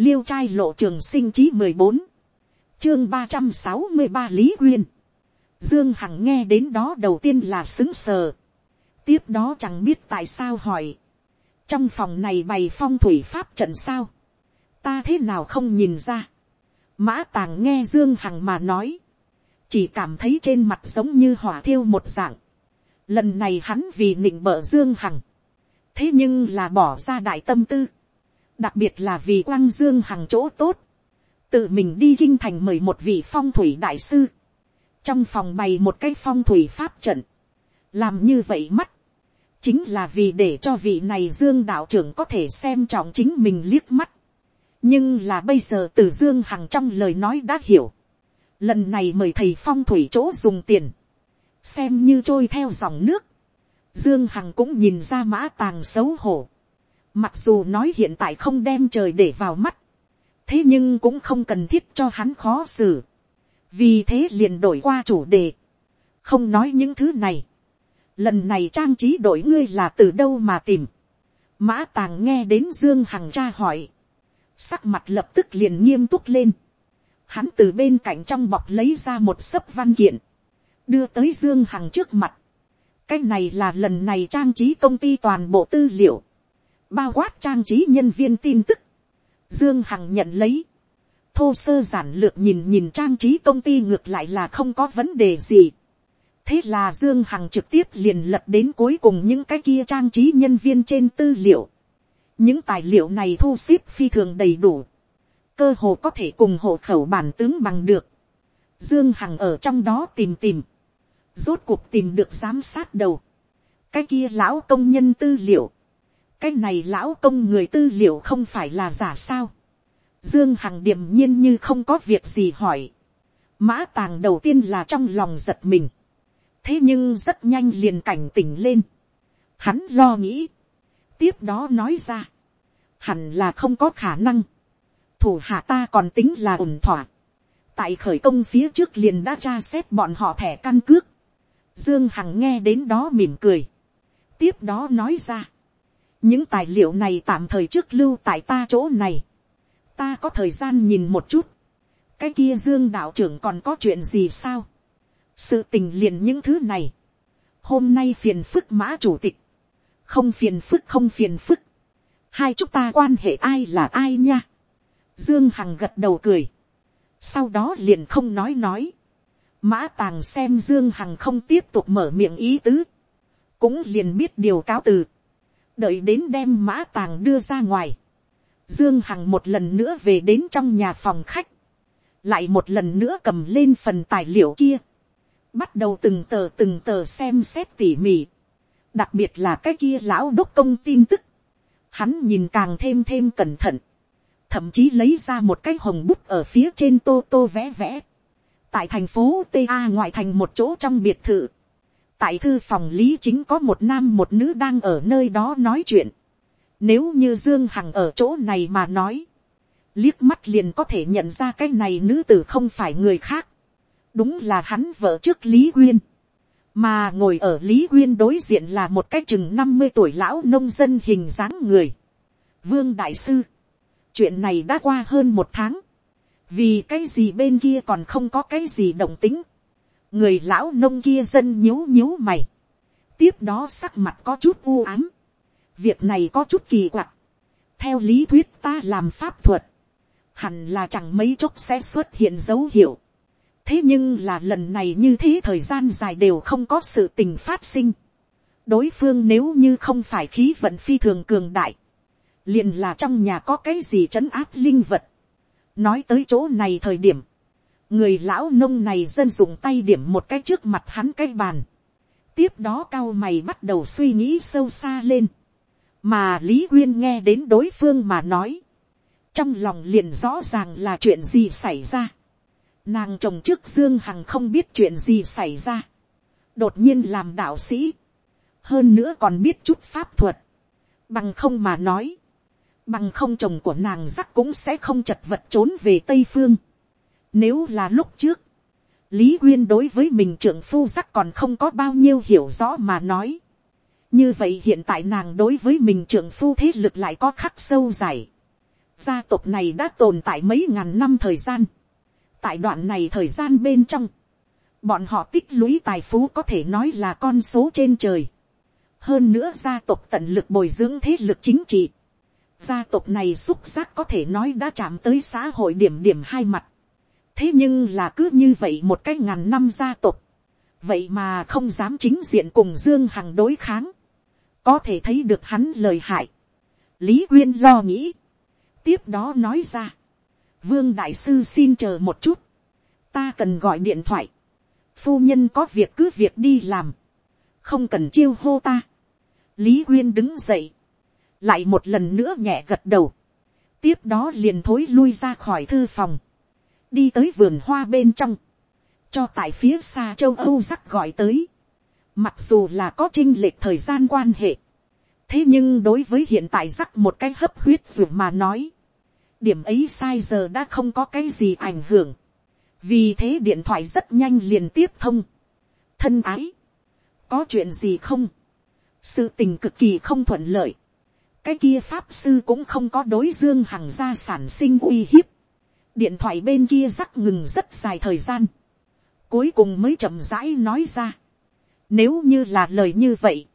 liêu trai lộ trường sinh chí mười bốn, chương ba trăm sáu mươi ba lý quyên, dương hằng nghe đến đó đầu tiên là xứng sờ, tiếp đó chẳng biết tại sao hỏi, trong phòng này bày phong thủy pháp trận sao, ta thế nào không nhìn ra, mã tàng nghe dương hằng mà nói, chỉ cảm thấy trên mặt giống như hỏa thiêu một dạng, lần này hắn vì nịnh bợ dương hằng, thế nhưng là bỏ ra đại tâm tư, đặc biệt là vì quang dương hằng chỗ tốt, tự mình đi kinh thành mời một vị phong thủy đại sư, trong phòng bày một cái phong thủy pháp trận, làm như vậy mắt, chính là vì để cho vị này dương đạo trưởng có thể xem trọng chính mình liếc mắt. nhưng là bây giờ từ dương hằng trong lời nói đã hiểu. lần này mời thầy phong thủy chỗ dùng tiền, xem như trôi theo dòng nước. dương hằng cũng nhìn ra mã tàng xấu hổ mặc dù nói hiện tại không đem trời để vào mắt, thế nhưng cũng không cần thiết cho hắn khó xử. vì thế liền đổi qua chủ đề. không nói những thứ này lần này trang trí đội ngươi là từ đâu mà tìm. mã tàng nghe đến dương hằng cha hỏi. sắc mặt lập tức liền nghiêm túc lên. hắn từ bên cạnh trong bọc lấy ra một sấp văn kiện. đưa tới dương hằng trước mặt. cái này là lần này trang trí công ty toàn bộ tư liệu bao quát trang trí nhân viên tin tức. dương hằng nhận lấy. thô sơ giản lược nhìn nhìn trang trí công ty ngược lại là không có vấn đề gì thế là dương hằng trực tiếp liền lật đến cuối cùng những cái kia trang trí nhân viên trên tư liệu. những tài liệu này thu xếp phi thường đầy đủ. cơ hồ có thể cùng hộ khẩu bản tướng bằng được. dương hằng ở trong đó tìm tìm. rốt cuộc tìm được giám sát đầu. cái kia lão công nhân tư liệu cái này lão công người tư liệu không phải là giả sao. dương hằng điềm nhiên như không có việc gì hỏi. mã tàng đầu tiên là trong lòng giật mình thế nhưng rất nhanh liền cảnh tỉnh lên. Hắn lo nghĩ, tiếp đó nói ra, hẳn là không có khả năng. thủ hạ ta còn tính là ổn thỏa. tại khởi công phía trước liền đã tra xét bọn họ thẻ căn cước. dương hằng nghe đến đó mỉm cười. tiếp đó nói ra, những tài liệu này tạm thời trước lưu tại ta chỗ này. ta có thời gian nhìn một chút. cái kia dương đạo trưởng còn có chuyện gì sao? Sự tình liền những thứ này, hôm nay phiền phức mã chủ tịch, không phiền phức không phiền phức, hai chúng ta quan hệ ai là ai nha, dương hằng gật đầu cười, sau đó liền không nói nói, mã tàng xem dương hằng không tiếp tục mở miệng ý tứ, cũng liền biết điều cáo từ, đợi đến đem mã tàng đưa ra ngoài, dương hằng một lần nữa về đến trong nhà phòng khách, lại một lần nữa cầm lên phần tài liệu kia, bắt đầu từng tờ từng tờ xem xét tỉ mỉ, đặc biệt là cái kia lão đốc công tin tức, hắn nhìn càng thêm thêm cẩn thận, thậm chí lấy ra một cái hồng bút ở phía trên tô tô vẽ vẽ, tại thành phố ta ngoại thành một chỗ trong biệt thự, tại thư phòng lý chính có một nam một nữ đang ở nơi đó nói chuyện, nếu như dương hằng ở chỗ này mà nói, liếc mắt liền có thể nhận ra cái này nữ tử không phải người khác, đúng là hắn vợ trước lý quyên, mà ngồi ở lý quyên đối diện là một cái chừng năm mươi tuổi lão nông dân hình dáng người. vương đại sư, chuyện này đã qua hơn một tháng, vì cái gì bên kia còn không có cái gì động tính, người lão nông kia dân nhíu nhíu mày, tiếp đó sắc mặt có chút u ám, việc này có chút kỳ quặc, theo lý thuyết ta làm pháp thuật, hẳn là chẳng mấy chốc sẽ xuất hiện dấu hiệu, thế nhưng là lần này như thế thời gian dài đều không có sự tình phát sinh. đối phương nếu như không phải khí vận phi thường cường đại, liền là trong nhà có cái gì trấn áp linh vật. nói tới chỗ này thời điểm, người lão nông này dân dùng tay điểm một cái trước mặt hắn cái bàn. tiếp đó cao mày bắt đầu suy nghĩ sâu xa lên. mà lý quyên nghe đến đối phương mà nói. trong lòng liền rõ ràng là chuyện gì xảy ra Nàng chồng trước Dương Hằng không biết chuyện gì xảy ra. Đột nhiên làm đạo sĩ. Hơn nữa còn biết chút pháp thuật. Bằng không mà nói. Bằng không chồng của nàng rắc cũng sẽ không chật vật trốn về Tây Phương. Nếu là lúc trước. Lý Quyên đối với mình trưởng phu sắc còn không có bao nhiêu hiểu rõ mà nói. Như vậy hiện tại nàng đối với mình trưởng phu thế lực lại có khắc sâu dài. Gia tộc này đã tồn tại mấy ngàn năm thời gian. Tại đoạn này thời gian bên trong, bọn họ tích lũy tài phú có thể nói là con số trên trời. Hơn nữa gia tộc tận lực bồi dưỡng thế lực chính trị. Gia tộc này xúc giác có thể nói đã chạm tới xã hội điểm điểm hai mặt. Thế nhưng là cứ như vậy một cái ngàn năm gia tộc. Vậy mà không dám chính diện cùng Dương Hằng đối kháng. Có thể thấy được hắn lời hại. Lý nguyên lo nghĩ tiếp đó nói ra, vương đại sư xin chờ một chút, ta cần gọi điện thoại, phu nhân có việc cứ việc đi làm, không cần chiêu hô ta. lý nguyên đứng dậy, lại một lần nữa nhẹ gật đầu, tiếp đó liền thối lui ra khỏi thư phòng, đi tới vườn hoa bên trong, cho tại phía xa châu âu rắc gọi tới, mặc dù là có chinh lệch thời gian quan hệ, thế nhưng đối với hiện tại rắc một cái hấp huyết ruột mà nói, điểm ấy sai giờ đã không có cái gì ảnh hưởng, vì thế điện thoại rất nhanh liền tiếp thông. thân ái, có chuyện gì không, sự tình cực kỳ không thuận lợi, cái kia pháp sư cũng không có đối dương hằng gia sản sinh uy hiếp, điện thoại bên kia rắc ngừng rất dài thời gian, cuối cùng mới chậm rãi nói ra, nếu như là lời như vậy,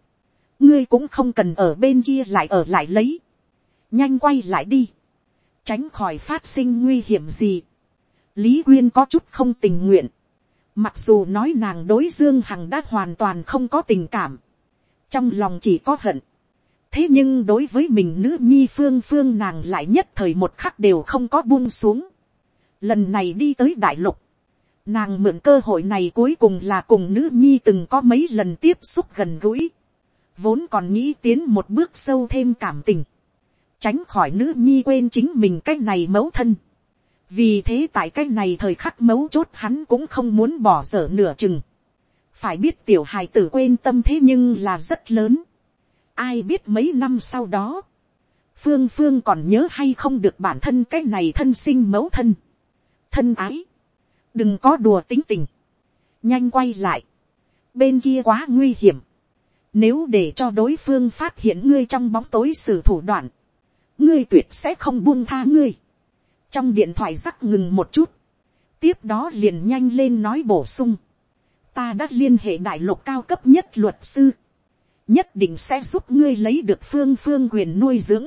ngươi cũng không cần ở bên kia lại ở lại lấy, nhanh quay lại đi, tránh khỏi phát sinh nguy hiểm gì. lý quyên có chút không tình nguyện, mặc dù nói nàng đối dương hằng đã hoàn toàn không có tình cảm, trong lòng chỉ có hận. thế nhưng đối với mình nữ nhi phương phương nàng lại nhất thời một khắc đều không có buông xuống lần này đi tới đại lục, nàng mượn cơ hội này cuối cùng là cùng nữ nhi từng có mấy lần tiếp xúc gần gũi, vốn còn nghĩ tiến một bước sâu thêm cảm tình tránh khỏi nữ nhi quên chính mình cái này mấu thân. vì thế tại cái này thời khắc mấu chốt hắn cũng không muốn bỏ dở nửa chừng. phải biết tiểu hài tử quên tâm thế nhưng là rất lớn. ai biết mấy năm sau đó, phương phương còn nhớ hay không được bản thân cái này thân sinh mẫu thân thân ái, đừng có đùa tính tình, nhanh quay lại, bên kia quá nguy hiểm. Nếu để cho đối phương phát hiện ngươi trong bóng tối sử thủ đoạn, ngươi tuyệt sẽ không buông tha ngươi. trong điện thoại rắc ngừng một chút, tiếp đó liền nhanh lên nói bổ sung. ta đã liên hệ đại lục cao cấp nhất luật sư, nhất định sẽ giúp ngươi lấy được phương phương quyền nuôi dưỡng.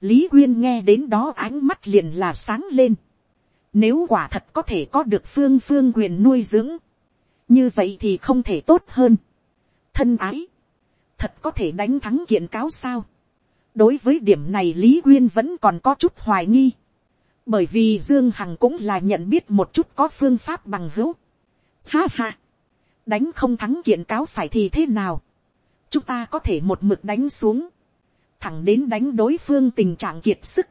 lý quyên nghe đến đó ánh mắt liền là sáng lên nếu quả thật có thể có được phương phương quyền nuôi dưỡng, như vậy thì không thể tốt hơn. thân ái, thật có thể đánh thắng kiện cáo sao? Đối với điểm này lý quyên vẫn còn có chút hoài nghi, bởi vì dương hằng cũng là nhận biết một chút có phương pháp bằng hữu. Ha ha, đánh không thắng kiện cáo phải thì thế nào, chúng ta có thể một mực đánh xuống, thẳng đến đánh đối phương tình trạng kiệt sức,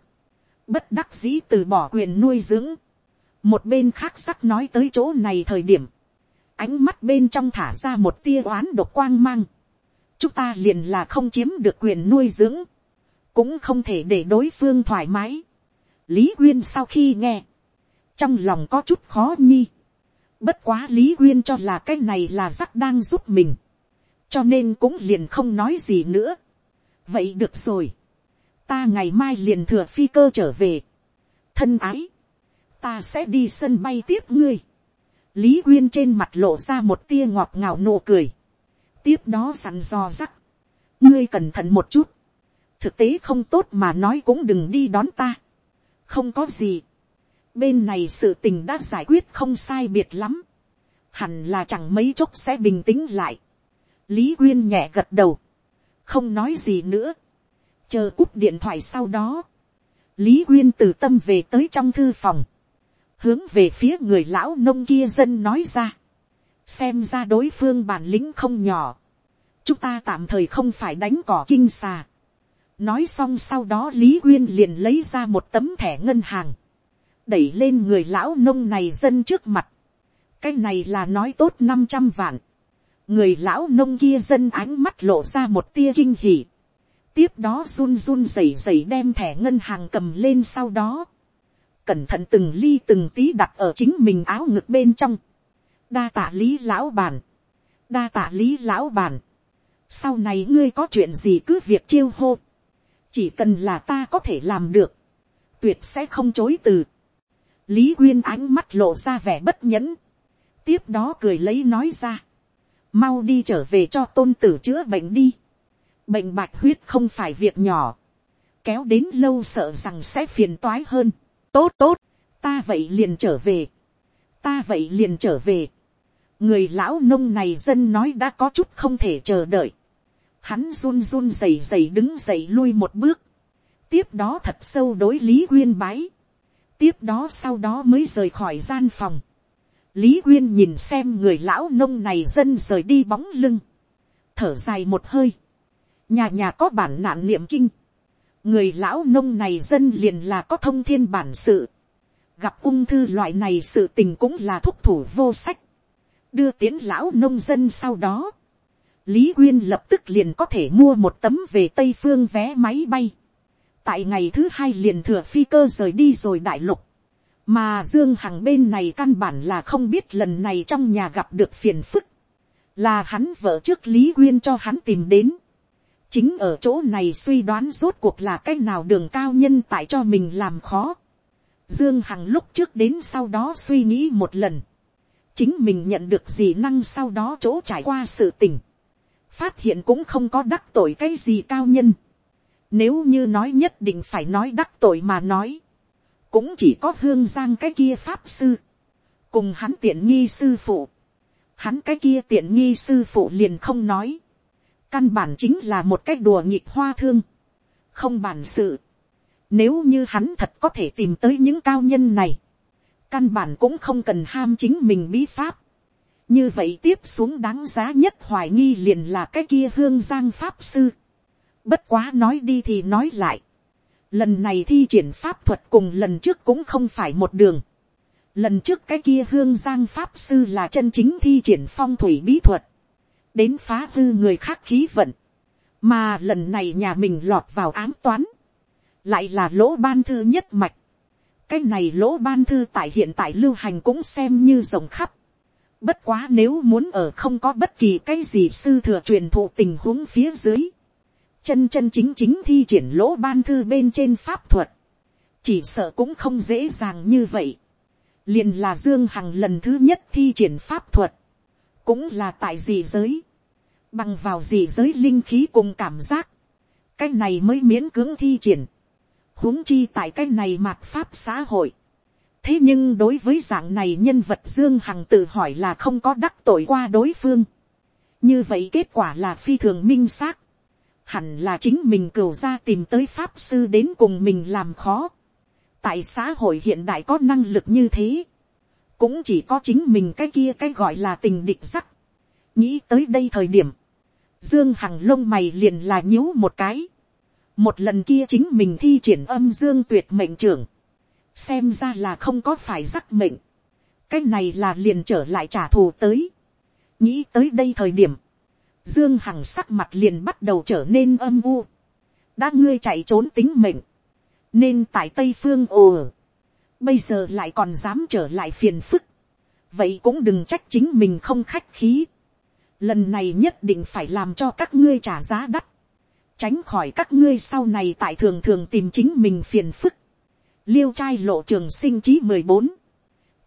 bất đắc dĩ từ bỏ quyền nuôi dưỡng, một bên khác sắc nói tới chỗ này thời điểm, ánh mắt bên trong thả ra một tia oán độc quang mang, chúng ta liền là không chiếm được quyền nuôi dưỡng, cũng không thể để đối phương thoải mái. lý quyên sau khi nghe, trong lòng có chút khó nhi. bất quá lý quyên cho là cái này là rắc đang giúp mình, cho nên cũng liền không nói gì nữa. vậy được rồi, ta ngày mai liền thừa phi cơ trở về. thân ái, ta sẽ đi sân bay tiếp ngươi. lý quyên trên mặt lộ ra một tia ngọt ngào nụ cười. tiếp đó sẵn dò rắc, ngươi cẩn thận một chút thực tế không tốt mà nói cũng đừng đi đón ta. không có gì. bên này sự tình đã giải quyết không sai biệt lắm. hẳn là chẳng mấy chốc sẽ bình tĩnh lại. lý quyên nhẹ gật đầu. không nói gì nữa. chờ cúp điện thoại sau đó. lý quyên từ tâm về tới trong thư phòng hướng về phía người lão nông kia dân nói ra. xem ra đối phương bản lĩnh không nhỏ. chúng ta tạm thời không phải đánh cỏ kinh xà. Nói xong sau đó lý quyên liền lấy ra một tấm thẻ ngân hàng, đẩy lên người lão nông này dân trước mặt, cái này là nói tốt năm trăm vạn, người lão nông kia dân ánh mắt lộ ra một tia kinh hỉ, tiếp đó run run rẩy rẩy đem thẻ ngân hàng cầm lên sau đó, cẩn thận từng ly từng tí đặt ở chính mình áo ngực bên trong, đa tạ lý lão bàn, đa tạ lý lão bàn, sau này ngươi có chuyện gì cứ việc chiêu hô, chỉ cần là ta có thể làm được, tuyệt sẽ không chối từ. lý quyên ánh mắt lộ ra vẻ bất nhẫn, tiếp đó cười lấy nói ra, mau đi trở về cho tôn tử chữa bệnh đi, bệnh bạch huyết không phải việc nhỏ, kéo đến lâu sợ rằng sẽ phiền toái hơn, tốt tốt, ta vậy liền trở về, ta vậy liền trở về, người lão nông này dân nói đã có chút không thể chờ đợi, hắn run run rẩy rẩy đứng dậy lui một bước, tiếp đó thật sâu đối lý quyên bái, tiếp đó sau đó mới rời khỏi gian phòng, lý quyên nhìn xem người lão nông này dân rời đi bóng lưng, thở dài một hơi, nhà nhà có bản nạn niệm kinh, người lão nông này dân liền là có thông thiên bản sự, gặp ung thư loại này sự tình cũng là thúc thủ vô sách, đưa tiến lão nông dân sau đó, lý quyên lập tức liền có thể mua một tấm về tây phương vé máy bay, tại ngày thứ hai liền thừa phi cơ rời đi rồi đại lục, mà dương hằng bên này căn bản là không biết lần này trong nhà gặp được phiền phức, là hắn vợ trước lý quyên cho hắn tìm đến, chính ở chỗ này suy đoán rốt cuộc là cái nào đường cao nhân tại cho mình làm khó. Dương Hằng lúc trước đến sau đó suy nghĩ một lần. Chính mình nhận được gì năng sau đó chỗ trải qua sự tình. Phát hiện cũng không có đắc tội cái gì cao nhân. Nếu như nói nhất định phải nói đắc tội mà nói. Cũng chỉ có hương giang cái kia pháp sư. Cùng hắn tiện nghi sư phụ. Hắn cái kia tiện nghi sư phụ liền không nói căn bản chính là một cái đùa nhịp hoa thương, không bản sự. Nếu như hắn thật có thể tìm tới những cao nhân này, căn bản cũng không cần ham chính mình bí pháp. như vậy tiếp xuống đáng giá nhất hoài nghi liền là cái kia hương giang pháp sư. bất quá nói đi thì nói lại. lần này thi triển pháp thuật cùng lần trước cũng không phải một đường. lần trước cái kia hương giang pháp sư là chân chính thi triển phong thủy bí thuật đến phá hư người khác khí vận, mà lần này nhà mình lọt vào ám toán, lại là lỗ ban thư nhất mạch, cái này lỗ ban thư tại hiện tại lưu hành cũng xem như rộng khắp, bất quá nếu muốn ở không có bất kỳ cái gì sư thừa truyền thụ tình huống phía dưới, chân chân chính chính thi triển lỗ ban thư bên trên pháp thuật, chỉ sợ cũng không dễ dàng như vậy, liền là dương hằng lần thứ nhất thi triển pháp thuật, cũng là tại gì giới, bằng vào gì giới linh khí cùng cảm giác, cái này mới miễn cưỡng thi triển, huống chi tại cái này mạt pháp xã hội. thế nhưng đối với dạng này nhân vật dương hằng tự hỏi là không có đắc tội qua đối phương. như vậy kết quả là phi thường minh xác. hẳn là chính mình cửu ra tìm tới pháp sư đến cùng mình làm khó. tại xã hội hiện đại có năng lực như thế, cũng chỉ có chính mình cái kia cái gọi là tình địch sắc nghĩ tới đây thời điểm, dương hằng lông mày liền là nhíu một cái. một lần kia chính mình thi triển âm dương tuyệt mệnh trưởng, xem ra là không có phải rắc mệnh. cái này là liền trở lại trả thù tới. nghĩ tới đây thời điểm, dương hằng sắc mặt liền bắt đầu trở nên âm u. đã ngươi chạy trốn tính mệnh, nên tại tây phương ồ bây giờ lại còn dám trở lại phiền phức. vậy cũng đừng trách chính mình không khách khí. Lần này nhất định phải làm cho các ngươi trả giá đắt, tránh khỏi các ngươi sau này tại thường thường tìm chính mình phiền phức. liêu trai lộ trường sinh chí mười bốn,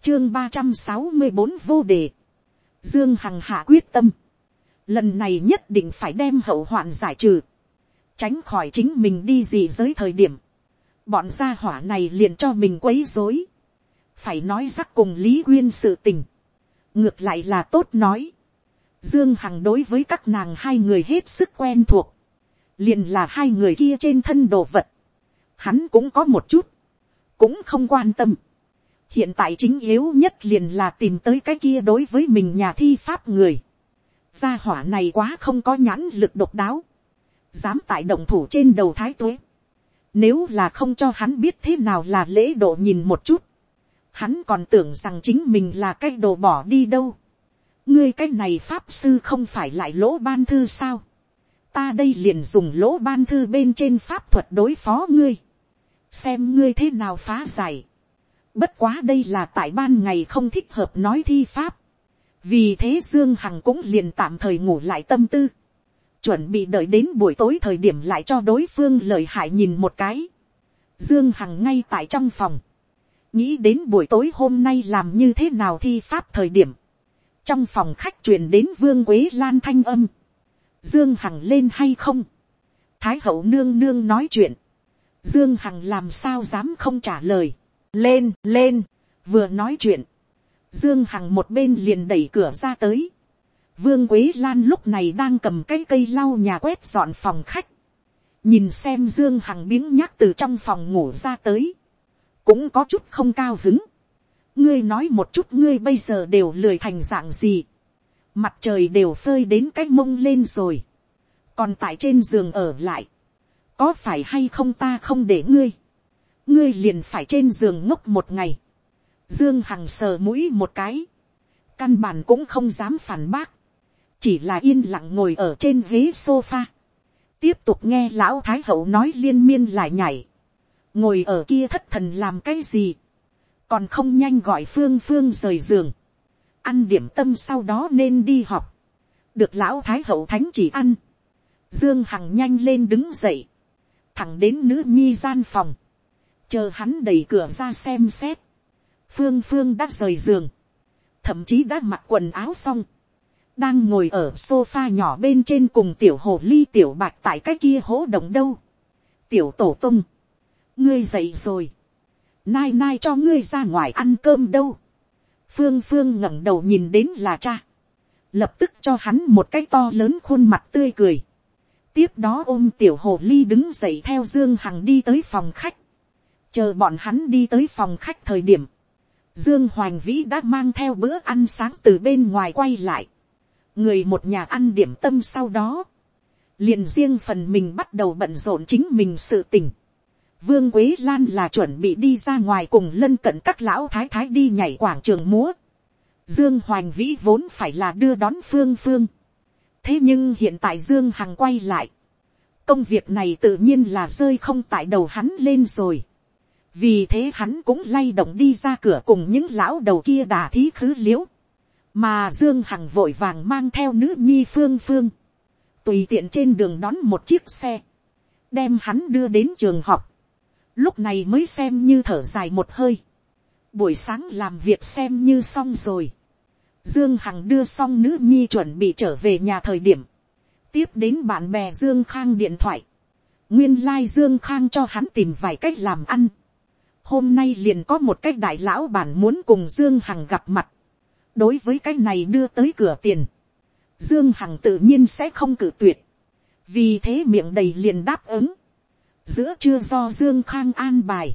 chương ba trăm sáu mươi bốn vô đề, dương hằng hạ quyết tâm, lần này nhất định phải đem hậu hoạn giải trừ, tránh khỏi chính mình đi gì giới thời điểm, bọn gia hỏa này liền cho mình quấy dối, phải nói rắc cùng lý quyên sự tình, ngược lại là tốt nói, Dương Hằng đối với các nàng hai người hết sức quen thuộc. Liền là hai người kia trên thân đồ vật. Hắn cũng có một chút. Cũng không quan tâm. Hiện tại chính yếu nhất liền là tìm tới cái kia đối với mình nhà thi pháp người. Gia hỏa này quá không có nhãn lực độc đáo. Dám tại động thủ trên đầu thái tuế. Nếu là không cho hắn biết thế nào là lễ độ nhìn một chút. Hắn còn tưởng rằng chính mình là cái đồ bỏ đi đâu ngươi cái này pháp sư không phải lại lỗ ban thư sao. ta đây liền dùng lỗ ban thư bên trên pháp thuật đối phó ngươi. xem ngươi thế nào phá giải. bất quá đây là tại ban ngày không thích hợp nói thi pháp. vì thế dương hằng cũng liền tạm thời ngủ lại tâm tư chuẩn bị đợi đến buổi tối thời điểm lại cho đối phương lời hại nhìn một cái. Dương Hằng ngay tại trong phòng. Nghĩ đến buổi tối hôm nay làm như thế nào thi pháp thời điểm. Trong phòng khách truyền đến Vương Quế Lan thanh âm. Dương Hằng lên hay không? Thái hậu nương nương nói chuyện. Dương Hằng làm sao dám không trả lời. Lên, lên, vừa nói chuyện. Dương Hằng một bên liền đẩy cửa ra tới. Vương Quế Lan lúc này đang cầm cái cây lau nhà quét dọn phòng khách. Nhìn xem Dương Hằng biếng nhắc từ trong phòng ngủ ra tới. Cũng có chút không cao hứng. Ngươi nói một chút ngươi bây giờ đều lười thành dạng gì. Mặt trời đều phơi đến cái mông lên rồi. Còn tại trên giường ở lại. Có phải hay không ta không để ngươi. Ngươi liền phải trên giường ngốc một ngày. Dương Hằng sờ mũi một cái. Căn bản cũng không dám phản bác. Chỉ là yên lặng ngồi ở trên ghế sofa. Tiếp tục nghe lão Thái Hậu nói liên miên lại nhảy. Ngồi ở kia thất thần làm cái gì. Còn không nhanh gọi Phương Phương rời giường. Ăn điểm tâm sau đó nên đi học. Được lão Thái Hậu Thánh chỉ ăn. Dương Hằng nhanh lên đứng dậy. Thẳng đến nữ nhi gian phòng. Chờ hắn đẩy cửa ra xem xét phương phương đã rời giường, thậm chí đã mặc quần áo xong, đang ngồi ở sofa nhỏ bên trên cùng tiểu hồ ly tiểu bạch tại cái kia hố động đâu. tiểu tổ tung, ngươi dậy rồi, nai nai cho ngươi ra ngoài ăn cơm đâu. phương phương ngẩng đầu nhìn đến là cha, lập tức cho hắn một cái to lớn khuôn mặt tươi cười. tiếp đó ôm tiểu hồ ly đứng dậy theo dương hằng đi tới phòng khách, chờ bọn hắn đi tới phòng khách thời điểm, Dương Hoành Vĩ đã mang theo bữa ăn sáng từ bên ngoài quay lại. Người một nhà ăn điểm tâm sau đó. liền riêng phần mình bắt đầu bận rộn chính mình sự tình. Vương Quế Lan là chuẩn bị đi ra ngoài cùng lân cận các lão thái thái đi nhảy quảng trường múa. Dương Hoành Vĩ vốn phải là đưa đón Phương Phương. Thế nhưng hiện tại Dương Hằng quay lại. Công việc này tự nhiên là rơi không tại đầu hắn lên rồi vì thế hắn cũng lay động đi ra cửa cùng những lão đầu kia đà thí khứ liễu mà dương hằng vội vàng mang theo nữ nhi phương phương, tùy tiện trên đường đón một chiếc xe, đem hắn đưa đến trường học, lúc này mới xem như thở dài một hơi, buổi sáng làm việc xem như xong rồi, dương hằng đưa xong nữ nhi chuẩn bị trở về nhà thời điểm, tiếp đến bạn bè dương khang điện thoại, nguyên lai、like、dương dương khang cho hắn tìm vài cách làm ăn, hôm nay liền có một cách đại lão bản muốn cùng dương hằng gặp mặt đối với cái này đưa tới cửa tiền, dương hằng tự nhiên sẽ không cử tuyệt. vì thế miệng đầy liền đáp ứng. giữa trưa do dương khang an bài.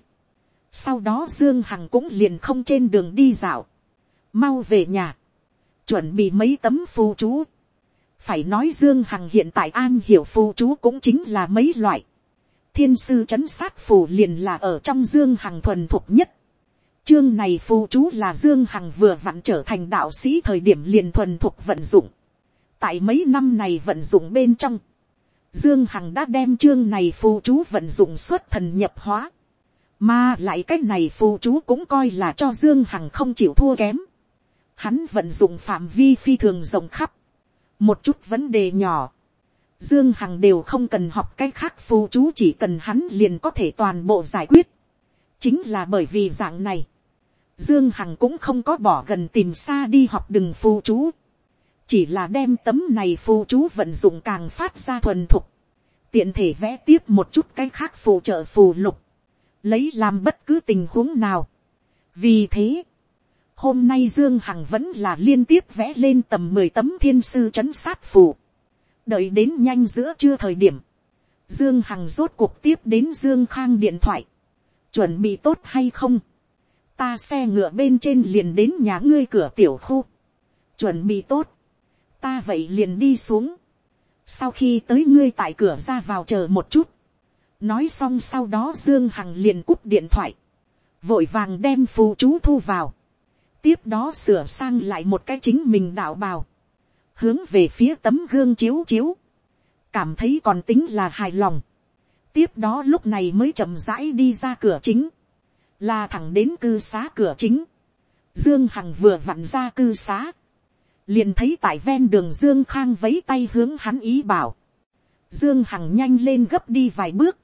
sau đó dương hằng cũng liền không trên đường đi dạo. mau về nhà. chuẩn bị mấy tấm phù chú. phải nói dương hằng hiện tại an hiểu phù chú cũng chính là mấy loại thiên sư c h ấ n sát phù liền là ở trong dương hằng thuần thục nhất chương này phù chú là dương hằng vừa vặn trở thành đạo sĩ thời điểm liền thuần thuộc vận dụng. tại mấy năm này vận dụng bên trong, dương hằng đã đem chương này phù chú vận dụng xuất thần nhập hóa. mà lại cái này phù chú cũng coi là cho dương hằng không chịu thua kém. hắn vận dụng phạm vi phi thường rộng khắp. một chút vấn đề nhỏ Dương Hằng đều không cần học cái khác phù chú chỉ cần hắn liền có thể toàn bộ giải quyết. Chính là bởi vì dạng này. Dương Hằng cũng không có bỏ gần tìm xa đi học đừng phù chú. Chỉ là đem tấm này phù chú vận dụng càng phát ra thuần thục. Tiện thể vẽ tiếp một chút cái khác phù trợ phù lục. Lấy làm bất cứ tình huống nào. Vì thế. Hôm nay Dương Hằng vẫn là liên tiếp vẽ lên tầm 10 tấm thiên sư chấn sát phù đợi đến nhanh giữa trưa thời điểm, dương hằng rốt cuộc tiếp đến dương khang điện thoại, chuẩn bị tốt hay không, ta xe ngựa bên trên liền đến nhà ngươi cửa tiểu khu, chuẩn bị tốt, ta vậy liền đi xuống, sau khi tới ngươi tại cửa ra vào chờ một chút, nói xong sau đó dương hằng liền cúp điện thoại, vội vàng đem phù chú thu vào, tiếp đó sửa sang lại một cái chính mình đạo bào, hướng về phía tấm gương chiếu chiếu, cảm thấy còn tính là hài lòng. tiếp đó lúc này mới chậm rãi đi ra cửa chính, là thẳng đến cư xá cửa chính. dương hằng vừa vặn ra cư xá, liền thấy tại ven đường dương khang vấy tay hướng hắn ý bảo. dương hằng nhanh lên gấp đi vài bước,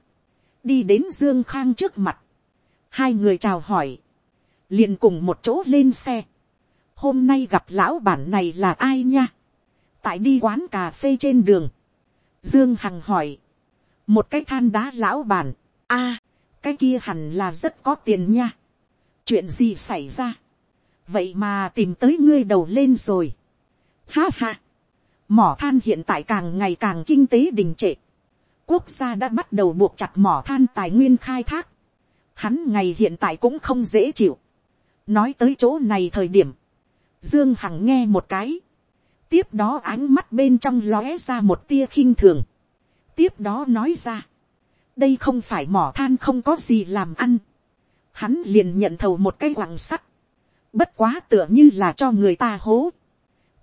đi đến dương khang trước mặt, hai người chào hỏi, liền cùng một chỗ lên xe, hôm nay gặp lão bản này là ai nha, tại đi quán cà phê trên đường, dương hằng hỏi, một cái than đá lão bản, a, cái kia hẳn là rất có tiền nha, chuyện gì xảy ra, vậy mà tìm tới ngươi đầu lên rồi, ha ha, mỏ than hiện tại càng ngày càng kinh tế đình trệ, quốc gia đã bắt đầu buộc chặt mỏ than tài nguyên khai thác, hắn ngày hiện tại cũng không dễ chịu, nói tới chỗ này thời điểm, dương hằng nghe một cái, tiếp đó ánh mắt bên trong lóe ra một tia khinh thường, tiếp đó nói ra, đây không phải mỏ than không có gì làm ăn, hắn liền nhận thầu một cái quặng sắt, bất quá tựa như là cho người ta hố,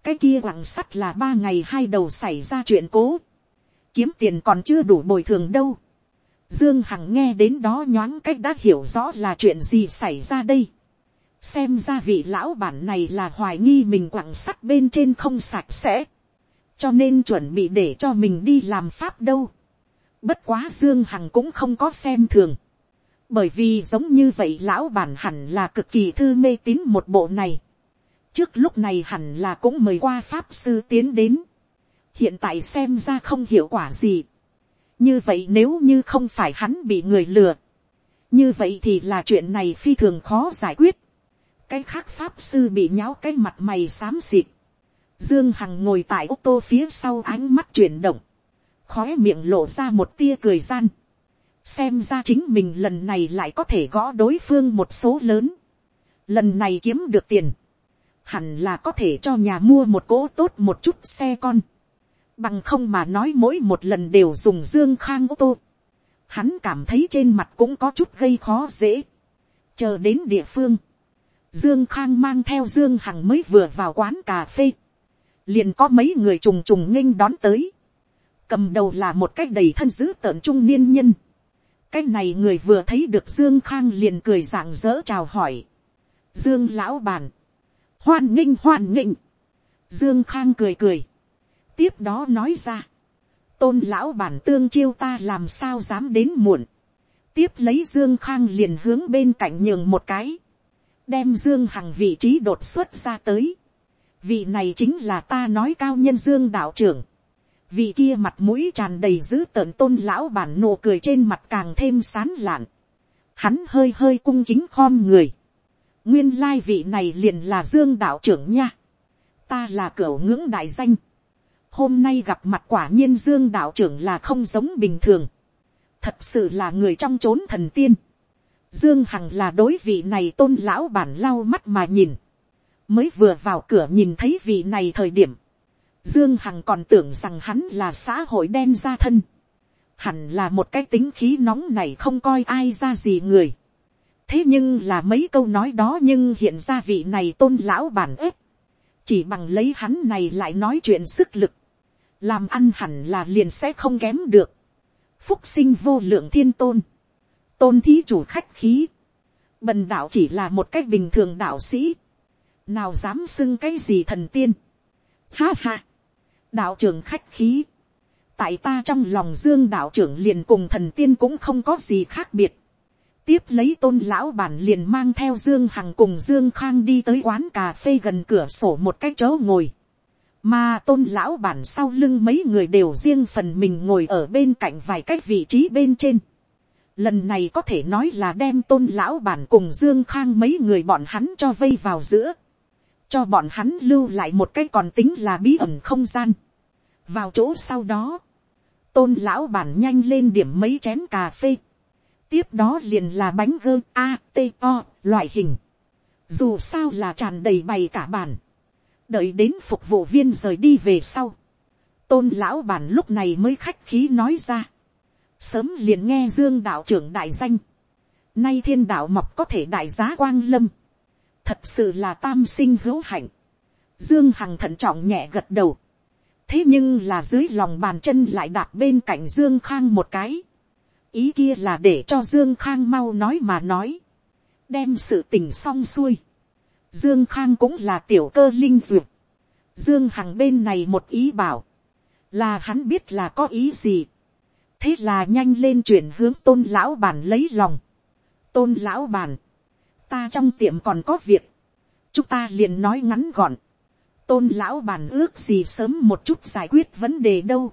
cái kia quặng sắt là ba ngày hai đầu xảy ra chuyện cố, kiếm tiền còn chưa đủ bồi thường đâu, dương hằng nghe đến đó nhoáng cách đã hiểu rõ là chuyện gì xảy ra đây, xem ra vị lão bản này là hoài nghi mình quặng sắt bên trên không sạch sẽ, cho nên chuẩn bị để cho mình đi làm pháp đâu. Bất quá Dương Hằng cũng không có xem thường. Bởi vì giống như vậy lão bản hẳn là cực kỳ thư mê tín một bộ này. Trước lúc này hẳn là cũng mời qua Pháp Sư tiến đến. Hiện tại xem ra không hiệu quả gì. Như vậy nếu như không phải hắn bị người lừa. Như vậy thì là chuyện này phi thường khó giải quyết. Cái khác Pháp Sư bị nháo cái mặt mày xám xịt. Dương Hằng ngồi tại ô tô phía sau ánh mắt chuyển động khói miệng lộ ra một tia cười gian. xem ra chính mình lần này lại có thể gõ đối phương một số lớn. lần này kiếm được tiền. hẳn là có thể cho nhà mua một cỗ tốt một chút xe con. bằng không mà nói mỗi một lần đều dùng dương khang ô tô. hắn cảm thấy trên mặt cũng có chút gây khó dễ. chờ đến địa phương. Dương Khang mang theo Dương Hằng mới vừa vào quán cà phê. Liền có mấy người trùng trùng nghênh đón tới cầm đầu là một cái đầy thân dữ tợn trung niên nhân. cái này người vừa thấy được dương khang liền cười rạng rỡ chào hỏi. dương lão bàn, hoan nghênh hoan nghênh. dương khang cười cười. tiếp đó nói ra, tôn lão bản tương chiêu ta làm sao dám đến muộn. tiếp lấy dương khang liền hướng bên cạnh nhường một cái, đem dương hằng vị trí đột xuất ra tới. vị này chính là ta nói cao nhân dương đạo trưởng vị kia mặt mũi tràn đầy dữ tợn tôn lão bản nụ cười trên mặt càng thêm sán lạn. Hắn hơi hơi cung kính khom người. Nguyên lai vị này liền là dương đạo trưởng nha. Ta là cửu ngưỡng đại danh. Hôm nay gặp mặt quả nhiên dương đạo trưởng là không giống bình thường. Thật sự là người trong chốn thần tiên. Dương Hằng là đối vị này tôn lão bản lau mắt mà nhìn. Mới vừa vào cửa nhìn thấy vị này thời điểm Dương Hằng còn tưởng rằng hắn là xã hội đen ra thân. Hẳn là một cái tính khí nóng này không coi ai ra gì người. Thế nhưng là mấy câu nói đó nhưng hiện ra vị này tôn lão bản ếp. Chỉ bằng lấy hắn này lại nói chuyện sức lực. Làm ăn hẳn là liền sẽ không kém được. Phúc sinh vô lượng thiên tôn. Tôn thí chủ khách khí. Bần đạo chỉ là một cách bình thường đạo sĩ. Nào dám xưng cái gì thần tiên. Ha ha đạo trưởng khách khí, tại ta trong lòng dương đạo trưởng liền cùng thần tiên cũng không có gì khác biệt. tiếp lấy tôn lão bản liền mang theo dương hằng cùng dương khang đi tới quán cà phê gần cửa sổ một cái chỗ ngồi. mà tôn lão bản sau lưng mấy người đều riêng phần mình ngồi ở bên cạnh vài cái vị trí bên trên. lần này có thể nói là đem tôn lão bản cùng dương khang mấy người bọn hắn cho vây vào giữa cho bọn hắn lưu lại một cái còn tính là bí ẩn không gian vào chỗ sau đó, tôn lão bản nhanh lên điểm mấy chén cà phê. tiếp đó liền là bánh gơ a t o loại hình. dù sao là tràn đầy bày cả bản. đợi đến phục vụ viên rời đi về sau. tôn lão bản lúc này mới khách khí nói ra. sớm liền nghe dương đạo trưởng đại danh. nay thiên đạo mọc có thể đại giá quang lâm thật sự là tam sinh hữu hạnh. Dương Hằng thận trọng nhẹ gật đầu. Thế nhưng là dưới lòng bàn chân lại đạp bên cạnh Dương Khang một cái. Ý kia là để cho Dương Khang mau nói mà nói. Đem sự tình xong xuôi. Dương Khang cũng là tiểu cơ linh duyệt. Dương Hằng bên này một ý bảo. Là hắn biết là có ý gì. thế là nhanh lên chuyển hướng tôn lão bản lấy lòng. tôn lão bản, ta trong tiệm còn có việc, chúng ta liền nói ngắn gọn tôn lão bản ước gì sớm một chút giải quyết vấn đề đâu.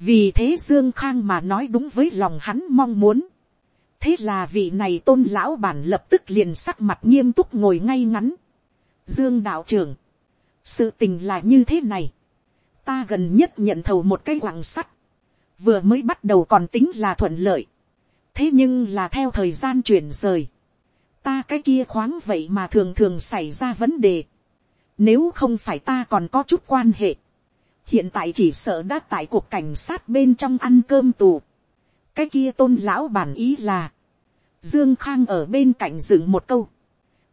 vì thế dương khang mà nói đúng với lòng hắn mong muốn. thế là vị này tôn lão bản lập tức liền sắc mặt nghiêm túc ngồi ngay ngắn. dương đạo trưởng, sự tình là như thế này. ta gần nhất nhận thầu một cái quảng sắt vừa mới bắt đầu còn tính là thuận lợi, thế nhưng là theo thời gian chuyển rời, ta cái kia khoáng vậy mà thường thường xảy ra vấn đề, nếu không phải ta còn có chút quan hệ, hiện tại chỉ sợ đã tại cuộc cảnh sát bên trong ăn cơm tù, cái kia tôn lão bản ý là, dương khang ở bên cạnh dựng một câu,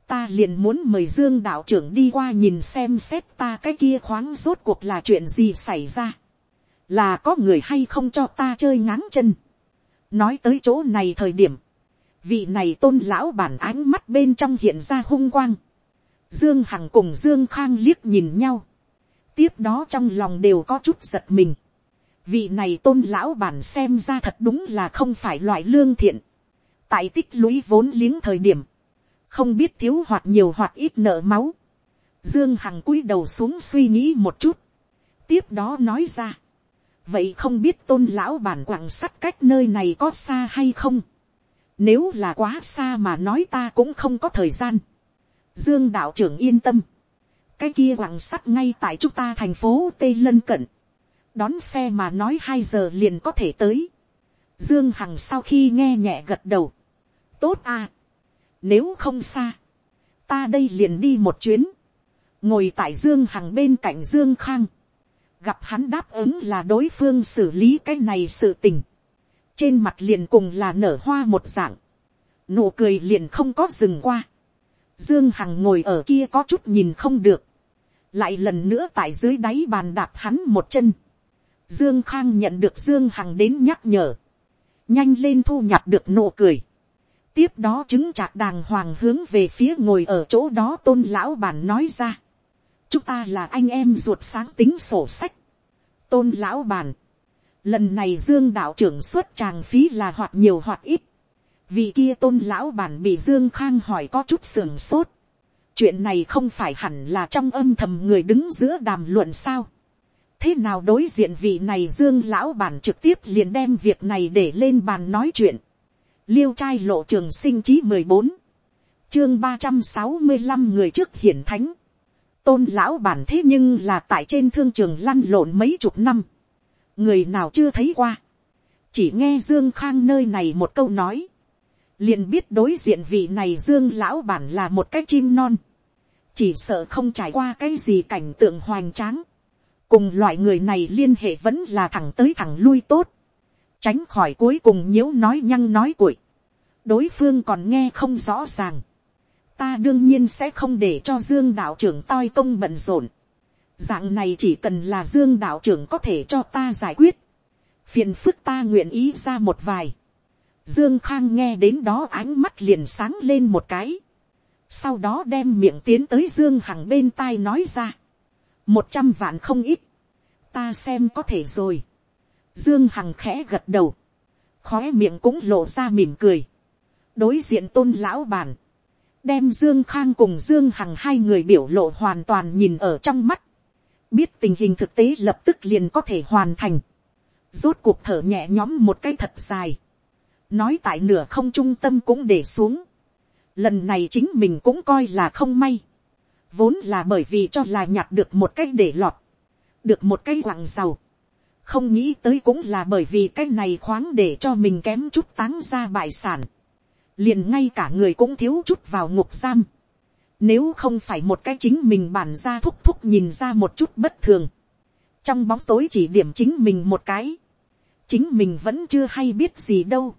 ta liền muốn mời dương đạo trưởng đi qua nhìn xem xét ta cái kia khoáng rốt cuộc là chuyện gì xảy ra. Là có người hay không cho ta chơi ngáng chân. nói tới chỗ này thời điểm, vị này tôn lão bản ánh mắt bên trong hiện ra hung quang dương hằng cùng dương khang liếc nhìn nhau. tiếp đó trong lòng đều có chút giật mình. vị này tôn lão bản xem ra thật đúng là không phải loại lương thiện. tại tích lũy vốn liếng thời điểm, không biết thiếu hoặc nhiều hoặc ít nợ máu. Dương Hằng cúi đầu xuống suy nghĩ một chút. Tiếp đó nói ra vậy không biết tôn lão bản quảng sắt cách nơi này có xa hay không. nếu là quá xa mà nói ta cũng không có thời gian dương đạo trưởng yên tâm. cái kia quảng sắt ngay tại chúng ta thành phố tây lân cận. đón xe mà nói hai giờ liền có thể tới. dương hằng sau khi nghe nhẹ gật đầu. tốt à. nếu không xa, ta đây liền đi một chuyến. ngồi tại dương hằng bên cạnh dương khang gặp hắn đáp ứng là đối phương xử lý cái này sự tình, trên mặt liền cùng là nở hoa một dạng, nụ cười liền không có dừng qua, dương hằng ngồi ở kia có chút nhìn không được, lại lần nữa tại dưới đáy bàn đạp hắn một chân, dương khang nhận được dương hằng đến nhắc nhở, nhanh lên thu nhặt được nụ cười, tiếp đó chứng trạc đàng hoàng hướng về phía ngồi ở chỗ đó tôn lão bản nói ra, chúng ta là anh em ruột sáng tính sổ sách, tôn lão bàn, lần này dương đạo trưởng xuất tràng phí là hoặc nhiều hoặc ít, vì kia tôn lão bản bị dương khang hỏi có chút sưởng sốt, chuyện này không phải hẳn là trong âm thầm người đứng giữa đàm luận sao, thế nào đối diện vị này dương lão bản trực tiếp liền đem việc này để lên bàn nói chuyện, liêu trai lộ trường sinh chí mười bốn, chương ba trăm sáu mươi năm người trước hiển thánh, tôn lão bản thế nhưng là tại trên thương trường lăn lộn mấy chục năm, người nào chưa thấy qua, chỉ nghe dương khang nơi này một câu nói, liền biết đối diện vị này dương lão bản là một cái chim non, chỉ sợ không trải qua cái gì cảnh tượng hoành tráng, cùng loại người này liên hệ vẫn là thẳng tới thẳng lui tốt, tránh khỏi cuối cùng nhiễu nói nhăng nói cuội, đối phương còn nghe không rõ ràng, ta đương nhiên sẽ không để cho dương đạo trưởng toi công bận rộn. dạng này chỉ cần là dương đạo trưởng có thể cho ta giải quyết. phiền phức ta nguyện ý ra một vài dương khang nghe đến đó ánh mắt liền sáng lên một cái. sau đó đem miệng tiến tới dương hằng bên tai nói ra. một trăm vạn không ít. ta xem có thể rồi. dương hằng khẽ gật đầu. khóe miệng cũng lộ ra mỉm cười. đối diện tôn lão bản đem Dương Khang cùng Dương Hằng hai người biểu lộ hoàn toàn nhìn ở trong mắt. Biết tình hình thực tế lập tức liền có thể hoàn thành. Rốt cuộc thở nhẹ nhõm một cái thật dài. Nói tại nửa không trung tâm cũng để xuống. Lần này chính mình cũng coi là không may. Vốn là bởi vì cho là nhặt được một cái để lọt. Được một cái quặng giàu. Không nghĩ tới cũng là bởi vì cái này khoáng để cho mình kém chút táng ra bại sản liền ngay cả người cũng thiếu chút vào ngục giam. Nếu không phải một cái chính mình bản ra thúc thúc nhìn ra một chút bất thường. Trong bóng tối chỉ điểm chính mình một cái. Chính mình vẫn chưa hay biết gì đâu.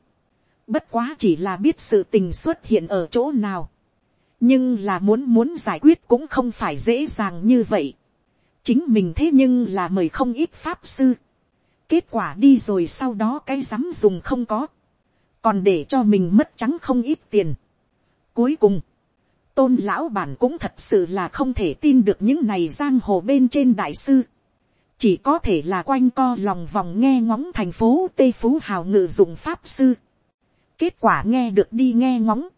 Bất quá chỉ là biết sự tình xuất hiện ở chỗ nào. Nhưng là muốn muốn giải quyết cũng không phải dễ dàng như vậy. Chính mình thế nhưng là mời không ít pháp sư. Kết quả đi rồi sau đó cái dám dùng không có còn để cho mình mất trắng không ít tiền. Cuối cùng, tôn lão bản cũng thật sự là không thể tin được những này giang hồ bên trên đại sư. chỉ có thể là quanh co lòng vòng nghe ngóng thành phố tây phú hào ngự dụng pháp sư kết quả nghe được đi nghe ngóng.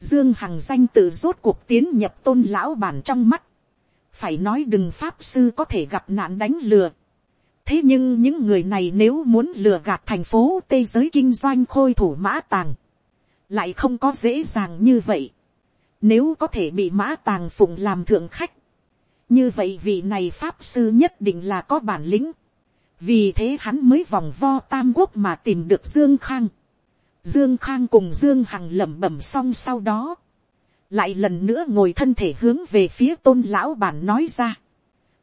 dương hằng danh tự rốt cuộc tiến nhập tôn lão bản trong mắt. phải nói đừng pháp sư có thể gặp nạn đánh lừa. thế nhưng những người này nếu muốn lừa gạt thành phố tây giới kinh doanh khôi thủ mã tàng, lại không có dễ dàng như vậy. nếu có thể bị mã tàng phụng làm thượng khách, như vậy vị này pháp sư nhất định là có bản lĩnh, vì thế hắn mới vòng vo tam quốc mà tìm được dương khang dương khang cùng dương hằng lẩm bẩm xong sau đó, lại lần nữa ngồi thân thể hướng về phía tôn lão bản nói ra.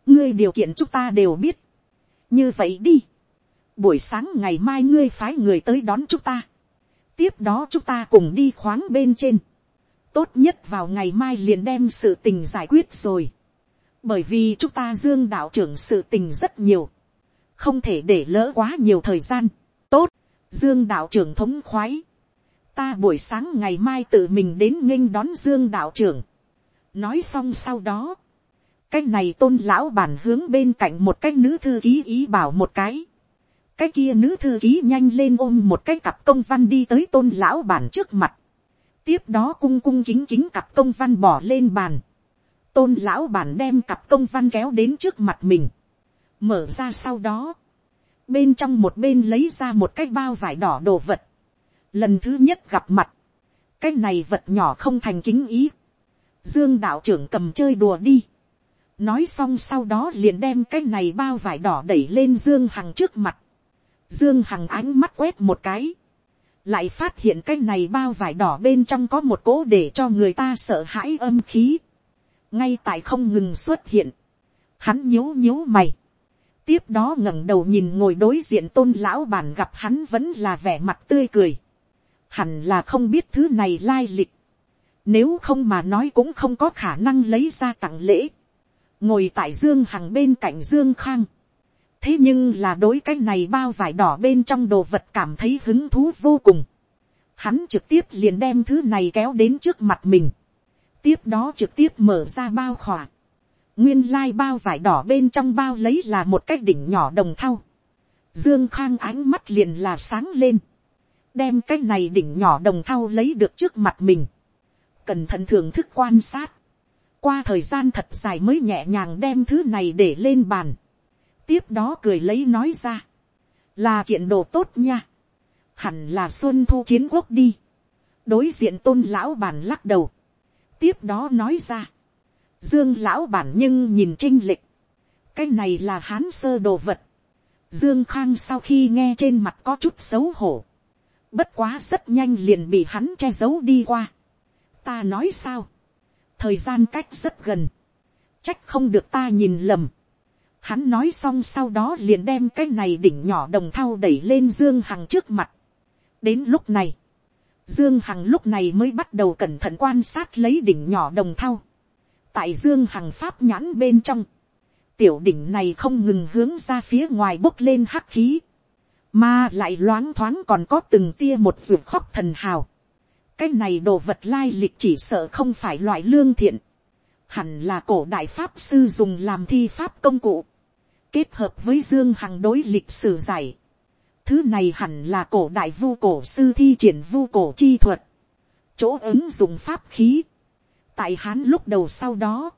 ngươi điều kiện chúng ta đều biết. như vậy đi. buổi sáng ngày mai ngươi phái người tới đón chúng ta. tiếp đó chúng ta cùng đi khoáng bên trên. tốt nhất vào ngày mai liền đem sự tình giải quyết rồi bởi vì chúng ta dương đạo trưởng sự tình rất nhiều, không thể để lỡ quá nhiều thời gian. tốt, dương đạo trưởng thống khoái, ta buổi sáng ngày mai tự mình đến nghênh đón dương đạo trưởng. nói xong sau đó, cái này tôn lão bản hướng bên cạnh một cái nữ thư ký ý bảo một cái. cái kia nữ thư ký nhanh lên ôm một cái cặp công văn đi tới tôn lão bản trước mặt. tiếp đó cung cung kính kính cặp công văn bỏ lên bàn tôn lão bản đem cặp công văn kéo đến trước mặt mình, mở ra sau đó, bên trong một bên lấy ra một cái bao vải đỏ đồ vật, lần thứ nhất gặp mặt, cái này vật nhỏ không thành kính ý, dương đạo trưởng cầm chơi đùa đi, nói xong sau đó liền đem cái này bao vải đỏ đẩy lên dương hằng trước mặt, dương hằng ánh mắt quét một cái, lại phát hiện cái này bao vải đỏ bên trong có một cỗ để cho người ta sợ hãi âm khí. Ngay tại không ngừng xuất hiện, hắn nhíu nhíu mày, tiếp đó ngẩng đầu nhìn ngồi đối diện tôn lão bàn gặp hắn vẫn là vẻ mặt tươi cười, hẳn là không biết thứ này lai lịch, nếu không mà nói cũng không có khả năng lấy ra tặng lễ, ngồi tại dương hằng bên cạnh dương khang, thế nhưng là đối cái này bao vải đỏ bên trong đồ vật cảm thấy hứng thú vô cùng, hắn trực tiếp liền đem thứ này kéo đến trước mặt mình, tiếp đó trực tiếp mở ra bao khỏa. Nguyên lai bao vải đỏ bên trong bao lấy là một cái đỉnh nhỏ đồng thau. Dương Khang ánh mắt liền là sáng lên. Đem cái này đỉnh nhỏ đồng thau lấy được trước mặt mình. Cẩn thận thưởng thức quan sát. Qua thời gian thật dài mới nhẹ nhàng đem thứ này để lên bàn. Tiếp đó cười lấy nói ra. Là kiện đồ tốt nha. Hẳn là xuân thu chiến quốc đi. Đối diện tôn lão bàn lắc đầu tiếp đó nói ra, dương lão bản nhưng nhìn trinh lịch, cái này là hán sơ đồ vật, dương khang sau khi nghe trên mặt có chút xấu hổ, bất quá rất nhanh liền bị hắn che giấu đi qua, ta nói sao, thời gian cách rất gần, trách không được ta nhìn lầm, hắn nói xong sau đó liền đem cái này đỉnh nhỏ đồng thau đẩy lên dương hằng trước mặt, đến lúc này, Dương Hằng lúc này mới bắt đầu cẩn thận quan sát lấy đỉnh nhỏ đồng thau. Tại Dương Hằng pháp nhãn bên trong. Tiểu đỉnh này không ngừng hướng ra phía ngoài bốc lên hắc khí. Mà lại loáng thoáng còn có từng tia một ruột khóc thần hào. Cái này đồ vật lai lịch chỉ sợ không phải loại lương thiện. Hẳn là cổ đại pháp sư dùng làm thi pháp công cụ. Kết hợp với Dương Hằng đối lịch sử giải Thứ này hẳn là cổ đại vu cổ sư thi triển vu cổ chi thuật. Chỗ ứng dụng pháp khí. Tại Hán lúc đầu sau đó.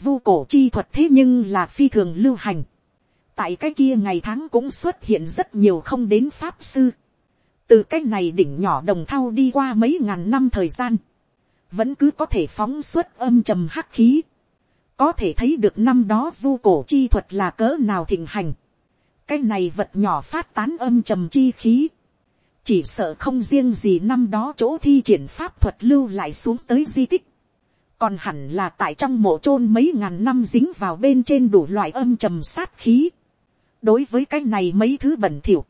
Vu cổ chi thuật thế nhưng là phi thường lưu hành. Tại cái kia ngày tháng cũng xuất hiện rất nhiều không đến pháp sư. Từ cái này đỉnh nhỏ đồng thau đi qua mấy ngàn năm thời gian. Vẫn cứ có thể phóng xuất âm trầm hắc khí. Có thể thấy được năm đó vu cổ chi thuật là cỡ nào thịnh hành cái này vật nhỏ phát tán âm trầm chi khí, chỉ sợ không riêng gì năm đó chỗ thi triển pháp thuật lưu lại xuống tới di tích, còn hẳn là tại trong mộ chôn mấy ngàn năm dính vào bên trên đủ loại âm trầm sát khí. đối với cái này mấy thứ bẩn thỉu,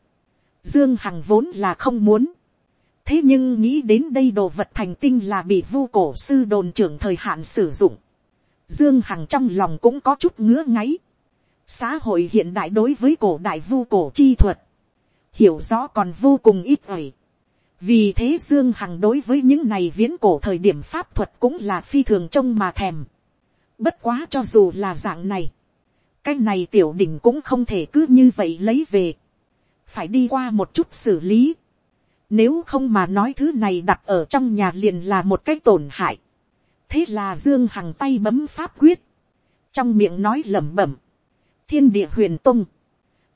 dương hằng vốn là không muốn. thế nhưng nghĩ đến đây đồ vật thành tinh là bị vu cổ sư đồn trưởng thời hạn sử dụng. dương hằng trong lòng cũng có chút ngứa ngáy xã hội hiện đại đối với cổ đại vu cổ chi thuật, hiểu rõ còn vô cùng ít ỏi vì thế dương hằng đối với những này viễn cổ thời điểm pháp thuật cũng là phi thường trông mà thèm. bất quá cho dù là dạng này, cái này tiểu đỉnh cũng không thể cứ như vậy lấy về, phải đi qua một chút xử lý, nếu không mà nói thứ này đặt ở trong nhà liền là một cái tổn hại, thế là dương hằng tay bấm pháp quyết, trong miệng nói lẩm bẩm, thiên địa huyền tung,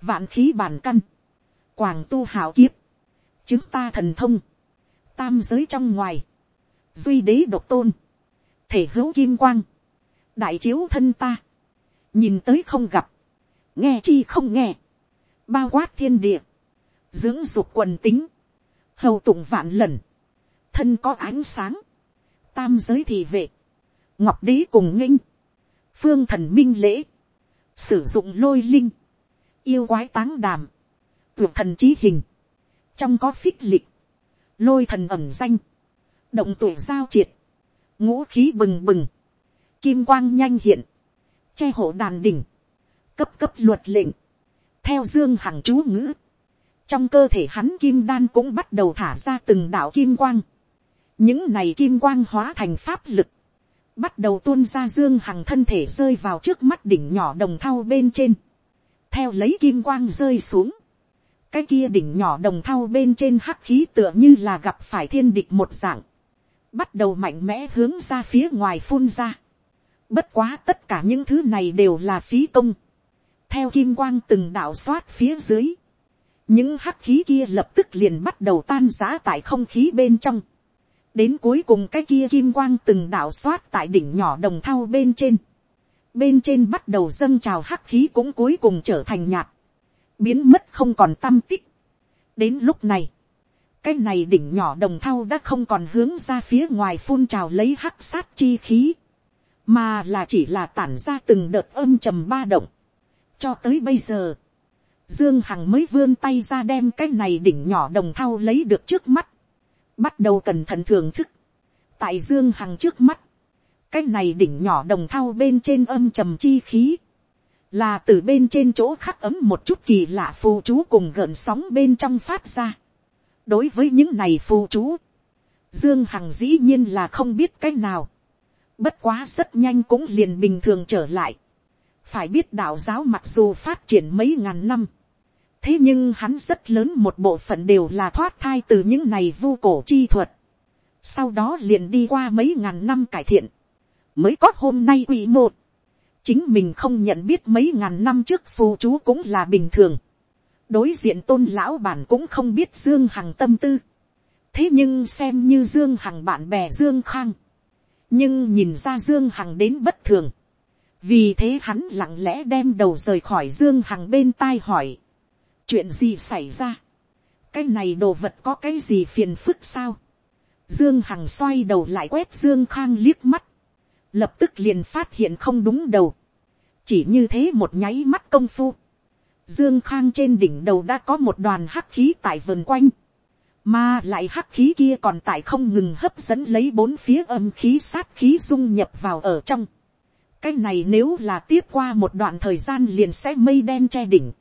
vạn khí bản căn, quảng tu hảo kiếp, chứng ta thần thông, tam giới trong ngoài, duy đế độc tôn, thể hữu kim quang, đại chiếu thân ta, nhìn tới không gặp, nghe chi không nghe, bao quát thiên địa, dưỡng dục quần tính, hầu tụng vạn lần, thân có ánh sáng, tam giới thị vệ, ngọc đế cùng nghinh, phương thần minh lễ, sử dụng lôi linh, yêu quái táng đàm, tuyệt thần trí hình, trong có phích lịch, lôi thần ẩm danh, động tuổi giao triệt, ngũ khí bừng bừng, kim quang nhanh hiện, che hộ đàn đỉnh, cấp cấp luật lệnh, theo dương hằng chú ngữ, trong cơ thể hắn kim đan cũng bắt đầu thả ra từng đạo kim quang, những này kim quang hóa thành pháp lực, bắt đầu tuôn ra dương hằng thân thể rơi vào trước mắt đỉnh nhỏ đồng thau bên trên, theo lấy kim quang rơi xuống, cái kia đỉnh nhỏ đồng thau bên trên hắc khí tựa như là gặp phải thiên địch một dạng, bắt đầu mạnh mẽ hướng ra phía ngoài phun ra. Bất quá tất cả những thứ này đều là phí công. Theo kim quang từng đạo xoát phía dưới. Những hắc khí kia lập tức liền bắt đầu tan giá tại không khí bên trong. Đến cuối cùng cái kia kim quang từng đạo xoát tại đỉnh nhỏ đồng thau bên trên. Bên trên bắt đầu dâng trào hắc khí cũng cuối cùng trở thành nhạt. Biến mất không còn tâm tích. Đến lúc này cái này đỉnh nhỏ đồng thau đã không còn hướng ra phía ngoài phun trào lấy hắc sát chi khí, mà là chỉ là tản ra từng đợt âm trầm ba động. cho tới bây giờ, dương hằng mới vươn tay ra đem cái này đỉnh nhỏ đồng thau lấy được trước mắt, bắt đầu cẩn thận thưởng thức, tại dương hằng trước mắt, cái này đỉnh nhỏ đồng thau bên trên âm trầm chi khí, là từ bên trên chỗ khắc ấm một chút kỳ lạ phù chú cùng gợn sóng bên trong phát ra. Đối với những này phù chú, dương hằng dĩ nhiên là không biết cái nào, bất quá rất nhanh cũng liền bình thường trở lại, phải biết đạo giáo mặc dù phát triển mấy ngàn năm, thế nhưng hắn rất lớn một bộ phận đều là thoát thai từ những này vu cổ chi thuật, sau đó liền đi qua mấy ngàn năm cải thiện, mới có hôm nay quỷ một, chính mình không nhận biết mấy ngàn năm trước phù chú cũng là bình thường, đối diện tôn lão bản cũng không biết dương hằng tâm tư. thế nhưng xem như dương hằng bạn bè dương khang. nhưng nhìn ra dương hằng đến bất thường. vì thế hắn lặng lẽ đem đầu rời khỏi dương hằng bên tai hỏi. chuyện gì xảy ra. cái này đồ vật có cái gì phiền phức sao. dương hằng xoay đầu lại quét dương khang liếc mắt lập tức liền phát hiện không đúng đầu. chỉ như thế một nháy mắt công phu Dương Khang trên đỉnh đầu đã có một đoàn hắc khí tại vườn quanh. Mà lại hắc khí kia còn tại không ngừng hấp dẫn lấy bốn phía âm khí sát khí dung nhập vào ở trong. Cái này nếu là tiếp qua một đoạn thời gian liền sẽ mây đen che đỉnh.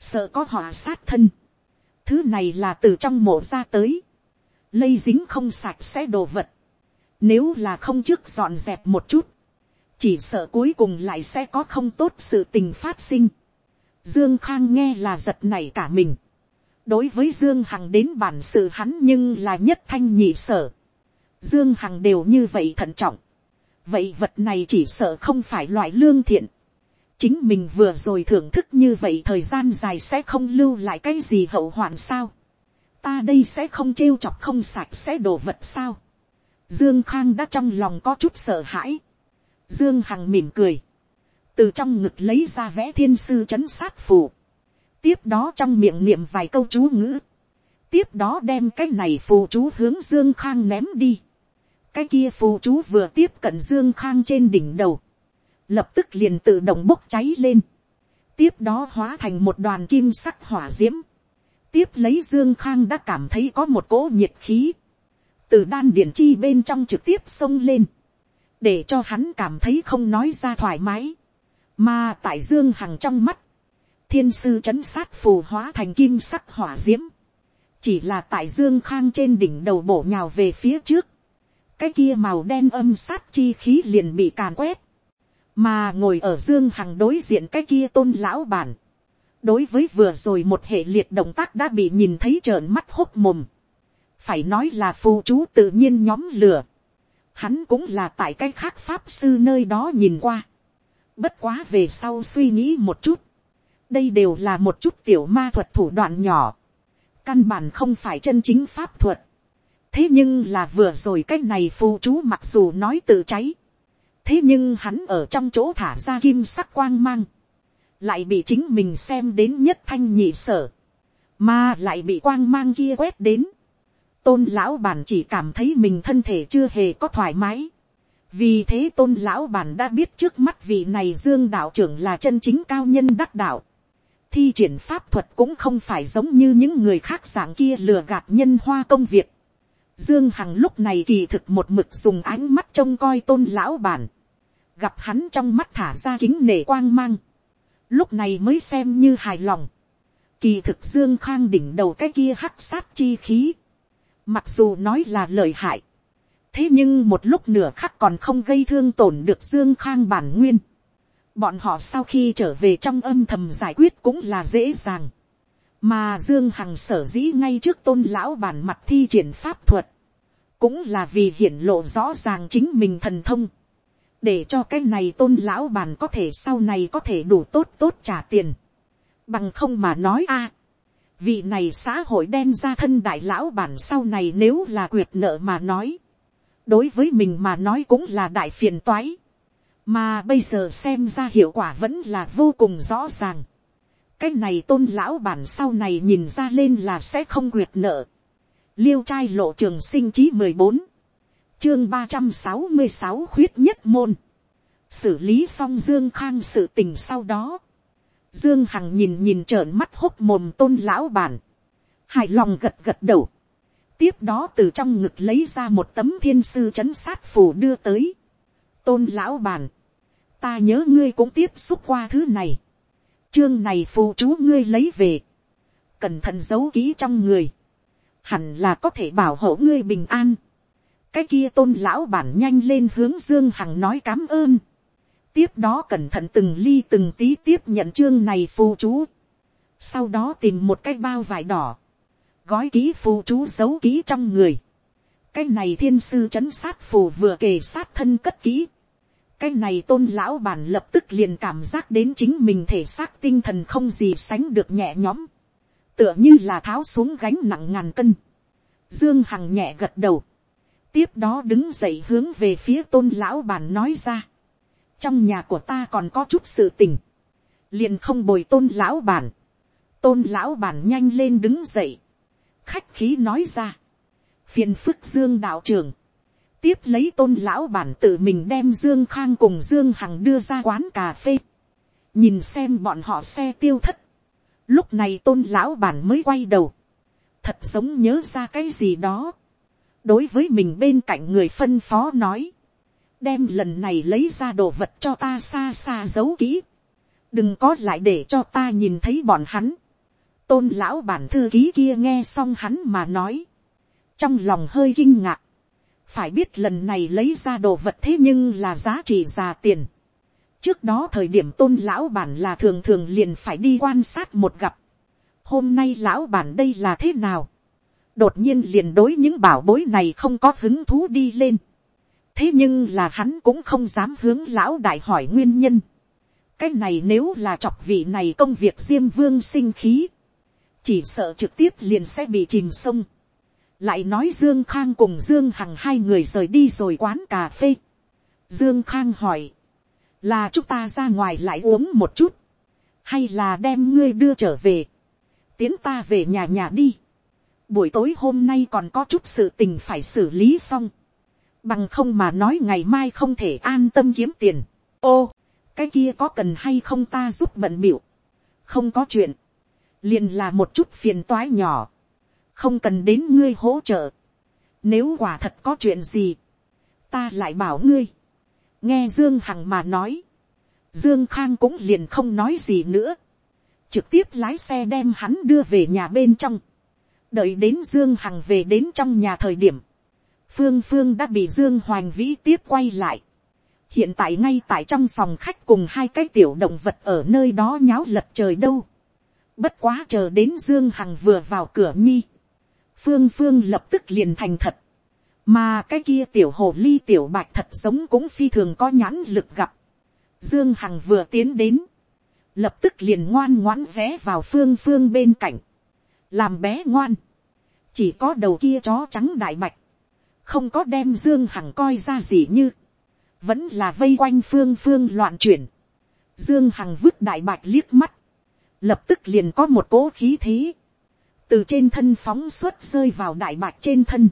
Sợ có họa sát thân. Thứ này là từ trong mộ ra tới. Lây dính không sạch sẽ đồ vật. Nếu là không trước dọn dẹp một chút. Chỉ sợ cuối cùng lại sẽ có không tốt sự tình phát sinh Dương Khang nghe là giật này cả mình. Đối với Dương Hằng đến bản sự hắn nhưng là nhất thanh nhị sở. Dương Hằng đều như vậy thận trọng. Vậy vật này chỉ sợ không phải loại lương thiện. Chính mình vừa rồi thưởng thức như vậy thời gian dài sẽ không lưu lại cái gì hậu hoạn sao. Ta đây sẽ không trêu chọc không sạch sẽ đổ vật sao. Dương Khang đã trong lòng có chút sợ hãi. Dương Hằng mỉm cười. Từ trong ngực lấy ra vẽ thiên sư chấn sát phù, tiếp đó trong miệng niệm vài câu chú ngữ, tiếp đó đem cái này phù chú hướng dương khang ném đi, cái kia phù chú vừa tiếp cận dương khang trên đỉnh đầu, lập tức liền tự động bốc cháy lên, tiếp đó hóa thành một đoàn kim sắc hỏa diễm. tiếp lấy dương khang đã cảm thấy có một cỗ nhiệt khí, từ đan điền chi bên trong trực tiếp xông lên, để cho hắn cảm thấy không nói ra thoải mái, mà tại Dương Hằng trong mắt. Thiên sư chấn sát phù hóa thành kim sắc hỏa diễm. Chỉ là tại Dương Khang trên đỉnh đầu bổ nhào về phía trước. Cái kia màu đen âm sát chi khí liền bị càn quét. mà ngồi ở dương hằng đối diện cái kia tôn lão bản, đối với vừa rồi một hệ liệt động tác đã bị nhìn thấy trợn mắt hốc mồm, phải nói là phù chú tự nhiên nhóm lửa, hắn cũng là tại cái khác pháp sư nơi đó nhìn qua, bất quá về sau suy nghĩ một chút, đây đều là một chút tiểu ma thuật thủ đoạn nhỏ, căn bản không phải chân chính pháp thuật, thế nhưng là vừa rồi cái này phù chú mặc dù nói tự cháy, thế nhưng hắn ở trong chỗ thả ra kim sắc quang mang, lại bị chính mình xem đến nhất thanh nhị sở, mà lại bị quang mang kia quét đến tôn lão bản chỉ cảm thấy mình thân thể chưa hề có thoải mái. vì thế tôn lão bản đã biết trước mắt vị này dương đạo trưởng là chân chính cao nhân đắc đạo. thi triển pháp thuật cũng không phải giống như những người khác dạng kia lừa gạt nhân hoa công việc. Dương Hằng lúc này kỳ thực một mực dùng ánh mắt trông coi tôn lão bản. Gặp hắn trong mắt thả ra kính nể quang mang. Lúc này mới xem như hài lòng. Kỳ thực Dương Khang đỉnh đầu cái kia hắc sát chi khí. Mặc dù nói là lợi hại. Thế nhưng một lúc nửa khắc còn không gây thương tổn được Dương Khang bản nguyên. Bọn họ sau khi trở về trong âm thầm giải quyết cũng là dễ dàng mà dương hằng sở dĩ ngay trước tôn lão bản mặt thi triển pháp thuật, cũng là vì hiển lộ rõ ràng chính mình thần thông, để cho cái này tôn lão bản có thể sau này có thể đủ tốt tốt trả tiền, bằng không mà nói a, vị này xã hội đen ra thân đại lão bản sau này nếu là quyệt nợ mà nói, đối với mình mà nói cũng là đại phiền toái, mà bây giờ xem ra hiệu quả vẫn là vô cùng rõ ràng. Cái này tôn lão bản sau này nhìn ra lên là sẽ không quyệt nợ. liêu trai lộ trường sinh chí mười bốn, chương ba trăm sáu mươi sáu khuyết nhất môn, xử lý xong dương khang sự tình sau đó, dương hằng nhìn nhìn trợn mắt hốc mồm tôn lão bản, hài lòng gật gật đầu, tiếp đó từ trong ngực lấy ra một tấm thiên sư chấn sát phù đưa tới, tôn lão bản, ta nhớ ngươi cũng tiếp xúc qua thứ này, chương này phù chú ngươi lấy về, cẩn thận giấu kỹ trong người, hẳn là có thể bảo hộ ngươi bình an. cái kia tôn lão bản nhanh lên hướng dương hằng nói cảm ơn tiếp đó cẩn thận từng ly từng tí tiếp nhận chương này phù chú. sau đó tìm một cái bao vải đỏ, gói ký phù chú giấu ký trong người. cái này thiên sư c h ấ n sát phù vừa kề sát thân cất kỹ cái này tôn lão bản lập tức liền cảm giác đến chính mình thể xác tinh thần không gì sánh được nhẹ nhõm, tựa như là tháo xuống gánh nặng ngàn cân. Dương Hằng nhẹ gật đầu, tiếp đó đứng dậy hướng về phía tôn lão bản nói ra, trong nhà của ta còn có chút sự tình, liền không bồi tôn lão bản, tôn lão bản nhanh lên đứng dậy, khách khí nói ra, phiền phức dương đạo trường tiếp lấy tôn lão bản tự mình đem dương khang cùng dương hằng đưa ra quán cà phê, nhìn xem bọn họ xe tiêu thất, lúc này tôn lão bản mới quay đầu, thật sống nhớ ra cái gì đó, đối với mình bên cạnh người phân phó nói, đem lần này lấy ra đồ vật cho ta xa xa giấu kỹ, đừng có lại để cho ta nhìn thấy bọn hắn, tôn lão bản thư ký kia nghe xong hắn mà nói, trong lòng hơi kinh ngạc, phải biết lần này lấy ra đồ vật thế nhưng là giá trị già tiền. trước đó thời điểm tôn lão bản là thường thường liền phải đi quan sát một gặp. hôm nay lão bản đây là thế nào. đột nhiên liền đối những bảo bối này không có hứng thú đi lên thế nhưng là hắn cũng không dám hướng lão đại hỏi nguyên nhân. cái này nếu là chọc vị này công việc diêm vương sinh khí. chỉ sợ trực tiếp liền sẽ bị chìm sông lại nói dương khang cùng dương hằng hai người rời đi rồi quán cà phê. dương khang hỏi, là chúng ta ra ngoài lại uống một chút, hay là đem ngươi đưa trở về, tiến ta về nhà nhà đi. buổi tối hôm nay còn có chút sự tình phải xử lý xong, bằng không mà nói ngày mai không thể an tâm kiếm tiền. ô, cái kia có cần hay không ta giúp bận biểu, không có chuyện, liền là một chút phiền toái nhỏ không cần đến ngươi hỗ trợ. Nếu quả thật có chuyện gì, ta lại bảo ngươi. nghe dương hằng mà nói, dương khang cũng liền không nói gì nữa, trực tiếp lái xe đem hắn đưa về nhà bên trong, đợi đến dương hằng về đến trong nhà thời điểm, phương phương đã bị dương hoành vĩ tiếp quay lại. hiện tại ngay tại trong phòng khách cùng hai cái tiểu động vật ở nơi đó nháo lật trời đâu. bất quá chờ đến dương hằng vừa vào cửa nhi. phương phương lập tức liền thành thật. mà cái kia tiểu hồ ly tiểu bạch thật sống cũng phi thường có nhãn lực gặp. dương hằng vừa tiến đến. lập tức liền ngoan ngoãn rẽ vào phương phương bên cạnh. làm bé ngoan. chỉ có đầu kia chó trắng đại bạch không có đem dương hằng coi ra gì như vẫn là vây quanh phương phương loạn chuyển. Dương Hằng vứt đại bạch liếc mắt, lập tức liền có một cỗ khí thế, từ trên thân phóng xuất rơi vào đại bạch trên thân.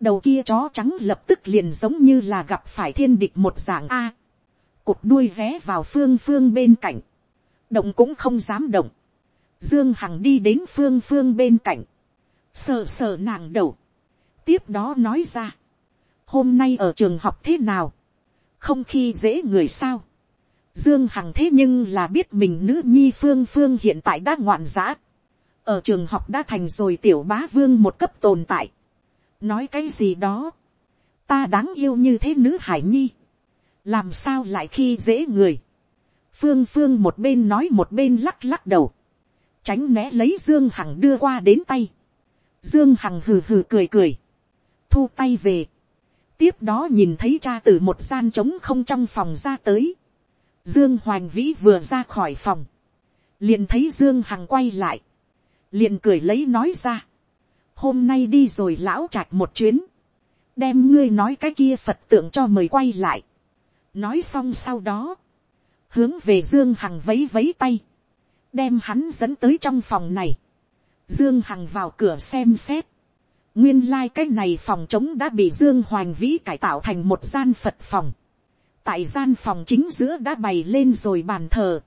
Đầu kia chó trắng lập tức liền giống như là gặp phải thiên địch một dạng A. Cụt đuôi vé vào phương phương bên cạnh. Động cũng không dám động. Dương Hằng đi đến phương phương bên cạnh. Sờ sờ nàng đầu. Tiếp đó nói ra. Hôm nay ở trường học thế nào? không khi dễ người sao. Dương Hằng thế nhưng là biết mình nữ nhi phương phương hiện tại đã ngoạn giã. Ở trường học đã thành rồi tiểu bá vương một cấp tồn tại. Nói cái gì đó. Ta đáng yêu như thế nữ hải nhi. Làm sao lại khi dễ người. Phương phương một bên nói một bên lắc lắc đầu. Tránh né lấy Dương Hằng đưa qua đến tay. Dương Hằng hừ hừ cười cười. Thu tay về tiếp đó nhìn thấy cha từ một gian trống không trong phòng ra tới. Dương Hoành Vĩ vừa ra khỏi phòng. Liền thấy Dương Hằng quay lại. Liền cười lấy nói ra. Hôm nay đi rồi lão trạch một chuyến. Đem ngươi nói cái kia Phật tượng cho mời quay lại. Nói xong sau đó. Hướng về Dương Hằng vấy vấy tay. Đem hắn dẫn tới trong phòng này. Dương Hằng vào cửa xem xét Nguyên lai like cái này phòng trống đã bị Dương Hoành Vĩ cải tạo thành một gian Phật phòng. Tại gian phòng chính giữa đã bày lên rồi bàn thờ.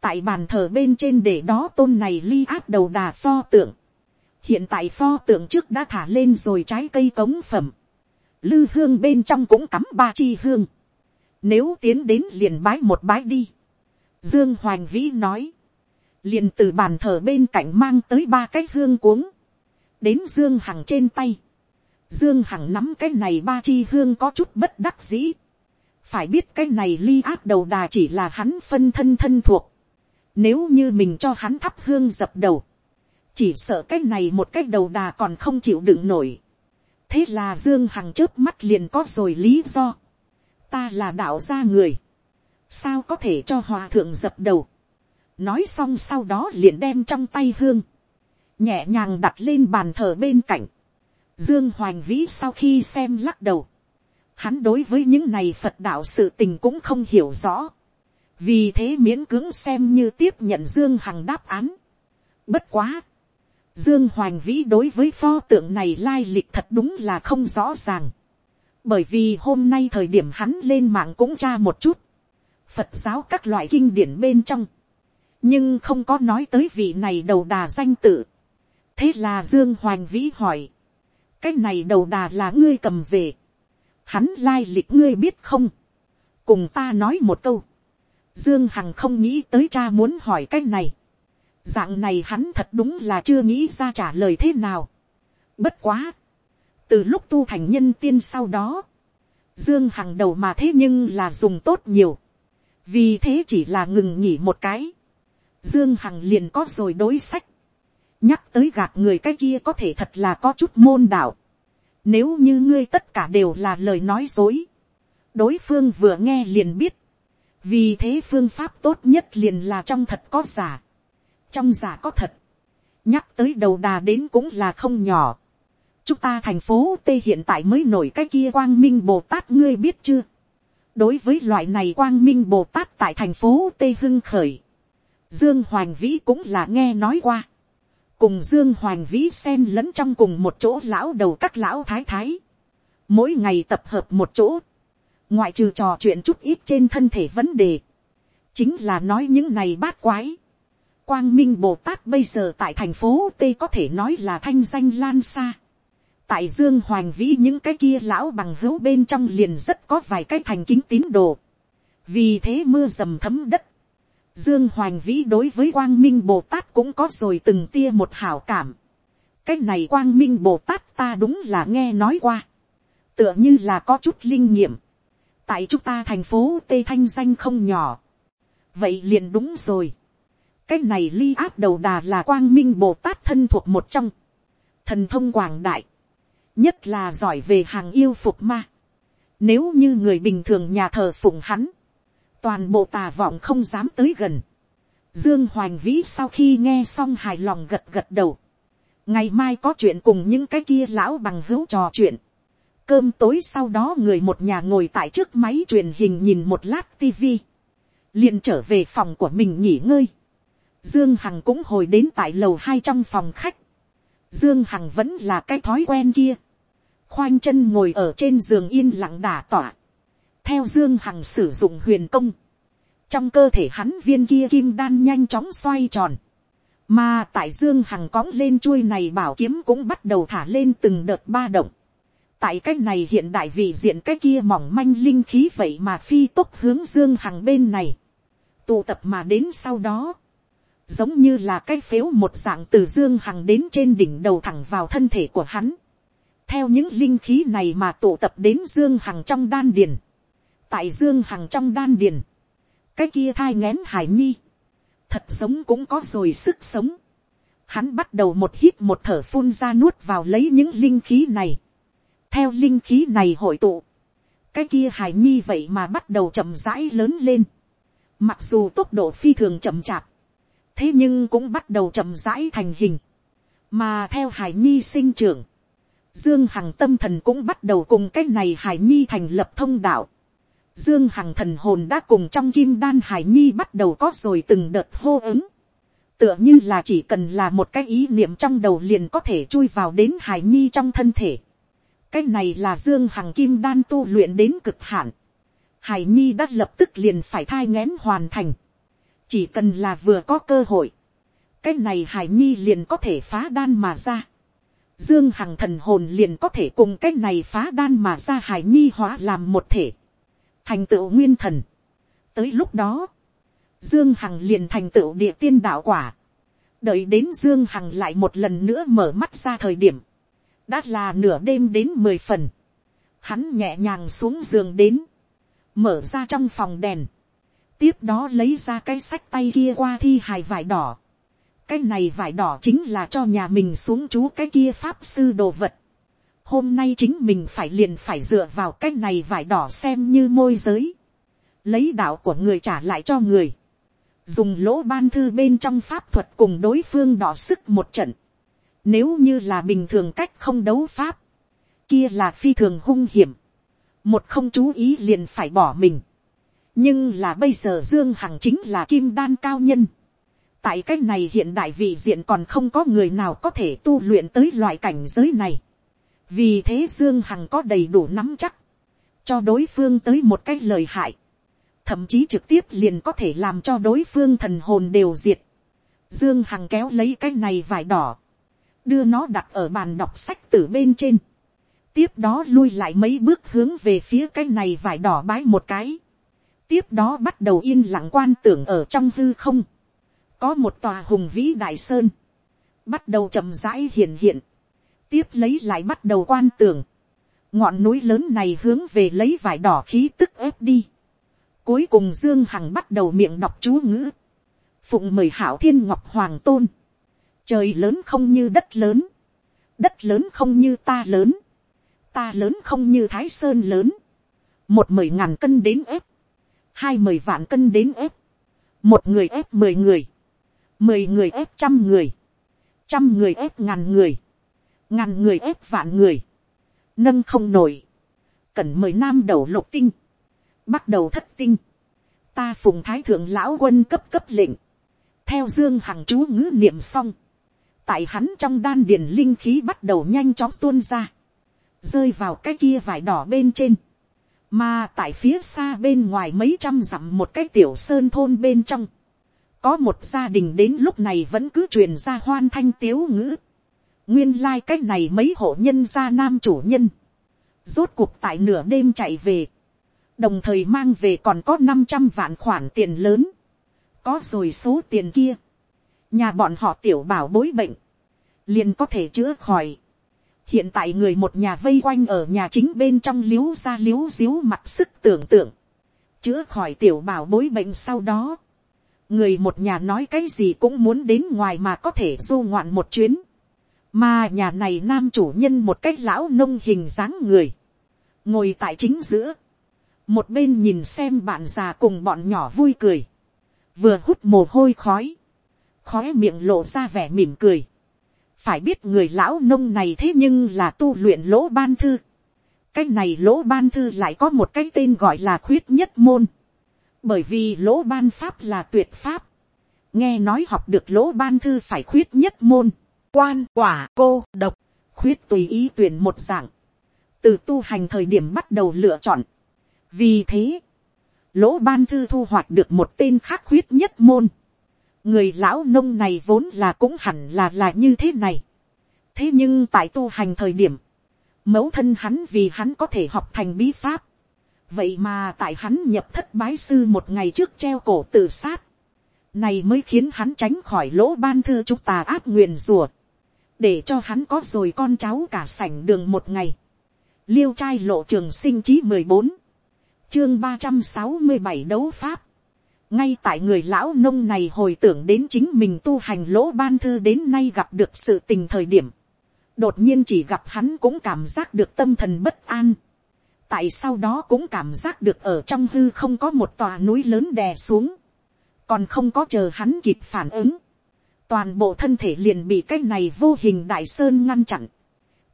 Tại bàn thờ bên trên để đó tôn này ly áp đầu đà pho tượng. Hiện tại pho tượng trước đã thả lên rồi trái cây cống phẩm. Lư hương bên trong cũng cắm ba chi hương. Nếu tiến đến liền bái một bái đi. Dương Hoành Vĩ nói. Liền từ bàn thờ bên cạnh mang tới ba cái hương cuống đến dương hằng trên tay. dương hằng nắm cái này ba chi hương có chút bất đắc dĩ. phải biết cái này ly áp đầu đà chỉ là hắn phân thân thân thuộc. nếu như mình cho hắn thắp hương dập đầu, chỉ sợ cái này một cái đầu đà còn không chịu đựng nổi. thế là dương hằng trước mắt liền có rồi lý do. ta là đạo gia người. sao có thể cho hòa thượng dập đầu. nói xong sau đó liền đem trong tay hương nhẹ nhàng đặt lên bàn thờ bên cạnh. Dương Hoành Vĩ sau khi xem lắc đầu. Hắn đối với những này Phật đạo sự tình cũng không hiểu rõ. Vì thế miễn cưỡng xem như tiếp nhận Dương Hằng đáp án. Bất quá. Dương Hoành Vĩ đối với pho tượng này lai lịch thật đúng là không rõ ràng. Bởi vì hôm nay thời điểm hắn lên mạng cũng tra một chút. Phật giáo các loại kinh điển bên trong. Nhưng không có nói tới vị này đầu đà danh tự thế là dương hoành vĩ hỏi, cái này đầu đà là ngươi cầm về, hắn lai lịch ngươi biết không, cùng ta nói một câu, dương hằng không nghĩ tới cha muốn hỏi cái này, dạng này hắn thật đúng là chưa nghĩ ra trả lời thế nào, bất quá, từ lúc tu thành nhân tiên sau đó, dương hằng đầu mà thế nhưng là dùng tốt nhiều, vì thế chỉ là ngừng nghỉ một cái, dương hằng liền có rồi đối sách, nhắc tới gạt người cái kia có thể thật là có chút môn đạo. Nếu như ngươi tất cả đều là lời nói dối, đối phương vừa nghe liền biết. vì thế phương pháp tốt nhất liền là trong thật có giả, trong giả có thật. nhắc tới đầu đà đến cũng là không nhỏ. chúng ta thành phố t hiện tại mới nổi cái kia quang minh bồ tát ngươi biết chưa. đối với loại này quang minh bồ tát tại thành phố t hưng khởi, dương hoàng vĩ cũng là nghe nói qua cùng dương hoàng vĩ sen lẫn trong cùng một chỗ lão đầu các lão thái thái, mỗi ngày tập hợp một chỗ, ngoại trừ trò chuyện chút ít trên thân thể vấn đề, chính là nói những này bát quái. Quang Minh Bồ Tát bây giờ tại thành phố T có thể nói là thanh danh lan xa. Tại Dương Hoàng Vĩ những cái kia lão bằng hữu bên trong liền rất có vài cái thành kính tín đồ. Vì thế mưa dầm thấm đất. Dương Hoành Vĩ đối với Quang Minh Bồ Tát cũng có rồi từng tia một hảo cảm. Cái này Quang Minh Bồ Tát ta đúng là nghe nói qua. Tựa như là có chút linh nghiệm. tại chúng ta thành phố tây thanh danh không nhỏ, vậy liền đúng rồi, cái này ly áp đầu đà là quang minh bồ tát thân thuộc một trong, thần thông quảng đại, nhất là giỏi về hàng yêu phục ma, nếu như người bình thường nhà thờ phụng hắn, toàn bộ tà vọng không dám tới gần, Dương Hoành Vĩ sau khi nghe xong hài lòng gật gật đầu. Ngày mai có chuyện cùng những cái kia lão bằng hữu trò chuyện. Cơm tối sau đó người một nhà ngồi tại trước máy truyền hình nhìn một lát tivi. liền trở về phòng của mình nghỉ ngơi. Dương Hằng cũng hồi đến tại lầu hai trong phòng khách. Dương Hằng vẫn là cái thói quen kia. Khoanh chân ngồi ở trên giường yên lặng đả tỏa. Theo Dương Hằng sử dụng huyền công. Trong cơ thể hắn viên kia kim đan nhanh chóng xoay tròn, mà tại dương hằng cõng lên chuôi này bảo kiếm cũng bắt đầu thả lên từng đợt ba động. tại cái này hiện đại vị diện cái kia mỏng manh linh khí vậy mà phi tốc hướng dương hằng bên này, tụ tập mà đến sau đó, giống như là cái phếu một dạng từ dương hằng đến trên đỉnh đầu thẳng vào thân thể của hắn. theo những linh khí này mà tụ tập đến dương hằng trong đan điền, tại dương hằng trong đan điền, cái kia thai ngén hải nhi, thật sống cũng có rồi sức sống. Hắn bắt đầu một hít một thở phun ra nuốt vào lấy những linh khí này. theo linh khí này hội tụ, cái kia hải nhi vậy mà bắt đầu chậm rãi lớn lên. mặc dù tốc độ phi thường chậm chạp, thế nhưng cũng bắt đầu chậm rãi thành hình. mà theo hải nhi sinh trưởng, dương hằng tâm thần cũng bắt đầu cùng cái này hải nhi thành lập thông đạo Dương Hằng thần hồn đã cùng trong kim đan hải nhi bắt đầu có rồi từng đợt hô ứng. Tựa như là chỉ cần là một cái ý niệm trong đầu liền có thể chui vào đến hải nhi trong thân thể. Cái này là Dương Hằng kim đan tu luyện đến cực hạn. Hải nhi đã lập tức liền phải thai ngén hoàn thành. Chỉ cần là vừa có cơ hội. Cái này hải nhi liền có thể phá đan mà ra. Dương Hằng thần hồn liền có thể cùng cái này phá đan mà ra hải nhi hóa làm một thể thành tựu nguyên thần. tới lúc đó, dương hằng liền thành tựu địa tiên đạo quả. đợi đến dương hằng lại một lần nữa mở mắt ra thời điểm, đã là nửa đêm đến mười phần. hắn nhẹ nhàng xuống giường đến, mở ra trong phòng đèn, tiếp đó lấy ra cái sách tay kia qua thi hài vải đỏ. cái này vải đỏ chính là cho nhà mình xuống chú cái kia pháp sư đồ vật hôm nay chính mình phải liền phải dựa vào cái này vải đỏ xem như môi giới, lấy đạo của người trả lại cho người, dùng lỗ ban thư bên trong pháp thuật cùng đối phương đỏ sức một trận, nếu như là bình thường cách không đấu pháp, kia là phi thường hung hiểm, một không chú ý liền phải bỏ mình, nhưng là bây giờ dương hằng chính là kim đan cao nhân, tại cái này hiện đại vị diện còn không có người nào có thể tu luyện tới loại cảnh giới này vì thế dương hằng có đầy đủ nắm chắc, cho đối phương tới một cái lời hại, thậm chí trực tiếp liền có thể làm cho đối phương thần hồn đều diệt. Dương Hằng kéo lấy cái này vải đỏ, đưa nó đặt ở bàn đọc sách từ bên trên, tiếp đó lui lại mấy bước hướng về phía cái này vải đỏ bái một cái, tiếp đó bắt đầu yên lặng quan tưởng ở trong hư không, có một tòa hùng vĩ đại sơn, bắt đầu chậm rãi hiện hiện, tiếp lấy lại bắt đầu quan tưởng, ngọn núi lớn này hướng về lấy vải đỏ khí tức ép đi. Cuối cùng Dương Hằng bắt đầu miệng đọc chú ngữ. Phụng mời hảo thiên ngọc hoàng tôn. Trời lớn không như đất lớn. Đất lớn không như ta lớn. Ta lớn không như thái sơn lớn. Một mười ngàn cân đến ép. Hai mười vạn cân đến ép. Một người ép mười người. Mười người ép trăm người. Trăm người ép ngàn người ngàn người ép vạn người, nâng không nổi, cần mời nam đầu lục tinh, bắt đầu thất tinh, ta phùng thái thượng lão quân cấp cấp lệnh, theo dương hằng chú ngữ niệm xong, tại hắn trong đan điền linh khí bắt đầu nhanh chóng tuôn ra, rơi vào cái kia vải đỏ bên trên, mà tại phía xa bên ngoài mấy trăm dặm một cái tiểu sơn thôn bên trong, có một gia đình đến lúc này vẫn cứ truyền ra hoan thanh tiếu ngữ, nguyên lai、like、cái này mấy hộ nhân gia nam chủ nhân, rốt cuộc tại nửa đêm chạy về, đồng thời mang về còn có năm trăm vạn khoản tiền lớn, có rồi số tiền kia, nhà bọn họ tiểu bảo bối bệnh, liền có thể chữa khỏi, hiện tại người một nhà vây quanh ở nhà chính bên trong liếu ra liếu xíu mặc sức tưởng tượng, chữa khỏi tiểu bảo bối bệnh sau đó, người một nhà nói cái gì cũng muốn đến ngoài mà có thể du ngoạn một chuyến, mà nhà này nam chủ nhân một cách lão nông hình dáng người, ngồi tại chính giữa, một bên nhìn xem bạn già cùng bọn nhỏ vui cười, vừa hút mồ hôi khói, khói miệng lộ ra vẻ mỉm cười, phải biết người lão nông này thế nhưng là tu luyện lỗ ban thư. cái này lỗ ban thư lại có một cái tên gọi là khuyết nhất môn. bởi vì lỗ ban pháp là tuyệt pháp. nghe nói học được lỗ ban thư phải khuyết nhất môn quan quả cô độc khuyết tùy ý tuyển một dạng. từ tu hành thời điểm bắt đầu lựa chọn. vì thế, lỗ ban thư thu hoạch được một tên khác khuyết nhất môn người lão nông này vốn là cũng hẳn là là như thế này. thế nhưng tại tu hành thời điểm, mẫu thân hắn vì hắn có thể học thành bí pháp. vậy mà tại hắn nhập thất bái sư một ngày trước treo cổ tự sát. này mới khiến hắn tránh khỏi lỗ ban thư chúng ta áp nguyền rùa để cho hắn có rồi con cháu cả sảnh đường một ngày. liêu trai lộ trường sinh chí mười bốn chương ba trăm sáu mươi bảy đấu pháp ngay tại người lão nông này hồi tưởng đến chính mình tu hành lỗ ban thư đến nay gặp được sự tình thời điểm, đột nhiên chỉ gặp hắn cũng cảm giác được tâm thần bất an. tại sau đó cũng cảm giác được ở trong hư không có một tòa núi lớn đè xuống, còn không có chờ hắn kịp phản ứng, toàn bộ thân thể liền bị cái này vô hình đại sơn ngăn chặn.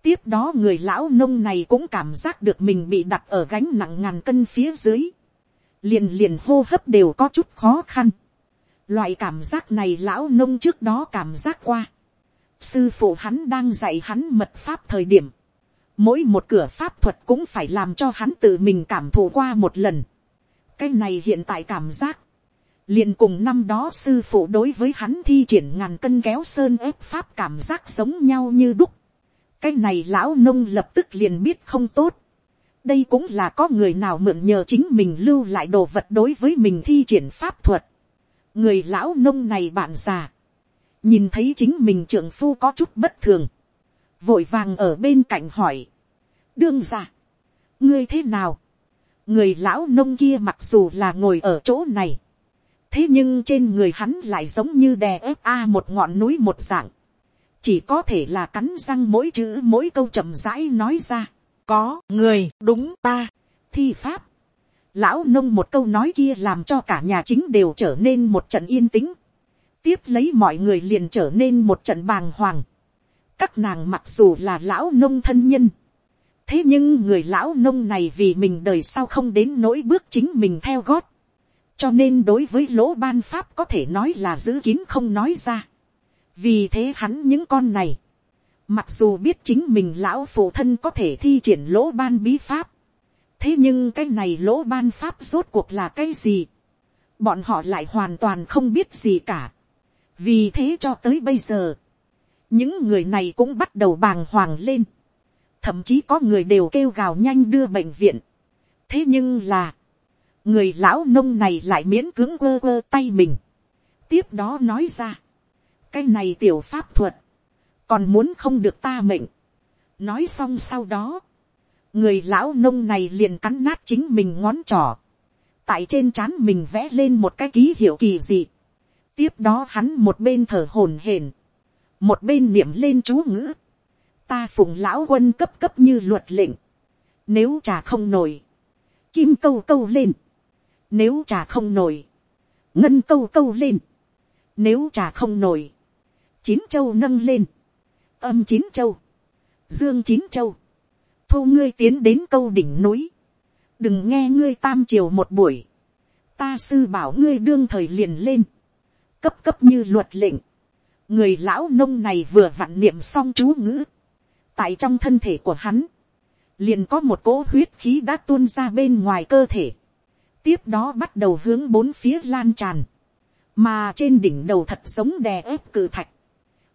tiếp đó người lão nông này cũng cảm giác được mình bị đặt ở gánh nặng ngàn cân phía dưới liền liền hô hấp đều có chút khó khăn. Loại cảm giác này lão nông trước đó cảm giác qua. Sư phụ hắn đang dạy hắn mật pháp thời điểm. Mỗi một cửa pháp thuật cũng phải làm cho hắn tự mình cảm thụ qua một lần. Cái này hiện tại cảm giác. Liền cùng năm đó sư phụ đối với hắn thi triển ngàn cân kéo sơn ép pháp cảm giác giống nhau như đúc. Cái này lão nông lập tức liền biết không tốt. Đây cũng là có người nào mượn nhờ chính mình lưu lại đồ vật đối với mình thi triển pháp thuật. người lão nông này bạn già, nhìn thấy chính mình trưởng phu có chút bất thường, vội vàng ở bên cạnh hỏi, đương ra, ngươi thế nào, người lão nông kia mặc dù là ngồi ở chỗ này, thế nhưng trên người hắn lại giống như đè ép a một ngọn núi một dạng, chỉ có thể là cắn răng mỗi chữ mỗi câu chậm rãi nói ra có người đúng ta, thi pháp. Lão nông một câu nói kia làm cho cả nhà chính đều trở nên một trận yên tĩnh. Tiếp lấy mọi người liền trở nên một trận bàng hoàng. Các nàng mặc dù là lão nông thân nhân. Thế nhưng người lão nông này vì mình đời sau không đến nỗi bước chính mình theo gót. Cho nên đối với lỗ ban pháp có thể nói là giữ kín không nói ra. Vì thế hắn những con này, Mặc dù biết chính mình lão phụ thân có thể thi triển lỗ ban bí pháp. Thế nhưng cái này lỗ ban pháp rốt cuộc là cái gì? Bọn họ lại hoàn toàn không biết gì cả. Vì thế cho tới bây giờ. Những người này cũng bắt đầu bàng hoàng lên. Thậm chí có người đều kêu gào nhanh đưa bệnh viện. Thế nhưng là. Người lão nông này lại miễn cứng quơ quơ tay mình. Tiếp đó nói ra. Cái này tiểu pháp thuật còn muốn không được ta mệnh. nói xong sau đó, người lão nông này liền cắn nát chính mình ngón trỏ, tại trên trán mình vẽ lên một cái ký hiệu kỳ dị. tiếp đó hắn một bên thở hổn hển, một bên niệm lên chú ngữ, ta phụng lão quân cấp cấp như luật lệnh, nếu trà không nổi, kim câu câu lên, nếu trà không nổi, ngân câu câu lên, nếu trà không nổi, chín châu nâng lên, âm chín châu, dương chín châu, thu ngươi tiến đến câu đỉnh núi, đừng nghe ngươi tam triều một buổi, ta sư bảo ngươi đương thời liền lên, cấp cấp như luật lệnh, người lão nông này vừa vặn niệm xong chú ngữ, tại trong thân thể của hắn, liền có một cỗ huyết khí đã tuôn ra bên ngoài cơ thể, tiếp đó bắt đầu hướng bốn phía lan tràn, mà trên đỉnh đầu thật giống đè ép cử thạch,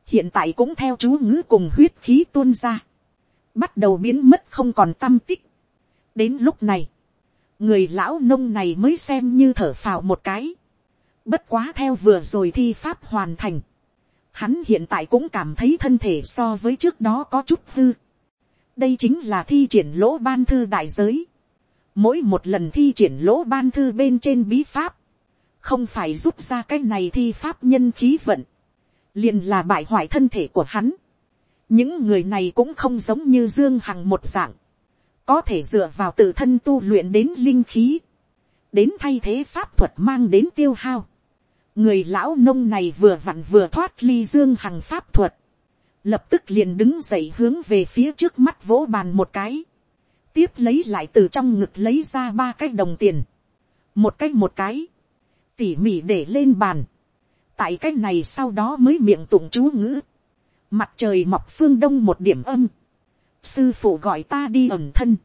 hiện tại cũng theo chú ngữ cùng huyết khí tuôn ra, bắt đầu biến mất không còn tâm tích. đến lúc này, người lão nông này mới xem như thở phào một cái. bất quá theo vừa rồi thi pháp hoàn thành, hắn hiện tại cũng cảm thấy thân thể so với trước đó có chút hư. đây chính là thi triển lỗ ban thư đại giới mỗi một lần thi triển lỗ ban thư bên trên bí pháp, không phải rút ra cái này thi pháp nhân khí vận, liền là bại hoại thân thể của hắn. những người này cũng không giống như dương hằng một dạng, có thể dựa vào tự thân tu luyện đến linh khí, đến thay thế pháp thuật mang đến tiêu hao. người lão nông này vừa vặn vừa thoát ly dương hằng pháp thuật, lập tức liền đứng dậy hướng về phía trước mắt vỗ bàn một cái, tiếp lấy lại từ trong ngực lấy ra ba cái đồng tiền, một cái một cái, tỉ mỉ để lên bàn, tại cái này sau đó mới miệng tụng chú ngữ, mặt trời mọc phương đông một điểm âm, sư phụ gọi ta đi ẩn thân,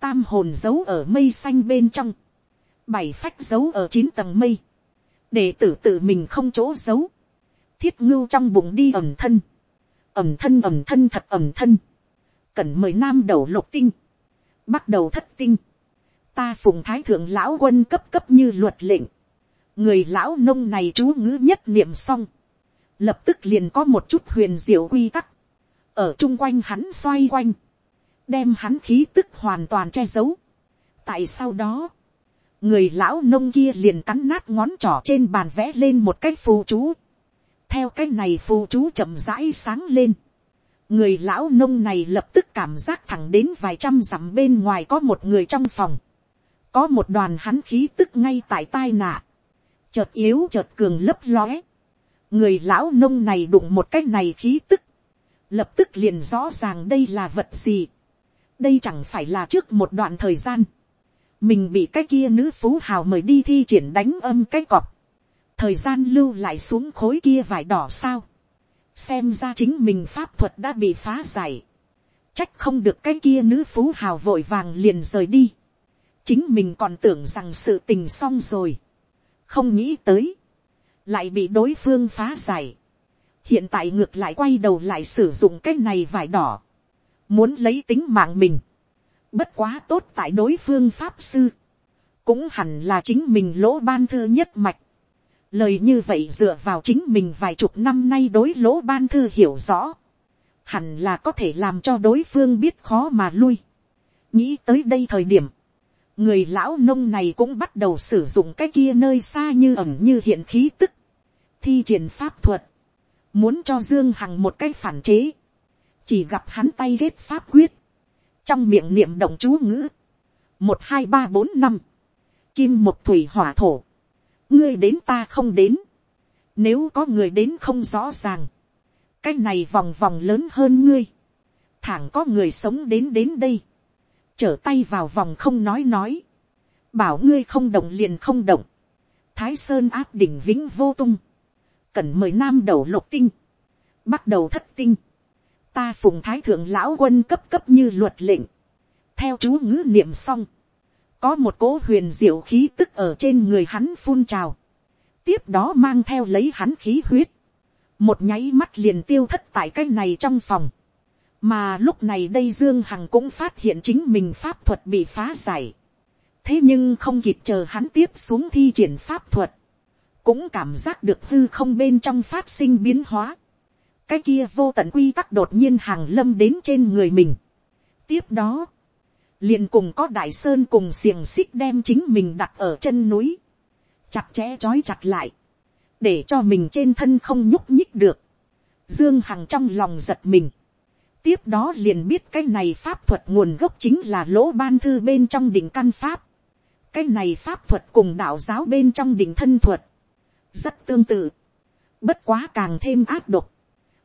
tam hồn giấu ở mây xanh bên trong, bảy phách giấu ở chín tầng mây, để tử tự mình không chỗ giấu, thiết ngưu trong bụng đi ẩn thân, ẩm thân ẩm thân thật ẩm thân, cần mời nam đầu lục tinh, bắt đầu thất tinh, ta phùng thái thượng lão quân cấp cấp như luật lệnh, người lão nông này chú ngữ nhất niệm xong, lập tức liền có một chút huyền diệu quy tắc, ở chung quanh hắn xoay quanh, đem hắn khí tức hoàn toàn che giấu. tại sau đó, người lão nông kia liền cắn nát ngón trỏ trên bàn vẽ lên một cái phù chú, theo cái này phù chú chậm rãi sáng lên người lão nông này lập tức cảm giác thẳng đến vài trăm dặm bên ngoài có một người trong phòng. có một đoàn hắn khí tức ngay tại tai nạ. chợt yếu chợt cường lấp lóe. người lão nông này đụng một cái này khí tức. lập tức liền rõ ràng đây là vật gì. đây chẳng phải là trước một đoạn thời gian. mình bị cái kia nữ phú hào mời đi thi triển đánh âm cái cọp thời gian lưu lại xuống khối kia vải đỏ sao, xem ra chính mình pháp thuật đã bị phá giải, trách không được cái kia nữ phú hào vội vàng liền rời đi, chính mình còn tưởng rằng sự tình xong rồi, không nghĩ tới, lại bị đối phương phá giải, hiện tại ngược lại quay đầu lại sử dụng cái này vải đỏ, muốn lấy tính mạng mình, bất quá tốt tại đối phương pháp sư, cũng hẳn là chính mình lỗ ban thư nhất mạch, lời như vậy dựa vào chính mình vài chục năm nay đối lỗ ban thư hiểu rõ, hẳn là có thể làm cho đối phương biết khó mà lui. nghĩ tới đây thời điểm, người lão nông này cũng bắt đầu sử dụng cái kia nơi xa như ẩm như hiện khí tức, thi triển pháp thuật, muốn cho dương hằng một cái phản chế, chỉ gặp hắn tay ghét pháp quyết, trong miệng niệm động chú ngữ, một hai ba bốn năm, kim một thủy hỏa thổ, ngươi đến ta không đến, nếu có người đến không rõ ràng, cái này vòng vòng lớn hơn ngươi, thẳng có người sống đến đến đây, trở tay vào vòng không nói nói, bảo ngươi không động liền không động, thái sơn áp đỉnh vĩnh vô tung, cần mời nam đầu lục tinh, bắt đầu thất tinh, ta phùng thái thượng lão quân cấp cấp như luật lệnh, theo chú ngữ niệm xong, có một cỗ huyền diệu khí tức ở trên người hắn phun trào, tiếp đó mang theo lấy hắn khí huyết, một nháy mắt liền tiêu thất tại cái này trong phòng, mà lúc này đây dương hằng cũng phát hiện chính mình pháp thuật bị phá giải, thế nhưng không kịp chờ hắn tiếp xuống thi triển pháp thuật, cũng cảm giác được hư không bên trong phát sinh biến hóa, cái kia vô tận quy tắc đột nhiên hàng lâm đến trên người mình. tiếp đó, liền cùng có đại sơn cùng xiềng xích đem chính mình đặt ở chân núi, chặt chẽ trói chặt lại, để cho mình trên thân không nhúc nhích được, dương hằng trong lòng giật mình, tiếp đó liền biết cái này pháp thuật nguồn gốc chính là lỗ ban thư bên trong đỉnh căn pháp, cái này pháp thuật cùng đạo giáo bên trong đỉnh thân thuật, rất tương tự, bất quá càng thêm áp độc,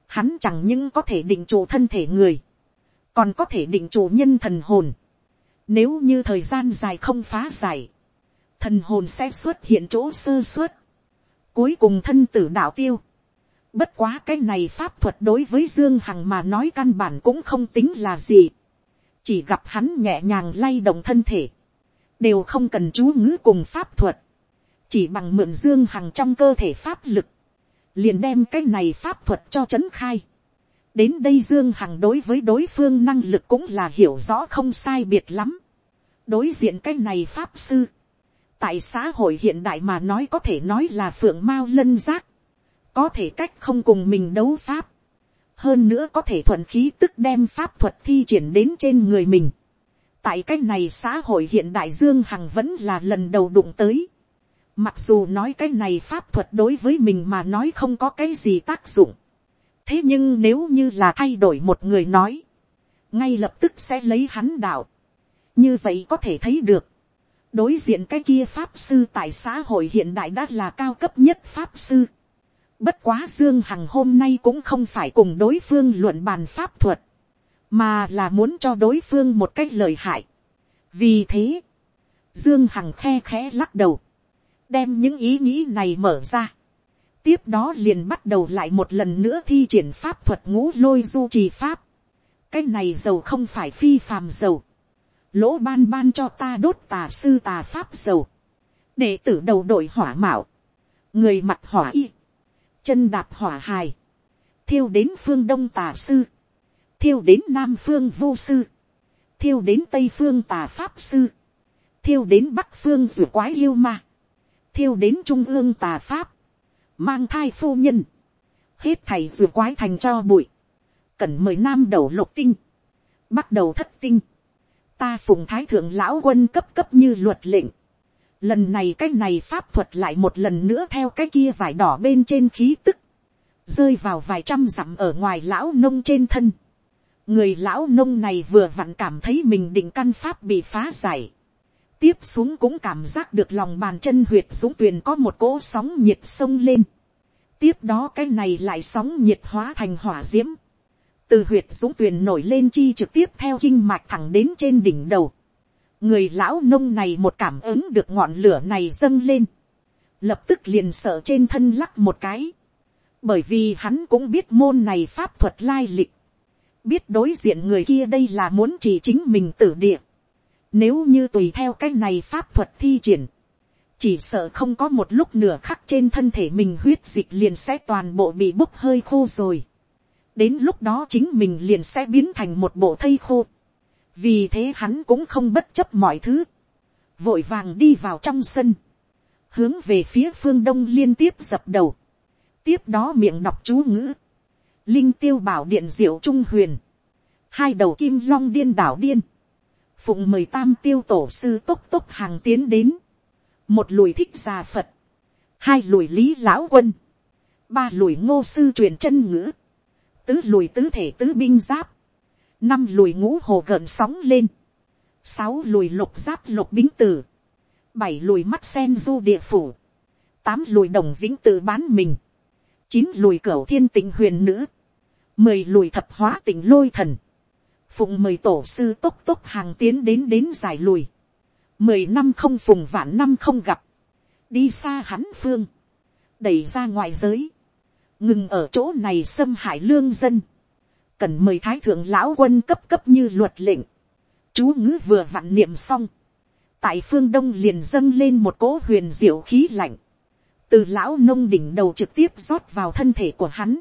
hắn chẳng những có thể định chủ thân thể người, còn có thể định chủ nhân thần hồn, nếu như thời gian dài không phá giải, thần hồn sẽ xuất hiện chỗ sơ suất, cuối cùng thân tử đạo tiêu. Bất quá cái này pháp thuật đối với Dương Hằng mà nói căn bản cũng không tính là gì. Chỉ gặp hắn nhẹ nhàng lay động thân thể. Đều không cần chú ngữ cùng pháp thuật. Chỉ bằng mượn Dương Hằng trong cơ thể pháp lực. Liền đem cái này pháp thuật cho chấn khai. Đến đây Dương Hằng đối với đối phương năng lực cũng là hiểu rõ không sai biệt lắm. Đối diện cái này pháp sư. Tại xã hội hiện đại mà nói có thể nói là phượng mao lân giác. Có thể cách không cùng mình đấu pháp. hơn nữa có thể thuận khí tức đem pháp thuật thi triển đến trên người mình. tại cái này xã hội hiện đại dương hằng vẫn là lần đầu đụng tới. mặc dù nói cái này pháp thuật đối với mình mà nói không có cái gì tác dụng thế nhưng nếu như là thay đổi một người nói, ngay lập tức sẽ lấy hắn đạo. như vậy có thể thấy được, đối diện cái kia pháp sư tại xã hội hiện đại đã là cao cấp nhất pháp sư Bất quá Dương Hằng hôm nay cũng không phải cùng đối phương luận bàn pháp thuật, mà là muốn cho đối phương một cách lời hại. Vì thế, Dương Hằng khe khẽ lắc đầu, đem những ý nghĩ này mở ra. Tiếp đó liền bắt đầu lại một lần nữa thi triển pháp thuật ngũ lôi du trì pháp. Cái này dầu không phải phi phàm dầu. Lỗ ban ban cho ta đốt tà sư tà pháp dầu. để tử đầu đội hỏa mạo. Người mặt hỏa y chân đạp hỏa hài, thiêu đến phương đông tà sư, thiêu đến nam phương vô sư, thiêu đến tây phương tà pháp sư, thiêu đến bắc phương rùa quái yêu ma, thiêu đến trung ương tà pháp, mang thai phu nhân, hết thầy dù quái thành cho bụi, cần mời nam đầu lục tinh, bắt đầu thất tinh, ta phùng thái thượng lão quân cấp cấp như luật lệnh, Lần này cái này pháp thuật lại một lần nữa theo cái kia vải đỏ bên trên khí tức. Rơi vào vài trăm dặm ở ngoài lão nông trên thân. Người lão nông này vừa vặn cảm thấy mình định căn pháp bị phá giải. Tiếp xuống cũng cảm giác được lòng bàn chân huyệt dũng tuyền có một cỗ sóng nhiệt sông lên. Tiếp đó cái này lại sóng nhiệt hóa thành hỏa diễm. Từ huyệt dũng tuyền nổi lên chi trực tiếp theo kinh mạch thẳng đến trên đỉnh đầu. Người lão nông này một cảm ứng được ngọn lửa này dâng lên, lập tức liền sợ trên thân lắc một cái, bởi vì hắn cũng biết môn này pháp thuật lai lịch, biết đối diện người kia đây là muốn chỉ chính mình tử địa, nếu như tùy theo cách này pháp thuật thi triển, chỉ sợ không có một lúc nửa khắc trên thân thể mình huyết dịch liền sẽ toàn bộ bị bốc hơi khô rồi. đến lúc đó chính mình liền sẽ biến thành một bộ thây khô. Vì thế hắn cũng không bất chấp mọi thứ, vội vàng đi vào trong sân, hướng về phía phương đông liên tiếp dập đầu, tiếp đó miệng đọc chú ngữ, linh tiêu bảo điện diệu trung huyền, hai đầu kim long điên đảo điên, phụng mời tam tiêu tổ sư tốc tốc hàng tiến đến, một lùi thích già phật, hai lùi lý lão quân, ba lùi ngô sư truyền chân ngữ, tứ lùi tứ thể tứ binh giáp, năm lùi ngũ hồ gợn sóng lên, sáu lùi lục giáp lục bính tử, bảy lùi mắt sen du địa phủ, tám lùi đồng vĩnh tự bán mình, chín lùi cửu thiên tịnh huyền nữ, mười lùi thập hóa tịnh lôi thần, phụng mời tổ sư tốc tốc hàng tiến đến đến giải lùi, mười năm không phùng vạn năm không gặp, đi xa hắn phương, đẩy ra ngoài giới, ngừng ở chỗ này xâm hại lương dân, cần mời thái thượng lão quân cấp cấp như luật lệnh. Chú ngữ vừa vặn niệm xong. Tại phương đông liền dâng lên một cỗ huyền diệu khí lạnh. Từ lão nông đỉnh đầu trực tiếp rót vào thân thể của hắn.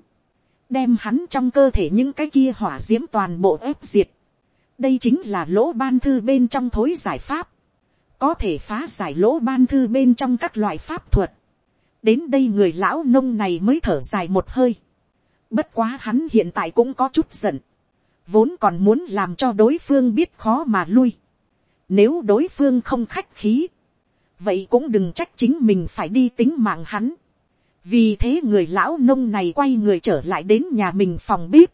Đem hắn trong cơ thể những cái kia hỏa diễm toàn bộ ép diệt. Đây chính là lỗ ban thư bên trong thối giải pháp. Có thể phá giải lỗ ban thư bên trong các loại pháp thuật. Đến đây người lão nông này mới thở dài một hơi Bất quá hắn hiện tại cũng có chút giận. Vốn còn muốn làm cho đối phương biết khó mà lui. Nếu đối phương không khách khí. Vậy cũng đừng trách chính mình phải đi tính mạng hắn. Vì thế người lão nông này quay người trở lại đến nhà mình phòng bếp.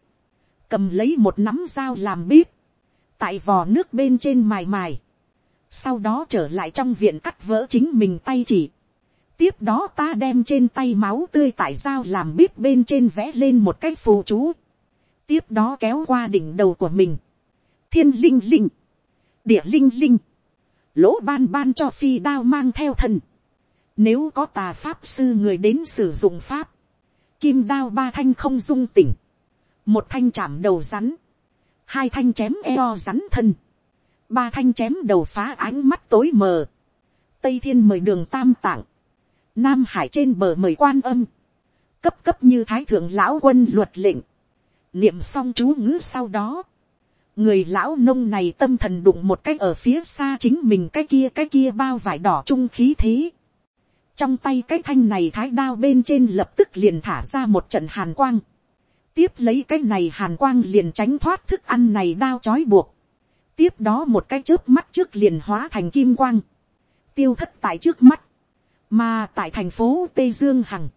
Cầm lấy một nắm dao làm bếp. Tại vò nước bên trên mài mài. Sau đó trở lại trong viện cắt vỡ chính mình tay chỉ tiếp đó ta đem trên tay máu tươi tại dao làm bếp bên trên vẽ lên một cái phù chú. tiếp đó kéo qua đỉnh đầu của mình. thiên linh linh, địa linh linh, lỗ ban ban cho phi đao mang theo thân nếu có tà pháp sư người đến sử dụng pháp, kim đao ba thanh không dung tỉnh, một thanh chạm đầu rắn, hai thanh chém eo rắn thân, ba thanh chém đầu phá ánh mắt tối mờ, tây thiên mời đường tam tạng, Nam Hải trên bờ mời quan âm. Cấp cấp như thái thượng lão quân luật lệnh. Niệm xong chú ngữ sau đó. Người lão nông này tâm thần đụng một cách ở phía xa chính mình cái kia cái kia bao vải đỏ trung khí thế. Trong tay cái thanh này thái đao bên trên lập tức liền thả ra một trận hàn quang. tiếp lấy cái này hàn quang liền tránh thoát thức ăn này đao chói buộc, tiếp đó một cái chớp mắt trước liền hóa thành kim quang, tiêu thất tại trước mắt, mà tại thành phố tây dương hằng,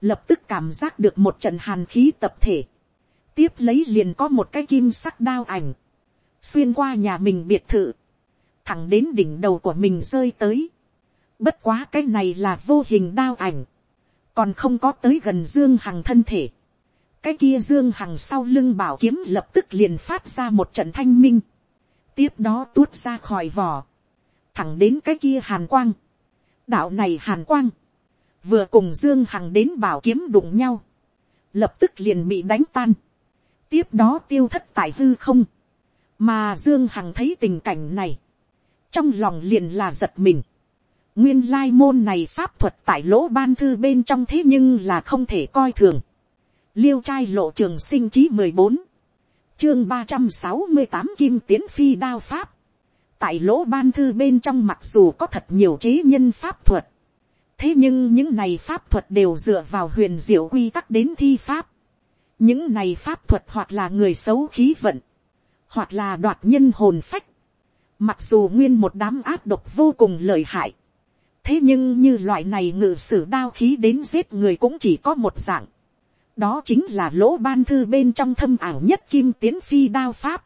lập tức cảm giác được một trận hàn khí tập thể, tiếp lấy liền có một cái kim sắc đao ảnh, xuyên qua nhà mình biệt thự, thẳng đến đỉnh đầu của mình rơi tới. Bất quá cái này là vô hình đao ảnh, còn không có tới gần dương hằng thân thể. cái kia dương hằng sau lưng bảo kiếm lập tức liền phát ra một trận thanh minh, tiếp đó tuốt ra khỏi vỏ, thẳng đến cái kia hàn quang. đạo này hàn quang, vừa cùng dương hằng đến bảo kiếm đụng nhau, lập tức liền bị đánh tan, tiếp đó tiêu thất tại hư không, mà dương hằng thấy tình cảnh này, trong lòng liền là giật mình nguyên lai môn này pháp thuật tại lỗ ban thư bên trong thế nhưng là không thể coi thường. liêu trai lộ trường sinh chí mười bốn, chương ba trăm sáu mươi tám kim tiến phi đao pháp. tại lỗ ban thư bên trong mặc dù có thật nhiều chế nhân pháp thuật, thế nhưng những này pháp thuật đều dựa vào huyền diệu quy tắc đến thi pháp. những này pháp thuật hoặc là người xấu khí vận, hoặc là đoạt nhân hồn phách, mặc dù nguyên một đám áp độc vô cùng lợi hại, thế nhưng như loại này ngự sử đao khí đến giết người cũng chỉ có một dạng, đó chính là lỗ ban thư bên trong thâm ảo nhất kim tiến phi đao pháp.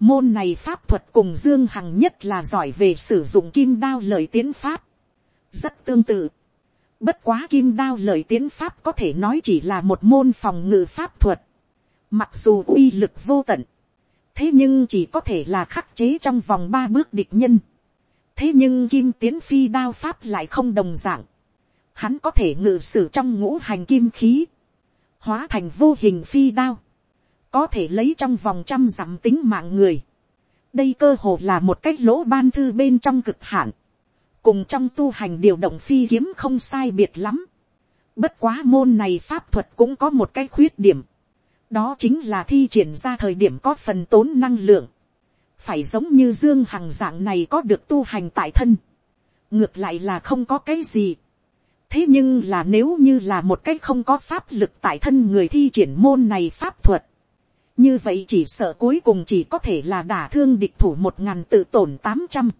Môn này pháp thuật cùng Dương Hằng nhất là giỏi về sử dụng kim đao lời tiến pháp. Rất tương tự. Bất quá kim đao lời tiến pháp có thể nói chỉ là một môn phòng ngự pháp thuật. Mặc dù uy lực vô tận thế nhưng chỉ có thể là khắc chế trong vòng ba bước địch nhân thế nhưng kim tiến phi đao pháp lại không đồng d ạ n g hắn có thể ngự sử trong ngũ hành kim khí, hóa thành vô hình phi đao, có thể lấy trong vòng trăm dặm tính mạng người. đây cơ hồ là một cách lỗ ban thư bên trong cực hạn, cùng trong tu hành điều động phi kiếm không sai biệt lắm. bất quá môn này pháp thuật cũng có một cái khuyết điểm, đó chính là thi triển ra thời điểm có phần tốn năng lượng, phải giống như dương hằng dạng này có được tu hành tại thân, ngược lại là không có cái gì. thế nhưng là nếu như là một cái không có pháp lực tại thân người thi triển môn này pháp thuật, như vậy chỉ sợ cuối cùng chỉ có thể là đả thương địch thủ một ngàn tự tổn tám trăm,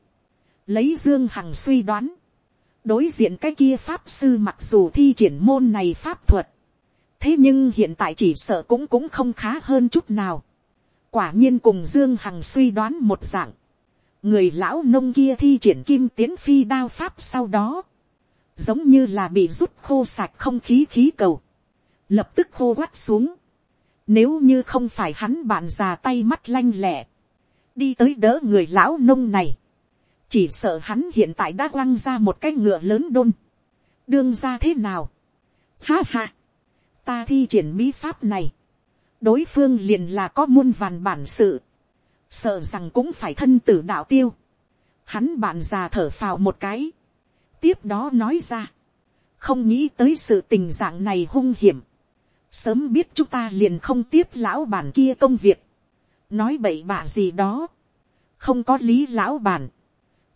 lấy dương hằng suy đoán, đối diện cái kia pháp sư mặc dù thi triển môn này pháp thuật, thế nhưng hiện tại chỉ sợ cũng cũng không khá hơn chút nào quả nhiên cùng dương hằng suy đoán một dạng. người lão nông kia thi triển kim tiến phi đao pháp sau đó, giống như là bị rút khô sạch không khí khí cầu, lập tức khô quắt xuống. nếu như không phải hắn bạn già tay mắt lanh lẹ, đi tới đỡ người lão nông này, chỉ sợ hắn hiện tại đã quăng ra một cái ngựa lớn đôn, đương ra thế nào. Ha ha, ta thi triển bí pháp này, đối phương liền là có muôn vàn bản sự, sợ rằng cũng phải thân tử đạo tiêu. Hắn bạn già thở phào một cái, tiếp đó nói ra, không nghĩ tới sự tình dạng này hung hiểm, sớm biết chúng ta liền không tiếp lão bản kia công việc, nói bậy bạ gì đó, không có lý lão bản,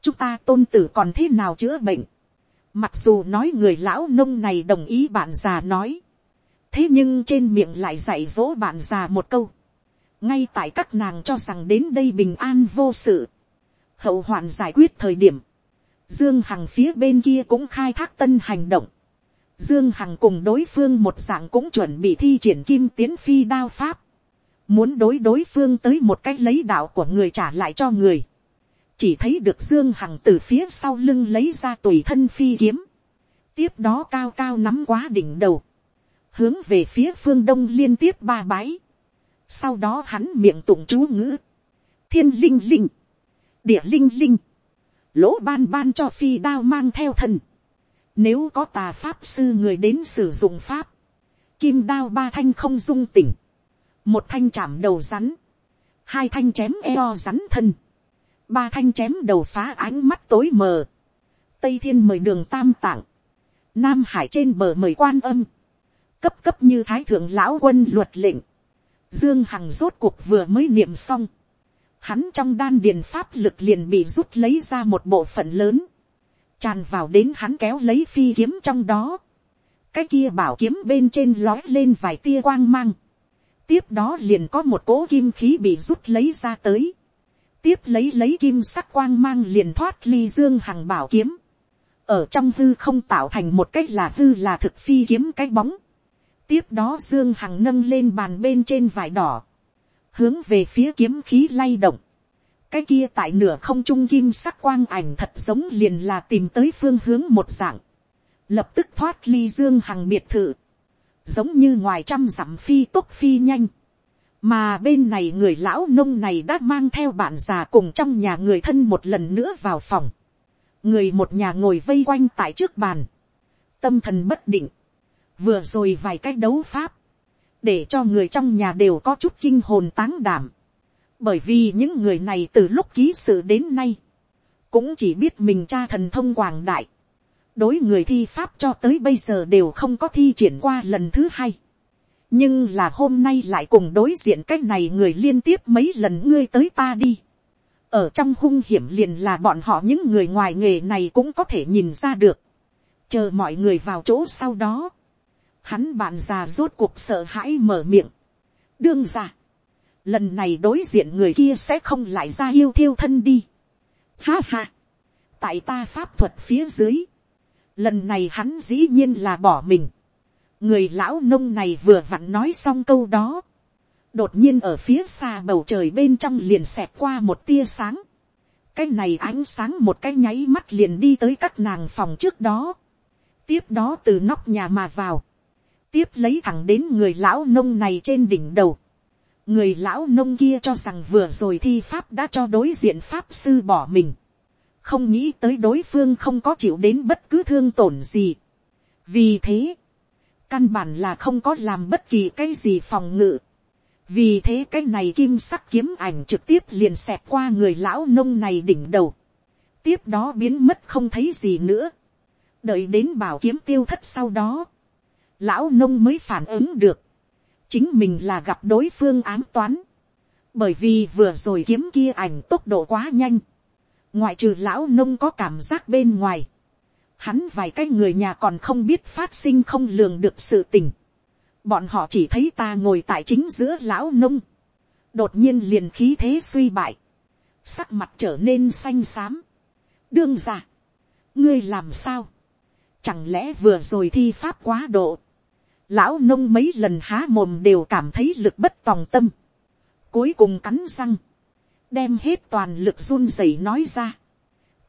chúng ta tôn tử còn thế nào chữa bệnh, mặc dù nói người lão nông này đồng ý bạn già nói, thế nhưng trên miệng lại dạy dỗ bạn già một câu, ngay tại các nàng cho rằng đến đây bình an vô sự, hậu hoạn giải quyết thời điểm, dương hằng phía bên kia cũng khai thác tân hành động, dương hằng cùng đối phương một dạng cũng chuẩn bị thi triển kim tiến phi đao pháp, muốn đối đối phương tới một cách lấy đạo của người trả lại cho người, chỉ thấy được dương hằng từ phía sau lưng lấy ra tùy thân phi kiếm, tiếp đó cao cao nắm quá đỉnh đầu, hướng về phía phương đông liên tiếp ba bái. Sau đó hắn miệng tụng chú ngữ. Thiên linh linh. Địa linh linh. Lỗ ban ban cho phi đao mang theo thần. Nếu có tà pháp sư người đến sử dụng pháp. Kim đao ba thanh không dung tỉnh. Một thanh chạm đầu rắn. Hai thanh chém eo rắn thân. Ba thanh chém đầu phá ánh mắt tối mờ. Tây thiên mời đường tam tạng. Nam hải trên bờ mời quan âm cấp cấp như thái thượng lão quân luật lệnh, dương hằng rốt cuộc vừa mới niệm xong, hắn trong đan điền pháp lực liền bị rút lấy ra một bộ phận lớn, tràn vào đến hắn kéo lấy phi kiếm trong đó, cái kia bảo kiếm bên trên lói lên vài tia quang mang, tiếp đó liền có một cỗ kim khí bị rút lấy ra tới, tiếp lấy lấy kim sắc quang mang liền thoát ly dương hằng bảo kiếm, ở trong hư không tạo thành một cách là hư là thực phi kiếm cái bóng, tiếp đó dương hằng nâng lên bàn bên trên vải đỏ, hướng về phía kiếm khí lay động, cái kia tại nửa không trung kim sắc quang ảnh thật giống liền là tìm tới phương hướng một dạng, lập tức thoát ly dương hằng biệt thự, giống như ngoài trăm dặm phi tốc phi nhanh, mà bên này người lão nông này đã mang theo bạn già cùng trong nhà người thân một lần nữa vào phòng, người một nhà ngồi vây quanh tại trước bàn, tâm thần bất định, vừa rồi vài cái đấu pháp, để cho người trong nhà đều có chút kinh hồn táng đảm, bởi vì những người này từ lúc ký sự đến nay, cũng chỉ biết mình cha thần thông quảng đại, đối người thi pháp cho tới bây giờ đều không có thi triển qua lần thứ hai. nhưng là hôm nay lại cùng đối diện cái này người liên tiếp mấy lần ngươi tới ta đi. ở trong hung hiểm liền là bọn họ những người ngoài nghề này cũng có thể nhìn ra được. chờ mọi người vào chỗ sau đó hắn bạn già rốt cuộc sợ hãi mở miệng. đương ra. lần này đối diện người kia sẽ không lại ra yêu thiêu thân đi. ha ha. tại ta pháp thuật phía dưới, Lần này hắn dĩ nhiên là bỏ mình. Người lão nông này vừa vặn nói xong câu đó. Đột nhiên ở phía xa bầu trời bên trong liền xẹt qua một tia sáng. Cái này ánh sáng một cái nháy mắt liền đi tới các nàng phòng trước đó. Tiếp đó từ nóc nhà mà vào. Tiếp lấy thẳng đến người lão nông này trên đỉnh đầu. Người lão nông kia cho rằng vừa rồi thi pháp đã cho đối diện pháp sư bỏ mình không nghĩ tới đối phương không có chịu đến bất cứ thương tổn gì. vì thế, căn bản là không có làm bất kỳ cái gì phòng ngự. vì thế cái này kim sắc kiếm ảnh trực tiếp liền xẹp qua người lão nông này đỉnh đầu. tiếp đó biến mất không thấy gì nữa. đợi đến bảo kiếm tiêu thất sau đó, lão nông mới phản ứng được. chính mình là gặp đối phương ám toán. bởi vì vừa rồi kiếm kia ảnh tốc độ quá nhanh ngoại trừ lão nông có cảm giác bên ngoài, hắn vài cái người nhà còn không biết phát sinh không lường được sự tình. bọn họ chỉ thấy ta ngồi tại chính giữa lão nông, đột nhiên liền khí thế suy bại, sắc mặt trở nên xanh xám. đương ra, ngươi làm sao, chẳng lẽ vừa rồi thi pháp quá độ, lão nông mấy lần há mồm đều cảm thấy lực bất tòng tâm, cuối cùng cắn răng, đem hết toàn lực run rẩy nói ra.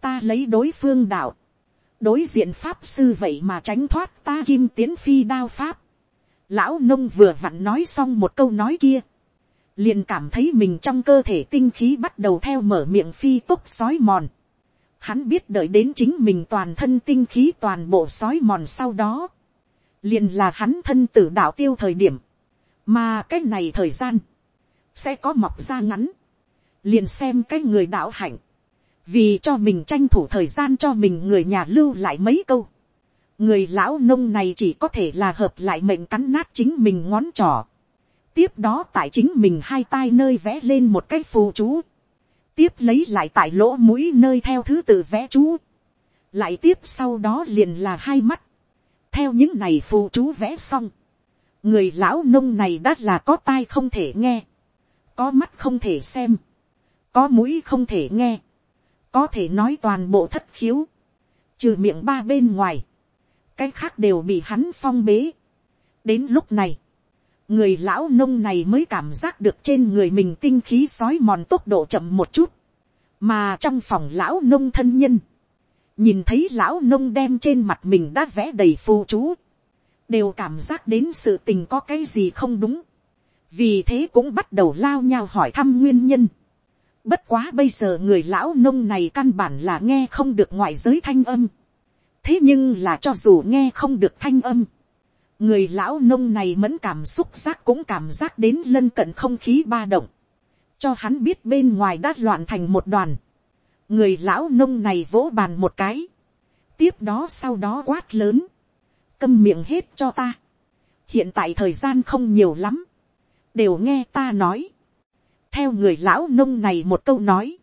ta lấy đối phương đạo, đối diện pháp sư vậy mà tránh thoát ta kim tiến phi đao pháp. lão nông vừa vặn nói xong một câu nói kia, liền cảm thấy mình trong cơ thể tinh khí bắt đầu theo mở miệng phi túc sói mòn. Hắn biết đợi đến chính mình toàn thân tinh khí toàn bộ sói mòn sau đó. Liền là hắn thân tử đạo tiêu thời điểm. Mà cái này thời gian. Sẽ có mọc ra ngắn liền xem cái người đạo hạnh, vì cho mình tranh thủ thời gian cho mình người nhà lưu lại mấy câu. người lão nông này chỉ có thể là hợp lại mệnh cắn nát chính mình ngón trỏ. tiếp đó tại chính mình hai tai nơi vẽ lên một cái phù chú. tiếp lấy lại tại lỗ mũi nơi theo thứ tự vẽ chú. lại tiếp sau đó liền là hai mắt theo những này phù chú vẽ xong. người lão nông này đã là có tai không thể nghe. có mắt không thể xem có mũi không thể nghe, có thể nói toàn bộ thất khiếu, trừ miệng ba bên ngoài, cái khác đều bị hắn phong bế. đến lúc này, người lão nông này mới cảm giác được trên người mình tinh khí sói mòn tốc độ chậm một chút, mà trong phòng lão nông thân nhân, nhìn thấy lão nông đem trên mặt mình đã vẽ đầy phù chú, đều cảm giác đến sự tình có cái gì không đúng, vì thế cũng bắt đầu lao nhau hỏi thăm nguyên nhân. Bất quá bây giờ người lão nông này căn bản là nghe không được ngoại giới thanh âm. Thế nhưng là cho dù nghe không được thanh âm. Người lão nông này mẫn cảm xúc giác cũng cảm giác đến lân cận không khí ba động. Cho hắn biết bên ngoài đã loạn thành một đoàn. Người lão nông này vỗ bàn một cái. Tiếp đó sau đó quát lớn. Câm miệng hết cho ta. Hiện tại thời gian không nhiều lắm. Đều nghe ta nói theo người lão nông này một câu nói,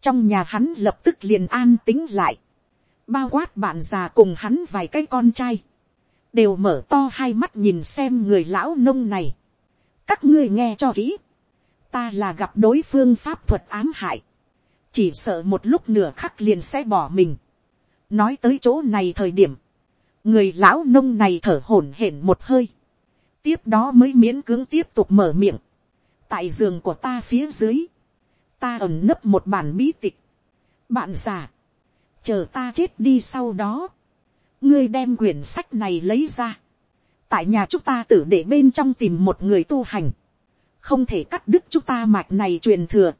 trong nhà hắn lập tức liền an tính lại, bao quát bạn già cùng hắn vài cái con trai, đều mở to hai mắt nhìn xem người lão nông này, các ngươi nghe cho kỹ, ta là gặp đối phương pháp thuật ám hại, chỉ sợ một lúc nửa khắc liền sẽ bỏ mình. nói tới chỗ này thời điểm, người lão nông này thở hổn hển một hơi, tiếp đó mới miễn cưỡng tiếp tục mở miệng, tại giường của ta phía dưới, ta ẩn nấp một bản bí tịch, bạn già, chờ ta chết đi sau đó, ngươi đem quyển sách này lấy ra, tại nhà chúng ta tử để bên trong tìm một người tu hành, không thể cắt đứt chúng ta mạch này truyền thừa.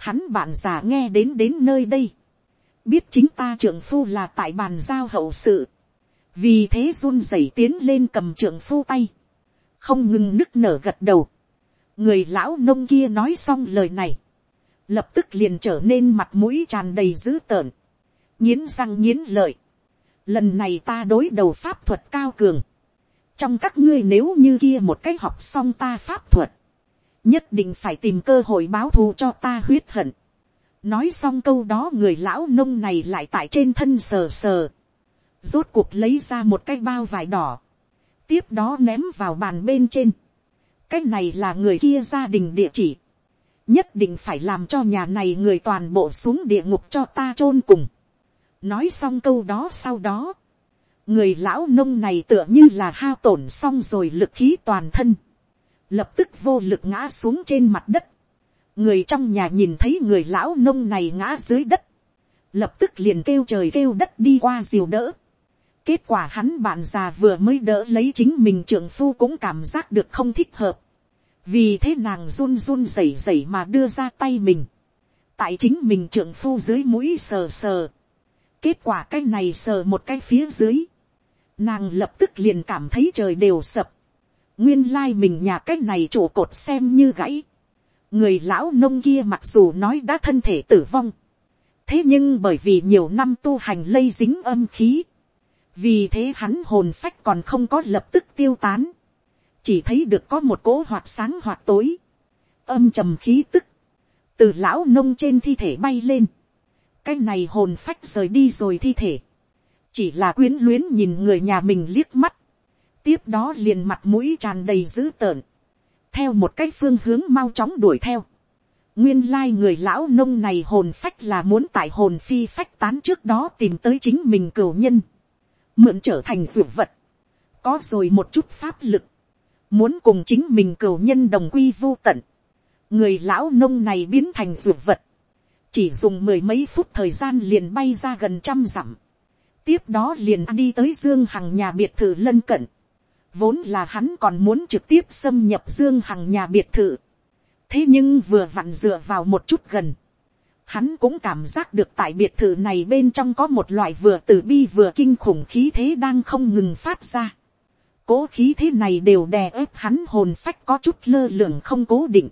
Hắn bạn già nghe đến đến nơi đây, biết chính ta trưởng phu là tại bàn giao hậu sự, vì thế run rẩy tiến lên cầm trưởng phu tay, không ngừng nức nở gật đầu. người lão nông kia nói xong lời này, lập tức liền trở nên mặt mũi tràn đầy dữ tợn, nghiến răng nghiến lợi. lần này ta đối đầu pháp thuật cao cường, trong các ngươi nếu như kia một cái học xong ta pháp thuật, nhất định phải tìm cơ hội báo thù cho ta huyết hận. nói xong câu đó người lão nông này lại tại trên thân sờ sờ, rốt cuộc lấy ra một cái bao vải đỏ, tiếp đó ném vào bàn bên trên. cái này là người kia gia đình địa chỉ, nhất định phải làm cho nhà này người toàn bộ xuống địa ngục cho ta chôn cùng. nói xong câu đó sau đó, người lão nông này tựa như là hao tổn xong rồi lực khí toàn thân, lập tức vô lực ngã xuống trên mặt đất. người trong nhà nhìn thấy người lão nông này ngã dưới đất, lập tức liền kêu trời kêu đất đi qua diều đỡ. kết quả hắn bạn già vừa mới đỡ lấy chính mình trưởng phu cũng cảm giác được không thích hợp. vì thế nàng run run rẩy rẩy mà đưa ra tay mình. tại chính mình trưởng phu dưới mũi sờ sờ. kết quả cái này sờ một cái phía dưới nàng lập tức liền cảm thấy trời đều sập, nguyên lai mình nhà cái này trụ cột xem như gãy, người lão nông kia mặc dù nói đã thân thể tử vong, thế nhưng bởi vì nhiều năm tu hành lây dính âm khí, vì thế hắn hồn phách còn không có lập tức tiêu tán, chỉ thấy được có một cỗ hoạt sáng hoạt tối, âm trầm khí tức, từ lão nông trên thi thể bay lên, cái này hồn phách rời đi rồi thi thể, chỉ là quyến luyến nhìn người nhà mình liếc mắt, tiếp đó liền mặt mũi tràn đầy dữ tợn, theo một cái phương hướng mau chóng đuổi theo. nguyên lai người lão nông này hồn phách là muốn tại hồn phi phách tán trước đó tìm tới chính mình cửu nhân, mượn trở thành ruột vật, có rồi một chút pháp lực, muốn cùng chính mình cửu nhân đồng quy vô tận, người lão nông này biến thành ruột vật, chỉ dùng mười mấy phút thời gian liền bay ra gần trăm dặm, tiếp đó liền đi tới dương hằng nhà biệt thự lân cận, vốn là hắn còn muốn trực tiếp xâm nhập dương hằng nhà biệt thự, thế nhưng vừa vặn dựa vào một chút gần, hắn cũng cảm giác được tại biệt thự này bên trong có một loại vừa tử bi vừa kinh khủng khí thế đang không ngừng phát ra. Cố khí thế này đều đè ép hắn hồn phách có chút lơ lửng không cố định.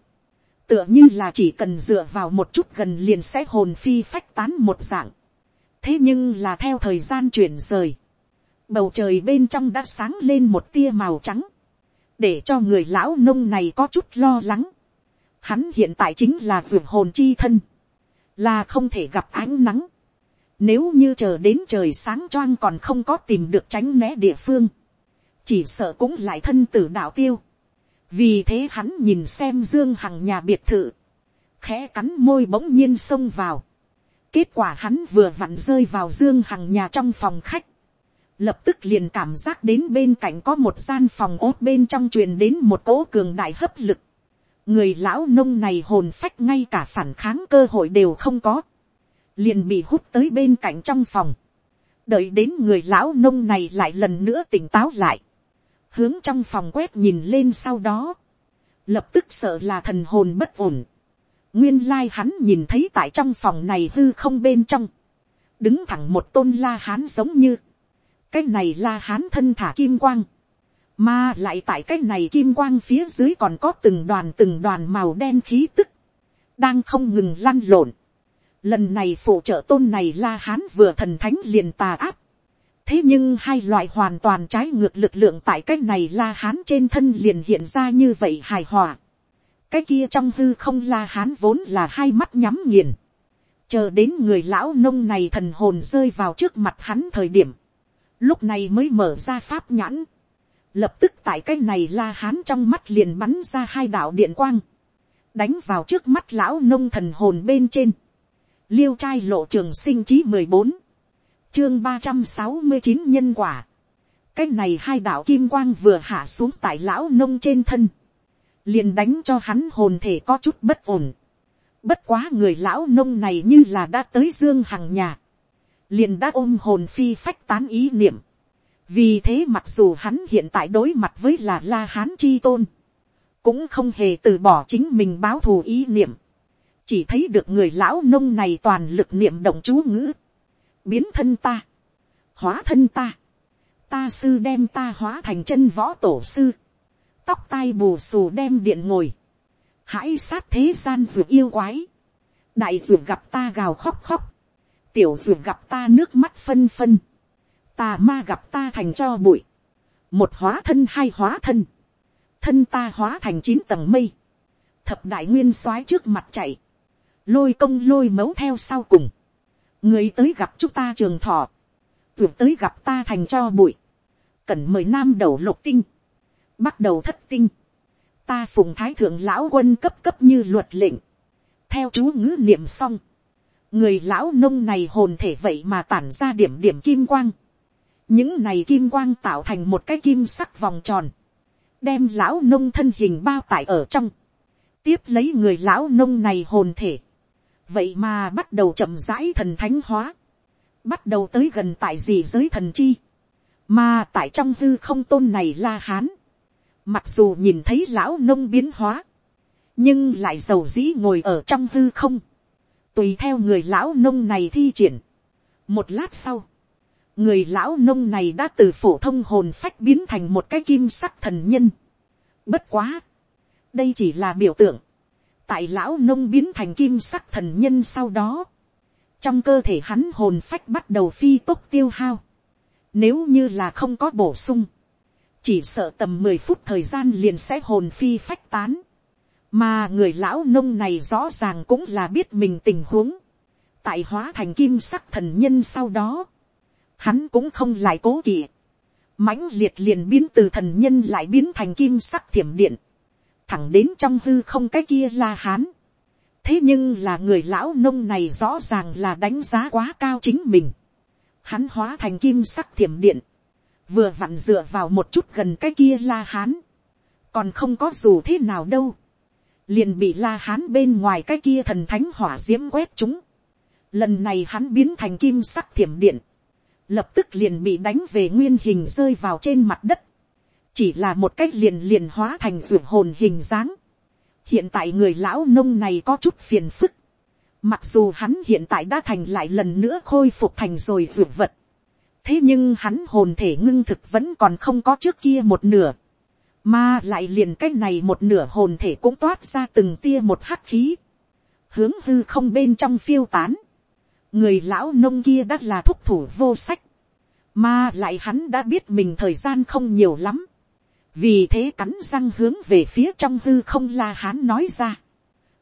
Tựa như là chỉ cần dựa vào một chút gần liền sẽ hồn phi phách tán một dạng thế nhưng là theo thời gian chuyển rời, bầu trời bên trong đã sáng lên một tia màu trắng, để cho người lão nông này có chút lo lắng. Hắn hiện tại chính là ruột hồn chi thân, là không thể gặp ánh nắng. Nếu như chờ đến trời sáng choang còn không có tìm được tránh né địa phương, chỉ sợ cũng lại thân tử đạo tiêu. vì thế hắn nhìn xem dương hằng nhà biệt thự, khẽ cắn môi bỗng nhiên xông vào, Kết quả hắn vừa vặn rơi vào dương hằng nhà trong phòng khách. Lập tức liền cảm giác đến bên cạnh có một gian phòng ốt bên trong truyền đến một cỗ cường đại hấp lực. Người lão nông này hồn phách ngay cả phản kháng cơ hội đều không có. Liền bị hút tới bên cạnh trong phòng. Đợi đến người lão nông này lại lần nữa tỉnh táo lại. Hướng trong phòng quét nhìn lên sau đó. Lập tức sợ là thần hồn bất ổn Nguyên lai hắn nhìn thấy tại trong phòng này hư không bên trong. Đứng thẳng một tôn la hán giống như. Cái này la hán thân thả kim quang. Mà lại tại cái này kim quang phía dưới còn có từng đoàn từng đoàn màu đen khí tức. Đang không ngừng lăn lộn. Lần này phụ trợ tôn này la hán vừa thần thánh liền tà áp. Thế nhưng hai loại hoàn toàn trái ngược lực lượng tại cái này la hán trên thân liền hiện ra như vậy hài hòa cái kia trong hư không la hán vốn là hai mắt nhắm nghiền, chờ đến người lão nông này thần hồn rơi vào trước mặt hắn thời điểm, lúc này mới mở ra pháp nhãn, lập tức tại cái này la hán trong mắt liền bắn ra hai đạo điện quang, đánh vào trước mắt lão nông thần hồn bên trên, liêu trai lộ trường sinh chí mười bốn, chương ba trăm sáu mươi chín nhân quả, cái này hai đạo kim quang vừa hạ xuống tại lão nông trên thân, liền đánh cho hắn hồn thể có chút bất ổn. Bất quá người lão nông này như là đã tới dương hằng nhà, liền đã ôm hồn phi phách tán ý niệm. vì thế mặc dù hắn hiện tại đối mặt với là la hán chi tôn, cũng không hề từ bỏ chính mình báo thù ý niệm, chỉ thấy được người lão nông này toàn lực niệm động chú ngữ, biến thân ta, hóa thân ta, ta sư đem ta hóa thành chân võ tổ sư, tóc tai bù xù đem điện ngồi, hãy sát thế gian ruột yêu quái, đại ruột gặp ta gào khóc khóc, tiểu ruột gặp ta nước mắt phân phân, tà ma gặp ta thành cho bụi, một hóa thân hai hóa thân, thân ta hóa thành chín tầng mây, thập đại nguyên soái trước mặt chạy, lôi công lôi mấu theo sau cùng, người tới gặp chúng ta trường thọ, vượt tới gặp ta thành cho bụi, cần mời nam đầu lục tinh, bắt đầu thất tinh, ta phùng thái thượng lão quân cấp cấp như luật lệnh, theo chú ngữ niệm xong, người lão nông này hồn thể vậy mà tản ra điểm điểm kim quang, những này kim quang tạo thành một cái kim sắc vòng tròn, đem lão nông thân hình bao tải ở trong, tiếp lấy người lão nông này hồn thể, vậy mà bắt đầu chậm rãi thần thánh hóa, bắt đầu tới gần tại gì giới thần chi, mà tại trong hư không tôn này la hán, mặc dù nhìn thấy lão nông biến hóa, nhưng lại giàu dĩ ngồi ở trong hư không, tùy theo người lão nông này thi triển. một lát sau, người lão nông này đã từ phổ thông hồn phách biến thành một cái kim sắc thần nhân. bất quá, đây chỉ là biểu tượng, tại lão nông biến thành kim sắc thần nhân sau đó, trong cơ thể hắn hồn phách bắt đầu phi tốc tiêu hao. Nếu như là không có bổ sung, chỉ sợ tầm mười phút thời gian liền sẽ hồn phi phách tán. Mà người lão nông này rõ ràng cũng là biết mình tình huống. Tại hóa thành kim sắc thần nhân sau đó, hắn cũng không lại cố kỵ. mãnh liệt liền biến từ thần nhân lại biến thành kim sắc thiểm điện. Thẳng đến trong hư không cái kia là hán thế nhưng là người lão nông này rõ ràng là đánh giá quá cao chính mình. Hắn hóa thành kim sắc thiểm điện, vừa vặn dựa vào một chút gần cái kia la hán, còn không có dù thế nào đâu, liền bị la hán bên ngoài cái kia thần thánh hỏa d i ễ m quét chúng. lần này hắn biến thành kim sắc thiểm điện, lập tức liền bị đánh về nguyên hình rơi vào trên mặt đất, chỉ là một cách liền liền hóa thành ruột hồn hình dáng, hiện tại người lão nông này có chút phiền phức. Mặc dù hắn hiện tại đã thành lại lần nữa khôi phục thành rồi ruột vật. Thế nhưng hắn hồn thể ngưng thực vẫn còn không có trước kia một nửa. Mà lại liền cách này một nửa hồn thể cũng toát ra từng tia một hắc khí. Hướng hư không bên trong phiêu tán. Người lão nông kia đã là thúc thủ vô sách. Mà lại hắn đã biết mình thời gian không nhiều lắm vì thế cắn răng hướng về phía trong hư không la hán nói ra.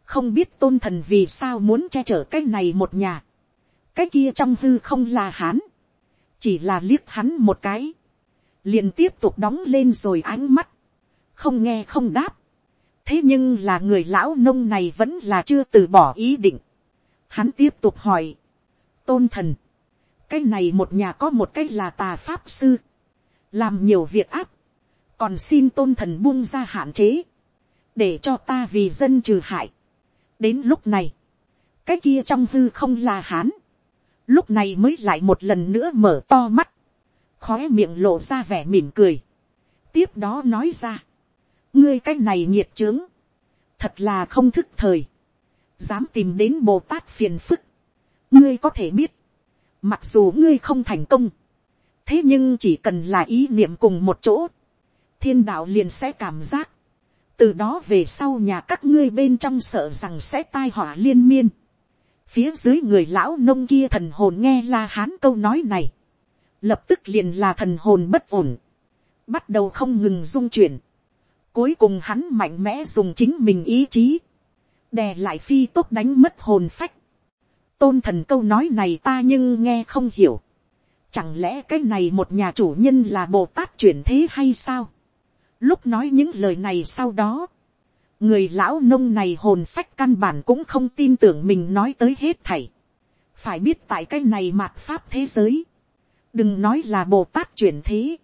không biết tôn thần vì sao muốn che chở cái này một nhà. cái kia trong hư không la hán. chỉ là liếc hắn một cái. liền tiếp tục đóng lên rồi ánh mắt không nghe không đáp. thế nhưng là người lão nông này vẫn là chưa từ bỏ ý định. hắn tiếp tục hỏi. tôn thần. cái này một nhà có một cái là tà pháp sư. làm nhiều việc áp còn xin tôn thần buông ra hạn chế, để cho ta vì dân trừ hại. đến lúc này, cái kia trong hư không là hán, lúc này mới lại một lần nữa mở to mắt, khói miệng lộ ra vẻ mỉm cười, tiếp đó nói ra, ngươi cái này nhiệt trướng, thật là không thức thời, dám tìm đến bồ tát phiền phức, ngươi có thể biết, mặc dù ngươi không thành công, thế nhưng chỉ cần là ý niệm cùng một chỗ, thiên đạo liền sẽ cảm giác, từ đó về sau nhà các ngươi bên trong sợ rằng sẽ tai họa liên miên. phía dưới người lão nông kia thần hồn nghe la hán câu nói này, lập tức liền là thần hồn bất ổn, bắt đầu không ngừng dung chuyển, cuối cùng hắn mạnh mẽ dùng chính mình ý chí, đè lại phi tốt đánh mất hồn phách. tôn thần câu nói này ta nhưng nghe không hiểu, chẳng lẽ cái này một nhà chủ nhân là bồ tát chuyển thế hay sao, lúc nói những lời này sau đó, người lão nông này hồn phách căn bản cũng không tin tưởng mình nói tới hết thảy. phải biết tại cái này mạt pháp thế giới, đừng nói là bồ tát chuyển thế,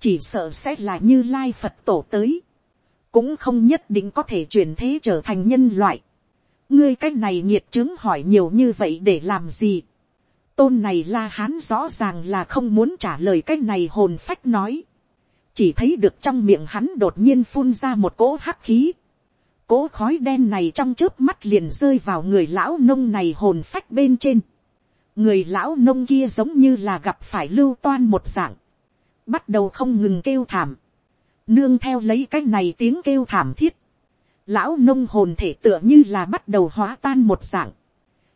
chỉ sợ sẽ là như lai phật tổ tới, cũng không nhất định có thể chuyển thế trở thành nhân loại. ngươi cái này nhiệt chứng hỏi nhiều như vậy để làm gì. tôn này la hán rõ ràng là không muốn trả lời cái này hồn phách nói. chỉ thấy được trong miệng hắn đột nhiên phun ra một cỗ hắc khí. cỗ khói đen này trong trước mắt liền rơi vào người lão nông này hồn phách bên trên. người lão nông kia giống như là gặp phải lưu toan một dạng. bắt đầu không ngừng kêu thảm nương theo lấy cái này tiếng kêu thảm thiết, lão nông hồn thể tựa như là bắt đầu hóa tan một dạng,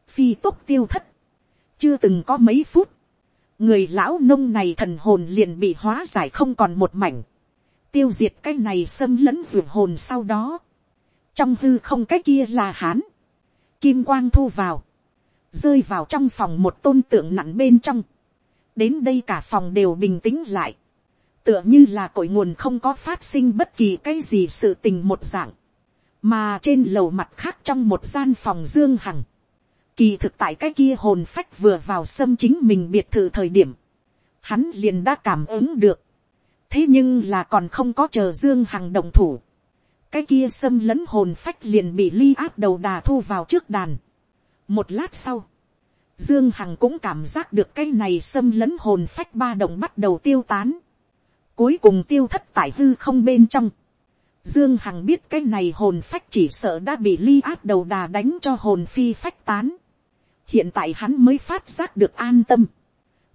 phi tốc tiêu thất, chưa từng có mấy phút, người lão nông này thần hồn liền bị hóa giải không còn một mảnh, tiêu diệt cái này xâm lẫn ruột hồn sau đó, trong hư không cái kia là hán, kim quang thu vào, rơi vào trong phòng một tôn tượng nặng bên trong, đến đây cả phòng đều bình tĩnh lại, tựa như là cội nguồn không có phát sinh bất kỳ cái gì sự tình một dạng, mà trên lầu mặt khác trong một gian phòng dương hằng, kỳ thực tại cái kia hồn phách vừa vào xâm chính mình biệt thự thời điểm, hắn liền đã cảm ứng được, thế nhưng là còn không có chờ dương hằng đồng thủ, cái kia xâm lẫn hồn phách liền bị ly áp đầu đà thu vào trước đàn. một lát sau, dương hằng cũng cảm giác được cái này xâm lẫn hồn phách ba đồng bắt đầu tiêu tán cuối cùng tiêu thất tại hư không bên trong. Dương Hằng biết cái này hồn phách chỉ sợ đã bị ly áp đầu đà đánh cho hồn phi phách tán. Hiện tại hắn mới phát giác được an tâm.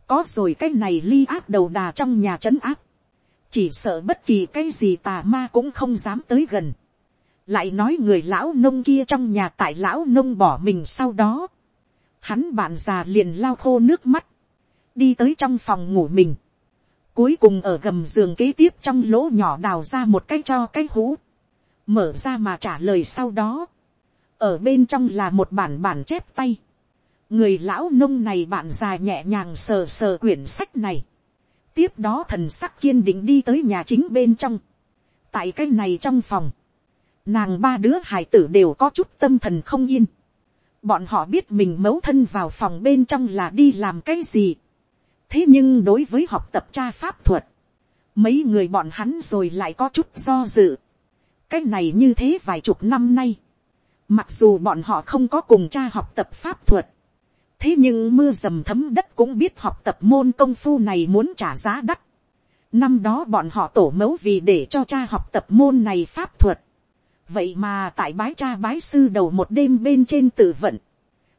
Có rồi cái này ly áp đầu đà trong nhà trấn áp. Chỉ sợ bất kỳ cái gì tà ma cũng không dám tới gần. Lại nói người lão nông kia trong nhà tại lão nông bỏ mình sau đó. Hắn bạn già liền lao khô nước mắt. Đi tới trong phòng ngủ mình Cuối cùng ở gầm giường kế tiếp trong lỗ nhỏ đào ra một cái cho cái hũ. Mở ra mà trả lời sau đó. Ở bên trong là một bản bản chép tay. Người lão nông này bạn già nhẹ nhàng sờ sờ quyển sách này. Tiếp đó thần sắc kiên định đi tới nhà chính bên trong. Tại cái này trong phòng. Nàng ba đứa hải tử đều có chút tâm thần không yên. Bọn họ biết mình mấu thân vào phòng bên trong là đi làm cái gì thế nhưng đối với học tập tra pháp thuật, mấy người bọn hắn rồi lại có chút do dự. cái này như thế vài chục năm nay, mặc dù bọn họ không có cùng cha học tập pháp thuật, thế nhưng mưa dầm thấm đất cũng biết học tập môn công phu này muốn trả giá đắt. năm đó bọn họ tổ mẫu vì để cho cha học tập môn này pháp thuật. vậy mà tại bái cha bái sư đầu một đêm bên trên tự vận.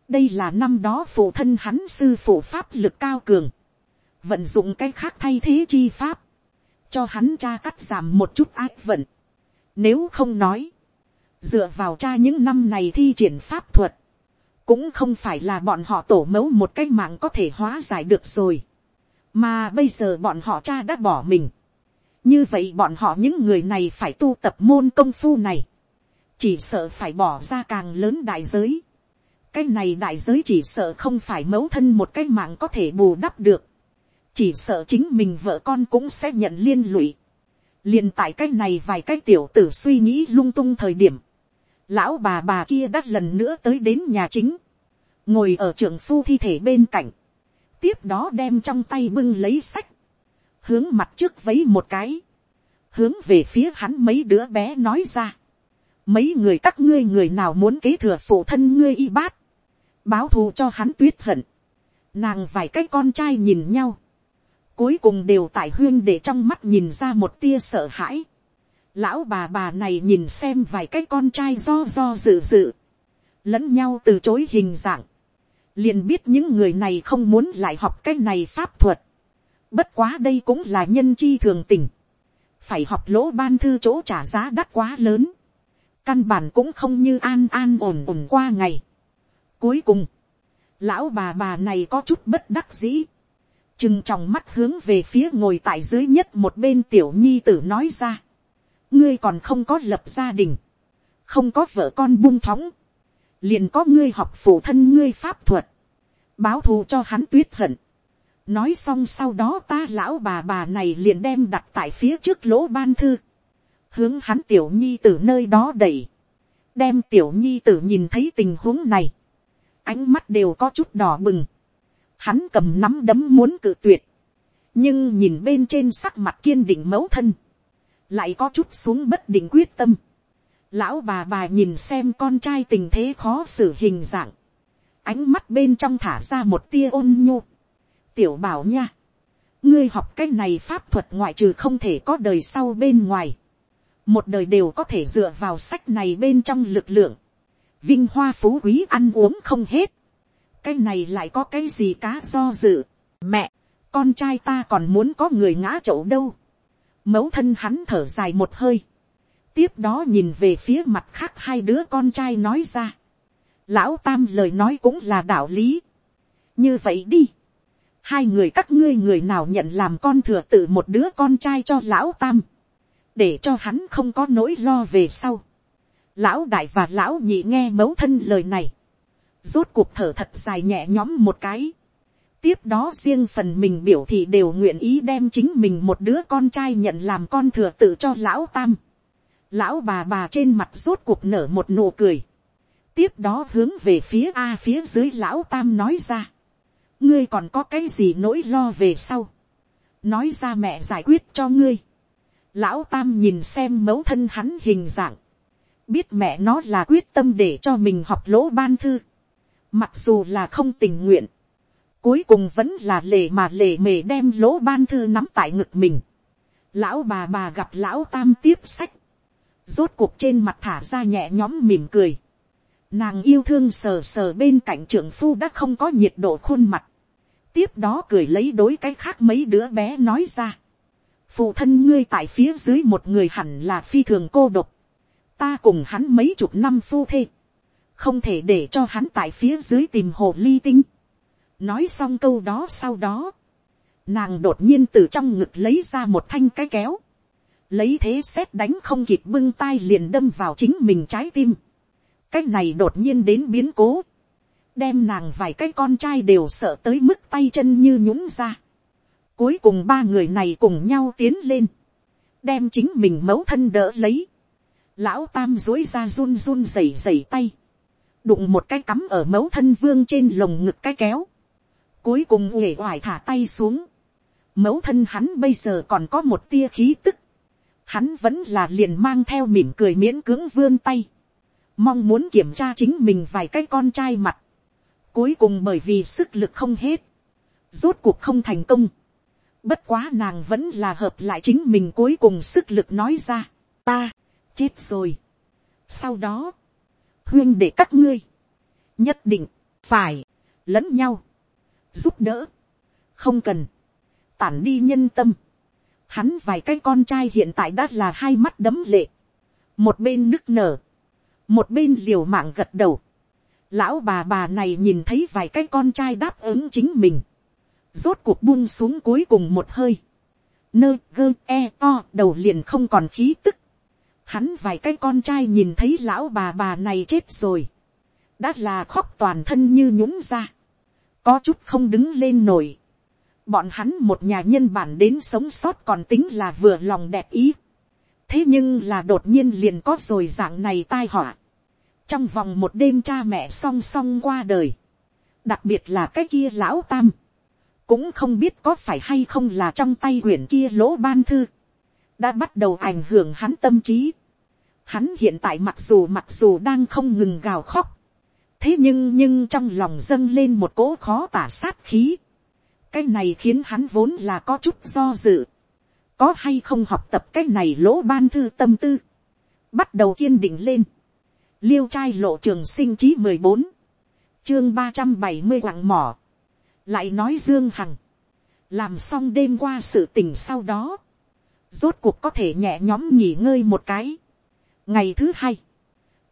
đây là năm đó phụ thân hắn sư phụ pháp lực cao cường vận dụng cái khác thay thế chi pháp, cho hắn cha cắt giảm một chút ác vận. Nếu không nói, dựa vào cha những năm này thi triển pháp thuật, cũng không phải là bọn họ tổ mẫu một cái mạng có thể hóa giải được rồi. Mà bây giờ bọn họ cha đã bỏ mình. Như vậy bọn họ những người này phải tu tập môn công phu này. Chỉ sợ phải bỏ ra càng lớn đại giới. Cái này đại giới chỉ sợ không phải mẫu thân một cái mạng có thể bù đắp được chỉ sợ chính mình vợ con cũng sẽ nhận liên lụy. liền tại cái này vài cái tiểu tử suy nghĩ lung tung thời điểm, lão bà bà kia đã lần nữa tới đến nhà chính, ngồi ở trưởng phu thi thể bên cạnh, tiếp đó đem trong tay bưng lấy sách, hướng mặt trước vấy một cái, hướng về phía hắn mấy đứa bé nói ra, mấy người các ngươi người nào muốn kế thừa phụ thân ngươi y bát, báo thù cho hắn tuyết hận, nàng vài cái con trai nhìn nhau, cuối cùng đều tại huyên để trong mắt nhìn ra một tia sợ hãi. lão bà bà này nhìn xem vài cái con trai do do dự dự, lẫn nhau từ chối hình dạng, liền biết những người này không muốn lại học cái này pháp thuật. bất quá đây cũng là nhân chi thường tình, phải học lỗ ban thư chỗ trả giá đắt quá lớn, căn bản cũng không như an an ổn ổn qua ngày. cuối cùng, lão bà bà này có chút bất đắc dĩ, chừng tròng mắt hướng về phía ngồi tại dưới nhất một bên tiểu nhi tử nói ra. ngươi còn không có lập gia đình, không có vợ con buông thóng, liền có ngươi học phụ thân ngươi pháp thuật, báo thù cho hắn tuyết hận. nói xong sau đó ta lão bà bà này liền đem đặt tại phía trước lỗ ban thư, hướng hắn tiểu nhi tử nơi đó đẩy, đem tiểu nhi tử nhìn thấy tình huống này, ánh mắt đều có chút đỏ bừng, hắn cầm nắm đấm muốn cự tuyệt, nhưng nhìn bên trên sắc mặt kiên định mẫu thân, lại có chút xuống bất định quyết tâm. Lão bà bà nhìn xem con trai tình thế khó xử hình dạng, ánh mắt bên trong thả ra một tia ôn nhu. tiểu bảo nha, ngươi học cái này pháp thuật ngoại trừ không thể có đời sau bên ngoài, một đời đều có thể dựa vào sách này bên trong lực lượng, vinh hoa phú quý ăn uống không hết, cái này lại có cái gì cá do dự, mẹ, con trai ta còn muốn có người ngã chậu đâu, mẫu thân hắn thở dài một hơi, tiếp đó nhìn về phía mặt khác hai đứa con trai nói ra, lão tam lời nói cũng là đạo lý, như vậy đi, hai người các ngươi người nào nhận làm con thừa tự một đứa con trai cho lão tam, để cho hắn không có nỗi lo về sau. Lão đại và lão nhị nghe mẫu thân lời này, rốt cuộc thở thật dài nhẹ nhõm một cái. tiếp đó riêng phần mình biểu thị đều nguyện ý đem chính mình một đứa con trai nhận làm con thừa tự cho lão tam. lão bà bà trên mặt rốt cuộc nở một nụ cười. tiếp đó hướng về phía a phía dưới lão tam nói ra. ngươi còn có cái gì nỗi lo về sau. nói ra mẹ giải quyết cho ngươi Lão Tam nhìn xem mẫu thân hắn hình dạng. Biết mẹ nó là quyết tâm để cho mình học lỗ ban thư. Mặc dù là không tình nguyện. Cuối cùng vẫn là lề mà lề mề đem lỗ ban thư nắm tại ngực mình. Lão bà bà gặp lão Tam tiếp sách. Rốt cuộc trên mặt thả ra nhẹ nhõm mỉm cười. Nàng yêu thương sờ sờ bên cạnh trưởng phu đã không có nhiệt độ khuôn mặt. Tiếp đó cười lấy đối cái khác mấy đứa bé nói ra phụ thân ngươi tại phía dưới một người hẳn là phi thường cô độc, ta cùng hắn mấy chục năm phu thê, không thể để cho hắn tại phía dưới tìm hồ ly tinh. nói xong câu đó sau đó, nàng đột nhiên từ trong ngực lấy ra một thanh cái kéo, lấy thế xét đánh không kịp bưng tay liền đâm vào chính mình trái tim. cái này đột nhiên đến biến cố, đem nàng vài cái con trai đều sợ tới mức tay chân như nhũng ra. Cuối cùng ba người này cùng nhau tiến lên. Đem chính mình mẫu thân đỡ lấy. Lão tam dối ra run run rẩy rẩy tay. Đụng một cái cắm ở mẫu thân vương trên lồng ngực cái kéo. Cuối cùng uể oải thả tay xuống. Mẫu thân hắn bây giờ còn có một tia khí tức. Hắn vẫn là liền mang theo mỉm cười miễn cưỡng vươn tay. Mong muốn kiểm tra chính mình vài cái con trai mặt. Cuối cùng bởi vì sức lực không hết. Rốt cuộc không thành công Bất quá nàng vẫn là hợp lại chính mình cuối cùng sức lực nói ra. Ta, chết rồi. Sau đó, huyên để các ngươi, nhất định, phải, lẫn nhau, giúp đỡ, không cần, tản đi nhân tâm. Hắn vài cái con trai hiện tại đã là hai mắt đấm lệ, một bên nức nở, một bên liều mạng gật đầu. Lão bà bà này nhìn thấy vài cái con trai đáp ứng chính mình. Rốt cuộc buông xuống cuối cùng một hơi, nơ gơ e o đầu liền không còn khí tức, hắn vài cái con trai nhìn thấy lão bà bà này chết rồi, đã là khóc toàn thân như nhũng ra, có chút không đứng lên nổi, bọn hắn một nhà nhân bản đến sống sót còn tính là vừa lòng đẹp ý, thế nhưng là đột nhiên liền có rồi dạng này tai họa, trong vòng một đêm cha mẹ song song qua đời, đặc biệt là cái kia lão tam, cũng không biết có phải hay không là trong tay quyển kia lỗ ban thư, đã bắt đầu ảnh hưởng hắn tâm trí. Hắn hiện tại mặc dù mặc dù đang không ngừng gào khóc, thế nhưng nhưng trong lòng dâng lên một cỗ khó tả sát khí. cái này khiến hắn vốn là có chút do dự, có hay không học tập cái này lỗ ban thư tâm tư, bắt đầu kiên định lên. liêu trai lộ trường sinh chí mười bốn, chương ba trăm bảy mươi quặng mỏ, lại nói dương hằng, làm xong đêm qua sự tình sau đó, rốt cuộc có thể nhẹ nhóm nghỉ ngơi một cái. ngày thứ hai,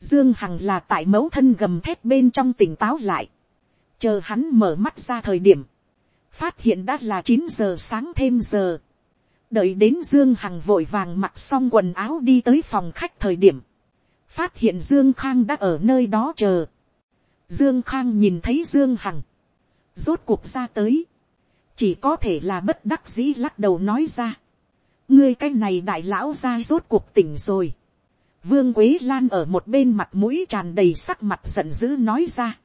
dương hằng là tại mẫu thân gầm thét bên trong tỉnh táo lại, chờ hắn mở mắt ra thời điểm, phát hiện đã là chín giờ sáng thêm giờ, đợi đến dương hằng vội vàng mặc xong quần áo đi tới phòng khách thời điểm, phát hiện dương khang đã ở nơi đó chờ. dương khang nhìn thấy dương hằng, rốt cuộc ra tới, chỉ có thể là bất đắc dĩ lắc đầu nói ra ngươi cái này đại lão ra rốt cuộc tỉnh rồi. vương quế lan ở một bên mặt mũi tràn đầy sắc mặt giận dữ nói ra.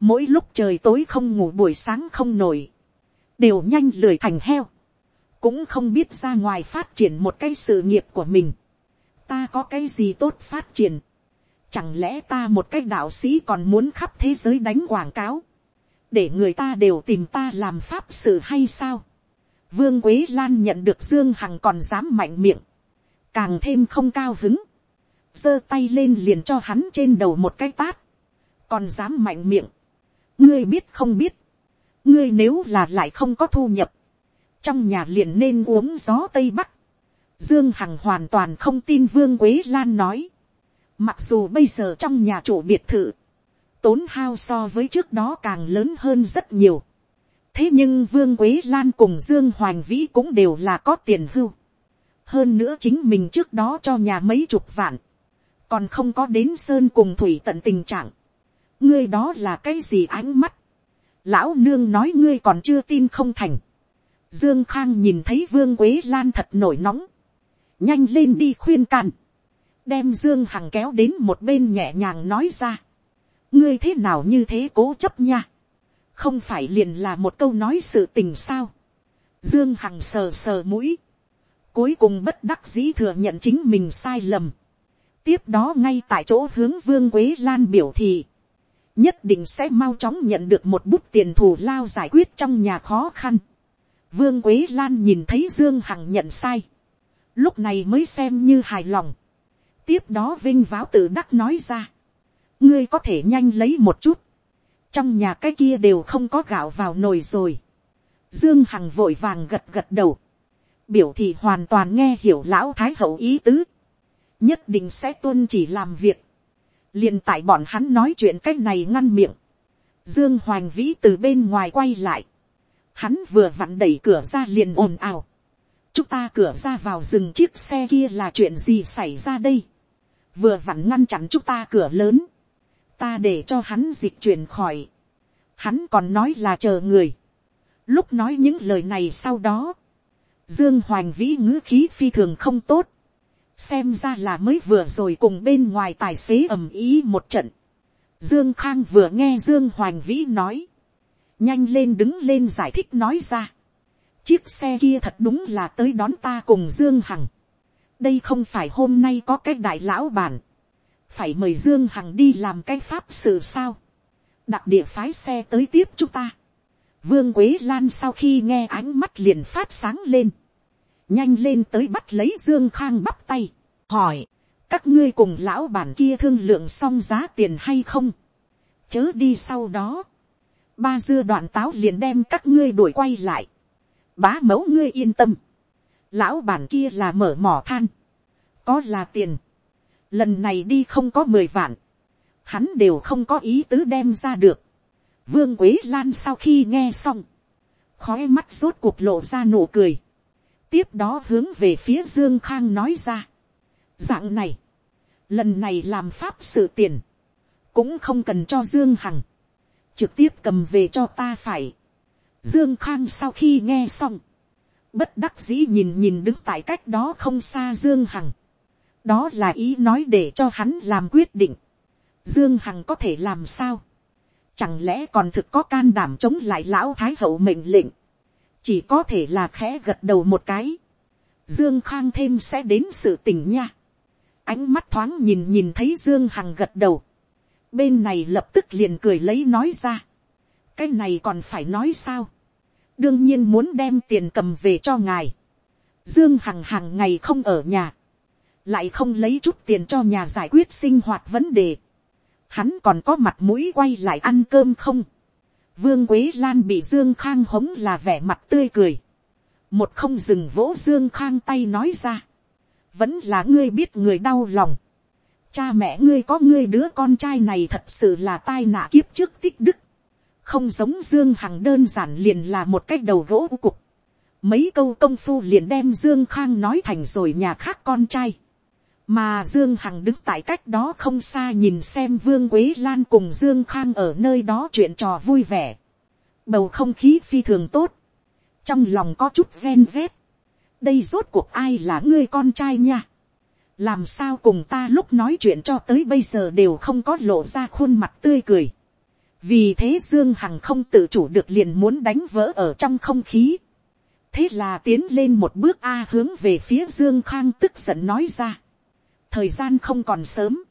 mỗi lúc trời tối không ngủ buổi sáng không nổi, đều nhanh lười thành heo, cũng không biết ra ngoài phát triển một cái sự nghiệp của mình. ta có cái gì tốt phát triển. chẳng lẽ ta một cái đạo sĩ còn muốn khắp thế giới đánh quảng cáo, để người ta đều tìm ta làm pháp sự hay sao Vương Quế Lan nhận được Dương Hằng còn dám mạnh miệng. Càng thêm không cao hứng. giơ tay lên liền cho hắn trên đầu một cái tát. Còn dám mạnh miệng. Ngươi biết không biết. Ngươi nếu là lại không có thu nhập. Trong nhà liền nên uống gió Tây Bắc. Dương Hằng hoàn toàn không tin Vương Quế Lan nói. Mặc dù bây giờ trong nhà chủ biệt thự. Tốn hao so với trước đó càng lớn hơn rất nhiều thế nhưng vương quế lan cùng dương hoành vĩ cũng đều là có tiền hưu. hơn nữa chính mình trước đó cho nhà mấy chục vạn, còn không có đến sơn cùng thủy tận tình trạng. ngươi đó là cái gì ánh mắt. lão nương nói ngươi còn chưa tin không thành. dương khang nhìn thấy vương quế lan thật nổi nóng. nhanh lên đi khuyên can. đem dương hằng kéo đến một bên nhẹ nhàng nói ra. ngươi thế nào như thế cố chấp nha không phải liền là một câu nói sự tình sao. Dương Hằng sờ sờ mũi, cuối cùng bất đắc dĩ thừa nhận chính mình sai lầm. tiếp đó ngay tại chỗ hướng vương quế lan biểu thị, nhất định sẽ mau chóng nhận được một bút tiền thù lao giải quyết trong nhà khó khăn. vương quế lan nhìn thấy dương hằng nhận sai, lúc này mới xem như hài lòng. tiếp đó vinh váo tự đắc nói ra, ngươi có thể nhanh lấy một chút, trong nhà cái kia đều không có gạo vào nồi rồi. Dương Hằng vội vàng gật gật đầu. Biểu thị hoàn toàn nghe hiểu lão thái hậu ý tứ. Nhất định sẽ tuân chỉ làm việc. liền tại bọn hắn nói chuyện cách này ngăn miệng. Dương Hoành Vĩ từ bên ngoài quay lại. Hắn vừa vặn đẩy cửa ra liền ồn ào. Chúng ta cửa ra vào dừng chiếc xe kia là chuyện gì xảy ra đây. Vừa vặn ngăn chặn chúng ta cửa lớn ta để cho hắn dịch chuyển khỏi, hắn còn nói là chờ người. Lúc nói những lời này sau đó, dương hoành vĩ ngữ khí phi thường không tốt, xem ra là mới vừa rồi cùng bên ngoài tài xế ầm ý một trận. Dương Khang vừa nghe Dương Hoành Vĩ nói. Nhanh lên đứng lên giải thích nói ra. Chiếc xe kia thật đúng là tới đón ta cùng Dương Hằng. Đây không phải hôm nay có cái đại lão bản phải mời dương hằng đi làm cái pháp sự sao, đặc địa phái xe tới tiếp chúng ta. vương quế lan sau khi nghe ánh mắt liền phát sáng lên, nhanh lên tới bắt lấy dương khang bắp tay, hỏi, các ngươi cùng lão bản kia thương lượng xong giá tiền hay không, chớ đi sau đó, ba dưa đoạn táo liền đem các ngươi đuổi quay lại, bá mẫu ngươi yên tâm, lão bản kia là mở mỏ than, có là tiền, lần này đi không có mười vạn, hắn đều không có ý tứ đem ra được. vương quế lan sau khi nghe xong, khói mắt rốt cuộc lộ ra nụ cười, tiếp đó hướng về phía dương khang nói ra. dạng này, lần này làm pháp sự tiền, cũng không cần cho dương hằng, trực tiếp cầm về cho ta phải. dương khang sau khi nghe xong, bất đắc dĩ nhìn nhìn đứng tại cách đó không xa dương hằng, đó là ý nói để cho hắn làm quyết định. Dương Hằng có thể làm sao. Chẳng lẽ còn thực có can đảm chống lại lão thái hậu mệnh lệnh. Chỉ có thể là khẽ gật đầu một cái. Dương Khang thêm sẽ đến sự tình nha. Ánh mắt thoáng nhìn nhìn thấy Dương Hằng gật đầu. Bên này lập tức liền cười lấy nói ra. Cái này còn phải nói sao. Đương nhiên muốn đem tiền cầm về cho ngài. Dương Hằng hàng ngày không ở nhà lại không lấy chút tiền cho nhà giải quyết sinh hoạt vấn đề, hắn còn có mặt mũi quay lại ăn cơm không. Vương Quế Lan bị Dương Khang hống là vẻ mặt tươi cười. Một không dừng vỗ Dương Khang tay nói ra. Vẫn là ngươi biết người đau lòng. Cha mẹ ngươi có ngươi đứa con trai này thật sự là tai nạn kiếp trước tích đức. Không giống Dương Hằng đơn giản liền là một cái đầu gỗ cục. Mấy câu công phu liền đem Dương Khang nói thành rồi nhà khác con trai mà dương hằng đứng tại cách đó không xa nhìn xem vương quế lan cùng dương khang ở nơi đó chuyện trò vui vẻ bầu không khí phi thường tốt trong lòng có chút ghen rét đây rốt cuộc ai là ngươi con trai nha. làm sao cùng ta lúc nói chuyện cho tới bây giờ đều không có lộ ra khuôn mặt tươi cười. vì thế dương hằng không tự chủ được liền muốn đánh vỡ ở trong không khí. thế là tiến lên một bước a hướng về phía dương khang tức giận nói ra thời gian không còn sớm.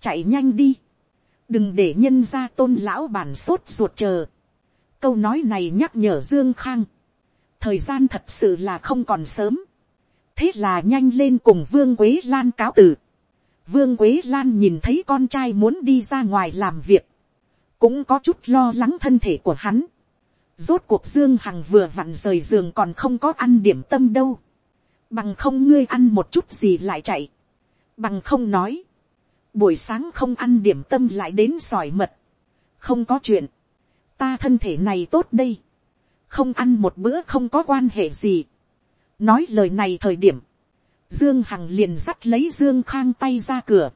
chạy nhanh đi. đừng để nhân ra tôn lão bản sốt ruột chờ. câu nói này nhắc nhở dương khang thời gian thật sự là không còn sớm. thế là nhanh lên cùng vương quế lan cáo từ. vương quế lan nhìn thấy con trai muốn đi ra ngoài làm việc, cũng có chút lo lắng thân thể của hắn. rốt cuộc dương hằng vừa vặn rời giường còn không có ăn điểm tâm đâu. bằng không ngươi ăn một chút gì lại chạy bằng không nói. buổi sáng không ăn điểm tâm lại đến sỏi mật. không có chuyện. ta thân thể này tốt đây không ăn một bữa không có quan hệ gì. nói lời này thời điểm, dương hằng liền dắt lấy dương khang tay ra cửa,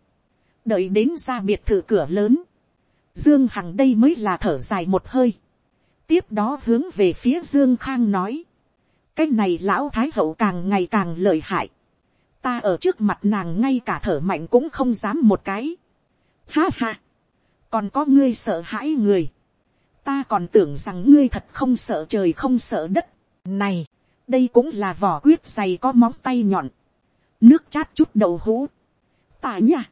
đợi đến ra biệt thự cửa lớn, dương hằng đây mới là thở dài một hơi, tiếp đó hướng về phía dương khang nói, cái này lão thái hậu càng ngày càng lợi hại, ta ở trước mặt nàng ngay cả thở mạnh cũng không dám một cái, ha ha, còn có ngươi sợ hãi người, ta còn tưởng rằng ngươi thật không sợ trời không sợ đất. này, đây cũng là vỏ quyết dày có móng tay nhọn, nước chát chút đầu hũ. ta nha,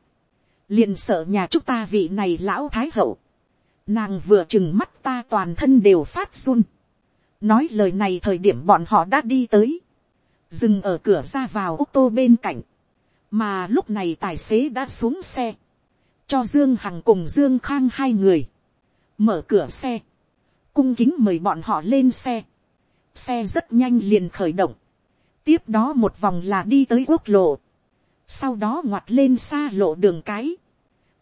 liền sợ nhà chúng ta vị này lão thái hậu, nàng vừa chừng mắt ta toàn thân đều phát run. nói lời này thời điểm bọn họ đã đi tới, dừng ở cửa ra vào ô tô bên cạnh, mà lúc này tài xế đã xuống xe, cho dương hằng cùng dương khang hai người, mở cửa xe, cung kính mời bọn họ lên xe, xe rất nhanh liền khởi động, tiếp đó một vòng là đi tới quốc lộ, sau đó ngoặt lên xa lộ đường cái,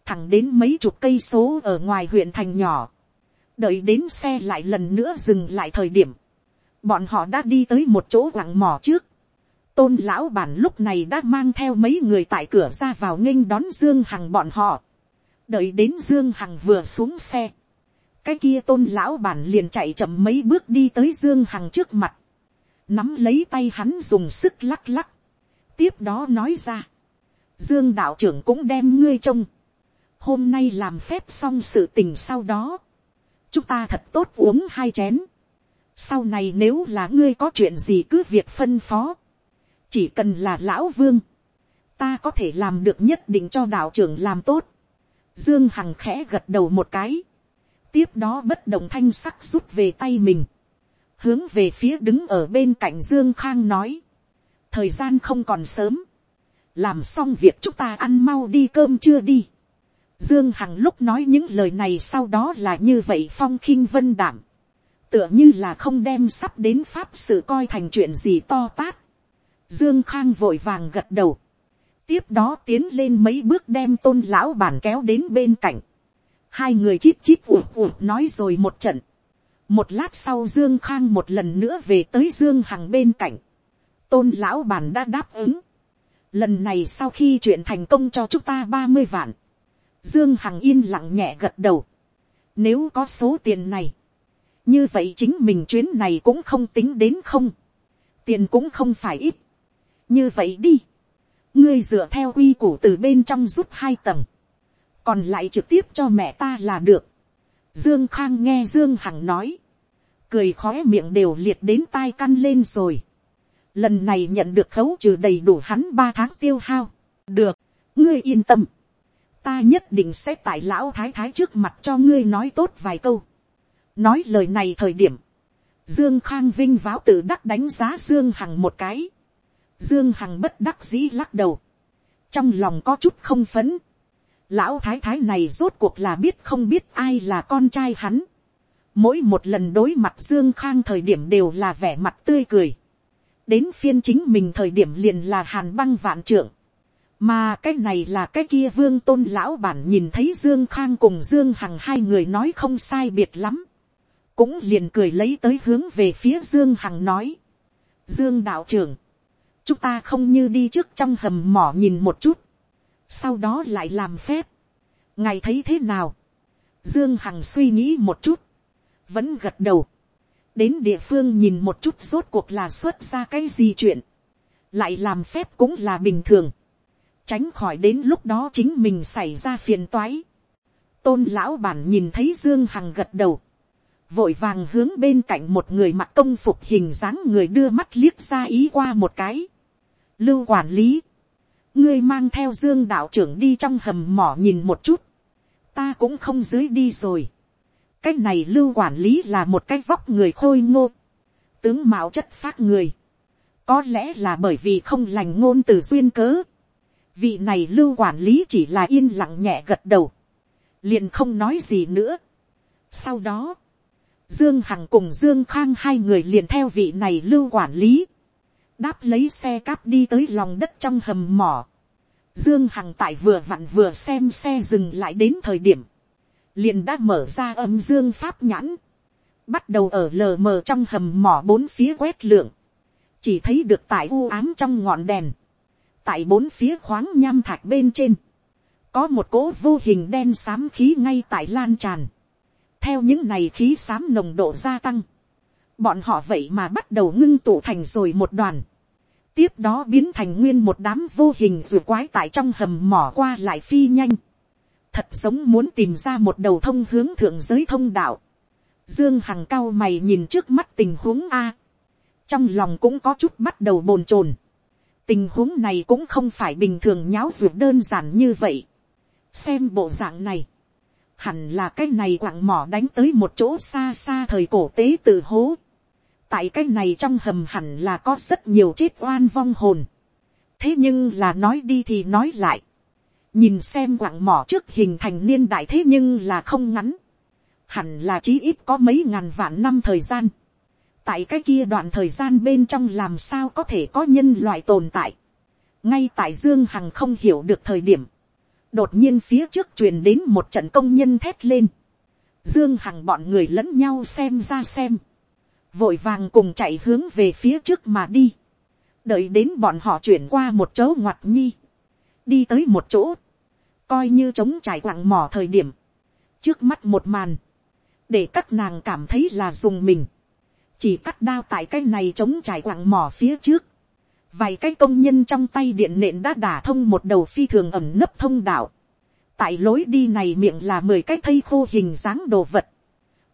thẳng đến mấy chục cây số ở ngoài huyện thành nhỏ, đợi đến xe lại lần nữa dừng lại thời điểm, bọn họ đã đi tới một chỗ quặng mỏ trước, tôn lão bản lúc này đã mang theo mấy người tại cửa ra vào nghênh đón dương hằng bọn họ, đợi đến dương hằng vừa xuống xe, cái kia tôn lão bản liền chạy chậm mấy bước đi tới dương hằng trước mặt, nắm lấy tay hắn dùng sức lắc lắc, tiếp đó nói ra, dương đạo trưởng cũng đem ngươi trông, hôm nay làm phép xong sự tình sau đó, chúng ta thật tốt uống hai chén, sau này nếu là ngươi có chuyện gì cứ việc phân phó, chỉ cần là lão vương, ta có thể làm được nhất định cho đạo trưởng làm tốt, dương hằng khẽ gật đầu một cái, tiếp đó bất động thanh sắc rút về tay mình, hướng về phía đứng ở bên cạnh dương khang nói, thời gian không còn sớm, làm xong việc chúng ta ăn mau đi cơm chưa đi. Dương Hằng lúc nói những lời này sau đó là như vậy phong khinh vân đảm. Tựa như là không đem sắp đến pháp sự coi thành chuyện gì to tát. Dương Khang vội vàng gật đầu. Tiếp đó tiến lên mấy bước đem tôn lão bản kéo đến bên cạnh hai người chít chít ủ ủ nói rồi một trận. một lát sau dương khang một lần nữa về tới dương hằng bên cạnh. tôn lão bản đã đáp ứng. lần này sau khi chuyện thành công cho chúng ta ba mươi vạn. dương hằng yên lặng nhẹ gật đầu. nếu có số tiền này, như vậy chính mình chuyến này cũng không tính đến không. tiền cũng không phải ít như vậy đi. ngươi dựa theo quy củ từ bên trong rút hai tầng còn lại trực tiếp cho mẹ ta là được. Dương Khang nghe Dương Hằng nói, cười khóe miệng đều liệt đến tai căn lên rồi. Lần này nhận được khấu trừ đầy đủ hắn ba tháng tiêu hao. Được, ngươi yên tâm. Ta nhất định sẽ tại lão thái thái trước mặt cho ngươi nói tốt vài câu. Nói lời này thời điểm. Dương Khang vinh váo tự đắc đánh giá Dương Hằng một cái. Dương Hằng bất đắc dĩ lắc đầu. Trong lòng có chút không phấn Lão thái thái này rốt cuộc là biết không biết ai là con trai hắn. Mỗi một lần đối mặt Dương Khang thời điểm đều là vẻ mặt tươi cười. Đến phiên chính mình thời điểm liền là hàn băng vạn trưởng. Mà cái này là cái kia vương tôn lão bản nhìn thấy Dương Khang cùng Dương Hằng hai người nói không sai biệt lắm. Cũng liền cười lấy tới hướng về phía Dương Hằng nói. Dương đạo trưởng. Chúng ta không như đi trước trong hầm mỏ nhìn một chút. Sau đó lại làm phép, ngài thấy thế nào, dương hằng suy nghĩ một chút, vẫn gật đầu, đến địa phương nhìn một chút rốt cuộc là xuất ra cái gì chuyện, lại làm phép cũng là bình thường, tránh khỏi đến lúc đó chính mình xảy ra phiền toái. tôn lão bản nhìn thấy dương hằng gật đầu, vội vàng hướng bên cạnh một người mặc công phục hình dáng người đưa mắt liếc ra ý qua một cái lưu quản lý, ngươi mang theo dương đạo trưởng đi trong hầm mỏ nhìn một chút, ta cũng không dưới đi rồi. cái này lưu quản lý là một cái vóc người khôi ngô, tướng mạo chất phát người, có lẽ là bởi vì không lành ngôn từ duyên cớ, vị này lưu quản lý chỉ là yên lặng nhẹ gật đầu, liền không nói gì nữa. sau đó, Dương Hằng cùng Dương Khang hai người liền theo vị này lưu quản lý. Đáp lấy xe cáp đi tới lòng đất trong hầm mỏ. Dương Hằng tại vừa vặn vừa xem xe dừng lại đến thời điểm. Liền đã mở ra âm dương pháp nhãn. Bắt đầu ở lờ mờ trong hầm mỏ bốn phía quét lượng. Chỉ thấy được tại u ám trong ngọn đèn. Tại bốn phía khoáng nham thạch bên trên. Có một cỗ vô hình đen xám khí ngay tại lan tràn theo những này khí xám nồng độ gia tăng, bọn họ vậy mà bắt đầu ngưng tụ thành rồi một đoàn, tiếp đó biến thành nguyên một đám vô hình r quái tại trong hầm mỏ qua lại phi nhanh, thật giống muốn tìm ra một đầu thông hướng thượng giới thông đạo, dương hằng cao mày nhìn trước mắt tình huống a, trong lòng cũng có chút bắt đầu bồn chồn, tình huống này cũng không phải bình thường nháo ruột đơn giản như vậy, xem bộ dạng này, hẳn là cái này quặng mỏ đánh tới một chỗ xa xa thời cổ tế tự hố tại cái này trong hầm hẳn là có rất nhiều chết oan vong hồn. thế nhưng là nói đi thì nói lại. nhìn xem quặng mỏ trước hình thành niên đại thế nhưng là không ngắn. hẳn là chí ít có mấy ngàn vạn năm thời gian. tại cái kia đoạn thời gian bên trong làm sao có thể có nhân loại tồn tại. ngay tại dương hằng không hiểu được thời điểm đột nhiên phía trước truyền đến một trận công nhân thét lên, dương hằng bọn người lẫn nhau xem ra xem, vội vàng cùng chạy hướng về phía trước mà đi, đợi đến bọn họ chuyển qua một chỗ ngoặt nhi, đi tới một chỗ, coi như chống trải quặng mỏ thời điểm, trước mắt một màn, để các nàng cảm thấy là dùng mình, chỉ cắt đao tại cái này chống trải quặng mỏ phía trước, vài cái công nhân trong tay điện nện đã đả thông một đầu phi thường ẩm nấp thông đạo. tại lối đi này miệng là mười cái thây khô hình dáng đồ vật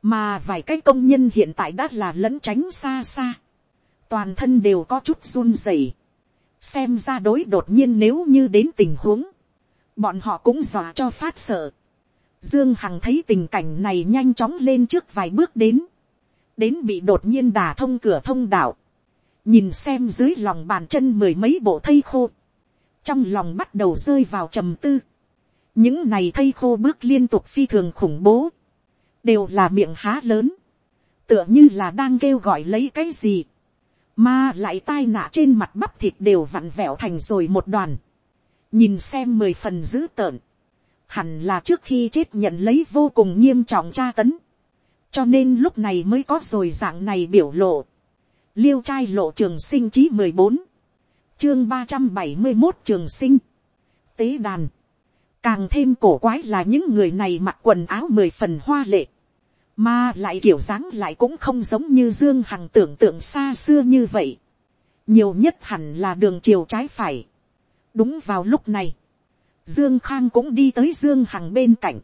mà vài cái công nhân hiện tại đã là lẫn tránh xa xa. toàn thân đều có chút run rẩy. xem ra đối đột nhiên nếu như đến tình huống, bọn họ cũng dọa cho phát sợ. dương hằng thấy tình cảnh này nhanh chóng lên trước vài bước đến. đến bị đột nhiên đà thông cửa thông đạo nhìn xem dưới lòng bàn chân mười mấy bộ thây khô, trong lòng bắt đầu rơi vào trầm tư. những này thây khô bước liên tục phi thường khủng bố, đều là miệng há lớn, tựa như là đang kêu gọi lấy cái gì, mà lại tai nạ trên mặt bắp thịt đều vặn vẹo thành rồi một đoàn, nhìn xem mười phần dữ tợn, hẳn là trước khi chết nhận lấy vô cùng nghiêm trọng tra tấn, cho nên lúc này mới có rồi dạng này biểu lộ. Liêu trai lộ trường sinh chí mười bốn, chương ba trăm bảy mươi một trường sinh, tế đàn, càng thêm cổ quái là những người này mặc quần áo mười phần hoa lệ, mà lại kiểu dáng lại cũng không giống như dương hằng tưởng tượng xa xưa như vậy, nhiều nhất hẳn là đường chiều trái phải. đúng vào lúc này, dương khang cũng đi tới dương hằng bên cạnh,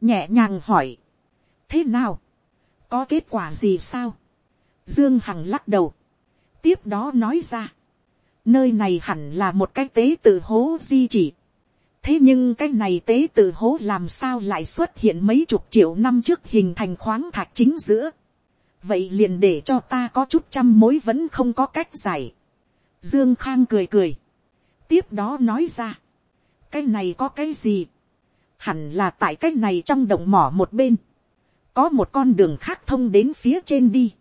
nhẹ nhàng hỏi, thế nào, có kết quả gì sao, Dương Hằng lắc đầu. Tiếp đó nói ra. Nơi này hẳn là một cái tế tự hố di chỉ. Thế nhưng cái này tế tự hố làm sao lại xuất hiện mấy chục triệu năm trước hình thành khoáng thạch chính giữa. Vậy liền để cho ta có chút trăm mối vẫn không có cách giải. Dương Khang cười cười. Tiếp đó nói ra. Cái này có cái gì? Hẳn là tại cái này trong động mỏ một bên. Có một con đường khác thông đến phía trên đi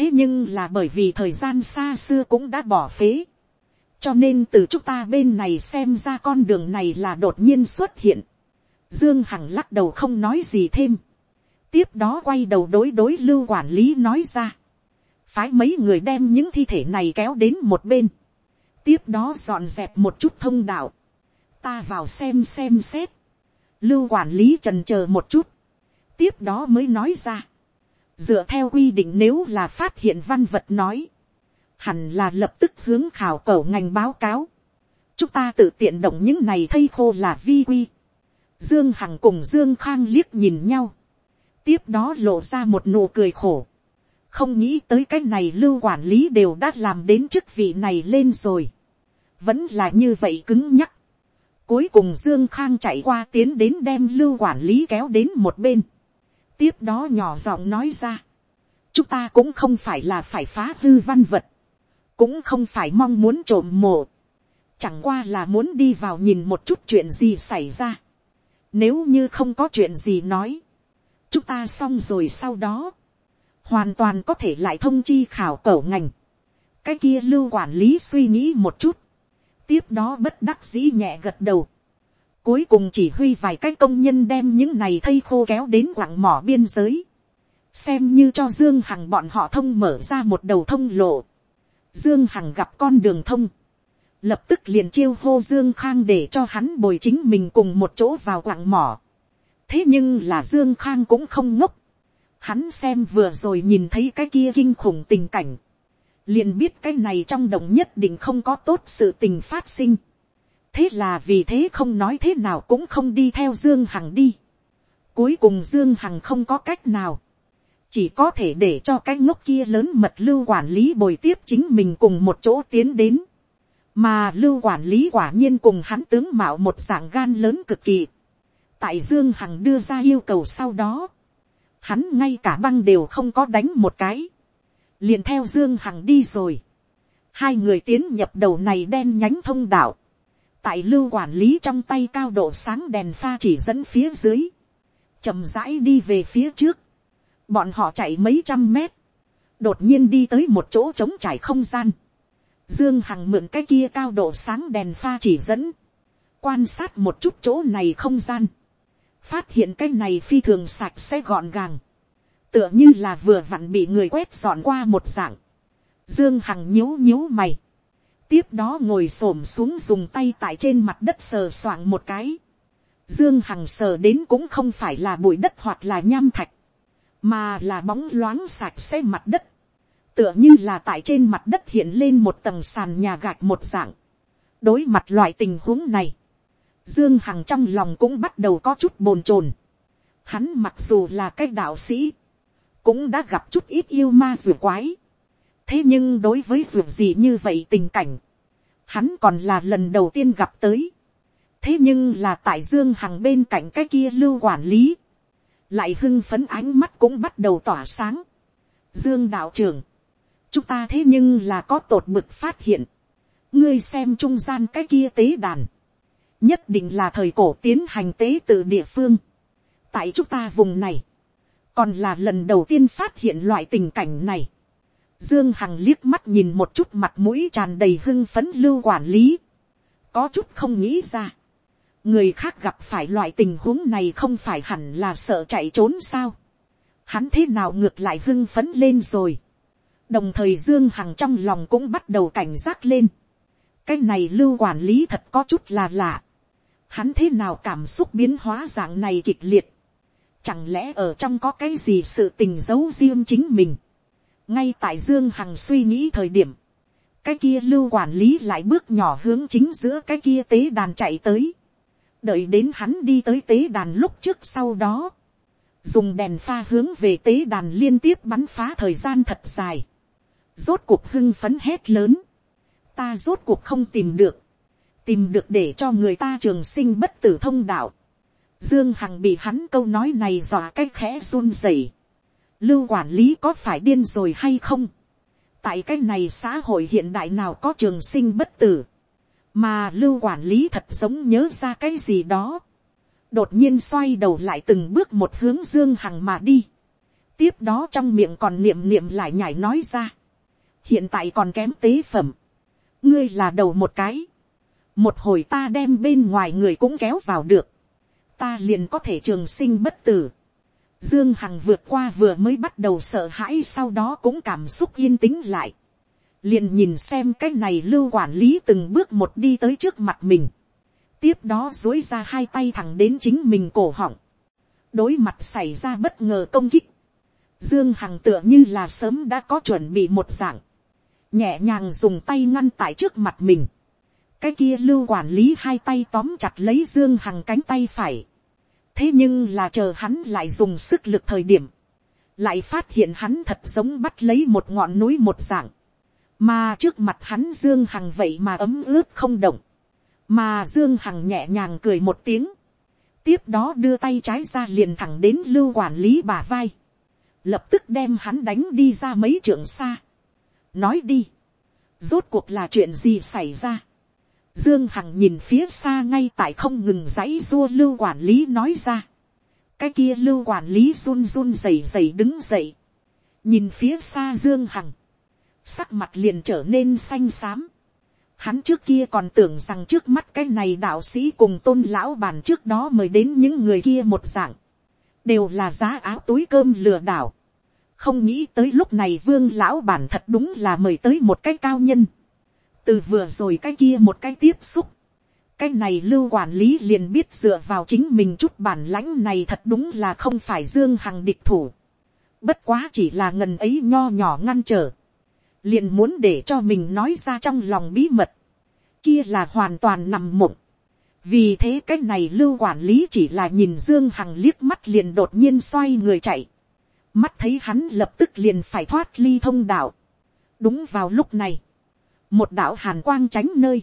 thế nhưng là bởi vì thời gian xa xưa cũng đã bỏ phế cho nên từ chúng ta bên này xem ra con đường này là đột nhiên xuất hiện. dương hằng lắc đầu không nói gì thêm. tiếp đó quay đầu đối đối lưu quản lý nói ra. phái mấy người đem những thi thể này kéo đến một bên. tiếp đó dọn dẹp một chút thông đạo. ta vào xem xem xét. lưu quản lý trần chờ một chút. tiếp đó mới nói ra dựa theo quy định nếu là phát hiện văn vật nói, hẳn là lập tức hướng khảo cầu ngành báo cáo, chúng ta tự tiện động những này thây khô là vi quy, dương hằng cùng dương khang liếc nhìn nhau, tiếp đó lộ ra một nụ cười khổ, không nghĩ tới cái này lưu quản lý đều đã làm đến chức vị này lên rồi, vẫn là như vậy cứng nhắc, Cuối cùng Dương Khang chạy qua tiến đến đem lưu quản lý kéo đến một bên. Tiếp đó nhỏ giọng nói ra. Chúng ta cũng không phải là phải phá hư văn vật. Cũng không phải mong muốn trộm mộ. Chẳng qua là muốn đi vào nhìn một chút chuyện gì xảy ra. Nếu như không có chuyện gì nói. Chúng ta xong rồi sau đó. Hoàn toàn có thể lại thông chi khảo cổ ngành. Cái kia lưu quản lý suy nghĩ một chút tiếp đó bất đắc dĩ nhẹ gật đầu. Cuối cùng chỉ huy vài cái công nhân đem những này thây khô kéo đến quặng mỏ biên giới. Xem như cho Dương Hằng bọn họ thông mở ra một đầu thông lộ. Dương Hằng gặp con đường thông. Lập tức liền chiêu hô Dương Khang để cho hắn bồi chính mình cùng một chỗ vào quặng mỏ. Thế nhưng là Dương Khang cũng không ngốc. Hắn xem vừa rồi nhìn thấy cái kia kinh khủng tình cảnh liền biết cái này trong đồng nhất định không có tốt sự tình phát sinh. thế là vì thế không nói thế nào cũng không đi theo dương hằng đi. cuối cùng dương hằng không có cách nào chỉ có thể để cho cái ngốc kia lớn mật lưu quản lý bồi tiếp chính mình cùng một chỗ tiến đến. mà lưu quản lý quả nhiên cùng hắn tướng mạo một dạng gan lớn cực kỳ. tại dương hằng đưa ra yêu cầu sau đó, hắn ngay cả băng đều không có đánh một cái liền theo dương hằng đi rồi. hai người tiến nhập đầu này đen nhánh thông đạo. tại lưu quản lý trong tay cao độ sáng đèn pha chỉ dẫn phía dưới. chậm rãi đi về phía trước bọn họ chạy mấy trăm mét. đột nhiên đi tới một chỗ trống trải không gian. dương hằng mượn cái kia cao độ sáng đèn pha chỉ dẫn. quan sát một chút chỗ này không gian. phát hiện cái này phi thường sạch sẽ gọn gàng, tựa như là vừa vặn bị người quét dọn qua một dạng. Dương Hằng nhíu nhíu mày. Tiếp đó ngồi xổm xuống dùng tay tại trên mặt đất sờ soạng một cái. Dương Hằng sờ đến cũng không phải là bụi đất hoặc là nham thạch. Mà là bóng loáng sạch sẽ mặt đất. Tựa như là tại trên mặt đất hiện lên một tầng sàn nhà gạch một dạng. Đối mặt loại tình huống này. Dương Hằng trong lòng cũng bắt đầu có chút bồn chồn. Hắn mặc dù là cái đạo sĩ cũng đã gặp chút ít yêu ma rùa quái. thế nhưng đối với rùa gì như vậy tình cảnh, hắn còn là lần đầu tiên gặp tới. thế nhưng là tại dương hằng bên cạnh cái kia lưu quản lý, lại hưng phấn ánh mắt cũng bắt đầu tỏa sáng. dương đạo trưởng, chúng ta thế nhưng là có tột mực phát hiện, ngươi xem trung gian cái kia tế đàn, nhất định là thời cổ tiến hành tế từ địa phương. tại chúng ta vùng này, còn là lần đầu tiên phát hiện loại tình cảnh này. Dương Hằng liếc mắt nhìn một chút mặt mũi tràn đầy hưng phấn lưu quản lý. Có chút không nghĩ ra. Người khác gặp phải loại tình huống này không phải hẳn là sợ chạy trốn sao. Hắn thế nào ngược lại hưng phấn lên rồi. Đồng thời Dương Hằng trong lòng cũng bắt đầu cảnh giác lên. Cái này lưu quản lý thật có chút là lạ. Hắn thế nào cảm xúc biến hóa dạng này kịch liệt Chẳng lẽ ở trong có cái gì sự tình giấu riêng chính mình. Ngay tại Dương Hằng suy nghĩ thời điểm. Cái kia lưu quản lý lại bước nhỏ hướng chính giữa cái kia tế đàn chạy tới. Đợi đến hắn đi tới tế đàn lúc trước sau đó. Dùng đèn pha hướng về tế đàn liên tiếp bắn phá thời gian thật dài. Rốt cuộc hưng phấn hét lớn. Ta rốt cuộc không tìm được. Tìm được để cho người ta trường sinh bất tử thông đạo Dương Hằng bị hắn câu nói này dọa cái khẽ run rẩy. Lưu quản lý có phải điên rồi hay không? Tại cái này xã hội hiện đại nào có trường sinh bất tử. Mà lưu quản lý thật giống nhớ ra cái gì đó. Đột nhiên xoay đầu lại từng bước một hướng Dương Hằng mà đi. Tiếp đó trong miệng còn niệm niệm lại nhảy nói ra. Hiện tại còn kém tế phẩm. Ngươi là đầu một cái. Một hồi ta đem bên ngoài người cũng kéo vào được ta liền có thể trường sinh bất tử. Dương Hằng vượt qua vừa mới bắt đầu sợ hãi sau đó cũng cảm xúc yên tĩnh lại. Liền nhìn xem cái này lưu quản lý từng bước một đi tới trước mặt mình. Tiếp đó dối ra hai tay thẳng đến chính mình cổ họng. Đối mặt xảy ra bất ngờ công kích. Dương Hằng tựa như là sớm đã có chuẩn bị một dạng. nhẹ nhàng dùng tay ngăn tại trước mặt mình, cái kia lưu quản lý hai tay tóm chặt lấy dương hằng cánh tay phải, thế nhưng là chờ hắn lại dùng sức lực thời điểm, lại phát hiện hắn thật giống bắt lấy một ngọn núi một dạng, mà trước mặt hắn dương hằng vậy mà ấm ướt không động, mà dương hằng nhẹ nhàng cười một tiếng, tiếp đó đưa tay trái ra liền thẳng đến lưu quản lý bà vai, lập tức đem hắn đánh đi ra mấy trượng xa. nói đi, rốt cuộc là chuyện gì xảy ra. dương hằng nhìn phía xa ngay tại không ngừng dãy dua lưu quản lý nói ra. cái kia lưu quản lý run run rẩy rẩy đứng dậy, nhìn phía xa dương hằng, sắc mặt liền trở nên xanh xám. Hắn trước kia còn tưởng rằng trước mắt cái này đạo sĩ cùng tôn lão bàn trước đó mời đến những người kia một dạng. Đều là giá áo túi cơm lừa đảo. Không nghĩ tới lúc này vương lão bản thật đúng là mời tới một cái cao nhân. Từ vừa rồi cái kia một cái tiếp xúc. Cái này lưu quản lý liền biết dựa vào chính mình chút bản lãnh này thật đúng là không phải dương hằng địch thủ. Bất quá chỉ là ngần ấy nho nhỏ ngăn trở liền muốn để cho mình nói ra trong lòng bí mật, kia là hoàn toàn nằm mộng. vì thế cái này lưu quản lý chỉ là nhìn dương hằng liếc mắt liền đột nhiên xoay người chạy, mắt thấy hắn lập tức liền phải thoát ly thông đạo. đúng vào lúc này, một đạo hàn quang tránh nơi,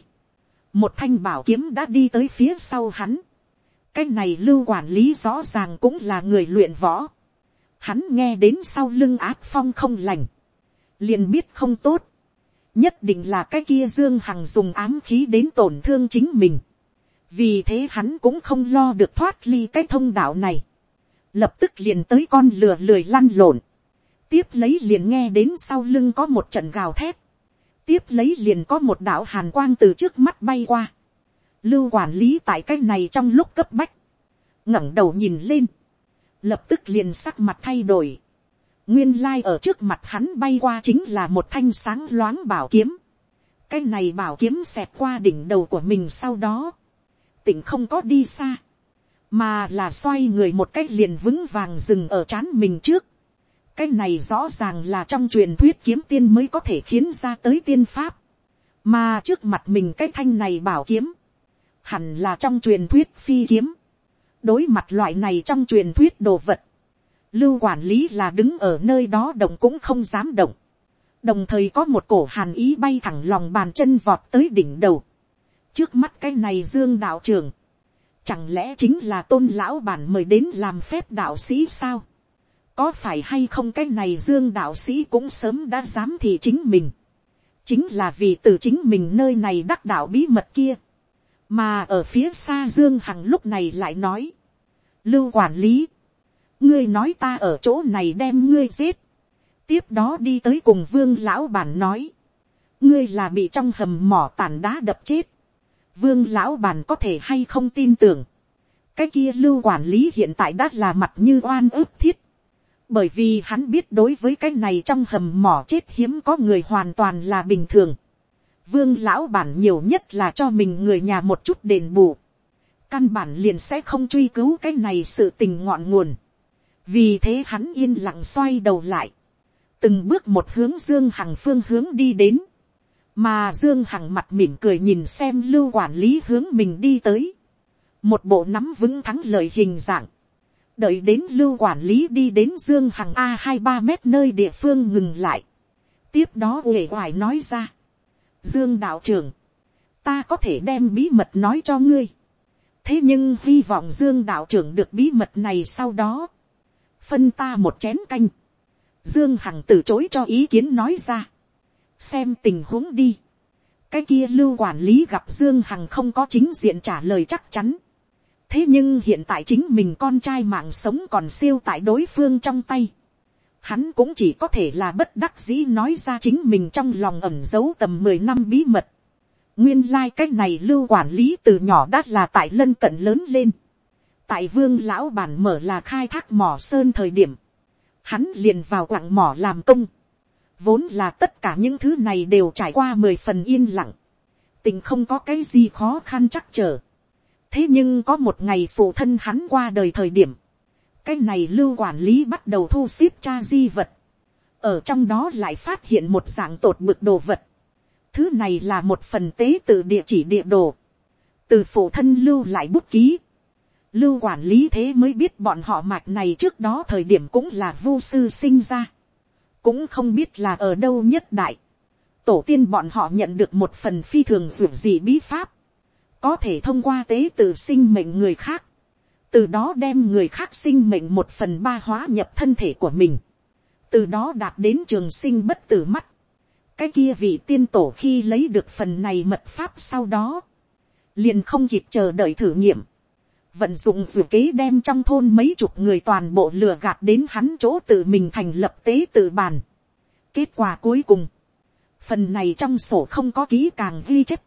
một thanh bảo kiếm đã đi tới phía sau hắn. cái này lưu quản lý rõ ràng cũng là người luyện võ. hắn nghe đến sau lưng áp phong không lành, liền biết không tốt, nhất định là cái kia dương hằng dùng ám khí đến tổn thương chính mình, vì thế hắn cũng không lo được thoát ly cái thông đạo này, lập tức liền tới con lừa lười lăn lộn, tiếp lấy liền nghe đến sau lưng có một trận gào thét, tiếp lấy liền có một đạo hàn quang từ trước mắt bay qua, lưu quản lý tại cái này trong lúc cấp bách, ngẩng đầu nhìn lên, lập tức liền sắc mặt thay đổi, Nguyên lai ở trước mặt hắn bay qua chính là một thanh sáng loáng bảo kiếm. Cái này bảo kiếm xẹp qua đỉnh đầu của mình sau đó. Tỉnh không có đi xa. Mà là xoay người một cách liền vững vàng dừng ở chán mình trước. Cái này rõ ràng là trong truyền thuyết kiếm tiên mới có thể khiến ra tới tiên pháp. Mà trước mặt mình cái thanh này bảo kiếm. Hẳn là trong truyền thuyết phi kiếm. Đối mặt loại này trong truyền thuyết đồ vật lưu quản lý là đứng ở nơi đó động cũng không dám động. đồng thời có một cổ hàn ý bay thẳng lòng bàn chân vọt tới đỉnh đầu. trước mắt cái này dương đạo trưởng, chẳng lẽ chính là tôn lão bản mời đến làm phép đạo sĩ sao. có phải hay không cái này dương đạo sĩ cũng sớm đã dám thì chính mình. chính là vì từ chính mình nơi này đắc đạo bí mật kia. mà ở phía xa dương hằng lúc này lại nói. lưu quản lý ngươi nói ta ở chỗ này đem ngươi giết, tiếp đó đi tới cùng vương lão bản nói, ngươi là bị trong hầm mỏ tàn đá đập chết, vương lão bản có thể hay không tin tưởng, cái kia lưu quản lý hiện tại đã là mặt như oan ức thiết, bởi vì hắn biết đối với cái này trong hầm mỏ chết hiếm có người hoàn toàn là bình thường, vương lão bản nhiều nhất là cho mình người nhà một chút đền bù, căn bản liền sẽ không truy cứu cái này sự tình ngọn nguồn, vì thế hắn yên lặng xoay đầu lại, từng bước một hướng dương hằng phương hướng đi đến, mà dương hằng mặt mỉm cười nhìn xem lưu quản lý hướng mình đi tới, một bộ nắm vững thắng lợi hình dạng, đợi đến lưu quản lý đi đến dương hằng a hai ba mét nơi địa phương ngừng lại, tiếp đó uể oải nói ra, dương đạo trưởng, ta có thể đem bí mật nói cho ngươi, thế nhưng hy vọng dương đạo trưởng được bí mật này sau đó, phân ta một chén canh, dương hằng từ chối cho ý kiến nói ra, xem tình huống đi, cái kia lưu quản lý gặp dương hằng không có chính diện trả lời chắc chắn, thế nhưng hiện tại chính mình con trai mạng sống còn siêu tại đối phương trong tay, hắn cũng chỉ có thể là bất đắc dĩ nói ra chính mình trong lòng ẩm giấu tầm mười năm bí mật. nguyên lai cách này lưu quản lý từ nhỏ đã là tại lân cận lớn lên tại vương lão bản mở là khai thác mỏ sơn thời điểm, hắn liền vào quặng mỏ làm công, vốn là tất cả những thứ này đều trải qua mười phần yên lặng, tình không có cái gì khó khăn chắc trở. thế nhưng có một ngày phụ thân hắn qua đời thời điểm, cái này lưu quản lý bắt đầu thu xếp cha di vật, ở trong đó lại phát hiện một dạng tột bực đồ vật. thứ này là một phần tế tự địa chỉ địa đồ, từ phụ thân lưu lại bút ký, lưu quản lý thế mới biết bọn họ mạch này trước đó thời điểm cũng là vô sư sinh ra, cũng không biết là ở đâu nhất đại, tổ tiên bọn họ nhận được một phần phi thường ruột gì bí pháp, có thể thông qua tế tự sinh mệnh người khác, từ đó đem người khác sinh mệnh một phần ba hóa nhập thân thể của mình, từ đó đạt đến trường sinh bất tử mắt. cái kia vị tiên tổ khi lấy được phần này mật pháp sau đó, liền không kịp chờ đợi thử nghiệm, vận dụng dù kế đem trong thôn mấy chục người toàn bộ lừa gạt đến hắn chỗ tự mình thành lập tế tự bàn. kết quả cuối cùng, phần này trong sổ không có ký càng ghi chép,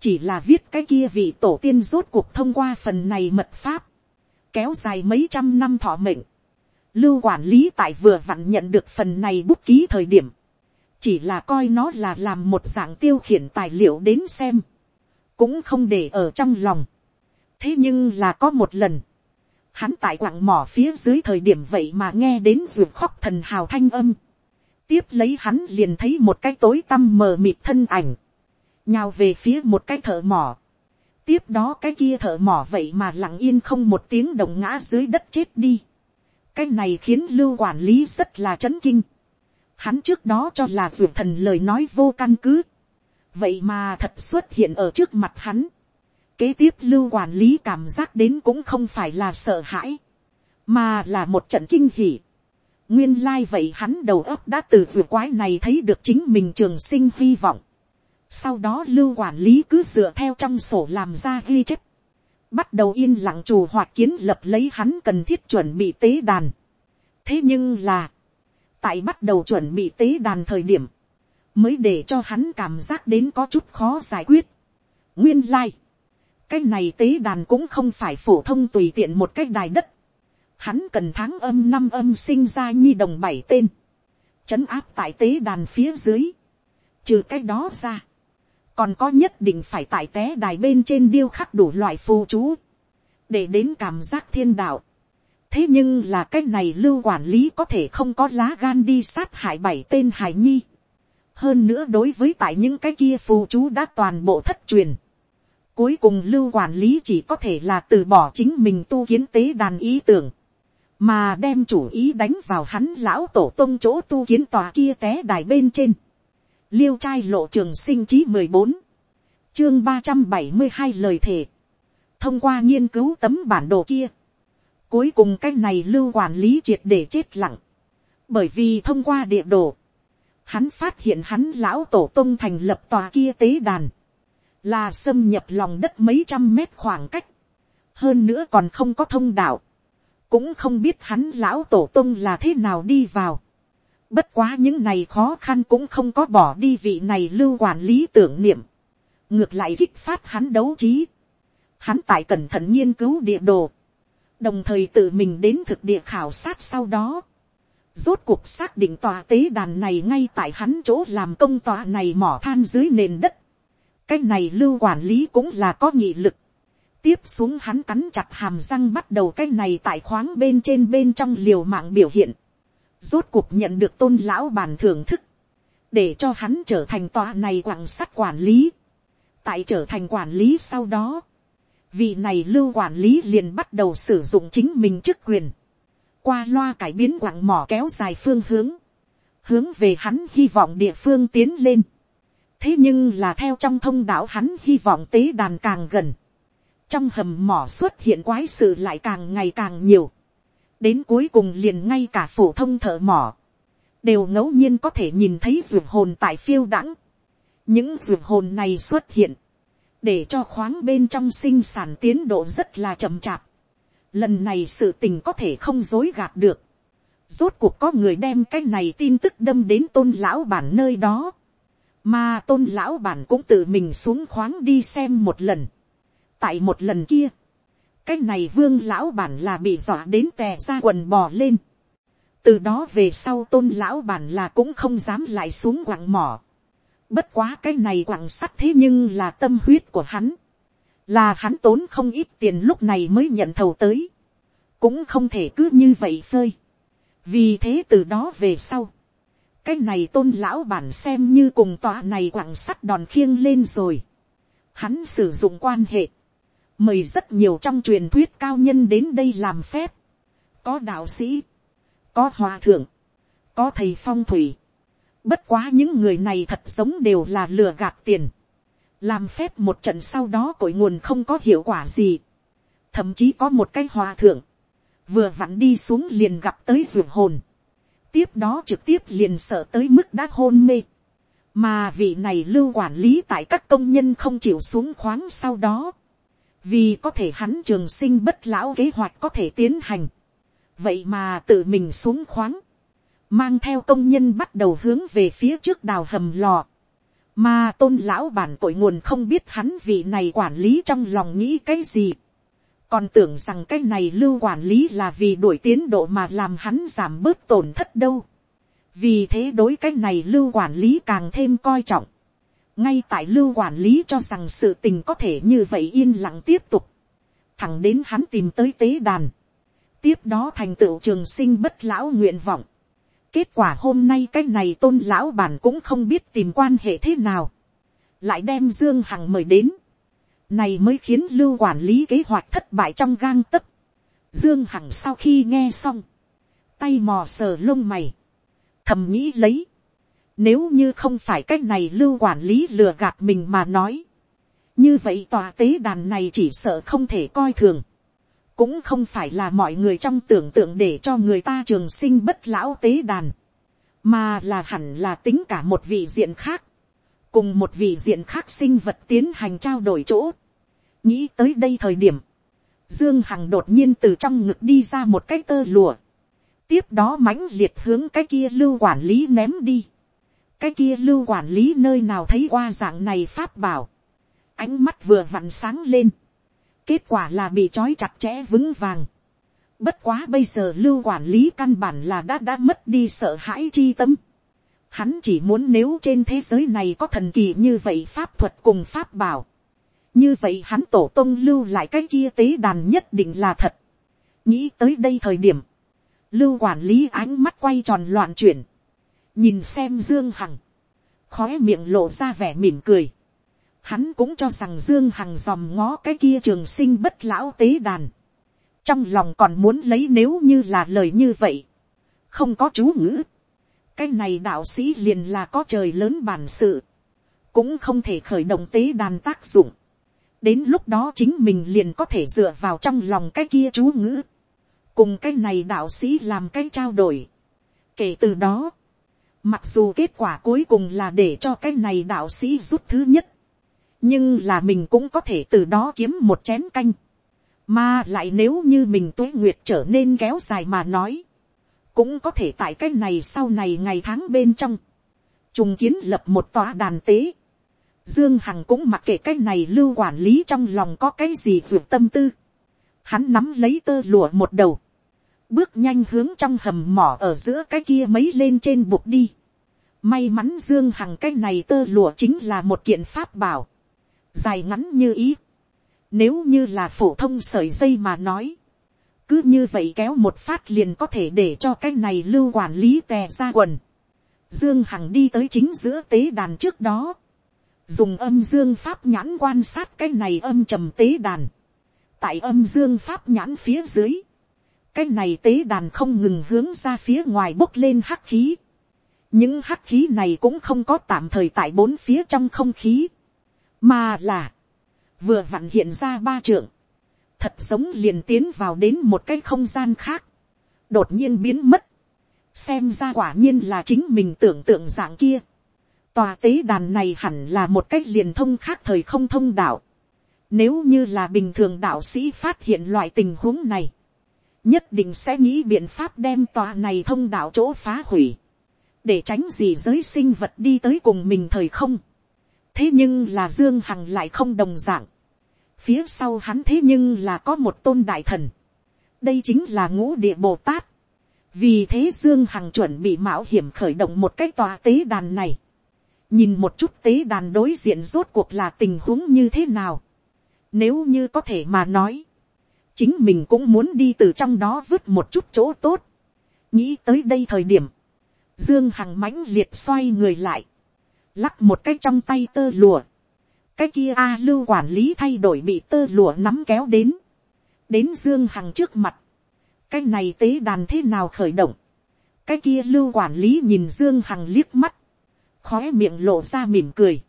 chỉ là viết cái kia vị tổ tiên rốt cuộc thông qua phần này mật pháp, kéo dài mấy trăm năm thọ mệnh. Lưu quản lý tại vừa vặn nhận được phần này bút ký thời điểm, chỉ là coi nó là làm một dạng tiêu khiển tài liệu đến xem, cũng không để ở trong lòng thế nhưng là có một lần, hắn tại quặng mỏ phía dưới thời điểm vậy mà nghe đến ruột khóc thần hào thanh âm. tiếp lấy hắn liền thấy một cái tối tăm mờ mịt thân ảnh, nhào về phía một cái thợ mỏ. tiếp đó cái kia thợ mỏ vậy mà lặng yên không một tiếng động ngã dưới đất chết đi. cái này khiến lưu quản lý rất là chấn kinh. hắn trước đó cho là ruột thần lời nói vô căn cứ. vậy mà thật xuất hiện ở trước mặt hắn kế tiếp lưu quản lý cảm giác đến cũng không phải là sợ hãi, mà là một trận kinh hỉ. nguyên lai vậy hắn đầu óc đã từ vừa quái này thấy được chính mình trường sinh hy vọng sau đó lưu quản lý cứ dựa theo trong sổ làm ra ghi chép. Bắt đầu yên lặng chủ hoạt kiến lập lấy hắn cần thiết chuẩn bị tế đàn. Thế nhưng là. Tại bắt đầu chuẩn bị tế đàn thời điểm. Mới để cho hắn cảm giác đến có chút khó giải quyết. Nguyên lai. Like. Cái này tế đàn cũng không phải phổ thông tùy tiện một cái đài đất. Hắn cần tháng âm năm âm sinh ra nhi đồng bảy tên. Chấn áp tại tế đàn phía dưới. Trừ cái đó ra còn có nhất định phải tại té đài bên trên điêu khắc đủ loại phù chú, để đến cảm giác thiên đạo. thế nhưng là cái này lưu quản lý có thể không có lá gan đi sát hại bảy tên hải nhi. hơn nữa đối với tại những cái kia phù chú đã toàn bộ thất truyền cuối cùng lưu quản lý chỉ có thể là từ bỏ chính mình tu kiến tế đàn ý tưởng, mà đem chủ ý đánh vào hắn lão tổ tông chỗ tu kiến tòa kia té đài bên trên. Liêu trai lộ trường sinh chí mười bốn, chương ba trăm bảy mươi hai lời thề, thông qua nghiên cứu tấm bản đồ kia, cuối cùng cái này lưu quản lý triệt để chết lặng, bởi vì thông qua địa đồ, hắn phát hiện hắn lão tổ tông thành lập tòa kia tế đàn, là xâm nhập lòng đất mấy trăm mét khoảng cách, hơn nữa còn không có thông đạo, cũng không biết hắn lão tổ tông là thế nào đi vào, Bất quá những này khó khăn cũng không có bỏ đi vị này lưu quản lý tưởng niệm. Ngược lại kích phát hắn đấu trí. Hắn tại cẩn thận nghiên cứu địa đồ. Đồng thời tự mình đến thực địa khảo sát sau đó. Rốt cuộc xác định tòa tế đàn này ngay tại hắn chỗ làm công tòa này mỏ than dưới nền đất. Cái này lưu quản lý cũng là có nghị lực. Tiếp xuống hắn cắn chặt hàm răng bắt đầu cái này tại khoáng bên trên bên trong liều mạng biểu hiện rốt cuộc nhận được tôn lão bàn thưởng thức, để cho hắn trở thành tòa này quảng sắt quản lý. tại trở thành quản lý sau đó, vị này lưu quản lý liền bắt đầu sử dụng chính mình chức quyền, qua loa cải biến quảng mỏ kéo dài phương hướng, hướng về hắn hy vọng địa phương tiến lên thế nhưng là theo trong thông đạo hắn hy vọng tế đàn càng gần, trong hầm mỏ xuất hiện quái sự lại càng ngày càng nhiều đến cuối cùng liền ngay cả phổ thông thợ mỏ, đều ngẫu nhiên có thể nhìn thấy ruột hồn tại phiêu đãng. những ruột hồn này xuất hiện, để cho khoáng bên trong sinh sản tiến độ rất là chậm chạp. lần này sự tình có thể không dối gạt được. rốt cuộc có người đem cái này tin tức đâm đến tôn lão bản nơi đó mà tôn lão bản cũng tự mình xuống khoáng đi xem một lần. tại một lần kia, cái này vương lão bản là bị dọa đến tè ra quần bò lên. từ đó về sau tôn lão bản là cũng không dám lại xuống quặng mỏ. bất quá cái này quặng sắt thế nhưng là tâm huyết của hắn. là hắn tốn không ít tiền lúc này mới nhận thầu tới. cũng không thể cứ như vậy phơi. vì thế từ đó về sau, cái này tôn lão bản xem như cùng tòa này quặng sắt đòn khiêng lên rồi. Hắn sử dụng quan hệ, mời rất nhiều trong truyền thuyết cao nhân đến đây làm phép. Có đạo sĩ, có hòa thượng, có thầy phong thủy. Bất quá những người này thật giống đều là lừa gạt tiền. Làm phép một trận sau đó cội nguồn không có hiệu quả gì. Thậm chí có một cái hòa thượng. Vừa vặn đi xuống liền gặp tới ruộng hồn tiếp đó trực tiếp liền sợ tới mức đã hôn mê. Mà vị này lưu quản lý tại các công nhân không chịu xuống khoáng sau đó. Vì có thể hắn trường sinh bất lão kế hoạch có thể tiến hành. Vậy mà tự mình xuống khoáng. Mang theo công nhân bắt đầu hướng về phía trước đào hầm lò. Mà tôn lão bản cội nguồn không biết hắn vị này quản lý trong lòng nghĩ cái gì còn tưởng rằng cái này lưu quản lý là vì đuổi tiến độ mà làm hắn giảm bớt tổn thất đâu. vì thế đối cái này lưu quản lý càng thêm coi trọng. ngay tại lưu quản lý cho rằng sự tình có thể như vậy yên lặng tiếp tục. thẳng đến hắn tìm tới tế đàn. tiếp đó thành tựu trường sinh bất lão nguyện vọng. kết quả hôm nay cái này tôn lão bản cũng không biết tìm quan hệ thế nào. lại đem dương hằng mời đến này mới khiến lưu quản lý kế hoạch thất bại trong gang tấc. Dương Hằng sau khi nghe xong. Tay mò sờ lông mày. Thầm nghĩ lấy. Nếu như không phải cách này lưu quản lý lừa gạt mình mà nói. Như vậy tòa tế đàn này chỉ sợ không thể coi thường. Cũng không phải là mọi người trong tưởng tượng để cho người ta trường sinh bất lão tế đàn. Mà là hẳn là tính cả một vị diện khác cùng một vị diện khác sinh vật tiến hành trao đổi chỗ. Nghĩ tới đây thời điểm, dương hằng đột nhiên từ trong ngực đi ra một cái tơ lùa, tiếp đó mãnh liệt hướng cái kia lưu quản lý ném đi, cái kia lưu quản lý nơi nào thấy qua dạng này pháp bảo, ánh mắt vừa vặn sáng lên, kết quả là bị trói chặt chẽ vững vàng, bất quá bây giờ lưu quản lý căn bản là đã đã mất đi sợ hãi chi tâm, hắn chỉ muốn nếu trên thế giới này có thần kỳ như vậy pháp thuật cùng pháp bảo, như vậy hắn tổ tông lưu lại cái kia tế đàn nhất định là thật. nghĩ tới đây thời điểm, lưu quản lý ánh mắt quay tròn loạn chuyển, nhìn xem dương hằng, khói miệng lộ ra vẻ mỉm cười. Hắn cũng cho rằng dương hằng dòm ngó cái kia trường sinh bất lão tế đàn. trong lòng còn muốn lấy nếu như là lời như vậy, không có chú ngữ cái này đạo sĩ liền là có trời lớn bản sự, cũng không thể khởi động tế đàn tác dụng đến lúc đó chính mình liền có thể dựa vào trong lòng cái kia chú ngữ, cùng cái này đạo sĩ làm cái trao đổi. kể từ đó, mặc dù kết quả cuối cùng là để cho cái này đạo sĩ rút thứ nhất, nhưng là mình cũng có thể từ đó kiếm một chén canh, mà lại nếu như mình tuế nguyệt trở nên kéo dài mà nói, cũng có thể tại cái này sau này ngày tháng bên trong, trùng kiến lập một tòa đàn tế, Dương Hằng cũng mặc kệ cái này lưu quản lý trong lòng có cái gì vượt tâm tư. Hắn nắm lấy tơ lụa một đầu. Bước nhanh hướng trong hầm mỏ ở giữa cái kia mấy lên trên bục đi. May mắn Dương Hằng cái này tơ lụa chính là một kiện pháp bảo. Dài ngắn như ý. Nếu như là phổ thông sợi dây mà nói. Cứ như vậy kéo một phát liền có thể để cho cái này lưu quản lý tè ra quần. Dương Hằng đi tới chính giữa tế đàn trước đó. Dùng âm dương pháp nhãn quan sát cái này âm trầm tế đàn, tại âm dương pháp nhãn phía dưới, cái này tế đàn không ngừng hướng ra phía ngoài bốc lên hắc khí, những hắc khí này cũng không có tạm thời tại bốn phía trong không khí, mà là, vừa vặn hiện ra ba trượng, thật giống liền tiến vào đến một cái không gian khác, đột nhiên biến mất, xem ra quả nhiên là chính mình tưởng tượng dạng kia, Tòa tế đàn này hẳn là một cách liền thông khác thời không thông đạo. Nếu như là bình thường đạo sĩ phát hiện loại tình huống này. Nhất định sẽ nghĩ biện pháp đem tòa này thông đạo chỗ phá hủy. Để tránh gì giới sinh vật đi tới cùng mình thời không. Thế nhưng là Dương Hằng lại không đồng dạng. Phía sau hắn thế nhưng là có một tôn đại thần. Đây chính là ngũ địa Bồ Tát. Vì thế Dương Hằng chuẩn bị mạo hiểm khởi động một cái tòa tế đàn này nhìn một chút tế đàn đối diện rốt cuộc là tình huống như thế nào. Nếu như có thể mà nói, chính mình cũng muốn đi từ trong đó vứt một chút chỗ tốt. nghĩ tới đây thời điểm, Dương Hằng mãnh liệt xoay người lại. Lắc một cái trong tay tơ lụa. Cái kia A lưu quản lý thay đổi bị tơ lụa nắm kéo đến. Đến Dương Hằng trước mặt. Cái này tế đàn thế nào khởi động. Cái kia lưu quản lý nhìn Dương Hằng liếc mắt. Khóe miệng lộ ra mỉm cười.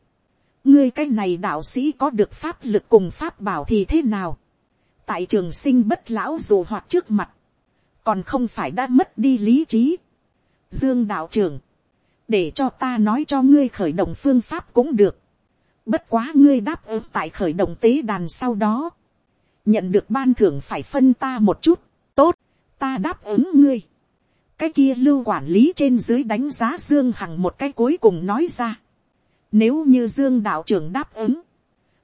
Ngươi cái này đạo sĩ có được pháp lực cùng pháp bảo thì thế nào? Tại trường sinh bất lão dù hoặc trước mặt. Còn không phải đã mất đi lý trí Dương đạo trưởng. Để cho ta nói cho ngươi khởi động phương pháp cũng được. Bất quá ngươi đáp ứng tại khởi động tế đàn sau đó. Nhận được ban thưởng phải phân ta một chút. Tốt, ta đáp ứng ngươi. Cái kia lưu quản lý trên dưới đánh giá Dương Hằng một cái cuối cùng nói ra. Nếu như Dương đạo trưởng đáp ứng.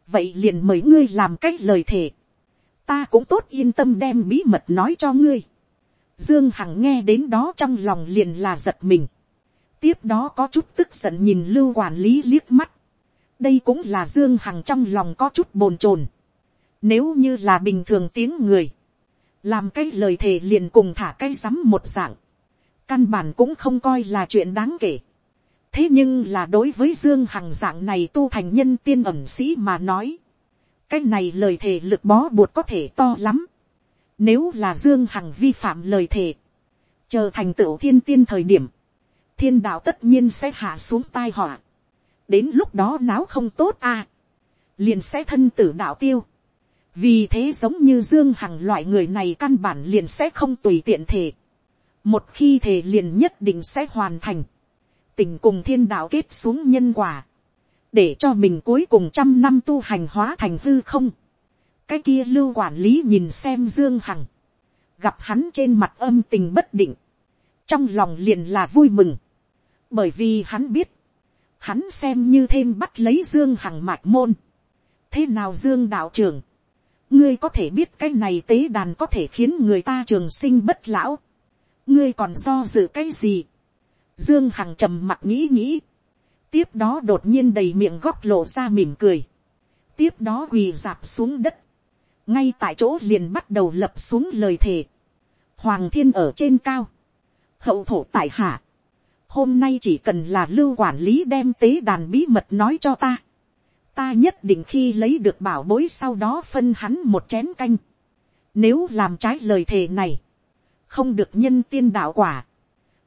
Vậy liền mời ngươi làm cách lời thề. Ta cũng tốt yên tâm đem bí mật nói cho ngươi. Dương Hằng nghe đến đó trong lòng liền là giật mình. Tiếp đó có chút tức giận nhìn lưu quản lý liếc mắt. Đây cũng là Dương Hằng trong lòng có chút bồn chồn. Nếu như là bình thường tiếng người. Làm cái lời thề liền cùng thả cái rắm một dạng. Căn bản cũng không coi là chuyện đáng kể. Thế nhưng là đối với Dương Hằng dạng này tu thành nhân tiên ẩm sĩ mà nói. Cái này lời thề lực bó buộc có thể to lắm nếu là Dương Hằng vi phạm lời thề. Chờ thành tựu thiên tiên thời điểm. Thiên đạo tất nhiên sẽ hạ xuống tai họa. Đến lúc đó náo không tốt a Liền sẽ thân tử đạo tiêu. Vì thế giống như Dương Hằng loại người này căn bản liền sẽ không tùy tiện thể. Một khi thể liền nhất định sẽ hoàn thành. Tình cùng thiên đạo kết xuống nhân quả. Để cho mình cuối cùng trăm năm tu hành hóa thành hư không cái kia lưu quản lý nhìn xem dương hằng, gặp hắn trên mặt âm tình bất định, trong lòng liền là vui mừng, bởi vì hắn biết, hắn xem như thêm bắt lấy dương hằng mạch môn, thế nào dương đạo trưởng, ngươi có thể biết cái này tế đàn có thể khiến người ta trường sinh bất lão, ngươi còn do dự cái gì, dương hằng trầm mặt nghĩ nghĩ, tiếp đó đột nhiên đầy miệng góc lộ ra mỉm cười, tiếp đó quỳ dạp xuống đất, ngay tại chỗ liền bắt đầu lập xuống lời thề. Hoàng thiên ở trên cao, hậu thổ tại hạ. Hôm nay chỉ cần là lưu quản lý đem tế đàn bí mật nói cho ta. Ta nhất định khi lấy được bảo bối sau đó phân hắn một chén canh. Nếu làm trái lời thề này, không được nhân tiên đạo quả.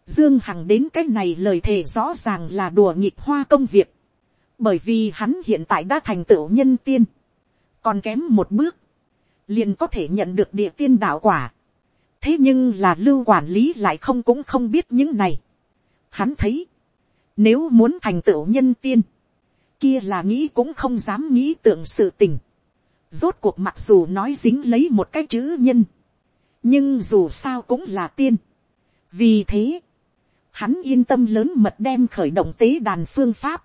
Dương Hằng đến cái này lời thề rõ ràng là đùa nghịch hoa công việc. Bởi vì hắn hiện tại đã thành tựu nhân tiên. Còn kém một bước liền có thể nhận được địa tiên đạo quả. thế nhưng là lưu quản lý lại không cũng không biết những này hắn thấy, nếu muốn thành tựu nhân tiên, kia là nghĩ cũng không dám nghĩ tượng sự tình. rốt cuộc mặc dù nói dính lấy một cái chữ nhân, nhưng dù sao cũng là tiên. vì thế, hắn yên tâm lớn mật đem khởi động tế đàn phương pháp,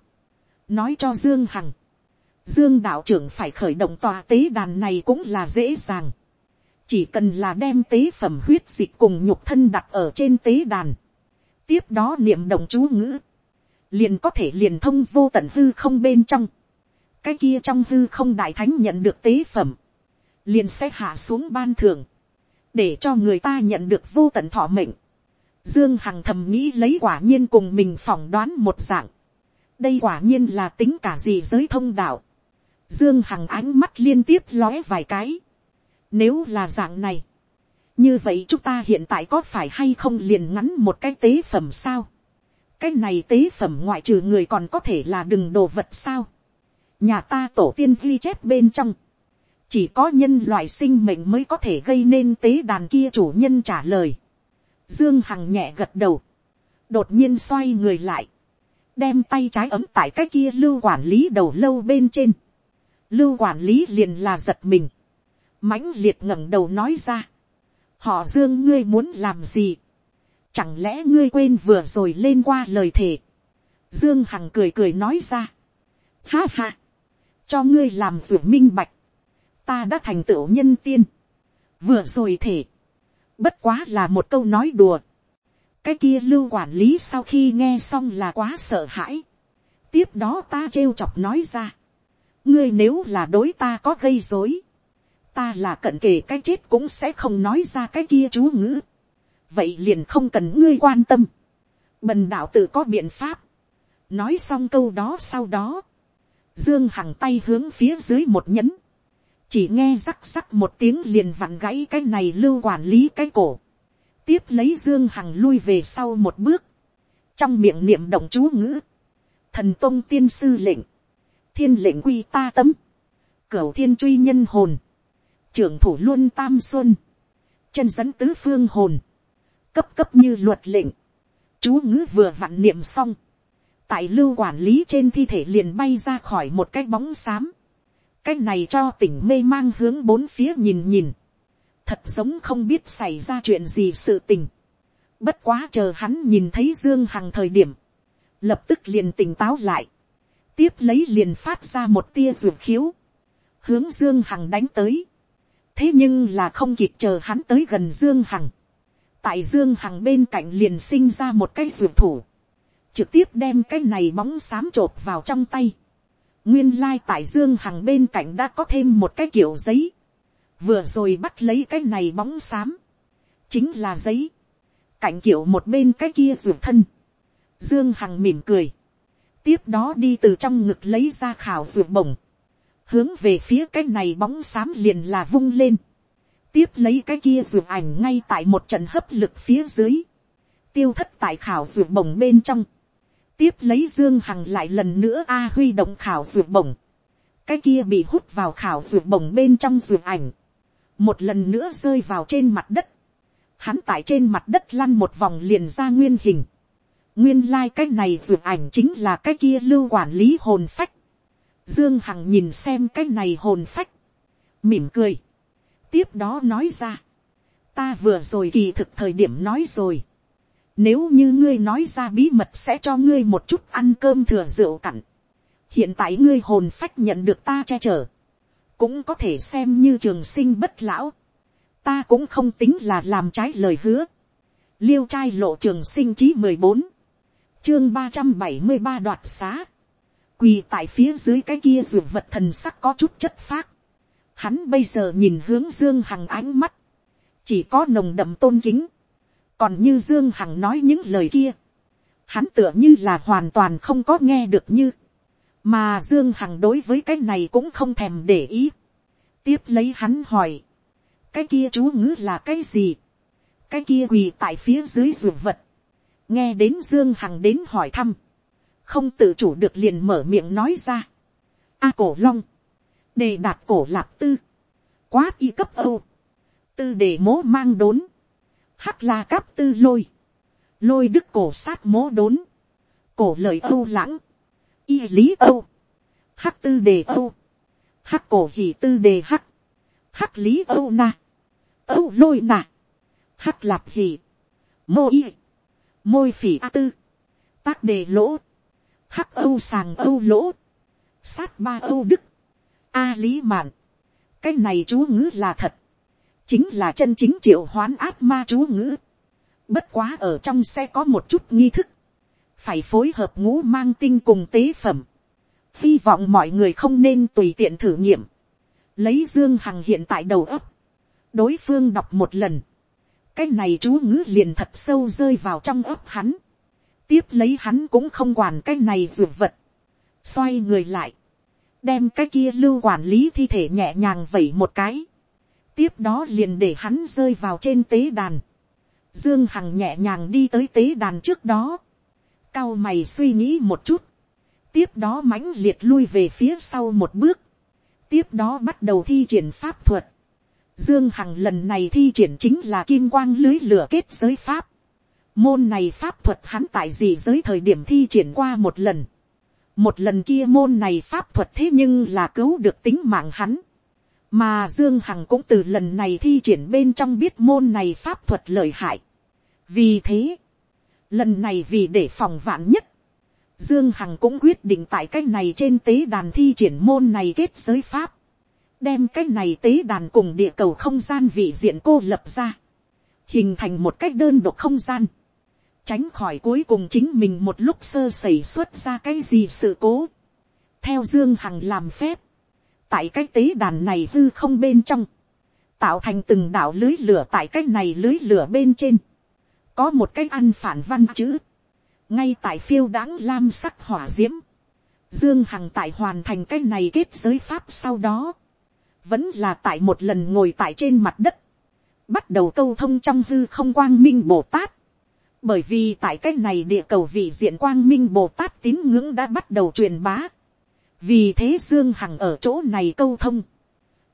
nói cho dương hằng, Dương đạo trưởng phải khởi động tòa tế đàn này cũng là dễ dàng. Chỉ cần là đem tế phẩm huyết dịch cùng nhục thân đặt ở trên tế đàn. Tiếp đó niệm động chú ngữ. Liền có thể liền thông vô tận hư không bên trong. Cái kia trong hư không đại thánh nhận được tế phẩm. Liền sẽ hạ xuống ban thường. Để cho người ta nhận được vô tận thọ mệnh. Dương Hằng thầm nghĩ lấy quả nhiên cùng mình phỏng đoán một dạng. Đây quả nhiên là tính cả gì giới thông đạo Dương Hằng ánh mắt liên tiếp lóe vài cái. Nếu là dạng này. Như vậy chúng ta hiện tại có phải hay không liền ngắn một cái tế phẩm sao? Cái này tế phẩm ngoại trừ người còn có thể là đừng đồ vật sao? Nhà ta tổ tiên ghi chép bên trong. Chỉ có nhân loại sinh mệnh mới có thể gây nên tế đàn kia chủ nhân trả lời. Dương Hằng nhẹ gật đầu. Đột nhiên xoay người lại. Đem tay trái ấm tại cái kia lưu quản lý đầu lâu bên trên lưu quản lý liền là giật mình, mãnh liệt ngẩng đầu nói ra, họ dương ngươi muốn làm gì, chẳng lẽ ngươi quên vừa rồi lên qua lời thề, dương hằng cười cười nói ra, ha ha, cho ngươi làm ruột minh bạch, ta đã thành tựu nhân tiên, vừa rồi thể, bất quá là một câu nói đùa, cái kia lưu quản lý sau khi nghe xong là quá sợ hãi, tiếp đó ta trêu chọc nói ra, ngươi nếu là đối ta có gây dối, ta là cận kề cái chết cũng sẽ không nói ra cái kia chú ngữ, vậy liền không cần ngươi quan tâm, bần đạo tự có biện pháp, nói xong câu đó sau đó, dương hằng tay hướng phía dưới một nhấn, chỉ nghe rắc rắc một tiếng liền vặn gãy cái này lưu quản lý cái cổ, tiếp lấy dương hằng lui về sau một bước, trong miệng niệm động chú ngữ, thần tôn tiên sư lệnh, thiên lệnh quy ta tấm, cửu thiên truy nhân hồn, trưởng thủ luôn tam xuân, chân dẫn tứ phương hồn, cấp cấp như luật lệnh, chú ngữ vừa vặn niệm xong, tại lưu quản lý trên thi thể liền bay ra khỏi một cái bóng xám, cái này cho tỉnh mê mang hướng bốn phía nhìn nhìn, thật giống không biết xảy ra chuyện gì sự tình, bất quá chờ hắn nhìn thấy dương hằng thời điểm, lập tức liền tỉnh táo lại, tiếp lấy liền phát ra một tia ruột khiếu, hướng dương hằng đánh tới, thế nhưng là không kịp chờ hắn tới gần dương hằng, tại dương hằng bên cạnh liền sinh ra một cái ruột thủ, trực tiếp đem cái này bóng xám chộp vào trong tay. nguyên lai tại dương hằng bên cạnh đã có thêm một cái kiểu giấy, vừa rồi bắt lấy cái này bóng xám, chính là giấy, cạnh kiểu một bên cái kia ruột thân, dương hằng mỉm cười, tiếp đó đi từ trong ngực lấy ra khảo ruột bổng, hướng về phía cái này bóng xám liền là vung lên, tiếp lấy cái kia ruột ảnh ngay tại một trận hấp lực phía dưới, tiêu thất tại khảo ruột bổng bên trong, tiếp lấy dương hằng lại lần nữa a huy động khảo ruột bổng, cái kia bị hút vào khảo ruột bổng bên trong ruột ảnh, một lần nữa rơi vào trên mặt đất, hắn tại trên mặt đất lăn một vòng liền ra nguyên hình, nguyên lai、like、cái này ruột ảnh chính là cái kia lưu quản lý hồn phách, dương hằng nhìn xem cái này hồn phách, mỉm cười, tiếp đó nói ra, ta vừa rồi kỳ thực thời điểm nói rồi, nếu như ngươi nói ra bí mật sẽ cho ngươi một chút ăn cơm thừa rượu cặn. Hiện tại ngươi hồn phách nhận được ta che chở. Cũng có thể xem như trường sinh bất lão. Ta cũng không tính là làm trái lời hứa. Liêu trai lộ trường sinh chí mười bốn Chương ba trăm bảy mươi ba đoạt xá. Quỳ tại phía dưới cái kia ruột vật thần sắc có chút chất phác. Hắn bây giờ nhìn hướng dương hằng ánh mắt. Chỉ có nồng đậm tôn kính. Còn như dương hằng nói những lời kia, hắn tựa như là hoàn toàn không có nghe được như, mà dương hằng đối với cái này cũng không thèm để ý. tiếp lấy hắn hỏi, cái kia chú ngữ là cái gì, cái kia quỳ tại phía dưới ruột vật, nghe đến dương hằng đến hỏi thăm, không tự chủ được liền mở miệng nói ra. a cổ long, đề đạt cổ lạp tư, quá y cấp âu, tư đề mố mang đốn, hắc la cáp tư lôi, lôi đức cổ sát mố đốn, cổ lời âu lãng, y lý âu, hắc tư đề âu, hắc cổ hỉ tư đề hắc, hắc lý âu na, âu lôi nà, hắc lạp hỉ, mô y, môi phỉ a tư, tác đề lỗ, hắc âu sàng âu lỗ, sát ba âu đức, a lý mạn, cái này chú ngữ là thật, chính là chân chính triệu hoán ác ma chú ngữ. Bất quá ở trong xe có một chút nghi thức, phải phối hợp ngũ mang tinh cùng tế phẩm. Hy vọng mọi người không nên tùy tiện thử nghiệm. Lấy Dương Hằng hiện tại đầu ấp. Đối phương đọc một lần. Cái này chú ngữ liền thật sâu rơi vào trong ấp hắn. Tiếp lấy hắn cũng không quản cái này ruột vật. Xoay người lại. Đem cái kia lưu quản lý thi thể nhẹ nhàng vẩy một cái tiếp đó liền để hắn rơi vào trên tế đàn. Dương Hằng nhẹ nhàng đi tới tế đàn trước đó. Cao mày suy nghĩ một chút. Tiếp đó mãnh liệt lui về phía sau một bước. Tiếp đó bắt đầu thi triển pháp thuật. Dương Hằng lần này thi triển chính là kim quang lưới lửa kết giới pháp. Môn này pháp thuật hắn tại gì giới thời điểm thi triển qua một lần. Một lần kia môn này pháp thuật thế nhưng là cứu được tính mạng hắn mà Dương Hằng cũng từ lần này thi triển bên trong biết môn này pháp thuật lợi hại. Vì thế, lần này vì để phòng vạn nhất, Dương Hằng cũng quyết định tại cách này trên tế đàn thi triển môn này kết giới pháp. Đem cách này tế đàn cùng địa cầu không gian vị diện cô lập ra. Hình thành một cách đơn độc không gian. Tránh khỏi cuối cùng chính mình một lúc sơ sẩy xuất ra cái gì sự cố. Theo Dương Hằng làm phép tại cái tế đàn này hư không bên trong, tạo thành từng đạo lưới lửa tại cái này lưới lửa bên trên, có một cái ăn phản văn chữ, ngay tại phiêu đáng lam sắc hỏa d i ễ m dương hằng tại hoàn thành cái này kết giới pháp sau đó, vẫn là tại một lần ngồi tại trên mặt đất, bắt đầu câu thông trong hư không quang minh bồ tát, bởi vì tại cái này địa cầu vị diện quang minh bồ tát tín ngưỡng đã bắt đầu truyền bá, vì thế dương hằng ở chỗ này câu thông,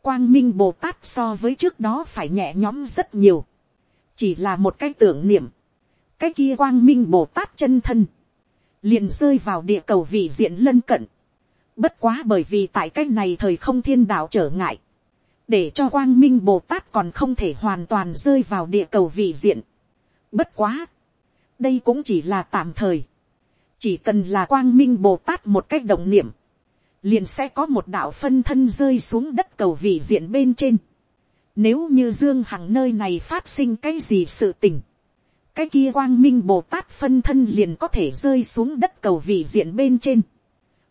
quang minh bồ tát so với trước đó phải nhẹ nhõm rất nhiều, chỉ là một cái tưởng niệm, cái kia quang minh bồ tát chân thân, liền rơi vào địa cầu vị diện lân cận. Bất quá bởi vì tại cái này thời không thiên đạo trở ngại, để cho quang minh bồ tát còn không thể hoàn toàn rơi vào địa cầu vị diện. Bất quá, đây cũng chỉ là tạm thời. chỉ cần là quang minh bồ tát một cách động niệm, liền sẽ có một đạo phân thân rơi xuống đất cầu vị diện bên trên. Nếu như Dương Hằng nơi này phát sinh cái gì sự tình, cái kia quang minh bồ tát phân thân liền có thể rơi xuống đất cầu vị diện bên trên.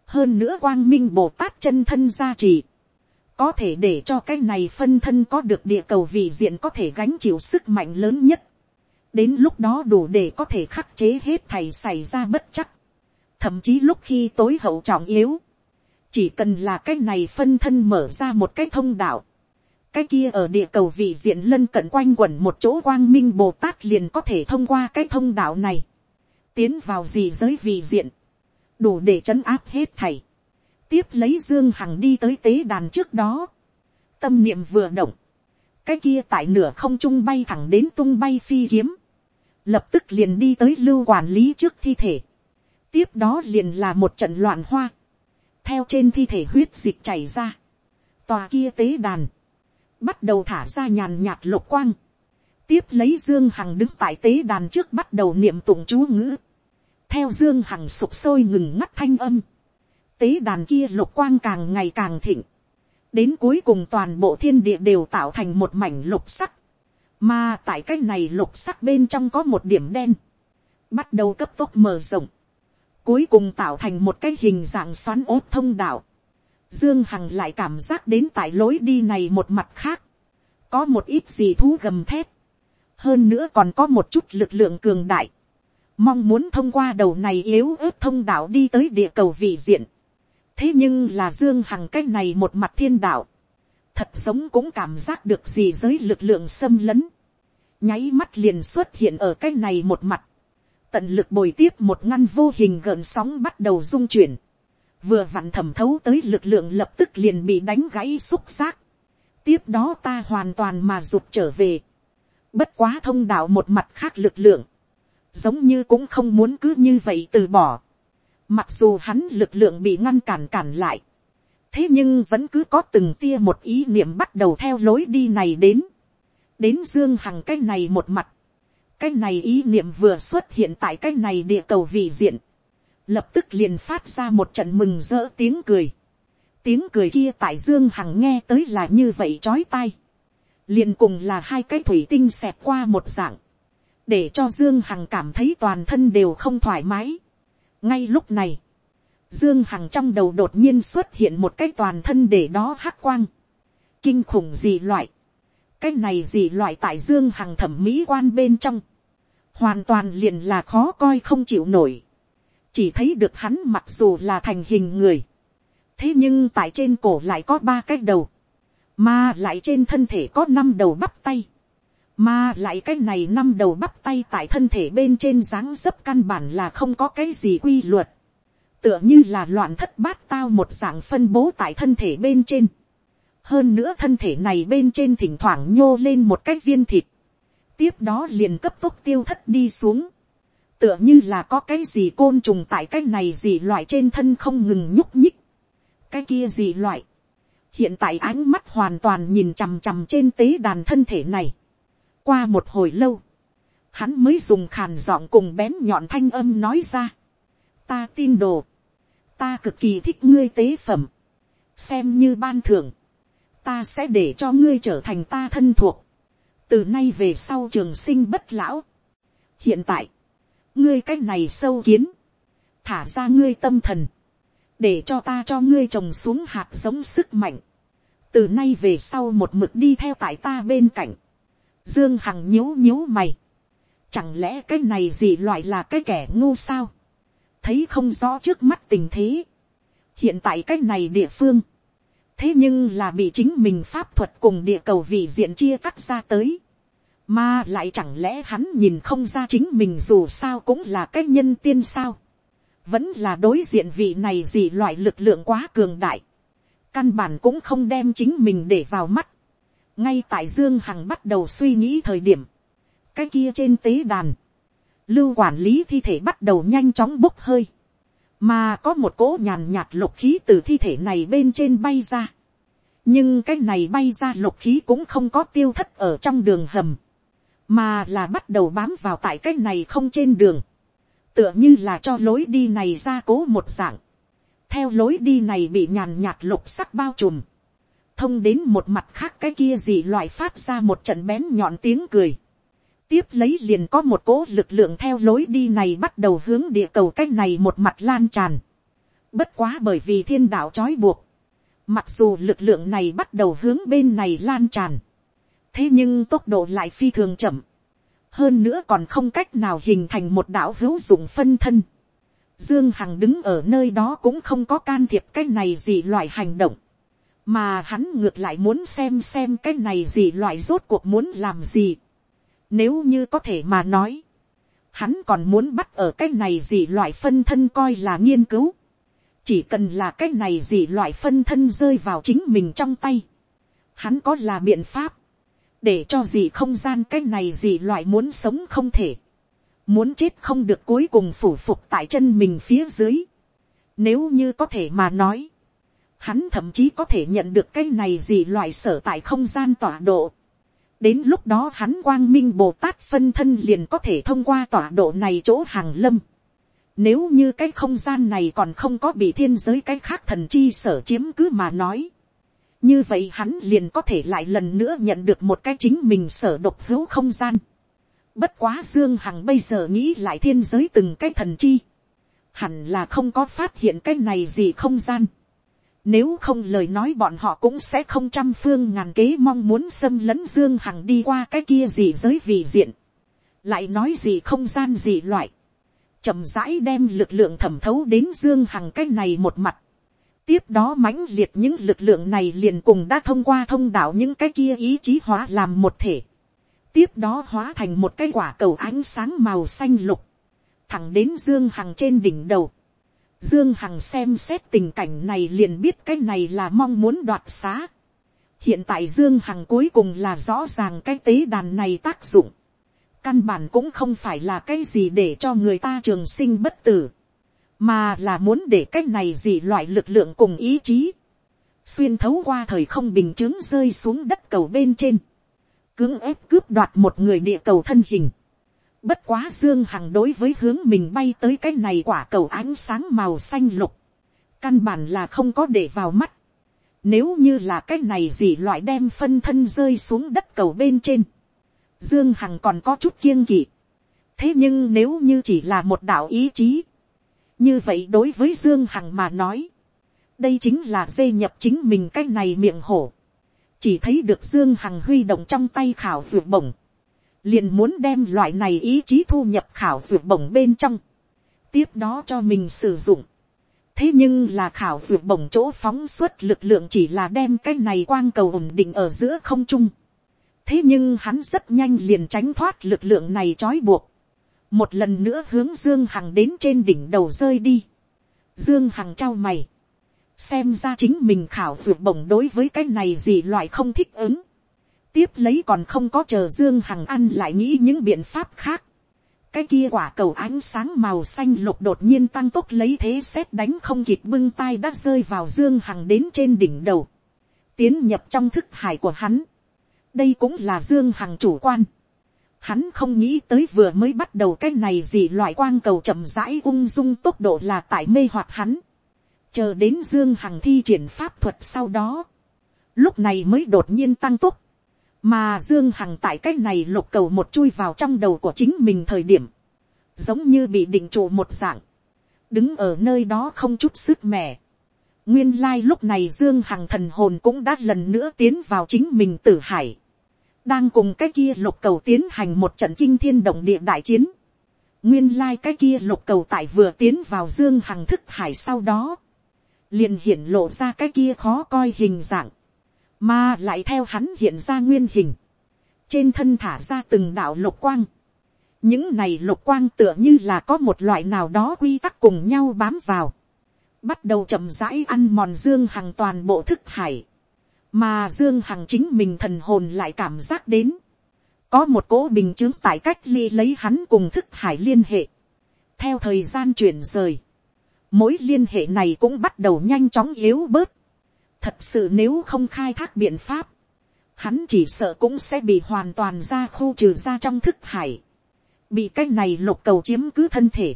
hơn nữa quang minh bồ tát chân thân gia trì, có thể để cho cái này phân thân có được địa cầu vị diện có thể gánh chịu sức mạnh lớn nhất đến lúc đó đủ để có thể khắc chế hết thầy xảy ra bất chắc. thậm chí lúc khi tối hậu trọng yếu, chỉ cần là cái này phân thân mở ra một cái thông đạo, cái kia ở địa cầu vị diện lân cận quanh quẩn một chỗ quang minh bồ tát liền có thể thông qua cái thông đạo này, tiến vào gì giới vị diện, đủ để trấn áp hết thầy, tiếp lấy dương hằng đi tới tế đàn trước đó, tâm niệm vừa động, cái kia tại nửa không trung bay thẳng đến tung bay phi kiếm, lập tức liền đi tới lưu quản lý trước thi thể, tiếp đó liền là một trận loạn hoa, theo trên thi thể huyết dịch chảy ra, tòa kia tế đàn, bắt đầu thả ra nhàn nhạt lục quang. tiếp lấy dương hằng đứng tại tế đàn trước bắt đầu niệm tụng chú ngữ. theo dương hằng sụp sôi ngừng ngắt thanh âm. tế đàn kia lục quang càng ngày càng thịnh. đến cuối cùng toàn bộ thiên địa đều tạo thành một mảnh lục sắc mà tại cái này lục sắc bên trong có một điểm đen. bắt đầu cấp tốc mở rộng. cuối cùng tạo thành một cái hình dạng xoắn ốt thông đạo Dương Hằng lại cảm giác đến tại lối đi này một mặt khác. Có một ít gì thú gầm thép. Hơn nữa còn có một chút lực lượng cường đại. Mong muốn thông qua đầu này yếu ớt thông đạo đi tới địa cầu vị diện. Thế nhưng là Dương Hằng cái này một mặt thiên đạo. Thật sống cũng cảm giác được gì giới lực lượng xâm lấn. Nháy mắt liền xuất hiện ở cái này một mặt. Tận lực bồi tiếp một ngăn vô hình gợn sóng bắt đầu rung chuyển vừa vặn thẩm thấu tới lực lượng lập tức liền bị đánh gãy xúc giác. tiếp đó ta hoàn toàn mà rụt trở về. bất quá thông đạo một mặt khác lực lượng, giống như cũng không muốn cứ như vậy từ bỏ. mặc dù hắn lực lượng bị ngăn cản cản lại, thế nhưng vẫn cứ có từng tia một ý niệm bắt đầu theo lối đi này đến. đến dương hằng cái này một mặt, cái này ý niệm vừa xuất hiện tại cái này địa cầu vị diện lập tức liền phát ra một trận mừng rỡ tiếng cười. tiếng cười kia tại dương hằng nghe tới là như vậy chói tai. liền cùng là hai cái thủy tinh xẹt qua một dạng, để cho dương hằng cảm thấy toàn thân đều không thoải mái. ngay lúc này, dương hằng trong đầu đột nhiên xuất hiện một cái toàn thân để đó hắc quang. kinh khủng gì loại. cái này gì loại tại dương hằng thẩm mỹ quan bên trong. hoàn toàn liền là khó coi không chịu nổi chỉ thấy được hắn mặc dù là thành hình người, thế nhưng tại trên cổ lại có ba cái đầu, mà lại trên thân thể có năm đầu bắp tay, mà lại cái này năm đầu bắp tay tại thân thể bên trên dáng dấp căn bản là không có cái gì quy luật, tựa như là loạn thất bát tao một dạng phân bố tại thân thể bên trên. hơn nữa thân thể này bên trên thỉnh thoảng nhô lên một cái viên thịt, tiếp đó liền cấp tốc tiêu thất đi xuống tựa như là có cái gì côn trùng tại cái này gì loại trên thân không ngừng nhúc nhích. cái kia gì loại. hiện tại ánh mắt hoàn toàn nhìn chằm chằm trên tế đàn thân thể này. qua một hồi lâu, hắn mới dùng khàn giọng cùng bén nhọn thanh âm nói ra. ta tin đồ ta cực kỳ thích ngươi tế phẩm. xem như ban thưởng. ta sẽ để cho ngươi trở thành ta thân thuộc. từ nay về sau trường sinh bất lão. hiện tại, ngươi cái này sâu kiến, thả ra ngươi tâm thần, để cho ta cho ngươi trồng xuống hạt giống sức mạnh, từ nay về sau một mực đi theo tại ta bên cạnh, dương hằng nhíu nhíu mày, Chẳng lẽ cái này gì loại là cái kẻ ngu sao? Thấy không rõ trước mắt tình thế. Hiện tại cái này địa phương. Thế nhưng là bị chính mình pháp thuật cùng địa cầu vị diện chia cắt ra tới. Mà lại chẳng lẽ hắn nhìn không ra chính mình dù sao cũng là cái nhân tiên sao. Vẫn là đối diện vị này gì loại lực lượng quá cường đại. Căn bản cũng không đem chính mình để vào mắt. Ngay tại Dương Hằng bắt đầu suy nghĩ thời điểm cái kia trên tế đàn, lưu quản lý thi thể bắt đầu nhanh chóng bốc hơi, mà có một cỗ nhàn nhạt lục khí từ thi thể này bên trên bay ra. nhưng cái này bay ra lục khí cũng không có tiêu thất ở trong đường hầm, mà là bắt đầu bám vào tại cái này không trên đường, tựa như là cho lối đi này ra cố một dạng. theo lối đi này bị nhàn nhạt lục sắc bao trùm, thông đến một mặt khác cái kia gì loại phát ra một trận bén nhọn tiếng cười tiếp lấy liền có một cỗ lực lượng theo lối đi này bắt đầu hướng địa cầu cách này một mặt lan tràn. Bất quá bởi vì thiên đạo trói buộc. Mặc dù lực lượng này bắt đầu hướng bên này lan tràn. Thế nhưng tốc độ lại phi thường chậm. Hơn nữa còn không cách nào hình thành một đạo hữu dụng phân thân. Dương Hằng đứng ở nơi đó cũng không có can thiệp cái này gì loại hành động. Mà hắn ngược lại muốn xem xem cái này gì loại rốt cuộc muốn làm gì nếu như có thể mà nói, hắn còn muốn bắt ở cái này gì loại phân thân coi là nghiên cứu. Chỉ cần là cái này gì loại phân thân rơi vào chính mình trong tay. Hắn có là biện pháp. Để cho gì không gian cái này gì loại muốn sống không thể. Muốn chết không được cuối cùng phủ phục tại chân mình phía dưới. Nếu như có thể mà nói. Hắn thậm chí có thể nhận được cái này gì loại sở tại không gian tọa độ đến lúc đó hắn quang minh bồ tát phân thân liền có thể thông qua tọa độ này chỗ hàng lâm. Nếu như cái không gian này còn không có bị thiên giới cái khác thần chi sở chiếm cứ mà nói. Như vậy hắn liền có thể lại lần nữa nhận được một cái chính mình sở độc hữu không gian. Bất quá Dương Hằng bây giờ nghĩ lại thiên giới từng cái thần chi. Hẳn là không có phát hiện cái này gì không gian nếu không lời nói bọn họ cũng sẽ không trăm phương ngàn kế mong muốn xâm lấn Dương Hằng đi qua cái kia gì giới vị diện. Lại nói gì không gian gì loại. chậm rãi đem lực lượng thẩm thấu đến Dương Hằng cái này một mặt. Tiếp đó mãnh liệt những lực lượng này liền cùng đã thông qua thông đạo những cái kia ý chí hóa làm một thể. Tiếp đó hóa thành một cái quả cầu ánh sáng màu xanh lục. Thẳng đến Dương Hằng trên đỉnh đầu Dương Hằng xem xét tình cảnh này liền biết cái này là mong muốn đoạt xá. Hiện tại Dương Hằng cuối cùng là rõ ràng cái tế đàn này tác dụng. Căn bản cũng không phải là cái gì để cho người ta trường sinh bất tử. Mà là muốn để cái này gì loại lực lượng cùng ý chí. Xuyên thấu qua thời không bình chứng rơi xuống đất cầu bên trên. Cưỡng ép cướp đoạt một người địa cầu thân hình Bất quá Dương Hằng đối với hướng mình bay tới cái này quả cầu ánh sáng màu xanh lục. Căn bản là không có để vào mắt. Nếu như là cái này gì loại đem phân thân rơi xuống đất cầu bên trên. Dương Hằng còn có chút kiêng kỵ. Thế nhưng nếu như chỉ là một đạo ý chí. Như vậy đối với Dương Hằng mà nói. Đây chính là dây nhập chính mình cái này miệng hổ. Chỉ thấy được Dương Hằng huy động trong tay khảo vượt bổng liền muốn đem loại này ý chí thu nhập khảo dược bổng bên trong, tiếp đó cho mình sử dụng. thế nhưng là khảo dược bổng chỗ phóng suất lực lượng chỉ là đem cái này quang cầu ổn định ở giữa không trung. thế nhưng hắn rất nhanh liền tránh thoát lực lượng này trói buộc. một lần nữa hướng dương hằng đến trên đỉnh đầu rơi đi. dương hằng trao mày. xem ra chính mình khảo dược bổng đối với cái này gì loại không thích ứng tiếp lấy còn không có chờ dương hằng ăn lại nghĩ những biện pháp khác. cái kia quả cầu ánh sáng màu xanh lục đột nhiên tăng tốc lấy thế xét đánh không kịp bưng tay đã rơi vào dương hằng đến trên đỉnh đầu. tiến nhập trong thức hải của hắn. đây cũng là dương hằng chủ quan. Hắn không nghĩ tới vừa mới bắt đầu cái này gì loại quang cầu chậm rãi ung dung tốc độ là tại mê hoặc hắn. Chờ đến Dương Hằng thi triển pháp thuật sau đó. Lúc này mới đột nhiên tăng tốc mà dương hằng tại cái này lục cầu một chui vào trong đầu của chính mình thời điểm, giống như bị định trụ một dạng, đứng ở nơi đó không chút sức mẻ. nguyên lai lúc này dương hằng thần hồn cũng đã lần nữa tiến vào chính mình tử hải. đang cùng cái kia lục cầu tiến hành một trận kinh thiên động địa đại chiến. nguyên lai cái kia lục cầu tại vừa tiến vào dương hằng thức hải sau đó, liền hiện lộ ra cái kia khó coi hình dạng, mà lại theo hắn hiện ra nguyên hình, trên thân thả ra từng đạo lục quang, những này lục quang tựa như là có một loại nào đó quy tắc cùng nhau bám vào, bắt đầu chậm rãi ăn mòn dương hằng toàn bộ thức hải, mà dương hằng chính mình thần hồn lại cảm giác đến, có một cỗ bình chứng tại cách ly lấy hắn cùng thức hải liên hệ, theo thời gian chuyển rời, mối liên hệ này cũng bắt đầu nhanh chóng yếu bớt, thật sự nếu không khai thác biện pháp, hắn chỉ sợ cũng sẽ bị hoàn toàn ra khu trừ ra trong thức hải, bị cái này lục cầu chiếm cứ thân thể,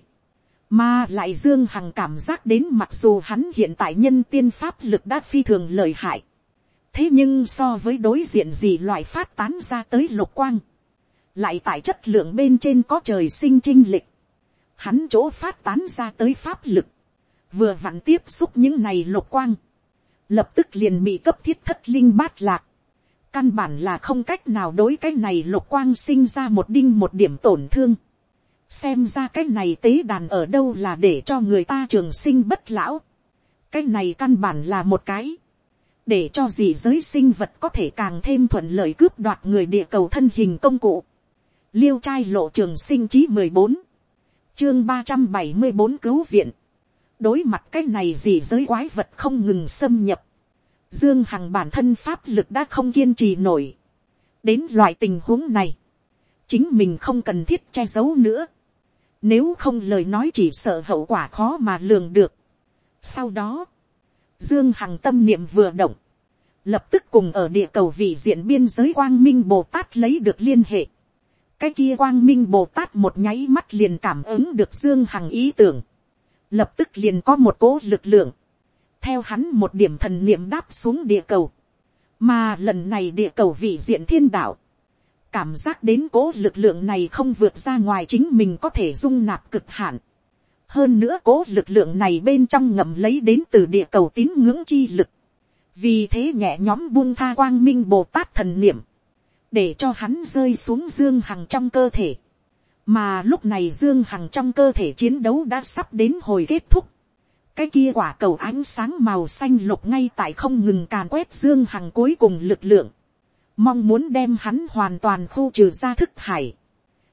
mà lại dương hằng cảm giác đến mặc dù hắn hiện tại nhân tiên pháp lực đã phi thường lợi hại, thế nhưng so với đối diện gì loại phát tán ra tới lục quang, lại tại chất lượng bên trên có trời sinh trinh lịch, hắn chỗ phát tán ra tới pháp lực, vừa vặn tiếp xúc những này lục quang, lập tức liền bị cấp thiết thất linh bát lạc, căn bản là không cách nào đối cái này lục quang sinh ra một đinh một điểm tổn thương, xem ra cái này tế đàn ở đâu là để cho người ta trường sinh bất lão, cái này căn bản là một cái, để cho gì giới sinh vật có thể càng thêm thuận lợi cướp đoạt người địa cầu thân hình công cụ. Liêu trai lộ trường sinh chí mười bốn. Chương ba trăm bảy mươi bốn cứu viện. Đối mặt cái này gì giới quái vật không ngừng xâm nhập. Dương Hằng bản thân pháp lực đã không kiên trì nổi. Đến loại tình huống này. Chính mình không cần thiết che giấu nữa. Nếu không lời nói chỉ sợ hậu quả khó mà lường được. Sau đó, Dương Hằng tâm niệm vừa động. Lập tức cùng ở địa cầu vị diện biên giới Quang Minh Bồ Tát lấy được liên hệ. Cái kia Quang Minh Bồ Tát một nháy mắt liền cảm ứng được Dương Hằng ý tưởng. Lập tức liền có một cố lực lượng. Theo hắn một điểm thần niệm đáp xuống địa cầu. Mà lần này địa cầu vị diện thiên đạo. Cảm giác đến cố lực lượng này không vượt ra ngoài chính mình có thể dung nạp cực hạn hơn nữa cố lực lượng này bên trong ngầm lấy đến từ địa cầu tín ngưỡng chi lực. vì thế nhẹ nhóm buông tha quang minh bồ tát thần niệm, để cho hắn rơi xuống dương hằng trong cơ thể mà lúc này dương hằng trong cơ thể chiến đấu đã sắp đến hồi kết thúc. cái kia quả cầu ánh sáng màu xanh lục ngay tại không ngừng càn quét dương hằng cuối cùng lực lượng. mong muốn đem hắn hoàn toàn khu trừ ra thức hải.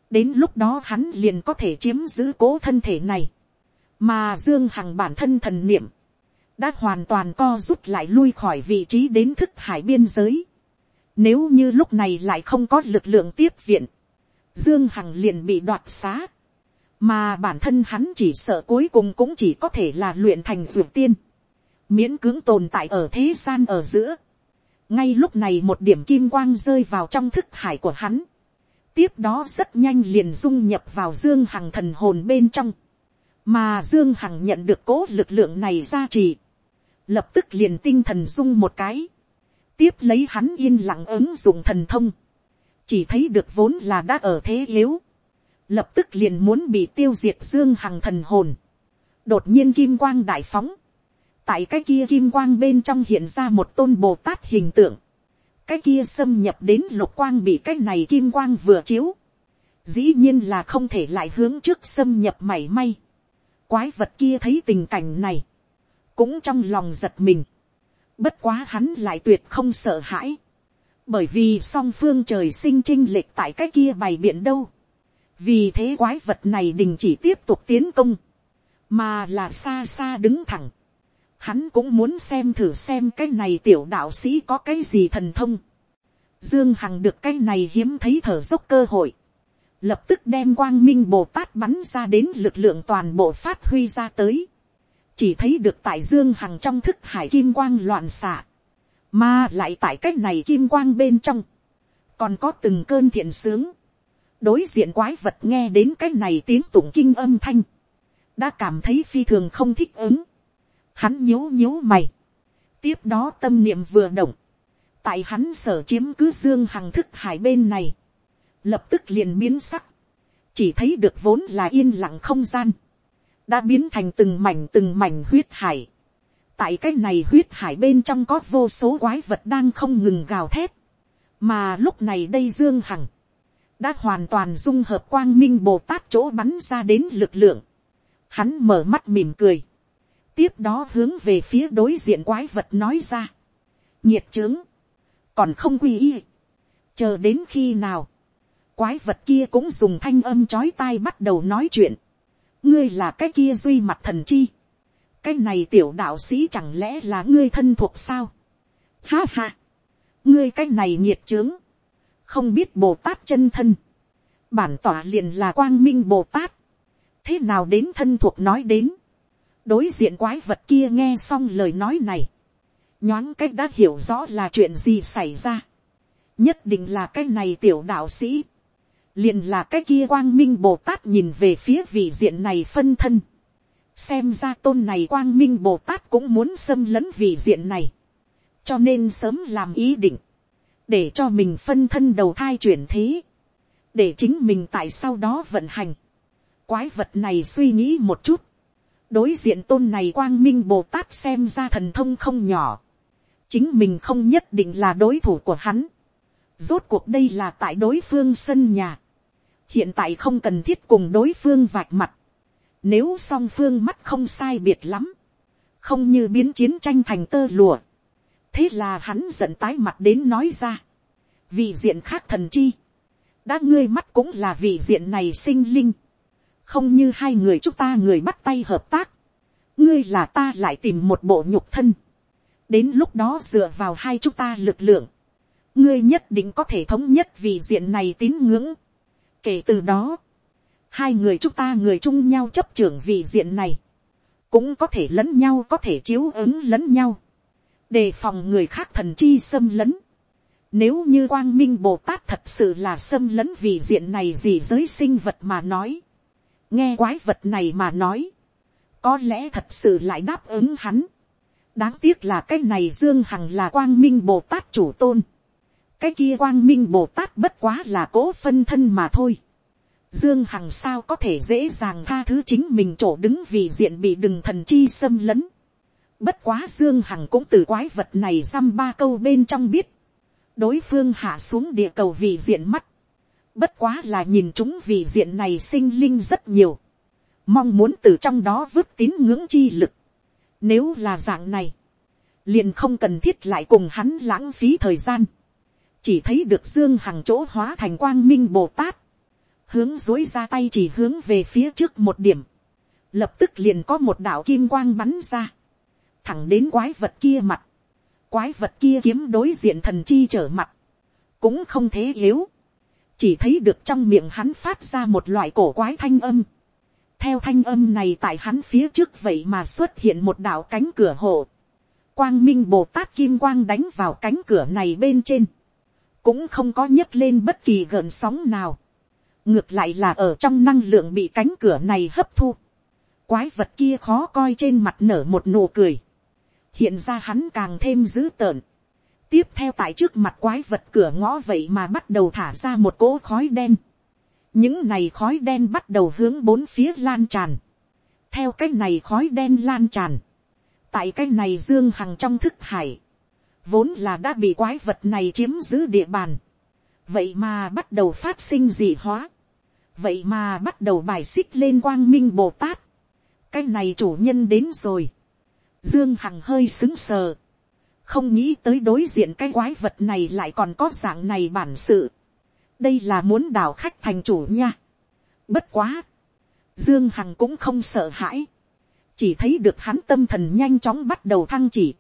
đến lúc đó hắn liền có thể chiếm giữ cố thân thể này mà dương hằng bản thân thần niệm, đã hoàn toàn co rút lại lui khỏi vị trí đến thức hải biên giới. Nếu như lúc này lại không có lực lượng tiếp viện, dương hằng liền bị đoạt xá, mà bản thân hắn chỉ sợ cuối cùng cũng chỉ có thể là luyện thành dược tiên, miễn cưỡng tồn tại ở thế gian ở giữa. ngay lúc này một điểm kim quang rơi vào trong thức hải của hắn, tiếp đó rất nhanh liền dung nhập vào dương hằng thần hồn bên trong. Mà dương hằng nhận được cố lực lượng này ra trì, lập tức liền tinh thần dung một cái, tiếp lấy hắn yên lặng ứng dụng thần thông, chỉ thấy được vốn là đã ở thế yếu, lập tức liền muốn bị tiêu diệt dương hằng thần hồn, đột nhiên kim quang đại phóng, tại cái kia kim quang bên trong hiện ra một tôn bồ tát hình tượng, cái kia xâm nhập đến lục quang bị cái này kim quang vừa chiếu, dĩ nhiên là không thể lại hướng trước xâm nhập mảy may, Quái vật kia thấy tình cảnh này. Cũng trong lòng giật mình. Bất quá hắn lại tuyệt không sợ hãi. Bởi vì song phương trời sinh chinh lệch tại cái kia bày biện đâu. Vì thế quái vật này đình chỉ tiếp tục tiến công. Mà là xa xa đứng thẳng. Hắn cũng muốn xem thử xem cái này tiểu đạo sĩ có cái gì thần thông. Dương Hằng được cái này hiếm thấy thở dốc cơ hội lập tức đem quang minh bồ tát bắn ra đến lực lượng toàn bộ phát huy ra tới. chỉ thấy được tại dương hằng trong thức hải kim quang loạn xạ, mà lại tại cách này kim quang bên trong, còn có từng cơn thiện sướng. đối diện quái vật nghe đến cái này tiếng tụng kinh âm thanh, đã cảm thấy phi thường không thích ứng. hắn nhíu nhíu mày, tiếp đó tâm niệm vừa động, tại hắn sở chiếm cứ dương hằng thức hải bên này, lập tức liền biến sắc, chỉ thấy được vốn là yên lặng không gian, đã biến thành từng mảnh từng mảnh huyết hải tại cái này huyết hải bên trong có vô số quái vật đang không ngừng gào thét, mà lúc này đây dương hằng, đã hoàn toàn dung hợp quang minh bồ tát chỗ bắn ra đến lực lượng, hắn mở mắt mỉm cười, tiếp đó hướng về phía đối diện quái vật nói ra, nhiệt trướng, còn không quy y, chờ đến khi nào, quái vật kia cũng dùng thanh âm chói tai bắt đầu nói chuyện, ngươi là cái kia duy mặt thần chi, cái này tiểu đạo sĩ chẳng lẽ là ngươi thân thuộc sao, ha ha, ngươi cái này nhiệt trướng, không biết bồ tát chân thân, bản tỏa liền là quang minh bồ tát, thế nào đến thân thuộc nói đến, đối diện quái vật kia nghe xong lời nói này, nhoáng cách đã hiểu rõ là chuyện gì xảy ra, nhất định là cái này tiểu đạo sĩ, liền là cái kia quang minh bồ tát nhìn về phía vị diện này phân thân, xem ra tôn này quang minh bồ tát cũng muốn xâm lấn vị diện này, cho nên sớm làm ý định, để cho mình phân thân đầu thai chuyển thế, để chính mình tại sau đó vận hành. Quái vật này suy nghĩ một chút, đối diện tôn này quang minh bồ tát xem ra thần thông không nhỏ, chính mình không nhất định là đối thủ của hắn. Rốt cuộc đây là tại đối phương sân nhà, hiện tại không cần thiết cùng đối phương vạch mặt, nếu song phương mắt không sai biệt lắm, không như biến chiến tranh thành tơ lùa, thế là hắn giận tái mặt đến nói ra, vị diện khác thần chi, đã ngươi mắt cũng là vị diện này sinh linh, không như hai người chúng ta người bắt tay hợp tác, ngươi là ta lại tìm một bộ nhục thân, đến lúc đó dựa vào hai chúng ta lực lượng, ngươi nhất định có thể thống nhất vị diện này tín ngưỡng. kể từ đó, hai người chúng ta người chung nhau chấp trưởng vị diện này, cũng có thể lẫn nhau có thể chiếu ứng lẫn nhau, đề phòng người khác thần chi xâm lấn. Nếu như quang minh Bồ Tát thật sự là xâm lấn vì diện này gì giới sinh vật mà nói. Nghe quái vật này mà nói. Có lẽ thật sự lại đáp ứng hắn. Đáng tiếc là cái này Dương Hằng là quang minh Bồ Tát chủ tôn. Cái kia quang minh Bồ Tát bất quá là cố phân thân mà thôi. Dương Hằng sao có thể dễ dàng tha thứ chính mình chỗ đứng vì diện bị đừng thần chi xâm lấn. Bất quá Dương Hằng cũng từ quái vật này xăm ba câu bên trong biết. Đối phương hạ xuống địa cầu vì diện mắt. Bất quá là nhìn chúng vì diện này sinh linh rất nhiều. Mong muốn từ trong đó vứt tín ngưỡng chi lực. Nếu là dạng này. Liền không cần thiết lại cùng hắn lãng phí thời gian. Chỉ thấy được Dương Hằng chỗ hóa thành quang minh Bồ Tát. Hướng dối ra tay chỉ hướng về phía trước một điểm. Lập tức liền có một đạo kim quang bắn ra. Thẳng đến quái vật kia mặt, quái vật kia kiếm đối diện thần chi trở mặt, cũng không thế yếu, chỉ thấy được trong miệng hắn phát ra một loại cổ quái thanh âm, theo thanh âm này tại hắn phía trước vậy mà xuất hiện một đạo cánh cửa hộ, quang minh bồ tát kim quang đánh vào cánh cửa này bên trên, cũng không có nhấc lên bất kỳ gợn sóng nào, ngược lại là ở trong năng lượng bị cánh cửa này hấp thu, quái vật kia khó coi trên mặt nở một nụ cười, hiện ra hắn càng thêm dữ tợn. tiếp theo tại trước mặt quái vật cửa ngõ vậy mà bắt đầu thả ra một cỗ khói đen. những này khói đen bắt đầu hướng bốn phía lan tràn. theo cái này khói đen lan tràn. tại cái này dương hằng trong thức hải. vốn là đã bị quái vật này chiếm giữ địa bàn. vậy mà bắt đầu phát sinh dị hóa vậy mà bắt đầu bài xích lên quang minh bồ tát. cái này chủ nhân đến rồi Dương Hằng hơi xứng sờ. Không nghĩ tới đối diện cái quái vật này lại còn có dạng này bản sự. Đây là muốn đào khách thành chủ nha. Bất quá. Dương Hằng cũng không sợ hãi. Chỉ thấy được hắn tâm thần nhanh chóng bắt đầu thăng chỉ.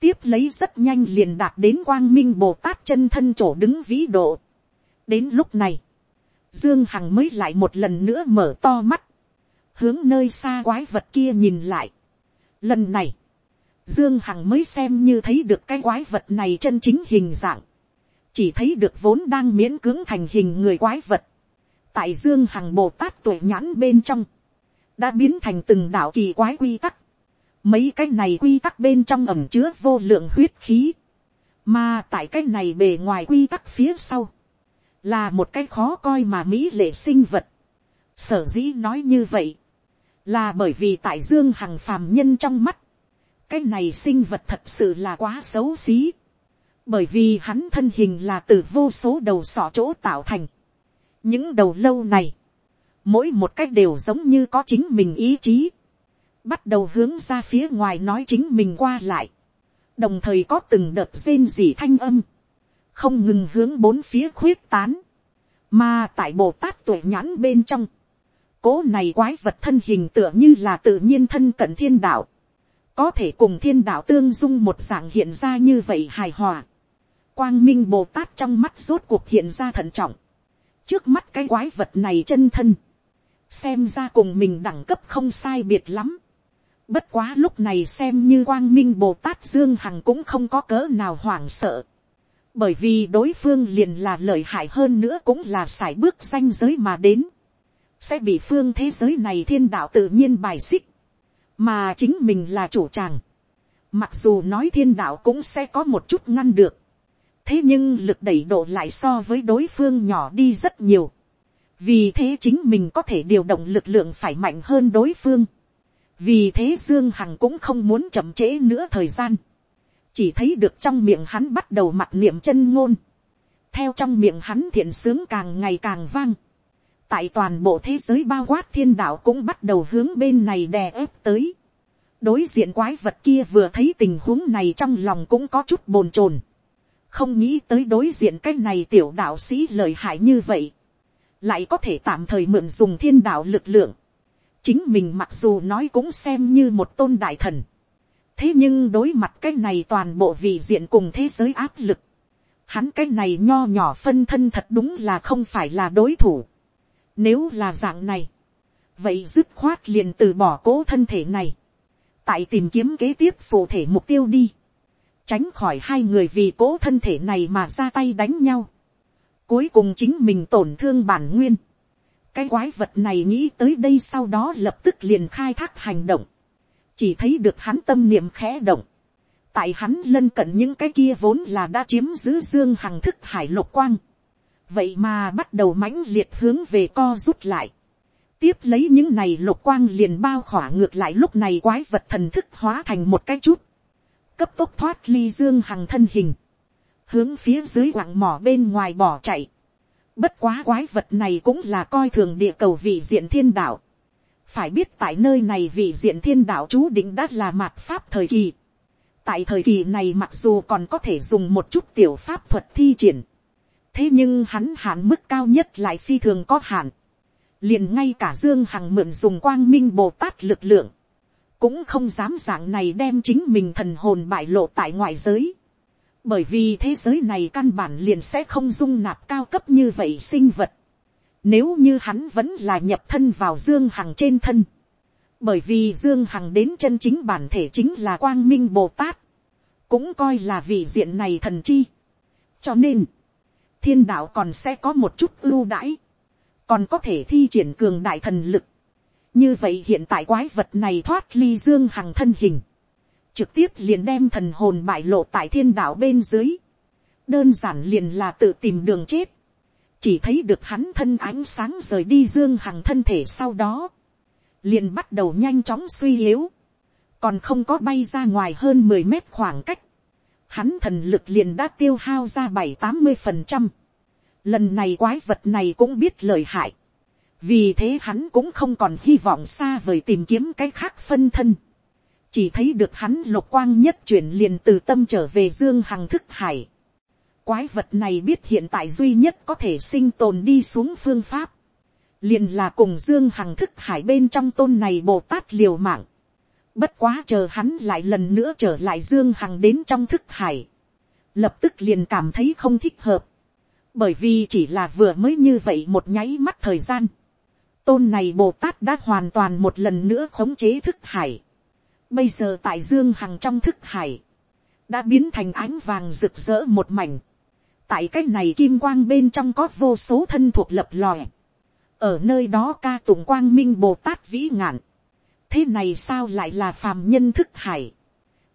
Tiếp lấy rất nhanh liền đạt đến quang minh Bồ Tát chân thân chỗ đứng vĩ độ. Đến lúc này. Dương Hằng mới lại một lần nữa mở to mắt. Hướng nơi xa quái vật kia nhìn lại Lần này, Dương Hằng mới xem như thấy được cái quái vật này chân chính hình dạng. Chỉ thấy được vốn đang miễn cưỡng thành hình người quái vật. Tại Dương Hằng Bồ Tát tuổi nhãn bên trong. Đã biến thành từng đạo kỳ quái quy tắc. Mấy cái này quy tắc bên trong ẩm chứa vô lượng huyết khí. Mà tại cái này bề ngoài quy tắc phía sau. Là một cái khó coi mà Mỹ lệ sinh vật. Sở dĩ nói như vậy là bởi vì tại dương hằng phàm nhân trong mắt, cái này sinh vật thật sự là quá xấu xí. bởi vì hắn thân hình là từ vô số đầu sọ chỗ tạo thành. những đầu lâu này, mỗi một cách đều giống như có chính mình ý chí, bắt đầu hướng ra phía ngoài nói chính mình qua lại, đồng thời có từng đợt rên rỉ thanh âm, không ngừng hướng bốn phía khuyết tán, mà tại bồ tát tuổi nhãn bên trong, cố này quái vật thân hình tựa như là tự nhiên thân cận thiên đạo, có thể cùng thiên đạo tương dung một dạng hiện ra như vậy hài hòa. Quang minh bồ tát trong mắt rốt cuộc hiện ra thận trọng. trước mắt cái quái vật này chân thân, xem ra cùng mình đẳng cấp không sai biệt lắm. bất quá lúc này xem như quang minh bồ tát dương hằng cũng không có cỡ nào hoảng sợ bởi vì đối phương liền là lợi hại hơn nữa cũng là sải bước danh giới mà đến. sẽ bị phương thế giới này thiên đạo tự nhiên bài xích mà chính mình là chủ tràng. Mặc dù nói thiên đạo cũng sẽ có một chút ngăn được. Thế nhưng lực đẩy độ lại so với đối phương nhỏ đi rất nhiều. Vì thế chính mình có thể điều động lực lượng phải mạnh hơn đối phương. Vì thế Dương Hằng cũng không muốn chậm trễ nữa thời gian. Chỉ thấy được trong miệng hắn bắt đầu mặt niệm chân ngôn. Theo trong miệng hắn thiện sướng càng ngày càng vang tại toàn bộ thế giới bao quát thiên đạo cũng bắt đầu hướng bên này đè ép tới. đối diện quái vật kia vừa thấy tình huống này trong lòng cũng có chút bồn chồn. không nghĩ tới đối diện cái này tiểu đạo sĩ lợi hại như vậy. lại có thể tạm thời mượn dùng thiên đạo lực lượng. chính mình mặc dù nói cũng xem như một tôn đại thần thế nhưng đối mặt cái này toàn bộ vị diện cùng thế giới áp lực. hắn cái này nho nhỏ phân thân thật đúng là không phải là đối thủ. Nếu là dạng này, vậy dứt khoát liền từ bỏ cố thân thể này, tại tìm kiếm kế tiếp phụ thể mục tiêu đi, tránh khỏi hai người vì cố thân thể này mà ra tay đánh nhau, cuối cùng chính mình tổn thương bản nguyên, cái quái vật này nghĩ tới đây sau đó lập tức liền khai thác hành động, chỉ thấy được hắn tâm niệm khẽ động, tại hắn lân cận những cái kia vốn là đã chiếm giữ dương hằng thức hải lục quang, vậy mà bắt đầu mãnh liệt hướng về co rút lại. tiếp lấy những này lục quang liền bao khỏa ngược lại lúc này quái vật thần thức hóa thành một cái chút. cấp tốc thoát ly dương hằng thân hình. hướng phía dưới quặng mỏ bên ngoài bỏ chạy. bất quá quái vật này cũng là coi thường địa cầu vị diện thiên đạo phải biết tại nơi này vị diện thiên đạo chú định đã là mạt pháp thời kỳ. tại thời kỳ này mặc dù còn có thể dùng một chút tiểu pháp thuật thi triển thế nhưng hắn hạn mức cao nhất lại phi thường có hạn. liền ngay cả dương hằng mượn dùng quang minh bồ tát lực lượng, cũng không dám dạng này đem chính mình thần hồn bại lộ tại ngoại giới. bởi vì thế giới này căn bản liền sẽ không dung nạp cao cấp như vậy sinh vật nếu như hắn vẫn là nhập thân vào dương hằng trên thân. bởi vì dương hằng đến chân chính bản thể chính là quang minh bồ tát. cũng coi là vị diện này thần chi. cho nên, thiên đạo còn sẽ có một chút ưu đãi, còn có thể thi triển cường đại thần lực. như vậy hiện tại quái vật này thoát ly dương hằng thân hình, trực tiếp liền đem thần hồn bại lộ tại thiên đạo bên dưới, đơn giản liền là tự tìm đường chết, chỉ thấy được hắn thân ánh sáng rời đi dương hằng thân thể sau đó, liền bắt đầu nhanh chóng suy yếu, còn không có bay ra ngoài hơn mười mét khoảng cách, hắn thần lực liền đã tiêu hao ra bảy tám mươi phần trăm. Lần này quái vật này cũng biết lời hại. Vì thế hắn cũng không còn hy vọng xa vời tìm kiếm cái khác phân thân. Chỉ thấy được hắn lục quang nhất chuyển liền từ tâm trở về dương hằng thức hải. Quái vật này biết hiện tại duy nhất có thể sinh tồn đi xuống phương pháp. Liền là cùng dương hằng thức hải bên trong tôn này bồ tát liều mạng Bất quá chờ hắn lại lần nữa trở lại Dương Hằng đến trong thức hải. Lập tức liền cảm thấy không thích hợp. Bởi vì chỉ là vừa mới như vậy một nháy mắt thời gian. Tôn này Bồ Tát đã hoàn toàn một lần nữa khống chế thức hải. Bây giờ tại Dương Hằng trong thức hải. Đã biến thành ánh vàng rực rỡ một mảnh. Tại cách này kim quang bên trong có vô số thân thuộc lập lòe. Ở nơi đó ca tụng quang minh Bồ Tát vĩ ngạn thế này sao lại là phàm nhân thức hải.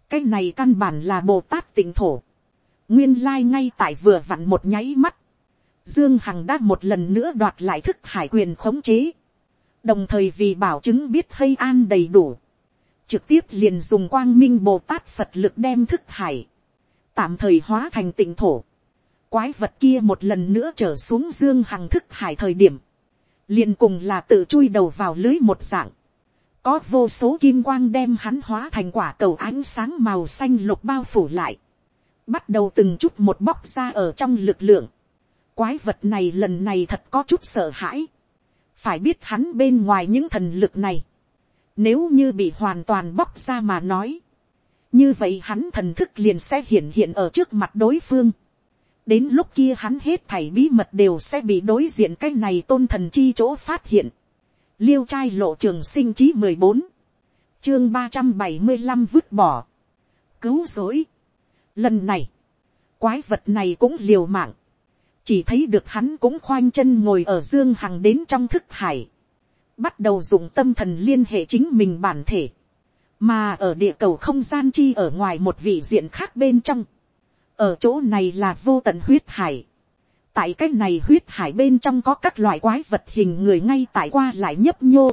cái này căn bản là bồ tát tỉnh thổ. nguyên lai ngay tại vừa vặn một nháy mắt. dương hằng đã một lần nữa đoạt lại thức hải quyền khống chế. đồng thời vì bảo chứng biết hay an đầy đủ. trực tiếp liền dùng quang minh bồ tát phật lực đem thức hải. tạm thời hóa thành tịnh thổ, quái vật kia một lần nữa trở xuống dương hằng thức hải thời điểm, liền cùng là tự chui đầu vào lưới một dạng, có vô số kim quang đem hắn hóa thành quả cầu ánh sáng màu xanh lục bao phủ lại, bắt đầu từng chút một bóc ra ở trong lực lượng, quái vật này lần này thật có chút sợ hãi, phải biết hắn bên ngoài những thần lực này, nếu như bị hoàn toàn bóc ra mà nói, như vậy hắn thần thức liền sẽ hiện hiện ở trước mặt đối phương, đến lúc kia hắn hết thảy bí mật đều sẽ bị đối diện cái này tôn thần chi chỗ phát hiện. liêu trai lộ trường sinh chí mười bốn, chương ba trăm bảy mươi năm vứt bỏ, cứu dối. lần này, quái vật này cũng liều mạng, chỉ thấy được hắn cũng khoanh chân ngồi ở dương hằng đến trong thức hải, bắt đầu dùng tâm thần liên hệ chính mình bản thể, mà ở địa cầu không gian chi ở ngoài một vị diện khác bên trong, ở chỗ này là vô tận huyết hải. tại cái này huyết hải bên trong có các loại quái vật hình người ngay tại qua lại nhấp nhô.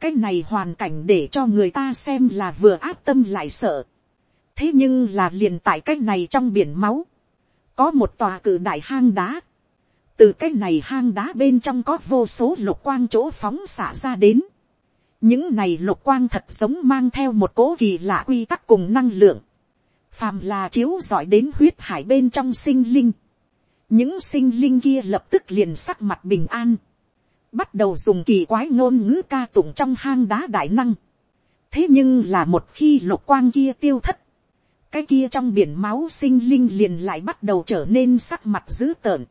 cái này hoàn cảnh để cho người ta xem là vừa áp tâm lại sợ. thế nhưng là liền tại cái này trong biển máu, có một tòa cử đại hang đá. từ cái này hang đá bên trong có vô số lục quang chỗ phóng xả ra đến. những này lục quang thật giống mang theo một cố kỳ lạ quy tắc cùng năng lượng phàm là chiếu giỏi đến huyết hải bên trong sinh linh, những sinh linh kia lập tức liền sắc mặt bình an, bắt đầu dùng kỳ quái ngôn ngữ ca tụng trong hang đá đại năng. thế nhưng là một khi lục quang kia tiêu thất, cái kia trong biển máu sinh linh liền lại bắt đầu trở nên sắc mặt dữ tợn,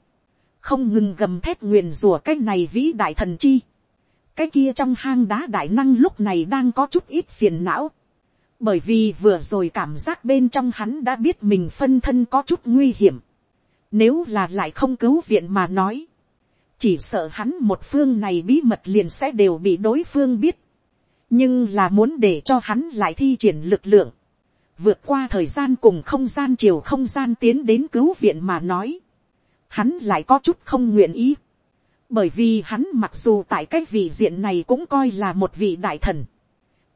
không ngừng gầm thét nguyền rùa cái này vĩ đại thần chi. cái kia trong hang đá đại năng lúc này đang có chút ít phiền não, bởi vì vừa rồi cảm giác bên trong hắn đã biết mình phân thân có chút nguy hiểm. Nếu là lại không cứu viện mà nói, chỉ sợ hắn một phương này bí mật liền sẽ đều bị đối phương biết. nhưng là muốn để cho hắn lại thi triển lực lượng, vượt qua thời gian cùng không gian chiều không gian tiến đến cứu viện mà nói, hắn lại có chút không nguyện ý. bởi vì hắn mặc dù tại cái vị diện này cũng coi là một vị đại thần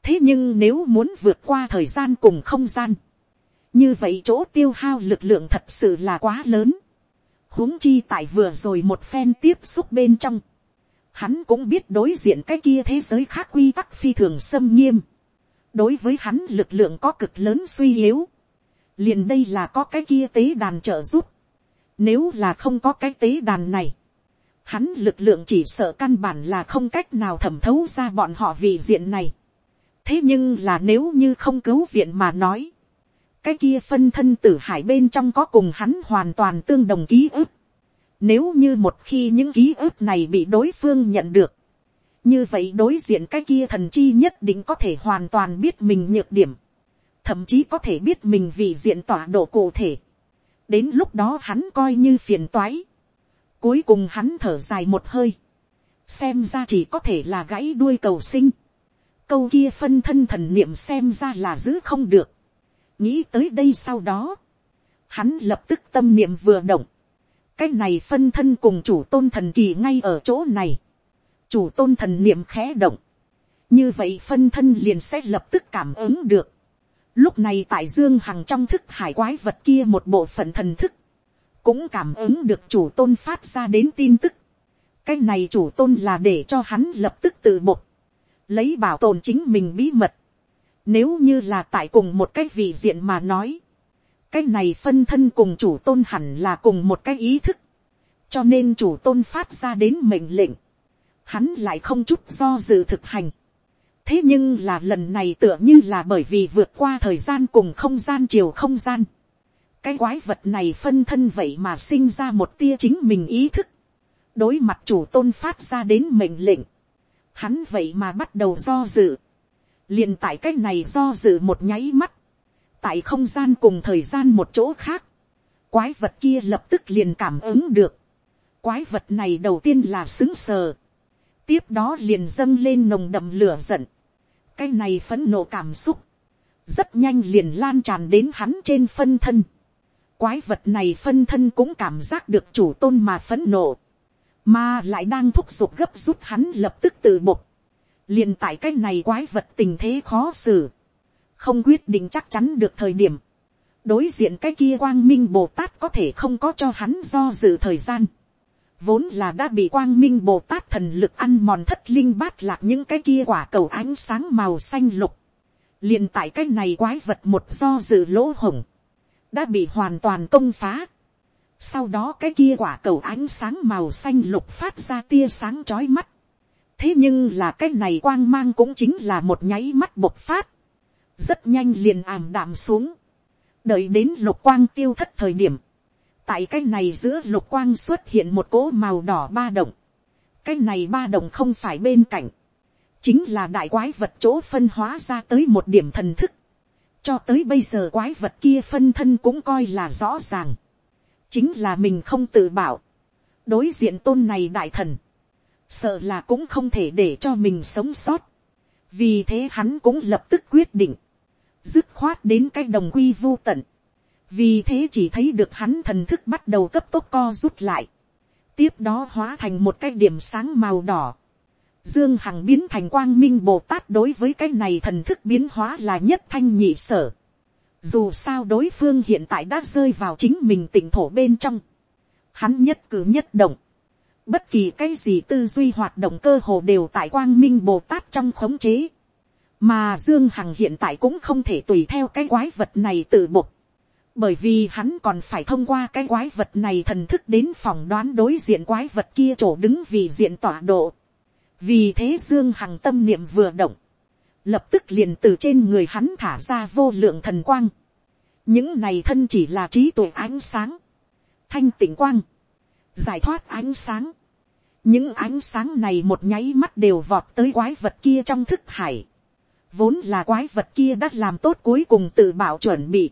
thế nhưng nếu muốn vượt qua thời gian cùng không gian, như vậy chỗ tiêu hao lực lượng thật sự là quá lớn. huống chi tại vừa rồi một phen tiếp xúc bên trong, hắn cũng biết đối diện cái kia thế giới khác quy tắc phi thường xâm nghiêm. đối với hắn lực lượng có cực lớn suy yếu. liền đây là có cái kia tế đàn trợ giúp. nếu là không có cái tế đàn này, hắn lực lượng chỉ sợ căn bản là không cách nào thẩm thấu ra bọn họ vị diện này thế nhưng là nếu như không cứu viện mà nói, cái kia phân thân tử hải bên trong có cùng hắn hoàn toàn tương đồng ký ức. Nếu như một khi những ký ức này bị đối phương nhận được, như vậy đối diện cái kia thần chi nhất định có thể hoàn toàn biết mình nhược điểm, thậm chí có thể biết mình vì diện tỏa độ cụ thể. đến lúc đó hắn coi như phiền toái. cuối cùng hắn thở dài một hơi, xem ra chỉ có thể là gãy đuôi cầu sinh câu kia phân thân thần niệm xem ra là giữ không được. nghĩ tới đây sau đó, hắn lập tức tâm niệm vừa động. cái này phân thân cùng chủ tôn thần kỳ ngay ở chỗ này. chủ tôn thần niệm khẽ động. như vậy phân thân liền sẽ lập tức cảm ứng được. lúc này tại dương hằng trong thức hải quái vật kia một bộ phận thần thức, cũng cảm ứng được chủ tôn phát ra đến tin tức. cái này chủ tôn là để cho hắn lập tức tự bộc lấy bảo tồn chính mình bí mật. Nếu như là tại cùng một cái vị diện mà nói, cái này phân thân cùng chủ tôn hẳn là cùng một cái ý thức, cho nên chủ tôn phát ra đến mệnh lệnh, hắn lại không chút do dự thực hành. thế nhưng là lần này tựa như là bởi vì vượt qua thời gian cùng không gian chiều không gian. cái quái vật này phân thân vậy mà sinh ra một tia chính mình ý thức. đối mặt chủ tôn phát ra đến mệnh lệnh, hắn vậy mà bắt đầu do dự, liền tại cái này do dự một nháy mắt, tại không gian cùng thời gian một chỗ khác, quái vật kia lập tức liền cảm ứng được, quái vật này đầu tiên là xứng sờ, tiếp đó liền dâng lên nồng đậm lửa giận, cái này phấn nộ cảm xúc, rất nhanh liền lan tràn đến hắn trên phân thân, quái vật này phân thân cũng cảm giác được chủ tôn mà phấn nộ, mà lại đang thúc giục gấp rút hắn lập tức từ bộc, liền tại cái này quái vật tình thế khó xử, không quyết định chắc chắn được thời điểm, đối diện cái kia quang minh bồ tát có thể không có cho hắn do dự thời gian, vốn là đã bị quang minh bồ tát thần lực ăn mòn thất linh bát lạc những cái kia quả cầu ánh sáng màu xanh lục, liền tại cái này quái vật một do dự lỗ hồng, đã bị hoàn toàn công phá. Sau đó cái kia quả cầu ánh sáng màu xanh lục phát ra tia sáng chói mắt. Thế nhưng là cái này quang mang cũng chính là một nháy mắt bộc phát. Rất nhanh liền ảm đạm xuống. Đợi đến lục quang tiêu thất thời điểm. Tại cái này giữa lục quang xuất hiện một cỗ màu đỏ ba động. Cái này ba động không phải bên cạnh. Chính là đại quái vật chỗ phân hóa ra tới một điểm thần thức cho tới bây giờ quái vật kia phân thân cũng coi là rõ ràng chính là mình không tự bảo. đối diện tôn này đại thần. sợ là cũng không thể để cho mình sống sót. vì thế hắn cũng lập tức quyết định. dứt khoát đến cái đồng quy vô tận. vì thế chỉ thấy được hắn thần thức bắt đầu cấp tốc co rút lại. tiếp đó hóa thành một cái điểm sáng màu đỏ Dương Hằng biến thành quang minh Bồ Tát đối với cái này thần thức biến hóa là nhất thanh nhị sở. Dù sao đối phương hiện tại đã rơi vào chính mình tỉnh thổ bên trong. Hắn nhất cử nhất động. Bất kỳ cái gì tư duy hoạt động cơ hồ đều tại quang minh Bồ Tát trong khống chế. Mà Dương Hằng hiện tại cũng không thể tùy theo cái quái vật này tự bộc. Bởi vì hắn còn phải thông qua cái quái vật này thần thức đến phòng đoán đối diện quái vật kia chỗ đứng vì diện tọa độ vì thế dương hằng tâm niệm vừa động, lập tức liền từ trên người hắn thả ra vô lượng thần quang. những này thân chỉ là trí tuệ ánh sáng, thanh tịnh quang, giải thoát ánh sáng. những ánh sáng này một nháy mắt đều vọt tới quái vật kia trong thức hải. vốn là quái vật kia đã làm tốt cuối cùng tự bảo chuẩn bị.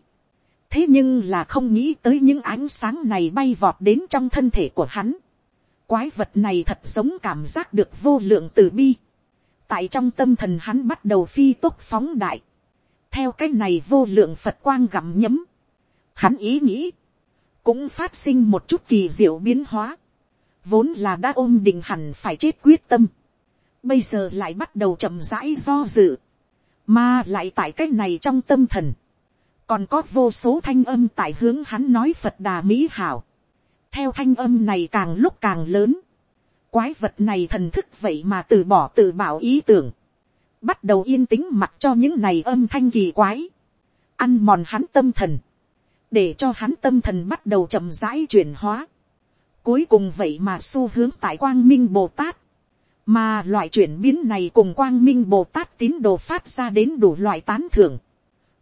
thế nhưng là không nghĩ tới những ánh sáng này bay vọt đến trong thân thể của hắn quái vật này thật giống cảm giác được vô lượng từ bi tại trong tâm thần hắn bắt đầu phi tốc phóng đại. theo cái này vô lượng phật quang gặm nhấm. hắn ý nghĩ, cũng phát sinh một chút kỳ diệu biến hóa. vốn là đã ôm định hẳn phải chết quyết tâm. bây giờ lại bắt đầu chậm rãi do dự. mà lại tại cái này trong tâm thần. còn có vô số thanh âm tại hướng hắn nói phật đà mỹ hảo theo thanh âm này càng lúc càng lớn, quái vật này thần thức vậy mà từ bỏ tự bảo ý tưởng, bắt đầu yên tĩnh mặc cho những này âm thanh kỳ quái, ăn mòn hắn tâm thần, để cho hắn tâm thần bắt đầu chậm rãi chuyển hóa, cuối cùng vậy mà xu hướng tại quang minh bồ tát, mà loại chuyển biến này cùng quang minh bồ tát tín đồ phát ra đến đủ loại tán thưởng,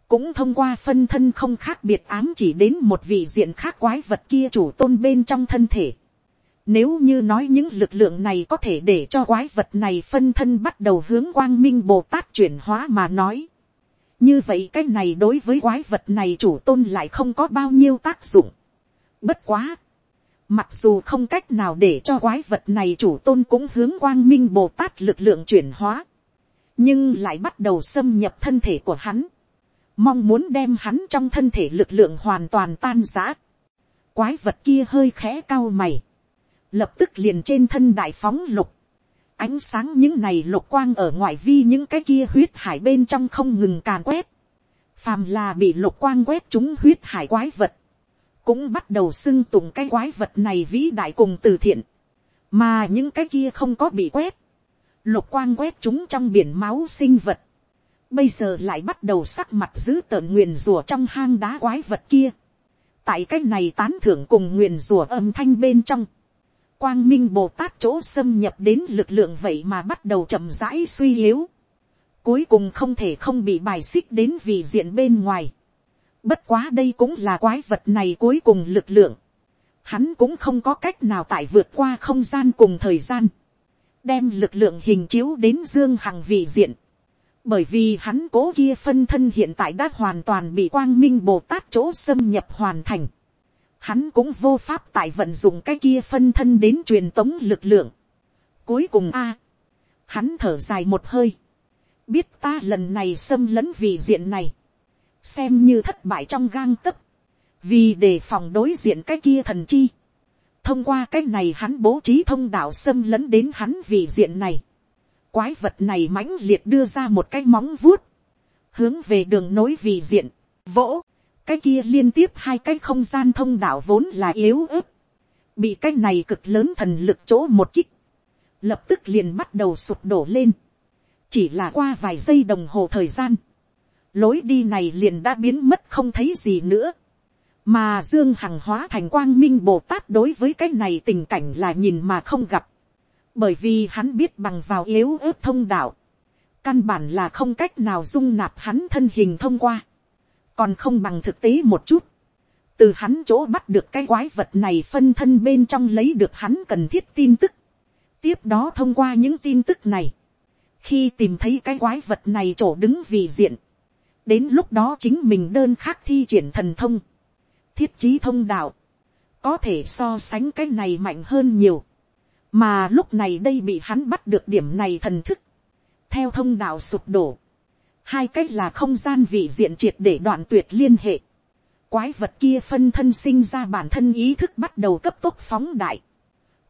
cũng thông qua phân thân không khác biệt ám chỉ đến một vị diện khác quái vật kia chủ tôn bên trong thân thể. Nếu như nói những lực lượng này có thể để cho quái vật này phân thân bắt đầu hướng quang minh Bồ Tát chuyển hóa mà nói. Như vậy cái này đối với quái vật này chủ tôn lại không có bao nhiêu tác dụng. Bất quá. Mặc dù không cách nào để cho quái vật này chủ tôn cũng hướng quang minh Bồ Tát lực lượng chuyển hóa. Nhưng lại bắt đầu xâm nhập thân thể của hắn mong muốn đem hắn trong thân thể lực lượng hoàn toàn tan giã. Quái vật kia hơi khẽ cao mày, lập tức liền trên thân đại phóng lục. Ánh sáng những này lục quang ở ngoài vi những cái kia huyết hải bên trong không ngừng càn quét. Phàm là bị lục quang quét chúng huyết hải quái vật. Cũng bắt đầu xưng tụng cái quái vật này vĩ đại cùng từ thiện. Mà những cái kia không có bị quét. Lục quang quét chúng trong biển máu sinh vật bây giờ lại bắt đầu sắc mặt giữ tợn nguyền rùa trong hang đá quái vật kia. tại cái này tán thưởng cùng nguyền rùa âm thanh bên trong quang minh bồ tát chỗ xâm nhập đến lực lượng vậy mà bắt đầu chậm rãi suy yếu. cuối cùng không thể không bị bài xích đến vị diện bên ngoài. bất quá đây cũng là quái vật này cuối cùng lực lượng. hắn cũng không có cách nào tại vượt qua không gian cùng thời gian. đem lực lượng hình chiếu đến dương hằng vị diện bởi vì hắn cố kia phân thân hiện tại đã hoàn toàn bị quang minh bồ tát chỗ xâm nhập hoàn thành. Hắn cũng vô pháp tại vận dụng cái kia phân thân đến truyền tống lực lượng. Cuối cùng a, hắn thở dài một hơi. Biết ta lần này xâm lấn vì diện này. Xem như thất bại trong gang tấc. Vì đề phòng đối diện cái kia thần chi. Thông qua cái này hắn bố trí thông đạo xâm lấn đến hắn vì diện này Quái vật này mãnh liệt đưa ra một cái móng vuốt. Hướng về đường nối vì diện. Vỗ cái kia liên tiếp hai cái không gian thông đạo vốn là yếu ớt, bị cái này cực lớn thần lực chỗ một kích, lập tức liền bắt đầu sụp đổ lên, chỉ là qua vài giây đồng hồ thời gian, lối đi này liền đã biến mất không thấy gì nữa, mà dương hằng hóa thành quang minh bồ tát đối với cái này tình cảnh là nhìn mà không gặp, bởi vì hắn biết bằng vào yếu ớt thông đạo, căn bản là không cách nào dung nạp hắn thân hình thông qua, còn không bằng thực tế một chút, từ hắn chỗ bắt được cái quái vật này phân thân bên trong lấy được hắn cần thiết tin tức, tiếp đó thông qua những tin tức này, khi tìm thấy cái quái vật này chỗ đứng vì diện, đến lúc đó chính mình đơn khác thi triển thần thông, thiết trí thông đạo, có thể so sánh cái này mạnh hơn nhiều, mà lúc này đây bị hắn bắt được điểm này thần thức, theo thông đạo sụp đổ, hai cách là không gian vị diện triệt để đoạn tuyệt liên hệ, quái vật kia phân thân sinh ra bản thân ý thức bắt đầu cấp tốc phóng đại,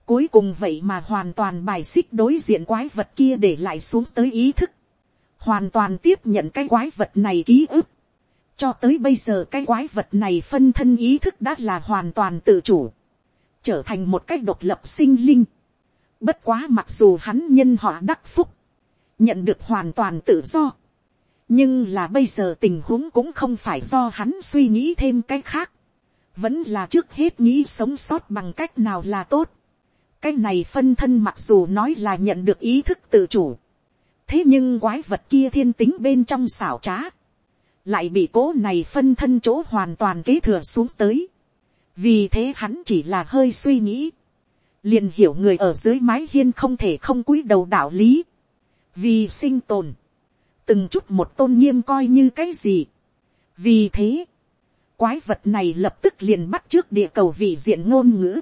cuối cùng vậy mà hoàn toàn bài xích đối diện quái vật kia để lại xuống tới ý thức, hoàn toàn tiếp nhận cái quái vật này ký ức, cho tới bây giờ cái quái vật này phân thân ý thức đã là hoàn toàn tự chủ, trở thành một cách độc lập sinh linh. Bất quá mặc dù hắn nhân họa đắc phúc, nhận được hoàn toàn tự do nhưng là bây giờ tình huống cũng không phải do hắn suy nghĩ thêm cái khác. vẫn là trước hết nghĩ sống sót bằng cách nào là tốt. cái này phân thân mặc dù nói là nhận được ý thức tự chủ. thế nhưng quái vật kia thiên tính bên trong xảo trá. lại bị cố này phân thân chỗ hoàn toàn kế thừa xuống tới. vì thế hắn chỉ là hơi suy nghĩ. liền hiểu người ở dưới mái hiên không thể không cúi đầu đạo lý vì sinh tồn, từng chút một tôn nghiêm coi như cái gì. vì thế, quái vật này lập tức liền bắt trước địa cầu vị diện ngôn ngữ,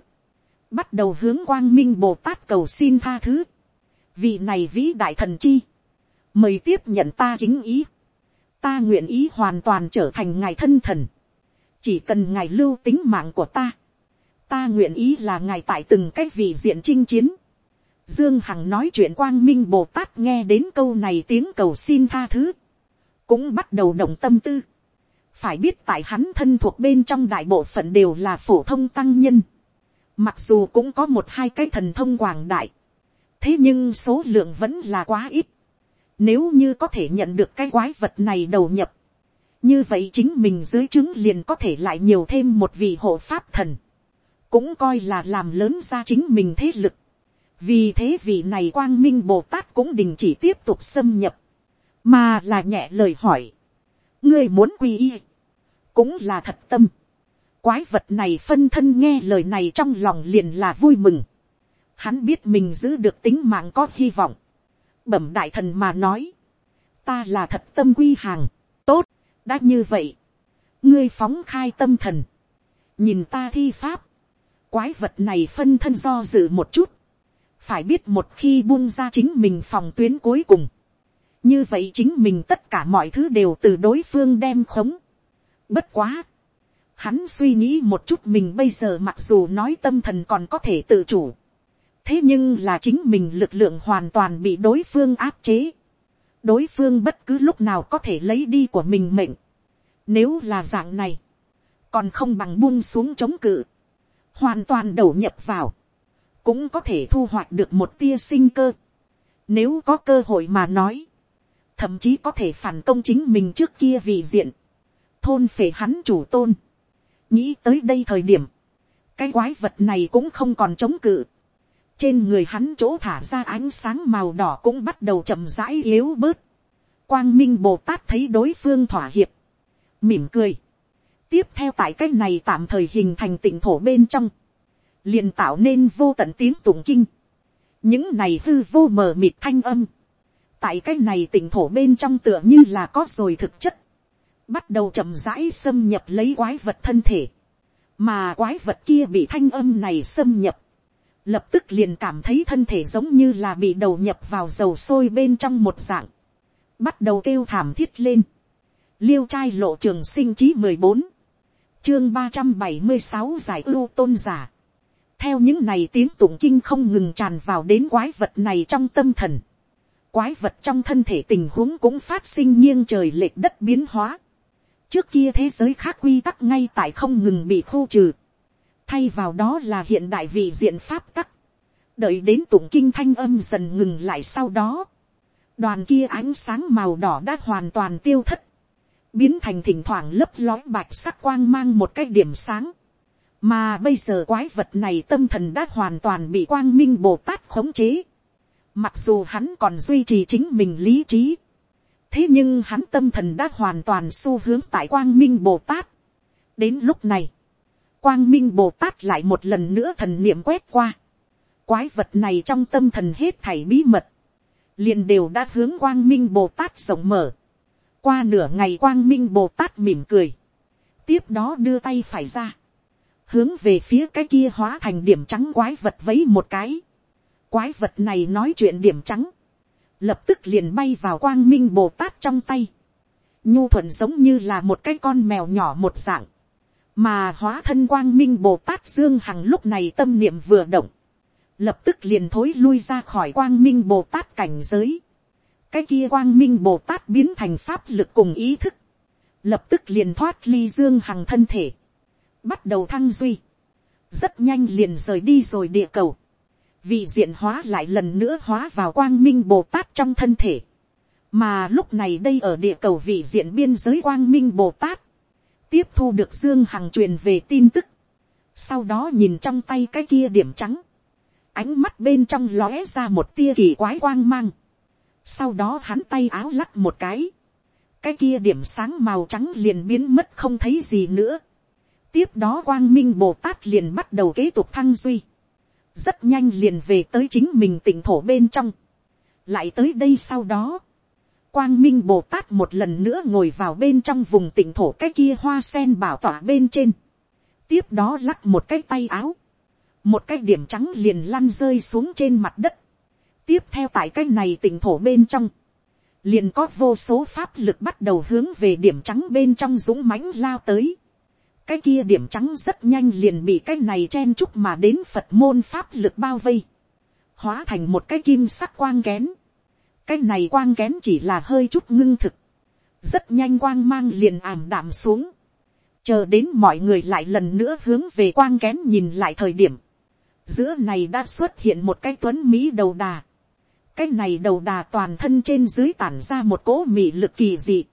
bắt đầu hướng quang minh bồ tát cầu xin tha thứ. vị này vĩ đại thần chi, mời tiếp nhận ta chính ý, ta nguyện ý hoàn toàn trở thành ngài thân thần, chỉ cần ngài lưu tính mạng của ta, ta nguyện ý là ngài tại từng cái vị diện chinh chiến, Dương Hằng nói chuyện quang minh Bồ Tát nghe đến câu này tiếng cầu xin tha thứ. Cũng bắt đầu động tâm tư. Phải biết tại hắn thân thuộc bên trong đại bộ phận đều là phổ thông tăng nhân. Mặc dù cũng có một hai cái thần thông quảng đại. Thế nhưng số lượng vẫn là quá ít. Nếu như có thể nhận được cái quái vật này đầu nhập. Như vậy chính mình dưới chứng liền có thể lại nhiều thêm một vị hộ pháp thần. Cũng coi là làm lớn ra chính mình thế lực vì thế vị này quang minh bồ tát cũng đình chỉ tiếp tục xâm nhập, mà là nhẹ lời hỏi, ngươi muốn quy y, cũng là thật tâm. quái vật này phân thân nghe lời này trong lòng liền là vui mừng, hắn biết mình giữ được tính mạng có hy vọng, bẩm đại thần mà nói, ta là thật tâm quy hàng, tốt, đã như vậy, ngươi phóng khai tâm thần, nhìn ta thi pháp, quái vật này phân thân do dự một chút, phải biết một khi buông ra chính mình phòng tuyến cuối cùng, như vậy chính mình tất cả mọi thứ đều từ đối phương đem khống. Bất quá, hắn suy nghĩ một chút mình bây giờ mặc dù nói tâm thần còn có thể tự chủ, thế nhưng là chính mình lực lượng hoàn toàn bị đối phương áp chế. đối phương bất cứ lúc nào có thể lấy đi của mình mệnh. nếu là dạng này, còn không bằng buông xuống chống cự, hoàn toàn đầu nhập vào, cũng có thể thu hoạch được một tia sinh cơ. Nếu có cơ hội mà nói, thậm chí có thể phản công chính mình trước kia vì diện, thôn phể hắn chủ tôn. nghĩ tới đây thời điểm, cái quái vật này cũng không còn chống cự. trên người hắn chỗ thả ra ánh sáng màu đỏ cũng bắt đầu chậm rãi yếu bớt. quang minh bồ tát thấy đối phương thỏa hiệp, mỉm cười. tiếp theo tại cái này tạm thời hình thành tỉnh thổ bên trong, liền tạo nên vô tận tiếng tụng kinh. những này hư vô mờ mịt thanh âm. tại cái này tỉnh thổ bên trong tựa như là có rồi thực chất. bắt đầu chậm rãi xâm nhập lấy quái vật thân thể. mà quái vật kia bị thanh âm này xâm nhập. lập tức liền cảm thấy thân thể giống như là bị đầu nhập vào dầu sôi bên trong một dạng. bắt đầu kêu thảm thiết lên. liêu trai lộ trường sinh chí mười bốn chương ba trăm bảy mươi sáu giải ưu tôn giả theo những này tiếng tụng kinh không ngừng tràn vào đến quái vật này trong tâm thần. Quái vật trong thân thể tình huống cũng phát sinh nghiêng trời lệch đất biến hóa. trước kia thế giới khác quy tắc ngay tại không ngừng bị khu trừ, thay vào đó là hiện đại vị diện pháp tắc, đợi đến tụng kinh thanh âm dần ngừng lại sau đó, đoàn kia ánh sáng màu đỏ đã hoàn toàn tiêu thất, biến thành thỉnh thoảng lấp lói bạch sắc quang mang một cái điểm sáng, mà bây giờ quái vật này tâm thần đã hoàn toàn bị quang minh bồ tát khống chế, mặc dù hắn còn duy trì chính mình lý trí, thế nhưng hắn tâm thần đã hoàn toàn xu hướng tại quang minh bồ tát. đến lúc này, quang minh bồ tát lại một lần nữa thần niệm quét qua, quái vật này trong tâm thần hết thảy bí mật, liền đều đã hướng quang minh bồ tát rộng mở, qua nửa ngày quang minh bồ tát mỉm cười, tiếp đó đưa tay phải ra, hướng về phía cái kia hóa thành điểm trắng quái vật vấy một cái, quái vật này nói chuyện điểm trắng, lập tức liền bay vào quang minh bồ tát trong tay, nhu thuận giống như là một cái con mèo nhỏ một dạng, mà hóa thân quang minh bồ tát dương hằng lúc này tâm niệm vừa động, lập tức liền thối lui ra khỏi quang minh bồ tát cảnh giới, cái kia quang minh bồ tát biến thành pháp lực cùng ý thức, lập tức liền thoát ly dương hằng thân thể, bắt đầu thăng duy, rất nhanh liền rời đi rồi địa cầu, vị diện hóa lại lần nữa hóa vào quang minh bồ tát trong thân thể, mà lúc này đây ở địa cầu vị diện biên giới quang minh bồ tát, tiếp thu được dương hằng truyền về tin tức, sau đó nhìn trong tay cái kia điểm trắng, ánh mắt bên trong lóe ra một tia kỳ quái quang mang, sau đó hắn tay áo lắc một cái, cái kia điểm sáng màu trắng liền biến mất không thấy gì nữa, tiếp đó quang minh bồ tát liền bắt đầu kế tục thăng duy, rất nhanh liền về tới chính mình tỉnh thổ bên trong, lại tới đây sau đó, quang minh bồ tát một lần nữa ngồi vào bên trong vùng tỉnh thổ cái kia hoa sen bảo tỏa bên trên, tiếp đó lắc một cái tay áo, một cái điểm trắng liền lăn rơi xuống trên mặt đất, tiếp theo tại cái này tỉnh thổ bên trong, liền có vô số pháp lực bắt đầu hướng về điểm trắng bên trong dũng mãnh lao tới, cái kia điểm trắng rất nhanh liền bị cái này chen chúc mà đến phật môn pháp lực bao vây, hóa thành một cái kim sắc quang kén, cái này quang kén chỉ là hơi chút ngưng thực, rất nhanh quang mang liền ảm đạm xuống, chờ đến mọi người lại lần nữa hướng về quang kén nhìn lại thời điểm, giữa này đã xuất hiện một cái tuấn mỹ đầu đà, cái này đầu đà toàn thân trên dưới tản ra một cỗ mị lực kỳ dị,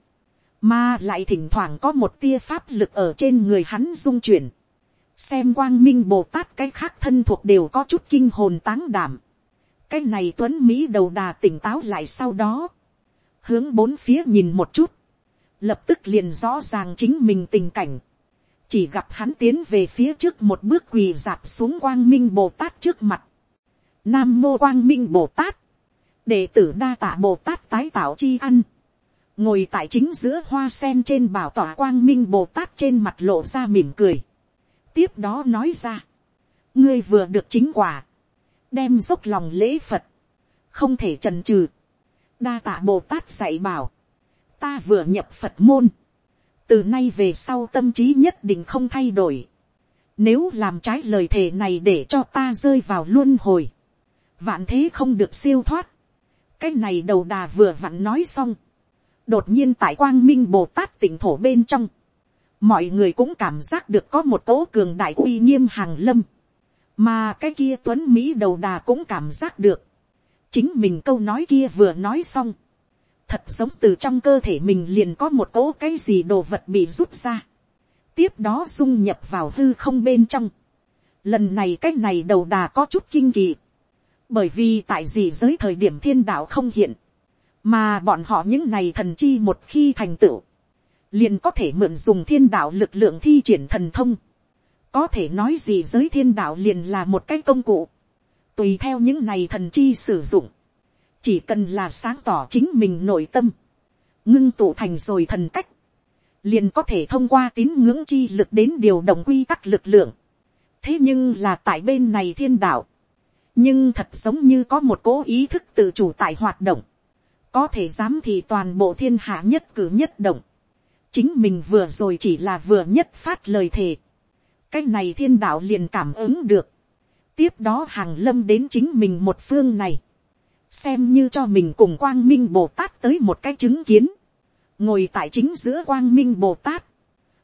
mà lại thỉnh thoảng có một tia pháp lực ở trên người hắn dung chuyển, xem quang minh bồ tát cái khác thân thuộc đều có chút kinh hồn táng đảm, cái này tuấn mỹ đầu đà tỉnh táo lại sau đó, hướng bốn phía nhìn một chút, lập tức liền rõ ràng chính mình tình cảnh, chỉ gặp hắn tiến về phía trước một bước quỳ dạp xuống quang minh bồ tát trước mặt, nam mô quang minh bồ tát, đệ tử đa tạ bồ tát tái tạo chi ăn, ngồi tại chính giữa hoa sen trên bảo tỏa quang minh bồ tát trên mặt lộ ra mỉm cười, tiếp đó nói ra, ngươi vừa được chính quả, đem dốc lòng lễ phật, không thể trần trừ, đa tạ bồ tát dạy bảo, ta vừa nhập phật môn, từ nay về sau tâm trí nhất định không thay đổi, nếu làm trái lời thề này để cho ta rơi vào luân hồi, vạn thế không được siêu thoát, cái này đầu đà vừa vặn nói xong, đột nhiên tại quang minh bồ tát tỉnh thổ bên trong, mọi người cũng cảm giác được có một cố cường đại uy nghiêm hàng lâm, mà cái kia tuấn mỹ đầu đà cũng cảm giác được, chính mình câu nói kia vừa nói xong, thật giống từ trong cơ thể mình liền có một cỗ cái gì đồ vật bị rút ra, tiếp đó dung nhập vào hư không bên trong, lần này cái này đầu đà có chút kinh kỳ, bởi vì tại gì giới thời điểm thiên đạo không hiện, mà bọn họ những này thần chi một khi thành tựu, liền có thể mượn dùng thiên đạo lực lượng thi triển thần thông, có thể nói gì giới thiên đạo liền là một cái công cụ, tùy theo những này thần chi sử dụng, chỉ cần là sáng tỏ chính mình nội tâm, ngưng tụ thành rồi thần cách, liền có thể thông qua tín ngưỡng chi lực đến điều động quy tắc lực lượng. thế nhưng là tại bên này thiên đạo, nhưng thật giống như có một cố ý thức tự chủ tại hoạt động, có thể dám thì toàn bộ thiên hạ nhất cử nhất động, chính mình vừa rồi chỉ là vừa nhất phát lời thề, cái này thiên đạo liền cảm ứng được, tiếp đó hàng lâm đến chính mình một phương này, xem như cho mình cùng quang minh bồ tát tới một cái chứng kiến, ngồi tại chính giữa quang minh bồ tát,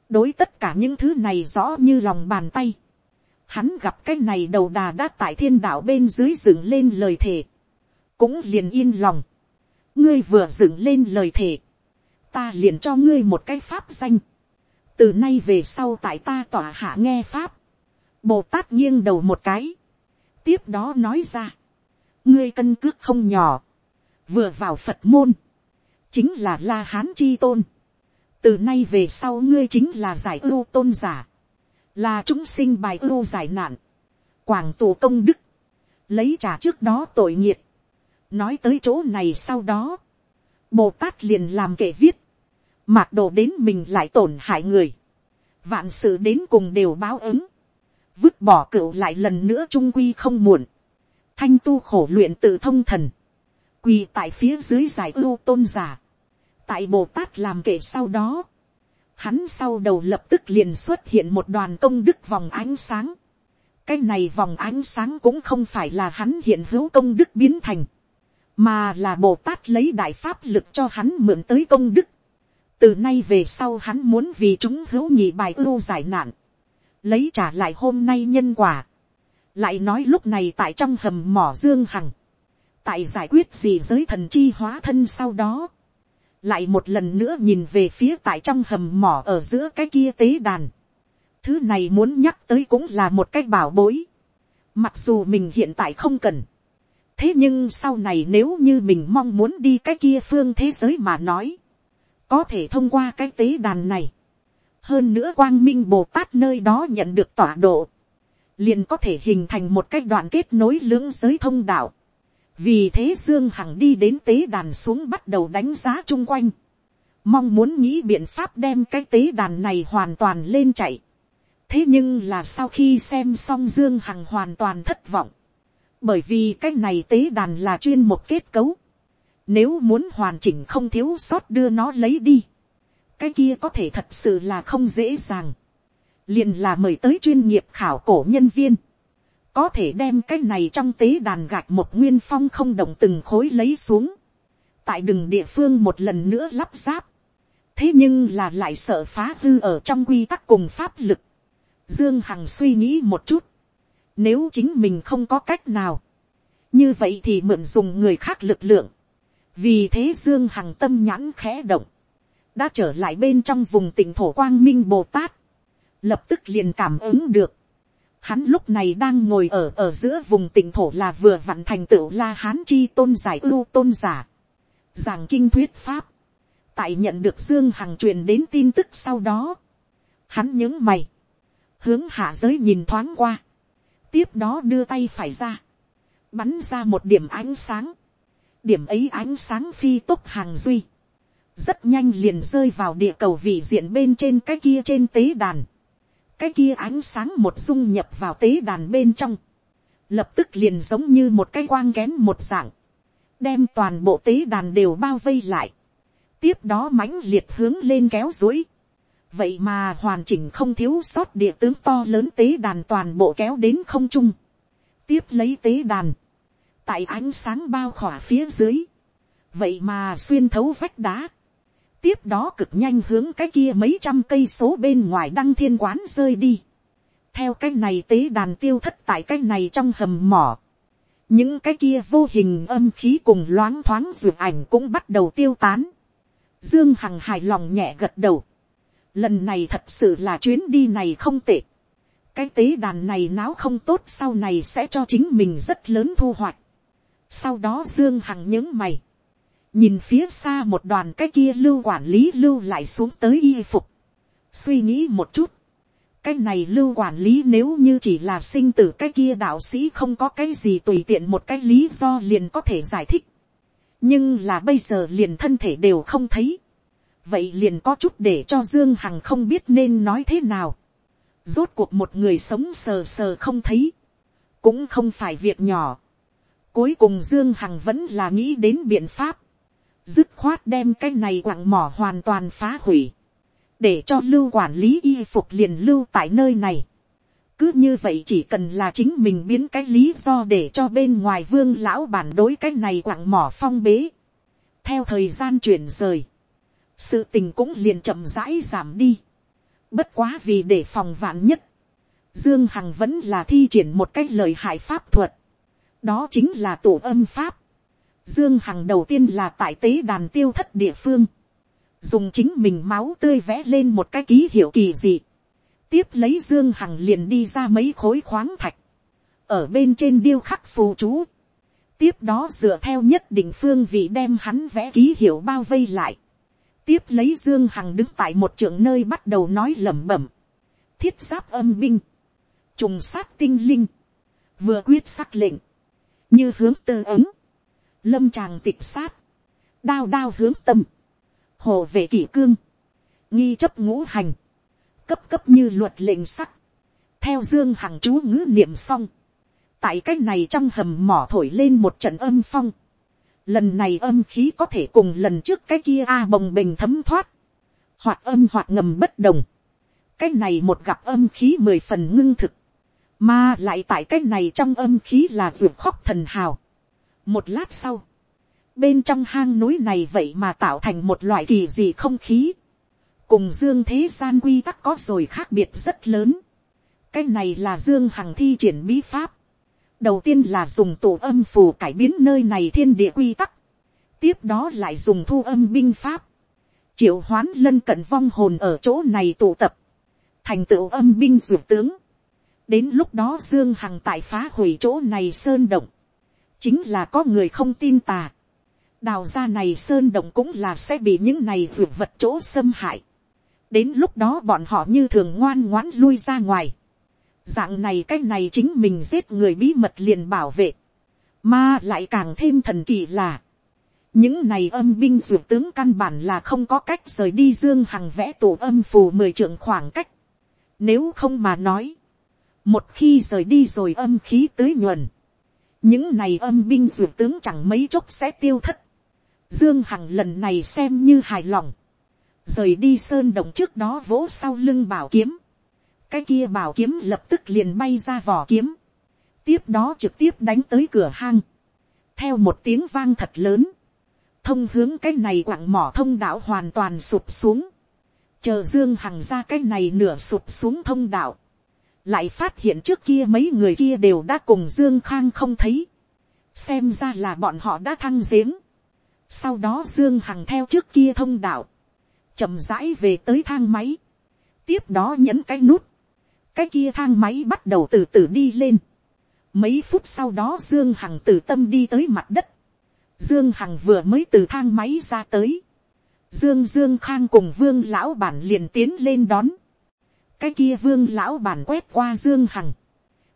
đối tất cả những thứ này rõ như lòng bàn tay. Hắn gặp cái này đầu đà đã tại thiên đạo bên dưới dựng lên lời thề. Cũng liền yên lòng. Ngươi vừa dựng lên lời thề. Ta liền cho ngươi một cái pháp danh. Từ nay về sau tại ta tỏa hạ nghe pháp. Bồ Tát nghiêng đầu một cái. Tiếp đó nói ra. Ngươi cân cước không nhỏ. Vừa vào Phật môn. Chính là La Hán Chi Tôn. Từ nay về sau ngươi chính là giải ưu tôn giả là chúng sinh bài ưu giải nạn, quảng tù công đức, lấy trả trước đó tội nghiệt, nói tới chỗ này sau đó, bồ tát liền làm kệ viết, mạc đồ đến mình lại tổn hại người, vạn sự đến cùng đều báo ứng, vứt bỏ cựu lại lần nữa trung quy không muộn, thanh tu khổ luyện tự thông thần, quỳ tại phía dưới giải ưu tôn giả, tại bồ tát làm kệ sau đó, hắn sau đầu lập tức liền xuất hiện một đoàn công đức vòng ánh sáng. cái này vòng ánh sáng cũng không phải là hắn hiện hữu công đức biến thành, mà là bồ tát lấy đại pháp lực cho hắn mượn tới công đức. từ nay về sau hắn muốn vì chúng hữu nhị bài ưu giải nạn, lấy trả lại hôm nay nhân quả. lại nói lúc này tại trong hầm mỏ dương hằng, tại giải quyết gì giới thần chi hóa thân sau đó, lại một lần nữa nhìn về phía tại trong hầm mỏ ở giữa cái kia tế đàn. Thứ này muốn nhắc tới cũng là một cái bảo bối. Mặc dù mình hiện tại không cần. Thế nhưng sau này nếu như mình mong muốn đi cái kia phương thế giới mà nói. Có thể thông qua cái tế đàn này. Hơn nữa quang minh Bồ Tát nơi đó nhận được tọa độ. Liền có thể hình thành một cái đoạn kết nối lưỡng giới thông đạo vì thế dương hằng đi đến tế đàn xuống bắt đầu đánh giá chung quanh, mong muốn nghĩ biện pháp đem cái tế đàn này hoàn toàn lên chạy. thế nhưng là sau khi xem xong dương hằng hoàn toàn thất vọng, bởi vì cái này tế đàn là chuyên một kết cấu, nếu muốn hoàn chỉnh không thiếu sót đưa nó lấy đi, cái kia có thể thật sự là không dễ dàng, liền là mời tới chuyên nghiệp khảo cổ nhân viên, có thể đem cái này trong tế đàn gạch một nguyên phong không động từng khối lấy xuống, tại đừng địa phương một lần nữa lắp ráp, thế nhưng là lại sợ phá hư ở trong quy tắc cùng pháp lực. Dương Hằng suy nghĩ một chút, nếu chính mình không có cách nào, như vậy thì mượn dùng người khác lực lượng, vì thế Dương Hằng tâm nhãn khẽ động, đã trở lại bên trong vùng tỉnh thổ quang minh bồ tát, lập tức liền cảm ứng được, Hắn lúc này đang ngồi ở ở giữa vùng tỉnh thổ là vừa vặn thành tựu la hán chi tôn giải ưu tôn giả. Giảng kinh thuyết pháp. Tại nhận được Dương Hằng truyền đến tin tức sau đó. Hắn những mày. Hướng hạ giới nhìn thoáng qua. Tiếp đó đưa tay phải ra. Bắn ra một điểm ánh sáng. Điểm ấy ánh sáng phi tốc hàng duy. Rất nhanh liền rơi vào địa cầu vị diện bên trên cái kia trên tế đàn cái kia ánh sáng một dung nhập vào tế đàn bên trong, lập tức liền giống như một cái quang kén một dạng, đem toàn bộ tế đàn đều bao vây lại, tiếp đó mãnh liệt hướng lên kéo dối, vậy mà hoàn chỉnh không thiếu sót địa tướng to lớn tế đàn toàn bộ kéo đến không trung, tiếp lấy tế đàn, tại ánh sáng bao khỏa phía dưới, vậy mà xuyên thấu vách đá, tiếp đó cực nhanh hướng cái kia mấy trăm cây số bên ngoài đăng thiên quán rơi đi. theo cái này tế đàn tiêu thất tại cái này trong hầm mỏ. những cái kia vô hình âm khí cùng loáng thoáng ruột ảnh cũng bắt đầu tiêu tán. dương hằng hài lòng nhẹ gật đầu lần này thật sự là chuyến đi này không tệ. cái tế đàn này náo không tốt sau này sẽ cho chính mình rất lớn thu hoạch. sau đó dương hằng những mày. Nhìn phía xa một đoàn cái kia lưu quản lý lưu lại xuống tới y phục, suy nghĩ một chút, cái này lưu quản lý nếu như chỉ là sinh tử cái kia đạo sĩ không có cái gì tùy tiện một cái lý do liền có thể giải thích, nhưng là bây giờ liền thân thể đều không thấy, vậy liền có chút để cho dương hằng không biết nên nói thế nào, rốt cuộc một người sống sờ sờ không thấy, cũng không phải việc nhỏ, cuối cùng dương hằng vẫn là nghĩ đến biện pháp, dứt khoát đem cái này quặng mỏ hoàn toàn phá hủy, để cho lưu quản lý y phục liền lưu tại nơi này. cứ như vậy chỉ cần là chính mình biến cái lý do để cho bên ngoài vương lão bản đối cái này quặng mỏ phong bế. theo thời gian chuyển rời, sự tình cũng liền chậm rãi giảm đi. Bất quá vì để phòng vạn nhất. Dương Hằng vẫn là thi triển một cách lời hại pháp thuật. Đó chính là tổ âm pháp. Dương Hằng đầu tiên là tại tế đàn tiêu thất địa phương. Dùng chính mình máu tươi vẽ lên một cái ký hiệu kỳ dị. Tiếp lấy Dương Hằng liền đi ra mấy khối khoáng thạch. Ở bên trên điêu khắc phù chú. Tiếp đó dựa theo nhất định phương vị đem hắn vẽ ký hiệu bao vây lại. Tiếp lấy Dương Hằng đứng tại một trường nơi bắt đầu nói lẩm bẩm. Thiết giáp âm binh. Trùng sát tinh linh. Vừa quyết sắc lệnh. Như hướng tư ứng lâm tràng tịch sát, đao đao hướng tâm, hồ vệ kỷ cương, nghi chấp ngũ hành, cấp cấp như luật lệnh sắc, theo dương hằng chú ngữ niệm xong, tại cách này trong hầm mỏ thổi lên một trận âm phong, lần này âm khí có thể cùng lần trước cái kia a bồng bình thấm thoát, hoặc âm hoặc ngầm bất đồng, cái này một gặp âm khí mười phần ngưng thực, mà lại tại cái này trong âm khí là ruột khóc thần hào, một lát sau, bên trong hang núi này vậy mà tạo thành một loại kỳ dị không khí. Cùng dương thế gian quy tắc có rồi khác biệt rất lớn. Cái này là dương hằng thi triển bí pháp. Đầu tiên là dùng tổ âm phù cải biến nơi này thiên địa quy tắc. Tiếp đó lại dùng thu âm binh pháp. Triệu hoán lân cận vong hồn ở chỗ này tụ tập. Thành tựu âm binh dụ tướng. Đến lúc đó Dương Hằng tại phá hủy chỗ này sơn động chính là có người không tin tà. đào ra này sơn động cũng là sẽ bị những này vượt vật chỗ xâm hại. đến lúc đó bọn họ như thường ngoan ngoãn lui ra ngoài dạng này cái này chính mình giết người bí mật liền bảo vệ. mà lại càng thêm thần kỳ là, những này âm binh dược tướng căn bản là không có cách rời đi dương hằng vẽ tổ âm phù mười trượng khoảng cách. Nếu không mà nói, một khi rời đi rồi âm khí tưới nhuần, những này âm binh d tướng chẳng mấy chốc sẽ tiêu thất. Dương Hằng lần này xem như hài lòng. Rời đi sơn động trước đó vỗ sau lưng bảo kiếm. Cái kia bảo kiếm lập tức liền bay ra vỏ kiếm. Tiếp đó trực tiếp đánh tới cửa hang. Theo một tiếng vang thật lớn. Thông hướng cái này quặng mỏ thông đạo hoàn toàn sụp xuống. Chờ Dương Hằng ra cái này nửa sụp xuống thông đạo lại phát hiện trước kia mấy người kia đều đã cùng dương khang không thấy, xem ra là bọn họ đã thăng giếng, sau đó dương hằng theo trước kia thông đạo, chậm rãi về tới thang máy, tiếp đó nhấn cái nút, cái kia thang máy bắt đầu từ từ đi lên, mấy phút sau đó dương hằng từ tâm đi tới mặt đất, dương hằng vừa mới từ thang máy ra tới, dương dương khang cùng vương lão bản liền tiến lên đón, cái kia vương lão bản quét qua dương hằng,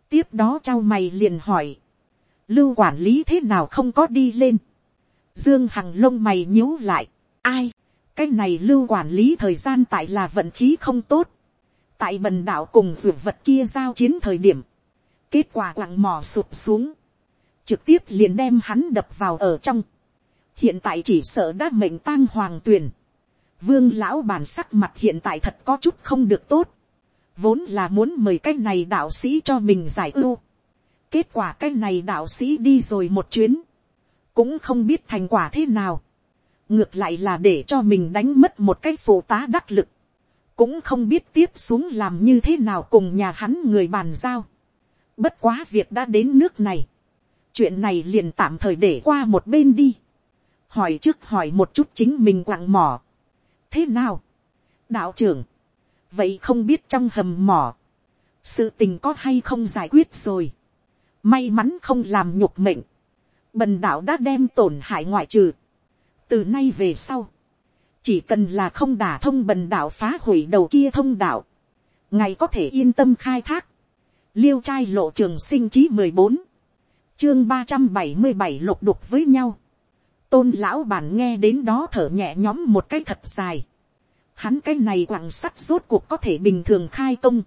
tiếp đó trao mày liền hỏi, lưu quản lý thế nào không có đi lên, dương hằng lông mày nhíu lại, ai, cái này lưu quản lý thời gian tại là vận khí không tốt, tại bần đạo cùng ruột vật kia giao chiến thời điểm, kết quả lặng mò sụp xuống, trực tiếp liền đem hắn đập vào ở trong, hiện tại chỉ sợ đã mệnh tang hoàng tuyền, vương lão bản sắc mặt hiện tại thật có chút không được tốt, vốn là muốn mời cái này đạo sĩ cho mình giải ưu. kết quả cái này đạo sĩ đi rồi một chuyến, cũng không biết thành quả thế nào. ngược lại là để cho mình đánh mất một cái phụ tá đắc lực, cũng không biết tiếp xuống làm như thế nào cùng nhà hắn người bàn giao. bất quá việc đã đến nước này, chuyện này liền tạm thời để qua một bên đi. hỏi trước hỏi một chút chính mình quặng mỏ. thế nào, đạo trưởng, vậy không biết trong hầm mỏ, sự tình có hay không giải quyết rồi, may mắn không làm nhục mệnh, bần đạo đã đem tổn hại ngoại trừ, từ nay về sau, chỉ cần là không đả thông bần đạo phá hủy đầu kia thông đạo, ngày có thể yên tâm khai thác, liêu trai lộ trường sinh chí mười bốn, chương ba trăm bảy mươi bảy lục đục với nhau, tôn lão bản nghe đến đó thở nhẹ nhõm một cái thật dài, hắn cái này quặng sắt rốt cuộc có thể bình thường khai công.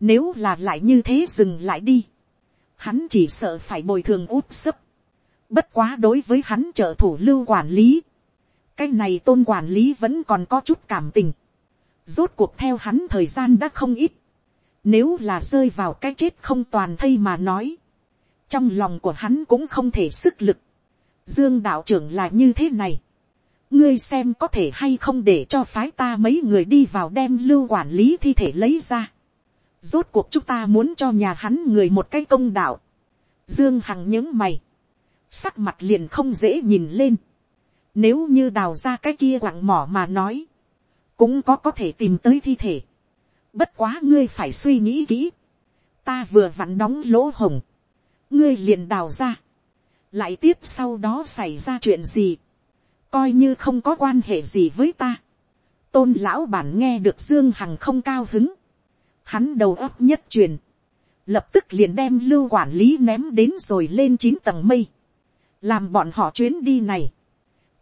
Nếu là lại như thế dừng lại đi. Hắn chỉ sợ phải bồi thường úp sấp. Bất quá đối với hắn trợ thủ lưu quản lý. Cái này tôn quản lý vẫn còn có chút cảm tình. Rốt cuộc theo hắn thời gian đã không ít. Nếu là rơi vào cái chết không toàn thây mà nói. Trong lòng của hắn cũng không thể sức lực. Dương đạo trưởng là như thế này ngươi xem có thể hay không để cho phái ta mấy người đi vào đem lưu quản lý thi thể lấy ra. rốt cuộc chúng ta muốn cho nhà hắn người một cái công đạo. dương hằng những mày, sắc mặt liền không dễ nhìn lên nếu như đào ra cái kia quặng mỏ mà nói, cũng có có thể tìm tới thi thể. bất quá ngươi phải suy nghĩ kỹ. ta vừa vặn đóng lỗ hồng, ngươi liền đào ra. lại tiếp sau đó xảy ra chuyện gì coi như không có quan hệ gì với ta. tôn lão bản nghe được dương hằng không cao hứng, hắn đầu óc nhất truyền, lập tức liền đem lưu quản lý ném đến rồi lên chín tầng mây, làm bọn họ chuyến đi này,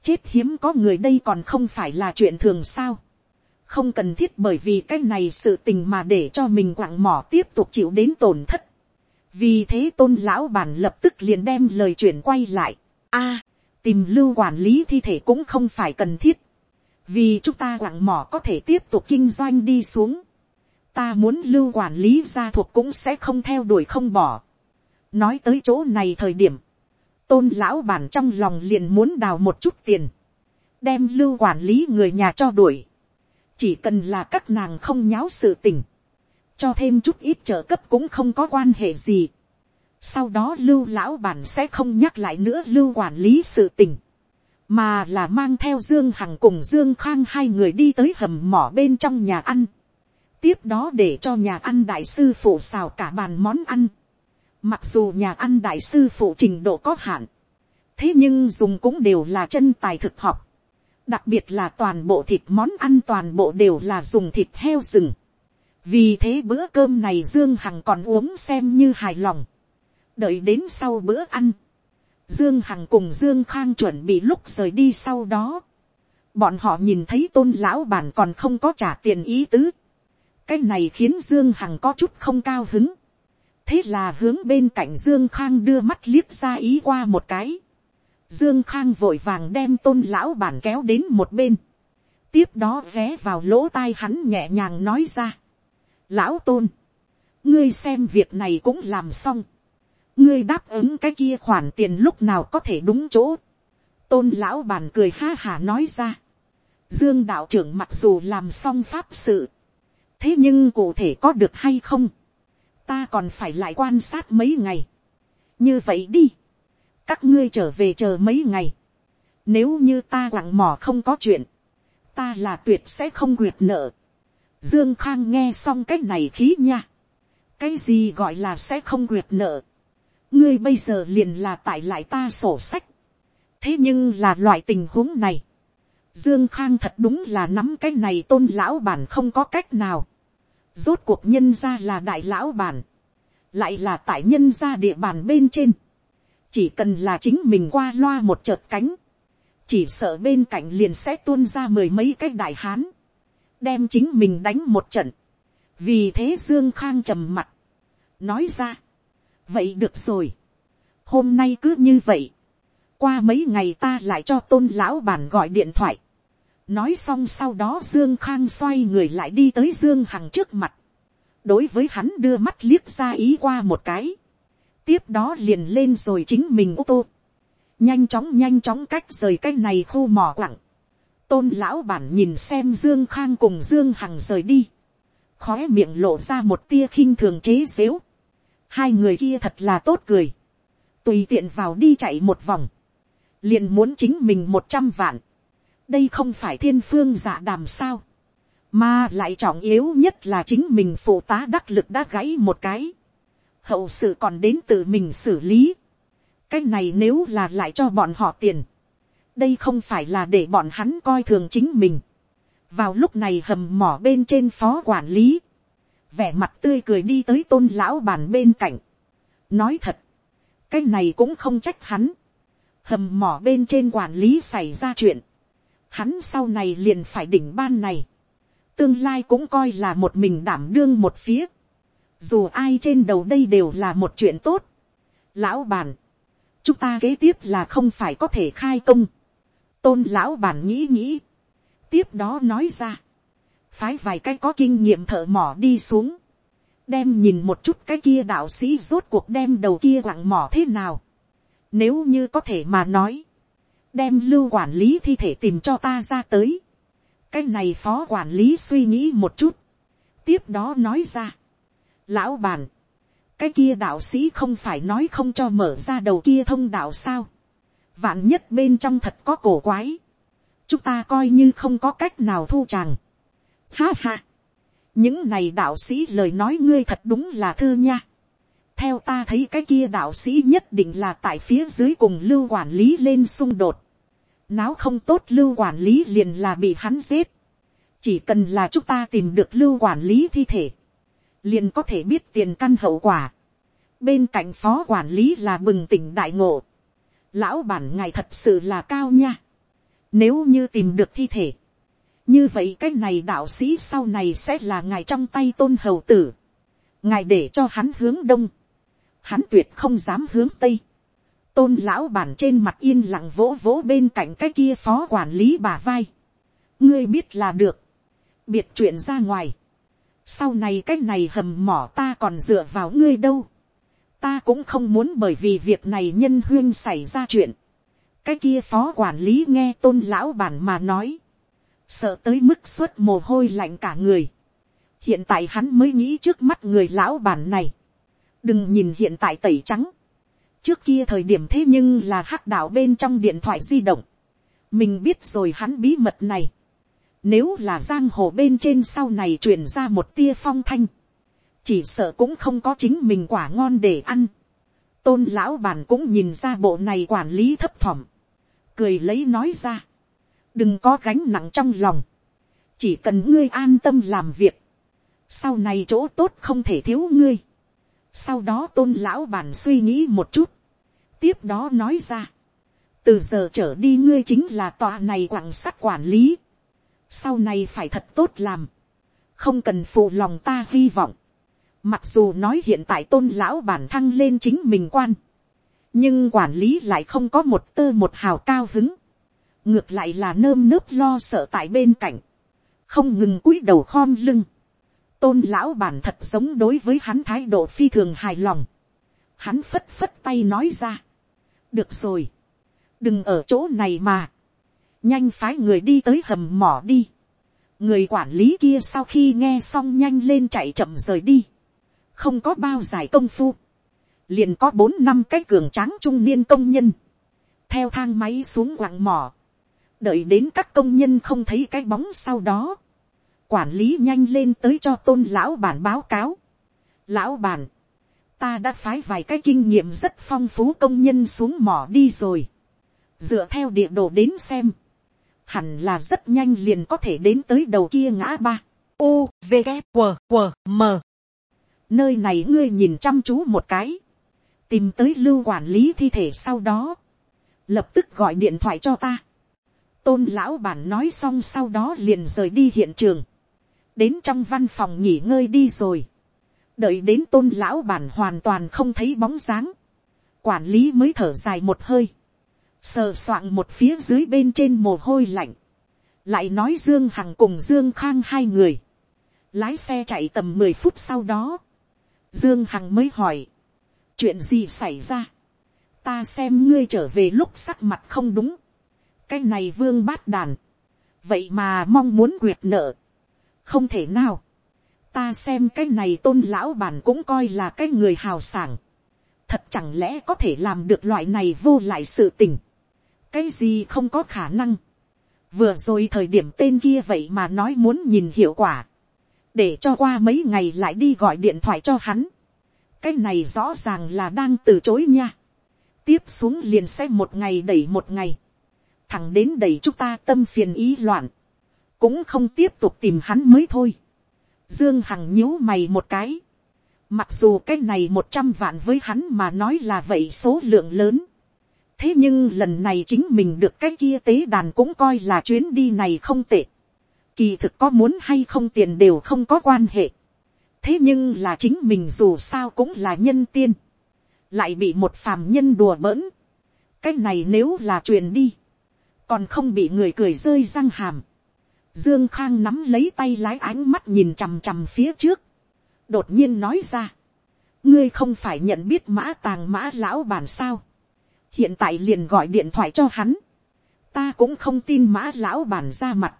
chết hiếm có người đây còn không phải là chuyện thường sao, không cần thiết bởi vì cái này sự tình mà để cho mình quặng mỏ tiếp tục chịu đến tổn thất, vì thế tôn lão bản lập tức liền đem lời chuyển quay lại, a, tìm lưu quản lý thi thể cũng không phải cần thiết, vì chúng ta quặng mỏ có thể tiếp tục kinh doanh đi xuống, ta muốn lưu quản lý gia thuộc cũng sẽ không theo đuổi không bỏ. nói tới chỗ này thời điểm, tôn lão bản trong lòng liền muốn đào một chút tiền, đem lưu quản lý người nhà cho đuổi, chỉ cần là các nàng không nháo sự tình, cho thêm chút ít trợ cấp cũng không có quan hệ gì. sau đó lưu lão bản sẽ không nhắc lại nữa lưu quản lý sự tình, mà là mang theo dương hằng cùng dương khang hai người đi tới hầm mỏ bên trong nhà ăn, tiếp đó để cho nhà ăn đại sư phụ xào cả bàn món ăn, mặc dù nhà ăn đại sư phụ trình độ có hạn, thế nhưng dùng cũng đều là chân tài thực học, đặc biệt là toàn bộ thịt món ăn toàn bộ đều là dùng thịt heo rừng, vì thế bữa cơm này dương hằng còn uống xem như hài lòng, đợi đến sau bữa ăn, dương hằng cùng dương khang chuẩn bị lúc rời đi sau đó, bọn họ nhìn thấy tôn lão bản còn không có trả tiền ý tứ, cái này khiến dương hằng có chút không cao hứng, thế là hướng bên cạnh dương khang đưa mắt liếc ra ý qua một cái, dương khang vội vàng đem tôn lão bản kéo đến một bên, tiếp đó ghé vào lỗ tai hắn nhẹ nhàng nói ra, lão tôn, ngươi xem việc này cũng làm xong, ngươi đáp ứng cái kia khoản tiền lúc nào có thể đúng chỗ. tôn lão bàn cười ha hà nói ra. dương đạo trưởng mặc dù làm xong pháp sự. thế nhưng cụ thể có được hay không ta còn phải lại quan sát mấy ngày. như vậy đi. các ngươi trở về chờ mấy ngày. nếu như ta lặng mỏ không có chuyện. ta là tuyệt sẽ không quyệt nợ. dương khang nghe xong cái này khí nha. cái gì gọi là sẽ không quyệt nợ ngươi bây giờ liền là tại lại ta sổ sách. thế nhưng là loại tình huống này, dương khang thật đúng là nắm cái này tôn lão bản không có cách nào rốt cuộc nhân ra là đại lão bản, lại là tại nhân ra địa bàn bên trên. chỉ cần là chính mình qua loa một chợt cánh, chỉ sợ bên cạnh liền sẽ tuôn ra mười mấy cái đại hán, đem chính mình đánh một trận. vì thế dương khang trầm mặt, nói ra, vậy được rồi. hôm nay cứ như vậy. qua mấy ngày ta lại cho tôn lão bản gọi điện thoại nói xong sau đó dương khang xoay người lại đi tới dương hằng trước mặt. đối với hắn đưa mắt liếc ra ý qua một cái. tiếp đó liền lên rồi chính mình ô tô. nhanh chóng nhanh chóng cách rời cái này khu mỏ quặng. tôn lão bản nhìn xem dương khang cùng dương hằng rời đi. khói miệng lộ ra một tia khinh thường chế xếu hai người kia thật là tốt cười, tùy tiện vào đi chạy một vòng, liền muốn chính mình một trăm vạn, đây không phải thiên phương giả đàm sao, mà lại trọng yếu nhất là chính mình phụ tá đắc lực đã gãy một cái, hậu sự còn đến tự mình xử lý, cái này nếu là lại cho bọn họ tiền, đây không phải là để bọn hắn coi thường chính mình. vào lúc này hầm mỏ bên trên phó quản lý, vẻ mặt tươi cười đi tới tôn lão bàn bên cạnh. nói thật, cái này cũng không trách hắn. hầm mỏ bên trên quản lý xảy ra chuyện hắn sau này liền phải đỉnh ban này. tương lai cũng coi là một mình đảm đương một phía. dù ai trên đầu đây đều là một chuyện tốt. lão bản chúng ta kế tiếp là không phải có thể khai công. tôn lão bản nghĩ nghĩ. tiếp đó nói ra phái vài cái có kinh nghiệm thợ mỏ đi xuống, đem nhìn một chút cái kia đạo sĩ rốt cuộc đem đầu kia lặng mỏ thế nào. Nếu như có thể mà nói, đem lưu quản lý thi thể tìm cho ta ra tới. cái này phó quản lý suy nghĩ một chút, tiếp đó nói ra, lão bàn, cái kia đạo sĩ không phải nói không cho mở ra đầu kia thông đạo sao, vạn nhất bên trong thật có cổ quái, chúng ta coi như không có cách nào thu chàng. Ha ha, những này đạo sĩ lời nói ngươi thật đúng là thư nha. theo ta thấy cái kia đạo sĩ nhất định là tại phía dưới cùng lưu quản lý lên xung đột. Náo không tốt lưu quản lý liền là bị hắn giết. chỉ cần là chúng ta tìm được lưu quản lý thi thể, liền có thể biết tiền căn hậu quả. bên cạnh phó quản lý là bừng tỉnh đại ngộ. lão bản ngài thật sự là cao nha. nếu như tìm được thi thể, như vậy cái này đạo sĩ sau này sẽ là ngài trong tay tôn hầu tử. ngài để cho hắn hướng đông. hắn tuyệt không dám hướng tây tôn lão bản trên mặt yên lặng vỗ vỗ bên cạnh cái kia phó quản lý bà vai. ngươi biết là được. biệt chuyện ra ngoài. sau này cái này hầm mỏ ta còn dựa vào ngươi đâu. ta cũng không muốn bởi vì việc này nhân huyên xảy ra chuyện. cái kia phó quản lý nghe tôn lão bản mà nói sợ tới mức suốt mồ hôi lạnh cả người. hiện tại hắn mới nghĩ trước mắt người lão bản này. đừng nhìn hiện tại tẩy trắng trước kia thời điểm thế nhưng là hắc đạo bên trong điện thoại di động. mình biết rồi hắn bí mật này. nếu là giang hồ bên trên sau này truyền ra một tia phong thanh. chỉ sợ cũng không có chính mình quả ngon để ăn. tôn lão bản cũng nhìn ra bộ này quản lý thấp thỏm. cười lấy nói ra đừng có gánh nặng trong lòng, chỉ cần ngươi an tâm làm việc, sau này chỗ tốt không thể thiếu ngươi. sau đó tôn lão bản suy nghĩ một chút, tiếp đó nói ra, từ giờ trở đi ngươi chính là tòa này quảng sắt quản lý, sau này phải thật tốt làm, không cần phụ lòng ta hy vọng, mặc dù nói hiện tại tôn lão bản thăng lên chính mình quan, nhưng quản lý lại không có một tơ một hào cao hứng, ngược lại là nơm nớp lo sợ tại bên cạnh, không ngừng cúi đầu khom lưng, tôn lão bản thật giống đối với hắn thái độ phi thường hài lòng, hắn phất phất tay nói ra, được rồi, đừng ở chỗ này mà, nhanh phái người đi tới hầm mỏ đi, người quản lý kia sau khi nghe xong nhanh lên chạy chậm rời đi, không có bao giải công phu, liền có bốn năm cái cường tráng trung niên công nhân, theo thang máy xuống quặng mỏ, đợi đến các công nhân không thấy cái bóng sau đó, quản lý nhanh lên tới cho tôn lão bản báo cáo. lão bản, ta đã phái vài cái kinh nghiệm rất phong phú công nhân xuống mỏ đi rồi. dựa theo địa đồ đến xem, hẳn là rất nhanh liền có thể đến tới đầu kia ngã ba. U, V, K, W, W, M. nơi này ngươi nhìn chăm chú một cái, tìm tới lưu quản lý thi thể sau đó, lập tức gọi điện thoại cho ta tôn lão bản nói xong sau đó liền rời đi hiện trường, đến trong văn phòng nghỉ ngơi đi rồi, đợi đến tôn lão bản hoàn toàn không thấy bóng dáng, quản lý mới thở dài một hơi, sờ soạng một phía dưới bên trên mồ hôi lạnh, lại nói dương hằng cùng dương khang hai người, lái xe chạy tầm mười phút sau đó, dương hằng mới hỏi, chuyện gì xảy ra, ta xem ngươi trở về lúc sắc mặt không đúng, cái này vương bát đàn, vậy mà mong muốn quyệt nợ, không thể nào, ta xem cái này tôn lão bản cũng coi là cái người hào sảng, thật chẳng lẽ có thể làm được loại này vô lại sự tình, cái gì không có khả năng, vừa rồi thời điểm tên kia vậy mà nói muốn nhìn hiệu quả, để cho qua mấy ngày lại đi gọi điện thoại cho hắn, cái này rõ ràng là đang từ chối nha, tiếp xuống liền sẽ một ngày đẩy một ngày, thẳng đến đầy chúng ta tâm phiền ý loạn, cũng không tiếp tục tìm hắn mới thôi. Dương Hằng nhíu mày một cái. Mặc dù cái này một trăm vạn với hắn mà nói là vậy số lượng lớn. Thế nhưng lần này chính mình được cái kia tế đàn cũng coi là chuyến đi này không tệ. Kỳ thực có muốn hay không tiền đều không có quan hệ. Thế nhưng là chính mình dù sao cũng là nhân tiên. Lại bị một phàm nhân đùa bỡn. Cái này nếu là truyền đi còn không bị người cười rơi răng hàm. Dương Khang nắm lấy tay lái ánh mắt nhìn chằm chằm phía trước. Đột nhiên nói ra. Ngươi không phải nhận biết mã tàng mã lão bản sao. Hiện tại liền gọi điện thoại cho hắn. ta cũng không tin mã lão bản ra mặt,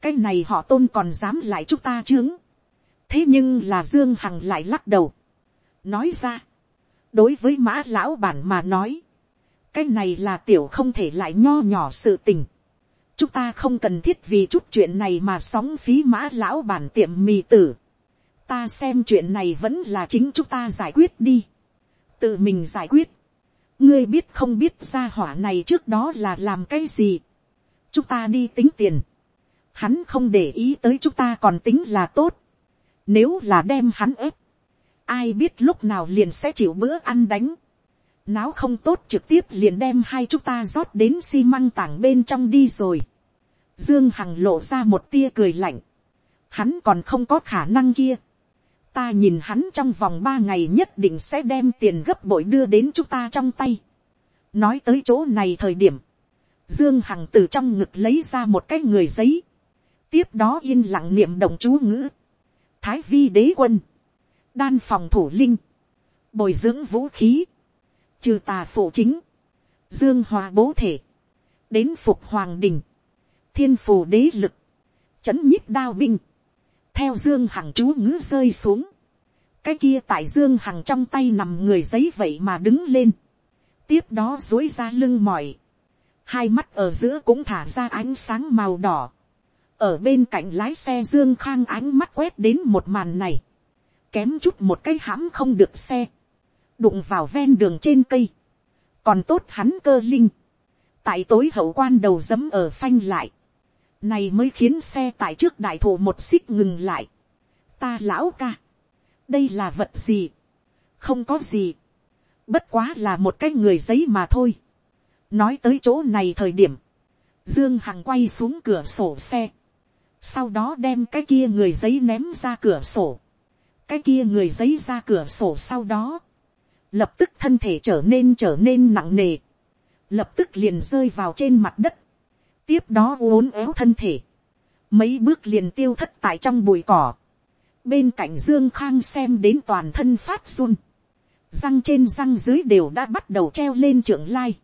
cái này họ tôn còn dám lại chúng ta chướng, thế nhưng là dương hằng lại lắc đầu, nói ra, đối với mã lão bản mà nói, cái này là tiểu không thể lại nho nhỏ sự tình, chúng ta không cần thiết vì chút chuyện này mà sóng phí mã lão bản tiệm mì tử, ta xem chuyện này vẫn là chính chúng ta giải quyết đi, tự mình giải quyết, ngươi biết không biết ra hỏa này trước đó là làm cái gì, chúng ta đi tính tiền, hắn không để ý tới chúng ta còn tính là tốt, nếu là đem hắn ép, ai biết lúc nào liền sẽ chịu bữa ăn đánh, náo không tốt trực tiếp liền đem hai chúng ta rót đến xi măng tảng bên trong đi rồi, dương hằng lộ ra một tia cười lạnh, hắn còn không có khả năng kia, ta nhìn hắn trong vòng ba ngày nhất định sẽ đem tiền gấp bội đưa đến chúng ta trong tay. nói tới chỗ này thời điểm, dương hằng từ trong ngực lấy ra một cái người giấy, tiếp đó yên lặng niệm động chú ngữ, thái vi đế quân, đan phòng thủ linh, bồi dưỡng vũ khí, trừ tà phụ chính, dương hòa bố thể, đến phục hoàng đình, thiên phù đế lực, chấn nhích đao binh, theo dương hằng chú ngữ rơi xuống, cái kia tại dương hằng trong tay nằm người giấy vậy mà đứng lên, tiếp đó dối ra lưng mỏi, hai mắt ở giữa cũng thả ra ánh sáng màu đỏ, ở bên cạnh lái xe dương khang ánh mắt quét đến một màn này, kém chút một cái hãm không được xe, đụng vào ven đường trên cây, còn tốt hắn cơ linh, tại tối hậu quan đầu dấm ở phanh lại, này mới khiến xe tại trước đại thổ một xích ngừng lại. Ta lão ca. Đây là vật gì? Không có gì. Bất quá là một cái người giấy mà thôi. Nói tới chỗ này thời điểm. Dương Hằng quay xuống cửa sổ xe. Sau đó đem cái kia người giấy ném ra cửa sổ. Cái kia người giấy ra cửa sổ sau đó. Lập tức thân thể trở nên trở nên nặng nề. Lập tức liền rơi vào trên mặt đất tiếp đó uốn éo thân thể, mấy bước liền tiêu thất tại trong bụi cỏ, bên cạnh dương khang xem đến toàn thân phát run, răng trên răng dưới đều đã bắt đầu treo lên trưởng lai,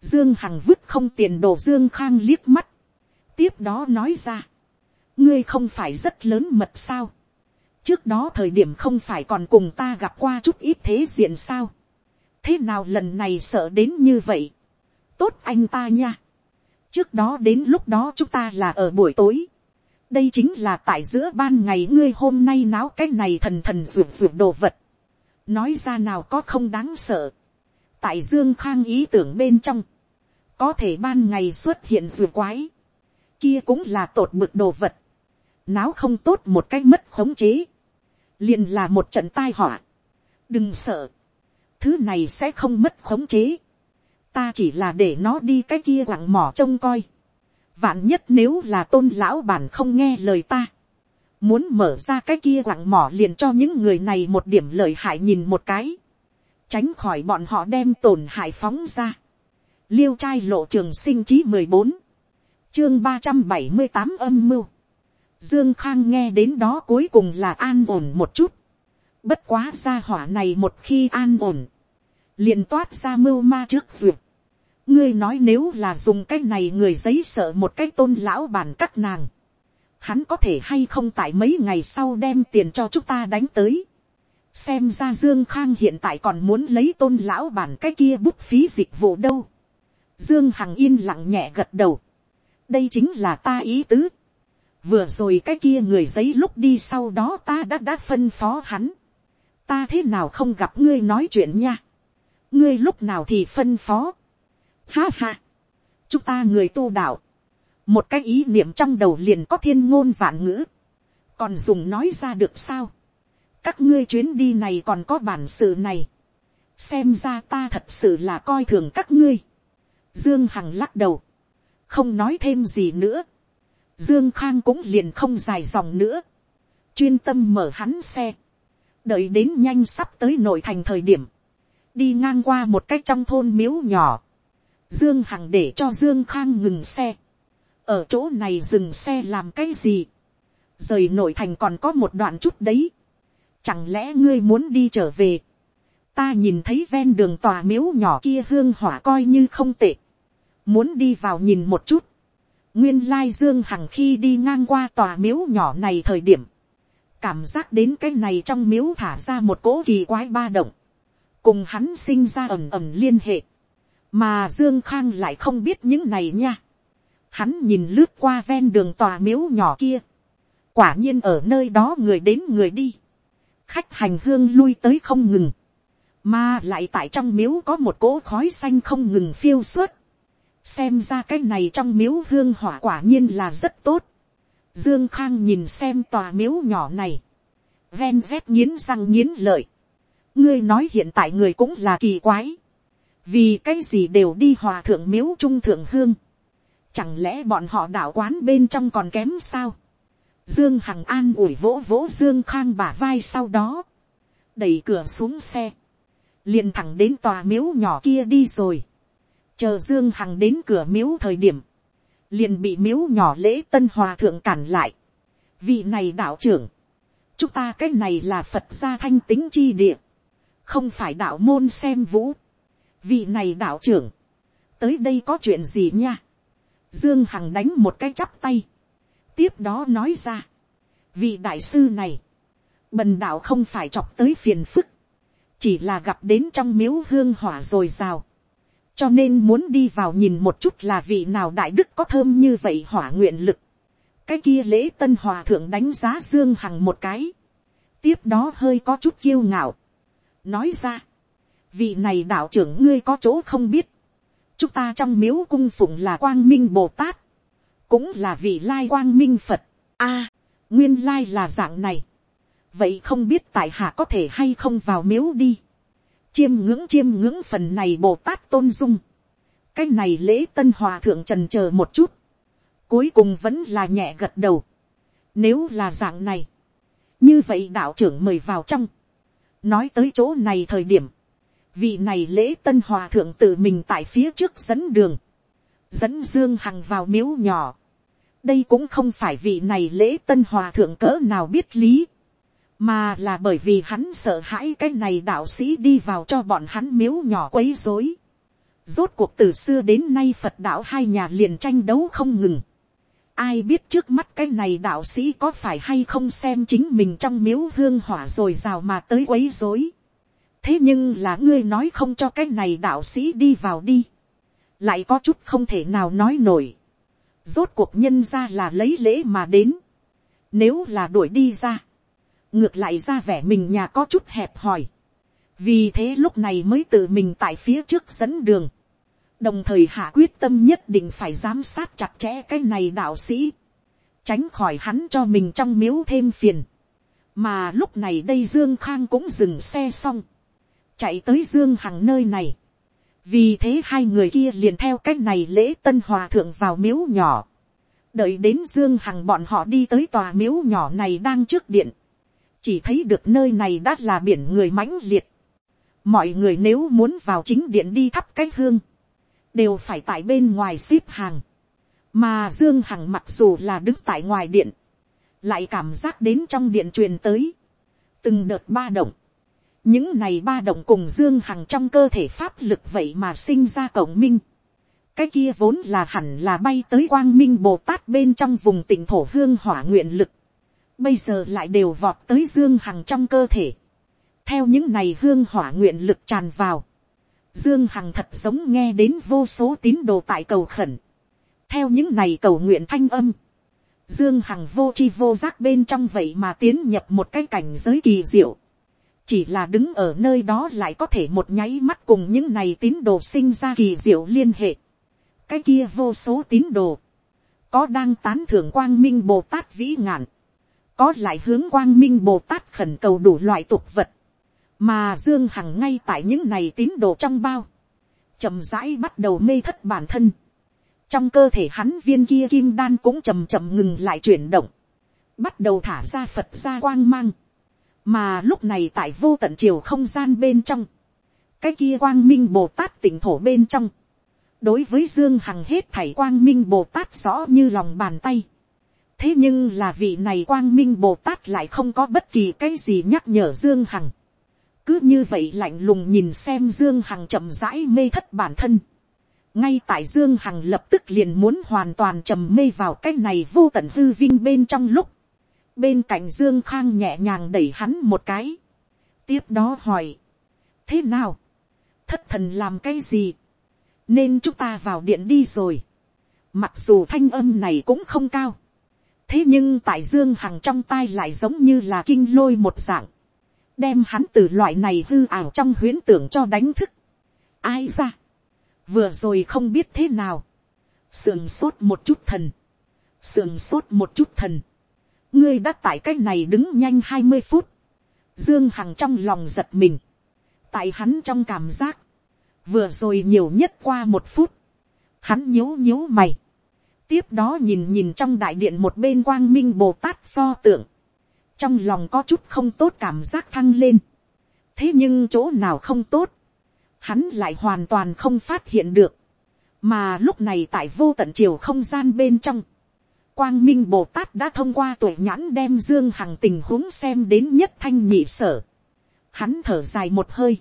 dương hằng vứt không tiền đồ dương khang liếc mắt, tiếp đó nói ra, ngươi không phải rất lớn mật sao, trước đó thời điểm không phải còn cùng ta gặp qua chút ít thế diện sao, thế nào lần này sợ đến như vậy, tốt anh ta nha, trước đó đến lúc đó chúng ta là ở buổi tối. đây chính là tại giữa ban ngày ngươi hôm nay náo cái này thần thần ruột ruột đồ vật. nói ra nào có không đáng sợ. tại dương khang ý tưởng bên trong, có thể ban ngày xuất hiện ruột quái. kia cũng là tột mực đồ vật. náo không tốt một cách mất khống chế. liền là một trận tai họa. đừng sợ. thứ này sẽ không mất khống chế ta chỉ là để nó đi cái kia lặng mỏ trông coi. vạn nhất nếu là tôn lão bản không nghe lời ta. muốn mở ra cái kia lặng mỏ liền cho những người này một điểm lời hại nhìn một cái. tránh khỏi bọn họ đem tổn hại phóng ra. liêu trai lộ trường sinh chí mười bốn, chương ba trăm bảy mươi tám âm mưu. Dương Khang nghe đến đó cuối cùng là an ổn một chút. Bất quá ra hỏa này một khi an ổn liền toát ra mưu ma trước duyệt ngươi nói nếu là dùng cái này người giấy sợ một cái tôn lão bản các nàng, hắn có thể hay không tại mấy ngày sau đem tiền cho chúng ta đánh tới. xem ra dương khang hiện tại còn muốn lấy tôn lão bản cái kia bút phí dịch vụ đâu. dương hằng yên lặng nhẹ gật đầu. đây chính là ta ý tứ. vừa rồi cái kia người giấy lúc đi sau đó ta đã đã phân phó hắn. ta thế nào không gặp ngươi nói chuyện nha ngươi lúc nào thì phân phó Ha ha. Chúng ta người tu đạo. Một cái ý niệm trong đầu liền có thiên ngôn vạn ngữ. Còn dùng nói ra được sao? Các ngươi chuyến đi này còn có bản sự này. Xem ra ta thật sự là coi thường các ngươi. Dương Hằng lắc đầu. Không nói thêm gì nữa. Dương Khang cũng liền không dài dòng nữa. Chuyên tâm mở hắn xe. Đợi đến nhanh sắp tới nội thành thời điểm. Đi ngang qua một cách trong thôn miếu nhỏ Dương Hằng để cho Dương Khang ngừng xe. Ở chỗ này dừng xe làm cái gì? Rời nội thành còn có một đoạn chút đấy. Chẳng lẽ ngươi muốn đi trở về? Ta nhìn thấy ven đường tòa miếu nhỏ kia hương hỏa coi như không tệ. muốn đi vào nhìn một chút, nguyên lai dương hằng khi đi ngang qua tòa miếu nhỏ này thời điểm, cảm giác đến cái này trong miếu thả ra một cỗ kỳ quái ba động, cùng hắn sinh ra ẩm ẩm liên hệ, mà dương khang lại không biết những này nha. Hắn nhìn lướt qua ven đường tòa miếu nhỏ kia, quả nhiên ở nơi đó người đến người đi, khách hành hương lui tới không ngừng, mà lại tại trong miếu có một cỗ khói xanh không ngừng phiêu suốt, xem ra cái này trong miếu hương hỏa quả nhiên là rất tốt. Dương Khang nhìn xem tòa miếu nhỏ này, ven vét nghiến răng nghiến lợi ngươi nói hiện tại người cũng là kỳ quái, vì cái gì đều đi hòa thượng miếu trung thượng hương, chẳng lẽ bọn họ đạo quán bên trong còn kém sao. Dương Hằng an ủi vỗ vỗ Dương Khang bả vai sau đó, đẩy cửa xuống xe, liền thẳng đến tòa miếu nhỏ kia đi rồi. Chờ dương hằng đến cửa miếu thời điểm, liền bị miếu nhỏ lễ tân hòa thượng cản lại. vị này đạo trưởng, chúng ta cái này là phật gia thanh tính chi địa, không phải đạo môn xem vũ. vị này đạo trưởng, tới đây có chuyện gì nha. dương hằng đánh một cái chắp tay, tiếp đó nói ra, vị đại sư này, bần đạo không phải chọc tới phiền phức, chỉ là gặp đến trong miếu hương hỏa rồi o cho nên muốn đi vào nhìn một chút là vị nào đại đức có thơm như vậy hỏa nguyện lực. cái kia lễ tân hòa thượng đánh giá dương hằng một cái. tiếp đó hơi có chút kiêu ngạo nói ra, vị này đạo trưởng ngươi có chỗ không biết. chúng ta trong miếu cung phụng là quang minh bồ tát. cũng là vị lai quang minh phật. a, nguyên lai là dạng này. vậy không biết tại hạ có thể hay không vào miếu đi chiêm ngưỡng chiêm ngưỡng phần này bồ tát tôn dung. cái này lễ tân hòa thượng trần c h ờ một chút. cuối cùng vẫn là nhẹ gật đầu. nếu là dạng này, như vậy đạo trưởng mời vào trong nói tới chỗ này thời điểm, vị này lễ tân hòa thượng tự mình tại phía trước dẫn đường, dẫn dương hằng vào miếu nhỏ. đây cũng không phải vị này lễ tân hòa thượng cỡ nào biết lý mà là bởi vì hắn sợ hãi cái này đạo sĩ đi vào cho bọn hắn miếu nhỏ quấy rối. Rốt cuộc từ xưa đến nay Phật đạo hai nhà liền tranh đấu không ngừng. Ai biết trước mắt cái này đạo sĩ có phải hay không xem chính mình trong miếu hương hỏa rồi rào mà tới quấy rối. Thế nhưng là ngươi nói không cho cái này đạo sĩ đi vào đi. Lại có chút không thể nào nói nổi. Rốt cuộc nhân ra là lấy lễ mà đến. Nếu là đuổi đi ra ngược lại ra vẻ mình nhà có chút hẹp hòi. vì thế lúc này mới tự mình tại phía trước dẫn đường đồng thời hạ quyết tâm nhất định phải giám sát chặt chẽ cái này đạo sĩ. tránh khỏi hắn cho mình trong miếu thêm phiền. mà lúc này đây dương khang cũng dừng xe xong. chạy tới dương hằng nơi này. vì thế hai người kia liền theo cái này lễ tân hòa thượng vào miếu nhỏ. đợi đến dương hằng bọn họ đi tới tòa miếu nhỏ này đang trước điện chỉ thấy được nơi này đã là biển người mãnh liệt. mọi người nếu muốn vào chính điện đi thắp cái hương, đều phải tại bên ngoài ship hàng. mà dương hằng mặc dù là đứng tại ngoài điện, lại cảm giác đến trong điện truyền tới, từng đợt ba động. những này ba động cùng dương hằng trong cơ thể pháp lực vậy mà sinh ra cổng minh. cái kia vốn là hẳn là bay tới quang minh bồ tát bên trong vùng tỉnh thổ hương hỏa nguyện lực bây giờ lại đều vọt tới dương hằng trong cơ thể. theo những này hương hỏa nguyện lực tràn vào dương hằng thật giống nghe đến vô số tín đồ tại cầu khẩn. theo những này cầu nguyện thanh âm. dương hằng vô chi vô giác bên trong vậy mà tiến nhập một cái cảnh giới kỳ diệu. chỉ là đứng ở nơi đó lại có thể một nháy mắt cùng những này tín đồ sinh ra kỳ diệu liên hệ. cái kia vô số tín đồ có đang tán thưởng quang minh bồ tát vĩ ngạn, có lại hướng quang minh bồ tát khẩn cầu đủ loại tục vật, mà dương hằng ngay tại những này tín đồ trong bao, chậm rãi bắt đầu mê thất bản thân, trong cơ thể hắn viên kia kim đan cũng chầm chậm ngừng lại chuyển động, bắt đầu thả ra phật ra quang mang, mà lúc này tại vô tận chiều không gian bên trong, cái kia quang minh bồ tát tỉnh thổ bên trong, đối với dương hằng hết thảy quang minh bồ tát rõ như lòng bàn tay, thế nhưng là vị này quang minh bồ tát lại không có bất kỳ cái gì nhắc nhở dương hằng cứ như vậy lạnh lùng nhìn xem dương hằng chậm rãi mê thất bản thân. ngay tại dương hằng lập tức liền muốn hoàn toàn trầm mê vào cái này vô tận hư vinh bên trong lúc, bên cạnh dương khang nhẹ nhàng đẩy hắn một cái, tiếp đó hỏi, thế nào, thất thần làm cái gì, nên chúng ta vào điện đi rồi, mặc dù thanh âm này cũng không cao, thế nhưng tại dương hằng trong tai lại giống như là kinh lôi một dạng, đem hắn từ loại này hư ảo trong huyễn tưởng cho đánh thức. ai ra, vừa rồi không biết thế nào, sườn sốt một chút thần, sườn sốt một chút thần, ngươi đã tại cái này đứng nhanh hai mươi phút, dương hằng trong lòng giật mình, tại hắn trong cảm giác, vừa rồi nhiều nhất qua một phút, hắn nhíu nhíu mày, tiếp đó nhìn nhìn trong đại điện một bên quang minh bồ tát pho tượng, trong lòng có chút không tốt cảm giác thăng lên, thế nhưng chỗ nào không tốt, hắn lại hoàn toàn không phát hiện được, mà lúc này tại vô tận chiều không gian bên trong, quang minh bồ tát đã thông qua tuổi nhãn đem dương hằng tình huống xem đến nhất thanh nhị sở, hắn thở dài một hơi,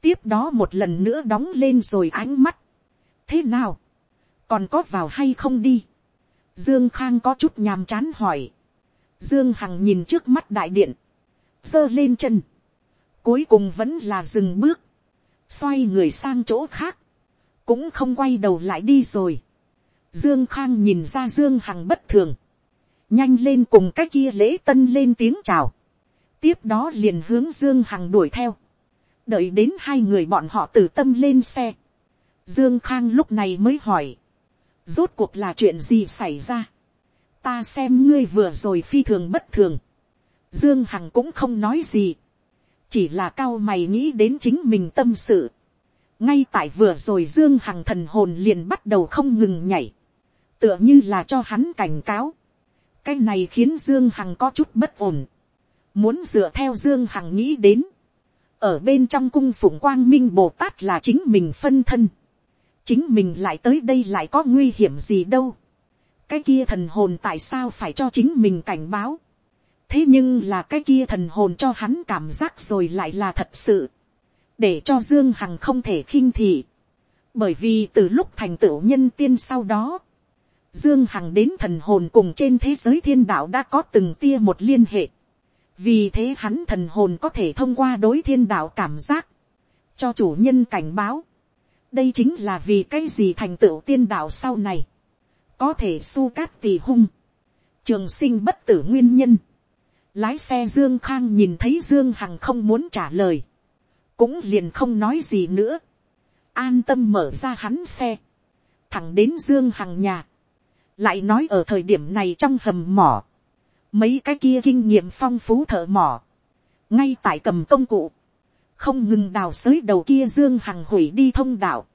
tiếp đó một lần nữa đóng lên rồi ánh mắt, thế nào, còn có vào hay không đi, dương khang có chút nhàm chán hỏi, dương hằng nhìn trước mắt đại điện, dơ lên chân, cuối cùng vẫn là dừng bước, xoay người sang chỗ khác, cũng không quay đầu lại đi rồi. Dương Khang nhìn ra Dương Hằng bất thường, nhanh lên cùng cái kia lễ tân lên tiếng chào, tiếp đó liền hướng Dương Hằng đuổi theo, đợi đến hai người bọn họ từ tâm lên xe. Dương Khang lúc này mới hỏi, rốt cuộc là chuyện gì xảy ra, ta xem ngươi vừa rồi phi thường bất thường, Dương Hằng cũng không nói gì, chỉ là cao mày nghĩ đến chính mình tâm sự. ngay tại vừa rồi dương hằng thần hồn liền bắt đầu không ngừng nhảy, tựa như là cho hắn cảnh cáo. cái này khiến dương hằng có chút bất ổn, muốn dựa theo dương hằng nghĩ đến, ở bên trong cung phụng quang minh bồ tát là chính mình phân thân, chính mình lại tới đây lại có nguy hiểm gì đâu, cái kia thần hồn tại sao phải cho chính mình cảnh báo, thế nhưng là cái kia thần hồn cho hắn cảm giác rồi lại là thật sự, để cho dương hằng không thể khinh thị, bởi vì từ lúc thành tựu nhân tiên sau đó, dương hằng đến thần hồn cùng trên thế giới thiên đạo đã có từng tia một liên hệ, vì thế hắn thần hồn có thể thông qua đối thiên đạo cảm giác, cho chủ nhân cảnh báo, đây chính là vì cái gì thành tựu tiên đạo sau này, có thể su cát tì hung, trường sinh bất tử nguyên nhân, Lái xe Dương Khang nhìn thấy Dương Hằng không muốn trả lời. Cũng liền không nói gì nữa. An tâm mở ra hắn xe. Thẳng đến Dương Hằng nhà. Lại nói ở thời điểm này trong hầm mỏ. Mấy cái kia kinh nghiệm phong phú thợ mỏ. Ngay tại cầm công cụ. Không ngừng đào sới đầu kia Dương Hằng hủy đi thông đạo.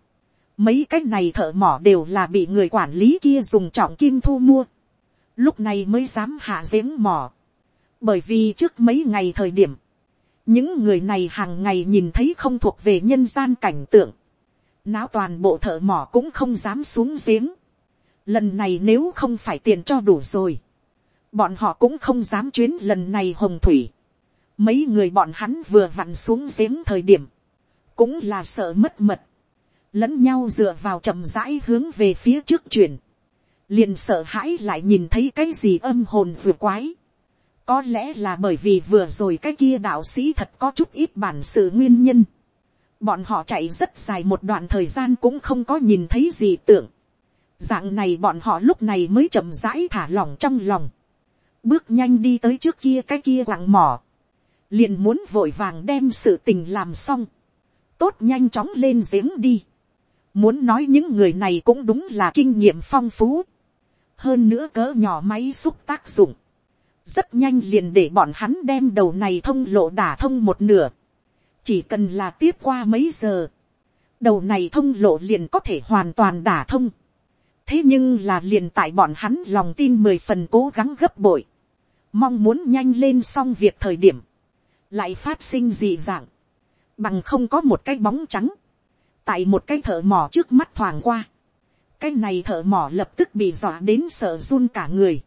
Mấy cái này thợ mỏ đều là bị người quản lý kia dùng trọng kim thu mua. Lúc này mới dám hạ giếng mỏ bởi vì trước mấy ngày thời điểm, những người này hàng ngày nhìn thấy không thuộc về nhân gian cảnh tượng, náo toàn bộ thợ mỏ cũng không dám xuống giếng. Lần này nếu không phải tiền cho đủ rồi, bọn họ cũng không dám chuyến lần này hồng thủy. Mấy người bọn hắn vừa vặn xuống giếng thời điểm, cũng là sợ mất mật, lẫn nhau dựa vào chậm rãi hướng về phía trước chuyển, liền sợ hãi lại nhìn thấy cái gì âm hồn vừa quái có lẽ là bởi vì vừa rồi cái kia đạo sĩ thật có chút ít bản sự nguyên nhân. Bọn họ chạy rất dài một đoạn thời gian cũng không có nhìn thấy gì tưởng. Dạng này bọn họ lúc này mới chậm rãi thả lỏng trong lòng. Bước nhanh đi tới trước kia cái kia lặng mỏ. Liền muốn vội vàng đem sự tình làm xong. Tốt nhanh chóng lên giếng đi. Muốn nói những người này cũng đúng là kinh nghiệm phong phú. Hơn nữa cỡ nhỏ máy xúc tác dụng rất nhanh liền để bọn hắn đem đầu này thông lộ đả thông một nửa. chỉ cần là tiếp qua mấy giờ, đầu này thông lộ liền có thể hoàn toàn đả thông. thế nhưng là liền tại bọn hắn lòng tin mười phần cố gắng gấp bội, mong muốn nhanh lên xong việc thời điểm, lại phát sinh dị dạng, bằng không có một cái bóng trắng, tại một cái thợ mỏ trước mắt thoảng qua, cái này thợ mỏ lập tức bị dọa đến sợ run cả người,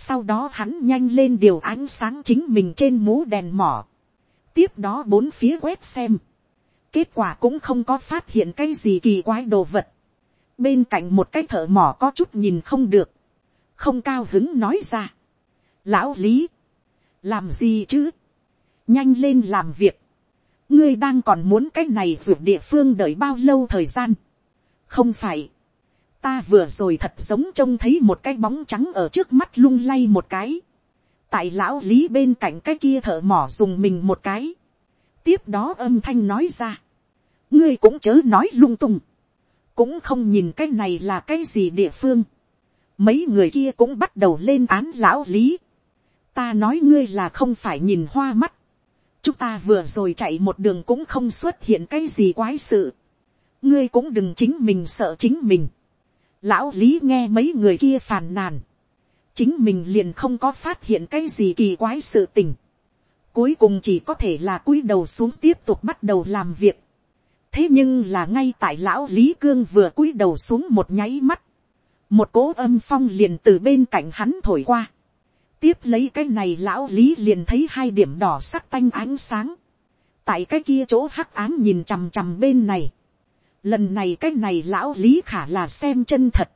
sau đó hắn nhanh lên điều ánh sáng chính mình trên mũ đèn mỏ. Tiếp đó bốn phía quét xem. Kết quả cũng không có phát hiện cái gì kỳ quái đồ vật. bên cạnh một cái thợ mỏ có chút nhìn không được, không cao hứng nói ra. lão lý, làm gì chứ, nhanh lên làm việc, ngươi đang còn muốn cái này ruột địa phương đợi bao lâu thời gian, không phải, ta vừa rồi thật giống trông thấy một cái bóng trắng ở trước mắt lung lay một cái, tại lão lý bên cạnh cái kia thợ mỏ dùng mình một cái, tiếp đó âm thanh nói ra, ngươi cũng chớ nói lung tung, cũng không nhìn cái này là cái gì địa phương, mấy người kia cũng bắt đầu lên án lão lý, ta nói ngươi là không phải nhìn hoa mắt, chúng ta vừa rồi chạy một đường cũng không xuất hiện cái gì quái sự, ngươi cũng đừng chính mình sợ chính mình, lão lý nghe mấy người kia phàn nàn, chính mình liền không có phát hiện cái gì kỳ quái sự tình, cuối cùng chỉ có thể là cúi đầu xuống tiếp tục bắt đầu làm việc. thế nhưng là ngay tại lão lý cương vừa cúi đầu xuống một nháy mắt, một cố âm phong liền từ bên cạnh hắn thổi qua tiếp lấy cái này lão lý liền thấy hai điểm đỏ sắc tanh ánh sáng. tại cái kia chỗ hắc án nhìn chằm chằm bên này. lần này cái này lão lý khả là xem chân thật.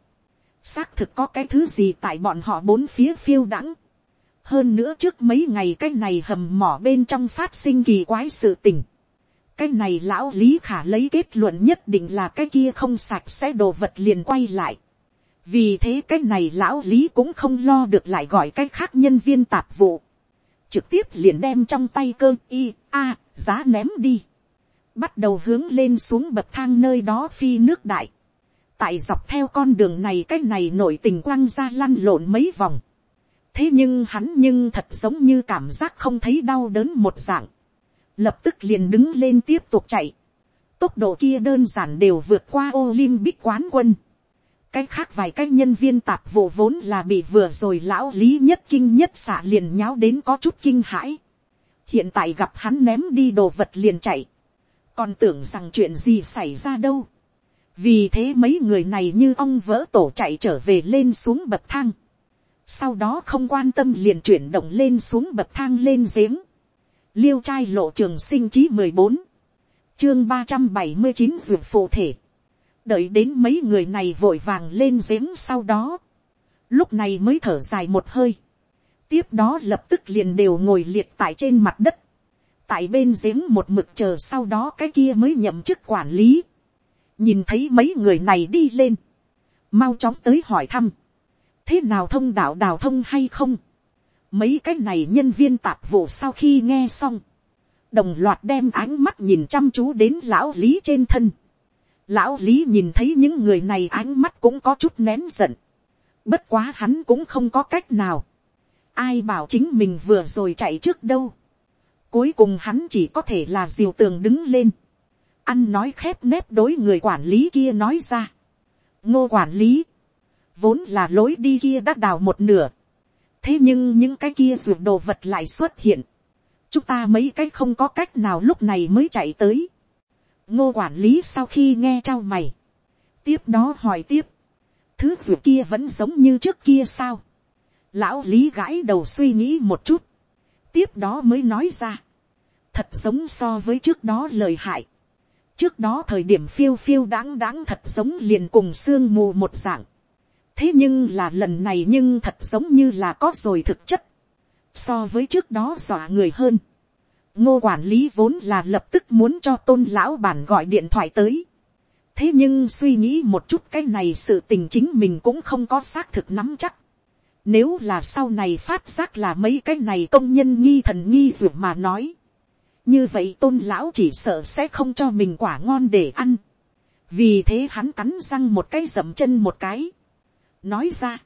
xác thực có cái thứ gì tại bọn họ bốn phía phiêu đãng hơn nữa trước mấy ngày cái này hầm mỏ bên trong phát sinh kỳ quái sự tình. cái này lão lý khả lấy kết luận nhất định là cái kia không sạch sẽ đồ vật liền quay lại vì thế cái này lão lý cũng không lo được lại gọi cái khác nhân viên tạp vụ. trực tiếp liền đem trong tay cơ y a giá ném đi. bắt đầu hướng lên xuống bậc thang nơi đó phi nước đại. tại dọc theo con đường này cái này nổi tình quăng ra lăn lộn mấy vòng thế nhưng hắn nhưng thật giống như cảm giác không thấy đau đớn một dạng, lập tức liền đứng lên tiếp tục chạy, tốc độ kia đơn giản đều vượt qua Olympic quán quân cái khác vài cái nhân viên tạp vụ vốn là bị vừa rồi lão lý nhất kinh nhất xả liền nháo đến có chút kinh hãi. hiện tại gặp hắn ném đi đồ vật liền chạy, còn tưởng rằng chuyện gì xảy ra đâu. vì thế mấy người này như ong vỡ tổ chạy trở về lên xuống bậc thang. Sau đó không quan tâm liền chuyển động lên xuống bậc thang lên giếng, liêu trai lộ trường sinh chí mười bốn, chương ba trăm bảy mươi chín dược phụ thể, đợi đến mấy người này vội vàng lên giếng sau đó, lúc này mới thở dài một hơi, tiếp đó lập tức liền đều ngồi liệt tại trên mặt đất, tại bên giếng một mực chờ sau đó cái kia mới nhậm chức quản lý, nhìn thấy mấy người này đi lên, mau chóng tới hỏi thăm, thế nào thông đạo đào thông hay không. mấy cái này nhân viên tạp vụ sau khi nghe xong, đồng loạt đem ánh mắt nhìn chăm chú đến lão lý trên thân lão lý nhìn thấy những người này ánh mắt cũng có chút nén giận. bất quá hắn cũng không có cách nào. ai bảo chính mình vừa rồi chạy trước đâu. cuối cùng hắn chỉ có thể là diều tường đứng lên. ăn nói khép nép đối người quản lý kia nói ra. ngô quản lý, vốn là lối đi kia đã đào một nửa, thế nhưng những cái kia ruột đồ vật lại xuất hiện, chúng ta mấy cái không có cách nào lúc này mới chạy tới ngô quản lý sau khi nghe trao mày, tiếp đó hỏi tiếp, thứ ruột kia vẫn giống như trước kia sao. lão lý gãi đầu suy nghĩ một chút, tiếp đó mới nói ra, thật giống so với trước đó lời hại. trước đó thời điểm phiêu phiêu đáng đáng thật giống liền cùng sương mù một dạng thế nhưng là lần này nhưng thật giống như là có rồi thực chất, so với trước đó dọa người hơn ngô quản lý vốn là lập tức muốn cho tôn lão bản gọi điện thoại tới. thế nhưng suy nghĩ một chút cái này sự tình chính mình cũng không có xác thực nắm chắc. nếu là sau này phát giác là mấy cái này công nhân nghi thần nghi ruột mà nói. như vậy tôn lão chỉ sợ sẽ không cho mình quả ngon để ăn. vì thế hắn cắn răng một cái dậm chân một cái nói ra,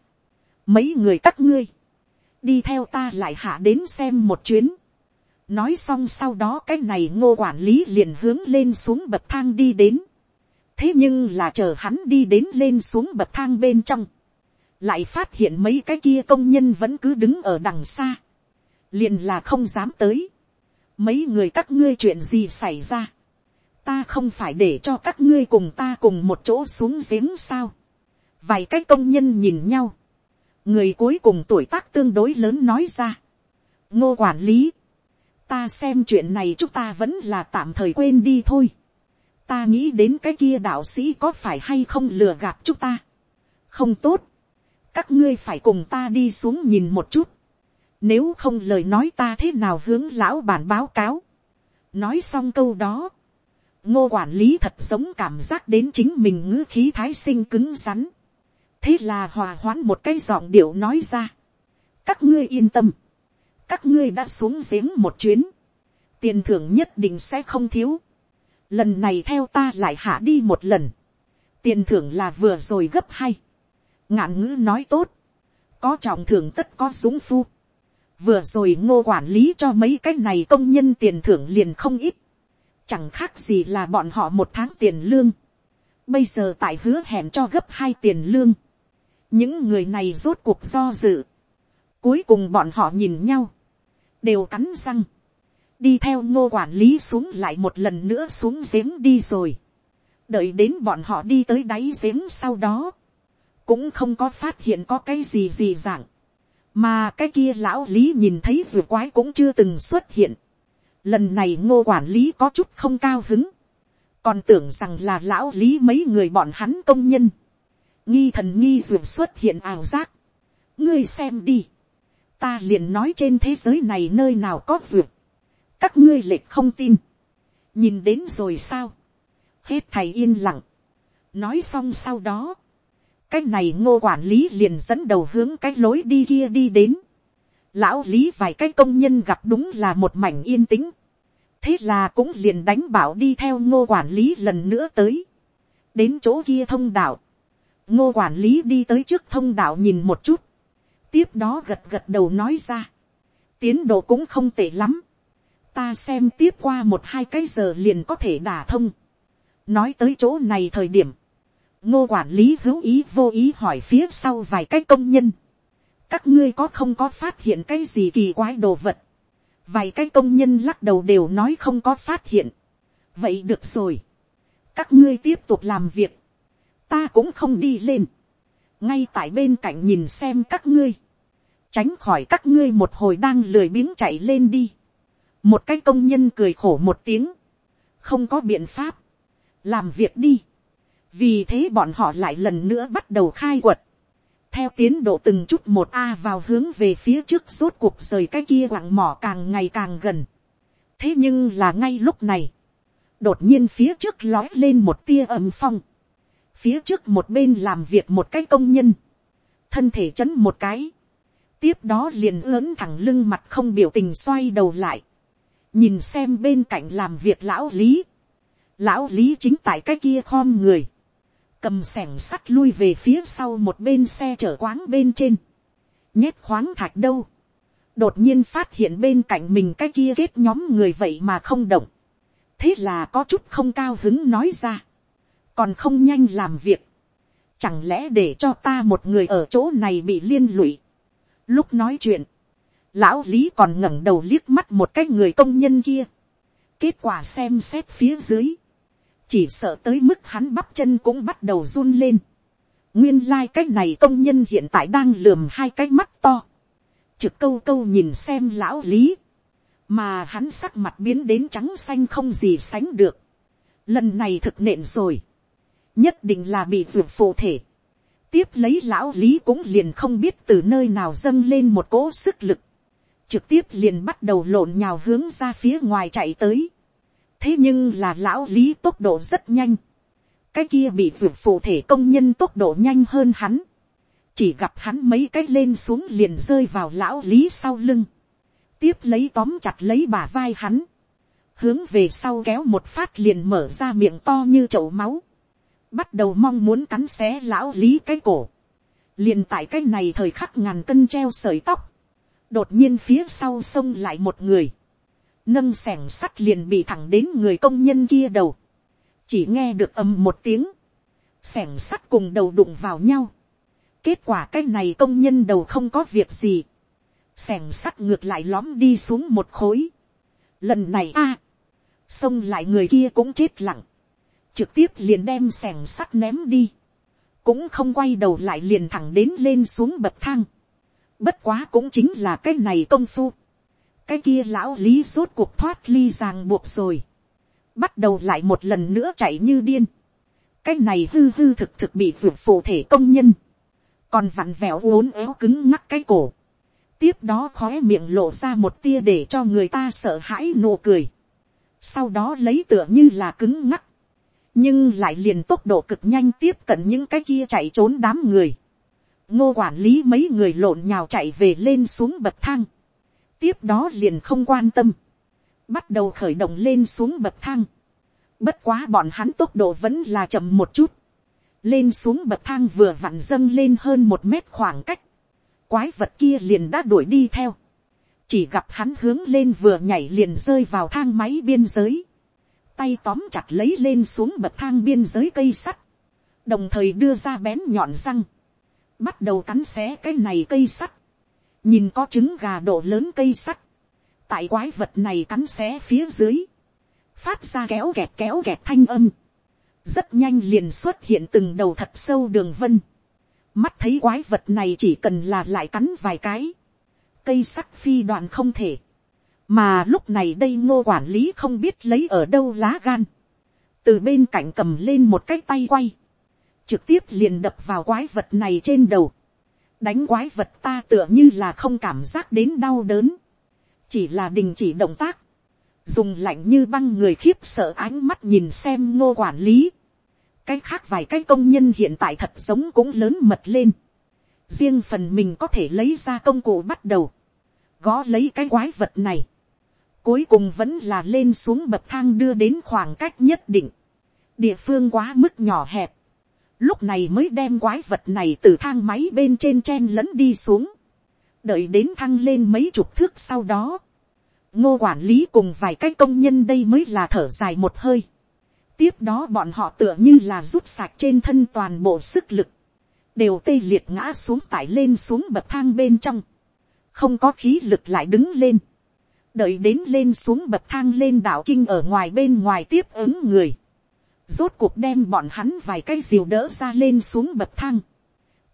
mấy người các ngươi, đi theo ta lại hạ đến xem một chuyến nói xong sau đó cái này ngô quản lý liền hướng lên xuống bậc thang đi đến. thế nhưng là chờ hắn đi đến lên xuống bậc thang bên trong, lại phát hiện mấy cái kia công nhân vẫn cứ đứng ở đằng xa, liền là không dám tới. mấy người các ngươi chuyện gì xảy ra, ta không phải để cho các ngươi cùng ta cùng một chỗ xuống giếng sao? Vài cái công nhân nhìn nhau, người cuối cùng tuổi tác tương đối lớn nói ra, ngô quản lý, ta xem chuyện này chúng ta vẫn là tạm thời quên đi thôi, ta nghĩ đến cái kia đạo sĩ có phải hay không lừa gạt chúng ta. không tốt, các ngươi phải cùng ta đi xuống nhìn một chút. nếu không lời nói ta thế nào hướng lão bản báo cáo. nói xong câu đó, ngô quản lý thật giống cảm giác đến chính mình ngữ khí thái sinh cứng rắn. thế là hòa hoãn một cái giọng điệu nói ra. các ngươi yên tâm, các ngươi đã xuống giếng một chuyến, tiền thưởng nhất định sẽ không thiếu. lần này theo ta lại hạ đi một lần, tiền thưởng là vừa rồi gấp hay. ngạn ngữ nói tốt, có trọng thưởng tất có súng phu. vừa rồi ngô quản lý cho mấy cái này công nhân tiền thưởng liền không ít. Chẳng khác gì là bọn họ một tháng tiền lương, bây giờ tại hứa hẹn cho gấp hai tiền lương, những người này rốt cuộc do dự, cuối cùng bọn họ nhìn nhau, đều cắn răng, đi theo ngô quản lý xuống lại một lần nữa xuống giếng đi rồi, đợi đến bọn họ đi tới đáy giếng sau đó, cũng không có phát hiện có cái gì gì dạng, mà cái kia lão lý nhìn thấy vừa quái cũng chưa từng xuất hiện, Lần này ngô quản lý có chút không cao hứng. Còn tưởng rằng là lão lý mấy người bọn hắn công nhân. Nghi thần nghi dược xuất hiện ảo giác. Ngươi xem đi. Ta liền nói trên thế giới này nơi nào có dược. Các ngươi lệch không tin. Nhìn đến rồi sao. Hết thầy yên lặng. Nói xong sau đó. Cái này ngô quản lý liền dẫn đầu hướng cái lối đi kia đi đến lão lý vài cái công nhân gặp đúng là một mảnh yên tĩnh. thế là cũng liền đánh bảo đi theo ngô quản lý lần nữa tới. đến chỗ kia thông đạo. ngô quản lý đi tới trước thông đạo nhìn một chút tiếp đó gật gật đầu nói ra. tiến độ cũng không tệ lắm. ta xem tiếp qua một hai cái giờ liền có thể đả thông. nói tới chỗ này thời điểm. ngô quản lý hữu ý vô ý hỏi phía sau vài cái công nhân các ngươi có không có phát hiện cái gì kỳ quái đồ vật. vài cái công nhân lắc đầu đều nói không có phát hiện. vậy được rồi. các ngươi tiếp tục làm việc. ta cũng không đi lên. ngay tại bên cạnh nhìn xem các ngươi tránh khỏi các ngươi một hồi đang lười biếng chạy lên đi. một cái công nhân cười khổ một tiếng. không có biện pháp. làm việc đi. vì thế bọn họ lại lần nữa bắt đầu khai quật theo tiến độ từng chút một a vào hướng về phía trước rốt cuộc rời cái kia quặng mỏ càng ngày càng gần. thế nhưng là ngay lúc này, đột nhiên phía trước lói lên một tia âm phong, phía trước một bên làm việc một cái công nhân, thân thể chấn một cái, tiếp đó liền lớn thẳng lưng mặt không biểu tình xoay đầu lại, nhìn xem bên cạnh làm việc lão lý, lão lý chính tại cái kia khom người, cầm sẻng sắt lui về phía sau một bên xe chở quáng bên trên, nhét khoáng thạch đâu, đột nhiên phát hiện bên cạnh mình cái kia kết nhóm người vậy mà không động, thế là có chút không cao hứng nói ra, còn không nhanh làm việc, chẳng lẽ để cho ta một người ở chỗ này bị liên lụy. Lúc nói chuyện, lão lý còn ngẩng đầu liếc mắt một cái người công nhân kia, kết quả xem xét phía dưới, chỉ sợ tới mức hắn bắp chân cũng bắt đầu run lên. nguyên lai cách này công nhân hiện tại đang lườm hai cái mắt to, trực câu câu nhìn xem lão lý, mà hắn sắc mặt biến đến trắng xanh không gì sánh được. lần này thực nện rồi, nhất định là bị ruột phụ thể tiếp lấy lão lý cũng liền không biết từ nơi nào dâng lên một cỗ sức lực, trực tiếp liền bắt đầu lộn nhào hướng ra phía ngoài chạy tới. Thế nhưng là lão lý tốc độ rất nhanh, cái kia bị ruột phụ thể công nhân tốc độ nhanh hơn hắn, chỉ gặp hắn mấy cái lên xuống liền rơi vào lão lý sau lưng, tiếp lấy tóm chặt lấy bà vai hắn, hướng về sau kéo một phát liền mở ra miệng to như chậu máu, bắt đầu mong muốn cắn xé lão lý cái cổ, liền tại cái này thời khắc ngàn cân treo sợi tóc, đột nhiên phía sau xông lại một người, nâng sẻng sắt liền bị thẳng đến người công nhân kia đầu, chỉ nghe được ầm một tiếng, sẻng sắt cùng đầu đụng vào nhau, kết quả cái này công nhân đầu không có việc gì, sẻng sắt ngược lại lõm đi xuống một khối, lần này a, xông lại người kia cũng chết lặng, trực tiếp liền đem sẻng sắt ném đi, cũng không quay đầu lại liền thẳng đến lên xuống bậc thang, bất quá cũng chính là cái này công phu, cái kia lão lý rốt cuộc thoát ly ràng buộc rồi. bắt đầu lại một lần nữa chạy như điên, cái này hư hư thực thực bị ruột phụ thể công nhân, còn vặn vẹo uốn éo cứng ngắc cái cổ, tiếp đó khói miệng lộ ra một tia để cho người ta sợ hãi nụ cười, sau đó lấy tựa như là cứng ngắc, nhưng lại liền tốc độ cực nhanh tiếp cận những cái kia chạy trốn đám người. ngô quản lý mấy người lộn nhào chạy về lên xuống bậc thang, tiếp đó liền không quan tâm, bắt đầu khởi động lên xuống bậc thang. bất quá bọn hắn tốc độ vẫn là chậm một chút, lên xuống bậc thang vừa vặn dâng lên hơn một mét khoảng cách, quái vật kia liền đã đuổi đi theo, chỉ gặp hắn hướng lên vừa nhảy liền rơi vào thang máy biên giới, tay tóm chặt lấy lên xuống bậc thang biên giới cây sắt, đồng thời đưa ra bén nhọn răng, bắt đầu cắn xé cái này cây sắt, nhìn có trứng gà độ lớn cây sắt, tại quái vật này cắn xé phía dưới, phát ra kéo kẹt kéo kẹt thanh âm, rất nhanh liền xuất hiện từng đầu thật sâu đường vân, mắt thấy quái vật này chỉ cần là lại cắn vài cái, cây sắt phi đoạn không thể, mà lúc này đây ngô quản lý không biết lấy ở đâu lá gan, từ bên cạnh cầm lên một cái tay quay, trực tiếp liền đập vào quái vật này trên đầu, đánh quái vật ta tựa như là không cảm giác đến đau đớn, chỉ là đình chỉ động tác, dùng lạnh như băng người khiếp sợ ánh mắt nhìn xem ngô quản lý, cái khác vài cái công nhân hiện tại thật giống cũng lớn mật lên, riêng phần mình có thể lấy ra công cụ bắt đầu, gõ lấy cái quái vật này, cuối cùng vẫn là lên xuống bậc thang đưa đến khoảng cách nhất định, địa phương quá mức nhỏ hẹp, lúc này mới đem quái vật này từ thang máy bên trên chen lẫn đi xuống, đợi đến thăng lên mấy chục thước sau đó, ngô quản lý cùng vài cái công nhân đây mới là thở dài một hơi, tiếp đó bọn họ tựa như là rút sạc trên thân toàn bộ sức lực, đều tê liệt ngã xuống tải lên xuống bậc thang bên trong, không có khí lực lại đứng lên, đợi đến lên xuống bậc thang lên đảo kinh ở ngoài bên ngoài tiếp ứng người, rốt cuộc đem bọn hắn vài cái diều đỡ ra lên xuống bậc thang,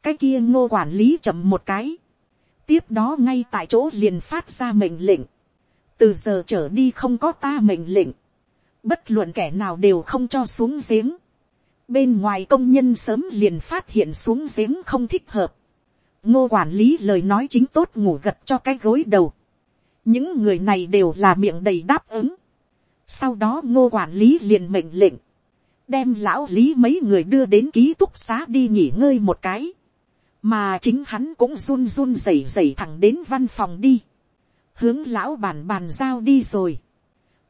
cái kia ngô quản lý chậm một cái, tiếp đó ngay tại chỗ liền phát ra mệnh lệnh, từ giờ trở đi không có ta mệnh lệnh, bất luận kẻ nào đều không cho xuống giếng, bên ngoài công nhân sớm liền phát hiện xuống giếng không thích hợp, ngô quản lý lời nói chính tốt ngủ gật cho cái gối đầu, những người này đều là miệng đầy đáp ứng. sau đó ngô quản lý liền mệnh lệnh, đem lão lý mấy người đưa đến ký túc xá đi nghỉ ngơi một cái, mà chính hắn cũng run run rẩy rẩy thẳng đến văn phòng đi, hướng lão bản bàn giao đi rồi,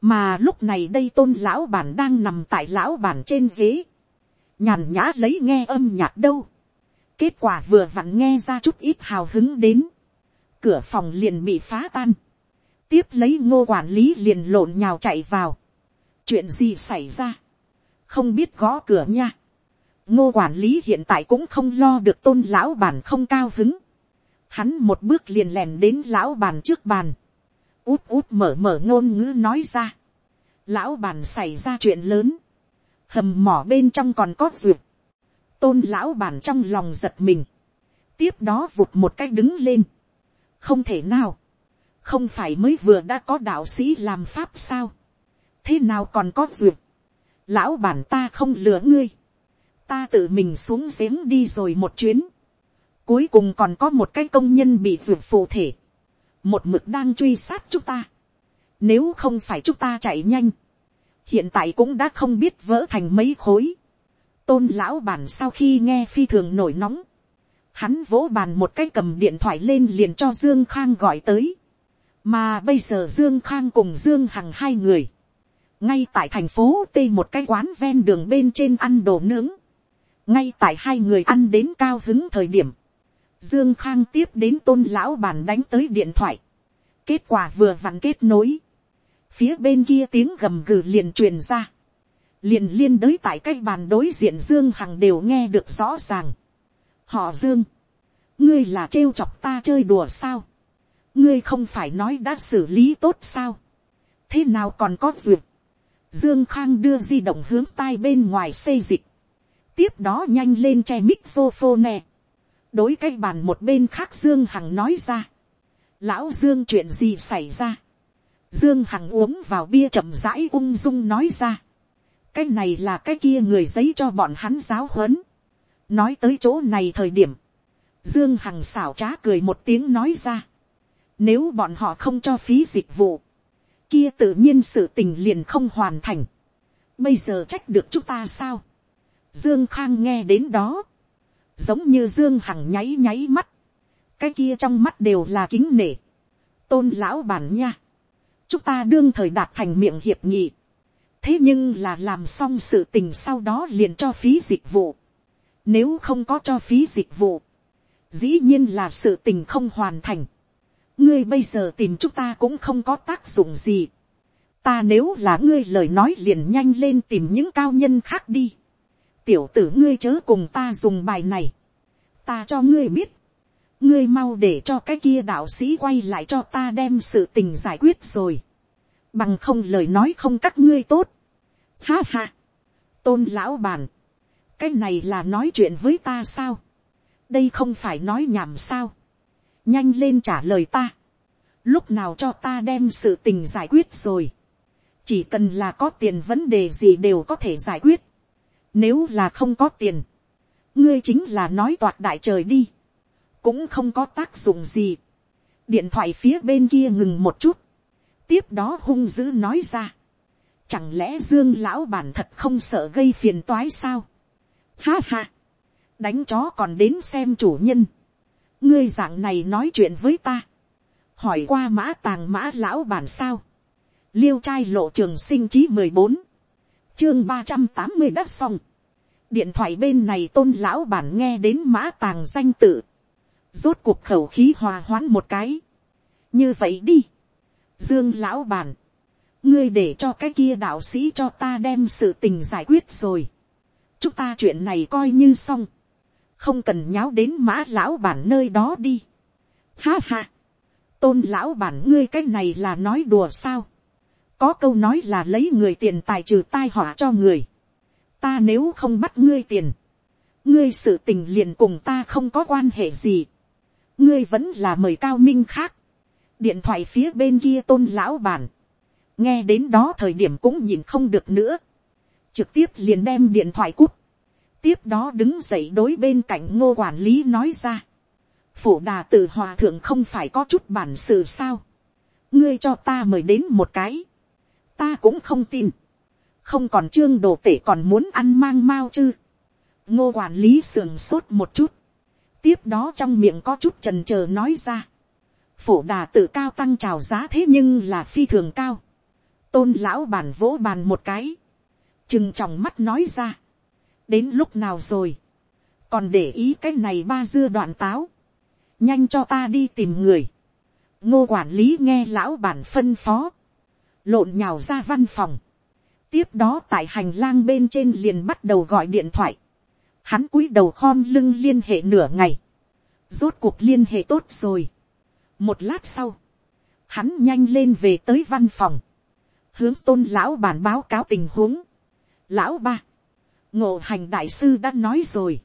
mà lúc này đây tôn lão bản đang nằm tại lão bản trên ghế, nhàn nhã lấy nghe âm nhạc đâu, kết quả vừa vặn nghe ra chút ít hào hứng đến, cửa phòng liền bị phá tan, tiếp lấy ngô quản lý liền lộn nhào chạy vào. chuyện gì xảy ra. không biết gõ cửa nha. ngô quản lý hiện tại cũng không lo được tôn lão bàn không cao hứng. hắn một bước liền lèn đến lão bàn trước bàn. út út mở mở ngôn ngữ nói ra. lão bàn xảy ra chuyện lớn. hầm mỏ bên trong còn có duyệt. tôn lão bàn trong lòng giật mình. tiếp đó vụt một cách đứng lên. không thể nào không phải mới vừa đã có đạo sĩ làm pháp sao, thế nào còn có duyệt, lão bản ta không lừa ngươi, ta tự mình xuống giếng đi rồi một chuyến, cuối cùng còn có một cái công nhân bị duyệt phụ thể, một mực đang truy sát chúng ta, nếu không phải chúng ta chạy nhanh, hiện tại cũng đã không biết vỡ thành mấy khối, tôn lão bản sau khi nghe phi thường nổi nóng, hắn vỗ bàn một cái cầm điện thoại lên liền cho dương khang gọi tới, mà bây giờ dương khang cùng dương hằng hai người, ngay tại thành phố t một cái quán ven đường bên trên ăn đồ nướng, ngay tại hai người ăn đến cao hứng thời điểm, dương khang tiếp đến tôn lão bàn đánh tới điện thoại, kết quả vừa vặn kết nối, phía bên kia tiếng gầm gừ liền truyền ra, liền liên đới tại cái bàn đối diện dương hằng đều nghe được rõ ràng. họ dương, ngươi là trêu chọc ta chơi đùa sao, ngươi không phải nói đã xử lý tốt sao, thế nào còn có duyệt, dương khang đưa di động hướng tai bên ngoài xây dịch, tiếp đó nhanh lên che micsophone đối cái bàn một bên khác dương hằng nói ra, lão dương chuyện gì xảy ra, Dương Hằng uống vào bia chậm rãi ung dung nói ra. Cái này là cái kia người giấy cho bọn hắn giáo huấn. Nói tới chỗ này thời điểm. Dương Hằng xảo trá cười một tiếng nói ra. Nếu bọn họ không cho phí dịch vụ. Kia tự nhiên sự tình liền không hoàn thành. Bây giờ trách được chúng ta sao? Dương Khang nghe đến đó. Giống như Dương Hằng nháy nháy mắt. Cái kia trong mắt đều là kính nể. Tôn lão bản nha chúng ta đương thời đạt thành miệng hiệp nghị. thế nhưng là làm xong sự tình sau đó liền cho phí dịch vụ. nếu không có cho phí dịch vụ, dĩ nhiên là sự tình không hoàn thành ngươi bây giờ tìm chúng ta cũng không có tác dụng gì. ta nếu là ngươi lời nói liền nhanh lên tìm những cao nhân khác đi. tiểu tử ngươi chớ cùng ta dùng bài này. ta cho ngươi biết ngươi mau để cho cái kia đạo sĩ quay lại cho ta đem sự tình giải quyết rồi. bằng không lời nói không các ngươi tốt. ha ha. tôn lão bàn. cái này là nói chuyện với ta sao. đây không phải nói nhảm sao nhanh lên trả lời ta. lúc nào cho ta đem sự tình giải quyết rồi. chỉ cần là có tiền vấn đề gì đều có thể giải quyết. nếu là không có tiền, ngươi chính là nói toạc đại trời đi cũng không có tác dụng gì. điện thoại phía bên kia ngừng một chút, tiếp đó hung dữ nói ra. chẳng lẽ dương lão bản thật không sợ gây phiền toái sao. ha ha, đánh chó còn đến xem chủ nhân ngươi dạng này nói chuyện với ta. hỏi qua mã tàng mã lão bản sao. liêu trai lộ trường sinh chí mười bốn, chương ba trăm tám mươi đất xong. điện thoại bên này tôn lão bản nghe đến mã tàng danh tự rốt cuộc khẩu khí hòa hoãn một cái. như vậy đi, dương lão bản, ngươi để cho cái kia đạo sĩ cho ta đem sự tình giải quyết rồi. chúng ta chuyện này coi như xong, không cần nháo đến mã lão bản nơi đó đi. ha ha, tôn lão bản ngươi cái này là nói đùa sao. có câu nói là lấy người tiền tài trừ tai họa cho người. ta nếu không bắt ngươi tiền, ngươi sự tình liền cùng ta không có quan hệ gì ngươi vẫn là mời cao minh khác. điện thoại phía bên kia tôn lão bản. nghe đến đó thời điểm cũng nhìn không được nữa. trực tiếp liền đem điện thoại cút tiếp đó đứng dậy đối bên cạnh ngô quản lý nói ra. phổ đà tử hòa thượng không phải có chút bản sự sao. ngươi cho ta mời đến một cái. ta cũng không tin. không còn trương đồ tể còn muốn ăn mang mau chứ. ngô quản lý sườn sốt một chút tiếp đó trong miệng có chút trần trờ nói ra. phổ đà tự cao tăng trào giá thế nhưng là phi thường cao. tôn lão bàn vỗ bàn một cái. chừng tròng mắt nói ra đến lúc nào rồi. còn để ý cái này ba dưa đoạn táo. nhanh cho ta đi tìm người. ngô quản lý nghe lão bản phân phó. lộn nhào ra văn phòng. tiếp đó tại hành lang bên trên liền bắt đầu gọi điện thoại hắn cúi đầu khom lưng liên hệ nửa ngày, rốt cuộc liên hệ tốt rồi. một lát sau, hắn nhanh lên về tới văn phòng, hướng tôn lão bản báo cáo tình huống. lão ba, ngộ hành đại sư đã nói rồi,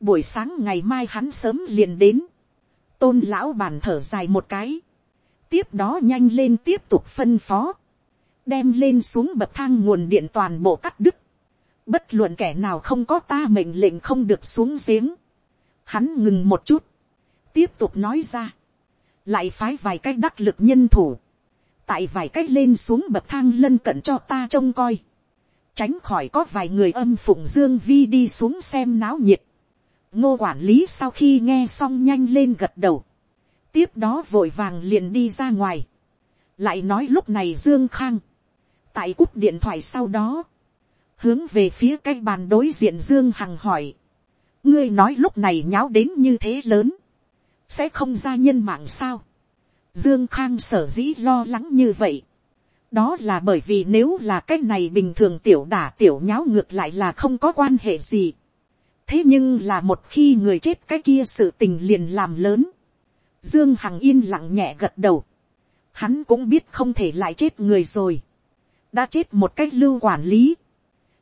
buổi sáng ngày mai hắn sớm liền đến, tôn lão bản thở dài một cái, tiếp đó nhanh lên tiếp tục phân phó, đem lên xuống bậc thang nguồn điện toàn bộ cắt đứt, bất luận kẻ nào không có ta mệnh lệnh không được xuống giếng. Hắn ngừng một chút, tiếp tục nói ra, lại phái vài cái đắc lực nhân thủ, tại vài cách lên xuống bậc thang lân cận cho ta trông coi, tránh khỏi có vài người âm phụng dương vi đi xuống xem náo nhiệt. ngô quản lý sau khi nghe xong nhanh lên gật đầu, tiếp đó vội vàng liền đi ra ngoài, lại nói lúc này dương khang, tại cúp điện thoại sau đó, hướng về phía cái bàn đối diện dương hằng hỏi, ngươi nói lúc này nháo đến như thế lớn, sẽ không ra nhân mạng sao. dương khang sở dĩ lo lắng như vậy, đó là bởi vì nếu là cái này bình thường tiểu đả tiểu nháo ngược lại là không có quan hệ gì. thế nhưng là một khi người chết cái kia sự tình liền làm lớn, dương hằng yên lặng nhẹ gật đầu, hắn cũng biết không thể lại chết người rồi, đã chết một cách lưu quản lý,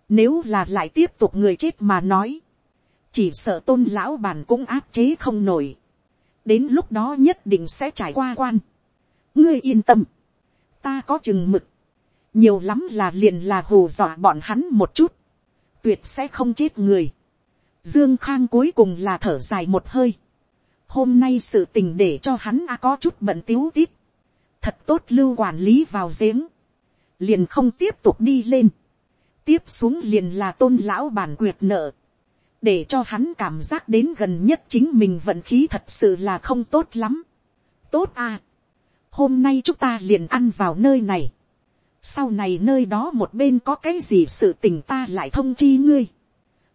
nếu là lại tiếp tục người chết mà nói. Chỉ sợ tôn lão bàn cũng áp chế không nổi. Đến lúc đó nhất định sẽ trải qua quan. Ngươi yên tâm ta có chừng mực, nhiều lắm là liền là hù dọa bọn hắn một chút, tuyệt sẽ không chết người. Dương Khang cuối cùng là thở dài một hơi. Hôm nay sự tình để cho hắn a có chút bận tiếu tít. Thật tốt lưu quản lý vào giếng. Liền không tiếp tục đi lên. Tiếp xuống liền là tôn lão bản quyệt nợ. Để cho hắn cảm giác đến gần nhất chính mình vận khí thật sự là không tốt lắm. Tốt à. Hôm nay chúng ta liền ăn vào nơi này sau này nơi đó một bên có cái gì sự tình ta lại thông chi ngươi.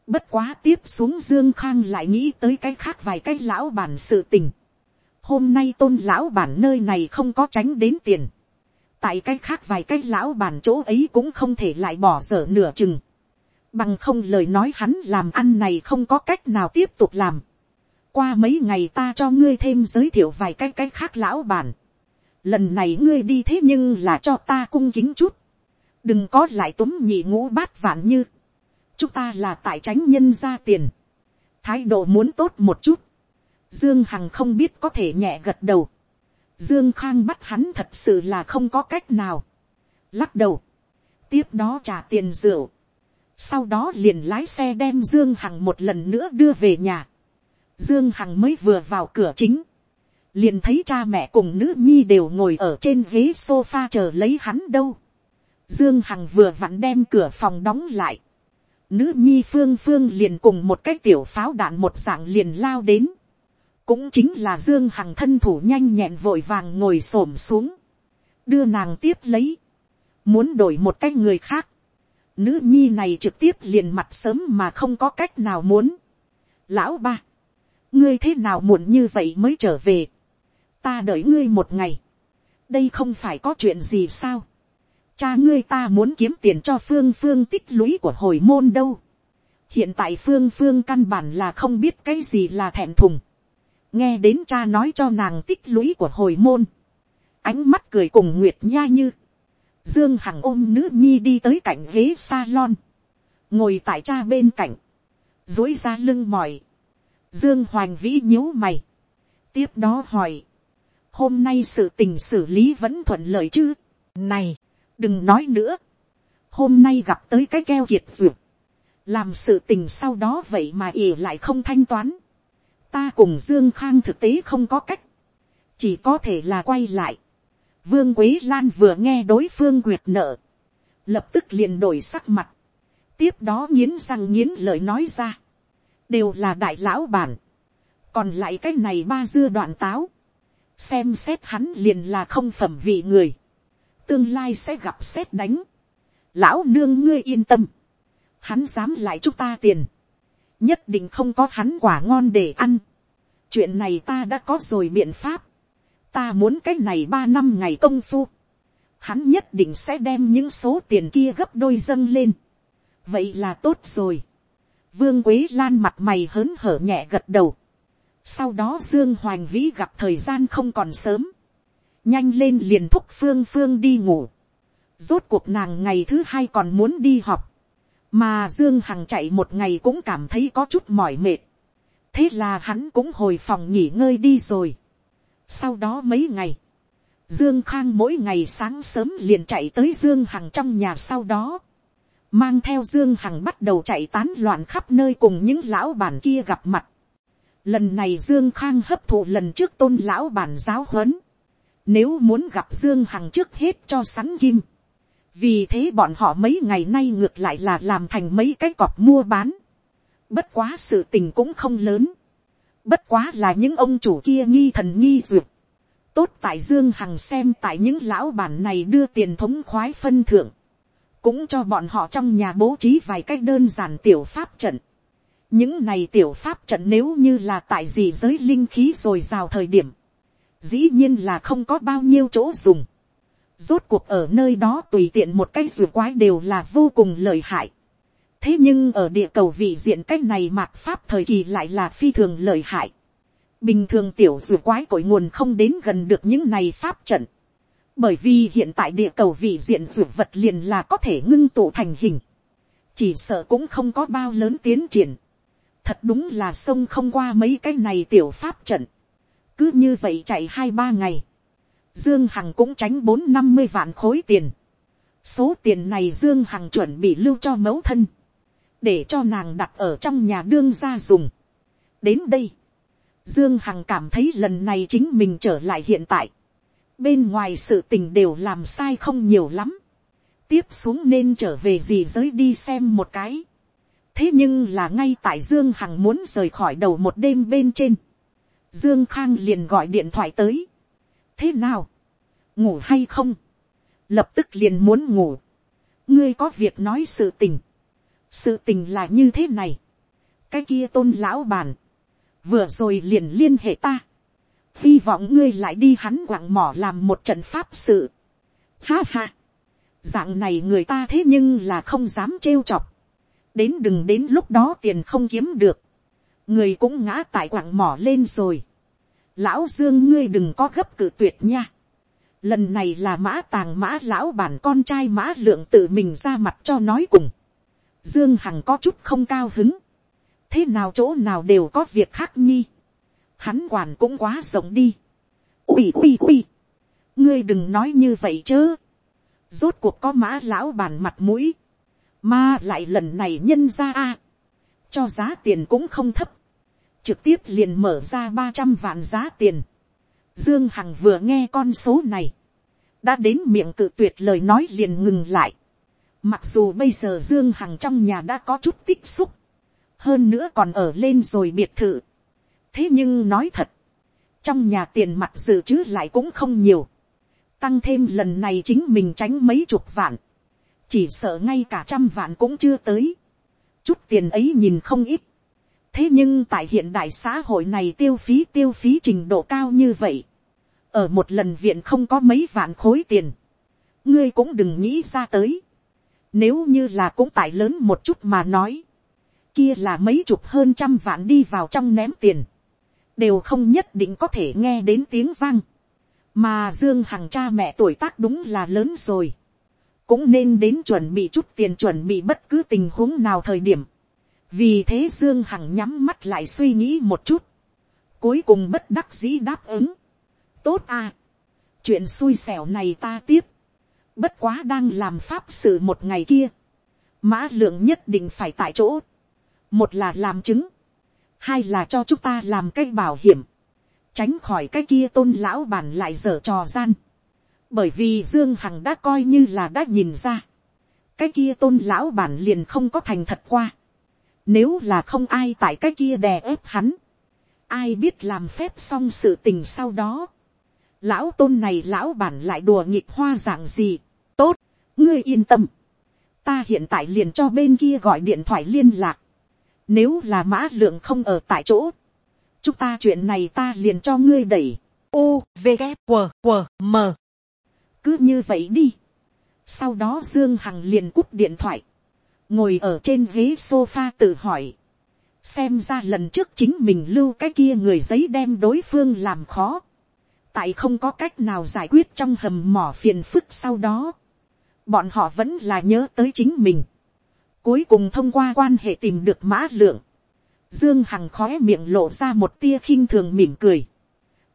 Bất quá tiếp xuống Dương Khang lại nghĩ tới cái khác vài cái lão bản sự tình. Hôm nay tôn lão bản nơi này không có tránh đến tiền. Tại cái khác vài cái lão bản chỗ ấy cũng không thể lại bỏ dở nửa chừng. Bằng không lời nói hắn làm ăn này không có cách nào tiếp tục làm. Qua mấy ngày ta cho ngươi thêm giới thiệu vài cái cái khác lão bản lần này ngươi đi thế nhưng là cho ta cung kính chút, đừng có lại túm nhị ngũ bát vạn như, chúng ta là tại tránh nhân ra tiền, thái độ muốn tốt một chút, dương hằng không biết có thể nhẹ gật đầu, dương khang bắt hắn thật sự là không có cách nào, lắc đầu, tiếp đó trả tiền rượu, sau đó liền lái xe đem dương hằng một lần nữa đưa về nhà, dương hằng mới vừa vào cửa chính, liền thấy cha mẹ cùng nữ nhi đều ngồi ở trên ghế sofa chờ lấy hắn đâu. Dương Hằng vừa vặn đem cửa phòng đóng lại. Nữ nhi phương phương liền cùng một cái tiểu pháo đạn một dạng liền lao đến. Cũng chính là Dương Hằng thân thủ nhanh nhẹn vội vàng ngồi xổm xuống. Đưa nàng tiếp lấy. Muốn đổi một cái người khác. Nữ nhi này trực tiếp liền mặt sớm mà không có cách nào muốn. Lão ba. Ngươi thế nào muộn như vậy mới trở về ta đợi ngươi một ngày, đây không phải có chuyện gì sao, cha ngươi ta muốn kiếm tiền cho phương phương tích lũy của hồi môn đâu, hiện tại phương phương căn bản là không biết cái gì là thẹn thùng, nghe đến cha nói cho nàng tích lũy của hồi môn, ánh mắt cười cùng nguyệt nha như, dương hằng ôm nữ nhi đi tới cạnh ghế salon, ngồi tại cha bên cạnh, dối ra lưng mỏi, dương hoành vĩ nhíu mày, tiếp đó hỏi, hôm nay sự tình xử lý vẫn thuận lợi chứ. này, đừng nói nữa. hôm nay gặp tới cái keo kiệt dược. làm sự tình sau đó vậy mà ỉ lại không thanh toán. ta cùng dương khang thực tế không có cách. chỉ có thể là quay lại. vương quế lan vừa nghe đối phương quyệt nợ. lập tức liền đổi sắc mặt. tiếp đó nghiến răng nghiến lời nói ra. đều là đại lão bản. còn lại cái này ba dưa đoạn táo xem xét hắn liền là không phẩm vị người, tương lai sẽ gặp xét đánh, lão nương ngươi yên tâm, hắn dám lại chúc ta tiền, nhất định không có hắn quả ngon để ăn, chuyện này ta đã có rồi biện pháp, ta muốn cái này ba năm ngày công phu, hắn nhất định sẽ đem những số tiền kia gấp đôi dâng lên, vậy là tốt rồi, vương quế lan mặt mày hớn hở nhẹ gật đầu, sau đó Dương Hoành Vĩ gặp thời gian không còn sớm. Nhanh lên liền thúc Phương Phương đi ngủ. Rốt cuộc nàng ngày thứ hai còn muốn đi học. Mà Dương Hằng chạy một ngày cũng cảm thấy có chút mỏi mệt. Thế là hắn cũng hồi phòng nghỉ ngơi đi rồi. Sau đó mấy ngày. Dương Khang mỗi ngày sáng sớm liền chạy tới Dương Hằng trong nhà sau đó. Mang theo Dương Hằng bắt đầu chạy tán loạn khắp nơi cùng những lão bản kia gặp mặt Lần này Dương Khang hấp thụ lần trước tôn lão bản giáo huấn. Nếu muốn gặp Dương Hằng trước hết cho sắn kim. Vì thế bọn họ mấy ngày nay ngược lại là làm thành mấy cái cọp mua bán. Bất quá sự tình cũng không lớn. Bất quá là những ông chủ kia nghi thần nghi duyệt. Tốt tại Dương Hằng xem tại những lão bản này đưa tiền thống khoái phân thưởng. Cũng cho bọn họ trong nhà bố trí vài cách đơn giản tiểu pháp trận những này tiểu pháp trận nếu như là tại gì giới linh khí rồi rào thời điểm, dĩ nhiên là không có bao nhiêu chỗ dùng. Rốt cuộc ở nơi đó tùy tiện một cái rùa quái đều là vô cùng lợi hại. thế nhưng ở địa cầu vị diện cái này mạc pháp thời kỳ lại là phi thường lợi hại. bình thường tiểu rùa quái cội nguồn không đến gần được những này pháp trận. bởi vì hiện tại địa cầu vị diện rùa vật liền là có thể ngưng tụ thành hình. chỉ sợ cũng không có bao lớn tiến triển thật đúng là sông không qua mấy cái này tiểu pháp trận, cứ như vậy chạy hai ba ngày, Dương Hằng cũng tránh bốn năm mươi vạn khối tiền. Số tiền này Dương Hằng chuẩn bị lưu cho mẫu thân. Để cho nàng đặt ở trong nhà đương ra dùng. Đến đây. Dương Hằng cảm thấy lần này chính mình trở lại hiện tại. Bên ngoài sự tình đều làm sai không nhiều lắm. Tiếp xuống nên trở về gì giới đi xem một cái. Thế nhưng là ngay tại Dương Hằng muốn rời khỏi đầu một đêm bên trên. Dương Khang liền gọi điện thoại tới. Thế nào? Ngủ hay không? Lập tức liền muốn ngủ. Ngươi có việc nói sự tình. Sự tình là như thế này. Cái kia tôn lão bàn. Vừa rồi liền liên hệ ta. Hy vọng ngươi lại đi hắn quặng mỏ làm một trận pháp sự. Ha ha. Dạng này người ta thế nhưng là không dám trêu chọc. Đến đừng đến lúc đó tiền không kiếm được. Người cũng ngã tại quảng mỏ lên rồi lão dương ngươi đừng có gấp cử tuyệt nha. lần này là mã tàng mã lão bản con trai mã lượng tự mình ra mặt cho nói cùng. dương hằng có chút không cao hứng. thế nào chỗ nào đều có việc khác nhi. hắn quản cũng quá rộng đi. ui ui ui. ngươi đừng nói như vậy chứ rốt cuộc có mã lão bản mặt mũi mà lại lần này nhân ra a. cho giá tiền cũng không thấp trực tiếp liền mở ra ba trăm vạn giá tiền. Dương Hằng vừa nghe con số này, đã đến miệng cự tuyệt lời nói liền ngừng lại. Mặc dù bây giờ Dương Hằng trong nhà đã có chút tích xúc, hơn nữa còn ở lên rồi biệt thự. Thế nhưng nói thật, trong nhà tiền mặt dự trữ lại cũng không nhiều. Tăng thêm lần này chính mình tránh mấy chục vạn. Chỉ sợ ngay cả trăm vạn cũng chưa tới. Chút tiền ấy nhìn không ít. Thế nhưng tại hiện đại xã hội này tiêu phí tiêu phí trình độ cao như vậy, ở một lần viện không có mấy vạn khối tiền, ngươi cũng đừng nghĩ ra tới, nếu như là cũng tải lớn một chút mà nói, kia là mấy chục hơn trăm vạn đi vào trong ném tiền, đều không nhất định có thể nghe đến tiếng vang, mà dương hằng cha mẹ tuổi tác đúng là lớn rồi, cũng nên đến chuẩn bị chút tiền chuẩn bị bất cứ tình huống nào thời điểm, vì thế dương hằng nhắm mắt lại suy nghĩ một chút, cuối cùng bất đắc dĩ đáp ứng. tốt à, chuyện xui xẻo này ta tiếp, bất quá đang làm pháp sự một ngày kia, mã lượng nhất định phải tại chỗ, một là làm chứng, hai là cho chúng ta làm cái bảo hiểm, tránh khỏi cái kia tôn lão bản lại dở trò gian, bởi vì dương hằng đã coi như là đã nhìn ra, cái kia tôn lão bản liền không có thành thật qua, nếu là không ai tại cái kia đè ép hắn. Ai biết làm phép xong sự tình sau đó. Lão tôn này lão bản lại đùa nghịch hoa dạng gì. Tốt, ngươi yên tâm. Ta hiện tại liền cho bên kia gọi điện thoại liên lạc. Nếu là mã lượng không ở tại chỗ. Chúng ta chuyện này ta liền cho ngươi đẩy. U, V, K, W, M. Cứ như vậy đi. Sau đó Dương Hằng liền cúp điện thoại. Ngồi ở trên ghế sofa tự hỏi, xem ra lần trước chính mình lưu cái kia người giấy đem đối phương làm khó, tại không có cách nào giải quyết trong hầm mỏ phiền phức sau đó, bọn họ vẫn là nhớ tới chính mình, cuối cùng thông qua quan hệ tìm được mã lượng, dương hằng khói miệng lộ ra một tia khinh thường mỉm cười,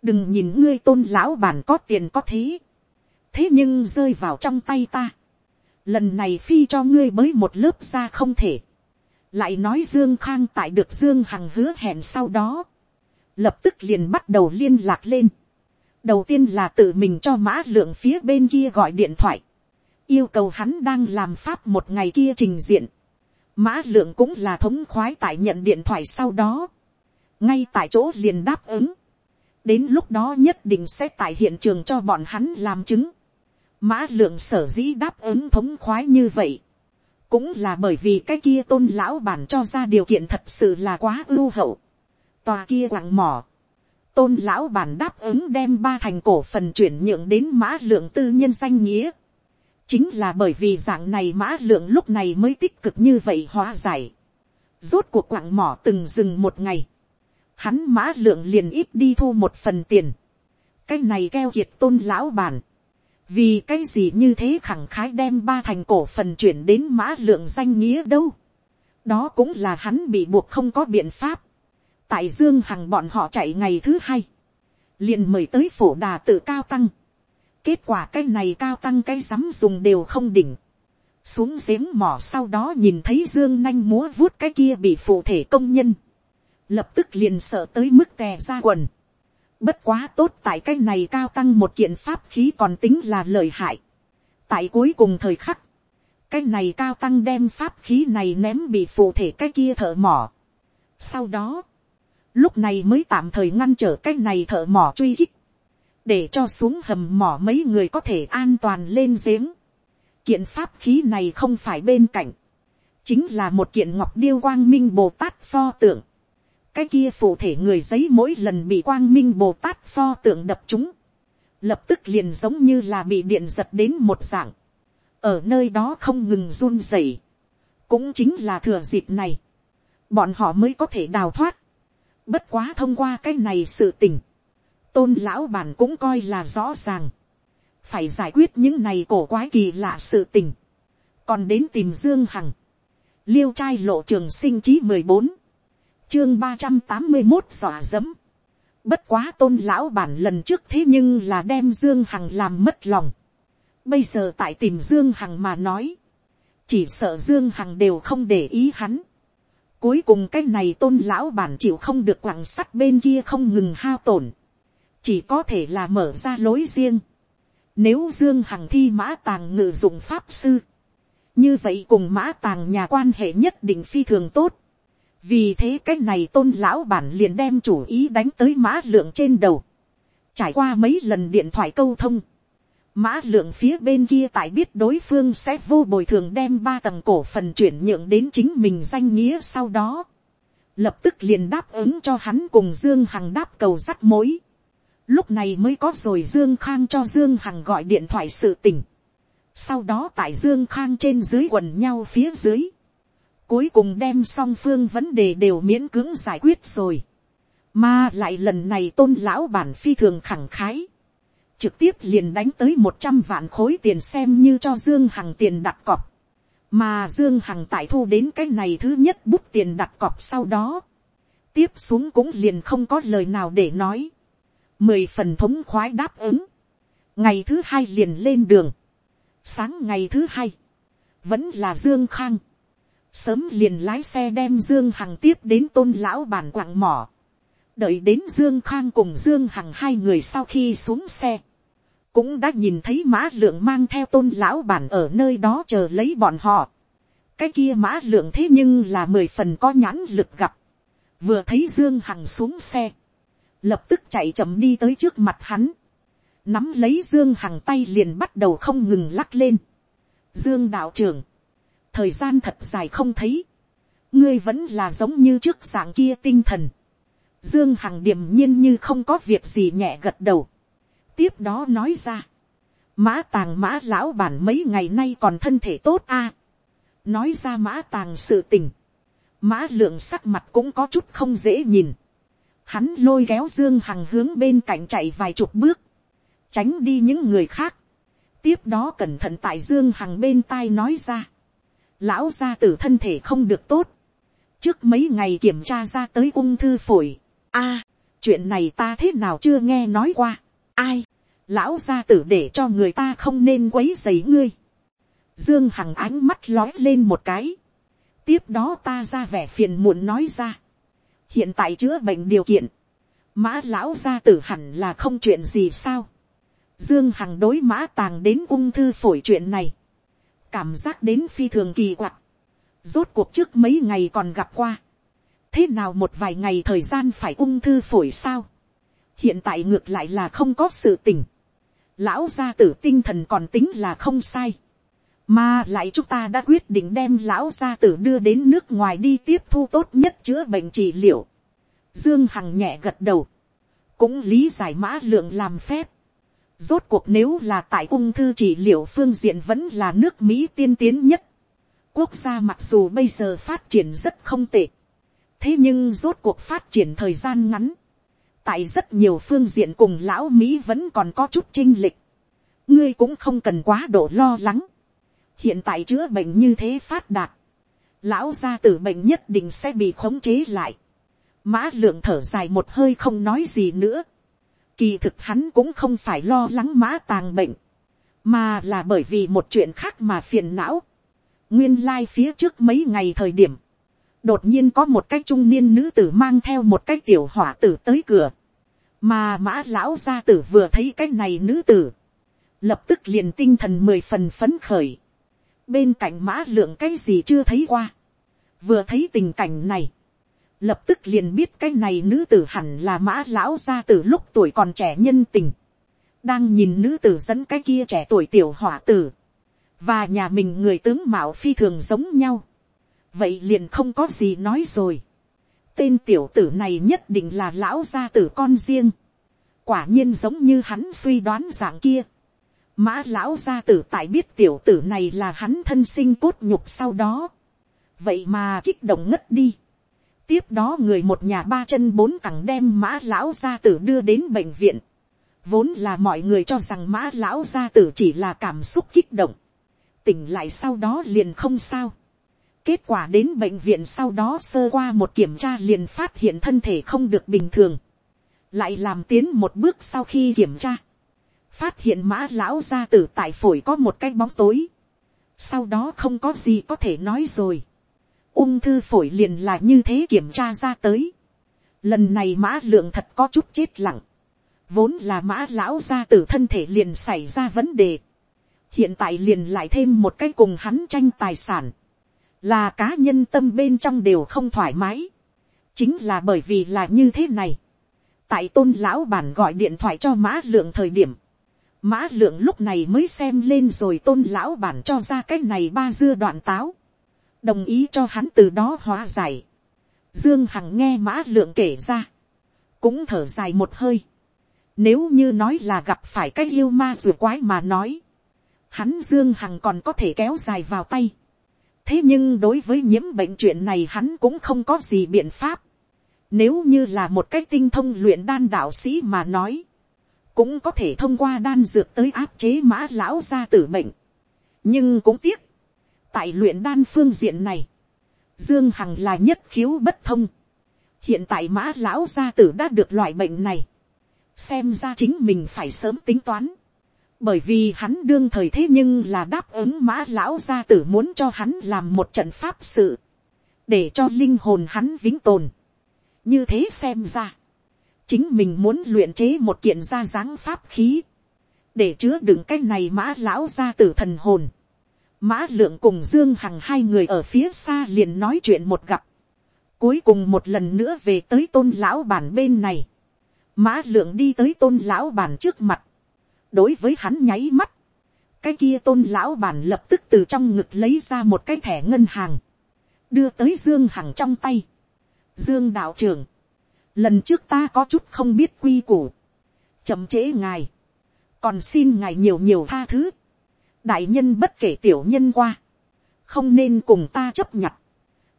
đừng nhìn ngươi tôn lão bản có tiền có thế, thế nhưng rơi vào trong tay ta, lần này phi cho ngươi mới một lớp ra không thể, lại nói dương khang tại được dương hằng hứa hẹn sau đó, lập tức liền bắt đầu liên lạc lên, đầu tiên là tự mình cho mã lượng phía bên kia gọi điện thoại, yêu cầu hắn đang làm pháp một ngày kia trình diện, mã lượng cũng là thống khoái tại nhận điện thoại sau đó, ngay tại chỗ liền đáp ứng, đến lúc đó nhất định sẽ tại hiện trường cho bọn hắn làm chứng, Mã lượng sở dĩ đáp ứng thống khoái như vậy. Cũng là bởi vì cái kia tôn lão bản cho ra điều kiện thật sự là quá ưu hậu. Tòa kia quặng mỏ. Tôn lão bản đáp ứng đem ba thành cổ phần chuyển nhượng đến mã lượng tư nhân danh nghĩa. Chính là bởi vì dạng này mã lượng lúc này mới tích cực như vậy hóa giải. Rốt cuộc quặng mỏ từng dừng một ngày. Hắn mã lượng liền ít đi thu một phần tiền. Cái này keo kiệt tôn lão bản vì cái gì như thế khẳng khái đem ba thành cổ phần chuyển đến mã lượng danh nghĩa đâu. đó cũng là hắn bị buộc không có biện pháp. tại dương hằng bọn họ chạy ngày thứ hai, liền mời tới phổ đà tự cao tăng, kết quả cái này cao tăng cái rắm dùng đều không đỉnh, xuống giếng mỏ sau đó nhìn thấy dương nanh múa vuốt cái kia bị phụ thể công nhân, lập tức liền sợ tới mức tè ra quần, bất quá tốt tại cái này cao tăng một kiện pháp khí còn tính là lợi hại, tại cuối cùng thời khắc, cái này cao tăng đem pháp khí này ném bị phụ thể cái kia thợ mỏ. Sau đó, lúc này mới tạm thời ngăn trở cái này thợ mỏ truy kích, để cho xuống hầm mỏ mấy người có thể an toàn lên giếng. Kiện pháp khí này không phải bên cạnh, chính là một kiện ngọc điêu quang minh bồ tát pho tượng cái kia phụ thể người giấy mỗi lần bị quang minh bồ tát pho tượng đập chúng, lập tức liền giống như là bị điện giật đến một dạng. Ở nơi đó không ngừng run rẩy, cũng chính là thừa dịp này, bọn họ mới có thể đào thoát. Bất quá thông qua cái này sự tình, tôn lão bản cũng coi là rõ ràng, phải giải quyết những này cổ quái kỳ lạ sự tình, còn đến tìm dương hằng, liêu trai lộ trường sinh chí mười bốn, chương ba trăm tám mươi một dọa dẫm, bất quá tôn lão bản lần trước thế nhưng là đem dương hằng làm mất lòng, Bây giờ tại tìm Dương Hằng mà nói. Chỉ sợ Dương Hằng đều không để ý hắn. Cuối cùng cái này tôn lão bản chịu không được quảng sắt bên kia không ngừng hao tổn. Chỉ có thể là mở ra lối riêng. Nếu Dương Hằng thi mã tàng ngự dụng pháp sư. Như vậy cùng mã tàng nhà quan hệ nhất định phi thường tốt. Vì thế cái này tôn lão bản liền đem chủ ý đánh tới mã lượng trên đầu. Trải qua mấy lần điện thoại câu thông, Mã lượng phía bên kia tại biết đối phương sẽ vô bồi thường đem ba tầng cổ phần chuyển nhượng đến chính mình danh nghĩa sau đó. Lập tức liền đáp ứng cho hắn cùng Dương Hằng đáp cầu rắt mối. Lúc này mới có rồi Dương Khang cho Dương Hằng gọi điện thoại sự tình. Sau đó tại Dương Khang trên dưới quần nhau phía dưới. Cuối cùng đem song phương vấn đề đều miễn cưỡng giải quyết rồi. Mà lại lần này tôn lão bản phi thường khẳng khái trực tiếp liền đánh tới một trăm vạn khối tiền xem như cho Dương Hằng tiền đặt cọc. Mà Dương Hằng tại thu đến cái này thứ nhất bút tiền đặt cọc sau đó. Tiếp xuống cũng liền không có lời nào để nói. Mười phần thống khoái đáp ứng. Ngày thứ hai liền lên đường. Sáng ngày thứ hai. Vẫn là Dương Khang. Sớm liền lái xe đem Dương Hằng tiếp đến tôn lão bản quặng mỏ. Đợi đến Dương Khang cùng Dương Hằng hai người sau khi xuống xe, cũng đã nhìn thấy mã lượng mang theo tôn lão bản ở nơi đó chờ lấy bọn họ. cái kia mã lượng thế nhưng là mười phần có nhãn lực gặp. vừa thấy dương hằng xuống xe. lập tức chạy chậm đi tới trước mặt hắn. nắm lấy dương hằng tay liền bắt đầu không ngừng lắc lên. dương đạo trưởng thời gian thật dài không thấy. ngươi vẫn là giống như trước dạng kia tinh thần. dương hằng điềm nhiên như không có việc gì nhẹ gật đầu tiếp đó nói ra, mã tàng mã lão bản mấy ngày nay còn thân thể tốt a. nói ra mã tàng sự tình, mã lượng sắc mặt cũng có chút không dễ nhìn. hắn lôi kéo dương hằng hướng bên cạnh chạy vài chục bước, tránh đi những người khác. tiếp đó cẩn thận tại dương hằng bên tai nói ra, lão gia tử thân thể không được tốt, trước mấy ngày kiểm tra ra tới ung thư phổi, a, chuyện này ta thế nào chưa nghe nói qua, ai, lão gia tử để cho người ta không nên quấy dày ngươi. Dương Hằng ánh mắt lói lên một cái. Tiếp đó ta ra vẻ phiền muộn nói ra. Hiện tại chữa bệnh điều kiện. Mã lão gia tử hẳn là không chuyện gì sao. Dương Hằng đối mã tàng đến ung thư phổi chuyện này. Cảm giác đến phi thường kỳ quặc. Rốt cuộc trước mấy ngày còn gặp qua. Thế nào một vài ngày thời gian phải ung thư phổi sao? Hiện tại ngược lại là không có sự tình lão gia tử tinh thần còn tính là không sai. Mà lại chúng ta đã quyết định đem lão gia tử đưa đến nước ngoài đi tiếp thu tốt nhất chữa bệnh trị liệu. Dương Hằng nhẹ gật đầu. Cũng lý giải mã lượng làm phép. Rốt cuộc nếu là tại ung thư trị liệu phương diện vẫn là nước Mỹ tiên tiến nhất. Quốc gia mặc dù bây giờ phát triển rất không tệ. Thế nhưng rốt cuộc phát triển thời gian ngắn tại rất nhiều phương diện cùng lão mỹ vẫn còn có chút chinh lịch. ngươi cũng không cần quá độ lo lắng. hiện tại chữa bệnh như thế phát đạt. lão gia tử bệnh nhất định sẽ bị khống chế lại. mã lượng thở dài một hơi không nói gì nữa. Kỳ thực hắn cũng không phải lo lắng mã tàng bệnh, mà là bởi vì một chuyện khác mà phiền não. Nguyên lai phía trước mấy ngày thời điểm, đột nhiên có một cái trung niên nữ tử mang theo một cái tiểu hỏa tử tới cửa, mà mã lão gia tử vừa thấy cái này nữ tử, lập tức liền tinh thần mười phần phấn khởi, bên cạnh mã lượng cái gì chưa thấy qua, vừa thấy tình cảnh này, lập tức liền biết cái này nữ tử hẳn là mã lão gia từ lúc tuổi còn trẻ nhân tình, đang nhìn nữ tử dẫn cái kia trẻ tuổi tiểu hỏa tử, và nhà mình người tướng mạo phi thường giống nhau, vậy liền không có gì nói rồi. tên tiểu tử này nhất định là lão gia tử con riêng, quả nhiên giống như hắn suy đoán dạng kia. mã lão gia tử tại biết tiểu tử này là hắn thân sinh cốt nhục sau đó, vậy mà kích động ngất đi tiếp đó người một nhà ba chân bốn cẳng đem mã lão gia tử đưa đến bệnh viện. vốn là mọi người cho rằng mã lão gia tử chỉ là cảm xúc kích động. tỉnh lại sau đó liền không sao. kết quả đến bệnh viện sau đó sơ qua một kiểm tra liền phát hiện thân thể không được bình thường. lại làm tiến một bước sau khi kiểm tra. phát hiện mã lão gia tử tại phổi có một cái bóng tối. sau đó không có gì có thể nói rồi ung thư phổi liền là như thế kiểm tra ra tới. Lần này mã lượng thật có chút chết lặng. Vốn là mã lão ra từ thân thể liền xảy ra vấn đề. Hiện tại liền lại thêm một cái cùng hắn tranh tài sản. Là cá nhân tâm bên trong đều không thoải mái. Chính là bởi vì là như thế này. Tại tôn lão bản gọi điện thoại cho mã lượng thời điểm. Mã lượng lúc này mới xem lên rồi tôn lão bản cho ra cái này ba dưa đoạn táo đồng ý cho hắn từ đó hóa giải. Dương Hằng nghe mã lượng kể ra, cũng thở dài một hơi. Nếu như nói là gặp phải cái yêu ma rùa quái mà nói, hắn Dương Hằng còn có thể kéo dài vào tay. Thế nhưng đối với nhiễm bệnh chuyện này hắn cũng không có gì biện pháp. Nếu như là một cái tinh thông luyện đan đạo sĩ mà nói, cũng có thể thông qua đan dược tới áp chế mã lão ra tử mệnh. Nhưng cũng tiếc, tại luyện đan phương diện này, dương hằng là nhất khiếu bất thông. hiện tại mã lão gia tử đã được loại bệnh này, xem ra chính mình phải sớm tính toán, bởi vì hắn đương thời thế nhưng là đáp ứng mã lão gia tử muốn cho hắn làm một trận pháp sự, để cho linh hồn hắn vĩnh tồn. như thế xem ra, chính mình muốn luyện chế một kiện ra dáng pháp khí, để chứa đựng cái này mã lão gia tử thần hồn. Mã lượng cùng Dương Hằng hai người ở phía xa liền nói chuyện một gặp. Cuối cùng một lần nữa về tới tôn lão bản bên này. Mã lượng đi tới tôn lão bản trước mặt. Đối với hắn nháy mắt. Cái kia tôn lão bản lập tức từ trong ngực lấy ra một cái thẻ ngân hàng. Đưa tới Dương Hằng trong tay. Dương đạo trưởng. Lần trước ta có chút không biết quy củ. Chậm chế ngài. Còn xin ngài nhiều nhiều tha thứ đại nhân bất kể tiểu nhân qua, không nên cùng ta chấp nhận.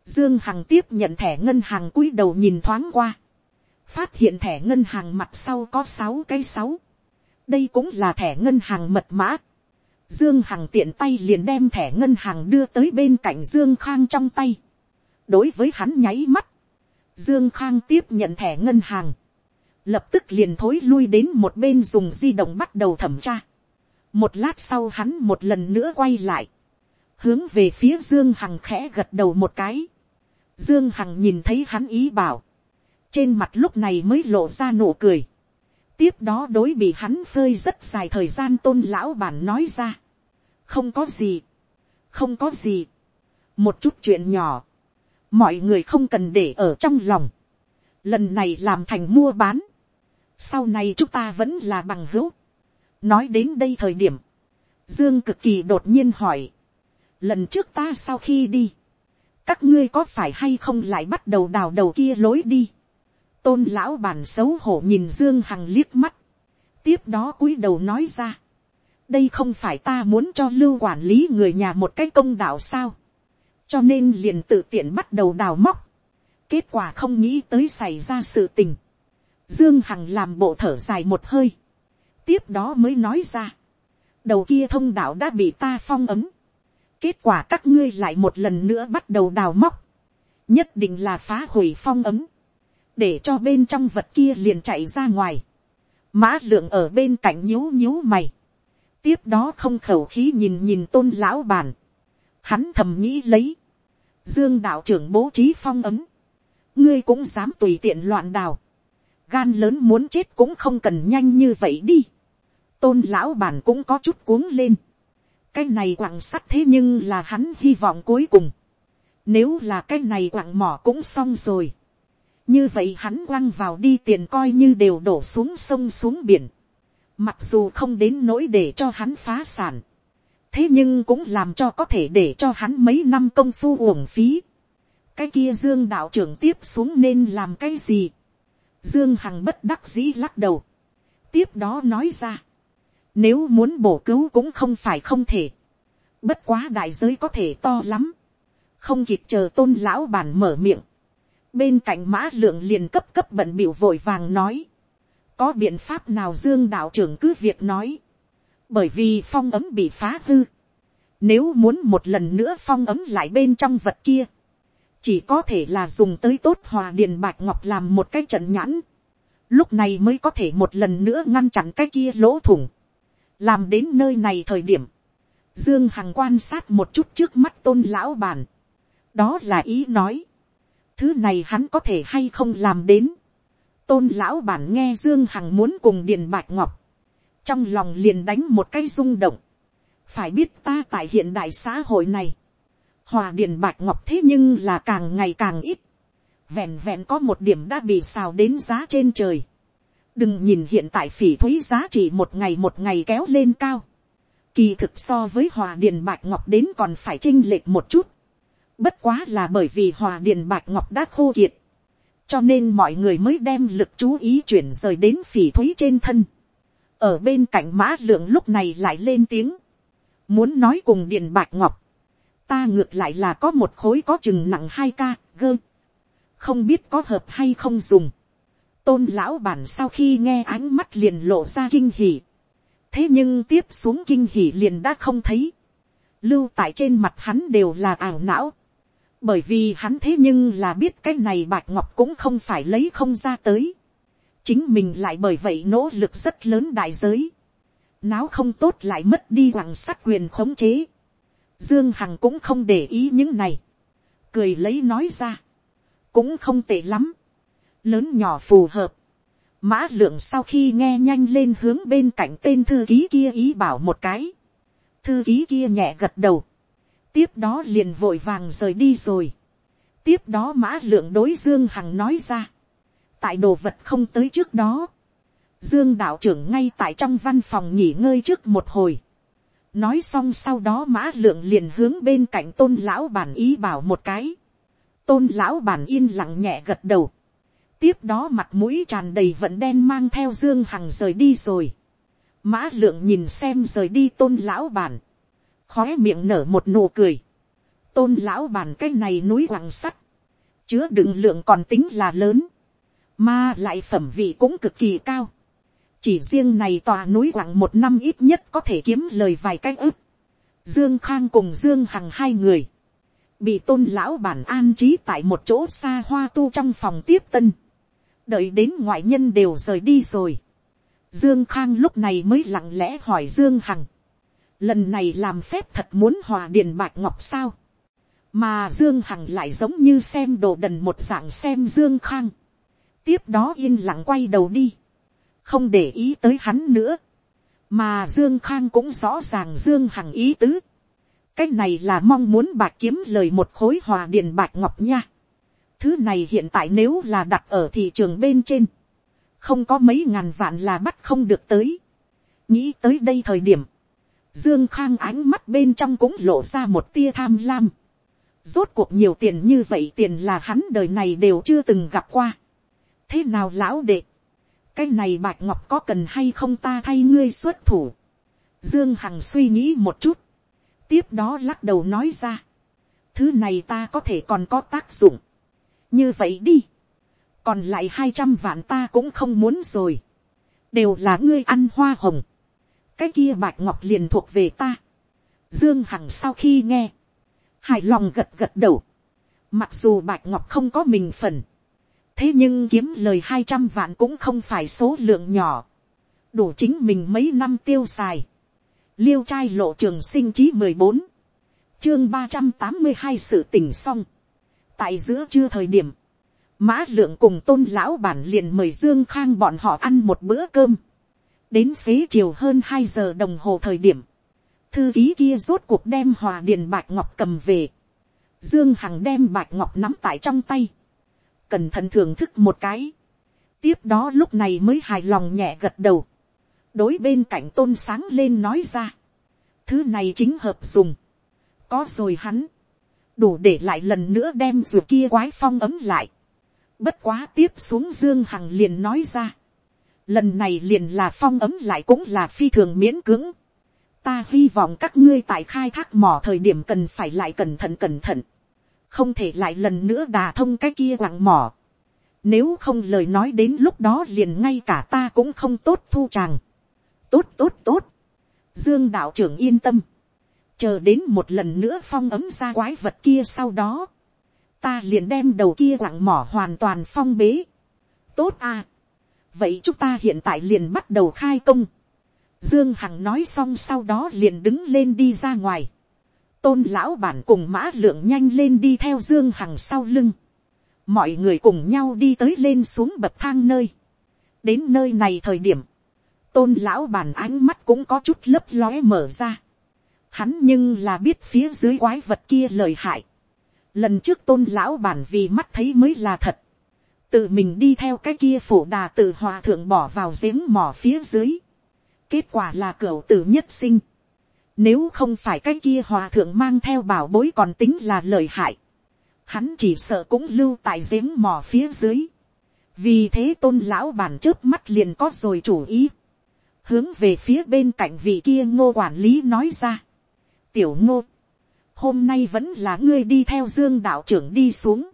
Dương Hằng tiếp nhận thẻ ngân hàng cúi đầu nhìn thoáng qua, phát hiện thẻ ngân hàng mặt sau có sáu cái sáu, đây cũng là thẻ ngân hàng mật mã. Dương Hằng tiện tay liền đem thẻ ngân hàng đưa tới bên cạnh Dương Khang trong tay. Đối với hắn nháy mắt. Dương Khang tiếp nhận thẻ ngân hàng. Lập tức liền thối lui đến một bên dùng di động bắt đầu thẩm tra một lát sau hắn một lần nữa quay lại, hướng về phía dương hằng khẽ gật đầu một cái, dương hằng nhìn thấy hắn ý bảo, trên mặt lúc này mới lộ ra nụ cười, tiếp đó đối bị hắn phơi rất dài thời gian tôn lão bản nói ra, không có gì, không có gì, một chút chuyện nhỏ, mọi người không cần để ở trong lòng, lần này làm thành mua bán, sau này chúng ta vẫn là bằng hữu, nói đến đây thời điểm, dương cực kỳ đột nhiên hỏi, lần trước ta sau khi đi, các ngươi có phải hay không lại bắt đầu đào đầu kia lối đi, tôn lão bản xấu hổ nhìn dương hằng liếc mắt, tiếp đó cúi đầu nói ra, đây không phải ta muốn cho lưu quản lý người nhà một cái công đạo sao, cho nên liền tự tiện bắt đầu đào móc, kết quả không nghĩ tới xảy ra sự tình, dương hằng làm bộ thở dài một hơi, tiếp đó mới nói ra. đầu kia thông đạo đã bị ta phong ấm. kết quả các ngươi lại một lần nữa bắt đầu đào móc. nhất định là phá hủy phong ấm. để cho bên trong vật kia liền chạy ra ngoài. mã lượng ở bên cạnh nhíu nhíu mày, tiếp đó không khẩu khí nhìn nhìn tôn lão bàn, hắn thầm nghĩ lấy, dương đạo trưởng bố trí phong ấm, ngươi cũng dám tùy tiện loạn đào, gan lớn muốn chết cũng không cần nhanh như vậy đi, tôn lão bản cũng có chút cuống lên, cái này quặng sắt thế nhưng là hắn hy vọng cuối cùng, nếu là cái này quặng mỏ cũng xong rồi, như vậy hắn quăng vào đi tiền coi như đều đổ xuống sông xuống biển, mặc dù không đến nỗi để cho hắn phá sản, thế nhưng cũng làm cho có thể để cho hắn mấy năm công phu uổng phí. cái kia dương đạo trưởng tiếp xuống nên làm cái gì. dương hằng bất đắc dĩ lắc đầu. tiếp đó nói ra nếu muốn bổ cứu cũng không phải không thể. bất quá đại giới có thể to lắm. không kịp chờ tôn lão bản mở miệng. bên cạnh mã lượng liền cấp cấp bận biểu vội vàng nói. có biện pháp nào dương đạo trưởng cứ việc nói bởi vì phong ấm bị phá hư. Nếu muốn một lần nữa phong ấm lại bên trong vật kia, chỉ có thể là dùng tới tốt hòa điền bạch ngọc làm một cái trận nhãn. Lúc này mới có thể một lần nữa ngăn chặn cái kia lỗ thủng. Làm đến nơi này thời điểm, Dương Hằng quan sát một chút trước mắt tôn lão bản. Đó là ý nói. Thứ này hắn có thể hay không làm đến. Tôn lão bản nghe Dương Hằng muốn cùng Điền Bạch Ngọc trong lòng liền đánh một cái rung động. phải biết ta tại hiện đại xã hội này, hòa điền bạch ngọc thế nhưng là càng ngày càng ít, vẹn vẹn có một điểm đã bị xào đến giá trên trời đừng nhìn hiện tại phỉ thúy giá trị một ngày một ngày kéo lên cao. kỳ thực so với hòa điền bạch ngọc đến còn phải chinh lệch một chút. bất quá là bởi vì hòa điền bạch ngọc đã khô kiệt. cho nên mọi người mới đem lực chú ý chuyển rời đến phỉ thúy trên thân ở bên cạnh mã lượng lúc này lại lên tiếng, muốn nói cùng điện bạc ngọc, ta ngược lại là có một khối có chừng nặng hai ca gơ, không biết có hợp hay không dùng, tôn lão bản sau khi nghe ánh mắt liền lộ ra kinh hỉ, thế nhưng tiếp xuống kinh hỉ liền đã không thấy, lưu tại trên mặt hắn đều là ảo não, bởi vì hắn thế nhưng là biết cái này bạch ngọc cũng không phải lấy không ra tới, chính mình lại bởi vậy nỗ lực rất lớn đại giới, náo không tốt lại mất đi quảng sát quyền khống chế, dương hằng cũng không để ý những này, cười lấy nói ra, cũng không tệ lắm, lớn nhỏ phù hợp, mã lượng sau khi nghe nhanh lên hướng bên cạnh tên thư ký kia ý bảo một cái, thư ký kia nhẹ gật đầu, tiếp đó liền vội vàng rời đi rồi, tiếp đó mã lượng đối dương hằng nói ra, tại đồ vật không tới trước đó, dương đạo trưởng ngay tại trong văn phòng nghỉ ngơi trước một hồi, nói xong sau đó mã lượng liền hướng bên cạnh tôn lão bản ý bảo một cái, tôn lão bản yên lặng nhẹ gật đầu, tiếp đó mặt mũi tràn đầy vận đen mang theo dương hằng rời đi rồi, mã lượng nhìn xem rời đi tôn lão bản, khói miệng nở một nụ cười, tôn lão bản cái này núi quặng sắt, chứa đựng lượng còn tính là lớn, mà lại phẩm vị cũng cực kỳ cao. chỉ riêng này tòa núi quặng một năm ít nhất có thể kiếm lời vài cái ức. dương khang cùng dương hằng hai người, bị tôn lão bản an trí tại một chỗ xa hoa tu trong phòng tiếp tân đợi đến ngoại nhân đều rời đi rồi. dương khang lúc này mới lặng lẽ hỏi dương hằng. lần này làm phép thật muốn hòa điền bạch ngọc sao. mà dương hằng lại giống như xem đồ đần một dạng xem dương khang tiếp đó yên lặng quay đầu đi, không để ý tới hắn nữa, mà dương khang cũng rõ ràng dương hằng ý tứ, cái này là mong muốn bạc kiếm lời một khối hòa điền bạc ngọc nha thứ này hiện tại nếu là đặt ở thị trường bên trên, không có mấy ngàn vạn là bắt không được tới. nghĩ tới đây thời điểm, dương khang ánh mắt bên trong cũng lộ ra một tia tham lam. rốt cuộc nhiều tiền như vậy tiền là hắn đời này đều chưa từng gặp qua thế nào lão đệ, cái này bạch ngọc có cần hay không ta thay ngươi xuất thủ. dương hằng suy nghĩ một chút, tiếp đó lắc đầu nói ra, thứ này ta có thể còn có tác dụng, như vậy đi, còn lại hai trăm vạn ta cũng không muốn rồi, đều là ngươi ăn hoa hồng, cái kia bạch ngọc liền thuộc về ta. Dương Hằng sau khi nghe, hài lòng gật gật đầu. Mặc dù bạch ngọc không có mình phần, thế nhưng kiếm lời hai trăm vạn cũng không phải số lượng nhỏ. đủ chính mình mấy năm tiêu xài, liêu trai lộ trường sinh chí mười bốn, chương ba trăm tám mươi hai sự tình xong, tại giữa trưa thời điểm, mã lượng cùng tôn lão bản liền mời dương khang bọn họ ăn một bữa cơm, đến xế chiều hơn hai giờ đồng hồ thời điểm, thư ký kia rốt cuộc đem hòa điền bạch ngọc cầm về, dương hằng đem bạch ngọc nắm tại trong tay, cẩn thận thưởng thức một cái, tiếp đó lúc này mới hài lòng nhẹ gật đầu, đối bên cạnh tôn sáng lên nói ra, thứ này chính hợp dùng, có rồi hắn, đủ để lại lần nữa đem ruột kia quái phong ấm lại, bất quá tiếp xuống dương hằng liền nói ra, lần này liền là phong ấm lại cũng là phi thường miễn cưỡng, ta hy vọng các ngươi tại khai thác mỏ thời điểm cần phải lại cẩn thận cẩn thận, không thể lại lần nữa đà thông cái kia quặng mỏ, nếu không lời nói đến lúc đó liền ngay cả ta cũng không tốt thu chàng. Tốt tốt tốt. Dương đạo trưởng yên tâm. Chờ đến một lần nữa phong ấm ra quái vật kia sau đó. Ta liền đem đầu kia quặng mỏ hoàn toàn phong bế. Tốt à. Vậy chúng ta hiện tại liền bắt đầu khai công. Dương Hằng nói xong sau đó liền đứng lên đi ra ngoài. Tôn lão bản cùng mã lượng nhanh lên đi theo Dương Hằng sau lưng mọi người cùng nhau đi tới lên xuống bậc thang nơi. đến nơi này thời điểm, tôn lão bản ánh mắt cũng có chút lấp lóe mở ra hắn nhưng là biết phía dưới quái vật kia lời hại. lần trước tôn lão bản vì mắt thấy mới là thật. tự mình đi theo cái kia phổ đà tự hòa thượng bỏ vào giếng mỏ phía dưới. kết quả là cửa tử nhất sinh. nếu không phải cái kia hòa thượng mang theo bảo bối còn tính là lời hại hắn chỉ sợ cũng lưu tại giếng mỏ phía dưới. vì thế tôn lão bản trước mắt liền có rồi chủ ý. hướng về phía bên cạnh vị kia ngô quản lý nói ra tiểu ngô, hôm nay vẫn là ngươi đi theo dương đạo trưởng đi xuống.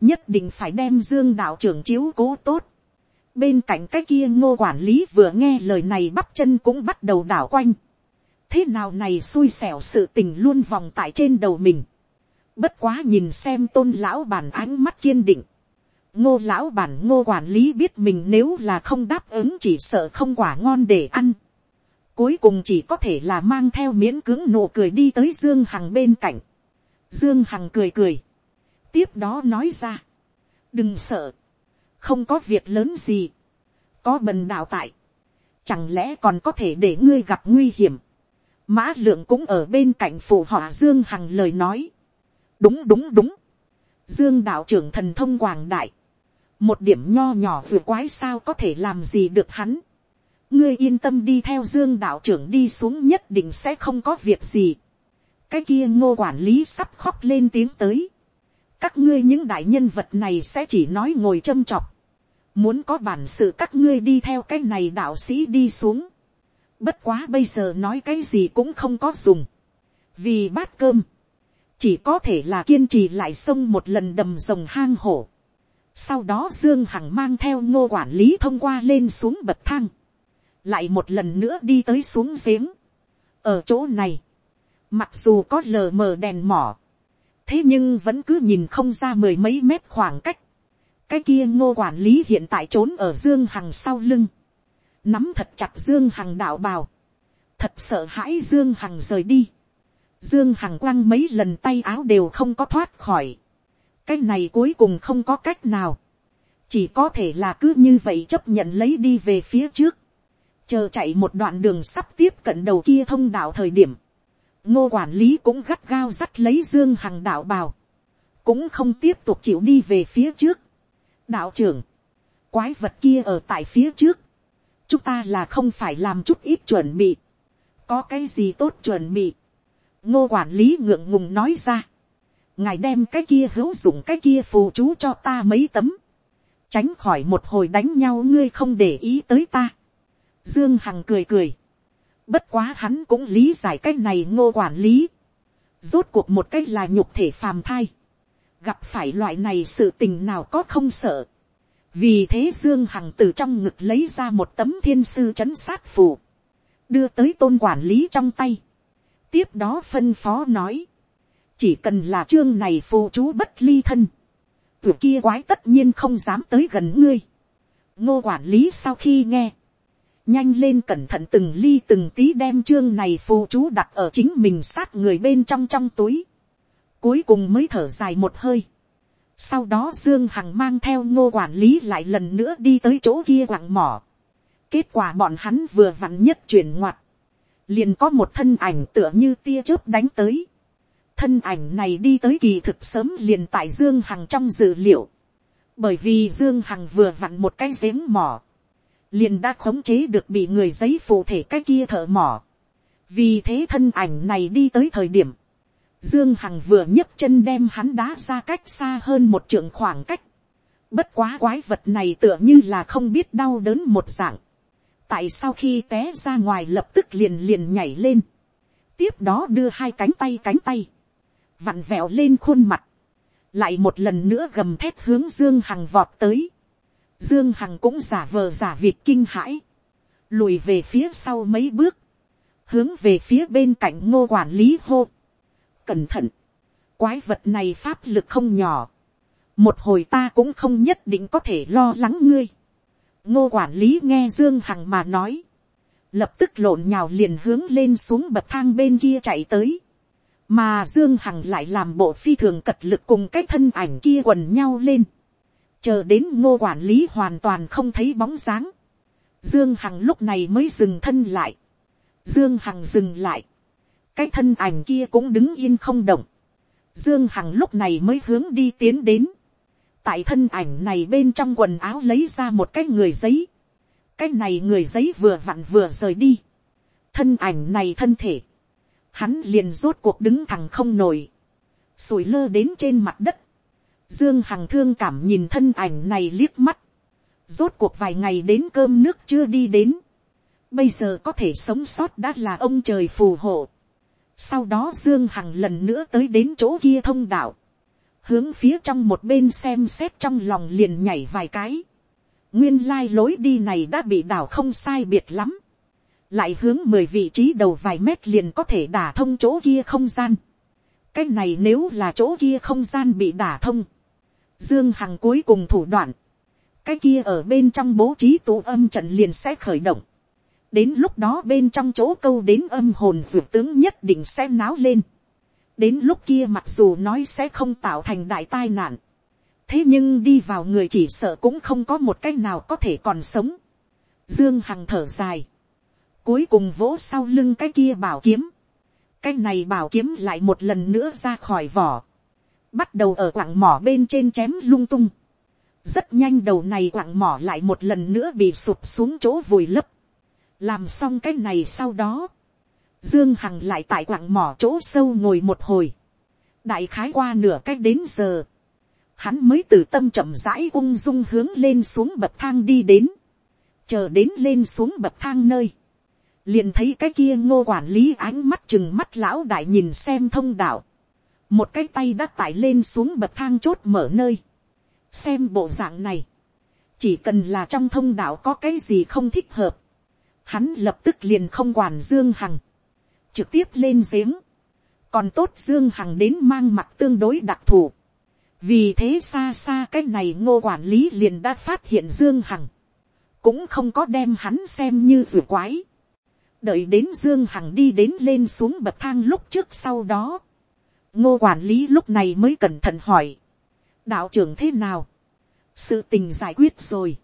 nhất định phải đem dương đạo trưởng chiếu cố tốt. bên cạnh cái kia ngô quản lý vừa nghe lời này bắp chân cũng bắt đầu đảo quanh. thế nào này xui xẻo sự tình luôn vòng tại trên đầu mình Bất quá nhìn xem tôn lão bản ánh mắt kiên định. Ngô lão bản ngô quản lý biết mình nếu là không đáp ứng chỉ sợ không quả ngon để ăn. Cuối cùng chỉ có thể là mang theo miễn cứng nụ cười đi tới Dương Hằng bên cạnh. Dương Hằng cười cười. Tiếp đó nói ra. Đừng sợ. Không có việc lớn gì. Có bần đạo tại. Chẳng lẽ còn có thể để ngươi gặp nguy hiểm. Mã lượng cũng ở bên cạnh phụ họ Dương Hằng lời nói đúng đúng đúng, dương đạo trưởng thần thông quảng đại, một điểm nho nhỏ vừa quái sao có thể làm gì được hắn, ngươi yên tâm đi theo dương đạo trưởng đi xuống nhất định sẽ không có việc gì, cái kia ngô quản lý sắp khóc lên tiếng tới, các ngươi những đại nhân vật này sẽ chỉ nói ngồi châm chọc, muốn có bản sự các ngươi đi theo cái này đạo sĩ đi xuống, bất quá bây giờ nói cái gì cũng không có dùng, vì bát cơm, chỉ có thể là kiên trì lại sông một lần đầm rồng hang hổ. sau đó dương hằng mang theo ngô quản lý thông qua lên xuống bậc thang, lại một lần nữa đi tới xuống giếng. ở chỗ này, mặc dù có lờ mờ đèn mỏ, thế nhưng vẫn cứ nhìn không ra mười mấy mét khoảng cách. cái kia ngô quản lý hiện tại trốn ở dương hằng sau lưng, nắm thật chặt dương hằng đạo bào, thật sợ hãi dương hằng rời đi Dương Hằng quăng mấy lần tay áo đều không có thoát khỏi. Cái này cuối cùng không có cách nào. Chỉ có thể là cứ như vậy chấp nhận lấy đi về phía trước. Chờ chạy một đoạn đường sắp tiếp cận đầu kia thông đạo thời điểm. Ngô quản lý cũng gắt gao dắt lấy Dương Hằng đạo bào. Cũng không tiếp tục chịu đi về phía trước. Đạo trưởng. Quái vật kia ở tại phía trước. Chúng ta là không phải làm chút ít chuẩn bị. Có cái gì tốt chuẩn bị ngô quản lý ngượng ngùng nói ra, ngài đem cái kia hữu dụng cái kia phù chú cho ta mấy tấm, tránh khỏi một hồi đánh nhau ngươi không để ý tới ta. Dương Hằng cười cười, bất quá hắn cũng lý giải cái này ngô quản lý, rốt cuộc một cái là nhục thể phàm thai, gặp phải loại này sự tình nào có không sợ. vì thế dương hằng từ trong ngực lấy ra một tấm thiên sư chấn sát phù, đưa tới tôn quản lý trong tay. Tiếp đó phân phó nói, chỉ cần là chương này phù chú bất ly thân, vừa kia quái tất nhiên không dám tới gần ngươi. ngô quản lý sau khi nghe, nhanh lên cẩn thận từng ly từng tí đem chương này phù chú đặt ở chính mình sát người bên trong trong túi, cuối cùng mới thở dài một hơi, sau đó dương hằng mang theo ngô quản lý lại lần nữa đi tới chỗ kia quặng mỏ, kết quả bọn hắn vừa vặn nhất chuyển ngoặt, liền có một thân ảnh tựa như tia chớp đánh tới, thân ảnh này đi tới kỳ thực sớm liền tại dương hằng trong dự liệu, bởi vì dương hằng vừa vặn một cái giếng mỏ, liền đã khống chế được bị người giấy phụ thể cái kia thợ mỏ. vì thế thân ảnh này đi tới thời điểm, dương hằng vừa nhấc chân đem hắn đá ra cách xa hơn một trượng khoảng cách. bất quá quái vật này tựa như là không biết đau đớn một dạng. tại sau khi té ra ngoài lập tức liền liền nhảy lên. tiếp đó đưa hai cánh tay cánh tay, vặn vẹo lên khuôn mặt, lại một lần nữa gầm thét hướng dương hằng vọt tới Dương Hằng cũng giả vờ giả việc kinh hãi. Lùi về phía sau mấy bước. Hướng về phía bên cạnh ngô quản lý hô. Cẩn thận. Quái vật này pháp lực không nhỏ. Một hồi ta cũng không nhất định có thể lo lắng ngươi. Ngô quản lý nghe Dương Hằng mà nói. Lập tức lộn nhào liền hướng lên xuống bậc thang bên kia chạy tới. Mà Dương Hằng lại làm bộ phi thường cật lực cùng cái thân ảnh kia quần nhau lên chờ đến ngô quản lý hoàn toàn không thấy bóng dáng, dương hằng lúc này mới dừng thân lại, dương hằng dừng lại, cái thân ảnh kia cũng đứng yên không động, dương hằng lúc này mới hướng đi tiến đến, tại thân ảnh này bên trong quần áo lấy ra một cái người giấy, cái này người giấy vừa vặn vừa rời đi, thân ảnh này thân thể, hắn liền rốt cuộc đứng thẳng không nổi, sủi lơ đến trên mặt đất, Dương Hằng thương cảm nhìn thân ảnh này liếc mắt. Rốt cuộc vài ngày đến cơm nước chưa đi đến. Bây giờ có thể sống sót đã là ông trời phù hộ. Sau đó Dương Hằng lần nữa tới đến chỗ kia thông đạo. Hướng phía trong một bên xem xét trong lòng liền nhảy vài cái. Nguyên lai lối đi này đã bị đảo không sai biệt lắm. Lại hướng mười vị trí đầu vài mét liền có thể đả thông chỗ kia không gian. Cái này nếu là chỗ kia không gian bị đả thông Dương Hằng cuối cùng thủ đoạn. Cái kia ở bên trong bố trí tụ âm trận liền sẽ khởi động. Đến lúc đó bên trong chỗ câu đến âm hồn dược tướng nhất định sẽ náo lên. Đến lúc kia mặc dù nói sẽ không tạo thành đại tai nạn. Thế nhưng đi vào người chỉ sợ cũng không có một cách nào có thể còn sống. Dương Hằng thở dài. Cuối cùng vỗ sau lưng cái kia bảo kiếm. Cái này bảo kiếm lại một lần nữa ra khỏi vỏ bắt đầu ở quặng mỏ bên trên chém lung tung. rất nhanh đầu này quặng mỏ lại một lần nữa bị sụp xuống chỗ vùi lấp. làm xong cái này sau đó, dương hằng lại tại quặng mỏ chỗ sâu ngồi một hồi. đại khái qua nửa cách đến giờ, hắn mới từ tâm chậm rãi ung dung hướng lên xuống bậc thang đi đến, chờ đến lên xuống bậc thang nơi, liền thấy cái kia ngô quản lý ánh mắt chừng mắt lão đại nhìn xem thông đạo, một cái tay đã tải lên xuống bậc thang chốt mở nơi, xem bộ dạng này, chỉ cần là trong thông đạo có cái gì không thích hợp, hắn lập tức liền không quản dương hằng, trực tiếp lên giếng, còn tốt dương hằng đến mang mặt tương đối đặc thù, vì thế xa xa cái này ngô quản lý liền đã phát hiện dương hằng, cũng không có đem hắn xem như rùa quái, đợi đến dương hằng đi đến lên xuống bậc thang lúc trước sau đó, ngô quản lý lúc này mới cẩn thận hỏi, đạo trưởng thế nào, sự tình giải quyết rồi,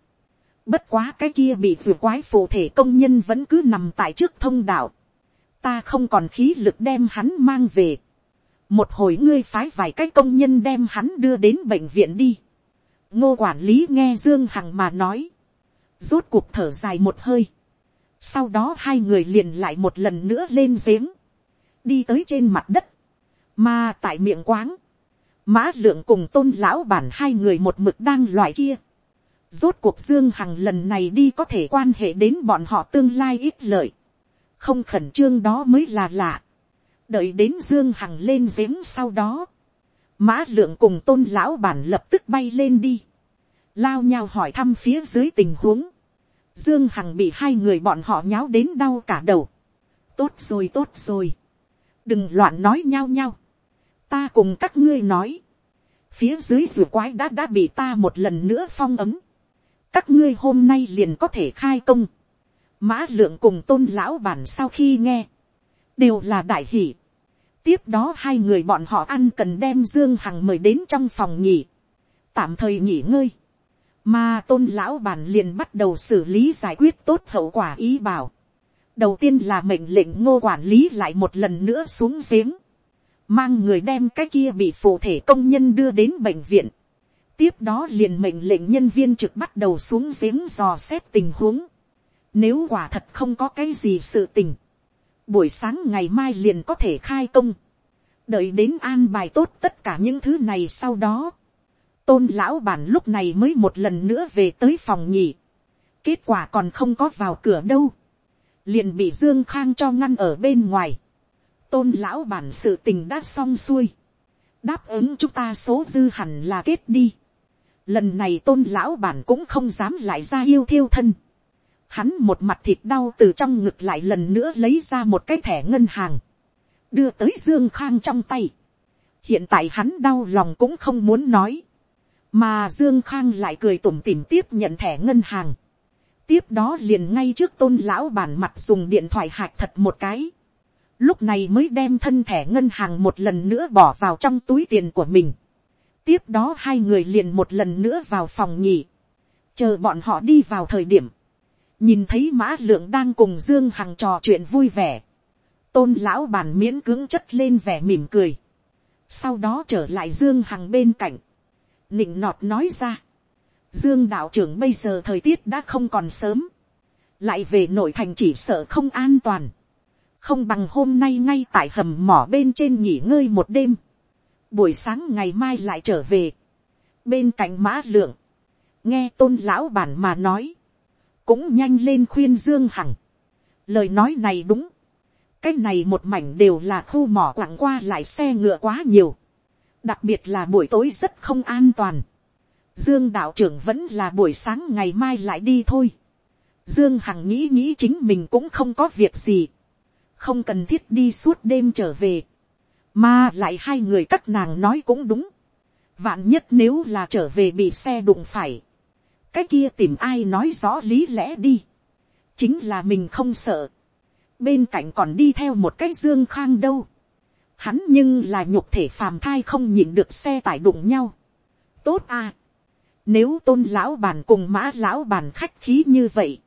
bất quá cái kia bị vừa quái phụ thể công nhân vẫn cứ nằm tại trước thông đạo, ta không còn khí lực đem hắn mang về, một hồi ngươi phái vài cái công nhân đem hắn đưa đến bệnh viện đi, ngô quản lý nghe dương hằng mà nói, rốt cuộc thở dài một hơi, sau đó hai người liền lại một lần nữa lên giếng, đi tới trên mặt đất, mà tại miệng quáng, mã lượng cùng tôn lão bản hai người một mực đang loại kia. Rốt cuộc Dương Hằng lần này đi có thể quan hệ đến bọn họ tương lai ít lợi. Không khẩn trương đó mới là lạ. Đợi đến Dương Hằng lên giếng sau đó. Mã lượng cùng tôn lão bản lập tức bay lên đi. Lao nhau hỏi thăm phía dưới tình huống. Dương Hằng bị hai người bọn họ nháo đến đau cả đầu. Tốt rồi tốt rồi. Đừng loạn nói nhau nhau ta cùng các ngươi nói, phía dưới rùa quái đã đã bị ta một lần nữa phong ấm, các ngươi hôm nay liền có thể khai công, Mã lượng cùng tôn lão bản sau khi nghe. Đều là đại hỷ. Tiếp đó hai người bọn họ ăn cần đem Dương Hằng mời đến trong phòng nghỉ. Tạm thời nghỉ ngơi. Mà tôn lão bản liền bắt đầu xử lý giải quyết tốt hậu quả ý bảo. Đầu tiên là mệnh lệnh ngô quản lý lại một lần nữa xuống giếng. Mang người đem cái kia bị phụ thể công nhân đưa đến bệnh viện. Tiếp đó liền mệnh lệnh nhân viên trực bắt đầu xuống giếng dò xét tình huống. Nếu quả thật không có cái gì sự tình. Buổi sáng ngày mai liền có thể khai công. Đợi đến an bài tốt tất cả những thứ này sau đó. Tôn lão bản lúc này mới một lần nữa về tới phòng nhỉ. Kết quả còn không có vào cửa đâu. Liền bị Dương Khang cho ngăn ở bên ngoài. Tôn lão bản sự tình đã xong xuôi. Đáp ứng chúng ta số dư hẳn là kết đi. Lần này tôn lão bản cũng không dám lại ra yêu thiêu thân Hắn một mặt thịt đau từ trong ngực lại lần nữa lấy ra một cái thẻ ngân hàng. Đưa tới Dương Khang trong tay. Hiện tại hắn đau lòng cũng không muốn nói. Mà Dương Khang lại cười tủm tỉm tiếp nhận thẻ ngân hàng. Tiếp đó liền ngay trước tôn lão bản mặt dùng điện thoại hạc thật một cái. Lúc này mới đem thân thẻ ngân hàng một lần nữa bỏ vào trong túi tiền của mình. Tiếp đó hai người liền một lần nữa vào phòng nghỉ. Chờ bọn họ đi vào thời điểm. Nhìn thấy mã lượng đang cùng dương hằng trò chuyện vui vẻ, tôn lão bàn miễn cưỡng chất lên vẻ mỉm cười, sau đó trở lại dương hằng bên cạnh, nịnh nọt nói ra, dương đạo trưởng bây giờ thời tiết đã không còn sớm, lại về nội thành chỉ sợ không an toàn, không bằng hôm nay ngay tại hầm mỏ bên trên nghỉ ngơi một đêm, buổi sáng ngày mai lại trở về, bên cạnh mã lượng, nghe tôn lão bản mà nói, cũng nhanh lên khuyên dương hằng. lời nói này đúng. cái này một mảnh đều là khu mỏ quảng qua lại xe ngựa quá nhiều. đặc biệt là buổi tối rất không an toàn. dương đạo trưởng vẫn là buổi sáng ngày mai lại đi thôi. dương hằng nghĩ nghĩ chính mình cũng không có việc gì không cần thiết đi suốt đêm trở về. mà lại hai người các nàng nói cũng đúng. vạn nhất nếu là trở về bị xe đụng phải. Cái kia tìm ai nói rõ lý lẽ đi, chính là mình không sợ, bên cạnh còn đi theo một cái dương khang đâu, hắn nhưng là nhục thể phàm thai không nhịn được xe tải đụng nhau, tốt à, nếu tôn lão bàn cùng mã lão bàn khách khí như vậy,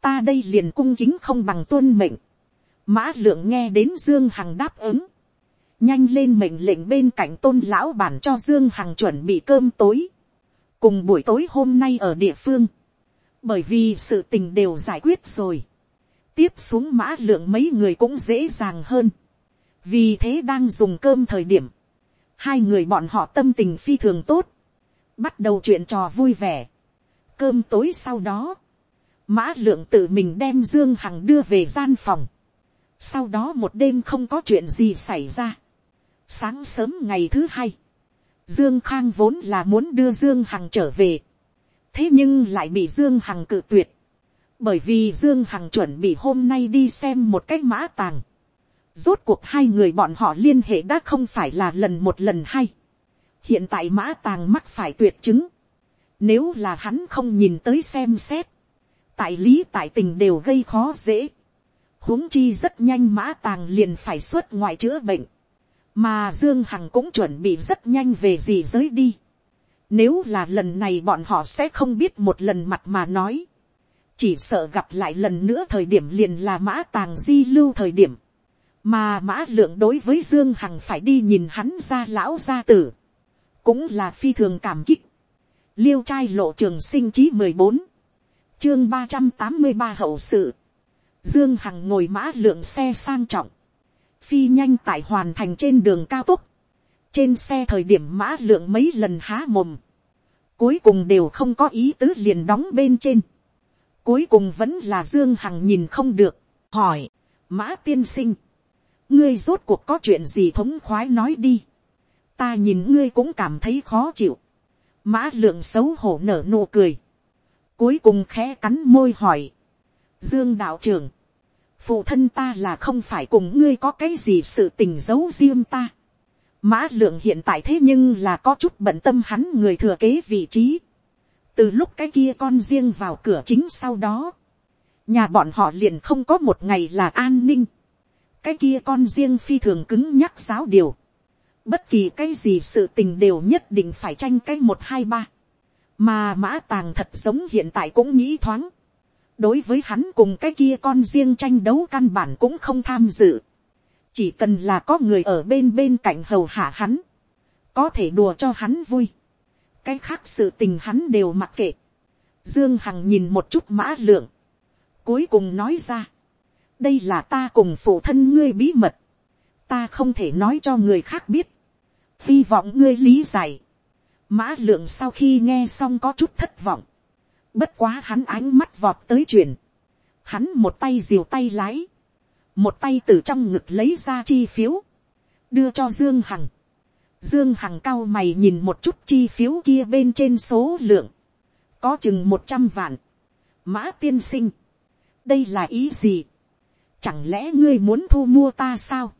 ta đây liền cung kính không bằng tuân mệnh, mã lượng nghe đến dương hằng đáp ứng, nhanh lên mệnh lệnh bên cạnh tôn lão bản cho dương hằng chuẩn bị cơm tối. Cùng buổi tối hôm nay ở địa phương, bởi vì sự tình đều giải quyết rồi, tiếp xuống mã lượng mấy người cũng dễ dàng hơn, vì thế đang dùng cơm thời điểm, hai người bọn họ tâm tình phi thường tốt, bắt đầu chuyện trò vui vẻ, cơm tối sau đó, mã lượng tự mình đem dương hằng đưa về gian phòng, sau đó một đêm không có chuyện gì xảy ra, sáng sớm ngày thứ hai, Dương Khang vốn là muốn đưa Dương Hằng trở về. Thế nhưng lại bị Dương Hằng cự tuyệt. Bởi vì Dương Hằng chuẩn bị hôm nay đi xem một cái mã tàng. Rốt cuộc hai người bọn họ liên hệ đã không phải là lần một lần hay. Hiện tại mã tàng mắc phải tuyệt chứng. Nếu là hắn không nhìn tới xem xét. Tại lý tại tình đều gây khó dễ huống chi rất nhanh mã tàng liền phải xuất ngoại chữa bệnh mà dương hằng cũng chuẩn bị rất nhanh về gì giới đi. nếu là lần này bọn họ sẽ không biết một lần mặt mà nói. chỉ sợ gặp lại lần nữa thời điểm liền là mã tàng di lưu thời điểm. mà mã lượng đối với dương hằng phải đi nhìn hắn ra lão gia tử. cũng là phi thường cảm kích. liêu trai lộ trường sinh chí mười bốn, chương ba trăm tám mươi ba hậu sự dương hằng ngồi mã lượng xe sang trọng. Phi nhanh tại hoàn thành trên đường cao tốc, trên xe thời điểm mã lượng mấy lần há mồm, cuối cùng đều không có ý tứ liền đóng bên trên, cuối cùng vẫn là dương hằng nhìn không được, hỏi, mã tiên sinh, ngươi rốt cuộc có chuyện gì thống khoái nói đi, ta nhìn ngươi cũng cảm thấy khó chịu, mã lượng xấu hổ nở nụ cười, cuối cùng khẽ cắn môi hỏi, dương đạo trưởng, phụ thân ta là không phải cùng ngươi có cái gì sự tình giấu riêng ta. Mã lượng hiện tại thế nhưng là có chút bận tâm hắn người thừa kế vị trí. Từ lúc cái kia con riêng vào cửa chính sau đó. nhà bọn họ liền không có một ngày là an ninh, cái kia con riêng phi thường cứng nhắc giáo điều, bất kỳ cái gì sự tình đều nhất định phải tranh cái một hai ba, mà mã tàng thật giống hiện tại cũng nghĩ thoáng, đối với hắn cùng cái kia con riêng tranh đấu căn bản cũng không tham dự, chỉ cần là có người ở bên bên cạnh hầu hạ hắn, có thể đùa cho hắn vui, cái khác sự tình hắn đều mặc kệ, dương hằng nhìn một chút mã lượng, cuối cùng nói ra, đây là ta cùng phụ thân ngươi bí mật, ta không thể nói cho người khác biết, hy vọng ngươi lý giải. mã lượng sau khi nghe xong có chút thất vọng, bất quá hắn ánh mắt vọt tới chuyển, hắn một tay diều tay lái, một tay từ trong ngực lấy ra chi phiếu, đưa cho dương hằng. dương hằng cao mày nhìn một chút chi phiếu kia bên trên số lượng, có chừng một trăm vạn, mã tiên sinh, đây là ý gì, chẳng lẽ ngươi muốn thu mua ta sao,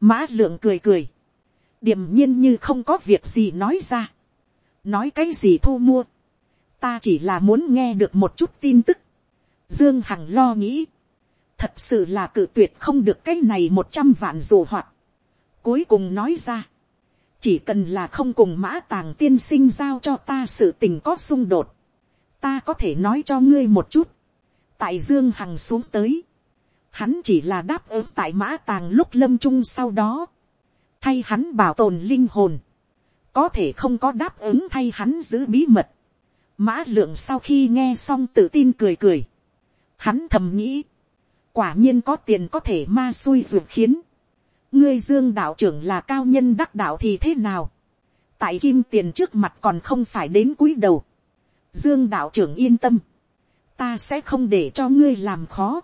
mã lượng cười cười, điềm nhiên như không có việc gì nói ra, nói cái gì thu mua, ta chỉ là muốn nghe được một chút tin tức, dương hằng lo nghĩ, thật sự là cự tuyệt không được cái này một trăm vạn dù hoạt, cuối cùng nói ra, chỉ cần là không cùng mã tàng tiên sinh giao cho ta sự tình có xung đột, ta có thể nói cho ngươi một chút, tại dương hằng xuống tới, hắn chỉ là đáp ứng tại mã tàng lúc lâm trung sau đó, thay hắn bảo tồn linh hồn, có thể không có đáp ứng thay hắn giữ bí mật. Mã lượng sau khi nghe xong tự tin cười cười, hắn thầm nghĩ, quả nhiên có tiền có thể ma xui ruột khiến, ngươi dương đạo trưởng là cao nhân đắc đạo thì thế nào, tại kim tiền trước mặt còn không phải đến cúi đầu, dương đạo trưởng yên tâm, ta sẽ không để cho ngươi làm khó,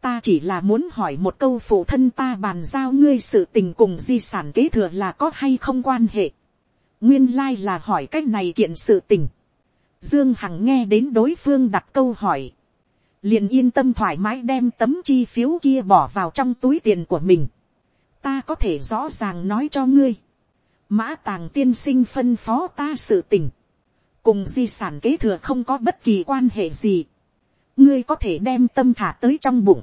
ta chỉ là muốn hỏi một câu phụ thân ta bàn giao ngươi sự tình cùng di sản kế thừa là có hay không quan hệ. nguyên lai là hỏi cái này kiện sự tình dương hằng nghe đến đối phương đặt câu hỏi. liền yên tâm thoải mái đem tấm chi phiếu kia bỏ vào trong túi tiền của mình. ta có thể rõ ràng nói cho ngươi. mã tàng tiên sinh phân phó ta sự tình. cùng di sản kế thừa không có bất kỳ quan hệ gì ngươi có thể đem tâm thả tới trong bụng.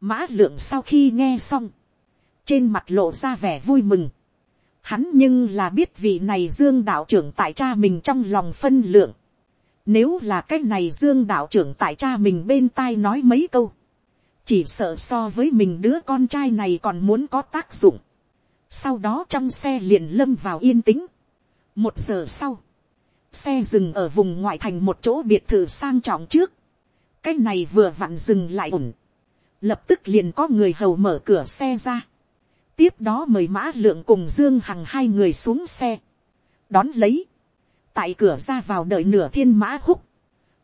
mã lượng sau khi nghe xong, trên mặt lộ ra vẻ vui mừng. hắn nhưng là biết vị này dương đạo trưởng tại cha mình trong lòng phân lượng nếu là cái này dương đạo trưởng tại cha mình bên tai nói mấy câu, chỉ sợ so với mình đứa con trai này còn muốn có tác dụng. sau đó trong xe liền lâm vào yên tĩnh. một giờ sau, xe dừng ở vùng ngoại thành một chỗ biệt thự sang trọng trước. Cái này vừa vặn dừng lại ổn, lập tức liền có người hầu mở cửa xe ra, tiếp đó mời mã lượng cùng dương hằng hai người xuống xe, đón lấy, tại cửa ra vào đợi nửa thiên mã húc,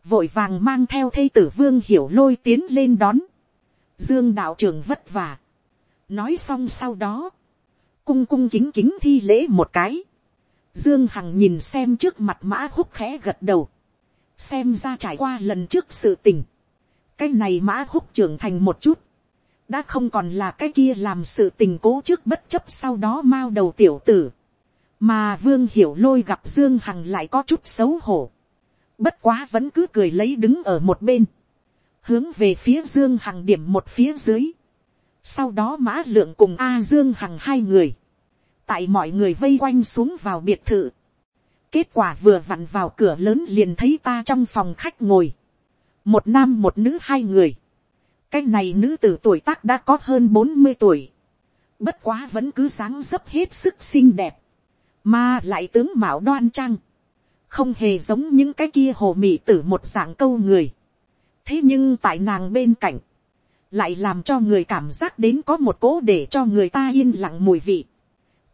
vội vàng mang theo thây tử vương hiểu lôi tiến lên đón, dương đạo trưởng vất vả, nói xong sau đó, cung cung kính kính thi lễ một cái, dương hằng nhìn xem trước mặt mã húc khẽ gật đầu, xem ra trải qua lần trước sự tình, cái này mã húc trưởng thành một chút, đã không còn là cái kia làm sự tình cố trước bất chấp sau đó mao đầu tiểu tử, mà vương hiểu lôi gặp dương hằng lại có chút xấu hổ, bất quá vẫn cứ cười lấy đứng ở một bên, hướng về phía dương hằng điểm một phía dưới, sau đó mã lượng cùng a dương hằng hai người, tại mọi người vây quanh xuống vào biệt thự, kết quả vừa vặn vào cửa lớn liền thấy ta trong phòng khách ngồi, một nam một nữ hai người, cái này nữ tử tuổi tác đã có hơn bốn mươi tuổi, bất quá vẫn cứ sáng dấp hết sức xinh đẹp, mà lại tướng mạo đoan trang, không hề giống những cái kia hồ mị tử một dạng câu người. thế nhưng tại nàng bên cạnh, lại làm cho người cảm giác đến có một cố để cho người ta yên lặng mùi vị.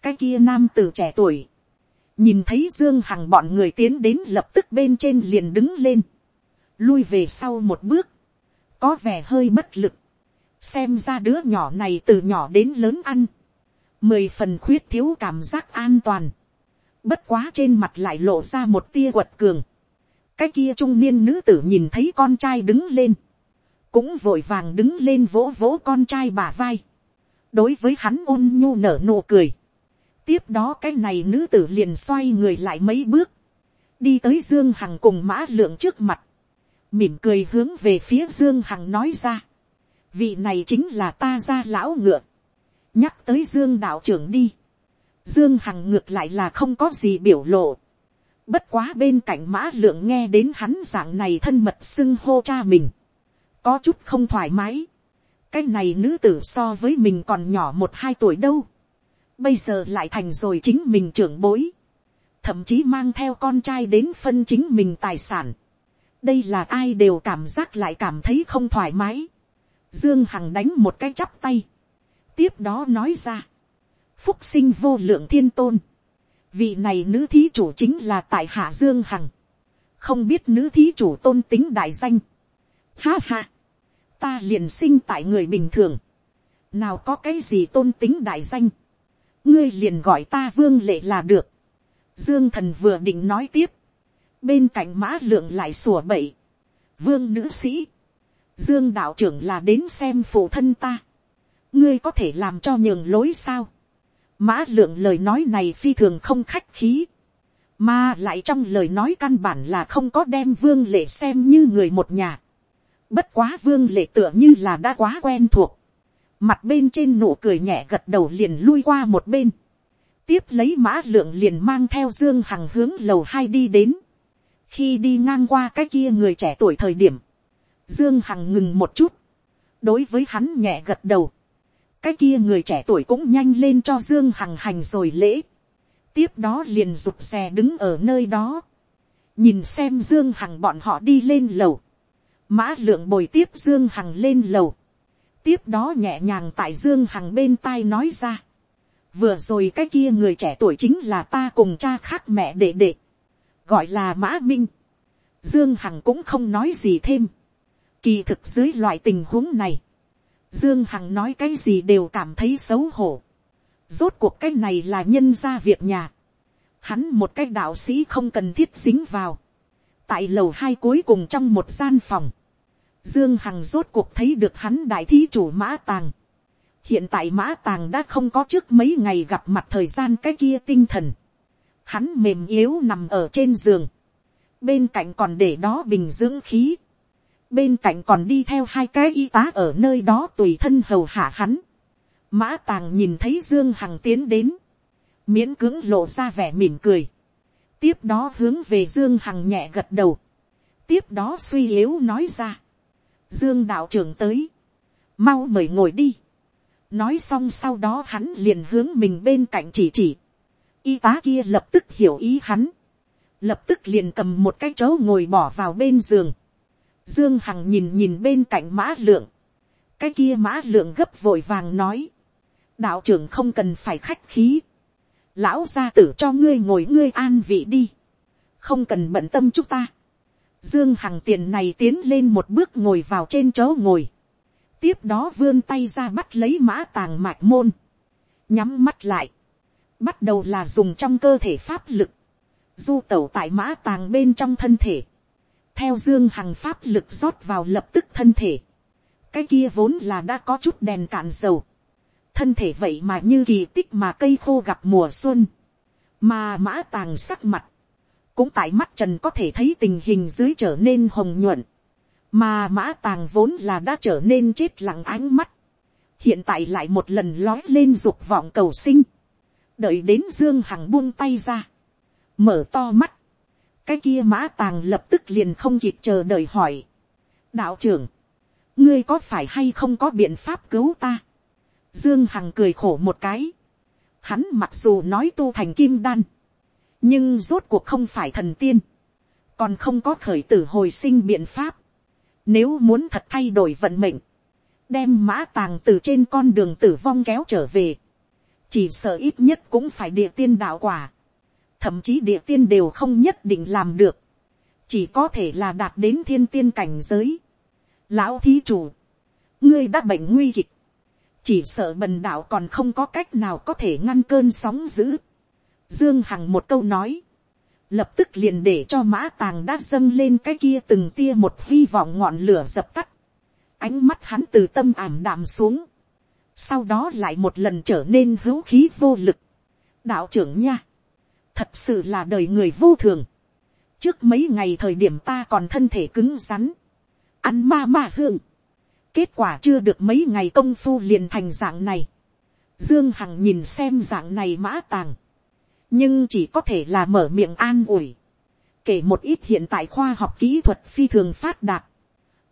cái kia nam tử trẻ tuổi, nhìn thấy dương hằng bọn người tiến đến lập tức bên trên liền đứng lên lui về sau một bước, có vẻ hơi bất lực, xem ra đứa nhỏ này từ nhỏ đến lớn ăn, mười phần khuyết thiếu cảm giác an toàn, bất quá trên mặt lại lộ ra một tia quật cường, cái kia trung niên nữ tử nhìn thấy con trai đứng lên, cũng vội vàng đứng lên vỗ vỗ con trai bà vai, đối với hắn ôn nhu nở nụ cười, tiếp đó cái này nữ tử liền xoay người lại mấy bước, đi tới dương hằng cùng mã lượng trước mặt, mỉm cười hướng về phía dương hằng nói ra, vị này chính là ta ra lão ngựa, nhắc tới dương đạo trưởng đi, dương hằng ngược lại là không có gì biểu lộ, bất quá bên cạnh mã lượng nghe đến hắn dạng này thân mật xưng hô cha mình, có chút không thoải mái, cái này nữ tử so với mình còn nhỏ một hai tuổi đâu, bây giờ lại thành rồi chính mình trưởng bối, thậm chí mang theo con trai đến phân chính mình tài sản, đây là ai đều cảm giác lại cảm thấy không thoải mái, dương hằng đánh một cái chắp tay, tiếp đó nói ra, phúc sinh vô lượng thiên tôn, vị này nữ thí chủ chính là tại hạ dương hằng, không biết nữ thí chủ tôn tính đại danh, ha ha, ta liền sinh tại người bình thường, nào có cái gì tôn tính đại danh, ngươi liền gọi ta vương lệ là được, dương thần vừa định nói tiếp, bên cạnh mã lượng lại sủa bậy, vương nữ sĩ, dương đạo trưởng là đến xem phụ thân ta, ngươi có thể làm cho nhường lối sao, mã lượng lời nói này phi thường không khách khí, mà lại trong lời nói căn bản là không có đem vương lệ xem như người một nhà, bất quá vương lệ tựa như là đã quá quen thuộc, mặt bên trên nụ cười nhẹ gật đầu liền lui qua một bên, tiếp lấy mã lượng liền mang theo dương hằng hướng lầu hai đi đến, khi đi ngang qua cái kia người trẻ tuổi thời điểm, dương hằng ngừng một chút, đối với hắn nhẹ gật đầu, cái kia người trẻ tuổi cũng nhanh lên cho dương hằng hành rồi lễ, tiếp đó liền rụt xe đứng ở nơi đó, nhìn xem dương hằng bọn họ đi lên lầu, mã lượng bồi tiếp dương hằng lên lầu, tiếp đó nhẹ nhàng tại dương hằng bên tai nói ra, vừa rồi cái kia người trẻ tuổi chính là ta cùng cha khác mẹ đệ đệ, gọi là mã minh, dương hằng cũng không nói gì thêm, kỳ thực dưới loại tình huống này, Dương Hằng nói cái gì đều cảm thấy xấu hổ. Rốt cuộc cái này là nhân ra việc nhà. Hắn một cái đạo sĩ không cần thiết dính vào. Tại lầu hai cuối cùng trong một gian phòng. Dương Hằng rốt cuộc thấy được hắn đại thí chủ mã tàng. Hiện tại mã tàng đã không có trước mấy ngày gặp mặt thời gian cái kia tinh thần. Hắn mềm yếu nằm ở trên giường. Bên cạnh còn để đó bình dưỡng khí bên cạnh còn đi theo hai cái y tá ở nơi đó tùy thân hầu hạ hắn. mã tàng nhìn thấy dương hằng tiến đến, miễn cưỡng lộ ra vẻ mỉm cười, tiếp đó hướng về dương hằng nhẹ gật đầu, tiếp đó suy yếu nói ra, dương đạo trưởng tới, mau mời ngồi đi, nói xong sau đó hắn liền hướng mình bên cạnh chỉ chỉ, y tá kia lập tức hiểu ý hắn, lập tức liền cầm một cái chấu ngồi bỏ vào bên giường, Dương Hằng nhìn nhìn bên cạnh mã lượng. Cái kia mã lượng gấp vội vàng nói. Đạo trưởng không cần phải khách khí. Lão gia tử cho ngươi ngồi ngươi an vị đi. Không cần bận tâm chúng ta. Dương Hằng tiền này tiến lên một bước ngồi vào trên chỗ ngồi. Tiếp đó vươn tay ra bắt lấy mã tàng mạch môn. Nhắm mắt lại. Bắt đầu là dùng trong cơ thể pháp lực. Du tẩu tại mã tàng bên trong thân thể theo dương hằng pháp lực rót vào lập tức thân thể, cái kia vốn là đã có chút đèn cạn dầu, thân thể vậy mà như kỳ tích mà cây khô gặp mùa xuân, mà mã tàng sắc mặt, cũng tại mắt trần có thể thấy tình hình dưới trở nên hồng nhuận, mà mã tàng vốn là đã trở nên chết lặng ánh mắt, hiện tại lại một lần lói lên dục vọng cầu sinh, đợi đến dương hằng buông tay ra, mở to mắt, cái kia mã tàng lập tức liền không kịp chờ đợi hỏi. đạo trưởng, ngươi có phải hay không có biện pháp cứu ta. dương hằng cười khổ một cái. hắn mặc dù nói tu thành kim đan, nhưng rốt cuộc không phải thần tiên, còn không có khởi tử hồi sinh biện pháp. nếu muốn thật thay đổi vận mệnh, đem mã tàng từ trên con đường tử vong kéo trở về, chỉ sợ ít nhất cũng phải địa tiên đạo quả thậm chí địa tiên đều không nhất định làm được, chỉ có thể là đạt đến thiên tiên cảnh giới. Lão thí chủ, ngươi đã bệnh nguy kịch, chỉ sợ bần đạo còn không có cách nào có thể ngăn cơn sóng dữ. Dương Hằng một câu nói, lập tức liền để cho mã tàng đã dâng lên cái kia từng tia một hy vọng ngọn lửa dập tắt. Ánh mắt hắn từ tâm ảm đạm xuống. Sau đó lại một lần trở nên hữu khí vô lực. Đạo trưởng nha thật sự là đời người vô thường. trước mấy ngày thời điểm ta còn thân thể cứng rắn, ăn ma ma hương. kết quả chưa được mấy ngày công phu liền thành dạng này. dương hằng nhìn xem dạng này mã tàng. nhưng chỉ có thể là mở miệng an ủi. kể một ít hiện tại khoa học kỹ thuật phi thường phát đạt.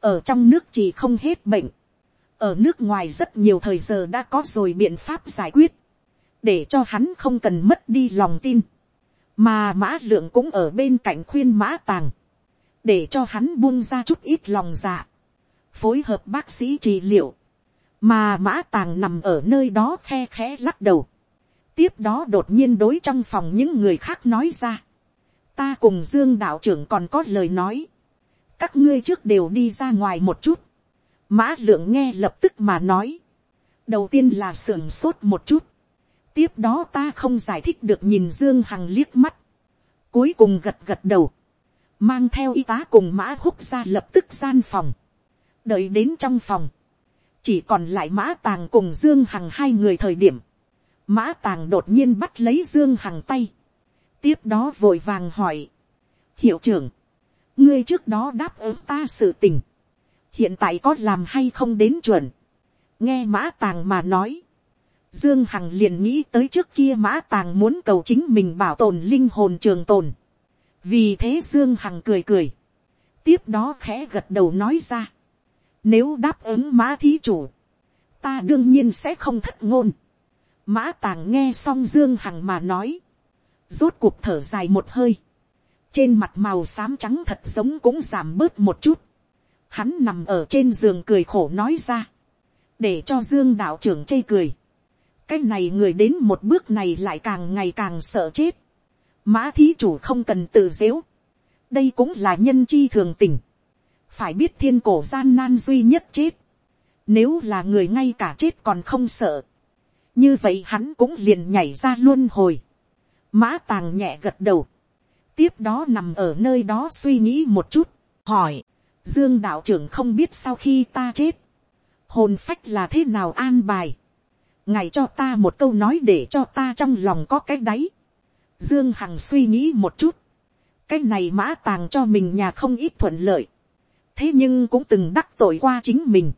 ở trong nước chỉ không hết bệnh. ở nước ngoài rất nhiều thời giờ đã có rồi biện pháp giải quyết. để cho hắn không cần mất đi lòng tin mà mã lượng cũng ở bên cạnh khuyên mã tàng để cho hắn buông ra chút ít lòng dạ, phối hợp bác sĩ trị liệu, mà mã tàng nằm ở nơi đó khe khẽ lắc đầu, tiếp đó đột nhiên đối trong phòng những người khác nói ra, ta cùng dương đạo trưởng còn có lời nói, các ngươi trước đều đi ra ngoài một chút, mã lượng nghe lập tức mà nói, đầu tiên là sưởng sốt một chút, tiếp đó ta không giải thích được nhìn dương hằng liếc mắt, cuối cùng gật gật đầu, mang theo y tá cùng mã húc ra lập tức gian phòng, đợi đến trong phòng, chỉ còn lại mã tàng cùng dương hằng hai người thời điểm, mã tàng đột nhiên bắt lấy dương hằng tay, tiếp đó vội vàng hỏi, hiệu trưởng, ngươi trước đó đáp ứng ta sự tình, hiện tại có làm hay không đến chuẩn, nghe mã tàng mà nói, dương hằng liền nghĩ tới trước kia mã tàng muốn cầu chính mình bảo tồn linh hồn trường tồn, vì thế dương hằng cười cười, tiếp đó khẽ gật đầu nói ra, nếu đáp ứng mã thí chủ, ta đương nhiên sẽ không thất ngôn. mã tàng nghe xong dương hằng mà nói, rốt cuộc thở dài một hơi, trên mặt màu xám trắng thật giống cũng giảm bớt một chút, hắn nằm ở trên giường cười khổ nói ra, để cho dương đạo trưởng chê cười, cái này người đến một bước này lại càng ngày càng sợ chết, mã thí chủ không cần tự dếu, đây cũng là nhân chi thường tình, phải biết thiên cổ gian nan duy nhất chết, nếu là người ngay cả chết còn không sợ, như vậy hắn cũng liền nhảy ra luôn hồi, mã tàng nhẹ gật đầu, tiếp đó nằm ở nơi đó suy nghĩ một chút, hỏi, dương đạo trưởng không biết sau khi ta chết, hồn phách là thế nào an bài, ngài cho ta một câu nói để cho ta trong lòng có cái đáy, Dương Hằng suy nghĩ một chút. Cái này mã tàng cho mình nhà không ít thuận lợi. Thế nhưng cũng từng đắc tội qua chính mình.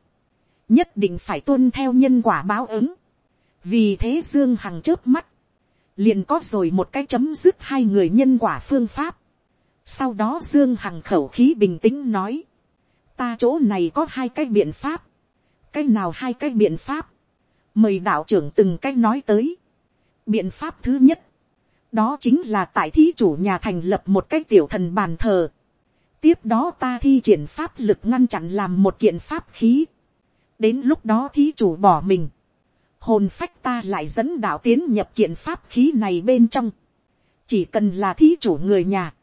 Nhất định phải tuân theo nhân quả báo ứng. Vì thế Dương Hằng chớp mắt. Liền có rồi một cái chấm dứt hai người nhân quả phương pháp. Sau đó Dương Hằng khẩu khí bình tĩnh nói. Ta chỗ này có hai cái biện pháp. Cái nào hai cái biện pháp. Mời đạo trưởng từng cách nói tới. Biện pháp thứ nhất đó chính là tại thí chủ nhà thành lập một cái tiểu thần bàn thờ. tiếp đó ta thi triển pháp lực ngăn chặn làm một kiện pháp khí. đến lúc đó thí chủ bỏ mình. hồn phách ta lại dẫn đạo tiến nhập kiện pháp khí này bên trong. chỉ cần là thí chủ người nhà.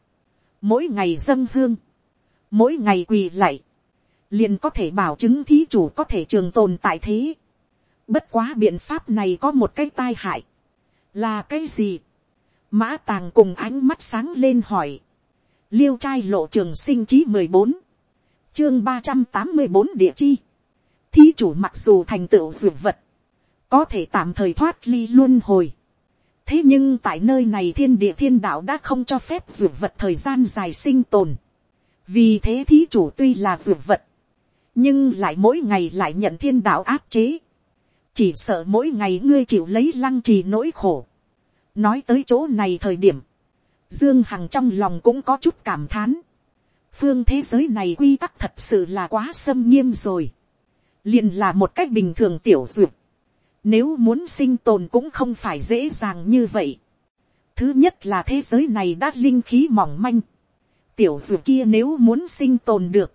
mỗi ngày dâng hương. mỗi ngày quỳ lạy. liền có thể bảo chứng thí chủ có thể trường tồn tại thế bất quá biện pháp này có một cái tai hại. là cái gì Mã tàng cùng ánh mắt sáng lên hỏi. Liêu trai lộ trường sinh chí mười bốn Chương ba trăm tám mươi bốn địa chi. Thí chủ mặc dù thành tựu dược vật. Có thể tạm thời thoát ly luân hồi. Thế nhưng tại nơi này thiên địa thiên đạo đã không cho phép dược vật thời gian dài sinh tồn. Vì thế thí chủ tuy là dược vật. Nhưng lại mỗi ngày lại nhận thiên đạo áp chế. Chỉ sợ mỗi ngày ngươi chịu lấy lăng trì nỗi khổ nói tới chỗ này thời điểm, dương hằng trong lòng cũng có chút cảm thán. phương thế giới này quy tắc thật sự là quá xâm nghiêm rồi. liền là một cách bình thường tiểu duyệt. nếu muốn sinh tồn cũng không phải dễ dàng như vậy. thứ nhất là thế giới này đã linh khí mỏng manh. tiểu duyệt kia nếu muốn sinh tồn được,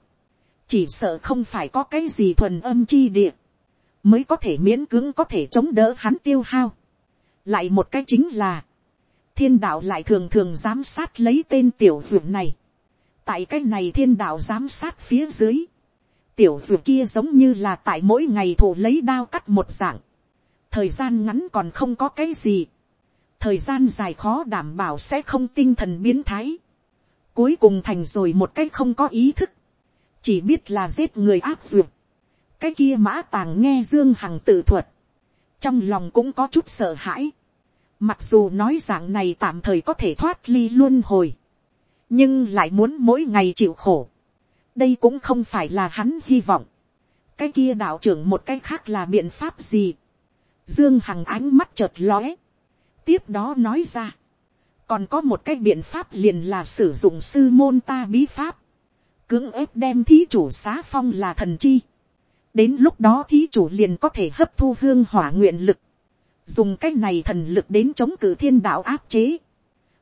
chỉ sợ không phải có cái gì thuần âm chi địa, mới có thể miễn cưỡng có thể chống đỡ hắn tiêu hao lại một cái chính là, thiên đạo lại thường thường giám sát lấy tên tiểu dược này. tại cái này thiên đạo giám sát phía dưới, tiểu dược kia giống như là tại mỗi ngày thủ lấy đao cắt một dạng. thời gian ngắn còn không có cái gì. thời gian dài khó đảm bảo sẽ không tinh thần biến thái. cuối cùng thành rồi một cái không có ý thức. chỉ biết là giết người áp dược cái kia mã tàng nghe dương hằng tự thuật. Trong lòng cũng có chút sợ hãi. Mặc dù nói dạng này tạm thời có thể thoát ly luôn hồi, nhưng lại muốn mỗi ngày chịu khổ. đây cũng không phải là hắn hy vọng, cái kia đạo trưởng một cái khác là biện pháp gì, dương hằng ánh mắt chợt lóe, tiếp đó nói ra, còn có một cái biện pháp liền là sử dụng sư môn ta bí pháp, cưỡng ép đem thí chủ xá phong là thần chi, đến lúc đó thí chủ liền có thể hấp thu hương hỏa nguyện lực, dùng cái này thần lực đến chống cử thiên đạo áp chế.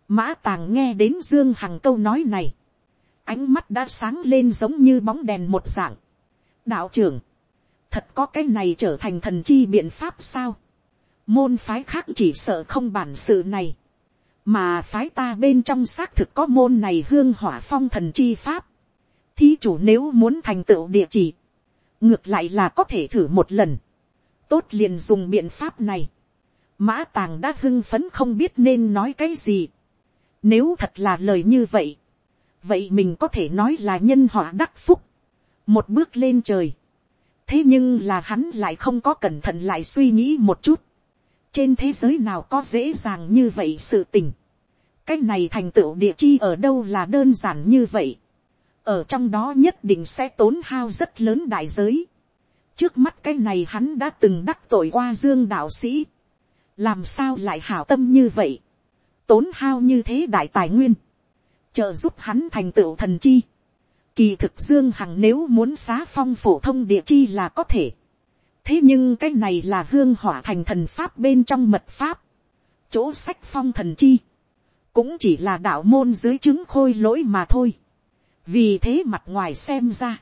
Mã tàng nghe đến dương hằng câu nói này, ánh mắt đã sáng lên giống như bóng đèn một dạng. đạo trưởng, thật có cái này trở thành thần chi biện pháp sao. môn phái khác chỉ sợ không bản sự này, mà phái ta bên trong xác thực có môn này hương hỏa phong thần chi pháp. thí chủ nếu muốn thành tựu địa chỉ, ngược lại là có thể thử một lần. tốt liền dùng biện pháp này. mã tàng đã hưng phấn không biết nên nói cái gì. nếu thật là lời như vậy, vậy mình có thể nói là nhân họa đắc phúc, một bước lên trời. thế nhưng là hắn lại không có cẩn thận lại suy nghĩ một chút. trên thế giới nào có dễ dàng như vậy sự tình. cái này thành tựu địa chi ở đâu là đơn giản như vậy ở trong đó nhất định sẽ tốn hao rất lớn đại giới. trước mắt cái này hắn đã từng đắc tội qua dương đạo sĩ. làm sao lại hảo tâm như vậy. tốn hao như thế đại tài nguyên trợ giúp hắn thành tựu thần chi. Kỳ thực Dương Hằng nếu muốn xá phong phổ thông địa chi là có thể. Thế nhưng cái này là hương hỏa thành thần pháp bên trong mật pháp. Chỗ sách phong thần chi. Cũng chỉ là đạo môn dưới chứng khôi lỗi mà thôi. Vì thế mặt ngoài xem ra.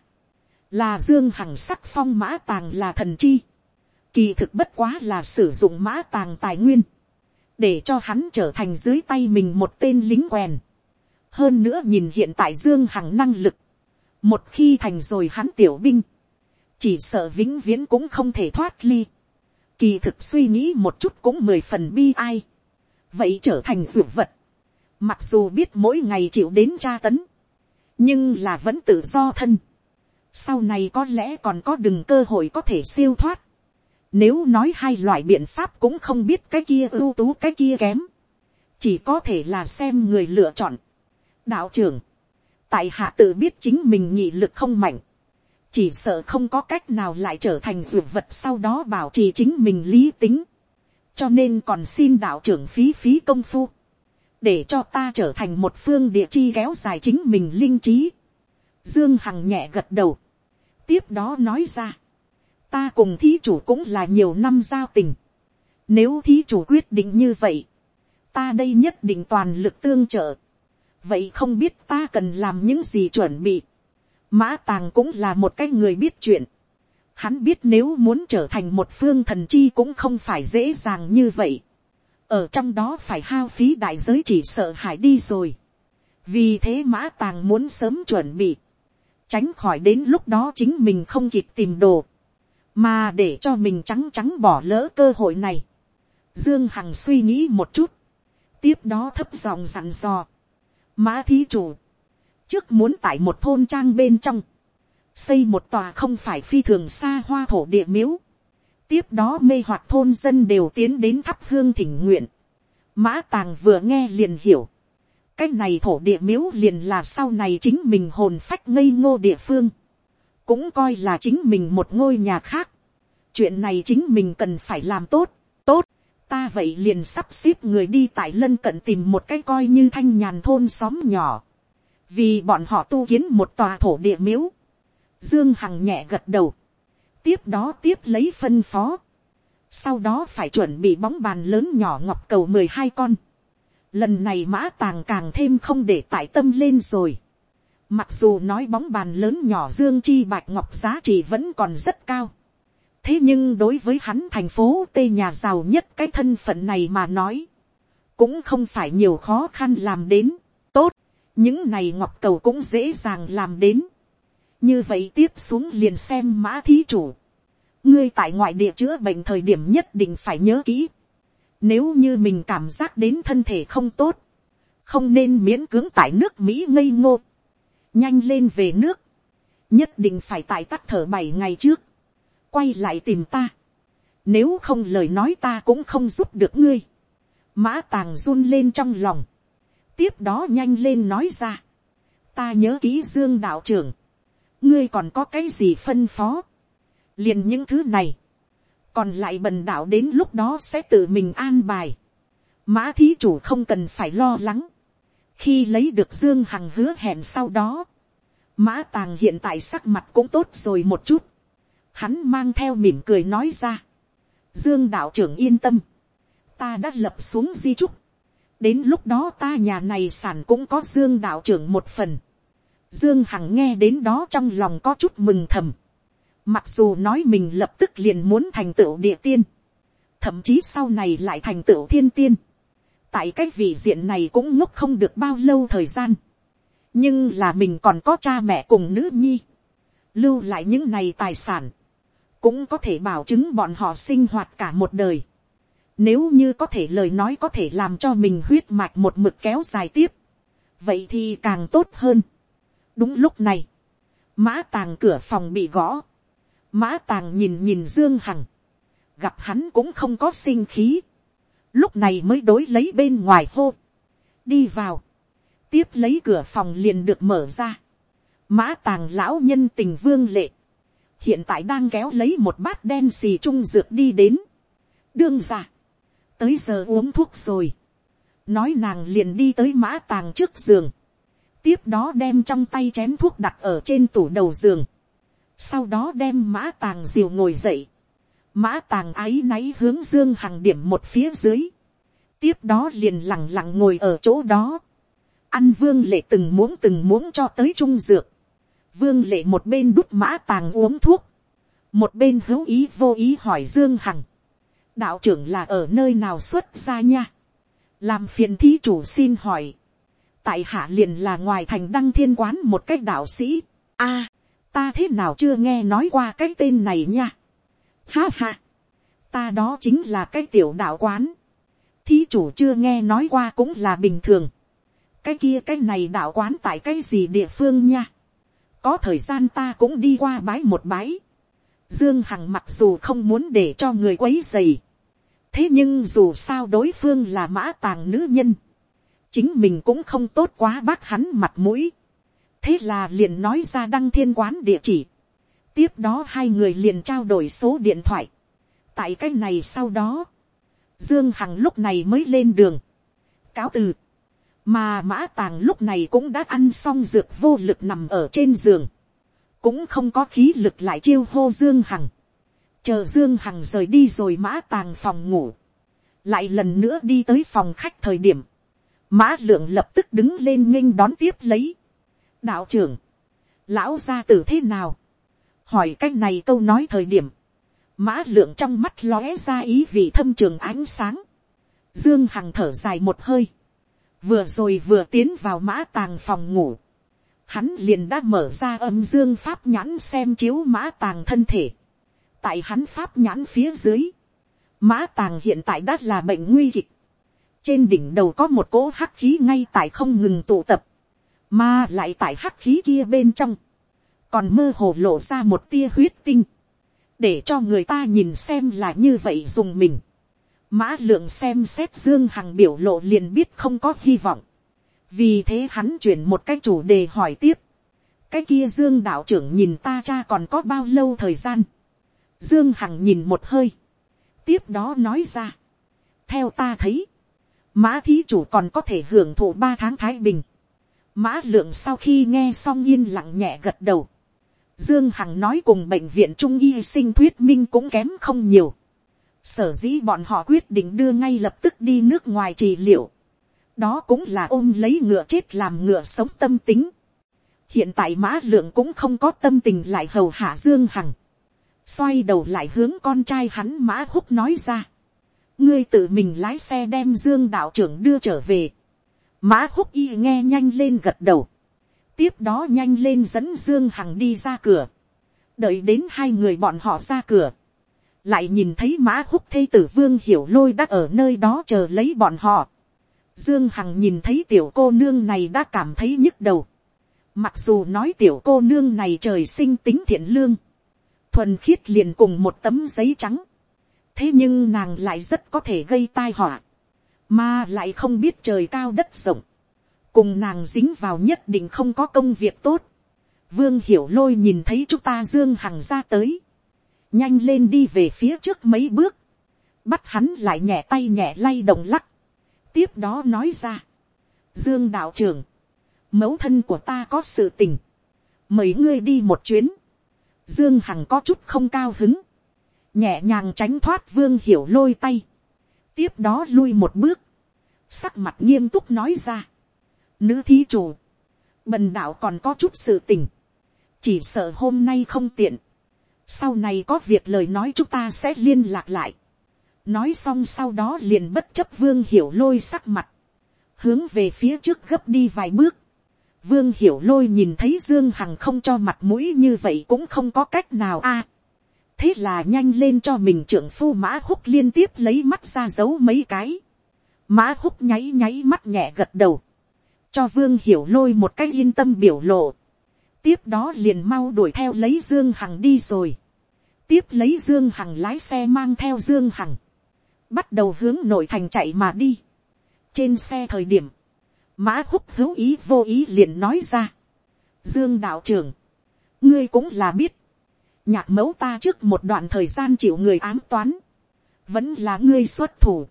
Là Dương Hằng sắc phong mã tàng là thần chi. Kỳ thực bất quá là sử dụng mã tàng tài nguyên. Để cho hắn trở thành dưới tay mình một tên lính quèn hơn nữa nhìn hiện tại dương hằng năng lực, một khi thành rồi hắn tiểu binh, chỉ sợ vĩnh viễn cũng không thể thoát ly, kỳ thực suy nghĩ một chút cũng mười phần bi ai, vậy trở thành dược vật, mặc dù biết mỗi ngày chịu đến tra tấn, nhưng là vẫn tự do thân, sau này có lẽ còn có đừng cơ hội có thể siêu thoát, nếu nói hai loại biện pháp cũng không biết cái kia ưu tú cái kia kém, chỉ có thể là xem người lựa chọn, đạo trưởng, tại hạ tự biết chính mình nhị lực không mạnh, chỉ sợ không có cách nào lại trở thành dược vật sau đó bảo trì chính mình lý tính, cho nên còn xin đạo trưởng phí phí công phu, để cho ta trở thành một phương địa chi kéo dài chính mình linh trí. Dương Hằng nhẹ gật đầu, tiếp đó nói ra, ta cùng thí chủ cũng là nhiều năm giao tình, nếu thí chủ quyết định như vậy, ta đây nhất định toàn lực tương trợ, vậy không biết ta cần làm những gì chuẩn bị. mã tàng cũng là một cái người biết chuyện. hắn biết nếu muốn trở thành một phương thần chi cũng không phải dễ dàng như vậy ở trong đó phải hao phí đại giới chỉ sợ hãi đi rồi. vì thế mã tàng muốn sớm chuẩn bị. tránh khỏi đến lúc đó chính mình không kịp tìm đồ. mà để cho mình trắng trắng bỏ lỡ cơ hội này. dương hằng suy nghĩ một chút. tiếp đó thấp giọng dặn dò Mã thí chủ. Trước muốn tại một thôn trang bên trong. Xây một tòa không phải phi thường xa hoa thổ địa miếu. Tiếp đó mê hoặc thôn dân đều tiến đến thắp hương thỉnh nguyện. Mã tàng vừa nghe liền hiểu. Cái này thổ địa miếu liền là sau này chính mình hồn phách ngây ngô địa phương. Cũng coi là chính mình một ngôi nhà khác. Chuyện này chính mình cần phải làm tốt, tốt ta vậy liền sắp xếp người đi tại lân cận tìm một cái coi như thanh nhàn thôn xóm nhỏ, vì bọn họ tu kiến một tòa thổ địa miếu. Dương Hằng nhẹ gật đầu, tiếp đó tiếp lấy phân phó, sau đó phải chuẩn bị bóng bàn lớn nhỏ ngọc cầu mười hai con. Lần này mã tàng càng thêm không để tại tâm lên rồi. Mặc dù nói bóng bàn lớn nhỏ dương chi bạch ngọc giá trị vẫn còn rất cao thế nhưng đối với hắn thành phố tây nhà giàu nhất cái thân phận này mà nói, cũng không phải nhiều khó khăn làm đến, tốt, những này ngọc cầu cũng dễ dàng làm đến như vậy tiếp xuống liền xem mã thí chủ, ngươi tại ngoại địa chữa bệnh thời điểm nhất định phải nhớ kỹ, nếu như mình cảm giác đến thân thể không tốt, không nên miễn cưỡng tại nước mỹ ngây ngô, nhanh lên về nước, nhất định phải tại tắt thở bảy ngày trước, quay lại tìm ta. Nếu không lời nói ta cũng không giúp được ngươi. Mã tàng run lên trong lòng. Tiếp đó nhanh lên nói ra. Ta nhớ ký dương đạo trưởng ngươi còn có cái gì phân phó, liền những thứ này, còn lại bần đạo đến lúc đó sẽ tự mình an bài, mã thí chủ không cần phải lo lắng, khi lấy được dương hằng hứa hẹn sau đó, mã tàng hiện tại sắc mặt cũng tốt rồi một chút, hắn mang theo mỉm cười nói ra, dương đạo trưởng yên tâm, ta đã lập xuống di trúc, đến lúc đó ta nhà này sản cũng có dương đạo trưởng một phần, dương hằng nghe đến đó trong lòng có chút mừng thầm, mặc dù nói mình lập tức liền muốn thành tựu địa tiên, thậm chí sau này lại thành tựu thiên tiên, tại cái vị diện này cũng ngốc không được bao lâu thời gian, nhưng là mình còn có cha mẹ cùng nữ nhi, lưu lại những này tài sản, cũng có thể bảo chứng bọn họ sinh hoạt cả một đời. Nếu như có thể lời nói có thể làm cho mình huyết mạch một mực kéo dài tiếp, vậy thì càng tốt hơn đúng lúc này, mã tàng cửa phòng bị gõ, mã tàng nhìn nhìn dương hằng, gặp hắn cũng không có sinh khí, lúc này mới đối lấy bên ngoài hô, đi vào, tiếp lấy cửa phòng liền được mở ra, mã tàng lão nhân tình vương lệ, hiện tại đang kéo lấy một bát đen xì trung dược đi đến, đương ra, tới giờ uống thuốc rồi, nói nàng liền đi tới mã tàng trước giường, tiếp đó đem trong tay chén thuốc đặt ở trên tủ đầu giường, sau đó đem mã tàng diều ngồi dậy, mã tàng áy náy hướng dương hằng điểm một phía dưới, tiếp đó liền lẳng lặng ngồi ở chỗ đó, ăn vương lệ từng muỗng từng muỗng cho tới trung dược, vương lệ một bên đút mã tàng uống thuốc, một bên hữu ý vô ý hỏi dương hằng, đạo trưởng là ở nơi nào xuất ra nha, làm phiền thí chủ xin hỏi, tại hạ liền là ngoài thành đăng thiên quán một cách đạo sĩ, a, ta thế nào chưa nghe nói qua cái tên này nha, ha ha, ta đó chính là cái tiểu đạo quán, thí chủ chưa nghe nói qua cũng là bình thường, cái kia cái này đạo quán tại cái gì địa phương nha, có thời gian ta cũng đi qua bái một bái. Dương Hằng mặc dù không muốn để cho người quấy dày. Thế nhưng dù sao đối phương là mã tàng nữ nhân. Chính mình cũng không tốt quá bác hắn mặt mũi. Thế là liền nói ra đăng thiên quán địa chỉ. Tiếp đó hai người liền trao đổi số điện thoại. Tại cái này sau đó. Dương Hằng lúc này mới lên đường. Cáo từ mà mã tàng lúc này cũng đã ăn xong dược vô lực nằm ở trên giường, cũng không có khí lực lại chiêu hô dương hằng, chờ dương hằng rời đi rồi mã tàng phòng ngủ, lại lần nữa đi tới phòng khách thời điểm, mã lượng lập tức đứng lên nghênh đón tiếp lấy, đạo trưởng, lão gia tử thế nào, hỏi cách này câu nói thời điểm, mã lượng trong mắt lóe ra ý vị thâm trường ánh sáng, dương hằng thở dài một hơi, vừa rồi vừa tiến vào mã tàng phòng ngủ, hắn liền đã mở ra âm dương pháp nhãn xem chiếu mã tàng thân thể. tại hắn pháp nhãn phía dưới, mã tàng hiện tại đã là bệnh nguy kịch trên đỉnh đầu có một cỗ hắc khí ngay tại không ngừng tụ tập, mà lại tại hắc khí kia bên trong, còn mơ hồ lộ ra một tia huyết tinh, để cho người ta nhìn xem là như vậy dùng mình. Mã lượng xem xét Dương Hằng biểu lộ liền biết không có hy vọng. Vì thế hắn chuyển một cái chủ đề hỏi tiếp. Cái kia Dương đạo trưởng nhìn ta cha còn có bao lâu thời gian. Dương Hằng nhìn một hơi. Tiếp đó nói ra. Theo ta thấy. Mã thí chủ còn có thể hưởng thụ ba tháng Thái Bình. Mã lượng sau khi nghe xong yên lặng nhẹ gật đầu. Dương Hằng nói cùng bệnh viện Trung Y sinh thuyết minh cũng kém không nhiều sở dĩ bọn họ quyết định đưa ngay lập tức đi nước ngoài trị liệu. đó cũng là ôm lấy ngựa chết làm ngựa sống tâm tính. hiện tại mã lượng cũng không có tâm tình lại hầu hạ dương hằng. xoay đầu lại hướng con trai hắn mã húc nói ra ngươi tự mình lái xe đem dương đạo trưởng đưa trở về. mã húc y nghe nhanh lên gật đầu. tiếp đó nhanh lên dẫn dương hằng đi ra cửa. đợi đến hai người bọn họ ra cửa lại nhìn thấy mã húc thê tử vương hiểu lôi đã ở nơi đó chờ lấy bọn họ. Dương Hằng nhìn thấy tiểu cô nương này đã cảm thấy nhức đầu. Mặc dù nói tiểu cô nương này trời sinh tính thiện lương. Thuần khiết liền cùng một tấm giấy trắng. Thế nhưng nàng lại rất có thể gây tai họa. Mà lại không biết trời cao đất rộng. Cùng nàng dính vào nhất định không có công việc tốt. vương hiểu lôi nhìn thấy chúng ta dương hằng ra tới, nhanh lên đi về phía trước mấy bước, bắt hắn lại nhẹ tay nhẹ lay động lắc, tiếp đó nói ra, dương đạo trưởng, mẫu thân của ta có sự tình, mời ngươi đi một chuyến, dương hằng có chút không cao hứng, nhẹ nhàng tránh thoát vương hiểu lôi tay, tiếp đó lui một bước, sắc mặt nghiêm túc nói ra, nữ thí chủ, bần đạo còn có chút sự tình, chỉ sợ hôm nay không tiện, sau này có việc lời nói chúng ta sẽ liên lạc lại, nói xong sau đó liền bất chấp vương hiểu lôi sắc mặt, hướng về phía trước gấp đi vài bước, vương hiểu lôi nhìn thấy dương hằng không cho mặt mũi như vậy cũng không có cách nào a, à, thế là nhanh lên cho mình trưởng phu mã húc liên tiếp lấy mắt ra giấu mấy cái, mã húc nháy nháy mắt nhẹ gật đầu, cho vương hiểu lôi một cách yên tâm biểu lộ, tiếp đó liền mau đuổi theo lấy dương hằng đi rồi, tiếp lấy dương hằng lái xe mang theo dương hằng, bắt đầu hướng nội thành chạy mà đi. trên xe thời điểm, mã húc hữu ý vô ý liền nói ra, dương đạo trưởng, ngươi cũng là biết, nhạc mẫu ta trước một đoạn thời gian chịu người ám toán, vẫn là ngươi xuất thủ,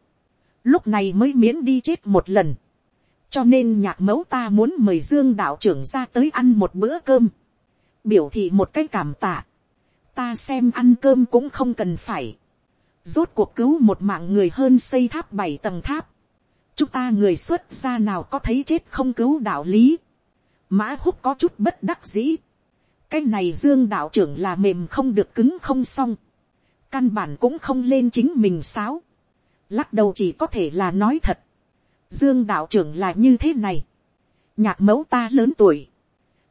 lúc này mới miễn đi chết một lần, cho nên nhạc mẫu ta muốn mời dương đạo trưởng ra tới ăn một bữa cơm, biểu thị một cái cảm tạ, ta xem ăn cơm cũng không cần phải, rốt cuộc cứu một mạng người hơn xây tháp bảy tầng tháp, chúng ta người xuất ra nào có thấy chết không cứu đạo lý, mã húc có chút bất đắc dĩ, cái này dương đạo trưởng là mềm không được cứng không xong, căn bản cũng không lên chính mình sáo, lắc đầu chỉ có thể là nói thật, dương đạo trưởng là như thế này, nhạc mẫu ta lớn tuổi,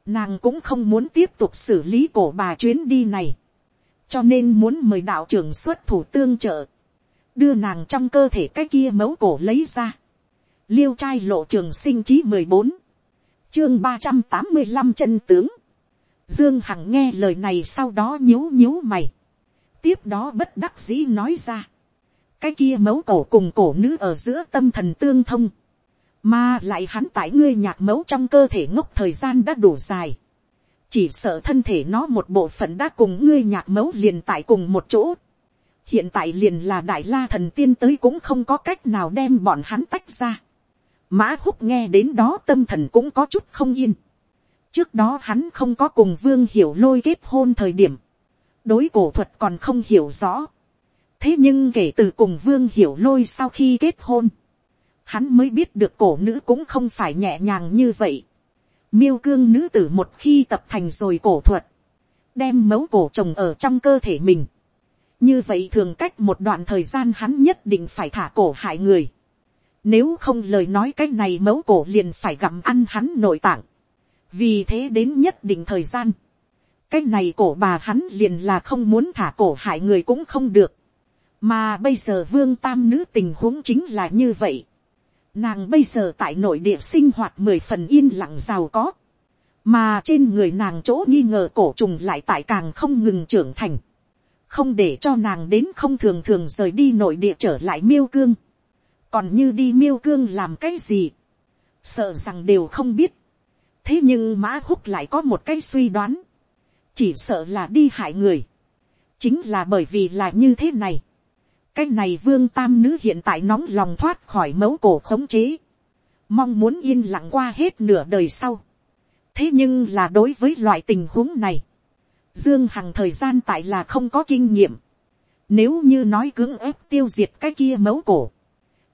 nàng cũng không muốn tiếp tục xử lý cổ bà chuyến đi này, cho nên muốn mời đạo trưởng xuất thủ tương trợ, đưa nàng trong cơ thể cái kia mẫu cổ lấy ra, liêu trai lộ trường sinh chí mười bốn, chương ba trăm tám mươi năm chân tướng, dương hằng nghe lời này sau đó nhíu nhíu mày, tiếp đó bất đắc dĩ nói ra, cái kia mấu cổ cùng cổ nữ ở giữa tâm thần tương thông, mà lại hắn tại ngươi nhạc mấu trong cơ thể ngốc thời gian đã đủ dài, chỉ sợ thân thể nó một bộ phận đã cùng ngươi nhạc mấu liền tại cùng một chỗ, hiện tại liền là đại la thần tiên tới cũng không có cách nào đem bọn hắn tách ra. Mã húc nghe đến đó tâm thần cũng có chút không yên. Trước đó hắn không có cùng vương hiểu lôi kết hôn thời điểm. Đối cổ thuật còn không hiểu rõ thế nhưng kể từ cùng vương hiểu lôi sau khi kết hôn, hắn mới biết được cổ nữ cũng không phải nhẹ nhàng như vậy. miêu cương nữ tử một khi tập thành rồi cổ thuật, đem mấu cổ trồng ở trong cơ thể mình. như vậy thường cách một đoạn thời gian hắn nhất định phải thả cổ hại người. nếu không lời nói cái này mấu cổ liền phải gặm ăn hắn nội tạng vì thế đến nhất định thời gian, cái này cổ bà hắn liền là không muốn thả cổ hại người cũng không được mà bây giờ vương tam nữ tình huống chính là như vậy. Nàng bây giờ tại nội địa sinh hoạt mười phần yên lặng giàu có. Mà trên người nàng chỗ nghi ngờ cổ trùng lại tại càng không ngừng trưởng thành. Không để cho nàng đến không thường thường rời đi nội địa trở lại miêu cương. Còn như đi miêu cương làm cái gì? Sợ rằng đều không biết. Thế nhưng mã húc lại có một cái suy đoán. Chỉ sợ là đi hại người. Chính là bởi vì là như thế này cái này vương tam nữ hiện tại nóng lòng thoát khỏi mẫu cổ khống chế, mong muốn yên lặng qua hết nửa đời sau. thế nhưng là đối với loại tình huống này, dương hằng thời gian tại là không có kinh nghiệm. nếu như nói cưỡng ép tiêu diệt cái kia mẫu cổ,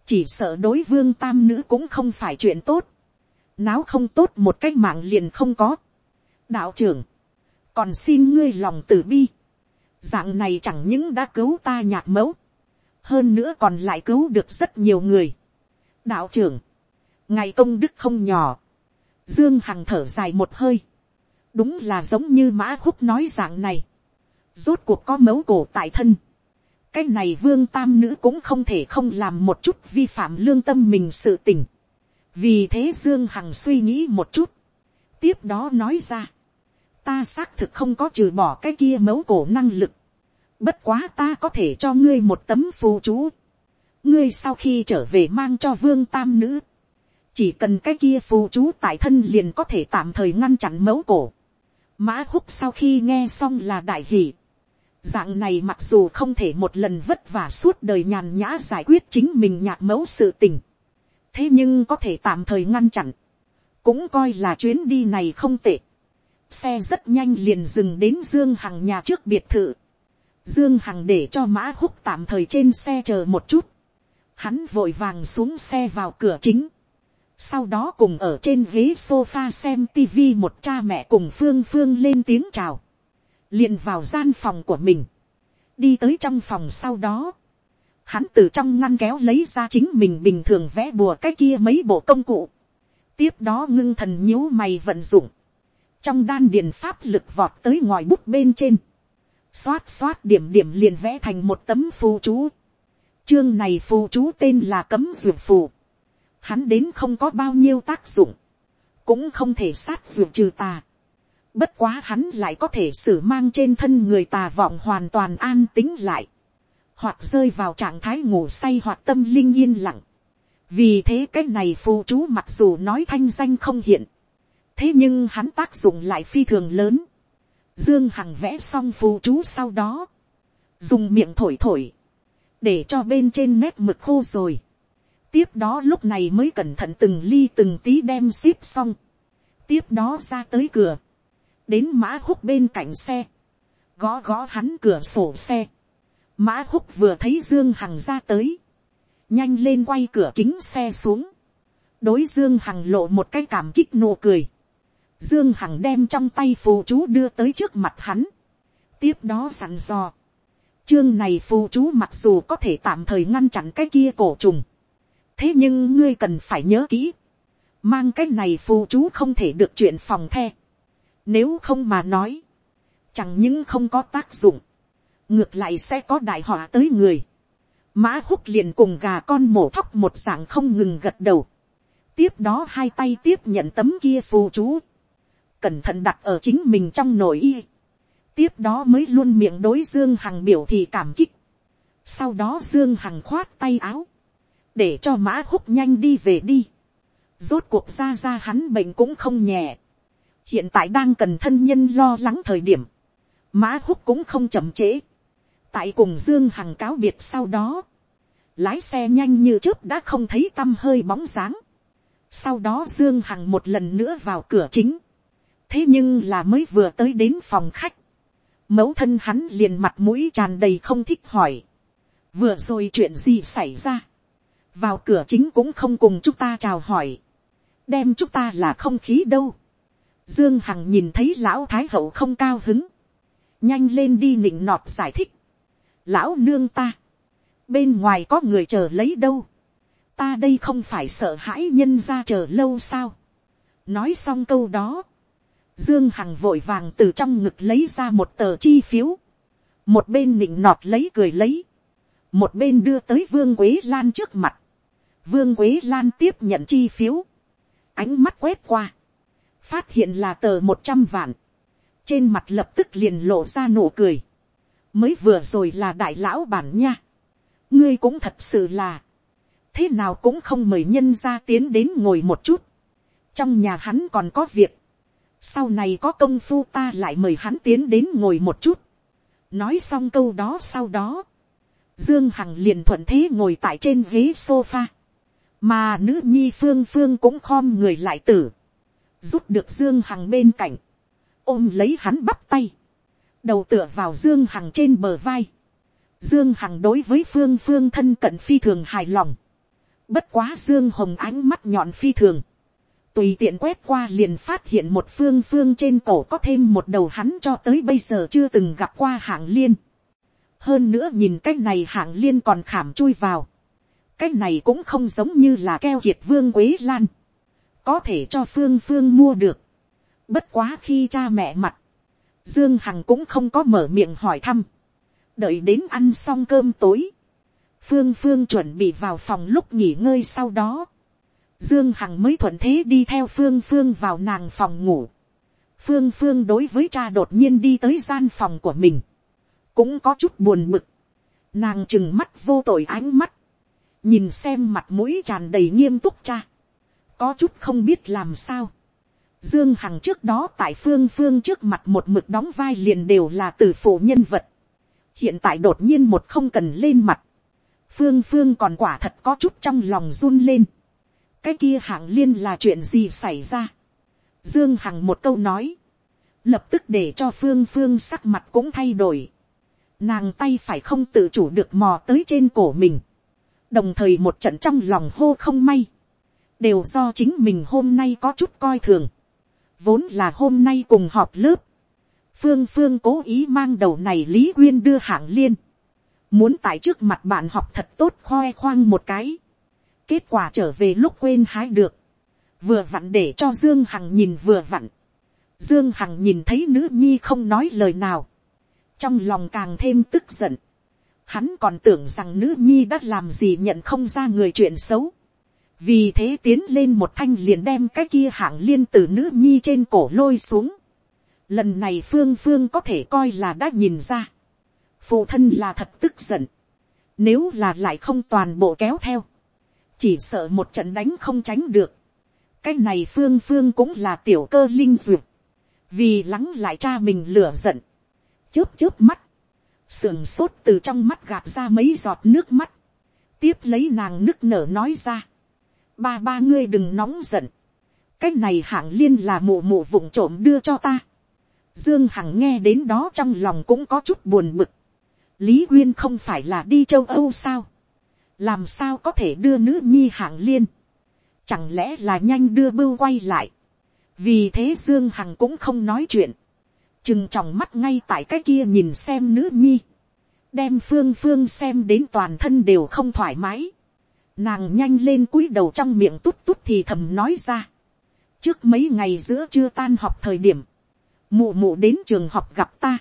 chỉ sợ đối vương tam nữ cũng không phải chuyện tốt náo không tốt một cái mạng liền không có. đạo trưởng, còn xin ngươi lòng từ bi. dạng này chẳng những đã cứu ta nhạc mẫu, hơn nữa còn lại cứu được rất nhiều người. đạo trưởng, ngày công đức không nhỏ, dương hằng thở dài một hơi, đúng là giống như mã húc nói dạng này, rốt cuộc có mấu cổ tại thân, cái này vương tam nữ cũng không thể không làm một chút vi phạm lương tâm mình sự tình, vì thế dương hằng suy nghĩ một chút, tiếp đó nói ra, ta xác thực không có trừ bỏ cái kia mấu cổ năng lực, Bất quá ta có thể cho ngươi một tấm phù chú. Ngươi sau khi trở về mang cho vương tam nữ. Chỉ cần cái kia phù chú tại thân liền có thể tạm thời ngăn chặn mấu cổ. Mã húc sau khi nghe xong là đại hỷ. Dạng này mặc dù không thể một lần vất vả suốt đời nhàn nhã giải quyết chính mình nhạc mẫu sự tình. Thế nhưng có thể tạm thời ngăn chặn. Cũng coi là chuyến đi này không tệ. Xe rất nhanh liền dừng đến Dương Hằng nhà trước biệt thự. Dương Hằng để cho Mã Húc tạm thời trên xe chờ một chút. Hắn vội vàng xuống xe vào cửa chính. Sau đó cùng ở trên ghế sofa xem tivi một cha mẹ cùng Phương Phương lên tiếng chào. liền vào gian phòng của mình. Đi tới trong phòng sau đó. Hắn từ trong ngăn kéo lấy ra chính mình bình thường vẽ bùa cái kia mấy bộ công cụ. Tiếp đó ngưng thần nhíu mày vận dụng. Trong đan điền pháp lực vọt tới ngòi bút bên trên. Xoát xoát điểm điểm liền vẽ thành một tấm phù chú. Chương này phù chú tên là cấm ruột phù hắn đến không có bao nhiêu tác dụng, cũng không thể sát ruột trừ tà. Bất quá hắn lại có thể xử mang trên thân người tà vọng hoàn toàn an tính lại, hoặc rơi vào trạng thái ngủ say hoặc tâm linh yên lặng. vì thế cái này phù chú mặc dù nói thanh danh không hiện, thế nhưng hắn tác dụng lại phi thường lớn. Dương Hằng vẽ xong phù chú sau đó, dùng miệng thổi thổi, để cho bên trên nét mực khô rồi. Tiếp đó lúc này mới cẩn thận từng ly từng tí đem ship xong, tiếp đó ra tới cửa, đến mã húc bên cạnh xe, gõ gõ hắn cửa sổ xe, mã húc vừa thấy dương hằng ra tới, nhanh lên quay cửa kính xe xuống, đối dương hằng lộ một cái cảm kích nụ cười, dương hằng đem trong tay phù chú đưa tới trước mặt hắn, tiếp đó sẵn dò, chương này phù chú mặc dù có thể tạm thời ngăn chặn cái kia cổ trùng, thế nhưng ngươi cần phải nhớ kỹ, mang cái này phù chú không thể được chuyện phòng the, nếu không mà nói, chẳng những không có tác dụng, ngược lại sẽ có đại họa tới người, mã húc liền cùng gà con mổ thóc một dạng không ngừng gật đầu, tiếp đó hai tay tiếp nhận tấm kia phù chú, cẩn thận đặt ở chính mình trong nội y, tiếp đó mới luôn miệng đối dương hằng biểu thì cảm kích, sau đó dương hằng khoát tay áo, để cho mã húc nhanh đi về đi. rốt cuộc ra ra hắn bệnh cũng không nhẹ. hiện tại đang cần thân nhân lo lắng thời điểm. mã húc cũng không chậm trễ tại cùng dương hằng cáo biệt sau đó. lái xe nhanh như trước đã không thấy t â m hơi bóng dáng. sau đó dương hằng một lần nữa vào cửa chính. thế nhưng là mới vừa tới đến phòng khách. mẫu thân hắn liền mặt mũi tràn đầy không thích hỏi. vừa rồi chuyện gì xảy ra vào cửa chính cũng không cùng chúng ta chào hỏi, đem chúng ta là không khí đâu. Dương Hằng nhìn thấy lão thái hậu không cao hứng, nhanh lên đi nịnh nọt giải thích. Lão nương ta, bên ngoài có người chờ lấy đâu, ta đây không phải sợ hãi nhân ra chờ lâu sao. nói xong câu đó, Dương Hằng vội vàng từ trong ngực lấy ra một tờ chi phiếu, một bên nịnh nọt lấy cười lấy, một bên đưa tới vương quế lan trước mặt, vương quế lan tiếp nhận chi phiếu, ánh mắt quét qua, phát hiện là tờ một trăm vạn, trên mặt lập tức liền lộ ra nụ cười, mới vừa rồi là đại lão bản nha, ngươi cũng thật sự là, thế nào cũng không mời nhân ra tiến đến ngồi một chút, trong nhà hắn còn có việc, sau này có công phu ta lại mời hắn tiến đến ngồi một chút, nói xong câu đó sau đó, dương hằng liền thuận thế ngồi tại trên ghế sofa, mà nữ nhi phương phương cũng khom người lại tử, rút được dương hằng bên cạnh, ôm lấy hắn bắp tay, đầu tựa vào dương hằng trên bờ vai, dương hằng đối với phương phương thân cận phi thường hài lòng, bất quá dương hồng ánh mắt nhọn phi thường, tùy tiện quét qua liền phát hiện một phương phương trên cổ có thêm một đầu hắn cho tới bây giờ chưa từng gặp qua hạng liên. hơn nữa nhìn cái này hạng liên còn khảm chui vào. Cái này cũng không giống như là keo kiệt vương quế lan, có thể cho phương phương mua được. bất quá khi cha mẹ mặt, dương hằng cũng không có mở miệng hỏi thăm, đợi đến ăn xong cơm tối, phương phương chuẩn bị vào phòng lúc nghỉ ngơi sau đó, dương hằng mới thuận thế đi theo phương phương vào nàng phòng ngủ, phương phương đối với cha đột nhiên đi tới gian phòng của mình, cũng có chút buồn bực, nàng chừng mắt vô tội ánh mắt, nhìn xem mặt mũi tràn đầy nghiêm túc cha, có chút không biết làm sao. Dương Hằng trước đó tại phương phương trước mặt một mực đóng vai liền đều là từ phụ nhân vật. Hiện tại đột nhiên một không cần lên mặt. Phương phương còn quả thật có chút trong lòng run lên. Cái kia hạng liên là chuyện gì xảy ra. Dương Hằng một câu nói. Lập tức để cho phương phương sắc mặt cũng thay đổi. Nàng tay phải không tự chủ được mò tới trên cổ mình. Đồng thời một trận trong lòng hô không may. Đều do chính mình hôm nay có chút coi thường vốn là hôm nay cùng họp lớp, phương phương cố ý mang đầu này lý quyên đưa hạng liên, muốn tại trước mặt bạn học thật tốt khoe khoang một cái, kết quả trở về lúc quên hái được, vừa vặn để cho dương hằng nhìn vừa vặn, dương hằng nhìn thấy nữ nhi không nói lời nào, trong lòng càng thêm tức giận, hắn còn tưởng rằng nữ nhi đã làm gì nhận không ra người chuyện xấu, vì thế tiến lên một thanh liền đem cái kia hạng liên từ nữ nhi trên cổ lôi xuống. lần này phương phương có thể coi là đã nhìn ra. phụ thân là thật tức giận. nếu là lại không toàn bộ kéo theo. chỉ sợ một trận đánh không tránh được. cái này phương phương cũng là tiểu cơ linh duyệt. vì lắng lại cha mình lửa giận. chớp chớp mắt. sườn sốt từ trong mắt gạt ra mấy giọt nước mắt. tiếp lấy nàng nức nở nói ra ba ba ngươi đừng nóng giận. cái này hạng liên là mụ mụ vụng trộm đưa cho ta. dương hằng nghe đến đó trong lòng cũng có chút buồn bực. lý uyên không phải là đi châu âu sao. làm sao có thể đưa nữ nhi hạng liên. chẳng lẽ là nhanh đưa bưu quay lại. vì thế dương hằng cũng không nói chuyện. chừng tròng mắt ngay tại cái kia nhìn xem nữ nhi. đem phương phương xem đến toàn thân đều không thoải mái Nàng nhanh lên cúi đầu trong miệng tút tút thì thầm nói ra. Trước mấy ngày giữa chưa tan học thời điểm. Mụ mụ đến trường học gặp ta.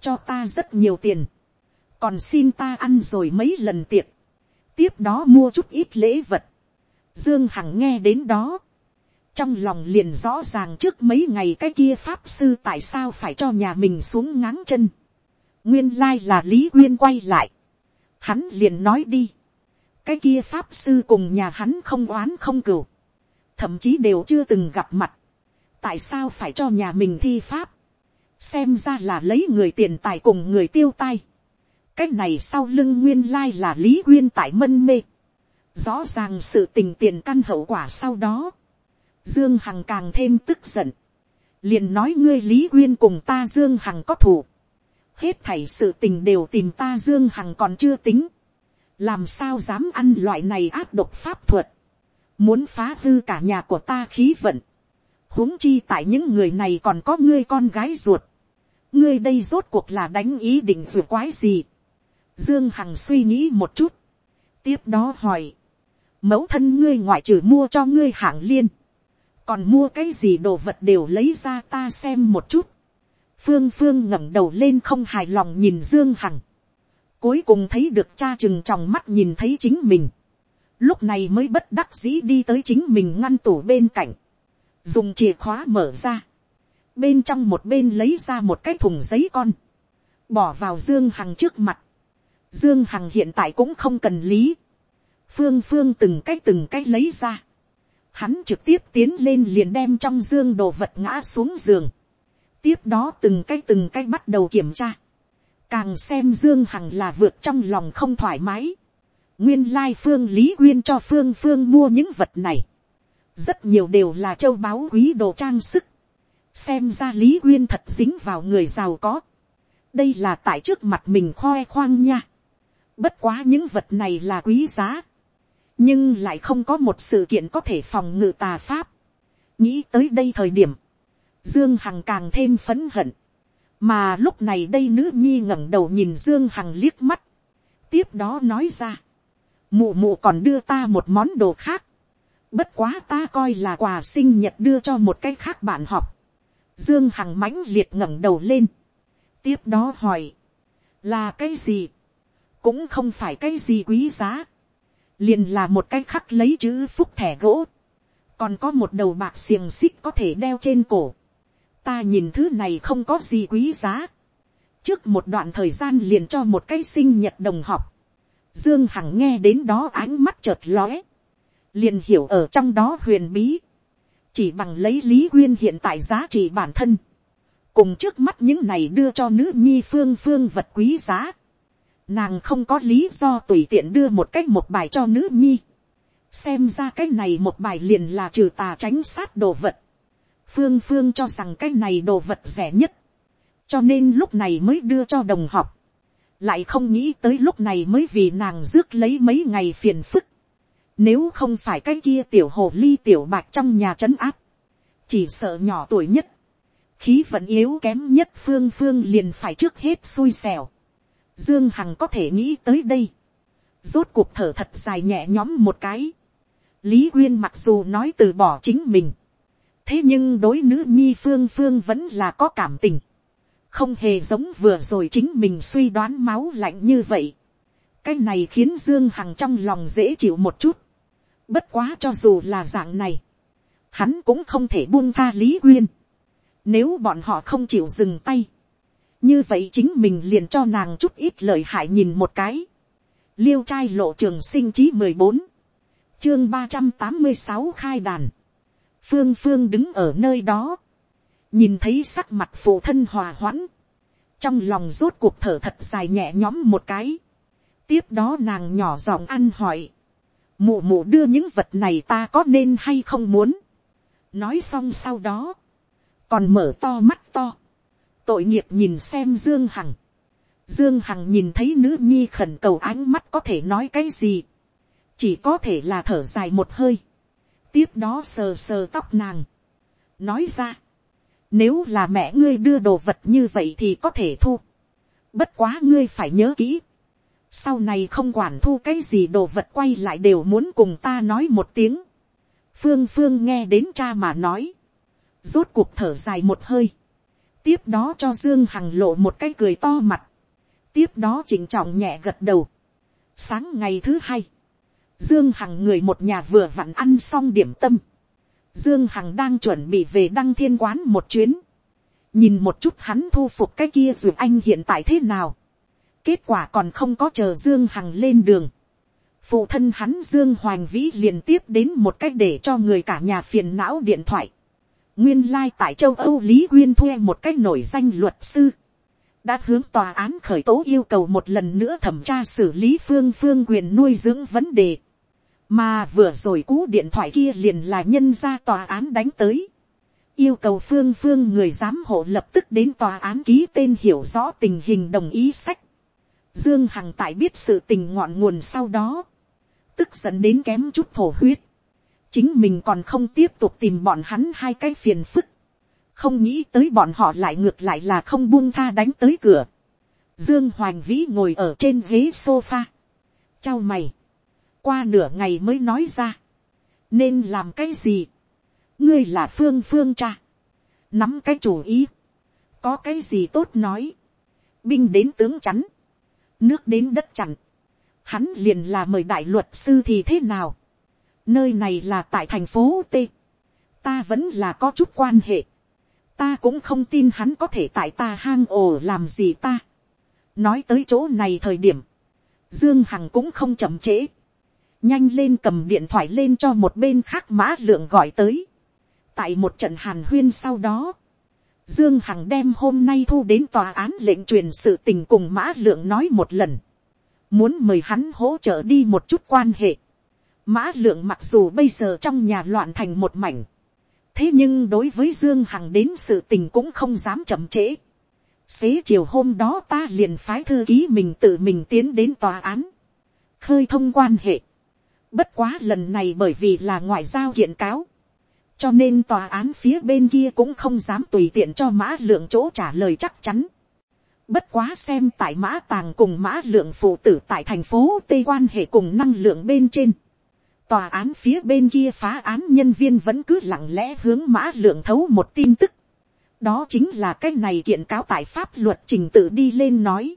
Cho ta rất nhiều tiền. Còn xin ta ăn rồi mấy lần tiệc. Tiếp đó mua chút ít lễ vật. Dương Hằng nghe đến đó. Trong lòng liền rõ ràng trước mấy ngày cái kia Pháp Sư tại sao phải cho nhà mình xuống ngáng chân. Nguyên lai là Lý Nguyên quay lại. Hắn liền nói đi cái kia pháp sư cùng nhà hắn không oán không cừu, thậm chí đều chưa từng gặp mặt, tại sao phải cho nhà mình thi pháp, xem ra là lấy người tiền tài cùng người tiêu tai, cái này sau lưng nguyên lai là lý nguyên tại mân mê, rõ ràng sự tình tiền căn hậu quả sau đó, dương hằng càng thêm tức giận, liền nói ngươi lý nguyên cùng ta dương hằng có thù, hết thảy sự tình đều tìm ta dương hằng còn chưa tính, làm sao dám ăn loại này áp độc pháp thuật, muốn phá hư cả nhà của ta khí vận, huống chi tại những người này còn có ngươi con gái ruột, ngươi đây rốt cuộc là đánh ý định dù quái gì, dương hằng suy nghĩ một chút, tiếp đó hỏi, mẫu thân ngươi ngoại trừ mua cho ngươi hạng liên, còn mua cái gì đồ vật đều lấy ra ta xem một chút, phương phương ngẩng đầu lên không hài lòng nhìn dương hằng, Cuối cùng thấy được cha chừng tròng mắt nhìn thấy chính mình. Lúc này mới bất đắc dĩ đi tới chính mình ngăn tủ bên cạnh. Dùng chìa khóa mở ra. Bên trong một bên lấy ra một cái thùng giấy con. Bỏ vào Dương Hằng trước mặt. Dương Hằng hiện tại cũng không cần lý. Phương Phương từng cái từng cái lấy ra. Hắn trực tiếp tiến lên liền đem trong dương đồ vật ngã xuống giường. Tiếp đó từng cái từng cái bắt đầu kiểm tra càng xem dương hằng là vượt trong lòng không thoải mái. nguyên lai phương lý quyên cho phương phương mua những vật này. rất nhiều đều là châu báu quý đồ trang sức. xem ra lý quyên thật dính vào người giàu có. đây là tại trước mặt mình khoe khoang nha. bất quá những vật này là quý giá. nhưng lại không có một sự kiện có thể phòng ngự tà pháp. nghĩ tới đây thời điểm, dương hằng càng thêm phấn hận mà lúc này đây nữ nhi ngẩng đầu nhìn dương hằng liếc mắt, tiếp đó nói ra, mụ mụ còn đưa ta một món đồ khác, bất quá ta coi là quà sinh nhật đưa cho một cái khác bạn học, dương hằng mãnh liệt ngẩng đầu lên, tiếp đó hỏi, là cái gì, cũng không phải cái gì quý giá, liền là một cái khắc lấy chữ phúc thẻ gỗ, còn có một đầu bạc xiềng xích có thể đeo trên cổ, ta nhìn thứ này không có gì quý giá. trước một đoạn thời gian liền cho một cái sinh nhật đồng học. dương hằng nghe đến đó ánh mắt chợt lóe. liền hiểu ở trong đó huyền bí. chỉ bằng lấy lý quyên hiện tại giá trị bản thân, cùng trước mắt những này đưa cho nữ nhi phương phương vật quý giá, nàng không có lý do tùy tiện đưa một cách một bài cho nữ nhi, xem ra cái này một bài liền là trừ tà tránh sát đồ vật, phương phương cho rằng cái này đồ vật rẻ nhất, cho nên lúc này mới đưa cho đồng học, lại không nghĩ tới lúc này mới vì nàng rước lấy mấy ngày phiền phức, nếu không phải cái kia tiểu hồ ly tiểu bạc trong nhà trấn áp, chỉ sợ nhỏ tuổi nhất, khí vận yếu kém nhất phương phương liền phải trước hết xui xẻo. Dương Hằng có thể nghĩ tới đây. Rốt cuộc thở thật dài nhẹ nhõm một cái. Lý Quyên mặc dù nói từ bỏ chính mình. Thế nhưng đối nữ nhi phương phương vẫn là có cảm tình. Không hề giống vừa rồi chính mình suy đoán máu lạnh như vậy. Cái này khiến Dương Hằng trong lòng dễ chịu một chút. Bất quá cho dù là dạng này. Hắn cũng không thể buông tha Lý Quyên. Nếu bọn họ không chịu dừng tay. Như vậy chính mình liền cho nàng chút ít lời hại nhìn một cái. Liêu trai lộ trường sinh chí mười bốn, Chương ba trăm tám mươi sáu khai đàn. Phương Phương đứng ở nơi đó. Nhìn thấy sắc mặt phụ thân hòa hoãn. Trong lòng rốt cuộc thở thật dài nhẹ nhõm một cái. Tiếp đó nàng nhỏ giọng ăn hỏi. Mụ mụ đưa những vật này ta có nên hay không muốn. Nói xong sau đó. Còn mở to mắt to. Tội nghiệp nhìn xem Dương Hằng. Dương Hằng nhìn thấy nữ nhi khẩn cầu ánh mắt có thể nói cái gì. Chỉ có thể là thở dài một hơi. Tiếp đó sờ sờ tóc nàng. Nói ra. Nếu là mẹ ngươi đưa đồ vật như vậy thì có thể thu. Bất quá ngươi phải nhớ kỹ sau này không quản thu cái gì đồ vật quay lại đều muốn cùng ta nói một tiếng. phương phương nghe đến cha mà nói, rốt cuộc thở dài một hơi, tiếp đó cho dương hằng lộ một cái cười to mặt, tiếp đó chỉnh trọng nhẹ gật đầu. sáng ngày thứ hai, dương hằng người một nhà vừa vặn ăn xong điểm tâm, dương hằng đang chuẩn bị về đăng thiên quán một chuyến, nhìn một chút hắn thu phục cái kia dù anh hiện tại thế nào, Kết quả còn không có chờ Dương Hằng lên đường. Phụ thân hắn Dương Hoành Vĩ liền tiếp đến một cách để cho người cả nhà phiền não điện thoại. Nguyên lai tại châu Âu Lý Quyên thuê một cách nổi danh luật sư. Đã hướng tòa án khởi tố yêu cầu một lần nữa thẩm tra xử lý phương phương quyền nuôi dưỡng vấn đề. Mà vừa rồi cú điện thoại kia liền là nhân ra tòa án đánh tới. Yêu cầu phương phương người giám hộ lập tức đến tòa án ký tên hiểu rõ tình hình đồng ý sách. Dương Hằng tại biết sự tình ngọn nguồn sau đó. Tức giận đến kém chút thổ huyết. Chính mình còn không tiếp tục tìm bọn hắn hai cái phiền phức. Không nghĩ tới bọn họ lại ngược lại là không buông tha đánh tới cửa. Dương Hoành Vĩ ngồi ở trên ghế sofa. Chào mày. Qua nửa ngày mới nói ra. Nên làm cái gì? Ngươi là phương phương cha. Nắm cái chủ ý. Có cái gì tốt nói. Binh đến tướng chắn nước đến đất chặn, hắn liền là mời đại luật sư thì thế nào, nơi này là tại thành phố t, ta vẫn là có chút quan hệ, ta cũng không tin hắn có thể tại ta hang ổ làm gì ta, nói tới chỗ này thời điểm, dương hằng cũng không chậm trễ, nhanh lên cầm điện thoại lên cho một bên khác mã lượng gọi tới, tại một trận hàn huyên sau đó, Dương Hằng đem hôm nay thu đến tòa án lệnh truyền sự tình cùng mã lượng nói một lần. Muốn mời hắn hỗ trợ đi một chút quan hệ. Mã lượng mặc dù bây giờ trong nhà loạn thành một mảnh. Thế nhưng đối với Dương Hằng đến sự tình cũng không dám chậm trễ. Xế chiều hôm đó ta liền phái thư ký mình tự mình tiến đến tòa án. Khơi thông quan hệ. Bất quá lần này bởi vì là ngoại giao kiện cáo cho nên tòa án phía bên kia cũng không dám tùy tiện cho mã lượng chỗ trả lời chắc chắn. Bất quá xem tại mã tàng cùng mã lượng phụ tử tại thành phố Tây quan hệ cùng năng lượng bên trên. Tòa án phía bên kia phá án nhân viên vẫn cứ lặng lẽ hướng mã lượng thấu một tin tức. Đó chính là cái này kiện cáo tại pháp luật trình tự đi lên nói.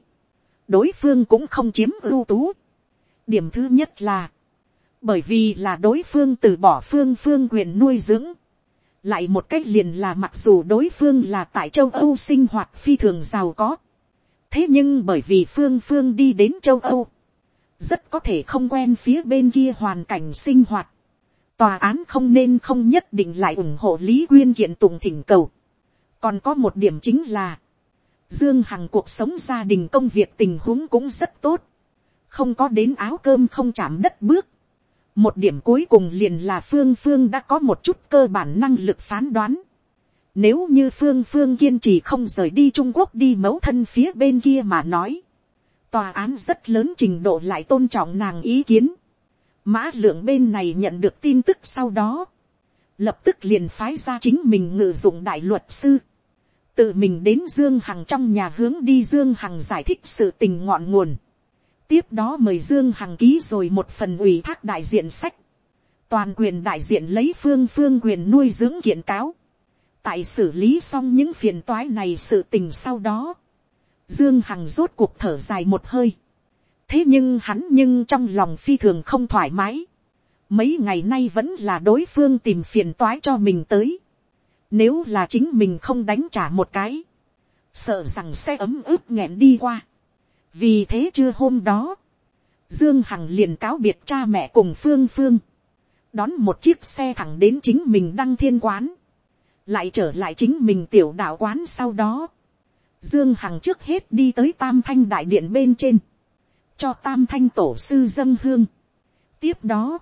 Đối phương cũng không chiếm ưu tú. Điểm thứ nhất là bởi vì là đối phương từ bỏ phương phương quyền nuôi dưỡng, lại một cách liền là mặc dù đối phương là tại châu âu sinh hoạt phi thường giàu có, thế nhưng bởi vì phương phương đi đến châu âu, rất có thể không quen phía bên kia hoàn cảnh sinh hoạt, tòa án không nên không nhất định lại ủng hộ lý quyên kiện tụng thỉnh cầu. còn có một điểm chính là, dương hằng cuộc sống gia đình công việc tình huống cũng rất tốt, không có đến áo cơm không chạm đất bước một điểm cuối cùng liền là phương phương đã có một chút cơ bản năng lực phán đoán. nếu như phương phương kiên trì không rời đi trung quốc đi mẫu thân phía bên kia mà nói, tòa án rất lớn trình độ lại tôn trọng nàng ý kiến. mã lượng bên này nhận được tin tức sau đó, lập tức liền phái ra chính mình ngự dụng đại luật sư, tự mình đến dương hằng trong nhà hướng đi dương hằng giải thích sự tình ngọn nguồn tiếp đó mời dương hằng ký rồi một phần ủy thác đại diện sách, toàn quyền đại diện lấy phương phương quyền nuôi dưỡng kiện cáo, tại xử lý xong những phiền toái này sự tình sau đó, Dương Hằng rốt cuộc thở dài một hơi. Thế nhưng hắn nhưng trong lòng phi thường không thoải mái. Mấy ngày nay vẫn là đối phương tìm phiền toái cho mình tới. Nếu là chính mình không đánh trả một cái. Sợ rằng sẽ ấm ức nghẹn đi qua. Vì thế chưa hôm đó. Dương Hằng liền cáo biệt cha mẹ cùng Phương Phương. Đón một chiếc xe thẳng đến chính mình đăng thiên quán. Lại trở lại chính mình tiểu đạo quán sau đó Dương Hằng trước hết đi tới Tam Thanh Đại Điện bên trên. Cho Tam Thanh Tổ Sư dân hương. Tiếp đó.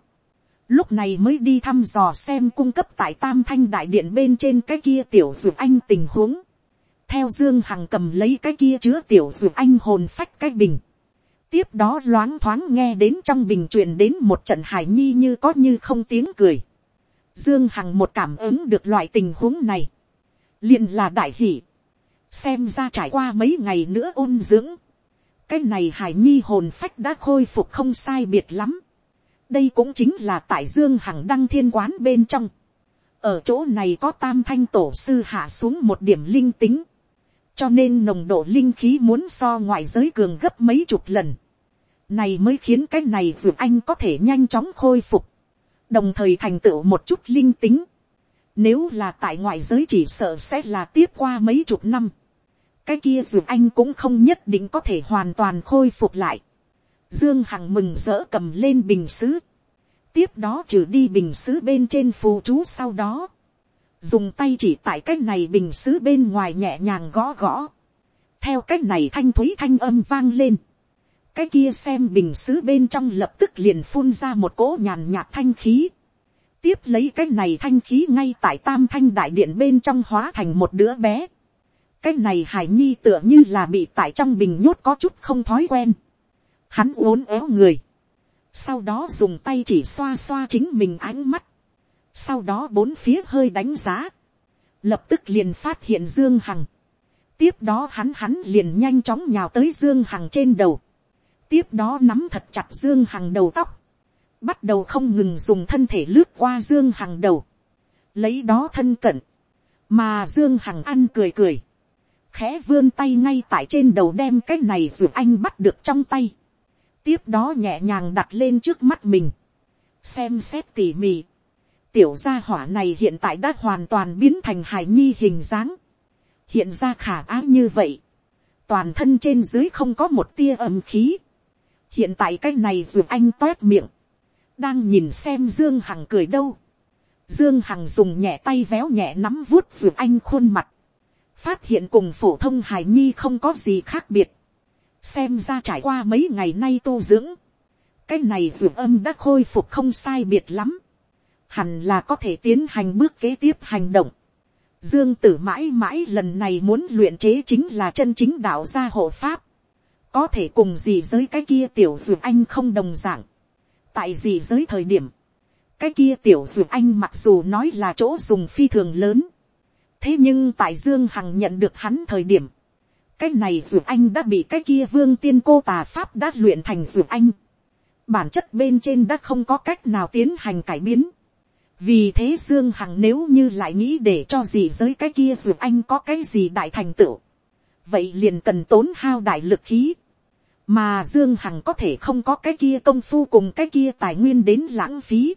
Lúc này mới đi thăm dò xem cung cấp tại Tam Thanh Đại Điện bên trên cái kia tiểu dược anh tình huống. Theo Dương Hằng cầm lấy cái kia chứa tiểu ruột anh hồn phách cái bình. Tiếp đó loáng thoáng nghe đến trong bình truyền đến một trận hải nhi như có như không tiếng cười. Dương Hằng một cảm ứng được loại tình huống này. liền là đại hỷ xem ra trải qua mấy ngày nữa ôn dưỡng, cái này hải nhi hồn phách đã khôi phục không sai biệt lắm. đây cũng chính là tại dương hằng đăng thiên quán bên trong. ở chỗ này có tam thanh tổ sư hạ xuống một điểm linh tính, cho nên nồng độ linh khí muốn so ngoại giới cường gấp mấy chục lần. này mới khiến cái này dù anh có thể nhanh chóng khôi phục, đồng thời thành tựu một chút linh tính. Nếu là tại ngoại giới chỉ sợ sẽ là tiếp qua mấy chục năm cái kia dù anh cũng không nhất định có thể hoàn toàn khôi phục lại. Dương Hằng mừng rỡ cầm lên bình sứ. Tiếp đó trừ đi bình sứ bên trên phù chú sau đó. Dùng tay chỉ tại cái này bình sứ bên ngoài nhẹ nhàng gõ gõ. Theo cái này thanh thúy thanh âm vang lên. Cái kia xem bình sứ bên trong lập tức liền phun ra một cỗ nhàn nhạt thanh khí. Tiếp lấy cái này thanh khí ngay tại tam thanh đại điện bên trong hóa thành một đứa bé cái này hải nhi tựa như là bị tại trong bình nhốt có chút không thói quen. hắn uốn éo người. sau đó dùng tay chỉ xoa xoa chính mình ánh mắt sau đó bốn phía hơi đánh giá. lập tức liền phát hiện dương hằng. tiếp đó hắn hắn liền nhanh chóng nhào tới dương hằng trên đầu. tiếp đó nắm thật chặt dương hằng đầu tóc. bắt đầu không ngừng dùng thân thể lướt qua dương hằng đầu. lấy đó thân cận. mà dương hằng ăn cười cười khẽ vươn tay ngay tại trên đầu đem cái này ruột anh bắt được trong tay. tiếp đó nhẹ nhàng đặt lên trước mắt mình. xem xét tỉ mỉ tiểu gia hỏa này hiện tại đã hoàn toàn biến thành hài nhi hình dáng. hiện ra khả ái như vậy. toàn thân trên dưới không có một tia âm khí. hiện tại cái này dù anh toét miệng. đang nhìn xem dương hằng cười đâu. Dương Hằng dùng nhẹ tay véo nhẹ nắm vuốt dù anh khuôn mặt phát hiện cùng phổ thông hài nhi không có gì khác biệt, xem ra trải qua mấy ngày nay tu dưỡng, cái này dù âm đã khôi phục không sai biệt lắm, hẳn là có thể tiến hành bước kế tiếp hành động. Dương tử mãi mãi lần này muốn luyện chế chính là chân chính đạo gia hộ pháp, có thể cùng gì giới cái kia tiểu ruột anh không đồng dạng, tại gì giới thời điểm, cái kia tiểu ruột anh mặc dù nói là chỗ dùng phi thường lớn, thế nhưng tại dương hằng nhận được hắn thời điểm, cái này dù anh đã bị cái kia vương tiên cô tà pháp đã luyện thành dù anh. bản chất bên trên đã không có cách nào tiến hành cải biến vì thế dương hằng nếu như lại nghĩ để cho gì giới cái kia dù anh có cái gì đại thành tựu, vậy liền cần tốn hao đại lực khí. mà dương hằng có thể không có cái kia công phu cùng cái kia tài nguyên đến lãng phí.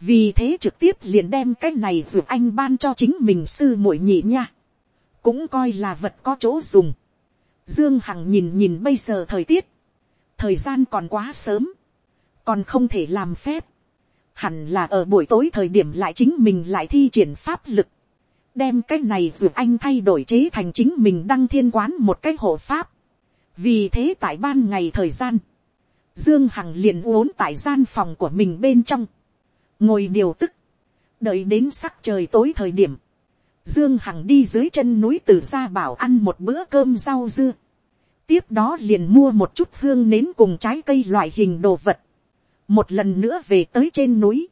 Vì thế trực tiếp liền đem cái này dù anh ban cho chính mình sư muội nhị nha, cũng coi là vật có chỗ dùng. Dương Hằng nhìn nhìn bây giờ thời tiết, thời gian còn quá sớm, còn không thể làm phép, hẳn là ở buổi tối thời điểm lại chính mình lại thi triển pháp lực, đem cái này dù anh thay đổi chế thành chính mình đăng thiên quán một cái hộ pháp. vì thế tại ban ngày thời gian, dương hằng liền uốn tại gian phòng của mình bên trong, ngồi điều tức, đợi đến sắc trời tối thời điểm, dương hằng đi dưới chân núi từ ra bảo ăn một bữa cơm rau dưa, tiếp đó liền mua một chút hương nến cùng trái cây loại hình đồ vật, một lần nữa về tới trên núi.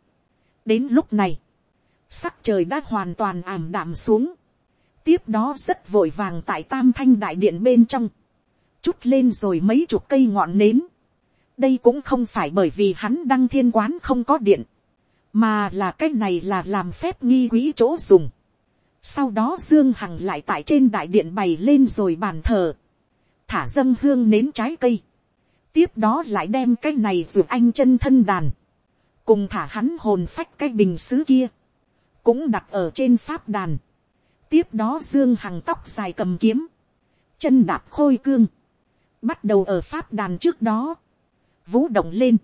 đến lúc này, sắc trời đã hoàn toàn ảm đạm xuống, tiếp đó rất vội vàng tại tam thanh đại điện bên trong, chút lên rồi mấy chục cây ngọn nến. đây cũng không phải bởi vì hắn đăng thiên quán không có điện, mà là cái này là làm phép nghi quý chỗ dùng. sau đó dương hằng lại tại trên đại điện bày lên rồi bàn thờ, thả dâng hương nến trái cây, tiếp đó lại đem cái này ruột anh chân thân đàn, cùng thả hắn hồn phách cái bình xứ kia, cũng đặt ở trên pháp đàn, tiếp đó dương hằng tóc dài cầm kiếm, chân đạp khôi cương, bắt đầu ở pháp đàn trước đó, vũ động lên,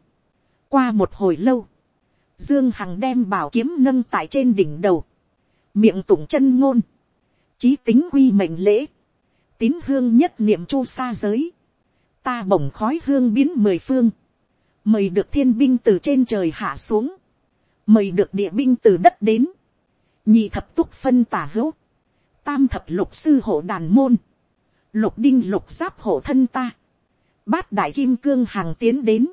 qua một hồi lâu, dương hằng đem bảo kiếm nâng tại trên đỉnh đầu, miệng tụng chân ngôn, trí tính quy mệnh lễ, tín hương nhất niệm chu xa giới, ta bổng khói hương biến mười phương, mời được thiên binh từ trên trời hạ xuống, mời được địa binh từ đất đến, nhị thập túc phân tả hữu, tam thập lục sư hộ đàn môn, lục đinh lục giáp hộ thân ta, bát đại kim cương hàng tiến đến,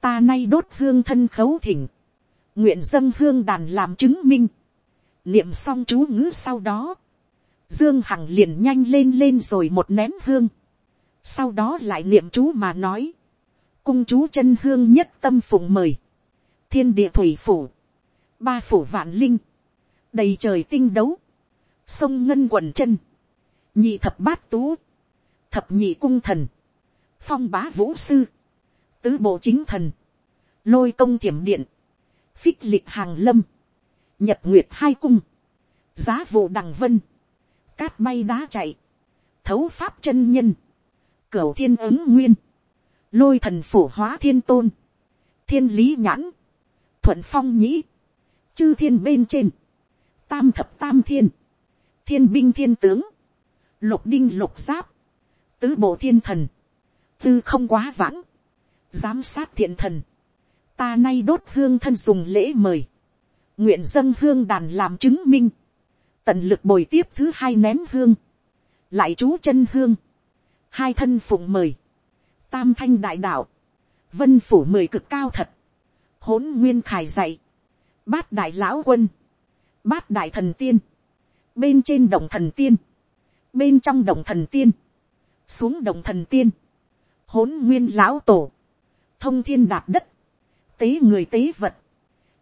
ta nay đốt hương thân khấu thỉnh, nguyện dâng hương đàn làm chứng minh, niệm xong chú ngữ sau đó, dương hằng liền nhanh lên lên rồi một nén hương, sau đó lại niệm chú mà nói, cung chú chân hương nhất tâm phụng mời, thiên địa thủy phủ, ba phủ vạn linh, đầy trời tinh đấu, sông ngân quần chân, nhị thập bát tú, thập nhị cung thần, phong bá vũ sư, tứ bộ chính thần, lôi công thiểm điện, phích lịch hàng lâm, nhật nguyệt hai cung, giá vụ đằng vân, cát bay đá chạy, thấu pháp chân nhân, cửu thiên ứng nguyên, lôi thần phổ hóa thiên tôn, thiên lý nhãn, thuận phong nhĩ, chư thiên bên trên, tam thập tam thiên, thiên binh thiên tướng, lục đinh lục giáp, tứ bộ thiên thần, tư không quá vãng, giám sát thiện thần, ta nay đốt hương thân dùng lễ mời, nguyện dân hương đàn làm chứng minh, tận lực bồi tiếp thứ hai nén hương, lại chú chân hương, hai thân phụng mời, tam thanh đại đạo, vân phủ mười cực cao thật, hỗn nguyên khải dạy, bát đại lão quân, bát đại thần tiên, bên trên đồng thần tiên, bên trong đồng thần tiên, xuống đồng thần tiên, hỗn nguyên lão tổ, thông thiên đạp đất, tế người tế vật,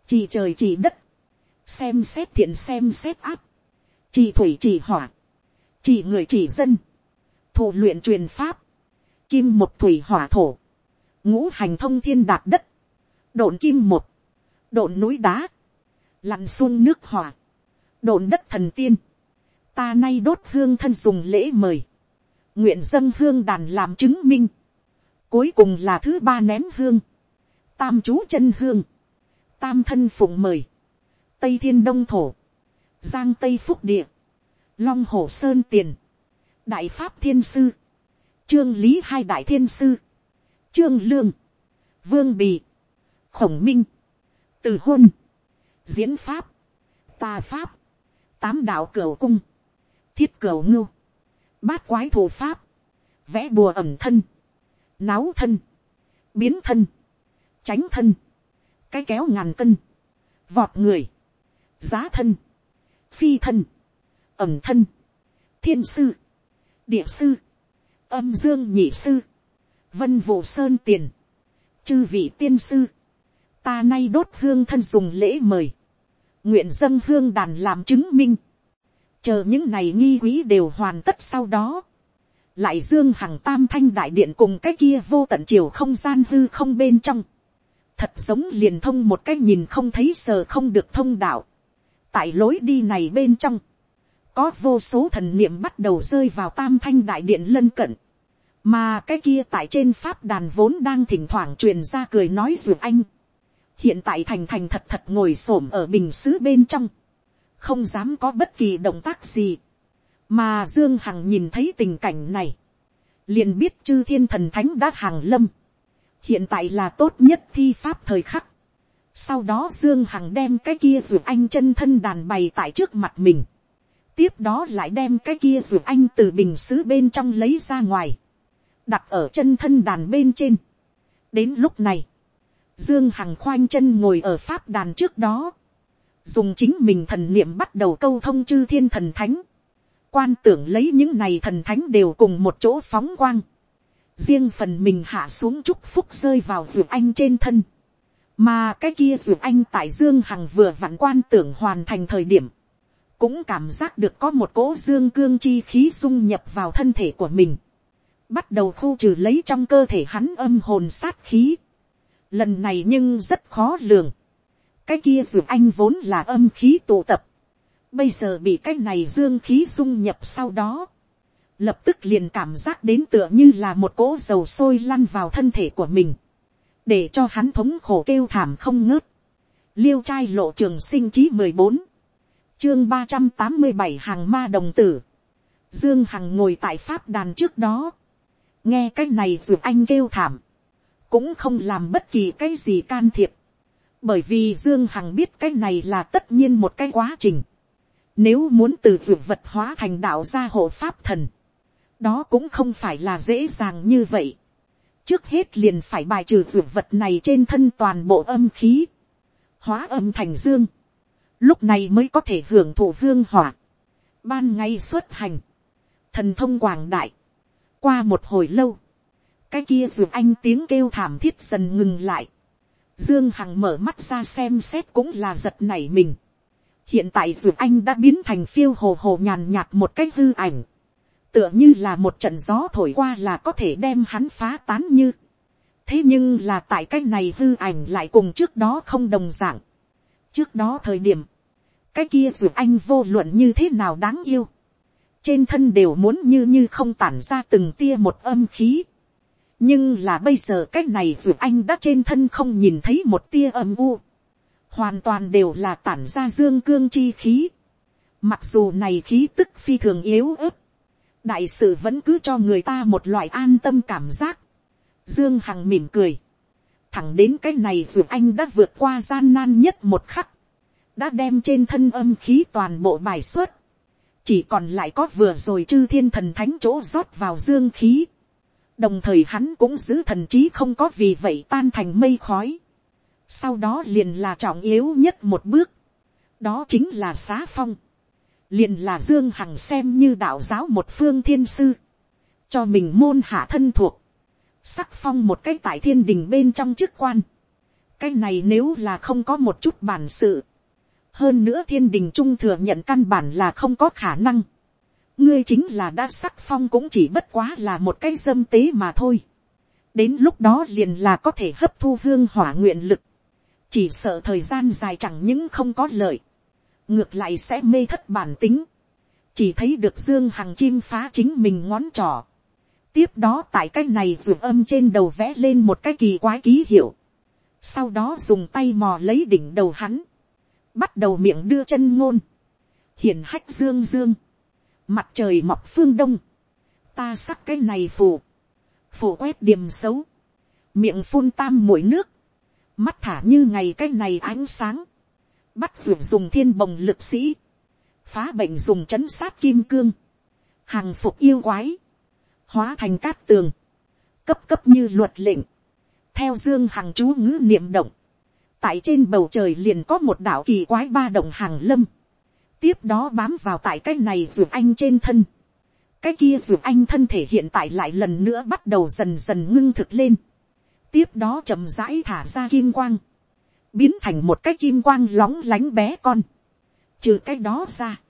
chỉ trời chỉ đất, xem xét thiện xem xét áp, chỉ thủy chỉ hỏa, chỉ người chỉ dân, thụ luyện truyền pháp, kim một thủy hỏa thổ, ngũ hành thông thiên đạt đất, độn kim một, độn núi đá, lặn xuông nước hỏa, độn đất thần tiên, ta nay đốt hương thân dùng lễ mời, nguyện dân hương đàn làm chứng minh, cuối cùng là thứ ba nén hương, tam chú chân hương, tam thân phụng mời, tây thiên đông thổ, giang tây phúc địa, long hồ sơn tiền, đại pháp thiên sư, trương lý hai đại thiên sư, trương lương, vương bì, khổng minh, từ hôn, diễn pháp, tà pháp, tám đạo cửa cung, thiết cửa ngưu, bát quái thủ pháp, vẽ bùa ẩm thân, náo thân, biến thân, tránh thân, cái kéo ngàn cân, vọt người, giá thân, phi thân, ẩm thân, thiên sư, địa sư, âm dương nhị sư, vân vụ sơn tiền, chư vị tiên sư, ta nay đốt hương thân dùng lễ mời, nguyện dâng hương đàn làm chứng minh, chờ những này nghi quý đều hoàn tất sau đó, lại dương hằng tam thanh đại điện cùng cái kia vô tận chiều không gian hư không bên trong, thật giống liền thông một cái nhìn không thấy sờ không được thông đạo, tại lối đi này bên trong, có vô số thần niệm bắt đầu rơi vào tam thanh đại điện lân cận, mà cái kia tại trên pháp đàn vốn đang thỉnh thoảng truyền ra cười nói dù anh, hiện tại thành thành thật thật ngồi s ổ m ở bình xứ bên trong, không dám có bất kỳ động tác gì, mà dương hằng nhìn thấy tình cảnh này, liền biết chư thiên thần thánh đã hàng lâm, hiện tại là tốt nhất thi pháp thời khắc, sau đó dương hằng đem cái kia ruột anh chân thân đàn bày tại trước mặt mình, tiếp đó lại đem cái kia ruột anh từ bình xứ bên trong lấy ra ngoài, đặt ở chân thân đàn bên trên. đến lúc này, Dương Hằng khoanh chân ngồi ở pháp đàn trước đó. Dùng chính mình thần niệm bắt đầu câu thông chư thiên thần thánh. Quan tưởng lấy những này thần thánh đều cùng một chỗ phóng quang. Riêng phần mình hạ xuống chúc phúc rơi vào ruột anh trên thân. Mà cái kia ruột anh tại Dương Hằng vừa vặn quan tưởng hoàn thành thời điểm. Cũng cảm giác được có một cỗ dương cương chi khí dung nhập vào thân thể của mình. Bắt đầu khu trừ lấy trong cơ thể hắn âm hồn sát khí Lần này nhưng rất khó lường. Cái kia dù anh vốn là âm khí tụ tập. Bây giờ bị cái này dương khí dung nhập sau đó. Lập tức liền cảm giác đến tựa như là một cỗ dầu sôi lăn vào thân thể của mình. Để cho hắn thống khổ kêu thảm không ngớt. Liêu trai lộ trường sinh chí mười bốn Chương ba trăm tám mươi bảy hàng ma đồng tử. Dương Hằng ngồi tại pháp đàn trước đó. Nghe cái này dù anh kêu thảm cũng không làm bất kỳ cái gì can thiệp, bởi vì dương hằng biết cái này là tất nhiên một cái quá trình, nếu muốn từ dù vật hóa thành đạo gia hộ pháp thần, đó cũng không phải là dễ dàng như vậy. trước hết liền phải bài trừ dù vật này trên thân toàn bộ âm khí, hóa âm thành dương, lúc này mới có thể hưởng thụ hương hỏa, ban ngay xuất hành, thần thông quảng đại, qua một hồi lâu, cái kia dù anh tiếng kêu thảm thiết dần ngừng lại. Dương Hằng mở mắt ra xem xét cũng là giật nảy mình. Hiện tại dù anh đã biến thành phiêu hồ hồ nhàn nhạt một cái hư ảnh. Tựa như là một trận gió thổi qua là có thể đem hắn phá tán như. Thế nhưng là tại cái này hư ảnh lại cùng trước đó không đồng dạng. Trước đó thời điểm. Cái kia dù anh vô luận như thế nào đáng yêu. Trên thân đều muốn như như không tản ra từng tia một âm khí nhưng là bây giờ cái này dù anh đã trên thân không nhìn thấy một tia âm u, hoàn toàn đều là tản ra dương cương chi khí, mặc dù này khí tức phi thường yếu ớt, đại sự vẫn cứ cho người ta một loại an tâm cảm giác, dương hằng mỉm cười, thẳng đến cái này dù anh đã vượt qua gian nan nhất một khắc, đã đem trên thân âm khí toàn bộ bài xuất, chỉ còn lại có vừa rồi chư thiên thần thánh chỗ rót vào dương khí, đồng thời hắn cũng giữ thần trí không có vì vậy tan thành mây khói. sau đó liền là trọng yếu nhất một bước, đó chính là xá phong, liền là dương hằng xem như đạo giáo một phương thiên sư, cho mình môn hạ thân thuộc, sắc phong một cái tại thiên đình bên trong chức quan, cái này nếu là không có một chút bản sự, hơn nữa thiên đình trung thừa nhận căn bản là không có khả năng, ngươi chính là đã sắc phong cũng chỉ bất quá là một cái dâm tế mà thôi. đến lúc đó liền là có thể hấp thu hương hỏa nguyện lực. chỉ sợ thời gian dài chẳng những không có lợi. ngược lại sẽ mê thất bản tính. chỉ thấy được dương hằng chim phá chính mình ngón trỏ tiếp đó tại cái này ruột âm trên đầu vẽ lên một cái kỳ quái ký hiệu. sau đó dùng tay mò lấy đỉnh đầu hắn. bắt đầu miệng đưa chân ngôn. hiền hách dương dương. Mặt trời mọc phương đông, ta sắc cái này phủ phủ quét điểm xấu, miệng phun tam mũi nước, mắt thả như ngày cái này ánh sáng, bắt ruột dùng thiên bồng lực sĩ, phá bệnh dùng chấn sát kim cương, hàng phục yêu quái, hóa thành cát tường, cấp cấp như luật lệnh, theo dương hằng chú ngữ niệm động, tại trên bầu trời liền có một đảo kỳ quái ba đồng hàng lâm, tiếp đó bám vào tại cái này ruột anh trên thân. cái kia ruột anh thân thể hiện tại lại lần nữa bắt đầu dần dần ngưng thực lên. tiếp đó chậm rãi thả ra kim quang. biến thành một cái kim quang lóng lánh bé con. trừ cái đó ra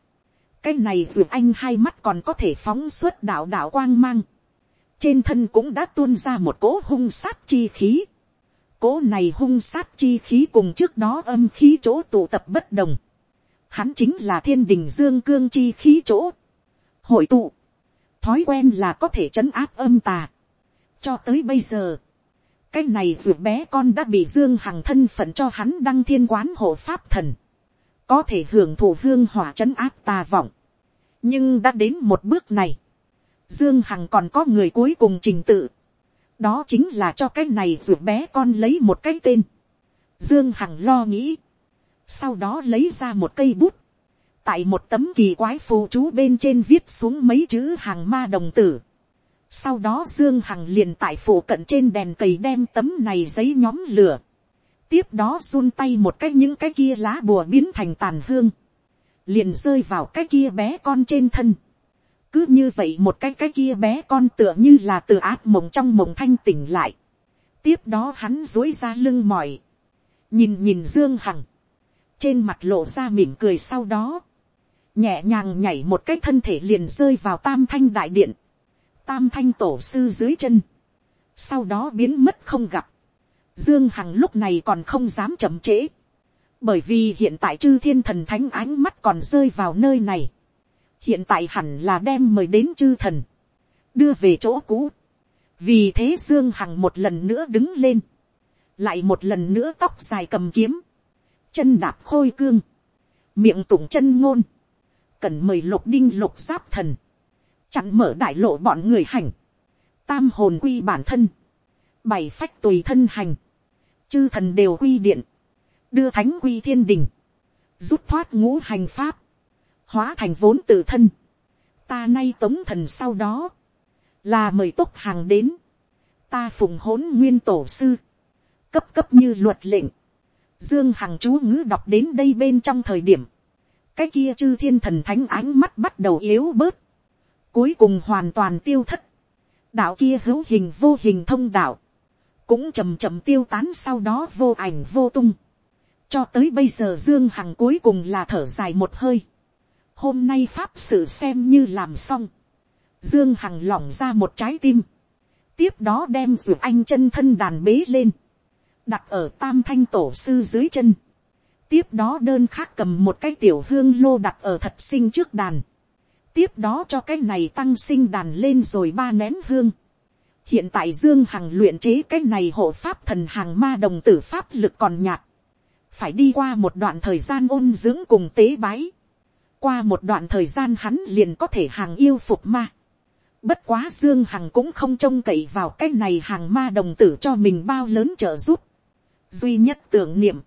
cái này dù anh hai mắt còn có thể phóng suốt đạo đạo quang mang. trên thân cũng đã tuôn ra một cỗ hung sát chi khí. cỗ này hung sát chi khí cùng trước đó âm khí chỗ tụ tập bất đồng hắn chính là thiên đình dương cương chi khí chỗ, hội tụ, thói quen là có thể trấn áp âm tà. cho tới bây giờ, cái này dù bé con đã bị dương hằng thân phận cho hắn đăng thiên quán hộ pháp thần, có thể hưởng thụ hương hỏa c h ấ n áp tà vọng, nhưng đã đến một bước này, dương hằng còn có người cuối cùng trình tự, đó chính là cho cái này ruột bé con lấy một cái tên, dương hằng lo nghĩ, sau đó lấy ra một cây bút, tại một tấm kỳ quái phù chú bên trên viết xuống mấy chữ hàng ma đồng tử, sau đó Dương Hằng liền tại phủ cận trên đèn cầy đem tấm này giấy nhóm lửa. Tiếp đó run tay một cái những cái kia lá bùa biến thành tàn hương. Liền rơi vào cái kia bé con trên thân. Cứ như vậy một cái cái kia bé con tựa như là từ áp mộng trong mộng thanh tỉnh lại. Tiếp đó hắn dối ra lưng mỏi. Nhìn nhìn Dương Hằng. Trên mặt lộ ra mỉm cười sau đó. Nhẹ nhàng nhảy một cái thân thể liền rơi vào tam thanh đại điện tam thanh tổ sư dưới chân, sau đó biến mất không gặp, dương hằng lúc này còn không dám chậm trễ, bởi vì hiện tại chư thiên thần thánh ánh mắt còn rơi vào nơi này, hiện tại hẳn là đem mời đến chư thần, đưa về chỗ cũ, vì thế dương hằng một lần nữa đứng lên, lại một lần nữa tóc dài cầm kiếm, chân đạp khôi cương, miệng tụng chân ngôn, cần mời lục đinh lục giáp thần, chặn mở đại lộ bọn người hành, tam hồn quy bản thân, bảy phách tùy thân hành, chư thần đều quy điện, đưa thánh quy thiên đình, rút thoát ngũ hành pháp, hóa thành vốn tự thân, ta nay tống thần sau đó, là mời túc hàng đến, ta phùng hỗn nguyên tổ sư, cấp cấp như luật lệnh, dương hằng chú ngữ đọc đến đây bên trong thời điểm, cái kia chư thiên thần thánh ánh mắt bắt đầu yếu bớt, cuối cùng hoàn toàn tiêu thất. đạo kia hữu hình vô hình thông đạo, cũng chầm chậm tiêu tán sau đó vô ảnh vô tung. cho tới bây giờ dương hằng cuối cùng là thở dài một hơi. hôm nay pháp sự xem như làm xong. dương hằng lỏng ra một trái tim. tiếp đó đem ruột anh chân thân đàn bế lên. đặt ở tam thanh tổ sư dưới chân. tiếp đó đơn khác cầm một cái tiểu hương lô đặt ở thật sinh trước đàn tiếp đó cho cái này tăng sinh đàn lên rồi ba nén hương hiện tại dương hằng luyện chế cái này hộ pháp thần hàng ma đồng tử pháp lực còn nhạt. phải đi qua một đoạn thời gian ôn dưỡng cùng tế bái. qua một đoạn thời gian hắn liền có thể hàng yêu phục ma. bất quá dương hằng cũng không trông cậy vào cái này hàng ma đồng tử cho mình bao lớn trợ giúp. duy nhất tưởng niệm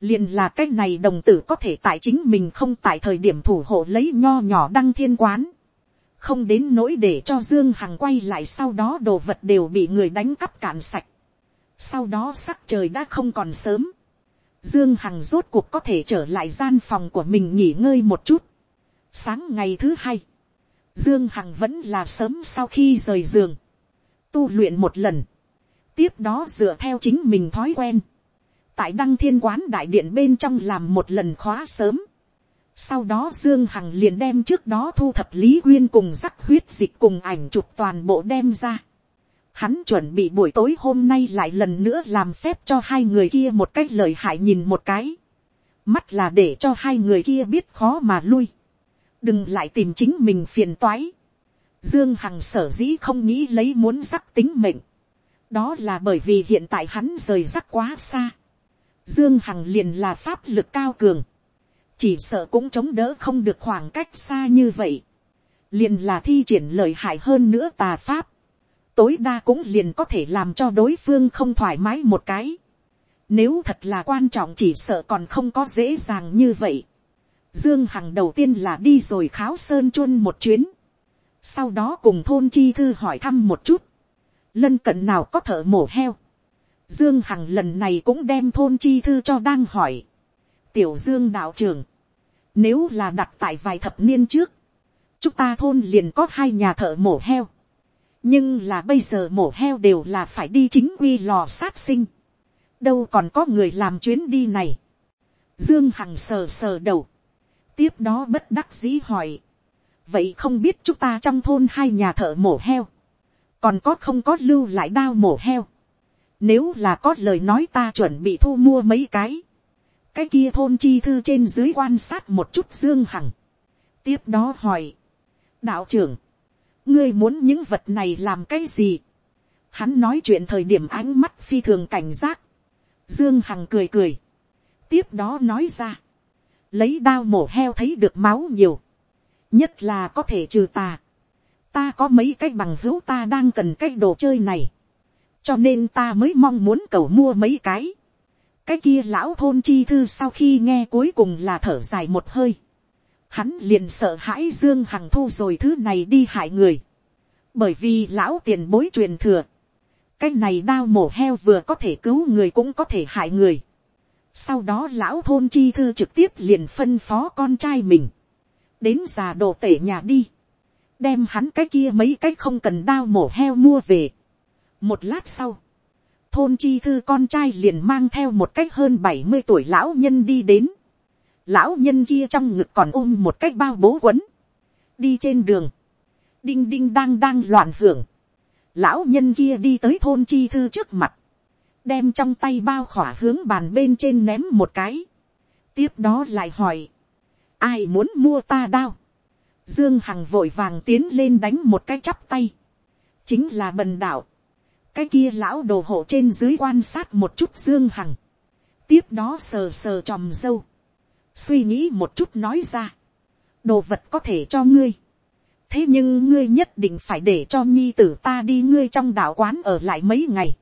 liền là cái này đồng tử có thể tại chính mình không tại thời điểm thủ hộ lấy nho nhỏ đăng thiên quán không đến nỗi để cho dương hằng quay lại sau đó đồ vật đều bị người đánh cắp cạn sạch. sau đó sắc trời đã không còn sớm. dương hằng rốt cuộc có thể trở lại gian phòng của mình nghỉ ngơi một chút. sáng ngày thứ hai, dương hằng vẫn là sớm sau khi rời giường, tu luyện một lần, tiếp đó dựa theo chính mình thói quen, tại đăng thiên quán đại điện bên trong làm một lần khóa sớm. Sau đó Dương Hằng liền đem trước đó thu thập Lý Quyên cùng rắc huyết dịch cùng ảnh chụp toàn bộ đem ra. Hắn chuẩn bị buổi tối hôm nay lại lần nữa làm phép cho hai người kia một cách lời hại nhìn một cái. Mắt là để cho hai người kia biết khó mà lui. Đừng lại tìm chính mình phiền toái. Dương Hằng sở dĩ không nghĩ lấy muốn rắc tính mệnh. Đó là bởi vì hiện tại hắn rời rắc quá xa. Dương Hằng liền là pháp lực cao cường. Chỉ sợ cũng chống đỡ không được khoảng cách xa như vậy. Liền là thi triển lợi hại hơn nữa tà pháp. Tối đa cũng liền có thể làm cho đối phương không thoải mái một cái. Nếu thật là quan trọng chỉ sợ còn không có dễ dàng như vậy. Dương Hằng đầu tiên là đi rồi kháo sơn chuôn một chuyến. Sau đó cùng thôn chi thư hỏi thăm một chút. Lân cận nào có thợ mổ heo Dương Hằng lần này cũng đem thôn chi thư cho đang hỏi. Tiểu Dương đạo trưởng. Nếu là đặt tại vài thập niên trước. Chúng ta thôn liền có hai nhà thợ mổ heo. Nhưng là bây giờ mổ heo đều là phải đi chính quy lò sát sinh. Đâu còn có người làm chuyến đi này. Dương Hằng sờ sờ đầu. Tiếp đó bất đắc dĩ hỏi. Vậy không biết chúng ta trong thôn hai nhà thợ mổ heo. Còn có không có lưu lại đao mổ heo nếu là có lời nói ta chuẩn bị thu mua mấy cái. Cái kia thôn chi thư trên dưới quan sát một chút Dương Hằng. Tiếp đó hỏi. Đạo trưởng. Ngươi muốn những vật này làm cái gì? Hắn nói chuyện thời điểm ánh mắt phi thường cảnh giác. Dương Hằng cười cười. Tiếp đó nói ra. Lấy đao mổ heo thấy được máu nhiều. Nhất là có thể trừ tà. Ta có mấy cái bằng hữu ta đang cần cái đồ chơi này. Cho nên ta mới mong muốn cầu mua mấy cái. Cái kia lão thôn chi thư sau khi nghe cuối cùng là thở dài một hơi. Hắn liền sợ hãi Dương Hằng thu rồi thứ này đi hại người. Bởi vì lão tiền bối truyền thừa cái này đao mổ heo vừa có thể cứu người cũng có thể hại người. sau đó lão thôn chi thư trực tiếp liền phân phó con trai mình, đến già đồ tể nhà đi, đem hắn cái kia mấy cái không cần đao mổ heo mua về. một lát sau, thôn chi thư con trai liền mang theo một cách hơn bảy mươi tuổi lão nhân đi đến. lão nhân kia trong ngực còn ôm một cách bao bố quấn. đi trên đường, đinh đinh đang đang loạn hưởng. Lão nhân kia đi tới thôn chi thư trước mặt, đem trong tay bao khỏa hướng bàn bên trên ném một cái, tiếp đó lại hỏi, ai muốn mua ta đao, dương hằng vội vàng tiến lên đánh một cái chắp tay, chính là bần đạo, cái kia lão đồ hộ trên dưới quan sát một chút dương hằng, tiếp đó sờ sờ tròm dâu, suy nghĩ một chút nói ra, đồ vật có thể cho ngươi, thế nhưng ngươi nhất định phải để cho nhi tử ta đi ngươi trong đạo quán ở lại mấy ngày.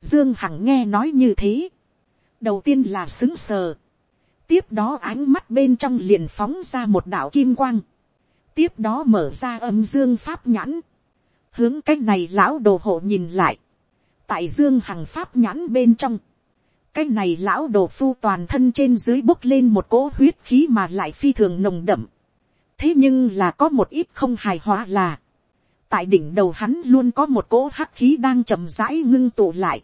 dương hằng nghe nói như thế. đầu tiên là xứng sờ. tiếp đó ánh mắt bên trong liền phóng ra một đạo kim quang. tiếp đó mở ra âm dương pháp nhãn hướng cái này lão đồ hộ nhìn lại. tại dương hằng pháp nhãn bên trong. cái này lão đồ phu toàn thân trên dưới bốc lên một cỗ huyết khí mà lại phi thường nồng đậm thế nhưng là có một ít không hài hòa là, tại đỉnh đầu hắn luôn có một cỗ hắc khí đang chậm rãi ngưng tụ lại.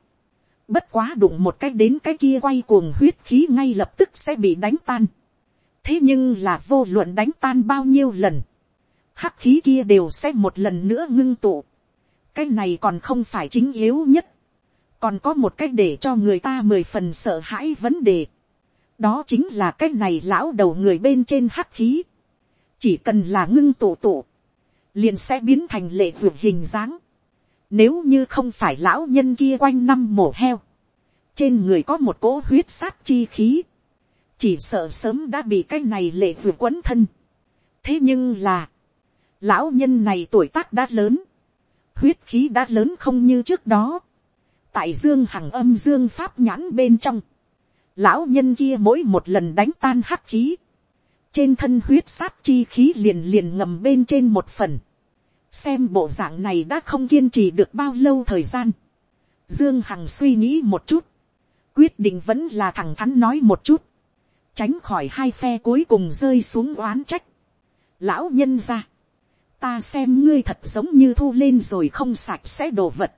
Bất quá đụng một cái đến cái kia quay cuồng huyết khí ngay lập tức sẽ bị đánh tan. Thế nhưng là vô luận đánh tan bao nhiêu lần. Hắc khí kia đều sẽ một lần nữa ngưng tụ. Cái này còn không phải chính yếu nhất. Còn có một cách để cho người ta mười phần sợ hãi vấn đề. Đó chính là cái này lão đầu người bên trên hắc khí chỉ cần là ngưng tụ tụ, liền sẽ biến thành lệ vượt hình dáng. Nếu như không phải lão nhân kia quanh năm mổ heo, trên người có một cỗ huyết sát chi khí, chỉ sợ sớm đã bị cái này lệ vượt quấn thân. thế nhưng là, lão nhân này tuổi tác đã lớn, huyết khí đã lớn không như trước đó. tại dương hằng âm dương pháp nhãn bên trong, lão nhân kia mỗi một lần đánh tan hắc khí, trên thân huyết sát chi khí liền liền ngầm bên trên một phần. xem bộ dạng này đã không kiên trì được bao lâu thời gian. dương hằng suy nghĩ một chút. quyết định vẫn là thẳng thắn nói một chút. tránh khỏi hai phe cuối cùng rơi xuống oán trách. lão nhân ra ta xem ngươi thật giống như thu lên rồi không sạch sẽ đồ vật.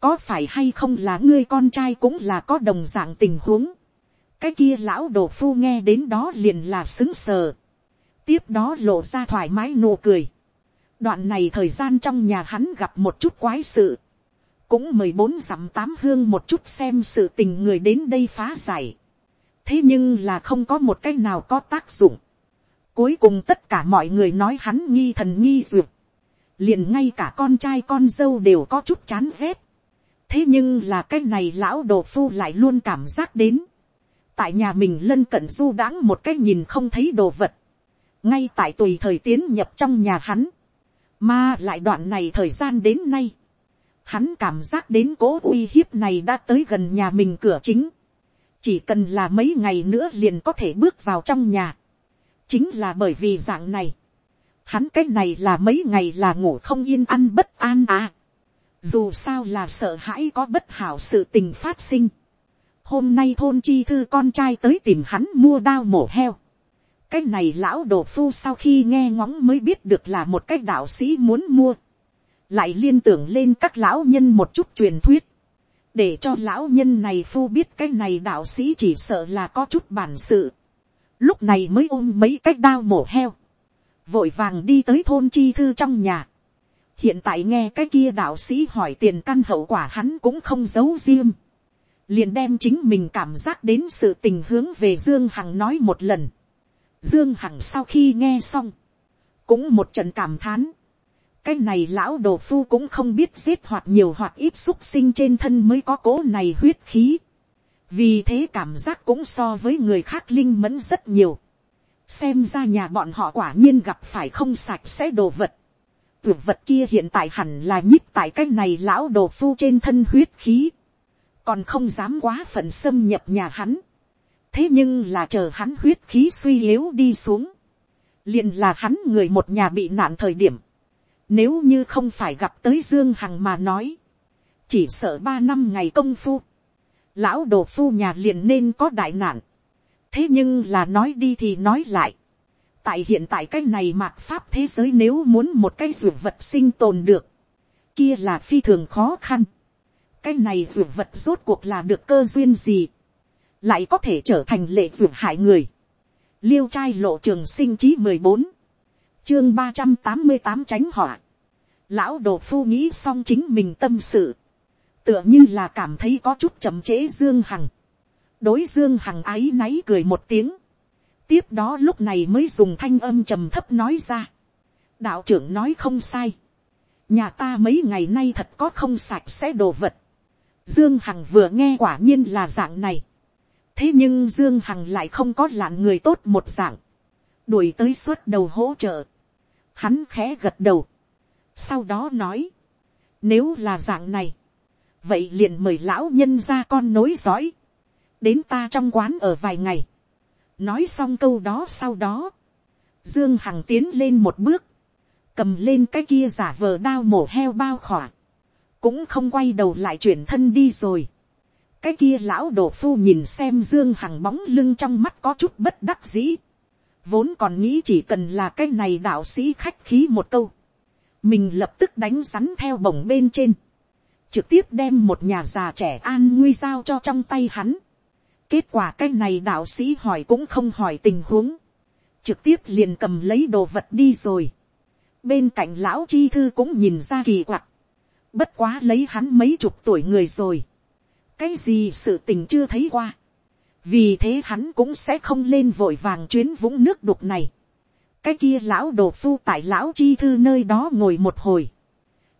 có phải hay không là ngươi con trai cũng là có đồng dạng tình huống cái kia lão đồ phu nghe đến đó liền là xứng sờ. tiếp đó lộ ra thoải mái nụ cười. đoạn này thời gian trong nhà hắn gặp một chút quái sự. cũng mười bốn dặm tám hương một chút xem sự tình người đến đây phá giải. thế nhưng là không có một cái nào có tác dụng cuối cùng tất cả mọi người nói hắn nghi thần nghi dược. liền ngay cả con trai con dâu đều có chút chán ghét. thế nhưng là cái này lão đồ phu lại luôn cảm giác đến. Tại nhà mình lân cận du đãng một cái nhìn không thấy đồ vật, ngay tại tùy thời tiến nhập trong nhà hắn, mà lại đoạn này thời gian đến nay, hắn cảm giác đến cố uy hiếp này đã tới gần nhà mình cửa chính, chỉ cần là mấy ngày nữa liền có thể bước vào trong nhà, chính là bởi vì dạng này, hắn cái này là mấy ngày là ngủ không yên ăn bất an à, dù sao là sợ hãi có bất hảo sự tình phát sinh, hôm nay thôn chi thư con trai tới tìm hắn mua đao mổ heo. cái này lão đồ phu sau khi nghe ngóng mới biết được là một cái đạo sĩ muốn mua. lại liên tưởng lên các lão nhân một chút truyền thuyết. để cho lão nhân này phu biết cái này đạo sĩ chỉ sợ là có chút bản sự lúc này mới ôm mấy cái đao mổ heo. vội vàng đi tới thôn chi thư trong nhà. hiện tại nghe cái kia đạo sĩ hỏi tiền căn hậu quả hắn cũng không giấu riêng liền đem chính mình cảm giác đến sự tình hướng về dương hằng nói một lần. dương hằng sau khi nghe xong, cũng một trận cảm thán, cái này lão đồ phu cũng không biết giết hoặc nhiều hoặc ít xúc sinh trên thân mới có cố này huyết khí vì thế cảm giác cũng so với người khác linh mẫn rất nhiều. xem ra nhà bọn họ quả nhiên gặp phải không sạch sẽ đồ vật. tuyệt vật kia hiện tại hẳn là nhích tại cái này lão đồ phu trên thân huyết khí. còn không dám quá phận xâm nhập nhà hắn. thế nhưng là chờ hắn huyết khí suy yếu đi xuống. liền là hắn người một nhà bị nạn thời điểm nếu như không phải gặp tới Dương Hằng mà nói. Chỉ sợ ba năm ngày công phu. Lão đồ phu nhà liền nên có đại nạn. Thế nhưng là nói đi thì nói lại. Tại hiện tại cái này mạc pháp thế giới nếu muốn một cái ruột vật sinh tồn được. Kia là phi thường khó khăn. Cái này ruột vật rốt cuộc là được cơ duyên gì. Lại có thể trở thành lệ ruột hại người. Liêu trai lộ trường sinh chí mười bốn, chương ba trăm tám mươi tám tránh họa. Lão đồ phu nghĩ xong chính mình tâm sự. Tựa như là cảm thấy có chút chậm trễ Dương Hằng. Đối Dương Hằng ái náy cười một tiếng. Tiếp đó lúc này mới dùng thanh âm trầm thấp nói ra. Đạo trưởng nói không sai. Nhà ta mấy ngày nay thật có không sạch sẽ đồ vật. Dương Hằng vừa nghe quả nhiên là dạng này. Thế nhưng Dương Hằng lại không có lạn người tốt một dạng. Đuổi tới suốt đầu hỗ trợ Hắn khẽ gật đầu. Sau đó nói. Nếu là dạng này. Vậy liền mời lão nhân ra con nối dõi. Đến ta trong quán ở vài ngày. Nói xong câu đó sau đó. Dương Hằng tiến lên một bước. Cầm lên cái kia giả vờ đao mổ heo bao khỏa. Cũng không quay đầu lại chuyển thân đi rồi cái kia lão đổ phu nhìn xem dương hằng bóng lưng trong mắt có chút bất đắc dĩ vốn còn nghĩ chỉ cần là cái này đạo sĩ khách khí một câu, mình lập tức đánh rắn theo bổng bên trên, trực tiếp đem một nhà già trẻ an nguy giao cho trong tay hắn. kết quả cái này đạo sĩ hỏi cũng không hỏi tình huống, trực tiếp liền cầm lấy đồ vật đi rồi. bên cạnh lão chi thư cũng nhìn ra kỳ quặc, bất quá lấy hắn mấy chục tuổi người rồi, cái gì sự tình chưa thấy qua vì thế hắn cũng sẽ không lên vội vàng chuyến vũng nước đục này. cái kia lão đồ phu tại lão chi thư nơi đó ngồi một hồi,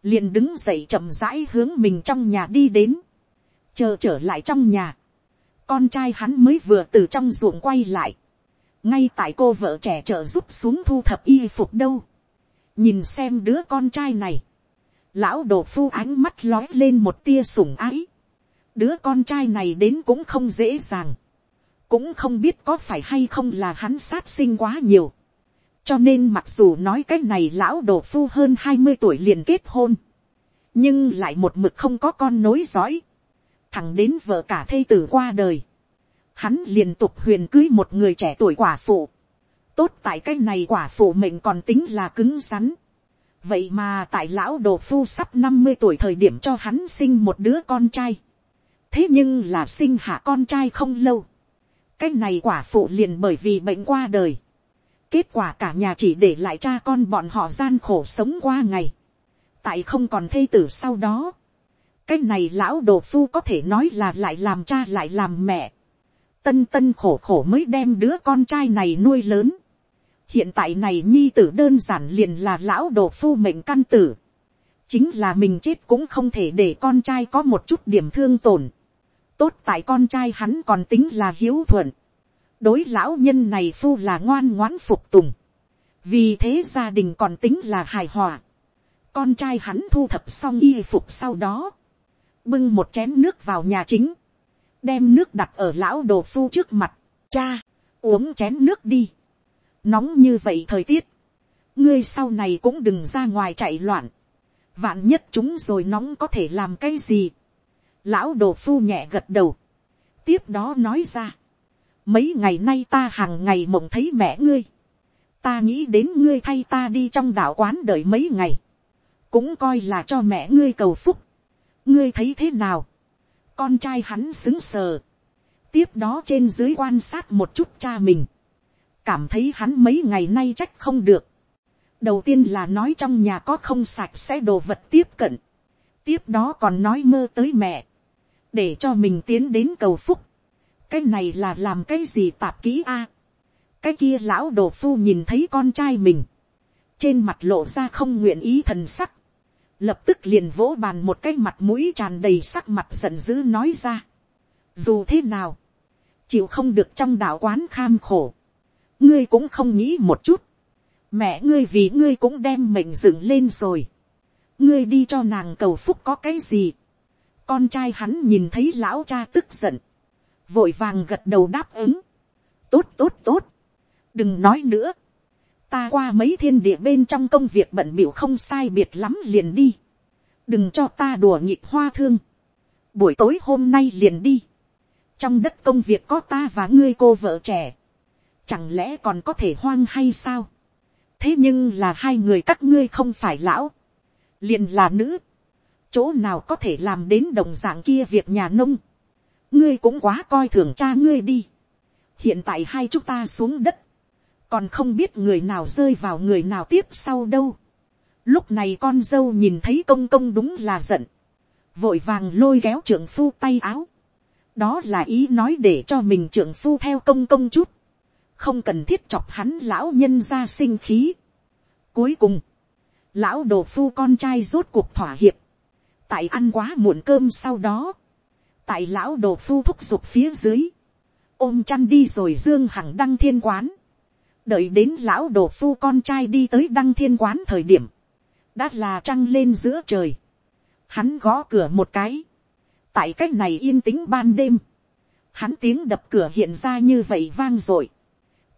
liền đứng dậy chậm rãi hướng mình trong nhà đi đến, chờ trở lại trong nhà, con trai hắn mới vừa từ trong ruộng quay lại, ngay tại cô vợ trẻ trợ giúp xuống thu thập y phục đâu, nhìn xem đứa con trai này, lão đồ phu ánh mắt lói lên một tia sủng ái, đứa con trai này đến cũng không dễ dàng, cũng không biết có phải hay không là hắn sát sinh quá nhiều cho nên mặc dù nói cái này lão đồ phu hơn hai mươi tuổi liền kết hôn, nhưng lại một mực không có con nối dõi, thẳng đến vợ cả thây tử qua đời, hắn liền tục huyền cưới một người trẻ tuổi quả phụ, tốt tại cái này quả phụ mệnh còn tính là cứng rắn, vậy mà tại lão đồ phu sắp năm mươi tuổi thời điểm cho hắn sinh một đứa con trai, thế nhưng là sinh hạ con trai không lâu, cái này quả phụ liền bởi vì bệnh qua đời kết quả cả nhà chỉ để lại cha con bọn họ gian khổ sống qua ngày. tại không còn thê tử sau đó. cái này lão đồ phu có thể nói là lại làm cha lại làm mẹ. tân tân khổ khổ mới đem đứa con trai này nuôi lớn. hiện tại này nhi tử đơn giản liền là lão đồ phu mệnh căn tử. chính là mình chết cũng không thể để con trai có một chút điểm thương tổn tốt tại con trai hắn còn tính là hiếu thuận đối lão nhân này phu là ngoan ngoãn phục tùng. vì thế gia đình còn tính là hài hòa. con trai hắn thu thập xong y phục sau đó. bưng một chén nước vào nhà chính. đem nước đặt ở lão đồ phu trước mặt. cha, uống chén nước đi. nóng như vậy thời tiết. ngươi sau này cũng đừng ra ngoài chạy loạn. vạn nhất chúng rồi nóng có thể làm cái gì Lão đồ phu nhẹ gật đầu. Tiếp đó nói ra. Mấy ngày nay ta hàng ngày mộng thấy mẹ ngươi. Ta nghĩ đến ngươi thay ta đi trong đạo quán đợi mấy ngày. Cũng coi là cho mẹ ngươi cầu phúc. Ngươi thấy thế nào? Con trai hắn xứng sờ. Tiếp đó trên dưới quan sát một chút cha mình. Cảm thấy hắn mấy ngày nay trách không được. Đầu tiên là nói trong nhà có không sạch sẽ đồ vật tiếp cận. Tiếp đó còn nói mơ tới mẹ để cho mình tiến đến cầu phúc cái này là làm cái gì tạp kỹ a. cái kia lão đồ phu nhìn thấy con trai mình, trên mặt lộ ra không nguyện ý thần sắc, lập tức liền vỗ bàn một cái mặt mũi tràn đầy sắc mặt giận dữ nói ra. dù thế nào, chịu không được trong đạo quán kham khổ, ngươi cũng không nghĩ một chút, mẹ ngươi vì ngươi cũng đem mệnh dựng lên rồi, ngươi đi cho nàng cầu phúc có cái gì, con trai hắn nhìn thấy lão cha tức giận, vội vàng gật đầu đáp ứng, tốt tốt tốt, đừng nói nữa, ta qua mấy thiên địa bên trong công việc bận biểu không sai biệt lắm liền đi, đừng cho ta đùa nhịp hoa thương, buổi tối hôm nay liền đi, trong đất công việc có ta và ngươi cô vợ trẻ, chẳng lẽ còn có thể hoang hay sao, thế nhưng là hai người các ngươi không phải lão, liền là nữ, chỗ nào có thể làm đến đồng dạng kia việc nhà nông, ngươi cũng quá coi thường cha ngươi đi, hiện tại hai chúng ta xuống đất, còn không biết người nào rơi vào người nào tiếp sau đâu. Lúc này con dâu nhìn thấy công công đúng là giận, vội vàng lôi kéo trưởng phu tay áo. đó là ý nói để cho mình trưởng phu theo công công chút, không cần thiết chọc hắn lão nhân ra sinh khí. Cuối cùng, lão đồ phu con trai rốt cuộc thỏa hiệp, tại ăn quá muộn cơm sau đó, tại lão đồ phu thúc giục phía dưới, ôm chăn đi rồi dương hằng đăng thiên quán, đợi đến lão đồ phu con trai đi tới đăng thiên quán thời điểm, đã là trăng lên giữa trời, hắn gõ cửa một cái, tại c á c h này yên tĩnh ban đêm, hắn tiếng đập cửa hiện ra như vậy vang r ộ i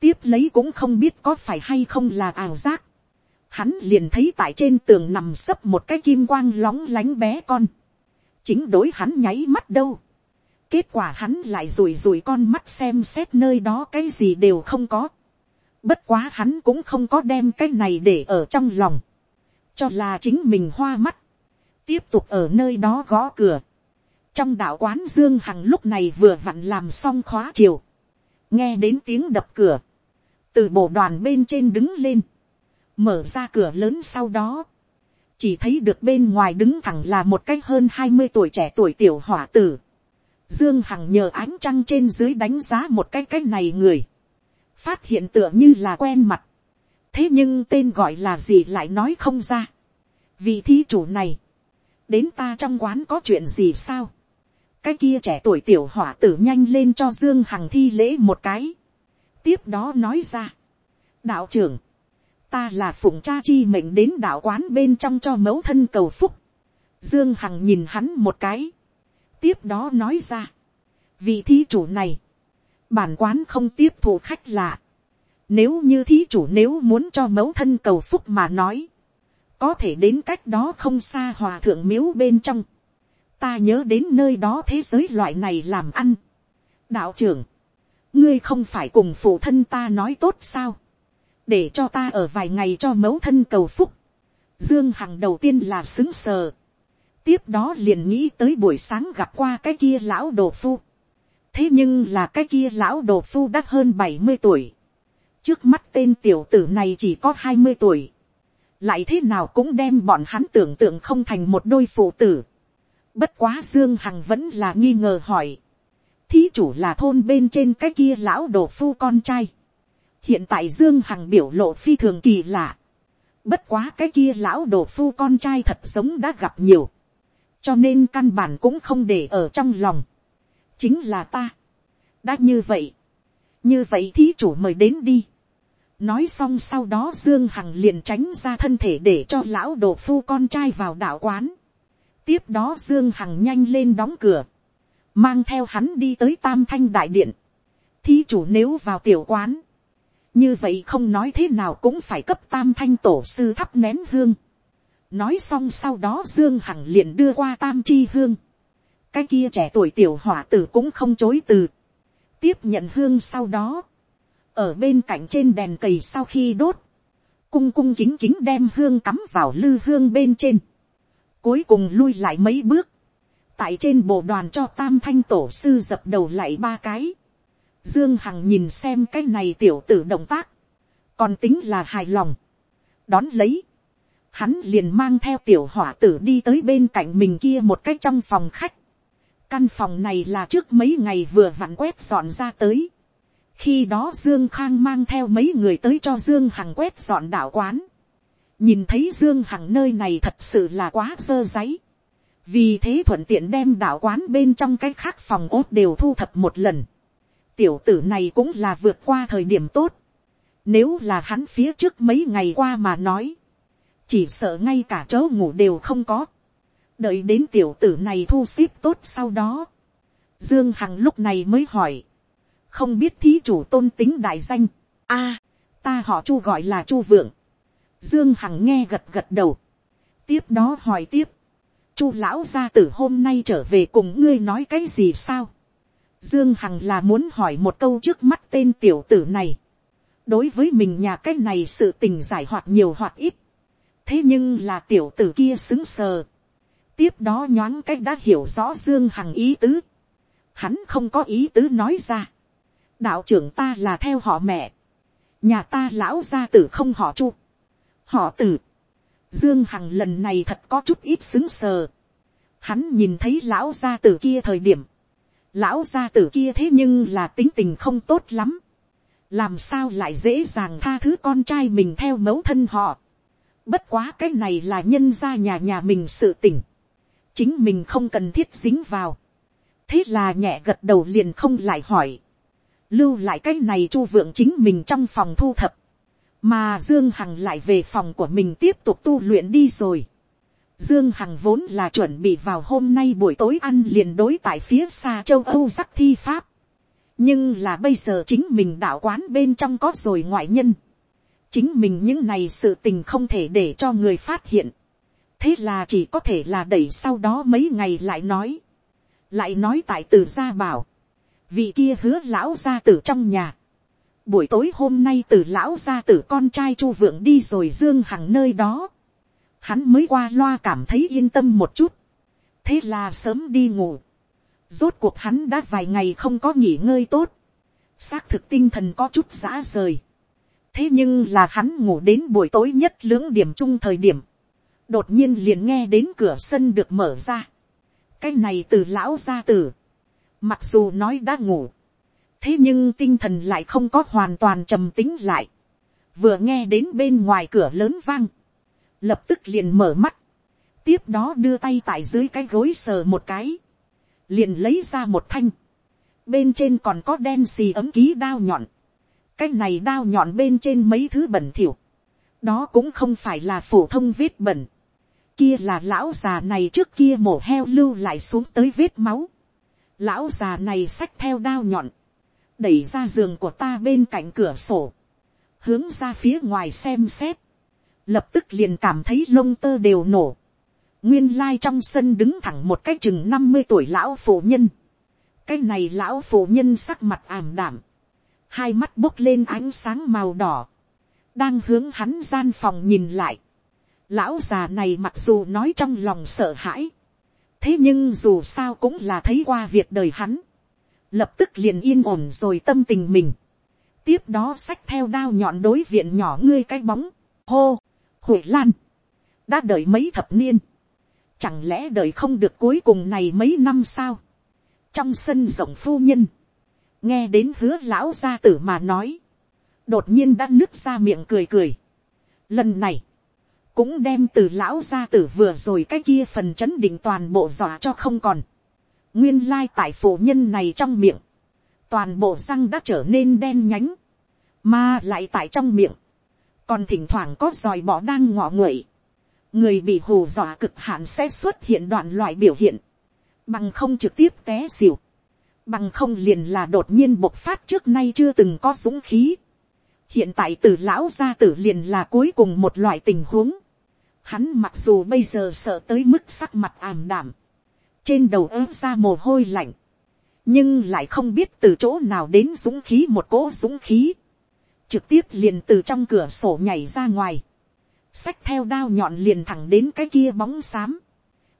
tiếp lấy cũng không biết có phải hay không là ảo giác, hắn liền thấy tại trên tường nằm sấp một cái kim quang lóng lánh bé con, chính đối hắn nháy mắt đâu, kết quả hắn lại rùi rùi con mắt xem xét nơi đó cái gì đều không có, Bất quá hắn cũng không có đem cái này để ở trong lòng. Cho là chính mình hoa mắt. Tiếp tục ở nơi đó gõ cửa. Trong đạo quán Dương Hằng lúc này vừa vặn làm xong khóa chiều. Nghe đến tiếng đập cửa. Từ bộ đoàn bên trên đứng lên. Mở ra cửa lớn sau đó. Chỉ thấy được bên ngoài đứng thẳng là một cái hơn hai mươi tuổi trẻ tuổi tiểu hỏa tử. Dương Hằng nhờ ánh trăng trên dưới đánh giá một cái cái này người. Phát hiện tựa như là quen mặt, thế nhưng tên gọi là gì lại nói không ra. vị thí chủ này, đến ta trong quán có chuyện gì sao, cái kia trẻ tuổi tiểu hỏa tử nhanh lên cho dương hằng thi lễ một cái, tiếp đó nói ra, đạo trưởng, ta là phụng cha chi mệnh đến đạo quán bên trong cho mẫu thân cầu phúc, dương hằng nhìn hắn một cái, tiếp đó nói ra, vị thí chủ này, bản quán không tiếp thụ khách lạ. Nếu như thí chủ nếu muốn cho mẫu thân cầu phúc mà nói, có thể đến cách đó không xa hòa thượng miếu bên trong. Ta nhớ đến nơi đó thế giới loại này làm ăn. Đạo trưởng, ngươi không phải cùng phụ thân ta nói tốt sao? Để cho ta ở vài ngày cho mẫu thân cầu phúc. Dương Hằng đầu tiên là xứng sờ. Tiếp đó liền nghĩ tới buổi sáng gặp qua cái kia lão đồ phu thế nhưng là cái kia lão đồ phu đã hơn bảy mươi tuổi. trước mắt tên tiểu tử này chỉ có hai mươi tuổi. lại thế nào cũng đem bọn hắn tưởng tượng không thành một đôi phụ tử. bất quá dương hằng vẫn là nghi ngờ hỏi. thí chủ là thôn bên trên cái kia lão đồ phu con trai hiện tại dương hằng biểu lộ phi thường kỳ lạ. bất quá cái kia lão đồ phu con trai thật giống đã gặp nhiều. cho nên căn bản cũng không để ở trong lòng chính là ta. đã như vậy, như vậy thí chủ mời đến đi. nói xong sau đó dương hằng liền tránh ra thân thể để cho lão đồ phu con trai vào đạo quán. tiếp đó dương hằng nhanh lên đóng cửa, mang theo hắn đi tới tam thanh đại điện. thí chủ nếu vào tiểu quán, như vậy không nói thế nào cũng phải cấp tam thanh tổ sư thắp nén hương. nói xong sau đó dương hằng liền đưa qua tam chi hương. Cái kia trẻ tuổi tiểu hỏa tử cũng không chối từ, tiếp nhận hương sau đó, ở bên cạnh trên đèn cầy sau khi đốt, cung cung chính chính đem hương cắm vào lư hương bên trên, cuối cùng lui lại mấy bước, tại trên bộ đoàn cho tam thanh tổ sư dập đầu lại ba cái, dương hằng nhìn xem cái này tiểu tử động tác, còn tính là hài lòng, đón lấy, hắn liền mang theo tiểu hỏa tử đi tới bên cạnh mình kia một cái trong phòng khách, Căn phòng này là trước mấy ngày vừa vặn quét dọn ra tới. Khi đó Dương Khang mang theo mấy người tới cho Dương Hằng quét dọn đạo quán. nhìn thấy dương hằng nơi này thật sự là quá sơ giấy, vì thế thuận tiện đem đạo quán bên trong cái khác phòng ốt đều thu thập một lần, tiểu tử này cũng là vượt qua thời điểm tốt, nếu là hắn phía trước mấy ngày qua mà nói, chỉ sợ ngay cả chỗ ngủ đều không có, đợi đến tiểu tử này thu xếp tốt sau đó, dương hằng lúc này mới hỏi, không biết thí chủ tôn tính đại danh, a, ta họ chu gọi là chu vượng, dương hằng nghe gật gật đầu, tiếp đó hỏi tiếp, chu lão gia tử hôm nay trở về cùng ngươi nói cái gì sao, dương hằng là muốn hỏi một câu trước mắt tên tiểu tử này, đối với mình nhà cái này sự tình giải hoạt nhiều hoặc ít, thế nhưng là tiểu tử kia xứng sờ, tiếp đó nhoáng cách đã hiểu rõ dương hằng ý tứ, hắn không có ý tứ nói ra, đạo trưởng ta là theo họ mẹ, nhà ta lão gia tử không họ chu, họ tử, dương hằng lần này thật có chút ít xứng sờ, hắn nhìn thấy lão gia tử kia thời điểm, lão gia tử kia thế nhưng là tính tình không tốt lắm, làm sao lại dễ dàng tha thứ con trai mình theo mẫu thân họ, bất quá cái này là nhân gia nhà nhà mình sự tình, chính mình không cần thiết dính vào, thế là nhẹ gật đầu liền không lại hỏi, lưu lại cái này chu vượng chính mình trong phòng thu thập, mà dương hằng lại về phòng của mình tiếp tục tu luyện đi rồi. Dương Hằng vốn là chuẩn bị vào hôm nay buổi tối ăn liền đối tại phía xa châu Âu sắc thi pháp. Nhưng là bây giờ chính mình đạo quán bên trong có rồi ngoại nhân. Chính mình những này sự tình không thể để cho người phát hiện. Thế là chỉ có thể là đẩy sau đó mấy ngày lại nói. Lại nói tại từ gia bảo. Vị kia hứa lão gia tử trong nhà. Buổi tối hôm nay từ lão gia tử con trai chu vượng đi rồi Dương Hằng nơi đó hắn mới qua loa cảm thấy yên tâm một chút, thế là sớm đi ngủ, rốt cuộc hắn đã vài ngày không có nghỉ ngơi tốt, xác thực tinh thần có chút giã rời, thế nhưng là hắn ngủ đến buổi tối nhất lưỡng điểm chung thời điểm, đột nhiên liền nghe đến cửa sân được mở ra, cái này từ lão ra từ, mặc dù nói đã ngủ, thế nhưng tinh thần lại không có hoàn toàn trầm tính lại, vừa nghe đến bên ngoài cửa lớn vang, lập tức liền mở mắt, tiếp đó đưa tay tại dưới cái gối sờ một cái, liền lấy ra một thanh, bên trên còn có đen xì ấm ký đao nhọn, cái này đao nhọn bên trên mấy thứ bẩn thỉu, đó cũng không phải là phổ thông vết bẩn, kia là lão già này trước kia mổ heo lưu lại xuống tới vết máu, lão già này xách theo đao nhọn, đẩy ra giường của ta bên cạnh cửa sổ, hướng ra phía ngoài xem xét, lập tức liền cảm thấy lông tơ đều nổ. nguyên lai trong sân đứng thẳng một cái chừng năm mươi tuổi lão phụ nhân. cái này lão phụ nhân sắc mặt ảm đảm, hai mắt bốc lên ánh sáng màu đỏ, đang hướng hắn gian phòng nhìn lại. lão già này mặc dù nói trong lòng sợ hãi, thế nhưng dù sao cũng là thấy qua việc đời hắn, lập tức liền yên ổn rồi tâm tình mình. tiếp đó xách theo đao nhọn đối viện nhỏ ngươi cái bóng, hô, Huệ Lan. Đã đợi mấy thập niên. Chẳng lẽ đợi không được cuối cùng này mấy năm sao? Trong sân rộng phu nhân. Nghe đến hứa lão gia tử mà nói. Đột nhiên đã nứt ra miệng cười cười. Lần này. Cũng đem từ lão gia tử vừa rồi cái kia phần chấn định toàn bộ dọa cho không còn. Nguyên lai tại phụ nhân này trong miệng. Toàn bộ răng đã trở nên đen nhánh. Mà lại tại trong miệng còn thỉnh thoảng có dòi bỏ đang ngọ nguậy, người bị hù dọa cực hạn sẽ xuất hiện đoạn loại biểu hiện, bằng không trực tiếp té xỉu, bằng không liền là đột nhiên bộc phát trước nay chưa từng có dũng khí. hiện tại từ lão gia tử liền là cuối cùng một loại tình huống. hắn mặc dù bây giờ sợ tới mức sắc mặt ảm đảm, trên đầu ớm ra mồ hôi lạnh, nhưng lại không biết từ chỗ nào đến dũng khí một cỗ dũng khí trực tiếp liền từ trong cửa sổ nhảy ra ngoài, xách theo đao nhọn liền thẳng đến cái kia bóng xám,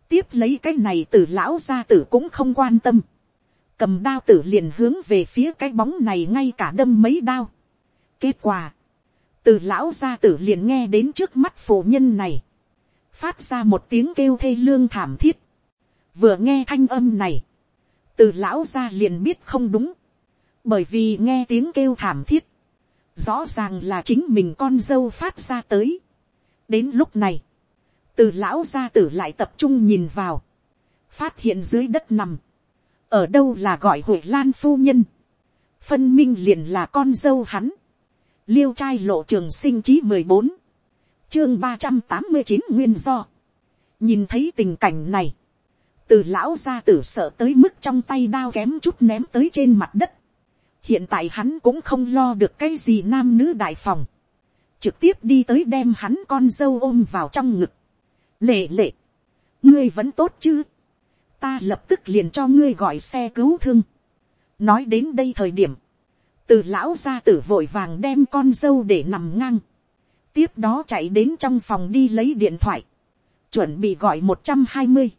tiếp lấy cái này từ lão gia tử cũng không quan tâm, cầm đao tử liền hướng về phía cái bóng này ngay cả đâm mấy đao. kết quả, từ lão gia tử liền nghe đến trước mắt phụ nhân này, phát ra một tiếng kêu thê lương thảm thiết, vừa nghe thanh âm này, từ lão gia liền biết không đúng, bởi vì nghe tiếng kêu thảm thiết, rõ ràng là chính mình con dâu phát ra tới. đến lúc này, từ lão gia tử lại tập trung nhìn vào, phát hiện dưới đất nằm, ở đâu là gọi hội lan phu nhân, phân minh liền là con dâu hắn, liêu trai lộ trường sinh chí mười bốn, chương ba trăm tám mươi chín nguyên do, nhìn thấy tình cảnh này, từ lão gia tử sợ tới mức trong tay đao kém chút ném tới trên mặt đất, hiện tại hắn cũng không lo được cái gì nam nữ đại phòng, trực tiếp đi tới đem hắn con dâu ôm vào trong ngực. lệ lệ, ngươi vẫn tốt chứ, ta lập tức liền cho ngươi gọi xe cứu thương. nói đến đây thời điểm, từ lão gia tử vội vàng đem con dâu để nằm ngang, tiếp đó chạy đến trong phòng đi lấy điện thoại, chuẩn bị gọi một trăm hai mươi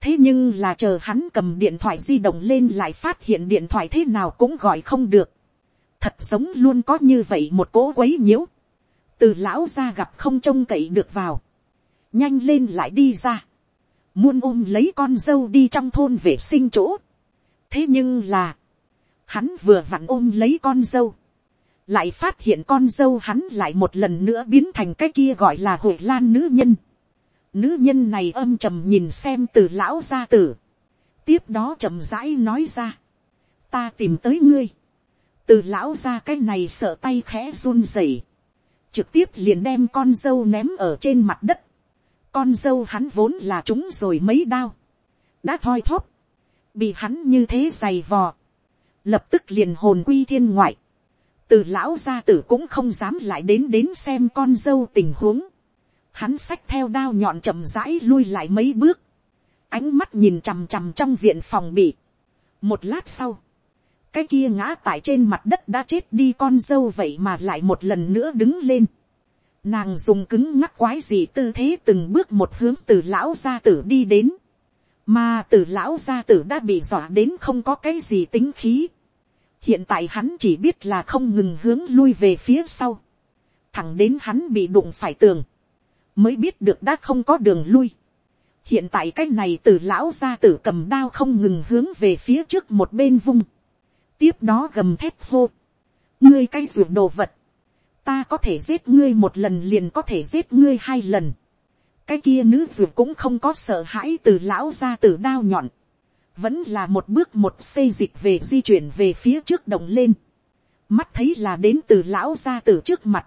thế nhưng là chờ hắn cầm điện thoại di động lên lại phát hiện điện thoại thế nào cũng gọi không được. thật sống luôn có như vậy một cỗ quấy nhiễu. từ lão ra gặp không trông cậy được vào. nhanh lên lại đi ra. muôn ôm lấy con dâu đi trong thôn vệ sinh chỗ. thế nhưng là, hắn vừa vặn ôm lấy con dâu lại phát hiện con dâu hắn lại một lần nữa biến thành cái kia gọi là hội lan nữ nhân. Nữ nhân này âm trầm nhìn xem từ lão gia tử. Tiếp đó trầm rãi nói ra. Ta tìm tới ngươi. Từ lão ra cái này sợ tay khẽ run rẩy Trực tiếp liền đem con dâu ném ở trên mặt đất. Con dâu hắn vốn là chúng rồi mấy đao. Đã thoi thóp. Bị hắn như thế dày vò. Lập tức liền hồn quy thiên ngoại. Từ lão gia tử cũng không dám lại đến đến xem con dâu tình huống hắn xách theo đao nhọn chậm rãi lui lại mấy bước, ánh mắt nhìn chằm chằm trong viện phòng bị. một lát sau, cái kia ngã tại trên mặt đất đã chết đi con dâu vậy mà lại một lần nữa đứng lên. Nàng dùng cứng ngắc quái gì tư thế từng bước một hướng từ lão gia tử đi đến. Mà từ lão gia tử đã bị dọa đến không có cái gì tính khí. Hiện tại hắn chỉ biết là không ngừng hướng lui về phía sau. Thẳng đến hắn bị đụng phải tường mới biết được đã không có đường lui. hiện tại cái này từ lão gia tử cầm đao không ngừng hướng về phía trước một bên vung. tiếp đó gầm thép hô. ngươi cái ruột đồ vật. ta có thể giết ngươi một lần liền có thể giết ngươi hai lần. cái kia nữ ruột cũng không có sợ hãi từ lão gia tử đao nhọn. vẫn là một bước một xây dịch về di chuyển về phía trước đồng lên. mắt thấy là đến từ lão gia tử trước mặt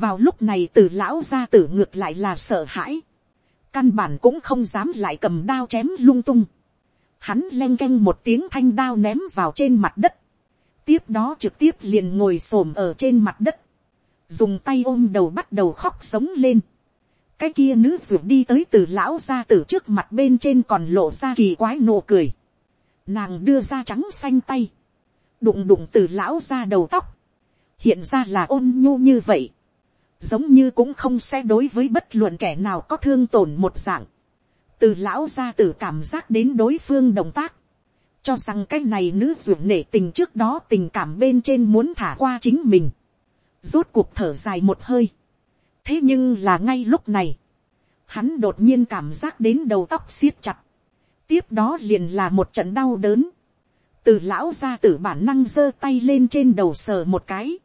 vào lúc này từ lão gia tử ngược lại là sợ hãi, căn bản cũng không dám lại cầm đao chém lung tung, hắn len canh một tiếng thanh đao ném vào trên mặt đất, tiếp đó trực tiếp liền ngồi s ổ m ở trên mặt đất, dùng tay ôm đầu bắt đầu khóc sống lên, cái kia nữ ruột đi tới từ lão gia tử trước mặt bên trên còn lộ ra kỳ quái nụ cười, nàng đưa ra trắng xanh tay, đụng đụng từ lão ra đầu tóc, hiện ra là ôn nhu như vậy, giống như cũng không sẽ đối với bất luận kẻ nào có thương tổn một dạng. từ lão ra từ cảm giác đến đối phương động tác, cho rằng cái này nữ dưỡng nể tình trước đó tình cảm bên trên muốn thả qua chính mình, rốt cuộc thở dài một hơi. thế nhưng là ngay lúc này, hắn đột nhiên cảm giác đến đầu tóc siết chặt, tiếp đó liền là một trận đau đớn, từ lão ra từ bản năng giơ tay lên trên đầu sờ một cái,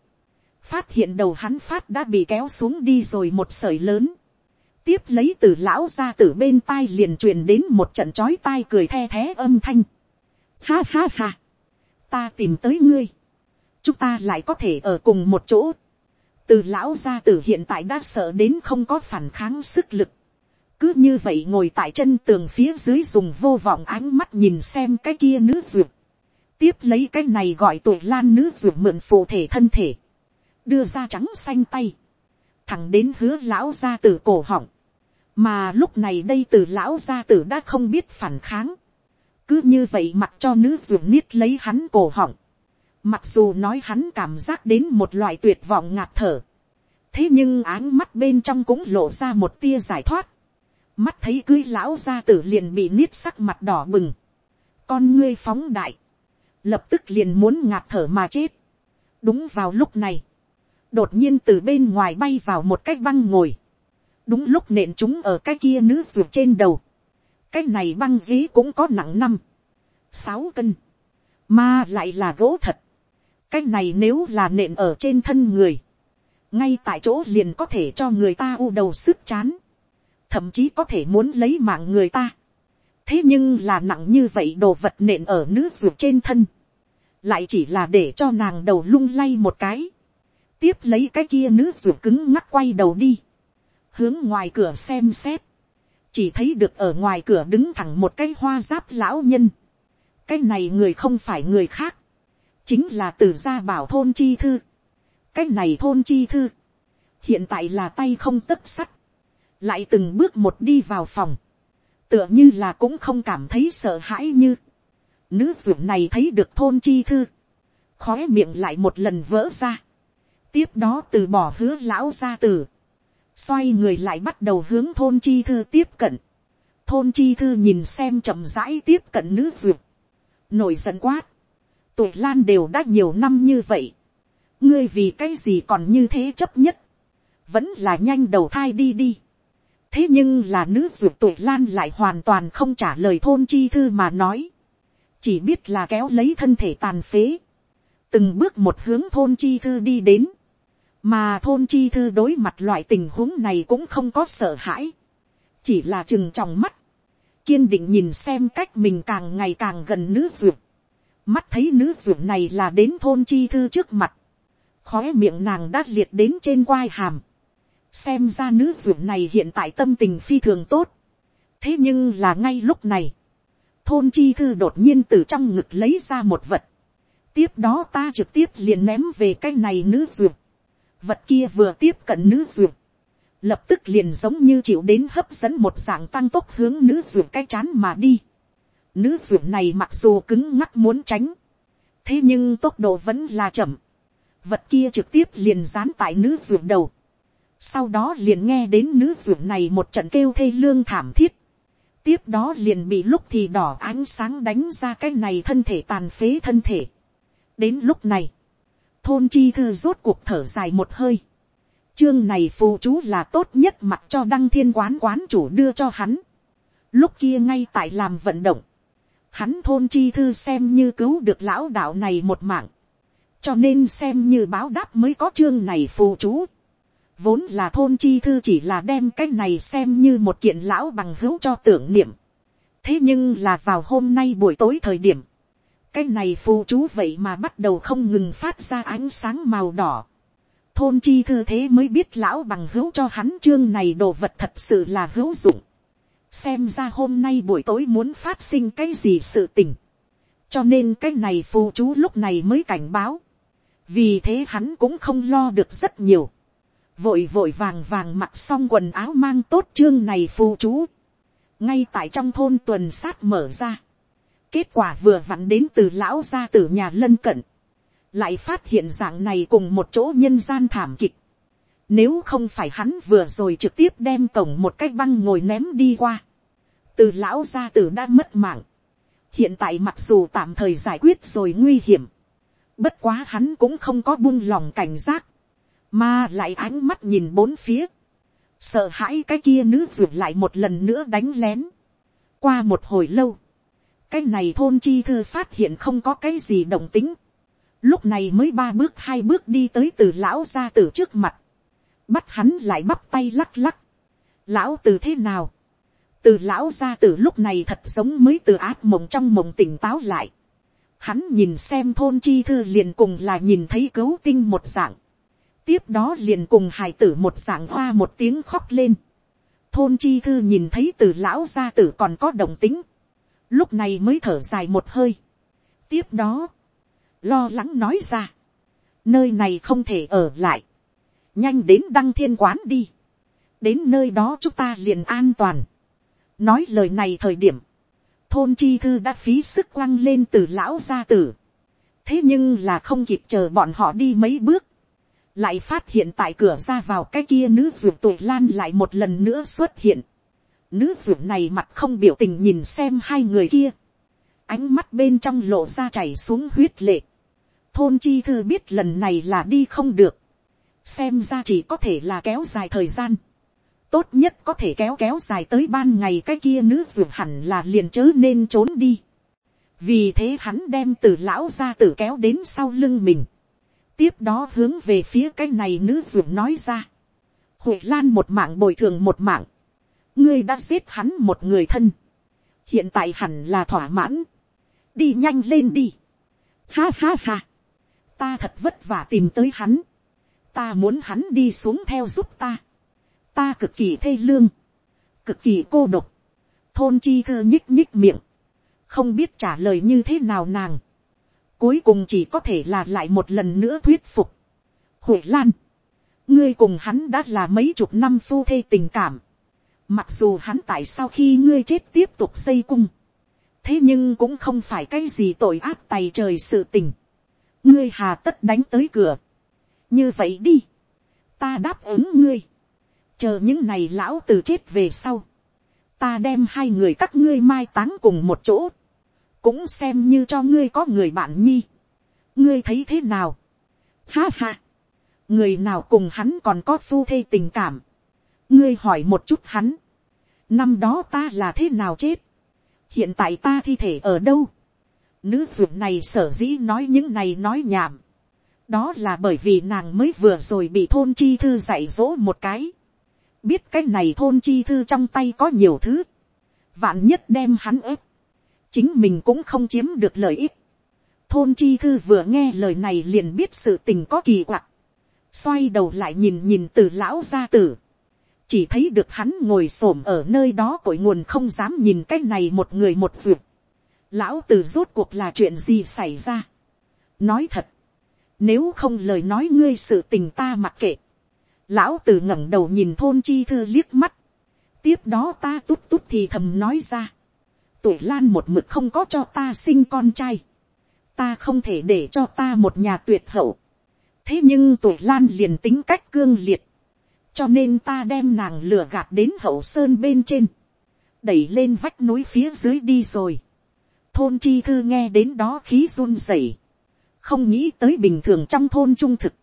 phát hiện đầu hắn phát đã bị kéo xuống đi rồi một sợi lớn. tiếp lấy từ lão ra từ bên tai liền truyền đến một trận chói tai cười the thé âm thanh. ha ha ha. ta tìm tới ngươi. chúng ta lại có thể ở cùng một chỗ. từ lão ra từ hiện tại đã sợ đến không có phản kháng sức lực. cứ như vậy ngồi tại chân tường phía dưới dùng vô vọng ánh mắt nhìn xem cái kia nữ ruột. tiếp lấy cái này gọi tuổi lan nữ ruột mượn phụ thể thân thể đưa ra trắng xanh tay, thẳng đến hứa lão gia tử cổ họng, mà lúc này đây từ lão gia tử đã không biết phản kháng, cứ như vậy mặc cho nữ ruộng niết lấy hắn cổ họng, mặc dù nói hắn cảm giác đến một loại tuyệt vọng ngạt thở, thế nhưng áng mắt bên trong cũng lộ ra một tia giải thoát, mắt thấy cưới lão gia tử liền bị niết sắc mặt đỏ bừng, con ngươi phóng đại, lập tức liền muốn ngạt thở mà chết. đúng vào lúc này, đột nhiên từ bên ngoài bay vào một cái băng ngồi, đúng lúc nện chúng ở cái kia nữ ruột trên đầu, cái này băng dí cũng có nặng năm, sáu cân, mà lại là gỗ thật, cái này nếu là nện ở trên thân người, ngay tại chỗ liền có thể cho người ta u đầu sức chán, thậm chí có thể muốn lấy mạng người ta. thế nhưng là nặng như vậy đồ vật nện ở nữ ruột trên thân, lại chỉ là để cho nàng đầu lung lay một cái, tiếp lấy cái kia nữ ruột cứng ngắc quay đầu đi, hướng ngoài cửa xem xét, chỉ thấy được ở ngoài cửa đứng thẳng một cái hoa giáp lão nhân, cái này người không phải người khác, chính là từ gia bảo thôn chi thư, cái này thôn chi thư, hiện tại là tay không tấp sắt, lại từng bước một đi vào phòng, tựa như là cũng không cảm thấy sợ hãi như, nữ ruộng này thấy được thôn chi thư, khói miệng lại một lần vỡ ra, tiếp đó từ bỏ hứa lão gia tử, xoay người lại bắt đầu hướng thôn chi thư tiếp cận, thôn chi thư nhìn xem chậm rãi tiếp cận nữ duyệt, nổi giận quát, tuổi lan đều đã nhiều năm như vậy, ngươi vì cái gì còn như thế chấp nhất, vẫn là nhanh đầu thai đi đi. thế nhưng là nữ ruột tuổi lan lại hoàn toàn không trả lời thôn chi thư mà nói, chỉ biết là kéo lấy thân thể tàn phế, từng bước một hướng thôn chi thư đi đến, mà thôn chi thư đối mặt loại tình huống này cũng không có sợ hãi, chỉ là chừng trong mắt, kiên định nhìn xem cách mình càng ngày càng gần nữ ruột, mắt thấy nữ ruột này là đến thôn chi thư trước mặt, khói miệng nàng đã liệt đến trên quai hàm, xem ra nữ ruột này hiện tại tâm tình phi thường tốt, thế nhưng là ngay lúc này, thôn chi thư đột nhiên từ trong ngực lấy ra một vật, tiếp đó ta trực tiếp liền ném về cái này nữ ruột, vật kia vừa tiếp cận nữ ruột, lập tức liền giống như chịu đến hấp dẫn một dạng tăng tốc hướng nữ ruột cái chán mà đi. Nữ ruột này mặc dù cứng ngắc muốn tránh, thế nhưng tốc độ vẫn là chậm. Vật kia trực tiếp liền dán tại nữ ruột đầu. Sau đó liền nghe đến nữ ruột này một trận kêu thê lương thảm thiết. Tiếp đó liền bị lúc thì đỏ ánh sáng đánh ra cái này thân thể tàn phế thân thể. Đến lúc này, thôn chi thư rốt cuộc thở dài một hơi Chương này phù chú là tốt nhất mặc cho đăng thiên quán quán chủ đưa cho hắn. Lúc kia ngay tại làm vận động. Hắn thôn chi thư xem như cứu được lão đạo này một mạng. Cho nên xem như báo đáp mới có chương này phù chú. Vốn là thôn chi thư chỉ là đem cái này xem như một kiện lão bằng hữu cho tưởng niệm. Thế nhưng là vào hôm nay buổi tối thời điểm. Cái này phù chú vậy mà bắt đầu không ngừng phát ra ánh sáng màu đỏ thôn chi thư thế mới biết lão bằng hữu cho hắn chương này đồ vật thật sự là hữu dụng. xem ra hôm nay buổi tối muốn phát sinh cái gì sự tình. cho nên cái này phù chú lúc này mới cảnh báo. vì thế hắn cũng không lo được rất nhiều. vội vội vàng vàng mặc xong quần áo mang tốt chương này phù chú. ngay tại trong thôn tuần sát mở ra kết quả vừa vặn đến từ lão gia tử nhà lân cận lại phát hiện dạng này cùng một chỗ nhân gian thảm kịch. Nếu không phải hắn vừa rồi trực tiếp đem cổng một cái băng ngồi ném đi qua. Từ lão gia tử đã mất mạng. Hiện tại mặc dù tạm thời giải quyết rồi nguy hiểm. Bất quá hắn cũng không có buông lòng cảnh giác. Mà lại ánh mắt nhìn bốn phía. Sợ hãi cái kia nữ rụt lại một lần nữa đánh lén. Qua một hồi lâu. Cái này thôn chi thư phát hiện không có cái gì động tính. Lúc này mới ba bước hai bước đi tới từ lão gia tử trước mặt, bắt hắn lại bắp tay lắc lắc, lão từ thế nào, từ lão gia tử lúc này thật giống mới từ ác mộng trong mộng tỉnh táo lại, hắn nhìn xem thôn chi thư liền cùng là nhìn thấy cấu tinh một dạng, tiếp đó liền cùng hài tử một dạng hoa một tiếng khóc lên, thôn chi thư nhìn thấy từ lão gia tử còn có đồng tính, lúc này mới thở dài một hơi, tiếp đó, lo lắng nói ra, nơi này không thể ở lại, nhanh đến đăng thiên quán đi, đến nơi đó chúng ta liền an toàn. nói lời này thời điểm, thôn chi thư đã phí sức quăng lên từ lão gia tử, thế nhưng là không kịp chờ bọn họ đi mấy bước, lại phát hiện tại cửa ra vào cái kia nữ ruột tuổi lan lại một lần nữa xuất hiện. Nữ ruột này mặt không biểu tình nhìn xem hai người kia. Ánh mắt bên trong lộ ra chảy xuống huyết lệ. Thôn chi thư biết lần này là đi không được, xem ra chỉ có thể là kéo dài thời gian, tốt nhất có thể kéo kéo dài tới ban ngày cái kia nữ ruột hẳn là liền chớ nên trốn đi, vì thế hắn đem từ lão ra tử kéo đến sau lưng mình, tiếp đó hướng về phía cái này nữ ruộng nói ra, huệ lan một mạng bồi thường một mạng, ngươi đã giết hắn một người thân, hiện tại hẳn là thỏa mãn, đi nhanh lên đi, ha ha ha, ta thật vất vả tìm tới hắn, ta muốn hắn đi xuống theo giúp ta, ta cực kỳ thê lương, cực kỳ cô độc, thôn chi thư nhích nhích miệng, không biết trả lời như thế nào nàng, cuối cùng chỉ có thể là lại một lần nữa thuyết phục. Huệ Lan, ngươi cùng hắn đã là mấy chục năm phu thê tình cảm, mặc dù hắn tại sao khi ngươi chết tiếp tục xây cung, thế nhưng cũng không phải cái gì tội ác tày trời sự tình, ngươi hà tất đánh tới cửa, như vậy đi, ta đáp ứng ngươi, chờ những này lão tử chết về sau, ta đem hai người các ngươi mai táng cùng một chỗ, cũng xem như cho ngươi có người bạn nhi. ngươi thấy thế nào. ha ha. người nào cùng hắn còn có phu thê tình cảm ngươi hỏi một chút hắn. năm đó ta là thế nào chết. hiện tại ta thi thể ở đâu. nữ ruột này sở dĩ nói những này nói nhảm. đó là bởi vì nàng mới vừa rồi bị thôn chi thư dạy dỗ một cái. biết cái này thôn chi thư trong tay có nhiều thứ. vạn nhất đem hắn ép chính mình cũng không chiếm được lợi ích. thôn chi thư vừa nghe lời này liền biết sự tình có kỳ quặc, xoay đầu lại nhìn nhìn từ lão gia tử, chỉ thấy được hắn ngồi s ổ m ở nơi đó cội nguồn không dám nhìn cái này một người một việc. lão tử rốt cuộc là chuyện gì xảy ra. nói thật, nếu không lời nói ngươi sự tình ta mặc kệ, lão tử ngẩng đầu nhìn thôn chi thư liếc mắt, tiếp đó ta tút tút thì thầm nói ra, tuổi lan một mực không có cho ta sinh con trai. Ta không thể để cho ta một nhà tuyệt hậu. Thế nhưng tuổi lan liền tính cách cương liệt. Cho nên ta đem nàng lừa gạt đến hậu sơn bên trên. Đẩy lên vách núi phía dưới đi rồi. Thôn chi thư nghe đến đó khí run rẩy. Không nghĩ tới bình thường trong thôn trung thực.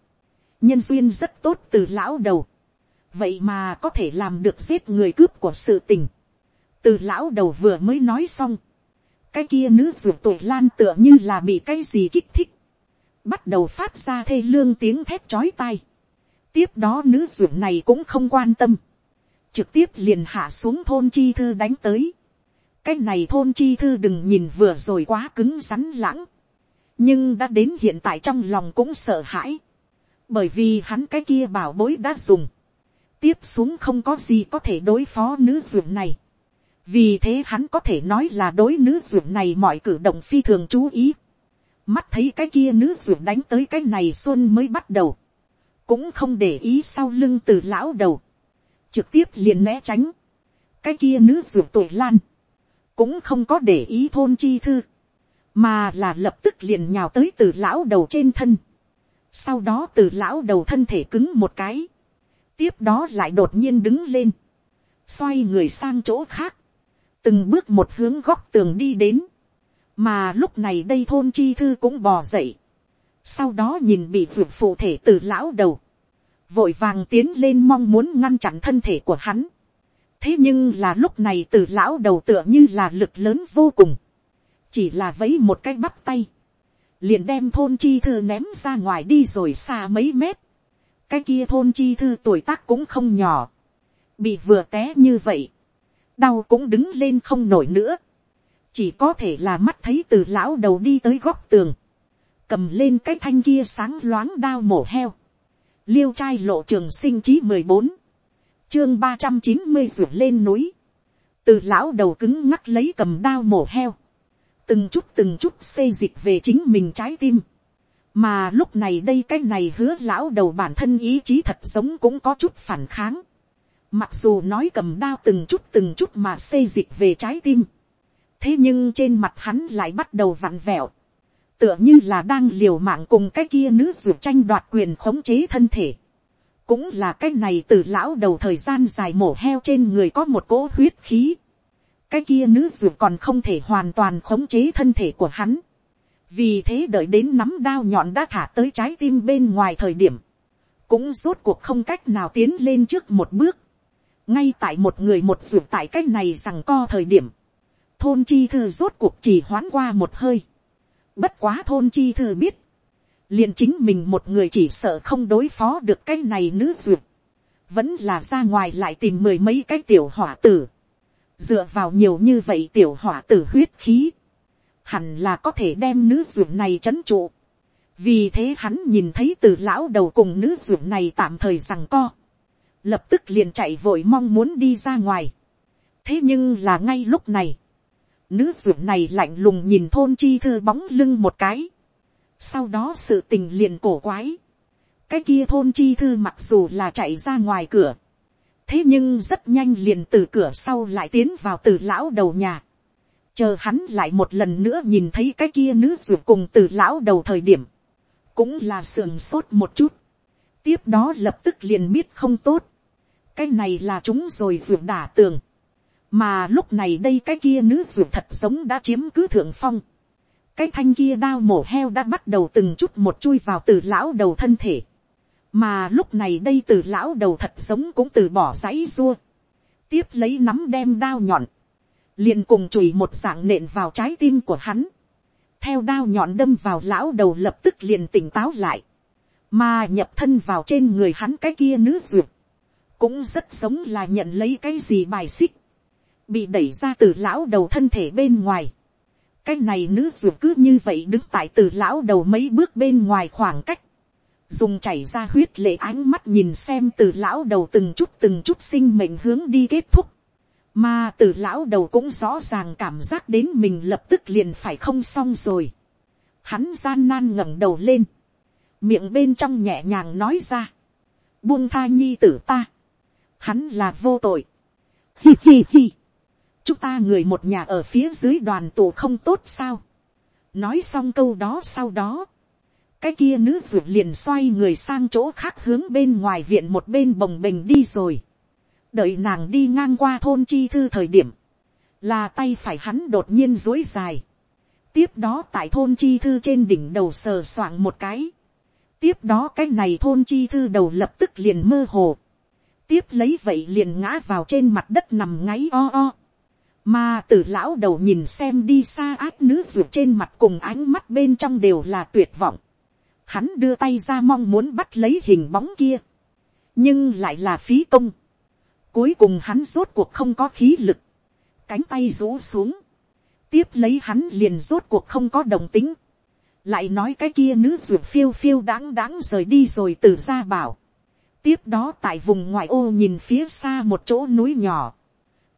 Nhân duyên rất tốt từ lão đầu. Vậy mà có thể làm được giết người cướp của sự tình từ lão đầu vừa mới nói xong, cái kia nữ ruột tuổi lan tựa như là bị cái gì kích thích, bắt đầu phát ra thê lương tiếng thép chói tai tiếp đó nữ ruộng này cũng không quan tâm, trực tiếp liền hạ xuống thôn chi thư đánh tới. cái này thôn chi thư đừng nhìn vừa rồi quá cứng rắn lãng, nhưng đã đến hiện tại trong lòng cũng sợ hãi, bởi vì hắn cái kia bảo bối đã dùng, tiếp xuống không có gì có thể đối phó nữ ruộng này vì thế hắn có thể nói là đối nữ ruộng này mọi cử động phi thường chú ý. mắt thấy cái kia nữ ruộng đánh tới cái này xuân mới bắt đầu cũng không để ý sau lưng từ lão đầu. trực tiếp liền né tránh. cái kia nữ ruộng tuổi lan. cũng không có để ý thôn chi thư. mà là lập tức liền nhào tới từ lão đầu trên thân. sau đó từ lão đầu thân thể cứng một cái. tiếp đó lại đột nhiên đứng lên. xoay người sang chỗ khác từng bước một hướng góc tường đi đến, mà lúc này đây thôn chi thư cũng bò dậy, sau đó nhìn bị vượt phụ thể từ lão đầu, vội vàng tiến lên mong muốn ngăn chặn thân thể của hắn. thế nhưng là lúc này từ lão đầu tựa như là lực lớn vô cùng, chỉ là vấy một cái bắp tay, liền đem thôn chi thư ném ra ngoài đi rồi xa mấy mét. cái kia thôn chi thư tuổi tác cũng không nhỏ, bị vừa té như vậy, đau cũng đứng lên không nổi nữa, chỉ có thể là mắt thấy từ lão đầu đi tới góc tường, cầm lên cái thanh kia sáng loáng đao mổ heo, liêu trai lộ trường sinh chí mười bốn, chương ba trăm chín mươi ruột lên núi, từ lão đầu cứng ngắc lấy cầm đao mổ heo, từng chút từng chút xây dịch về chính mình trái tim, mà lúc này đây cái này hứa lão đầu bản thân ý chí thật sống cũng có chút phản kháng, Mặc dù nói cầm đao từng chút từng chút mà xây dịch về trái tim. Thế nhưng trên mặt hắn lại bắt đầu vặn vẹo. Tựa như là đang liều mạng cùng cái kia nữ ruột tranh đoạt quyền khống chế thân thể. Cũng là cái này từ lão đầu thời gian dài mổ heo trên người có một cỗ huyết khí. Cái kia nữ ruột còn không thể hoàn toàn khống chế thân thể của hắn. Vì thế đợi đến nắm đao nhọn đã thả tới trái tim bên ngoài thời điểm. Cũng rốt cuộc không cách nào tiến lên trước một bước ngay tại một người một ruột tại cách này rằng co thời điểm, thôn chi thư rốt cuộc chỉ hoán qua một hơi. Bất quá thôn chi thư biết, liền chính mình một người chỉ sợ không đối phó được cái này nữ duyệt, vẫn là ra ngoài lại tìm mười mấy cái tiểu hỏa tử, dựa vào nhiều như vậy tiểu hỏa tử huyết khí, hẳn là có thể đem nữ duyệt này chấn trụ, vì thế hắn nhìn thấy từ lão đầu cùng nữ duyệt này tạm thời rằng co, lập tức liền chạy vội mong muốn đi ra ngoài, thế nhưng là ngay lúc này, nữ duyệt này lạnh lùng nhìn thôn chi thư bóng lưng một cái, sau đó sự tình liền cổ quái. Cái kia thôn chi thư mặc dù là chạy ra ngoài cửa. Thế nhưng rất nhanh liền từ cửa sau lại tiến vào từ lão đầu nhà. Chờ hắn lại một lần nữa nhìn thấy cái kia nữ ruột cùng từ lão đầu thời điểm. Cũng là sườn sốt một chút. Tiếp đó lập tức liền biết không tốt. Cái này là chúng rồi ruột đả tường. Mà lúc này đây cái kia nữ ruột thật sống đã chiếm cứ thượng phong cái thanh kia đao mổ heo đã bắt đầu từng chút một chui vào từ lão đầu thân thể. mà lúc này đây từ lão đầu thật sống cũng từ bỏ giấy rua. tiếp lấy nắm đem đao nhọn. liền cùng chùi một dạng nện vào trái tim của hắn. theo đao nhọn đâm vào lão đầu lập tức liền tỉnh táo lại. mà nhập thân vào trên người hắn cái kia nữ duyệt. cũng rất sống là nhận lấy cái gì bài xích bị đẩy ra từ lão đầu thân thể bên ngoài. Cái này nữ ruột cứ như vậy đứng tại từ lão đầu mấy bước bên ngoài khoảng cách, dùng chảy ra huyết lệ ánh mắt nhìn xem từ lão đầu từng chút từng chút sinh mệnh hướng đi kết thúc, mà từ lão đầu cũng rõ ràng cảm giác đến mình lập tức liền phải không xong rồi. Hắn gian nan ngẩng đầu lên, miệng bên trong nhẹ nhàng nói ra, buông tha nhi tử ta, hắn là vô tội, hi hi hi, chúng ta người một nhà ở phía dưới đoàn tụ không tốt sao. nói xong câu đó sau đó, cái kia nữ ruột liền xoay người sang chỗ khác hướng bên ngoài viện một bên bồng bềnh đi rồi. đợi nàng đi ngang qua thôn chi thư thời điểm, là tay phải hắn đột nhiên dối dài. tiếp đó tại thôn chi thư trên đỉnh đầu sờ soạng một cái. tiếp đó cái này thôn chi thư đầu lập tức liền mơ hồ. tiếp lấy vậy liền ngã vào trên mặt đất nằm ngáy o o mà từ lão đầu nhìn xem đi xa ác nữ ruột trên mặt cùng ánh mắt bên trong đều là tuyệt vọng. Hắn đưa tay ra mong muốn bắt lấy hình bóng kia. Nhưng lại là phí công. Cuối cùng hắn rốt cuộc không có khí lực. Cánh tay rũ xuống. Tiếp lấy hắn liền rốt cuộc không có đồng tính. Lại nói cái kia nữ ruột phiêu phiêu đáng đáng rời đi rồi từ ra bảo. Tiếp đó tại vùng ngoại ô nhìn phía xa một chỗ núi nhỏ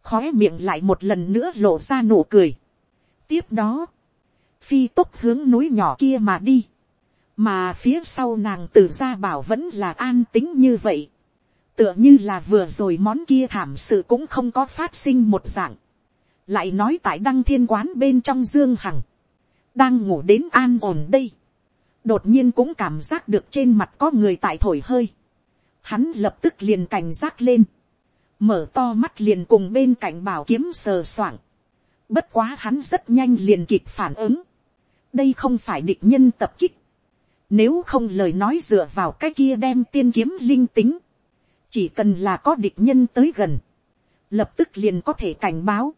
khói miệng lại một lần nữa lộ ra nụ cười. tiếp đó, phi tốc hướng núi nhỏ kia mà đi, mà phía sau nàng từ gia bảo vẫn là an tính như vậy, tựa như là vừa rồi món kia thảm sự cũng không có phát sinh một dạng, lại nói tại đăng thiên quán bên trong dương hằng, đang ngủ đến an ổn đây, đột nhiên cũng cảm giác được trên mặt có người tại thổi hơi, hắn lập tức liền cảnh giác lên, mở to mắt liền cùng bên cạnh bảo kiếm sờ soạng. Bất quá hắn rất nhanh liền kịp phản ứng. Đây không phải địch nhân tập kích. Nếu không lời nói dựa vào cái kia đem tiên kiếm linh tính. Chỉ cần là có địch nhân tới gần. Lập tức liền có thể cảnh báo.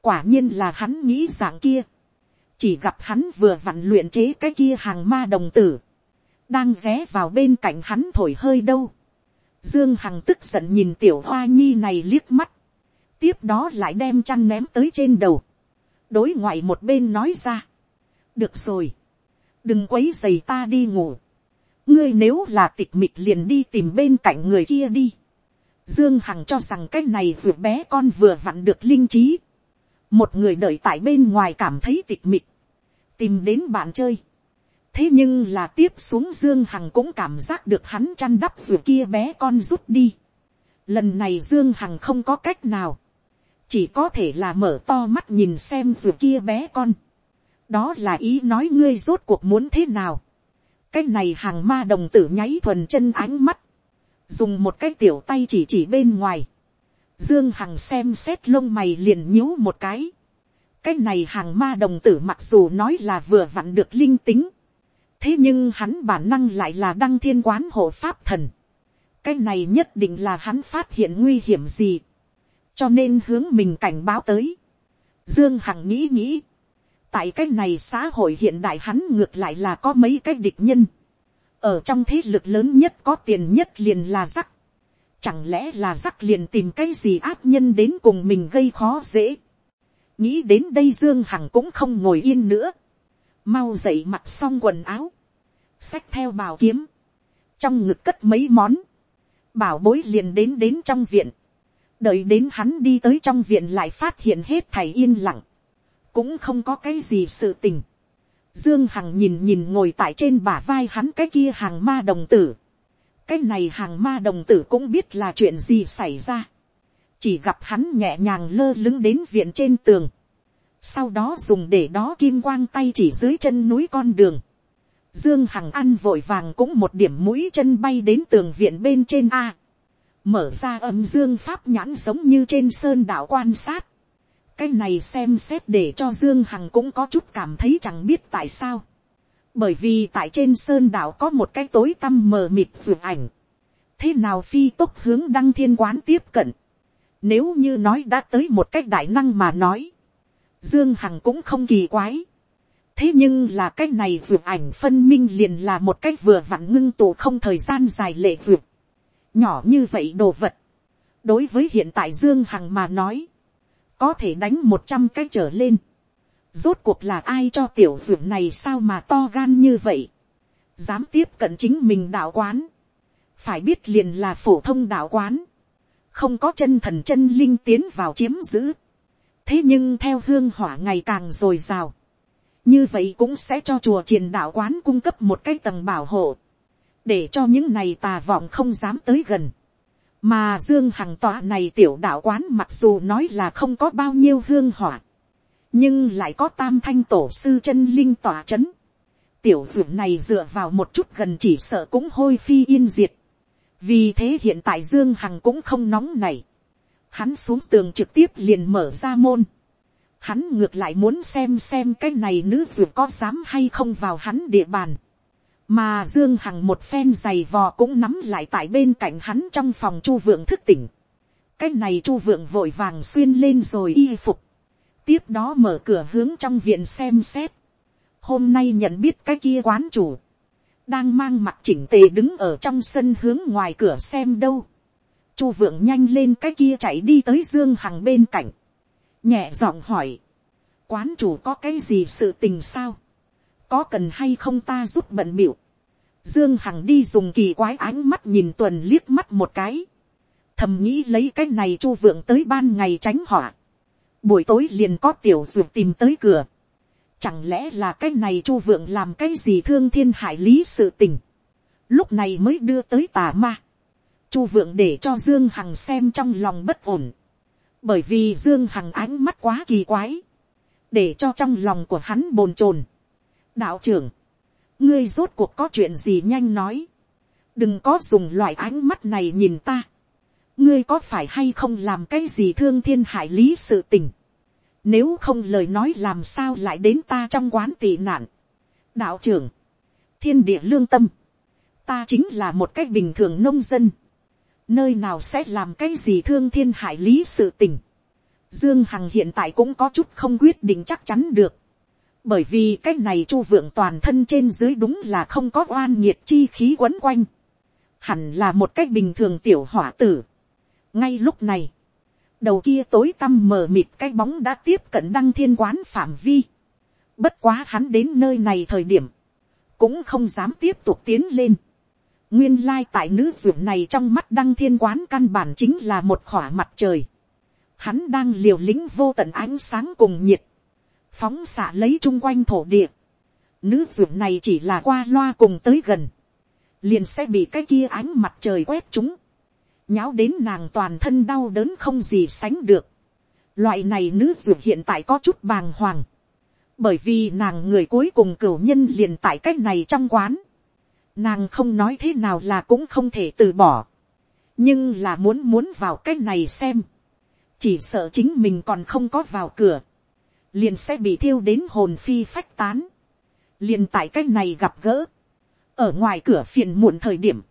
Quả nhiên là hắn nghĩ dạng kia. Chỉ gặp hắn vừa vặn luyện chế cái kia hàng ma đồng tử. Đang ré vào bên cạnh hắn thổi hơi đâu Dương Hằng tức giận nhìn tiểu hoa nhi này liếc mắt. Tiếp đó lại đem chăn ném tới trên đầu. Đối ngoại một bên nói ra. Được rồi. Đừng quấy giày ta đi ngủ. Ngươi nếu là tịch mịch liền đi tìm bên cạnh người kia đi. Dương Hằng cho rằng cái này vừa bé con vừa vặn được linh trí. Một người đợi tại bên ngoài cảm thấy tịch mịch. Tìm đến bạn chơi thế nhưng là tiếp xuống dương hằng cũng cảm giác được hắn chăn đắp ruột kia bé con rút đi. lần này dương hằng không có cách nào, chỉ có thể là mở to mắt nhìn xem ruột kia bé con. đó là ý nói ngươi rốt cuộc muốn thế nào. cái này hàng ma đồng tử nháy thuần chân ánh mắt, dùng một cái tiểu tay chỉ chỉ bên ngoài. dương hằng xem xét lông mày liền nhíu một cái. cái này hàng ma đồng tử mặc dù nói là vừa vặn được linh tính thế nhưng hắn bản năng lại là đăng thiên quán hộ pháp thần. cái này nhất định là hắn phát hiện nguy hiểm gì. cho nên hướng mình cảnh báo tới. dương hằng nghĩ nghĩ. tại cái này xã hội hiện đại hắn ngược lại là có mấy cái địch nhân. ở trong thế lực lớn nhất có tiền nhất liền là rắc, chẳng lẽ là rắc liền tìm cái gì áp nhân đến cùng mình gây khó dễ, nghĩ đến đây dương hằng cũng không ngồi yên nữa, mau dậy mặc xong quần áo, xách theo bào kiếm, trong ngực cất mấy món, bảo bối liền đến đến trong viện, đợi đến hắn đi tới trong viện lại phát hiện hết thầy yên lặng, cũng không có cái gì sự tình. Dương Hằng nhìn nhìn ngồi tại trên bả vai hắn cái kia hàng ma đồng tử. Cái này hàng ma đồng tử cũng biết là chuyện gì xảy ra. Chỉ gặp hắn nhẹ nhàng lơ lứng đến viện trên tường. Sau đó dùng để đó kim quang tay chỉ dưới chân núi con đường. Dương Hằng ăn vội vàng cũng một điểm mũi chân bay đến tường viện bên trên A. Mở ra âm dương pháp nhãn giống như trên sơn đảo quan sát. Cái này xem xét để cho Dương Hằng cũng có chút cảm thấy chẳng biết tại sao. Bởi vì tại trên sơn đảo có một cái tối tăm mờ mịt vượt ảnh. Thế nào phi tốc hướng đăng thiên quán tiếp cận. Nếu như nói đã tới một cách đại năng mà nói. Dương Hằng cũng không kỳ quái thế nhưng là cái này vượt ảnh phân minh liền là một cách vừa vặn ngưng tụ không thời gian dài lệ vượt. nhỏ như vậy đồ vật. đối với hiện tại dương hằng mà nói, có thể đánh một trăm cái trở lên. rốt cuộc là ai cho tiểu vượt này sao mà to gan như vậy. dám tiếp cận chính mình đạo quán. phải biết liền là phổ thông đạo quán. không có chân thần chân linh tiến vào chiếm giữ thế nhưng theo hương hỏa ngày càng dồi dào, như vậy cũng sẽ cho chùa triền đạo quán cung cấp một cái tầng bảo hộ, để cho những này tà vọng không dám tới gần. mà dương hằng tọa này tiểu đạo quán mặc dù nói là không có bao nhiêu hương hỏa, nhưng lại có tam thanh tổ sư chân linh tỏa c h ấ n tiểu dưỡng này dựa vào một chút gần chỉ sợ cũng hôi phi yên diệt. vì thế hiện tại dương hằng cũng không nóng này hắn xuống tường trực tiếp liền mở ra môn hắn ngược lại muốn xem xem cái này nữ dù có dám hay không vào hắn địa bàn. mà dương hằng một phen giày vò cũng nắm lại tại bên cạnh hắn trong phòng chu vượng thức tỉnh. cái này chu vượng vội vàng xuyên lên rồi y phục. tiếp đó mở cửa hướng trong viện xem xét. hôm nay nhận biết cái kia quán chủ. đang mang mặt chỉnh tề đứng ở trong sân hướng ngoài cửa xem đâu chu vượng nhanh lên cái kia chạy đi tới dương hằng bên cạnh. Nhẹ giọng hỏi, quán chủ có cái gì sự tình sao, có cần hay không ta giúp bận biểu, dương hằng đi dùng kỳ quái ánh mắt nhìn tuần liếc mắt một cái, thầm nghĩ lấy cái này chu vượng tới ban ngày tránh họa, buổi tối liền có tiểu ruột tìm tới cửa, chẳng lẽ là cái này chu vượng làm cái gì thương thiên hại lý sự tình, lúc này mới đưa tới tà ma, chu vượng để cho dương hằng xem trong lòng bất ổn, bởi vì dương hằng ánh mắt quá kỳ quái, để cho trong lòng của hắn bồn chồn. đạo trưởng, ngươi rốt cuộc có chuyện gì nhanh nói, đừng có dùng loại ánh mắt này nhìn ta, ngươi có phải hay không làm cái gì thương thiên hại lý sự tình, nếu không lời nói làm sao lại đến ta trong quán tị nạn. đạo trưởng, thiên địa lương tâm, ta chính là một cách bình thường nông dân, nơi nào sẽ làm cái gì thương thiên hại lý sự tình. Dương Hằng hiện tại cũng có chút không quyết định chắc chắn được. Bởi vì cái này chu vượng toàn thân trên dưới đúng là không có oan nhiệt chi khí quấn quanh. Hẳn là một cách bình thường tiểu hỏa tử. Ngay lúc này, đầu kia tối tăm mờ mịt cái bóng đã tiếp cận đăng thiên quán phạm vi. Bất quá hắn đến nơi này thời điểm, cũng không dám tiếp tục tiến lên Nguyên lai tại nữ ruộng này trong mắt đăng thiên quán căn bản chính là một khỏa mặt trời. Hắn đang liều lĩnh vô tận ánh sáng cùng nhiệt. Phóng xạ lấy chung quanh thổ địa. Nữ ruộng này chỉ là qua loa cùng tới gần. Liền sẽ bị cái kia ánh mặt trời quét chúng. Nháo đến nàng toàn thân đau đớn không gì sánh được. Loại này nữ ruộng hiện tại có chút bàng hoàng. Bởi vì nàng người cuối cùng cửu nhân liền tại cách này trong quán Nàng không nói thế nào là cũng không thể từ bỏ. Nhưng là muốn muốn vào cái này xem. Chỉ sợ chính mình còn không có vào cửa. Liền sẽ bị thiêu đến hồn phi phách tán. Liền tại cái này gặp gỡ. Ở ngoài cửa phiền muộn thời điểm.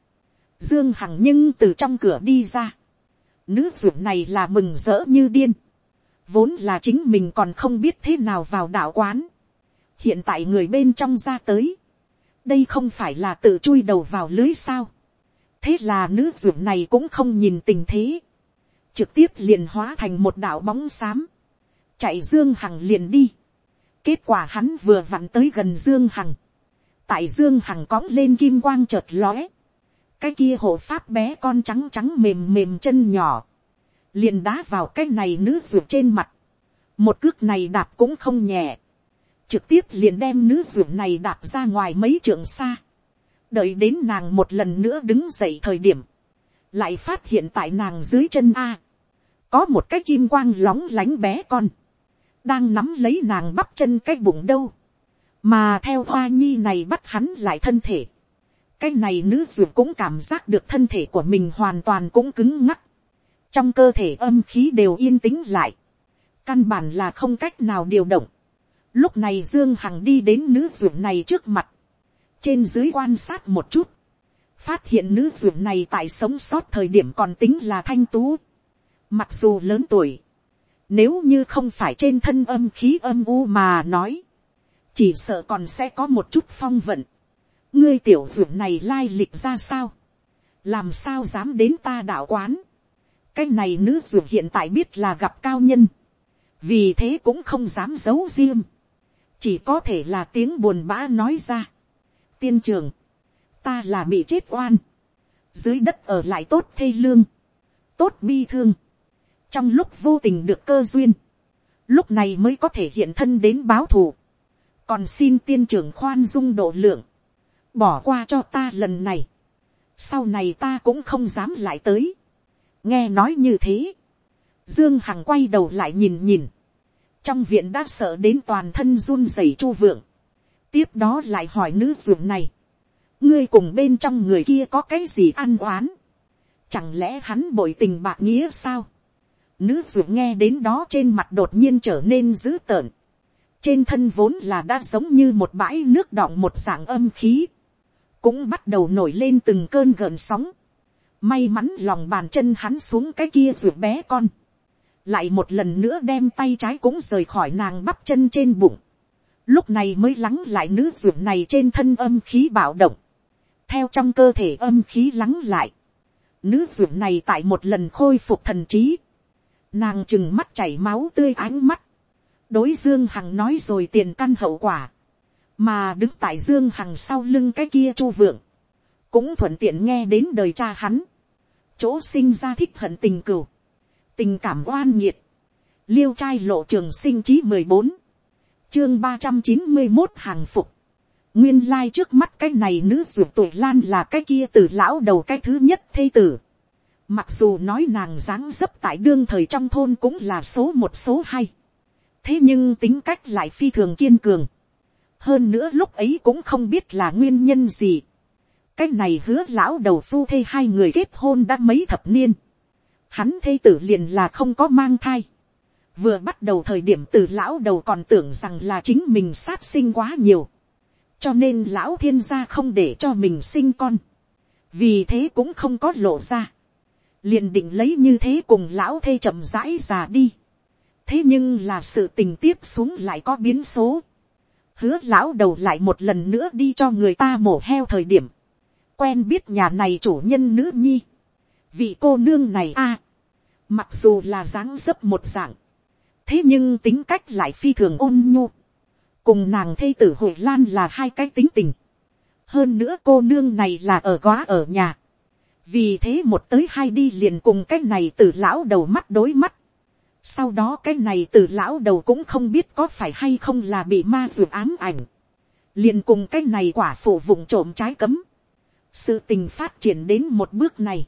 Dương Hằng nhưng từ trong cửa đi ra. Nữ dưỡng này là mừng rỡ như điên. Vốn là chính mình còn không biết thế nào vào đạo quán. Hiện tại người bên trong ra tới đây không phải là tự chui đầu vào lưới sao. thế là nữ ruộng này cũng không nhìn tình thế, trực tiếp liền hóa thành một đạo bóng xám, chạy dương hằng liền đi. kết quả hắn vừa vặn tới gần dương hằng, tại dương hằng cõng lên kim quang chợt lóe, cái kia hộ pháp bé con trắng trắng mềm mềm chân nhỏ, liền đá vào cái này nữ ruộng trên mặt, một cước này đạp cũng không nhẹ, trực tiếp liền đem nữ ruột này đạp ra ngoài mấy trường xa, đợi đến nàng một lần nữa đứng dậy thời điểm, lại phát hiện tại nàng dưới chân a, có một cái kim quang lóng lánh bé con, đang nắm lấy nàng bắp chân cái bụng đâu, mà theo hoa nhi này bắt hắn lại thân thể, cái này nữ ruột cũng cảm giác được thân thể của mình hoàn toàn cũng cứng ngắc, trong cơ thể âm khí đều yên tĩnh lại, căn bản là không cách nào điều động. Lúc này Dương Hằng đi đến nữ ruộng này trước mặt, trên dưới quan sát một chút, phát hiện nữ ruộng này tại sống sót thời điểm còn tính là thanh tú. Mặc dù lớn tuổi, nếu như không phải trên thân âm khí âm u mà nói, chỉ sợ còn sẽ có một chút phong vận. ngươi tiểu ruộng này lai lịch ra sao, làm sao dám đến ta đạo quán, cái này nữ ruộng hiện tại biết là gặp cao nhân, vì thế cũng không dám giấu riêng, chỉ có thể là tiếng buồn bã nói ra. tiên trường, ta là bị chết oan, dưới đất ở lại tốt thê lương, tốt bi thương, trong lúc vô tình được cơ duyên, lúc này mới có thể hiện thân đến báo thù, còn xin tiên trưởng khoan dung độ lượng, bỏ qua cho ta lần này, sau này ta cũng không dám lại tới, nghe nói như thế, dương hằng quay đầu lại nhìn nhìn, trong viện đã sợ đến toàn thân run rẩy chu vượng, tiếp đó lại hỏi nữ ruộng này, ngươi cùng bên trong người kia có cái gì ăn oán, chẳng lẽ hắn bội tình bạc nghĩa sao, nữ ruộng nghe đến đó trên mặt đột nhiên trở nên dữ tợn, trên thân vốn là đã giống như một bãi nước đọng một dạng âm khí, cũng bắt đầu nổi lên từng cơn gợn sóng, May mắn lòng bàn chân hắn xuống cái kia ruột bé con. Lại một lần nữa đem tay trái cũng rời khỏi nàng bắp chân trên bụng. Lúc này mới lắng lại nữ ruột này trên thân âm khí bạo động. Theo trong cơ thể âm khí lắng lại. Nữ ruột này tại một lần khôi phục thần trí. Nàng chừng mắt chảy máu tươi ánh mắt. Đối Dương Hằng nói rồi tiền căn hậu quả. Mà đứng tại Dương Hằng sau lưng cái kia chu vượng cũng thuận tiện nghe đến đời cha hắn chỗ sinh ra thích hận tình cửu, tình cảm oan nhiệt, liêu trai lộ trường sinh chí mười bốn, chương ba trăm chín mươi một hàng phục, nguyên lai trước mắt cái này nữ ruột tuổi lan là cái kia từ lão đầu cái thứ nhất thê tử. Mặc dù nói nàng dáng dấp tại đương thời trong thôn cũng là số một số hai. Thế nhưng tính cách lại phi thường kiên cường. Hơn nữa lúc ấy cũng không biết là nguyên nhân gì cái này hứa lão đầu phu thê hai người kết hôn đã mấy thập niên. Hắn thê tử liền là không có mang thai. Vừa bắt đầu thời điểm từ lão đầu còn tưởng rằng là chính mình sát sinh quá nhiều. Cho nên lão thiên gia không để cho mình sinh con. Vì thế cũng không có lộ ra. Liền định lấy như thế cùng lão thê chậm rãi già đi. Thế nhưng là sự tình tiếp xuống lại có biến số. Hứa lão đầu lại một lần nữa đi cho người ta mổ heo thời điểm quen biết nhà này chủ nhân nữ nhi. Vị cô nương này a Mặc dù là dáng dấp một dạng. Thế nhưng tính cách lại phi thường ôn nhu. Cùng nàng thê tử hội lan là hai cái tính tình. Hơn nữa cô nương này là ở góa ở nhà. Vì thế một tới hai đi liền cùng cái này từ lão đầu mắt đối mắt. Sau đó cái này từ lão đầu cũng không biết có phải hay không là bị ma ruột ám ảnh. Liền cùng cái này quả phụ vụng trộm trái cấm sự tình phát triển đến một bước này,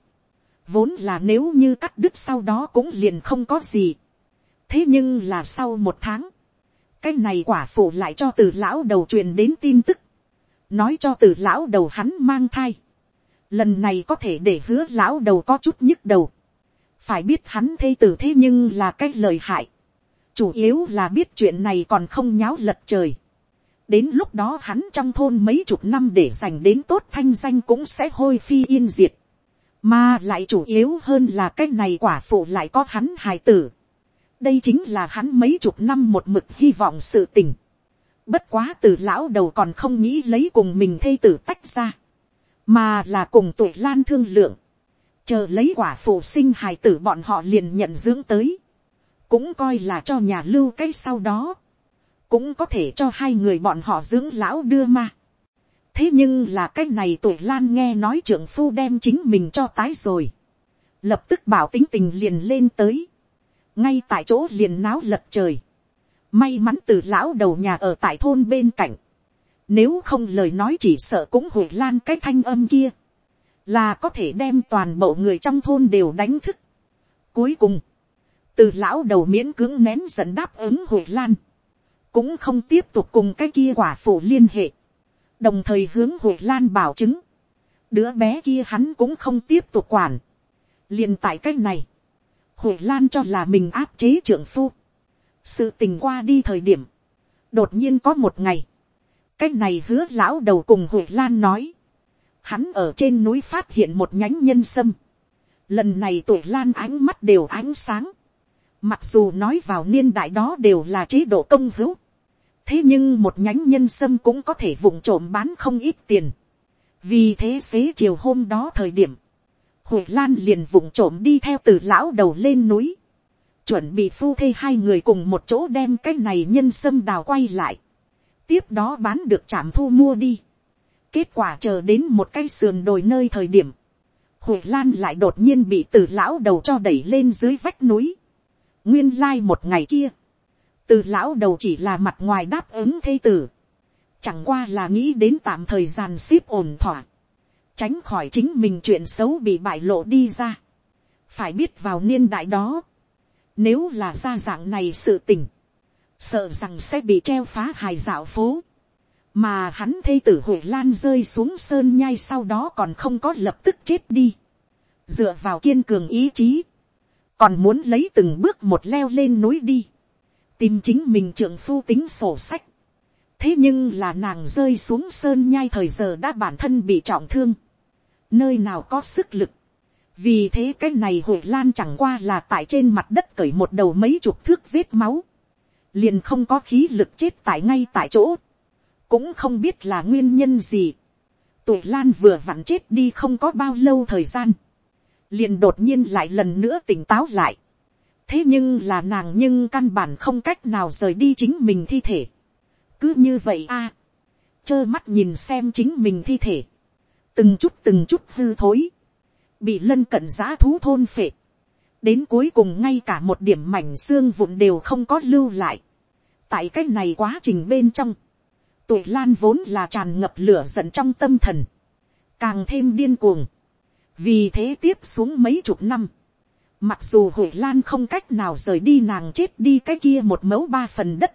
vốn là nếu như cắt đứt sau đó cũng liền không có gì. thế nhưng là sau một tháng, cái này quả phụ lại cho từ lão đầu truyền đến tin tức, nói cho từ lão đầu hắn mang thai. lần này có thể để hứa lão đầu có chút nhức đầu. phải biết hắn thê tử thế nhưng là cái lời hại. chủ yếu là biết chuyện này còn không nháo lật trời đến lúc đó hắn trong thôn mấy chục năm để dành đến tốt thanh danh cũng sẽ hôi phi yên diệt mà lại chủ yếu hơn là cái này quả phụ lại có hắn hài tử. đây chính là hắn mấy chục năm một mực hy vọng sự tình. Bất quá từ lão đầu còn không nghĩ lấy cùng mình thê tử tách ra. Mà là cùng tuổi lan thương lượng. Chờ lấy quả phụ sinh hài tử bọn họ liền nhận dưỡng tới. Cũng coi là cho nhà lưu cái sau đó. Cũng có thể cho hai người bọn họ dưỡng lão đưa ma. Thế nhưng là cái này tuổi lan nghe nói trưởng phu đem chính mình cho tái rồi. Lập tức bảo tính tình liền lên tới. Ngay tại chỗ liền náo lật trời May mắn từ lão đầu nhà ở tại thôn bên cạnh. Nếu không lời nói chỉ sợ cũng hủy lan cái thanh âm kia. Là có thể đem toàn bộ người trong thôn đều đánh thức. Cuối cùng. Từ lão đầu miễn cưỡng nén giận đáp ứng hủy lan. Cũng không tiếp tục cùng cái kia quả phụ liên hệ. Đồng thời hướng Huệ lan bảo chứng. Đứa bé kia hắn cũng không tiếp tục quản. liền tại cách này. Huệ lan cho là mình áp chế trưởng phu sự tình qua đi thời điểm, đột nhiên có một ngày, cái này hứa lão đầu cùng huệ lan nói, hắn ở trên núi phát hiện một nhánh nhân sâm, lần này tuổi lan ánh mắt đều ánh sáng, mặc dù nói vào niên đại đó đều là chế độ công hữu, thế nhưng một nhánh nhân sâm cũng có thể vụng trộm bán không ít tiền, vì thế xế chiều hôm đó thời điểm, huệ lan liền vụng trộm đi theo từ lão đầu lên núi, chuẩn bị phu thê hai người cùng một chỗ đem cái này nhân sâm đào quay lại, tiếp đó bán được trạm thu mua đi. kết quả chờ đến một cái sườn đồi nơi thời điểm, huệ lan lại đột nhiên bị từ lão đầu cho đẩy lên dưới vách núi. nguyên lai một ngày kia, từ lão đầu chỉ là mặt ngoài đáp ứng thê tử, chẳng qua là nghĩ đến tạm thời gian ship ổn thỏa, tránh khỏi chính mình chuyện xấu bị bại lộ đi ra. phải biết vào niên đại đó, nếu là ra dạng này sự tình. Sợ rằng sẽ bị treo phá hài dạo phố. Mà hắn thây tử Huệ Lan rơi xuống sơn nhai sau đó còn không có lập tức chết đi. Dựa vào kiên cường ý chí. Còn muốn lấy từng bước một leo lên núi đi. Tìm chính mình trưởng phu tính sổ sách. Thế nhưng là nàng rơi xuống sơn nhai thời giờ đã bản thân bị trọng thương. Nơi nào có sức lực vì thế cái này hội lan chẳng qua là tại trên mặt đất cởi một đầu mấy chục thước vết máu, liền không có khí lực chết tại ngay tại chỗ, cũng không biết là nguyên nhân gì. Tụi lan vừa vặn chết đi không có bao lâu thời gian, liền đột nhiên lại lần nữa tỉnh táo lại thế nhưng là nàng nhưng căn bản không cách nào rời đi chính mình thi thể. cứ như vậy a, trơ mắt nhìn xem chính mình thi thể, từng chút từng chút hư thối, bị lân cận giã thú thôn phệ, đến cuối cùng ngay cả một điểm mảnh xương vụn đều không có lưu lại. tại cái này quá trình bên trong, tụi lan vốn là tràn ngập lửa giận trong tâm thần, càng thêm điên cuồng, vì thế tiếp xuống mấy chục năm, mặc dù hội lan không cách nào rời đi nàng chết đi cái kia một mẫu ba phần đất,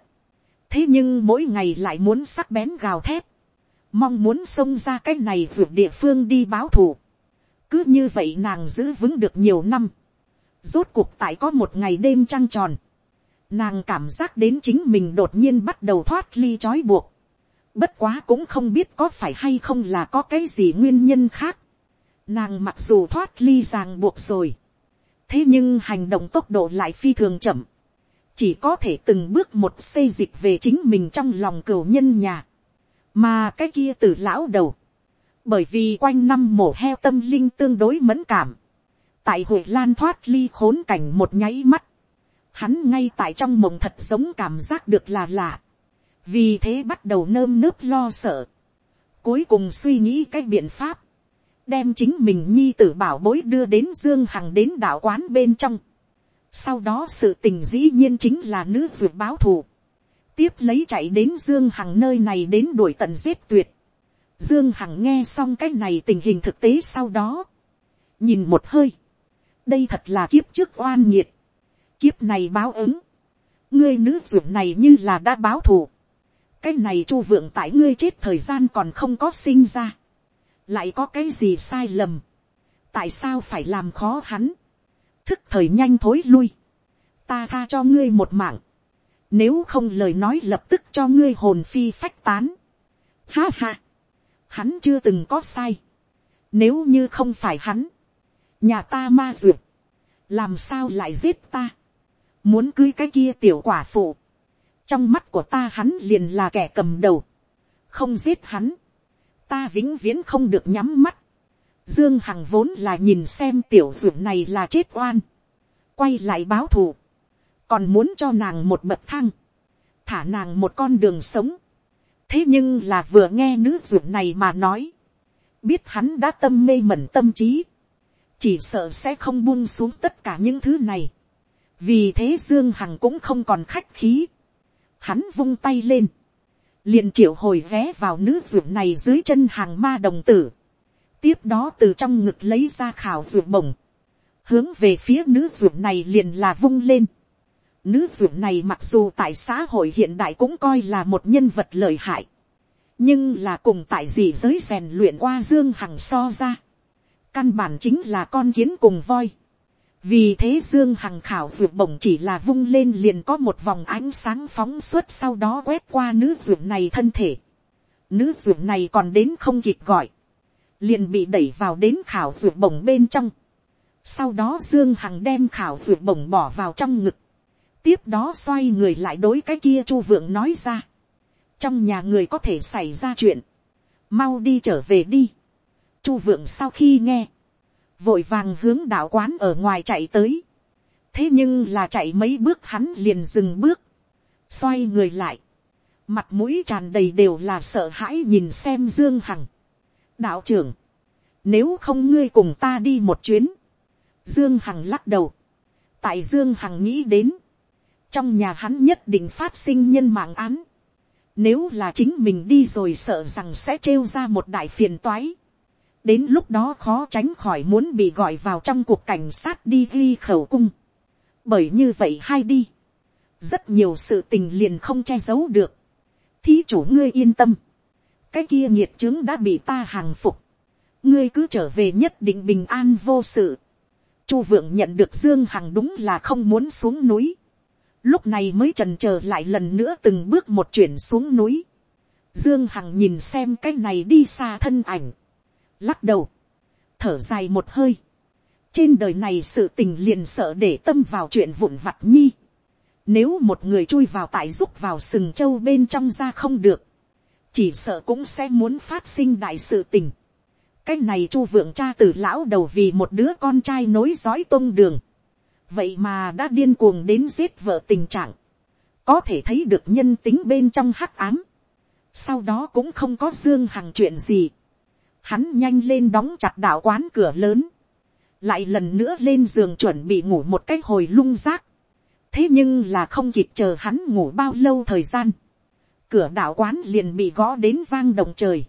thế nhưng mỗi ngày lại muốn sắc bén gào thép, mong muốn xông ra cái này vượt địa phương đi báo thù cứ như vậy nàng giữ vững được nhiều năm. rốt cuộc tại có một ngày đêm trăng tròn. nàng cảm giác đến chính mình đột nhiên bắt đầu thoát ly trói buộc. bất quá cũng không biết có phải hay không là có cái gì nguyên nhân khác. nàng mặc dù thoát ly ràng buộc rồi thế nhưng hành động tốc độ lại phi thường chậm. chỉ có thể từng bước một xây dịch về chính mình trong lòng cửu nhân nhà. mà cái kia từ lão đầu. Bởi vì quanh năm mổ heo tâm linh tương đối mẫn cảm, tại hội lan thoát ly khốn cảnh một nháy mắt, hắn ngay tại trong mộng thật giống cảm giác được là lạ, vì thế bắt đầu nơm nớp lo sợ, cuối cùng suy nghĩ cái biện pháp, đem chính mình nhi tử bảo bối đưa đến dương hằng đến đạo quán bên trong, sau đó sự tình dĩ nhiên chính là nữ ruột báo thù, tiếp lấy chạy đến dương hằng nơi này đến đuổi tận giết tuyệt, Dương Hằng nghe xong cái này tình hình thực tế sau đó. Nhìn một hơi. Đây thật là kiếp trước oan nghiệt. Kiếp này báo ứng. Ngươi nữ ruột này như là đã báo thù. Cái này chu vượng tại ngươi chết thời gian còn không có sinh ra. Lại có cái gì sai lầm. Tại sao phải làm khó hắn. Thức thời nhanh thối lui. Ta tha cho ngươi một mạng. Nếu không lời nói lập tức cho ngươi hồn phi phách tán. Ha ha hắn chưa từng có sai. Nếu như không phải hắn, nhà ta ma duyệt, làm sao lại giết ta. Muốn cưới cái kia tiểu quả phụ. trong mắt của ta hắn liền là kẻ cầm đầu, không giết hắn, ta vĩnh viễn không được nhắm mắt, dương hằng vốn là nhìn xem tiểu ruộng này là chết oan, quay lại báo thù, còn muốn cho nàng một bậc thang, thả nàng một con đường sống, thế nhưng là vừa nghe nữ ruộng này mà nói, biết hắn đã tâm mê mẩn tâm trí, chỉ sợ sẽ không buông xuống tất cả những thứ này, vì thế dương hằng cũng không còn khách khí, hắn vung tay lên, liền triệu hồi vé vào nữ ruộng này dưới chân hàng ma đồng tử, tiếp đó từ trong ngực lấy ra khảo ruộng bổng, hướng về phía nữ ruộng này liền là vung lên. Nữ ruộng này mặc dù tại xã hội hiện đại cũng coi là một nhân vật lợi hại, nhưng là cùng tại gì giới rèn luyện qua dương hằng so ra, căn bản chính là con kiến cùng voi vì thế dương hằng khảo ruột bổng chỉ là vung lên liền có một vòng ánh sáng phóng suốt sau đó quét qua nữ ruột này thân thể. nữ ruột này còn đến không kịp gọi, liền bị đẩy vào đến khảo ruột bổng bên trong. sau đó dương hằng đem khảo ruột bổng bỏ vào trong ngực. tiếp đó xoay người lại đối cái kia chu vượng nói ra. trong nhà người có thể xảy ra chuyện, mau đi trở về đi. chu vượng sau khi nghe, vội vàng hướng đạo quán ở ngoài chạy tới. thế nhưng là chạy mấy bước hắn liền dừng bước, xoay người lại, mặt mũi tràn đầy đều là sợ hãi nhìn xem dương hằng. đạo trưởng, nếu không ngươi cùng ta đi một chuyến, dương hằng lắc đầu, tại dương hằng nghĩ đến, trong nhà hắn nhất định phát sinh nhân mạng án, nếu là chính mình đi rồi sợ rằng sẽ trêu ra một đại phiền toái đến lúc đó khó tránh khỏi muốn bị gọi vào trong cuộc cảnh sát đi ghi khẩu cung. bởi như vậy hay đi, rất nhiều sự tình liền không che giấu được. thí chủ ngươi yên tâm, cái kia nhiệt chứng đã bị ta hàng phục, ngươi cứ trở về nhất định bình an vô sự. chu vượng nhận được dương hằng đúng là không muốn xuống núi, lúc này mới trần chờ lại lần nữa từng bước một chuyển xuống núi. dương hằng nhìn xem cái này đi xa thân ảnh, lắc đầu, thở dài một hơi. trên đời này sự tình liền sợ để tâm vào chuyện vụn vặt nhi. nếu một người chui vào tại rúc vào sừng châu bên trong ra không được, chỉ sợ cũng sẽ muốn phát sinh đại sự tình. cái này chu vượng cha từ lão đầu vì một đứa con trai nối dõi tôn đường. vậy mà đã điên cuồng đến giết vợ tình trạng. có thể thấy được nhân tính bên trong hắc ám. sau đó cũng không có dương hằng chuyện gì hắn nhanh lên đóng chặt đạo quán cửa lớn, lại lần nữa lên giường chuẩn bị ngủ một cái hồi lung rác, thế nhưng là không kịp chờ hắn ngủ bao lâu thời gian, cửa đạo quán liền bị gõ đến vang động trời,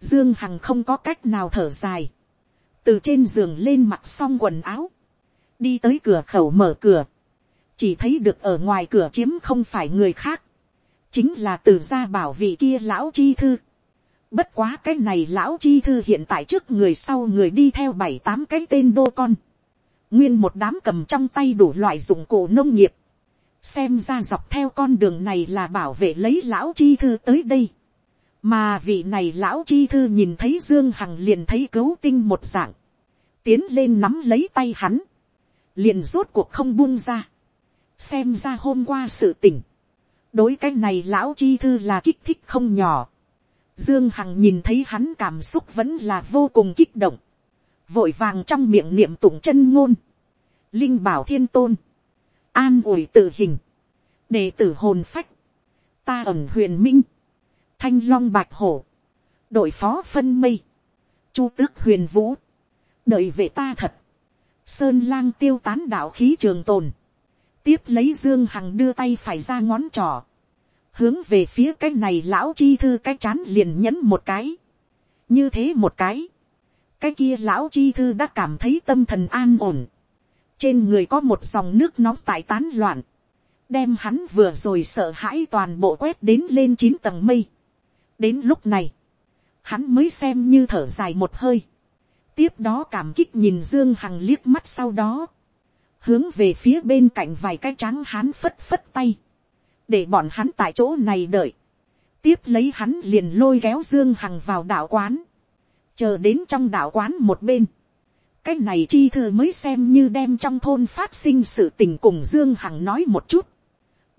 dương hằng không có cách nào thở dài, từ trên giường lên mặt xong quần áo, đi tới cửa khẩu mở cửa, chỉ thấy được ở ngoài cửa chiếm không phải người khác, chính là từ gia bảo vị kia lão chi thư, Bất quá cái này lão chi thư hiện tại trước người sau người đi theo bảy tám cái tên đô con. Nguyên một đám cầm trong tay đủ loại dụng cụ nông nghiệp. Xem ra dọc theo con đường này là bảo vệ lấy lão chi thư tới đây. Mà vị này lão chi thư nhìn thấy Dương Hằng liền thấy cấu tinh một dạng. Tiến lên nắm lấy tay hắn. Liền rốt cuộc không buông ra. Xem ra hôm qua sự tỉnh. Đối cái này lão chi thư là kích thích không nhỏ Dương Hằng nhìn thấy hắn cảm xúc vẫn là vô cùng kích động. Vội vàng trong miệng niệm tụng chân ngôn. Linh bảo thiên tôn. An ủi tự hình. Đệ tử hồn phách. Ta ẩn huyền minh. Thanh long bạch hổ. Đội phó phân mây. Chu tước huyền vũ. Đợi về ta thật. Sơn lang tiêu tán đạo khí trường tồn. Tiếp lấy Dương Hằng đưa tay phải ra ngón trỏ hướng về phía cái này lão chi thư cái chán liền nhấn một cái, như thế một cái, cái kia lão chi thư đã cảm thấy tâm thần an ổn, trên người có một dòng nước nóng tại tán loạn, đem hắn vừa rồi sợ hãi toàn bộ quét đến lên chín tầng mây. đến lúc này, hắn mới xem như thở dài một hơi, tiếp đó cảm kích nhìn dương hằng liếc mắt sau đó, hướng về phía bên cạnh vài cái trắng hắn phất phất tay, để bọn hắn tại chỗ này đợi, tiếp lấy hắn liền lôi kéo dương hằng vào đạo quán, chờ đến trong đạo quán một bên, cái này chi thư mới xem như đem trong thôn phát sinh sự tình cùng dương hằng nói một chút,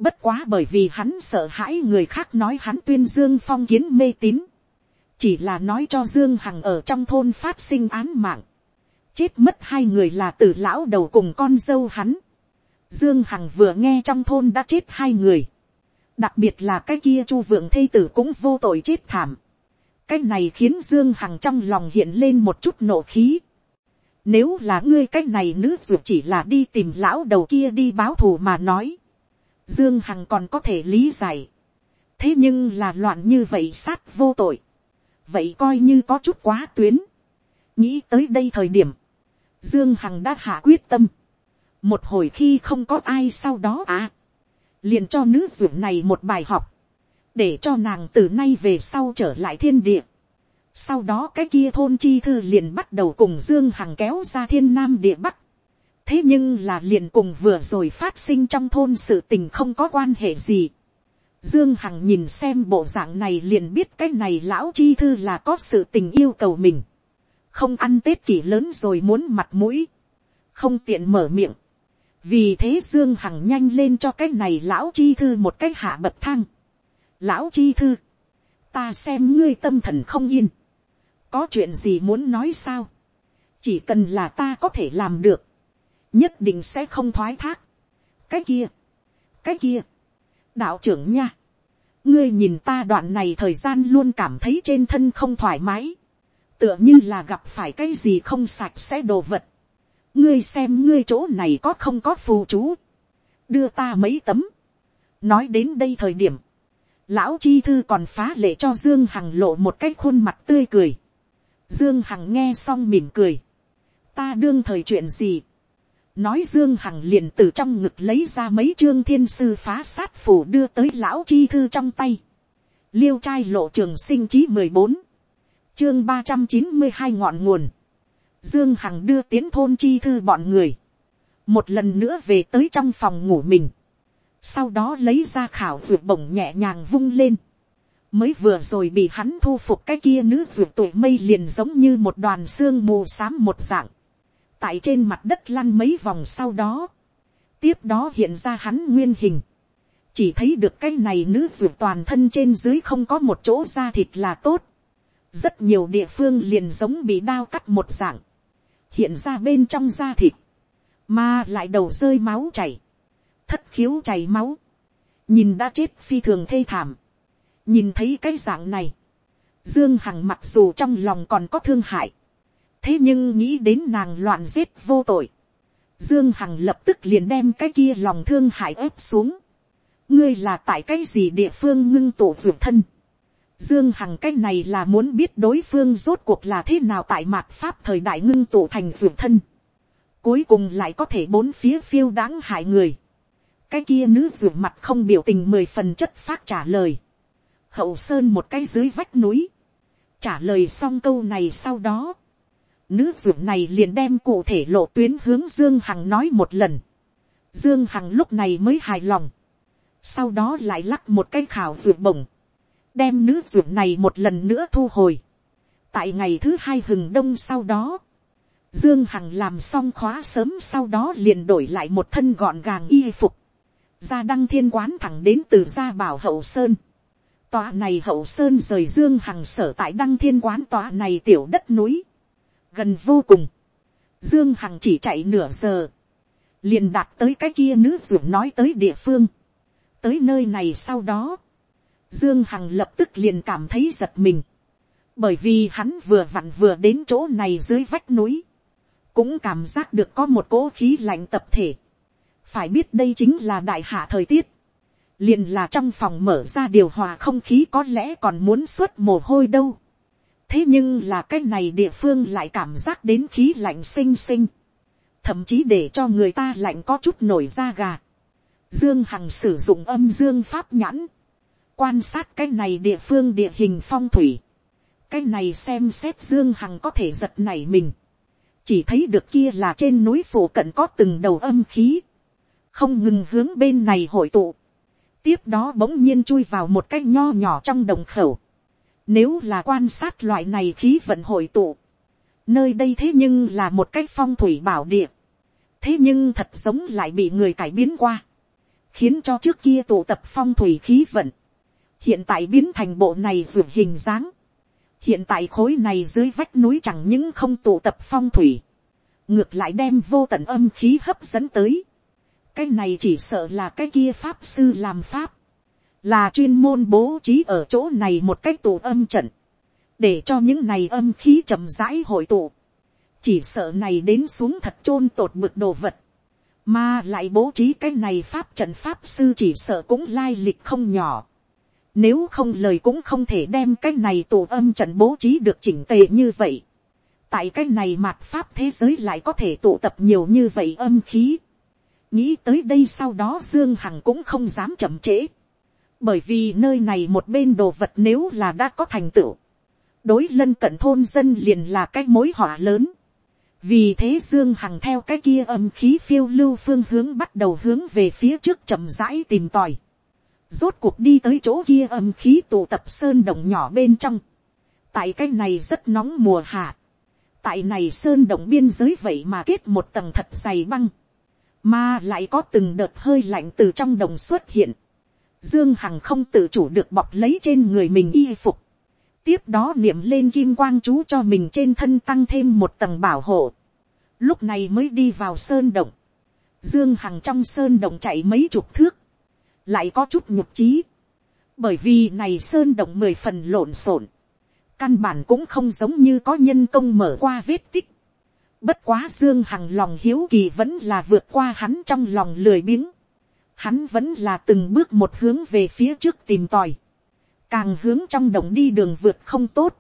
Bất quá bởi vì hắn sợ hãi người khác nói hắn tuyên dương phong kiến mê tín. Chỉ là nói cho Dương Hằng ở trong thôn phát sinh án mạng. Chết mất hai người là tử lão đầu cùng con dâu hắn. Dương Hằng vừa nghe trong thôn đã chết hai người. Đặc biệt là cái kia chu vượng thây tử cũng vô tội chết thảm. Cái này khiến Dương Hằng trong lòng hiện lên một chút nộ khí. Nếu là ngươi cái này nữ ruột chỉ là đi tìm lão đầu kia đi báo thù mà nói. Dương Hằng còn có thể lý giải. Thế nhưng là loạn như vậy sát vô tội. Vậy coi như có chút quá tuyến. Nghĩ tới đây thời điểm. Dương Hằng đã hạ quyết tâm. Một hồi khi không có ai sau đó à. Liền cho nữ dưỡng này một bài học. Để cho nàng từ nay về sau trở lại thiên địa. Sau đó cái kia thôn chi thư liền bắt đầu cùng Dương Hằng kéo ra thiên nam địa bắc thế nhưng là liền cùng vừa rồi phát sinh trong thôn sự tình không có quan hệ gì. Dương Hằng nhìn xem bộ dạng này liền biết cái này lão chi thư là có sự tình yêu cầu mình. Không ăn Tết kỷ lớn rồi muốn mặt mũi. Không tiện mở miệng. Vì thế Dương Hằng nhanh lên cho cái này lão chi thư một cái hạ bậc thang. Lão chi thư. Ta xem ngươi tâm thần không yên. Có chuyện gì muốn nói sao? Chỉ cần là ta có thể làm được nhất định sẽ không thoái thác. cái kia, cái kia, đạo trưởng nha, ngươi nhìn ta đoạn này thời gian luôn cảm thấy trên thân không thoải mái, tựa như là gặp phải cái gì không sạch sẽ đồ vật, ngươi xem ngươi chỗ này có không có phù chú, đưa ta mấy tấm, nói đến đây thời điểm, lão chi thư còn phá lệ cho dương hằng lộ một cái khuôn mặt tươi cười, dương hằng nghe xong mỉm cười, ta đương thời chuyện gì, nói dương hằng liền từ trong ngực lấy ra mấy chương thiên sư phá sát phủ đưa tới lão chi thư trong tay. liêu trai lộ trường sinh chí mười bốn, chương ba trăm chín mươi hai ngọn nguồn dương hằng đưa tiến thôn chi thư bọn người. một lần nữa về tới trong phòng ngủ mình. sau đó lấy ra khảo ruột bổng nhẹ nhàng vung lên. mới vừa rồi bị hắn thu phục cái kia nữ ruột tuổi mây liền giống như một đoàn xương mù xám một dạng tại trên mặt đất lăn mấy vòng sau đó, tiếp đó hiện ra hắn nguyên hình, chỉ thấy được cái này nữ ruột toàn thân trên dưới không có một chỗ da thịt là tốt, rất nhiều địa phương liền giống bị đao cắt một dạng, hiện ra bên trong da thịt, mà lại đầu rơi máu chảy, thất khiếu chảy máu, nhìn đã chết phi thường thê thảm, nhìn thấy cái dạng này, dương hằng mặc dù trong lòng còn có thương hại, thế nhưng nghĩ đến nàng loạn giết vô tội, dương hằng lập tức liền đem cái kia lòng thương hại ép xuống, ngươi là tại cái gì địa phương ngưng tổ ruột thân, dương hằng cái này là muốn biết đối phương rốt cuộc là thế nào tại mặt pháp thời đại ngưng tụ thành ruột thân, cuối cùng lại có thể bốn phía phiêu đáng hại người, cái kia nữ ruột mặt không biểu tình mười phần chất phát trả lời, hậu sơn một cái dưới vách núi, trả lời xong câu này sau đó, Nữ ruột này liền đem cụ thể lộ tuyến hướng Dương Hằng nói một lần. Dương Hằng lúc này mới hài lòng. Sau đó lại lắc một cái khảo ruột bổng. Đem nữ ruộng này một lần nữa thu hồi. Tại ngày thứ hai hừng đông sau đó. Dương Hằng làm xong khóa sớm sau đó liền đổi lại một thân gọn gàng y phục. Ra đăng thiên quán thẳng đến từ gia bảo hậu sơn. Tòa này hậu sơn rời Dương Hằng sở tại đăng thiên quán tòa này tiểu đất núi gần vô cùng, dương hằng chỉ chạy nửa giờ, liền đạt tới cái kia nữ ruộng nói tới địa phương, tới nơi này sau đó, dương hằng lập tức liền cảm thấy giật mình, bởi vì hắn vừa vặn vừa đến chỗ này dưới vách núi, cũng cảm giác được có một cỗ khí lạnh tập thể, phải biết đây chính là đại hạ thời tiết, liền là trong phòng mở ra điều hòa không khí có lẽ còn muốn xuất mồ hôi đâu. Thế nhưng là cái này địa phương lại cảm giác đến khí lạnh xinh xinh, thậm chí để cho người ta lạnh có chút nổi da gà. Dương Hằng sử dụng âm dương pháp nhãn, quan sát cái này địa phương địa hình phong thủy, cái này xem xét Dương Hằng có thể giật nảy mình, chỉ thấy được kia là trên núi phủ cận có từng đầu âm khí, không ngừng hướng bên này hội tụ, tiếp đó bỗng nhiên chui vào một cái nho nhỏ trong đồng khẩu, nếu là quan sát loại này khí vận hội tụ. Nơi đây thế nhưng là một cách phong thủy bảo địa. Thế nhưng thật giống lại bị người cải biến qua. khiến cho trước kia tụ tập phong thủy khí vận, hiện tại biến thành bộ này ruột hình dáng, hiện tại khối này dưới vách núi chẳng những không tụ tập phong thủy, ngược lại đem vô tận âm khí hấp dẫn tới, cái này chỉ sợ là cái kia pháp sư làm pháp, là chuyên môn bố trí ở chỗ này một cách tụ âm trận, để cho những này âm khí chậm rãi hội tụ, chỉ sợ này đến xuống thật chôn tột bực đồ vật, mà lại bố trí cái này pháp trận pháp sư chỉ sợ cũng lai lịch không nhỏ, nếu không lời cũng không thể đem cái này tụ âm trận bố trí được chỉnh tề như vậy. Tại cái này mạt pháp thế giới lại có thể tụ tập nhiều như vậy âm khí. Nghĩ tới đây sau đó Dương Hằng cũng không dám chậm trễ. Bởi vì nơi này một bên đồ vật nếu là đã có thành tựu. Đối lân cận thôn dân liền là cái mối họa lớn. Vì thế Dương Hằng theo cái kia âm khí phiêu lưu phương hướng bắt đầu hướng về phía trước chậm rãi tìm tòi rốt cuộc đi tới chỗ kia âm khí tụ tập sơn động nhỏ bên trong. tại cái này rất nóng mùa hạ. tại này sơn động biên giới vậy mà kết một tầng thật dày băng. mà lại có từng đợt hơi lạnh từ trong đồng xuất hiện. dương hằng không tự chủ được bọc lấy trên người mình y phục. tiếp đó niệm lên kim quang chú cho mình trên thân tăng thêm một tầng bảo hộ. lúc này mới đi vào sơn động. dương hằng trong sơn động chạy mấy chục thước lại có chút nhục trí, bởi vì này sơn động mười phần lộn xộn, căn bản cũng không giống như có nhân công mở qua vết tích, bất quá dương hằng lòng hiếu kỳ vẫn là vượt qua hắn trong lòng lười biếng, hắn vẫn là từng bước một hướng về phía trước tìm tòi, càng hướng trong động đi đường vượt không tốt,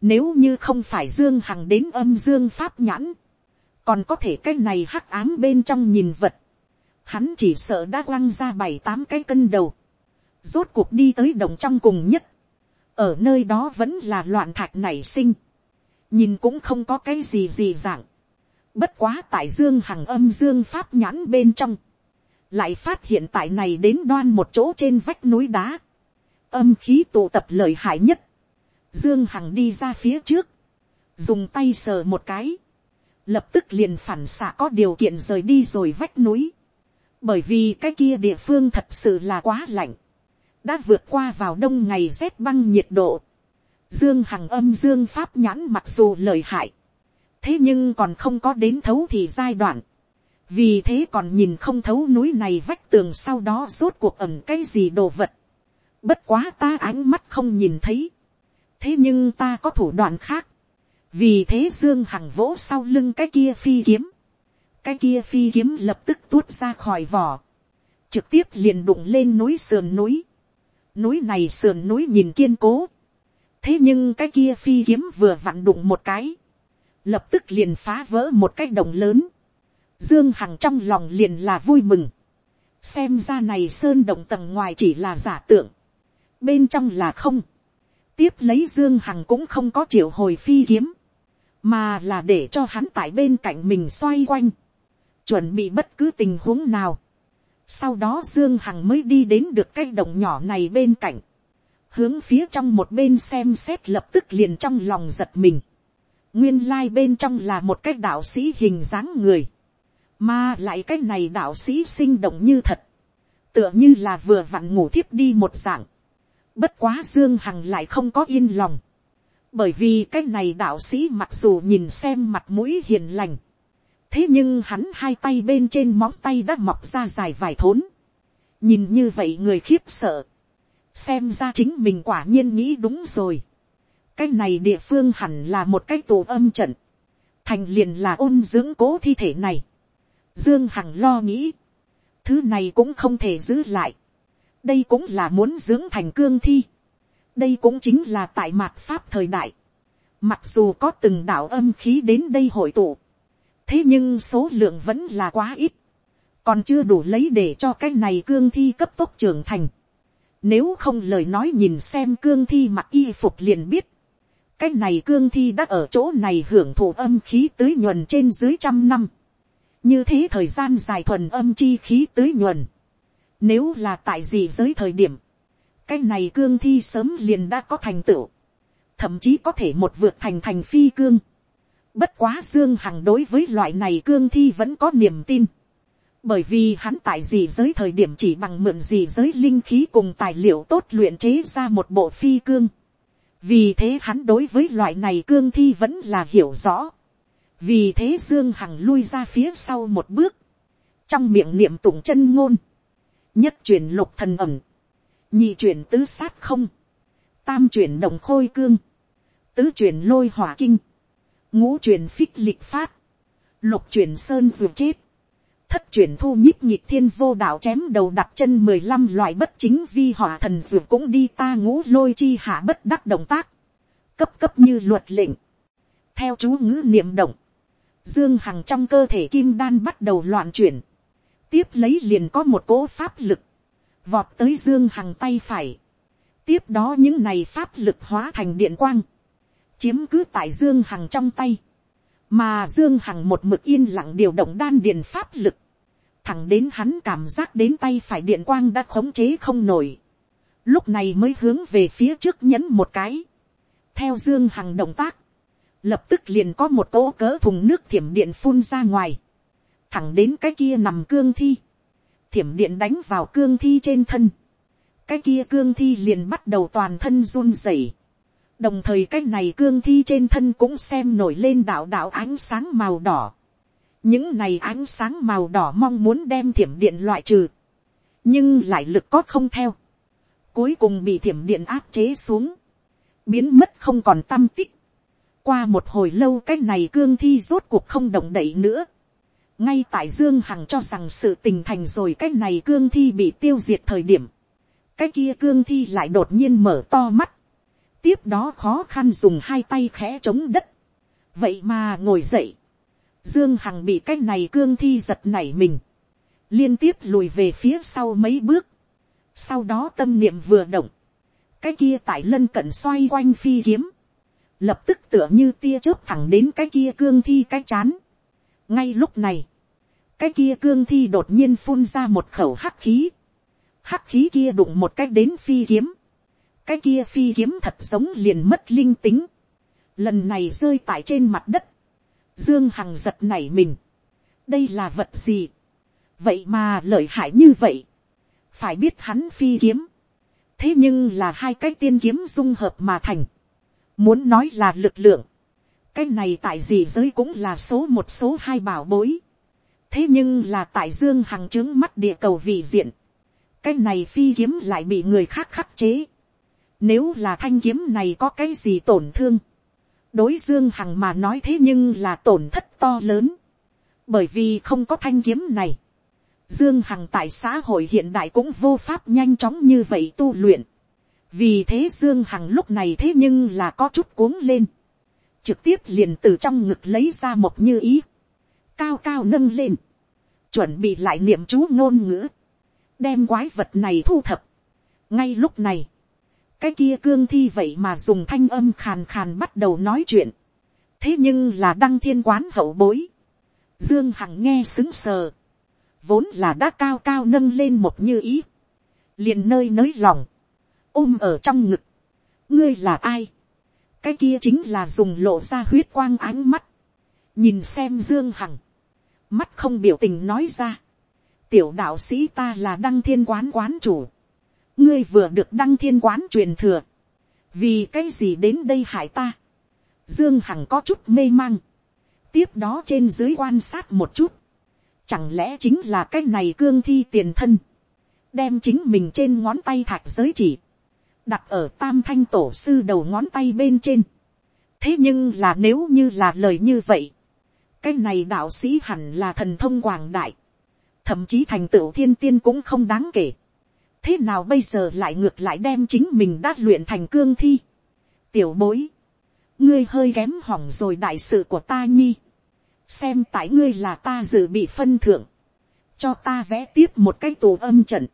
nếu như không phải dương hằng đến âm dương pháp nhãn, còn có thể cái này hắc ám bên trong nhìn vật, hắn chỉ sợ đã quăng ra bảy tám cái cân đầu, rốt cuộc đi tới đồng trong cùng nhất, ở nơi đó vẫn là loạn thạch nảy sinh, nhìn cũng không có cái gì gì dạng, bất quá tại dương hằng âm dương pháp nhãn bên trong, lại phát hiện tại này đến đoan một chỗ trên vách núi đá, âm khí tụ tập lợi hại nhất, dương hằng đi ra phía trước, dùng tay sờ một cái, lập tức liền phản xạ có điều kiện rời đi rồi vách núi, bởi vì cái kia địa phương thật sự là quá lạnh, đã vượt qua vào đông ngày rét băng nhiệt độ, dương hằng âm dương pháp nhãn mặc dù lợi hại, thế nhưng còn không có đến thấu thì giai đoạn, vì thế còn nhìn không thấu núi này vách tường sau đó rốt cuộc ẩm cái gì đồ vật, bất quá ta ánh mắt không nhìn thấy, thế nhưng ta có thủ đoạn khác, vì thế dương hằng vỗ sau lưng cái kia phi kiếm, cái kia phi kiếm lập tức tuốt ra khỏi vỏ, trực tiếp liền đụng lên núi sườn núi, núi này sườn núi nhìn kiên cố, thế nhưng cái kia phi kiếm vừa vặn đụng một cái, lập tức liền phá vỡ một cái đồng lớn, dương hằng trong lòng liền là vui mừng, xem ra này sơn động tầng ngoài chỉ là giả tượng, bên trong là không, tiếp lấy dương hằng cũng không có triệu hồi phi kiếm, mà là để cho hắn tại bên cạnh mình xoay quanh, chuẩn bị bất cứ tình huống nào. Sau đó Dương Hằng mới đi đến được cái đồng nhỏ này bên cạnh. Hướng phía trong một bên xem xét lập tức liền trong lòng giật mình. Nguyên lai like bên trong là một cái đạo sĩ hình dáng người. Mà lại cái này đạo sĩ sinh động như thật. Tựa như là vừa vặn ngủ thiếp đi một dạng. Bất quá Dương Hằng lại không có yên lòng. Bởi vì cái này đạo sĩ mặc dù nhìn xem mặt mũi hiền lành thế nhưng hắn hai tay bên trên móng tay đã mọc ra dài vài thốn. nhìn như vậy người khiếp sợ. xem ra chính mình quả nhiên nghĩ đúng rồi. cái này địa phương hẳn là một cái tù âm trận. thành liền là ôn dưỡng cố thi thể này. dương hằng lo nghĩ. thứ này cũng không thể giữ lại. đây cũng là muốn dưỡng thành cương thi. đây cũng chính là tại mạt pháp thời đại. mặc dù có từng đạo âm khí đến đây hội tụ thế nhưng số lượng vẫn là quá ít, còn chưa đủ lấy để cho cái này cương thi cấp tốc trưởng thành. Nếu không lời nói nhìn xem cương thi mặc y phục liền biết, cái này cương thi đã ở chỗ này hưởng thụ âm khí tưới nhuần trên dưới trăm năm. như thế thời gian dài thuần âm chi khí tưới nhuần. Nếu là tại gì giới thời điểm, cái này cương thi sớm liền đã có thành tựu, thậm chí có thể một vượt thành thành phi cương Bất quá Dương Hằng đối với loại này cương thi vẫn có niềm tin. bởi vì hắn tại gì giới thời điểm chỉ bằng mượn gì giới linh khí cùng tài liệu tốt luyện chế ra một bộ phi cương. vì thế hắn đối với loại này cương thi vẫn là hiểu rõ. vì thế dương hằng lui ra phía sau một bước, trong miệng niệm tụng chân ngôn, nhất chuyển lục thần ẩm, nhị chuyển tứ sát không, tam chuyển đồng khôi cương, tứ chuyển lôi hỏa kinh, ngũ chuyển phích lịch phát, lục chuyển sơn dù chết, thất chuyển thu nhích nhịp thiên vô đạo chém đầu đặt chân mười lăm loại bất chính vi hỏa thần dù cũng đi ta ngũ lôi chi hạ bất đắc động tác, cấp cấp như luật lệnh, theo chú ngữ niệm động, dương hằng trong cơ thể kim đan bắt đầu loạn chuyển, tiếp lấy liền có một cỗ pháp lực, vọt tới dương hằng tay phải, tiếp đó những này pháp lực hóa thành điện quang, chiếm cứ tại dương hằng trong tay, mà dương hằng một mực yên lặng điều động đan điện pháp lực, thẳng đến hắn cảm giác đến tay phải điện quang đã khống chế không nổi, lúc này mới hướng về phía trước nhấn một cái, theo dương hằng động tác, lập tức liền có một cỗ cỡ thùng nước thiểm điện phun ra ngoài, thẳng đến cái kia nằm cương thi, thiểm điện đánh vào cương thi trên thân, cái kia cương thi liền bắt đầu toàn thân run rẩy, đồng thời cái này cương thi trên thân cũng xem nổi lên đạo đạo ánh sáng màu đỏ, những này ánh sáng màu đỏ mong muốn đem thiểm điện loại trừ, nhưng lại lực có không theo, cuối cùng bị thiểm điện áp chế xuống, biến mất không còn tâm tích, qua một hồi lâu cái này cương thi rốt cuộc không động đậy nữa, ngay tại dương hằng cho rằng sự tình thành rồi cái này cương thi bị tiêu diệt thời điểm, cái kia cương thi lại đột nhiên mở to mắt, tiếp đó khó khăn dùng hai tay khẽ chống đất, vậy mà ngồi dậy, dương hằng bị cái này cương thi giật nảy mình, liên tiếp lùi về phía sau mấy bước, sau đó tâm niệm vừa động, cái kia tại lân cận xoay quanh phi kiếm, lập tức tựa như tia chớp thẳng đến cái kia cương thi cái chán, ngay lúc này, cái kia cương thi đột nhiên phun ra một khẩu hắc khí, hắc khí kia đụng một cách đến phi kiếm, cái kia phi kiếm thật giống liền mất linh tính, lần này rơi tại trên mặt đất, dương hằng giật nảy mình, đây là vật gì, vậy mà lợi hại như vậy, phải biết hắn phi kiếm, thế nhưng là hai cái tiên kiếm dung hợp mà thành, muốn nói là lực lượng, cái này tại gì giới cũng là số một số hai bảo bối. thế nhưng là tại dương hằng trướng mắt địa cầu vị diện. cái này phi kiếm lại bị người khác khắc chế nếu là thanh kiếm này có cái gì tổn thương. đối dương hằng mà nói thế nhưng là tổn thất to lớn. bởi vì không có thanh kiếm này. Dương Hằng tại xã hội hiện đại cũng vô pháp nhanh chóng như vậy tu luyện. Vì thế Dương Hằng lúc này thế nhưng là có chút cuống lên trực tiếp liền từ trong ngực lấy ra một như ý, cao cao nâng lên, chuẩn bị lại niệm chú ngôn ngữ, đem quái vật này thu thập. ngay lúc này, cái kia cương thi vậy mà dùng thanh âm khàn khàn bắt đầu nói chuyện, thế nhưng là đăng thiên quán hậu bối, dương hằng nghe xứng sờ, vốn là đã cao cao nâng lên một như ý, liền nơi nới lòng, ôm ở trong ngực, ngươi là ai, cái kia chính là dùng lộ ra huyết quang ánh mắt, nhìn xem dương hằng, mắt không biểu tình nói ra, tiểu đạo sĩ ta là đăng thiên quán quán chủ, ngươi vừa được đăng thiên quán truyền thừa, vì cái gì đến đây hại ta, dương hằng có chút mê mang, tiếp đó trên dưới quan sát một chút, chẳng lẽ chính là cái này cương thi tiền thân, đem chính mình trên ngón tay thạch giới chỉ, đặt ở tam thanh tổ sư đầu ngón tay bên trên. thế nhưng là nếu như là lời như vậy, cái này đạo sĩ hẳn là thần thông quảng đại, thậm chí thành tựu thiên tiên cũng không đáng kể thế nào bây giờ lại ngược lại đem chính mình đã luyện thành cương thi. tiểu bối, ngươi hơi kém hỏng rồi đại sự của ta nhi. xem tại ngươi là ta dự bị phân thượng, cho ta vẽ tiếp một cái tù âm trận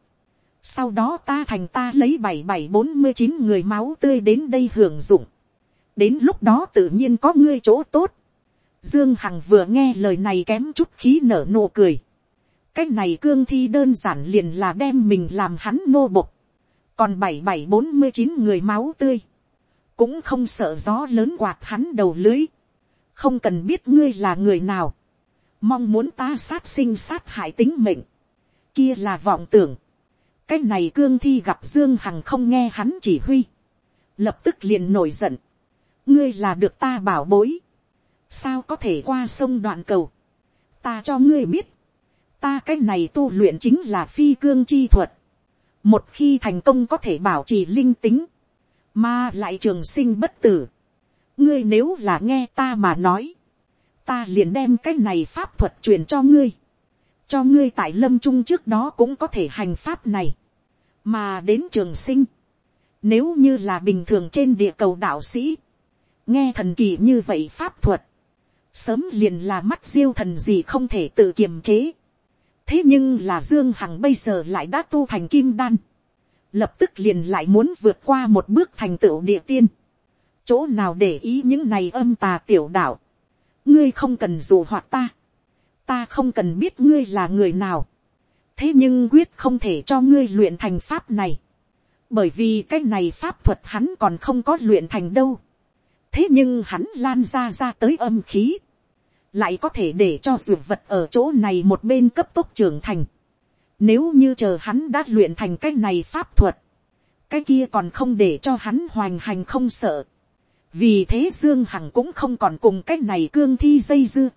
sau đó ta thành ta lấy bảy bảy bốn mươi chín người máu tươi đến đây hưởng dụng. đến lúc đó tự nhiên có ngươi chỗ tốt. dương hằng vừa nghe lời này kém chút khí nở nụ cười cái này cương thi đơn giản liền là đem mình làm hắn nô bộc. còn bảy bảy bốn mươi chín người máu tươi. cũng không sợ gió lớn quạt hắn đầu lưới. không cần biết ngươi là người nào. mong muốn ta sát sinh sát hại tính mệnh, kia là vọng tưởng, cái này cương thi gặp dương hằng không nghe hắn chỉ huy, lập tức liền nổi giận, ngươi là được ta bảo bối, sao có thể qua sông đoạn cầu, ta cho ngươi biết, ta cái này tu luyện chính là phi cương chi thuật, một khi thành công có thể bảo trì linh tính, mà lại trường sinh bất tử, ngươi nếu là nghe ta mà nói, ta liền đem cái này pháp thuật truyền cho ngươi, cho ngươi tại lâm trung trước đó cũng có thể hành pháp này, mà đến trường sinh, nếu như là bình thường trên địa cầu đạo sĩ, nghe thần kỳ như vậy pháp thuật, sớm liền là mắt diêu thần gì không thể tự kiềm chế thế nhưng là dương hằng bây giờ lại đã tu thành kim đan, lập tức liền lại muốn vượt qua một bước thành tựu địa tiên, chỗ nào để ý những này âm tà tiểu đạo, ngươi không cần dù hoạt ta, ta không cần biết ngươi là người nào, thế nhưng quyết không thể cho ngươi luyện thành pháp này, bởi vì cái này pháp thuật hắn còn không có luyện thành đâu, thế nhưng hắn lan ra ra tới âm khí, lại có thể để cho dược vật ở chỗ này một bên cấp tốc trưởng thành. Nếu như chờ hắn đã luyện thành cái này pháp thuật, cái kia còn không để cho hắn hoành hành không sợ. vì thế dương hằng cũng không còn cùng cái này cương thi dây dưa.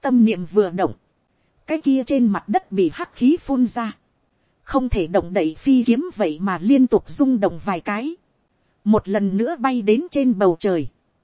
tâm niệm vừa động, cái kia trên mặt đất bị hắc khí phun ra. không thể động đậy phi kiếm vậy mà liên tục rung động vài cái. một lần nữa bay đến trên bầu trời